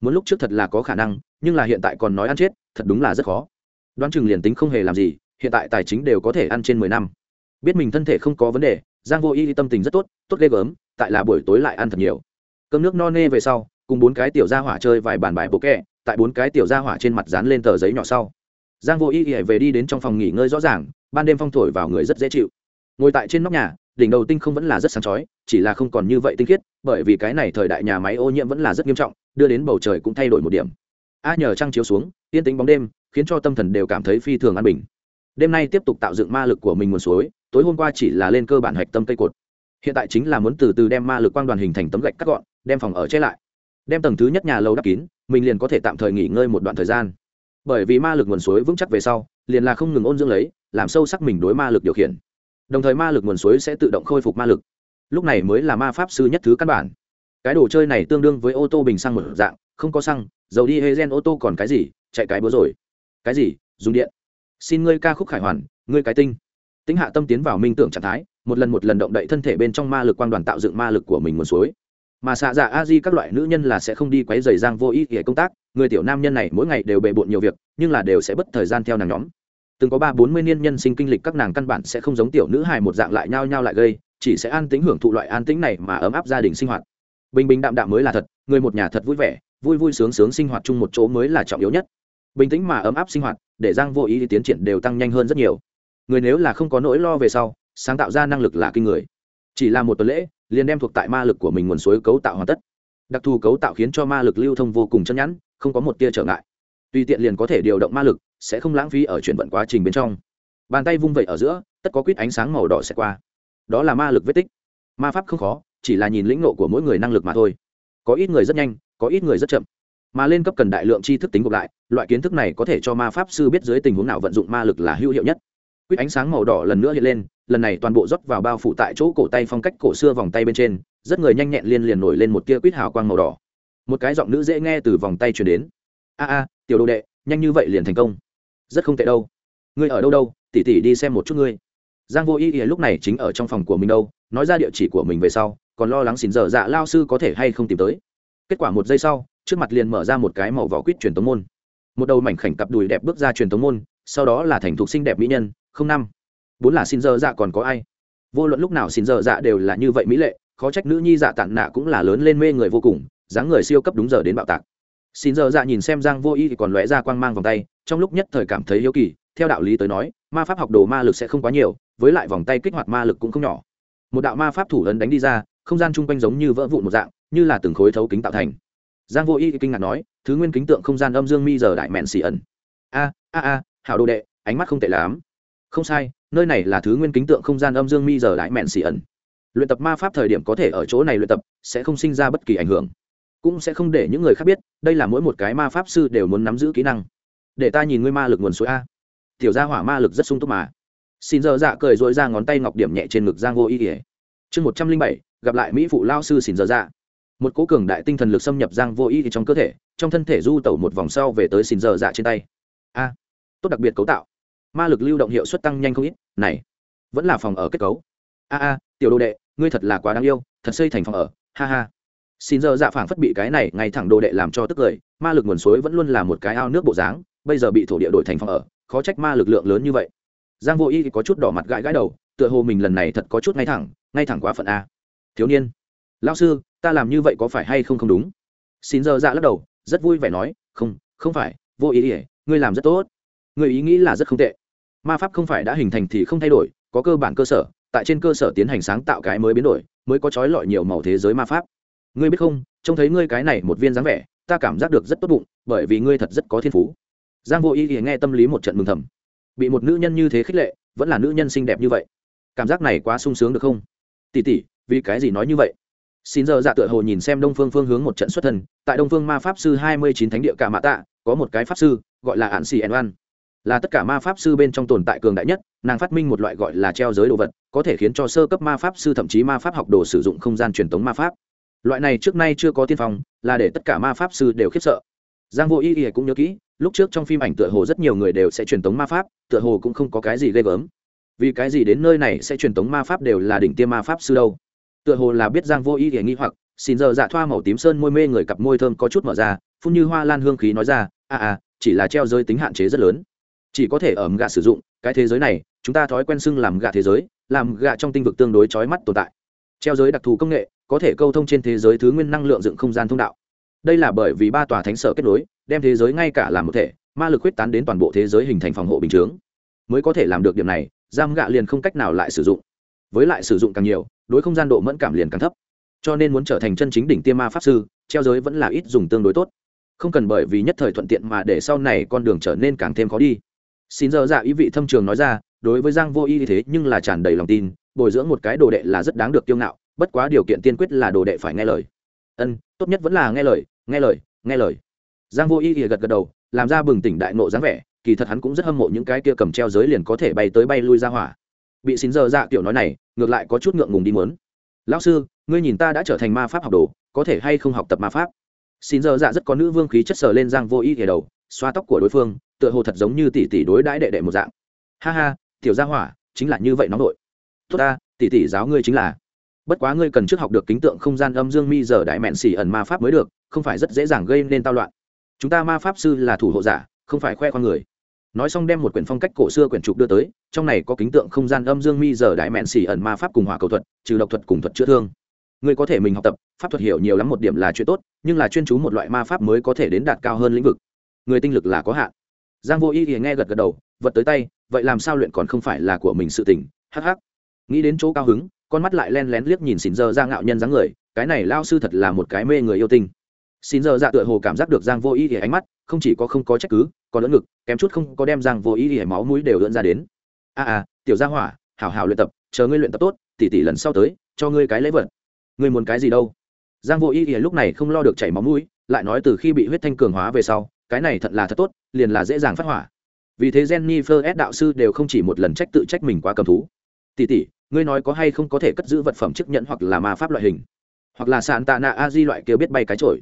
S1: Muốn lúc trước thật là có khả năng nhưng là hiện tại còn nói ăn chết, thật đúng là rất khó. Đoán chừng liền tính không hề làm gì, hiện tại tài chính đều có thể ăn trên mười năm. Biết mình thân thể không có vấn đề, giang vô y tâm tình rất tốt tốt ghê gớm, tại là buổi tối lại ăn thật nhiều. Cơm nước no nê về sau, cùng bốn cái tiểu gia hỏa chơi vài bàn bài bộ kẹ, tại bốn cái tiểu gia hỏa trên mặt dán lên tờ giấy nhỏ sau. Giang vô y về đi đến trong phòng nghỉ ngơi rõ ràng, ban đêm phong thổi vào người rất dễ chịu. Ngồi tại trên nóc nhà, đỉnh đầu tinh không vẫn là rất sáng chói, chỉ là không còn như vậy tinh khiết, bởi vì cái này thời đại nhà máy ô nhiễm vẫn là rất nghiêm trọng, đưa đến bầu trời cũng thay đổi một điểm a nhờ trăng chiếu xuống, yên tĩnh bóng đêm, khiến cho tâm thần đều cảm thấy phi thường an bình. Đêm nay tiếp tục tạo dựng ma lực của mình nguồn suối, tối hôm qua chỉ là lên cơ bản hạch tâm cây cột. Hiện tại chính là muốn từ từ đem ma lực quang đoàn hình thành tấm gạch cắt gọn, đem phòng ở che lại. Đem tầng thứ nhất nhà lầu đắp kín, mình liền có thể tạm thời nghỉ ngơi một đoạn thời gian. Bởi vì ma lực nguồn suối vững chắc về sau, liền là không ngừng ôn dưỡng lấy, làm sâu sắc mình đối ma lực điều khiển. Đồng thời ma lực nguồn suối sẽ tự động khôi phục ma lực. Lúc này mới là ma pháp sư nhất thứ căn bản. Cái đồ chơi này tương đương với ô tô bình xăng một dạng không có xăng, dầu đi hê gen ô tô còn cái gì, chạy cái búa rồi. Cái gì? Dùng điện. Xin ngươi ca khúc khải hoàn, ngươi cái tinh. Tính hạ tâm tiến vào minh tưởng trạng thái, một lần một lần động đậy thân thể bên trong ma lực quang đoàn tạo dựng ma lực của mình nguồn suối. Mà xạ dạ a di các loại nữ nhân là sẽ không đi quấy rầy giang vô ý nghĩa công tác, người tiểu nam nhân này mỗi ngày đều bề bộn nhiều việc, nhưng là đều sẽ bất thời gian theo nàng nhóm. Từng có ba bốn mươi niên nhân sinh kinh lịch các nàng căn bản sẽ không giống tiểu nữ hài một dạng lại nhao nhao lại gây, chỉ sẽ an tính hưởng thụ loại an tĩnh này mà ấm áp gia đình sinh hoạt. Bình bình đạm đạm mới là thật, người một nhà thật vui vẻ vui vui sướng sướng sinh hoạt chung một chỗ mới là trọng yếu nhất. Bình tĩnh mà ấm áp sinh hoạt, để giang vô ý tiến triển đều tăng nhanh hơn rất nhiều. Người nếu là không có nỗi lo về sau, sáng tạo ra năng lực là kinh người. Chỉ là một tuần lễ, liền đem thuộc tại ma lực của mình nguồn suối cấu tạo hoàn tất. Đặc thù cấu tạo khiến cho ma lực lưu thông vô cùng chân nhẵn, không có một tia trở ngại. Tùy tiện liền có thể điều động ma lực, sẽ không lãng phí ở chuyển vận quá trình bên trong. Bàn tay vung vẩy ở giữa, tất có quýt ánh sáng màu đỏ sẽ qua. Đó là ma lực vết tích. Ma pháp không khó, chỉ là nhìn lĩnh nộ của mỗi người năng lực mà thôi. Có ít người rất nhanh có ít người rất chậm. Mà lên cấp cần đại lượng tri thức tính gộp lại, loại kiến thức này có thể cho ma pháp sư biết dưới tình huống nào vận dụng ma lực là hữu hiệu nhất. Quýt ánh sáng màu đỏ lần nữa hiện lên, lần này toàn bộ rót vào bao phủ tại chỗ cổ tay phong cách cổ xưa vòng tay bên trên, rất người nhanh nhẹn liên liền nổi lên một tia quýt hào quang màu đỏ. Một cái giọng nữ dễ nghe từ vòng tay truyền đến. A a, tiểu đồ đệ, nhanh như vậy liền thành công. Rất không tệ đâu. Ngươi ở đâu đâu, tỉ tỉ đi xem một chút ngươi. Giang vô ý ý lúc này chính ở trong phòng của mình đâu, nói ra địa chỉ của mình về sau, còn lo lắng xin dở dạ lao sư có thể hay không tìm tới kết quả một giây sau, trước mặt liền mở ra một cái màu vỏ quýt truyền tống môn. Một đầu mảnh khảnh cặp đùi đẹp bước ra truyền tống môn, sau đó là thành thục xinh đẹp mỹ nhân, không năm. Bốn là xin dơ dạ còn có ai? Vô luận lúc nào xin dơ dạ đều là như vậy mỹ lệ, khó trách nữ nhi dạ tản nạ cũng là lớn lên mê người vô cùng, dáng người siêu cấp đúng giờ đến bạo tạc. Xin dơ dạ nhìn xem giang vô y thì còn lóe ra quang mang vòng tay, trong lúc nhất thời cảm thấy yếu kỳ, theo đạo lý tới nói, ma pháp học đồ ma lực sẽ không quá nhiều, với lại vòng tay kích hoạt ma lực cũng không nhỏ. Một đạo ma pháp thủ ấn đánh đi ra, không gian chung quanh giống như vỡ vụn một dạng như là từng khối thấu kính tạo thành. Giang vô y kinh ngạc nói, thứ nguyên kính tượng không gian âm dương mi giờ đại mẹn xì ẩn. A a a, hảo đồ đệ, ánh mắt không tệ lắm. Không sai, nơi này là thứ nguyên kính tượng không gian âm dương mi giờ đại mẹn xì ẩn. Luyện tập ma pháp thời điểm có thể ở chỗ này luyện tập, sẽ không sinh ra bất kỳ ảnh hưởng. Cũng sẽ không để những người khác biết, đây là mỗi một cái ma pháp sư đều muốn nắm giữ kỹ năng. Để ta nhìn ngươi ma lực nguồn suối a. Tiểu gia hỏa ma lực rất sung túc mà. Xin giờ dạ cười dội ra ngón tay ngọc điểm nhẹ trên ngực giang vô y. ỉa chương một trăm linh bảy, gặp lại mỹ phụ lao sư xin giờ dạ một cố cường đại tinh thần lực xâm nhập giang vô ý trong cơ thể, trong thân thể du tẩu một vòng sau về tới xin giờ dạ trên tay. A, tốt đặc biệt cấu tạo. Ma lực lưu động hiệu suất tăng nhanh không ít, này, vẫn là phòng ở kết cấu. A a, tiểu đồ đệ, ngươi thật là quá đáng yêu, thật xây thành phòng ở, ha ha. Xin giờ dạ phảng phất bị cái này ngay thẳng đồ đệ làm cho tức cười, ma lực nguồn suối vẫn luôn là một cái ao nước bộ dáng, bây giờ bị thổ địa đổi thành phòng ở, khó trách ma lực lượng lớn như vậy. Giang vô y có chút đỏ mặt gãi gãi đầu, tựa hồ mình lần này thật có chút ngay thẳng ngay thẳng quá phận a. Thiếu niên lao sư, ta làm như vậy có phải hay không không đúng? Xin giờ dạ lắc đầu, rất vui vẻ nói, không không phải, vô ý ỉa ngươi làm rất tốt. Người ý nghĩ là rất không tệ. Ma pháp không phải đã hình thành thì không thay đổi, có cơ bản cơ sở, tại trên cơ sở tiến hành sáng tạo cái mới biến đổi, mới có trói lọi nhiều màu thế giới ma pháp. Ngươi biết không, trông thấy ngươi cái này một viên dáng vẻ, ta cảm giác được rất tốt bụng, bởi vì ngươi thật rất có thiên phú. Giang vô ý thì nghe tâm lý một trận mừng thầm. Bị một nữ nhân như thế khích lệ, vẫn là nữ nhân xinh đẹp như vậy. Cảm giác này quá sung sướng được không? Tỉ tỉ vì cái gì nói như vậy? Xin giờ dạ tựa hồ nhìn xem đông phương phương hướng một trận xuất thần, tại đông phương ma pháp sư hai mươi chín thánh địa cả mã tạ, có một cái pháp sư, gọi là hạn xì ẩn oan. Là tất cả ma pháp sư bên trong tồn tại cường đại nhất, nàng phát minh một loại gọi là treo giới đồ vật, có thể khiến cho sơ cấp ma pháp sư thậm chí ma pháp học đồ sử dụng không gian truyền thống ma pháp. Loại này trước nay chưa có tiên phong, là để tất cả ma pháp sư đều khiếp sợ. Giang vô y y cũng nhớ kỹ, lúc trước trong phim ảnh tựa hồ rất nhiều người đều sẽ truyền tống ma pháp, tựa hồ cũng không có cái gì ghê gớm. Vì cái gì đến nơi này sẽ truyền tống ma pháp đều là đỉnh tiêm ma pháp sư đâu? Tựa hồ là biết giang vô ý để nghi hoặc, xin giờ dạ thoa màu tím sơn môi mê người cặp môi thơm có chút mở ra, phun như hoa lan hương khí nói ra, a a, chỉ là treo giới tính hạn chế rất lớn. Chỉ có thể ở gạ sử dụng, cái thế giới này, chúng ta thói quen xưng làm gạ thế giới, làm gạ trong tinh vực tương đối chói mắt tồn tại. Treo giới đặc thù công nghệ, có thể câu thông trên thế giới thứ nguyên năng lượng dựng không gian thông đạo. Đây là bởi vì ba tòa thánh sở kết nối, đem thế giới ngay cả làm một thể, ma lực huyết tán đến toàn bộ thế giới hình thành phòng hộ bình chướng. Mới có thể làm được điểm này, giam gạ liền không cách nào lại sử dụng. Với lại sử dụng càng nhiều đối không gian độ mẫn cảm liền càng thấp. Cho nên muốn trở thành chân chính đỉnh tiêm ma pháp sư, treo giới vẫn là ít dùng tương đối tốt. Không cần bởi vì nhất thời thuận tiện mà để sau này con đường trở nên càng thêm khó đi. Xin giờ dạ ý vị thâm trường nói ra, đối với giang vô y thế nhưng là tràn đầy lòng tin, bồi dưỡng một cái đồ đệ là rất đáng được kiêu ngạo, bất quá điều kiện tiên quyết là đồ đệ phải nghe lời. Ân, tốt nhất vẫn là nghe lời nghe lời nghe lời. Giang vô y thì gật gật đầu, làm ra bừng tỉnh đại nộ dáng vẻ, kỳ thật hắn cũng rất hâm mộ những cái kia cầm treo giới liền có thể bay tới bay lui ra hỏa bị xin giờ dạ kiểu nói này, ngược lại có chút ngượng ngùng đi muốn. Lão sư, ngươi nhìn ta đã trở thành ma pháp học đồ, có thể hay không học tập ma pháp? Xin giờ dạ rất có nữ vương khí chất sờ lên giang vô ý kể đầu, xoa tóc của đối phương, tựa hồ thật giống như tỷ tỷ đối đãi đệ đệ một dạng. Ha ha, tiểu gia hỏa, chính là như vậy nóng nội. Tốt ta, tỷ tỷ giáo ngươi chính là. Bất quá ngươi cần trước học được kính tượng không gian âm dương mi giờ đại mẹn xỉ ẩn ma pháp mới được, không phải rất dễ dàng gây nên tao loạn. Chúng ta ma pháp sư là thủ hộ giả, không phải khoe khoang người nói xong đem một quyển phong cách cổ xưa quyển trục đưa tới trong này có kính tượng không gian âm dương mi giờ đại mẹn xỉ ẩn ma pháp cùng hỏa cầu thuật trừ độc thuật cùng thuật chữa thương. Người có thể mình học tập pháp thuật hiểu nhiều lắm một điểm là chuyện tốt nhưng là chuyên chú một loại ma pháp mới có thể đến đạt cao hơn lĩnh vực. Người tinh lực là có hạn. Giang vô y thì nghe gật gật đầu vật tới tay vậy làm sao luyện còn không phải là của mình sự tình? Hắc hắc, nghĩ đến chỗ cao hứng con mắt lại len lén liếc nhìn xỉn giờ ra ngạo nhân dáng người cái này lao sư thật là một cái mê người yêu tinh xin giờ dạ tựa hồ cảm giác được giang vô ý ỉa ánh mắt không chỉ có không có trách cứ còn lẫn ngực kém chút không có đem giang vô ý ỉa máu mũi đều lẫn ra đến. A à, à tiểu gia hỏa hảo hảo luyện tập chờ ngươi luyện tập tốt tỉ tỉ lần sau tới cho ngươi cái lễ vật. Ngươi muốn cái gì đâu? Giang vô ý ỉa lúc này không lo được chảy máu mũi lại nói từ khi bị huyết thanh cường hóa về sau cái này thật là thật tốt liền là dễ dàng phát hỏa. Vì thế jennifer s. đạo sư đều không chỉ một lần trách tự trách mình quá cầm thú. Tỉ tỉ ngươi nói có hay không có thể cất giữ vật phẩm chức nhận hoặc là ma pháp loại hình? Hoặc là sàn tạ nạ a di loại kia biết bay cái trội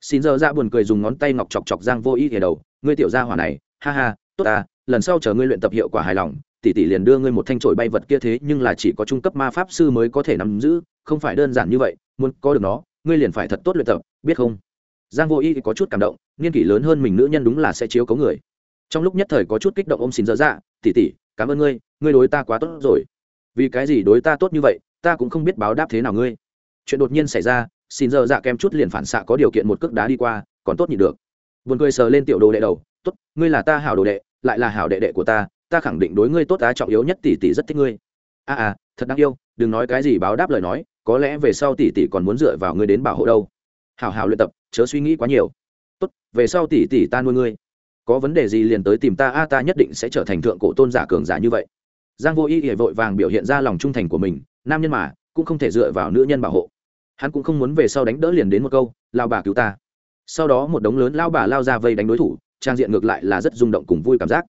S1: xin giờ ra buồn cười dùng ngón tay ngọc chọc chọc giang vô ý thì đầu. Ngươi tiểu gia hỏa này, ha ha, tốt ta, lần sau chờ ngươi luyện tập hiệu quả hài lòng, tỷ tỷ liền đưa ngươi một thanh trổi bay vật kia thế nhưng là chỉ có trung cấp ma pháp sư mới có thể nắm giữ, không phải đơn giản như vậy, muốn có được nó, ngươi liền phải thật tốt luyện tập, biết không? Giang vô ý có chút cảm động, niên kỷ lớn hơn mình nữ nhân đúng là sẽ chiếu cố người. Trong lúc nhất thời có chút kích động ôm xin dở dạ tỷ tỷ, cảm ơn ngươi ngươi đối ta quá tốt rồi. Vì cái gì đối ta tốt như vậy, ta cũng không biết báo đáp thế nào ngươi. Chuyện đột nhiên xảy ra xin giờ dạ kem chút liền phản xạ có điều kiện một cước đá đi qua còn tốt nhịn được. Vườn cười sờ lên tiểu đồ đệ đầu tốt ngươi là ta hảo đồ đệ lại là hảo đệ đệ của ta ta khẳng định đối ngươi tốt á trọng yếu nhất tỷ tỷ rất thích ngươi. A à, à thật đáng yêu đừng nói cái gì báo đáp lời nói có lẽ về sau tỷ tỷ còn muốn dựa vào ngươi đến bảo hộ đâu. Hảo hảo luyện tập chớ suy nghĩ quá nhiều. Tốt về sau tỷ tỷ ta nuôi ngươi. Có vấn đề gì liền tới tìm ta a ta nhất định sẽ trở thành thượng cổ tôn giả cường giả như vậy. Giang vô y hệ vội vàng biểu hiện ra lòng trung thành của mình nam nhân mà cũng không thể dựa vào nữ nhân bảo hộ hắn cũng không muốn về sau đánh đỡ liền đến một câu, lao bà cứu ta. Sau đó một đống lớn lao bà lao ra vây đánh đối thủ, trang diện ngược lại là rất rung động cùng vui cảm giác.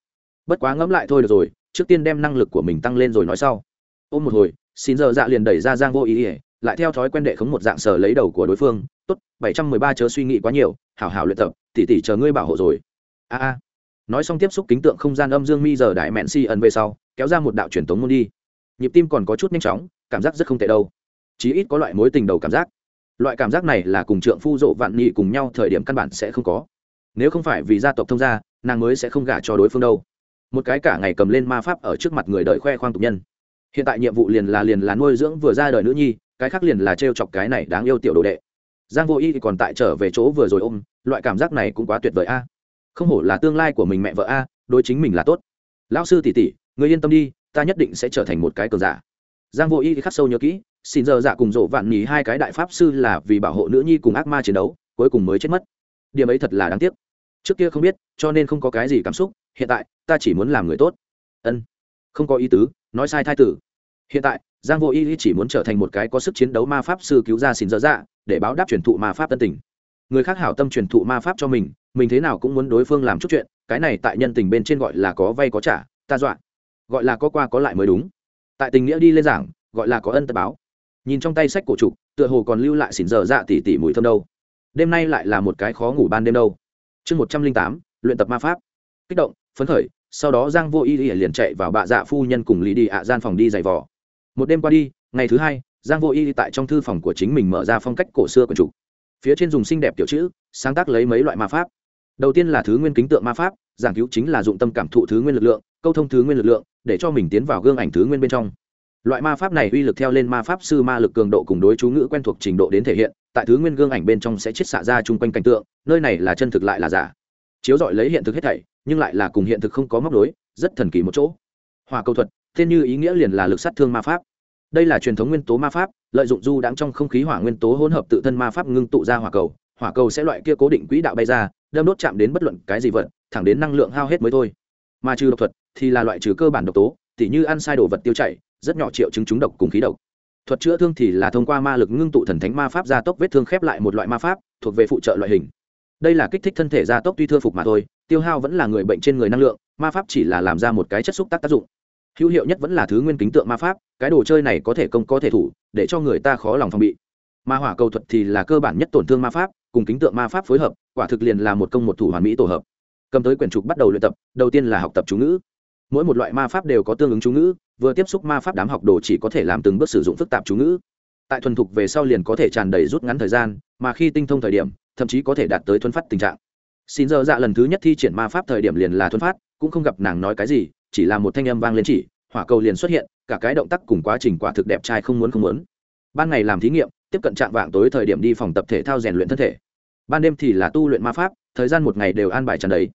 S1: Bất quá ngẫm lại thôi được rồi, trước tiên đem năng lực của mình tăng lên rồi nói sau. Ôm một hồi, xin giờ dạ liền đẩy ra giang vô ý ỉa lại theo thói quen đệ khống một dạng sở lấy đầu của đối phương. Tốt, bảy trăm mười ba chớ suy nghĩ quá nhiều, hảo hảo luyện tập, tỉ tỉ chờ ngươi bảo hộ rồi. A a. Nói xong tiếp xúc kính tượng không gian âm dương mi giờ đại mẹn si ẩn về sau, kéo ra một đạo truyền tống môn đi. Nhịp tim còn có chút nhanh chóng, cảm giác rất không tệ đâu chí ít có loại mối tình đầu cảm giác. Loại cảm giác này là cùng trượng phu dỗ vạn nhị cùng nhau thời điểm căn bản sẽ không có. Nếu không phải vì gia tộc thông gia, nàng mới sẽ không gả cho đối phương đâu. Một cái cả ngày cầm lên ma pháp ở trước mặt người đợi khoe khoang tục nhân. Hiện tại nhiệm vụ liền là liền là nuôi dưỡng vừa ra đời nữ nhi, cái khác liền là t chọc cái này đáng yêu tiểu đồ đệ. Giang vô y thì còn tại trở về chỗ vừa rồi ôm, loại cảm giác này cũng quá tuyệt vời a. Không hổ là tương lai của mình mẹ vợ a, đối chính mình là tốt. Lão sư tỷ tỷ người yên tâm đi, ta nhất định sẽ trở thành một cái cờ giả. Giang vô y thì khắc sâu nhớ kỹ xin giờ dạ cùng rộ vạn nhì hai cái đại pháp sư là vì bảo hộ nữ nhi cùng ác ma chiến đấu, cuối cùng mới chết mất. Điểm ấy thật là đáng tiếc. Trước kia không biết, cho nên không có cái gì cảm xúc, hiện tại, ta chỉ muốn làm người tốt. Ân. Không có ý tứ, nói sai thai tử. Hiện tại, giang vô y chỉ muốn trở thành một cái có sức chiến đấu ma pháp sư cứu ra xin dở dạ để báo đáp truyền thụ ma pháp tân tình. Người khác hảo tâm truyền thụ ma pháp cho mình mình thế nào cũng muốn đối phương làm chút chuyện, cái này tại nhân tình bên trên gọi là có vay có trả, ta dọa. Gọi là có qua có lại mới đúng. Tại tình nghĩa đi lên giảng, gọi là có ân tất báo nhìn trong tay sách cổ trục, tựa hồ còn lưu lại xỉn dở dạ tỉ tỉ mùi thơm đâu. Đêm nay lại là một cái khó ngủ ban đêm đâu. Chương một trăm linh tám, luyện tập ma pháp. Kích động, phấn khởi, sau đó giang vô y liền chạy vào bạ dạ phu nhân cùng lý đi ạ gian phòng đi giày vò. Một đêm qua đi, ngày thứ hai, giang vô y tại trong thư phòng của chính mình mở ra phong cách cổ xưa của chủ. Phía trên dùng xinh đẹp kiểu chữ, sáng tác lấy mấy loại ma pháp. Đầu tiên là thứ nguyên kính tượng ma pháp, giảng cứu chính là dụng tâm cảm thụ thứ nguyên lực lượng, câu thông thứ nguyên lực lượng, để cho mình tiến vào gương ảnh thứ nguyên bên trong loại ma pháp này uy lực theo lên ma pháp sư ma lực cường độ cùng đối chú ngữ quen thuộc trình độ đến thể hiện, tại thứ nguyên gương ảnh bên trong sẽ chiết xạ ra chung quanh cảnh tượng, nơi này là chân thực lại là giả. Chiếu dọi lấy hiện thực hết thảy, nhưng lại là cùng hiện thực không có móc đối rất thần kỳ một chỗ. Hòa cầu thuật, thiên như ý nghĩa liền là lực sát thương ma pháp. Đây là truyền thống nguyên tố ma pháp, lợi dụng du đãng trong không khí hỏa nguyên tố hỗn hợp tự thân ma pháp ngưng tụ ra hỏa cầu. Hỏa cầu sẽ loại kia cố định quỹ đạo bay ra, đâm đốt chạm đến bất luận cái gì vật, thẳng đến năng lượng hao hết mới thôi. Mà trừ độc thuật thì là loại trừ cơ bản độc tố, tỉ như ăn sai đồ vật tiêu chảy rất nhỏ triệu chứng trúng độc cùng khí độc. Thuật chữa thương thì là thông qua ma lực ngưng tụ thần thánh ma pháp gia tốc vết thương khép lại một loại ma pháp, thuộc về phụ trợ loại hình. Đây là kích thích thân thể gia tốc tuy thưa phục mà thôi, tiêu hao vẫn là người bệnh trên người năng lượng, ma pháp chỉ là làm ra một cái chất xúc tác tác dụng. Hữu hiệu nhất vẫn là thứ nguyên kính tượng ma pháp, cái đồ chơi này có thể công, có thể thủ, để cho người ta khó lòng phòng bị. Ma hỏa cầu thuật thì là cơ bản nhất tổn thương ma pháp, cùng kính tượng ma pháp phối hợp, quả thực liền là một công một thủ hoàn mỹ tổ hợp. Cầm tới quyển trục bắt đầu luyện tập, đầu tiên là học tập chú ngữ. Mỗi một loại ma pháp đều có tương ứng chú ngữ vừa tiếp xúc ma pháp đám học đồ chỉ có thể làm từng bước sử dụng phức tạp chú ngữ. Tại thuần thục về sau liền có thể tràn đầy rút ngắn thời gian, mà khi tinh thông thời điểm, thậm chí có thể đạt tới thuần phát tình trạng. Xin giờ dạ lần thứ nhất thi triển ma pháp thời điểm liền là thuần phát, cũng không gặp nàng nói cái gì, chỉ là một thanh âm vang lên chỉ, hỏa cầu liền xuất hiện, cả cái động tác cùng quá trình quả thực đẹp trai không muốn không muốn. Ban ngày làm thí nghiệm, tiếp cận trạng vạng tối thời điểm đi phòng tập thể thao rèn luyện thân thể. Ban đêm thì là tu luyện ma pháp, thời gian một ngày đều an bài tràn đầy.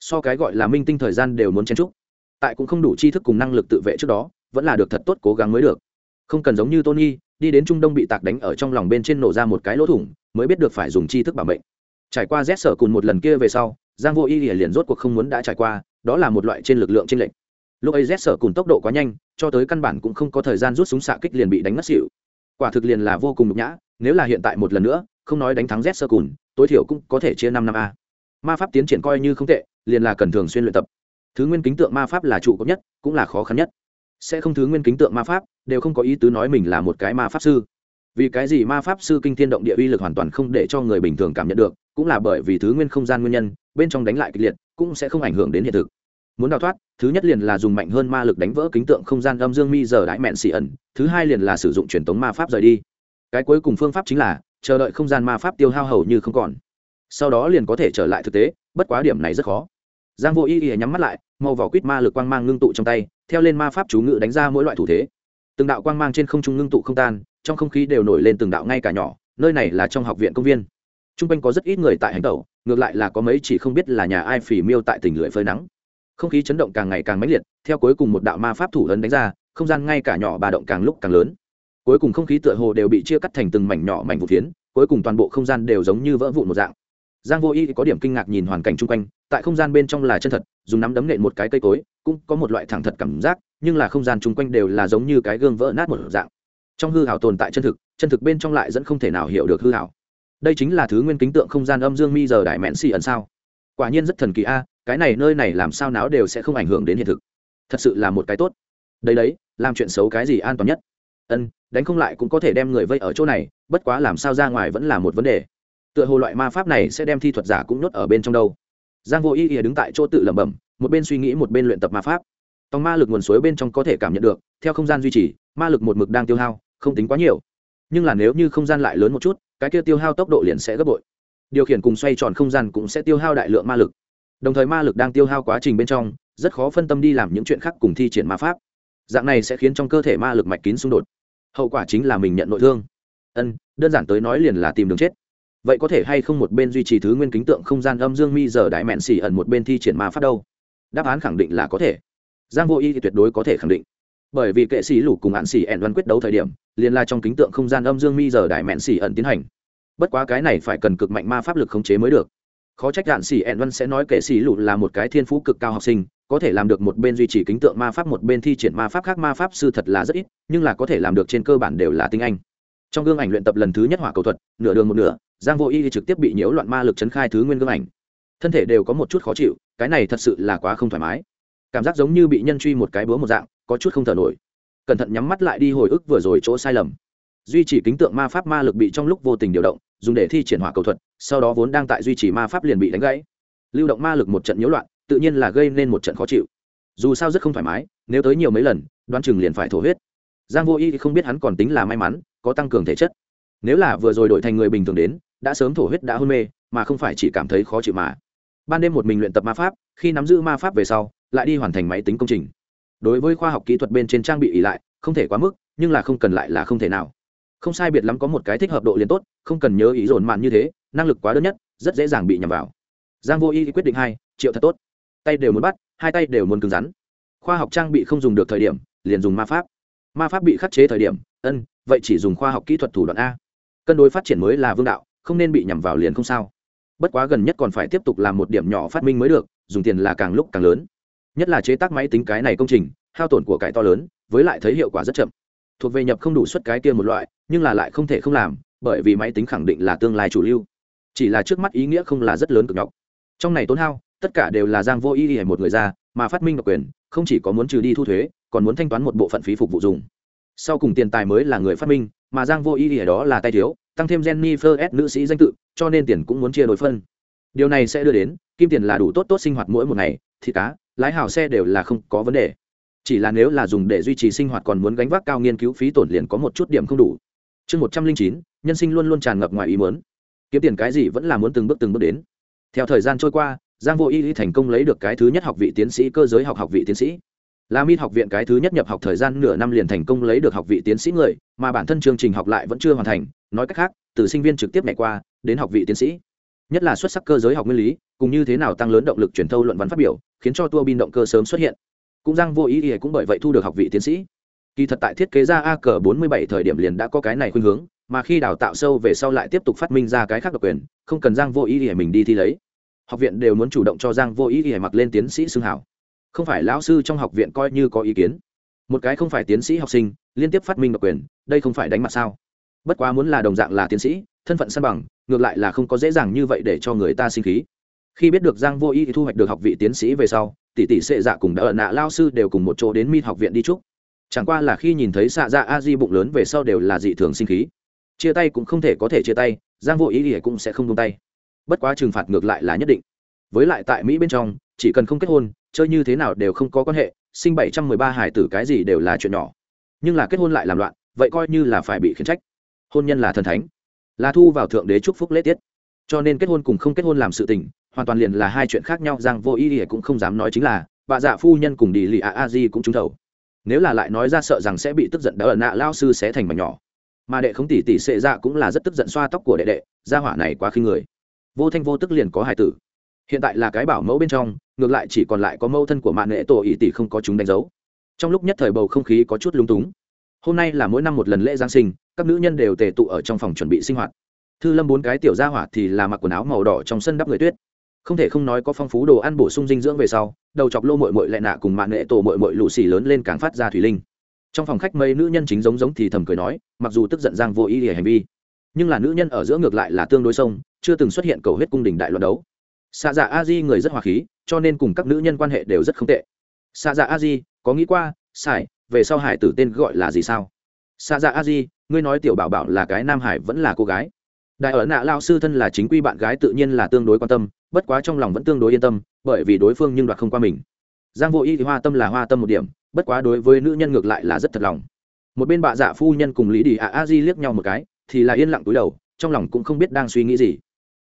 S1: So cái gọi là minh tinh thời gian đều muốn chen trúc tại cũng không đủ tri thức cùng năng lực tự vệ trước đó, vẫn là được thật tốt cố gắng mới được. Không cần giống như tony, đi đến trung đông bị tạc đánh ở trong lòng bên trên nổ ra một cái lỗ thủng, mới biết được phải dùng tri thức bảo mệnh. Trải qua rét sở cùn một lần kia về sau, giang vô y liền rốt cuộc không muốn đã trải qua, đó là một loại trên lực lượng trên lệnh lúc ấy rét sở cùn tốc độ quá nhanh, cho tới căn bản cũng không có thời gian rút súng xạ kích liền bị đánh mất xỉu. Quả thực liền là vô cùng nhục nhã, nếu là hiện tại một lần nữa, không nói đánh thắng rét sở cùn, tối thiểu cũng có thể chia năm năm a. Ma pháp tiến triển coi như không tệ, liền là cần thường xuyên luyện tập thứ nguyên kính tượng ma pháp là trụ cốt nhất, cũng là khó khăn nhất. Sẽ không thứ nguyên kính tượng ma pháp, đều không có ý tứ nói mình là một cái ma pháp sư. Vì cái gì ma pháp sư kinh thiên động địa uy lực hoàn toàn không để cho người bình thường cảm nhận được, cũng là bởi vì thứ nguyên không gian nguyên nhân, bên trong đánh lại kịch liệt, cũng sẽ không ảnh hưởng đến hiện thực. Muốn đào thoát, thứ nhất liền là dùng mạnh hơn ma lực đánh vỡ kính tượng không gian âm dương mi giờ đãi mẹn xì ẩn, thứ hai liền là sử dụng truyền thống ma pháp rời đi. Cái cuối cùng phương pháp chính là, chờ đợi không gian ma pháp tiêu hao hầu như không còn. Sau đó liền có thể trở lại thực tế, bất quá điểm này rất khó giang vô y y nhắm mắt lại, màu vỏ quýt ma lực quang mang ngưng tụ trong tay, theo lên ma pháp chú ngự đánh ra mỗi loại thủ thế. Từng đạo quang mang trên không trung ngưng tụ không tan, trong không khí đều nổi lên từng đạo ngay cả nhỏ, nơi này là trong học viện công viên. T r u n g quanh có rất ít người tại hành tẩu, ngược lại là có mấy chỉ không biết là nhà ai phỉ miêu tại tỉnh lưỡi phơi nắng. Không khí chấn động càng ngày càng mãnh liệt, theo cuối cùng một đạo ma pháp thủ ấn đánh ra, không gian ngay cả nhỏ bà động càng lúc càng lớn. Cuối cùng không khí tựa hồ đều bị chia cắt thành từng mảnh nhỏ mảnh vụ phiến, cuối cùng toàn bộ không gian đều giống như vỡ vụn một dạng giang vô y có điểm kinh ngạc nhìn hoàn cảnh chung quanh, tại không gian bên trong là chân thật, dùng nắm đấm nện một cái cây cối, cũng có một loại thẳng thật cảm giác, nhưng là không gian chung quanh đều là giống như cái gương vỡ nát một dạng. Trong hư hảo tồn tại chân thực chân thực bên trong lại dẫn không thể nào hiểu được hư hảo đây chính là thứ nguyên kính tượng không gian âm dương mi giờ đại mẹn xì ẩn sao. Quả nhiên rất thần kỳ a, cái này nơi này làm sao náo đều sẽ không ảnh hưởng đến hiện thực. Thật sự là một cái tốt. Đấy đấy, làm chuyện xấu cái gì an toàn nhất? Ân, đánh không lại cũng có thể đem người vây ở chỗ này, bất quá làm sao ra ngoài vẫn là một vấn đề tựa hồ loại ma pháp này sẽ đem thi thuật giả cũng nhốt ở bên trong đâu. Giang vô ý ỉa đứng tại chỗ tự lẩm bẩm, một bên suy nghĩ một bên luyện tập ma pháp. Tòng ma lực nguồn suối bên trong có thể cảm nhận được, theo không gian duy trì, ma lực một mực đang tiêu hao, không tính quá nhiều. Nhưng là nếu như không gian lại lớn một chút, cái kia tiêu hao tốc độ liền sẽ gấp bội. Điều khiển cùng xoay tròn không gian cũng sẽ tiêu hao đại lượng ma lực. Đồng thời ma lực đang tiêu hao quá trình bên trong, rất khó phân tâm đi làm những chuyện khác cùng thi triển ma pháp. Dạng này sẽ khiến trong cơ thể ma lực mạch kín xung đột. Hậu quả chính là mình nhận nội thương. Ân, đơn giản tới nói liền là tìm đường chết vậy có thể hay không một bên duy trì thứ nguyên kính tượng không gian âm dương mi giờ đại mẹn xỉ ẩn một bên thi triển ma pháp đâu? Đáp án khẳng định là có thể. Giang vô y thì tuyệt đối có thể khẳng định. Bởi vì kệ sĩ lục cùng hạn xỉ ẩn văn quyết đấu thời điểm, liền là trong kính tượng không gian âm dương mi giờ đại mẹn xỉ ẩn tiến hành. Bất quá cái này phải cần cực mạnh ma pháp lực khống chế mới được. Khó trách hạn xỉ ẩn văn sẽ nói kệ sĩ lục là một cái thiên phú cực cao học sinh, có thể làm được một bên duy trì kính tượng ma pháp, một bên thi triển ma pháp khác ma pháp sư thật là rất ít, nhưng là có thể làm được trên cơ bản đều là tinh anh. Trong gương ảnh luyện tập lần thứ nhất hỏa cầu thuật, nửa đường một nửa giang vô y trực tiếp bị nhiễu loạn ma lực chấn khai thứ nguyên gương ảnh. Thân thể đều có một chút khó chịu, cái này thật sự là quá không thoải mái. Cảm giác giống như bị nhân truy một cái búa một dạng, có chút không thở nổi. Cẩn thận nhắm mắt lại đi hồi ức vừa rồi chỗ sai lầm. Duy trì kính tượng ma pháp ma lực bị trong lúc vô tình điều động, dùng để thi triển hỏa cầu thuật, sau đó vốn đang tại duy trì ma pháp liền bị đánh gãy. Lưu động ma lực một trận nhiễu loạn, tự nhiên là gây nên một trận khó chịu. Dù sao rất không thoải mái, nếu tới nhiều mấy lần, đoán chừng liền phải thổ huyết. Giang vô y không biết hắn còn tính là may mắn, có tăng cường thể chất. Nếu là vừa rồi đổi thành người bình thường đến đã sớm thổ huyết đã hôn mê, mà không phải chỉ cảm thấy khó chịu mà. Ban đêm một mình luyện tập ma pháp, khi nắm giữ ma pháp về sau, lại đi hoàn thành máy tính công trình. Đối với khoa học kỹ thuật bên trên trang bị ỉ lại, không thể quá mức, nhưng là không cần lại là không thể nào. Không sai biệt lắm có một cái thích hợp độ liền tốt, không cần nhớ ý dồn mạn như thế, năng lực quá đơn nhất, rất dễ dàng bị nhầm vào. Giang vô y quyết định hai, triệu thật tốt. Tay đều muốn bắt, hai tay đều muốn cứng rắn. Khoa học trang bị không dùng được thời điểm, liền dùng ma pháp. Ma pháp bị khắc chế thời điểm, ân, vậy chỉ dùng khoa học kỹ thuật thủ đoạn a. Cân đối phát triển mới là vương đạo không nên bị nhằm vào liền không sao. Bất quá gần nhất còn phải tiếp tục làm một điểm nhỏ phát minh mới được, dùng tiền là càng lúc càng lớn. Nhất là chế tác máy tính cái này công trình, hao tổn của cải to lớn, với lại thấy hiệu quả rất chậm. Thuộc về nhập không đủ suất cái kia một loại, nhưng là lại không thể không làm, bởi vì máy tính khẳng định là tương lai chủ lưu. Chỉ là trước mắt ý nghĩa không là rất lớn cực nhọc. Trong này tốn hao, tất cả đều là giang vô ý hay một người ra, mà phát minh độc quyền, không chỉ có muốn trừ đi thu thuế, còn muốn thanh toán một bộ phận phí phục vụ dùng. Sau cùng tiền tài mới là người phát minh, mà giang vô ý ở đó là tay thiếu tăng thêm jennifer s nữ sĩ danh tự, cho nên tiền cũng muốn chia đổi phân. Điều này sẽ đưa đến, kim tiền là đủ tốt tốt sinh hoạt mỗi một ngày thì cá, lái hào xe đều là không có vấn đề. Chỉ là nếu là dùng để duy trì sinh hoạt còn muốn gánh vác cao nghiên cứu phí tổn liền có một chút điểm không đủ. Chương một trăm linh chín, nhân sinh luôn luôn tràn ngập ngoài ý muốn. Kiếm tiền cái gì vẫn là muốn từng bước từng bước đến. Theo thời gian trôi qua, giang vô y thành công lấy được cái thứ nhất học vị tiến sĩ cơ giới học học vị tiến sĩ. Lam mít học viện cái thứ nhất nhập học thời gian nửa năm liền thành công lấy được học vị tiến sĩ người, mà bản thân chương trình học lại vẫn chưa hoàn thành nói cách khác, từ sinh viên trực tiếp nhảy qua, đến học vị tiến sĩ. Nhất là xuất sắc cơ giới học nguyên lý cũng như thế nào tăng lớn động lực truyền thâu luận văn phát biểu, khiến cho tua bin động cơ sớm xuất hiện. Cũng giang vô ý ý cũng bởi vậy thu được học vị tiến sĩ. Kỳ thật tại thiết kế ra a cờ bốn mươi bảy thời điểm liền đã có cái này khuynh hướng, mà khi đào tạo sâu về sau lại tiếp tục phát minh ra cái khác độc quyền, không cần giang vô ý ý mình đi thi lấy. Học viện đều muốn chủ động cho giang vô ý ý mặc lên tiến sĩ xưng hảo. Không phải lão sư trong học viện coi như có ý kiến. Một cái không phải tiến sĩ học sinh, liên tiếp phát minh độc quyền, đây không phải đánh mặt sao? Bất quá muốn là đồng dạng là tiến sĩ, thân phận san bằng, ngược lại là không có dễ dàng như vậy để cho người ta sinh khí. Khi biết được giang vô y thu hoạch được học vị tiến sĩ về sau, tỷ tỷ sệ dạ cùng đã ở nạ lao sư đều cùng một chỗ đến mi học viện đi chúc. Chẳng qua là khi nhìn thấy xạ dạ a di bụng lớn về sau đều là dị thường sinh khí. Chia tay cũng không thể có thể chia tay, giang vô ý thì cũng sẽ không buông tay. Bất quá trừng phạt ngược lại là nhất định. Với lại tại mỹ bên trong, chỉ cần không kết hôn, chơi như thế nào đều không có quan hệ, sinh bảy trăm mười ba hải tử cái gì đều là chuyện nhỏ. Nhưng là kết hôn lại làm loạn, vậy coi như là phải bị khiển trách hôn nhân là thần thánh, là thu vào thượng đế chúc phúc lễ tiết. Cho nên kết hôn cùng không kết hôn làm sự tình, hoàn toàn liền là hai chuyện khác nhau, giang vô ý ỉa cũng không dám nói chính là, bà dạ phu nhân cùng đi lì a a di cũng trúng thầu. Nếu là lại nói ra sợ rằng sẽ bị tức giận đỡ ở nạ lao sư sẽ thành mảnh nhỏ. Mà đệ không tỷ tỷ sệ dạ cũng là rất tức giận xoa tóc của đệ đệ, gia hỏa này quá khinh người. Vô thanh vô tức liền có hài tử. Hiện tại là cái bảo mẫu bên trong, ngược lại chỉ còn lại có mẫu thân của mạng nghệ tổ ý tỷ không có chúng đánh dấu. Trong lúc nhất thời bầu không khí có chút lung túng. Hôm nay là mỗi năm một lần lễ giáng sinh các nữ nhân đều tề tụ ở trong phòng chuẩn bị sinh hoạt. Thư lâm bốn cái tiểu gia hỏa thì là mặc quần áo màu đỏ trong sân đắp người tuyết. Không thể không nói có phong phú đồ ăn bổ sung dinh dưỡng về sau, đầu chọc lô mội mội lại nạ cùng mạng nghệ tổ mội mội lụ xì lớn lên càng phát ra thủy linh. Trong phòng khách mấy nữ nhân chính giống giống thì thầm cười nói, mặc dù tức giận giang vô ý để hành vi, nhưng là nữ nhân ở giữa ngược lại là tương đối sông, chưa từng xuất hiện cầu huyết cung đình đại luận đấu. Xạ dạ a di người rất hòa khí, cho nên cùng các nữ nhân quan hệ đều rất không tệ. Xạ dạ a di, có nghĩ qua, sải, về sau hải tử tên gọi là gì sao? Xạ dạ a di ngươi nói tiểu bảo bảo là cái nam hải vẫn là cô gái. Đại ở nạ lao sư thân là chính quy bạn gái tự nhiên là tương đối quan tâm, bất quá trong lòng vẫn tương đối yên tâm, bởi vì đối phương nhưng đoạt không qua mình. Giang vô y thì hoa tâm là hoa tâm một điểm, bất quá đối với nữ nhân ngược lại là rất thật lòng. Một bên bà dạ phu nhân cùng lý đi ạ a di liếc nhau một cái, thì là yên lặng túi đầu, trong lòng cũng không biết đang suy nghĩ gì.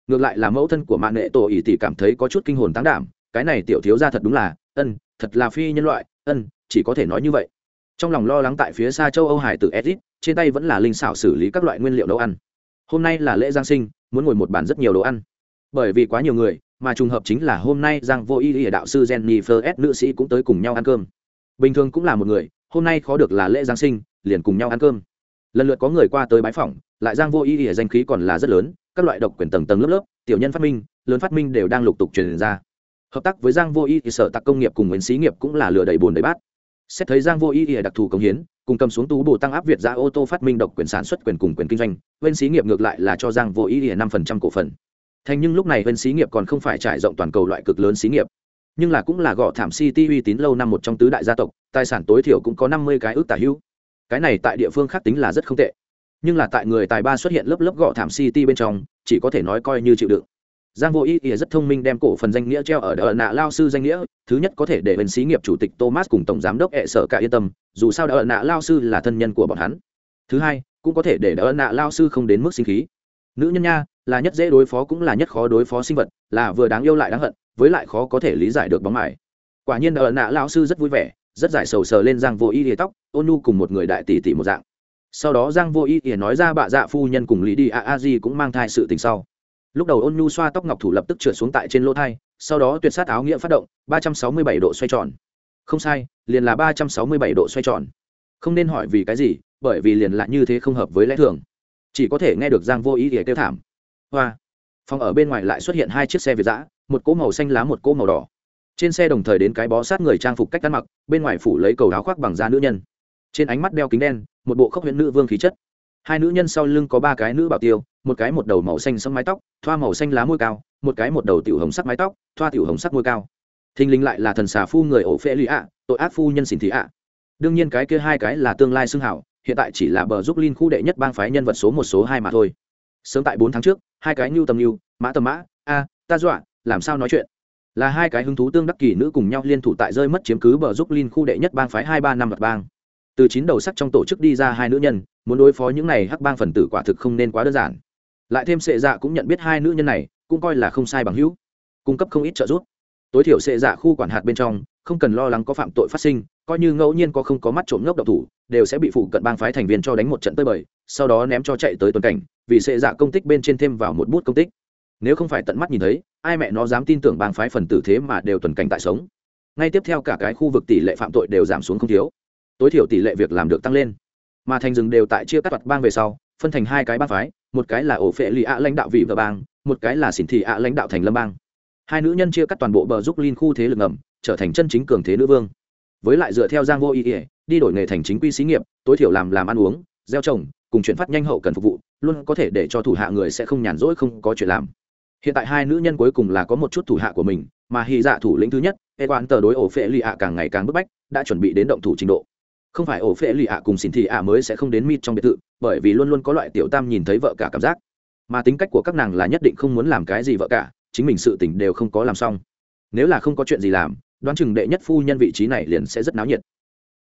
S1: Ngược lại là mẫu thân của mạng nghệ tổ ỷ tỷ cảm thấy có chút kinh hồn tán đảm, cái này tiểu thiếu ra thật đúng là, ân, thật là phi nhân loại, ân, chỉ có thể nói như vậy. Trong lòng lo lắng tại phía xa châu âu hải tử edit trên tay vẫn là linh xảo xử lý các loại nguyên liệu nấu ăn. Hôm nay là lễ giáng sinh, muốn ngồi một bàn rất nhiều đồ ăn. Bởi vì quá nhiều người, mà trùng hợp chính là hôm nay giang vô y y đạo sư jennifer s nữ sĩ cũng tới cùng nhau ăn cơm. Bình thường cũng là một người, hôm nay khó được là lễ giáng sinh, liền cùng nhau ăn cơm. Lần lượt có người qua tới bái phỏng, lại giang vô y y danh khí còn là rất lớn, các loại độc quyền tầng tầng lớp lớp, tiểu nhân phát minh, lớn phát minh đều đang lục tục truyền ra. Hợp tác với giang vô y thì sở tạc công nghiệp cùng nguyễn xí nghiệp cũng là lừa đầy bồn đầy bát. Xét thấy giang vô y thì đặc thù công hiến cùng cầm xuống tú bổ tăng áp việt ra ô tô phát minh độc quyền sản xuất quyền cùng quyền kinh doanh, bên xí nghiệp ngược lại là cho giang vô ý thì năm phần trăm cổ phần. Thành nhưng lúc này bên xí nghiệp còn không phải trải rộng toàn cầu loại cực lớn xí nghiệp. Nhưng là cũng là gõ thảm city uy tín lâu năm một trong tứ đại gia tộc, tài sản tối thiểu cũng có năm mươi cái ước tả hữu. Cái này tại địa phương khác tính là rất không tệ. Nhưng là tại người tài ba xuất hiện lớp lớp gõ thảm city bên trong, chỉ có thể nói coi như chịu đựng giang vô ý ý rất thông minh đem cổ phần danh nghĩa treo ở đờ nạ lao sư danh nghĩa, thứ nhất có thể để bên xí nghiệp chủ tịch thomas cùng tổng giám đốc hệ sở cả yên tâm, dù sao đờ nạ lao sư là thân nhân của bọn hắn. Thứ hai, cũng có thể để đờ nạ lao sư không đến mức sinh khí. Nữ nhân nha, là nhất dễ đối phó cũng là nhất khó đối phó sinh vật, là vừa đáng yêu lại đáng hận, với lại khó có thể lý giải được bóng mải quả nhiên đờ nạ lao sư rất vui vẻ, rất giải sầu sờ lên giang vô ý ý tóc, ôn nu cùng một người đại tỷ tỷ một dạng. Sau đó giang vô ý ý nói ra bà dạ phu nhân cùng lý đi a a di cũng mang thai sự tình sau lúc đầu ôn nhu xoa tóc ngọc thủ lập tức trượt xuống tại trên lỗ thai, sau đó tuyệt sát áo nghĩa phát động, ba trăm sáu mươi bảy độ xoay tròn. Không sai, liền là ba trăm sáu mươi bảy độ xoay tròn. Không nên hỏi vì cái gì, bởi vì liền lại như thế không hợp với lẽ thường. Chỉ có thể nghe được giang vô ý để kêu thảm. Hoa. Phòng ở bên ngoài lại xuất hiện hai chiếc xe việt giã một cỗ màu xanh lá một cỗ màu đỏ. Trên xe đồng thời đến cái bó sát người trang phục cách ăn mặc, bên ngoài phủ lấy cầu áo khoác bằng da nữ nhân. Trên ánh mắt đeo kính đen, một bộ khốc huyện nữ vương khí chất hai nữ nhân sau lưng có ba cái nữ bảo tiêu, một cái một đầu màu xanh sẫm mái tóc, thoa màu xanh lá môi cao, một cái một đầu tiểu hồng sắc mái tóc, thoa tiểu hồng sắc môi cao. Thình lình lại là thần xà phu người ổ phê lụy ạ, tội ác phu nhân xỉn thị ạ. Đương nhiên cái kia hai cái là tương lai xưng hảo, hiện tại chỉ là bờ giúp linh khu đệ nhất bang phái nhân vật số một số hai mà thôi. Sớm tại bốn tháng trước, hai cái nhu tầm nhu mã tầm mã, a, ta dọa, làm sao nói chuyện? Là hai cái hứng thú tương đắc kỳ nữ cùng nhau liên thủ tại rơi mất chiếm cứ bờ giúp linh khu đệ nhất bang phái hai ba năm mặt bang. Từ chín đầu sắc trong tổ chức đi ra hai nữ nhân muốn đối phó những này hắc bang phần tử quả thực không nên quá đơn giản. Lại thêm sệ dạ cũng nhận biết hai nữ nhân này, cũng coi là không sai bằng hữu. Cung cấp không ít trợ giúp. Tối thiểu sệ dạ khu quản hạt bên trong, không cần lo lắng có phạm tội phát sinh, coi như ngẫu nhiên có không có mắt trộm ngốc độc thủ, đều sẽ bị phụ cận bang phái thành viên cho đánh một trận tơi bời, sau đó ném cho chạy tới tuần cảnh, vì sệ dạ công tích bên trên thêm vào một bút công tích. Nếu không phải tận mắt nhìn thấy, ai mẹ nó dám tin tưởng bang phái phần tử thế mà đều tuần cảnh tại sống. Ngay tiếp theo cả cái khu vực tỷ lệ phạm tội đều giảm xuống không thiếu. Tối thiểu tỷ lệ việc làm được tăng lên mà thành rừng đều tại chia cắt mặt bang về sau, phân thành hai cái bang phái, một cái là ổ phệ lì ạ lãnh đạo vị vợ bang, một cái là xỉn thị ạ lãnh đạo thành lâm bang. Hai nữ nhân chia cắt toàn bộ bờ giúp linh khu thế lực ngầm, trở thành chân chính cường thế nữ vương. Với lại dựa theo giang vô ý ỉa đi đổi nghề thành chính quy xí nghiệp, tối thiểu làm làm ăn uống, gieo trồng, cùng chuyển phát nhanh hậu cần phục vụ, luôn có thể để cho thủ hạ người sẽ không nhàn rỗi, không có chuyện làm. Hiện tại hai nữ nhân cuối cùng là có một chút thủ hạ của mình, mà hy dạ thủ lĩnh thứ nhất e quan tờ đối ổ phệ lì ạ càng ngày càng bức bách, đã chuẩn bị đến động thủ trình độ không phải ổ phệ lì ạ cùng xin thị ạ mới sẽ không đến mít trong biệt thự, bởi vì luôn luôn có loại tiểu tam nhìn thấy vợ cả cảm giác. Mà tính cách của các nàng là nhất định không muốn làm cái gì vợ cả, chính mình sự tình đều không có làm xong. Nếu là không có chuyện gì làm, đoán chừng đệ nhất phu nhân vị trí này liền sẽ rất náo nhiệt.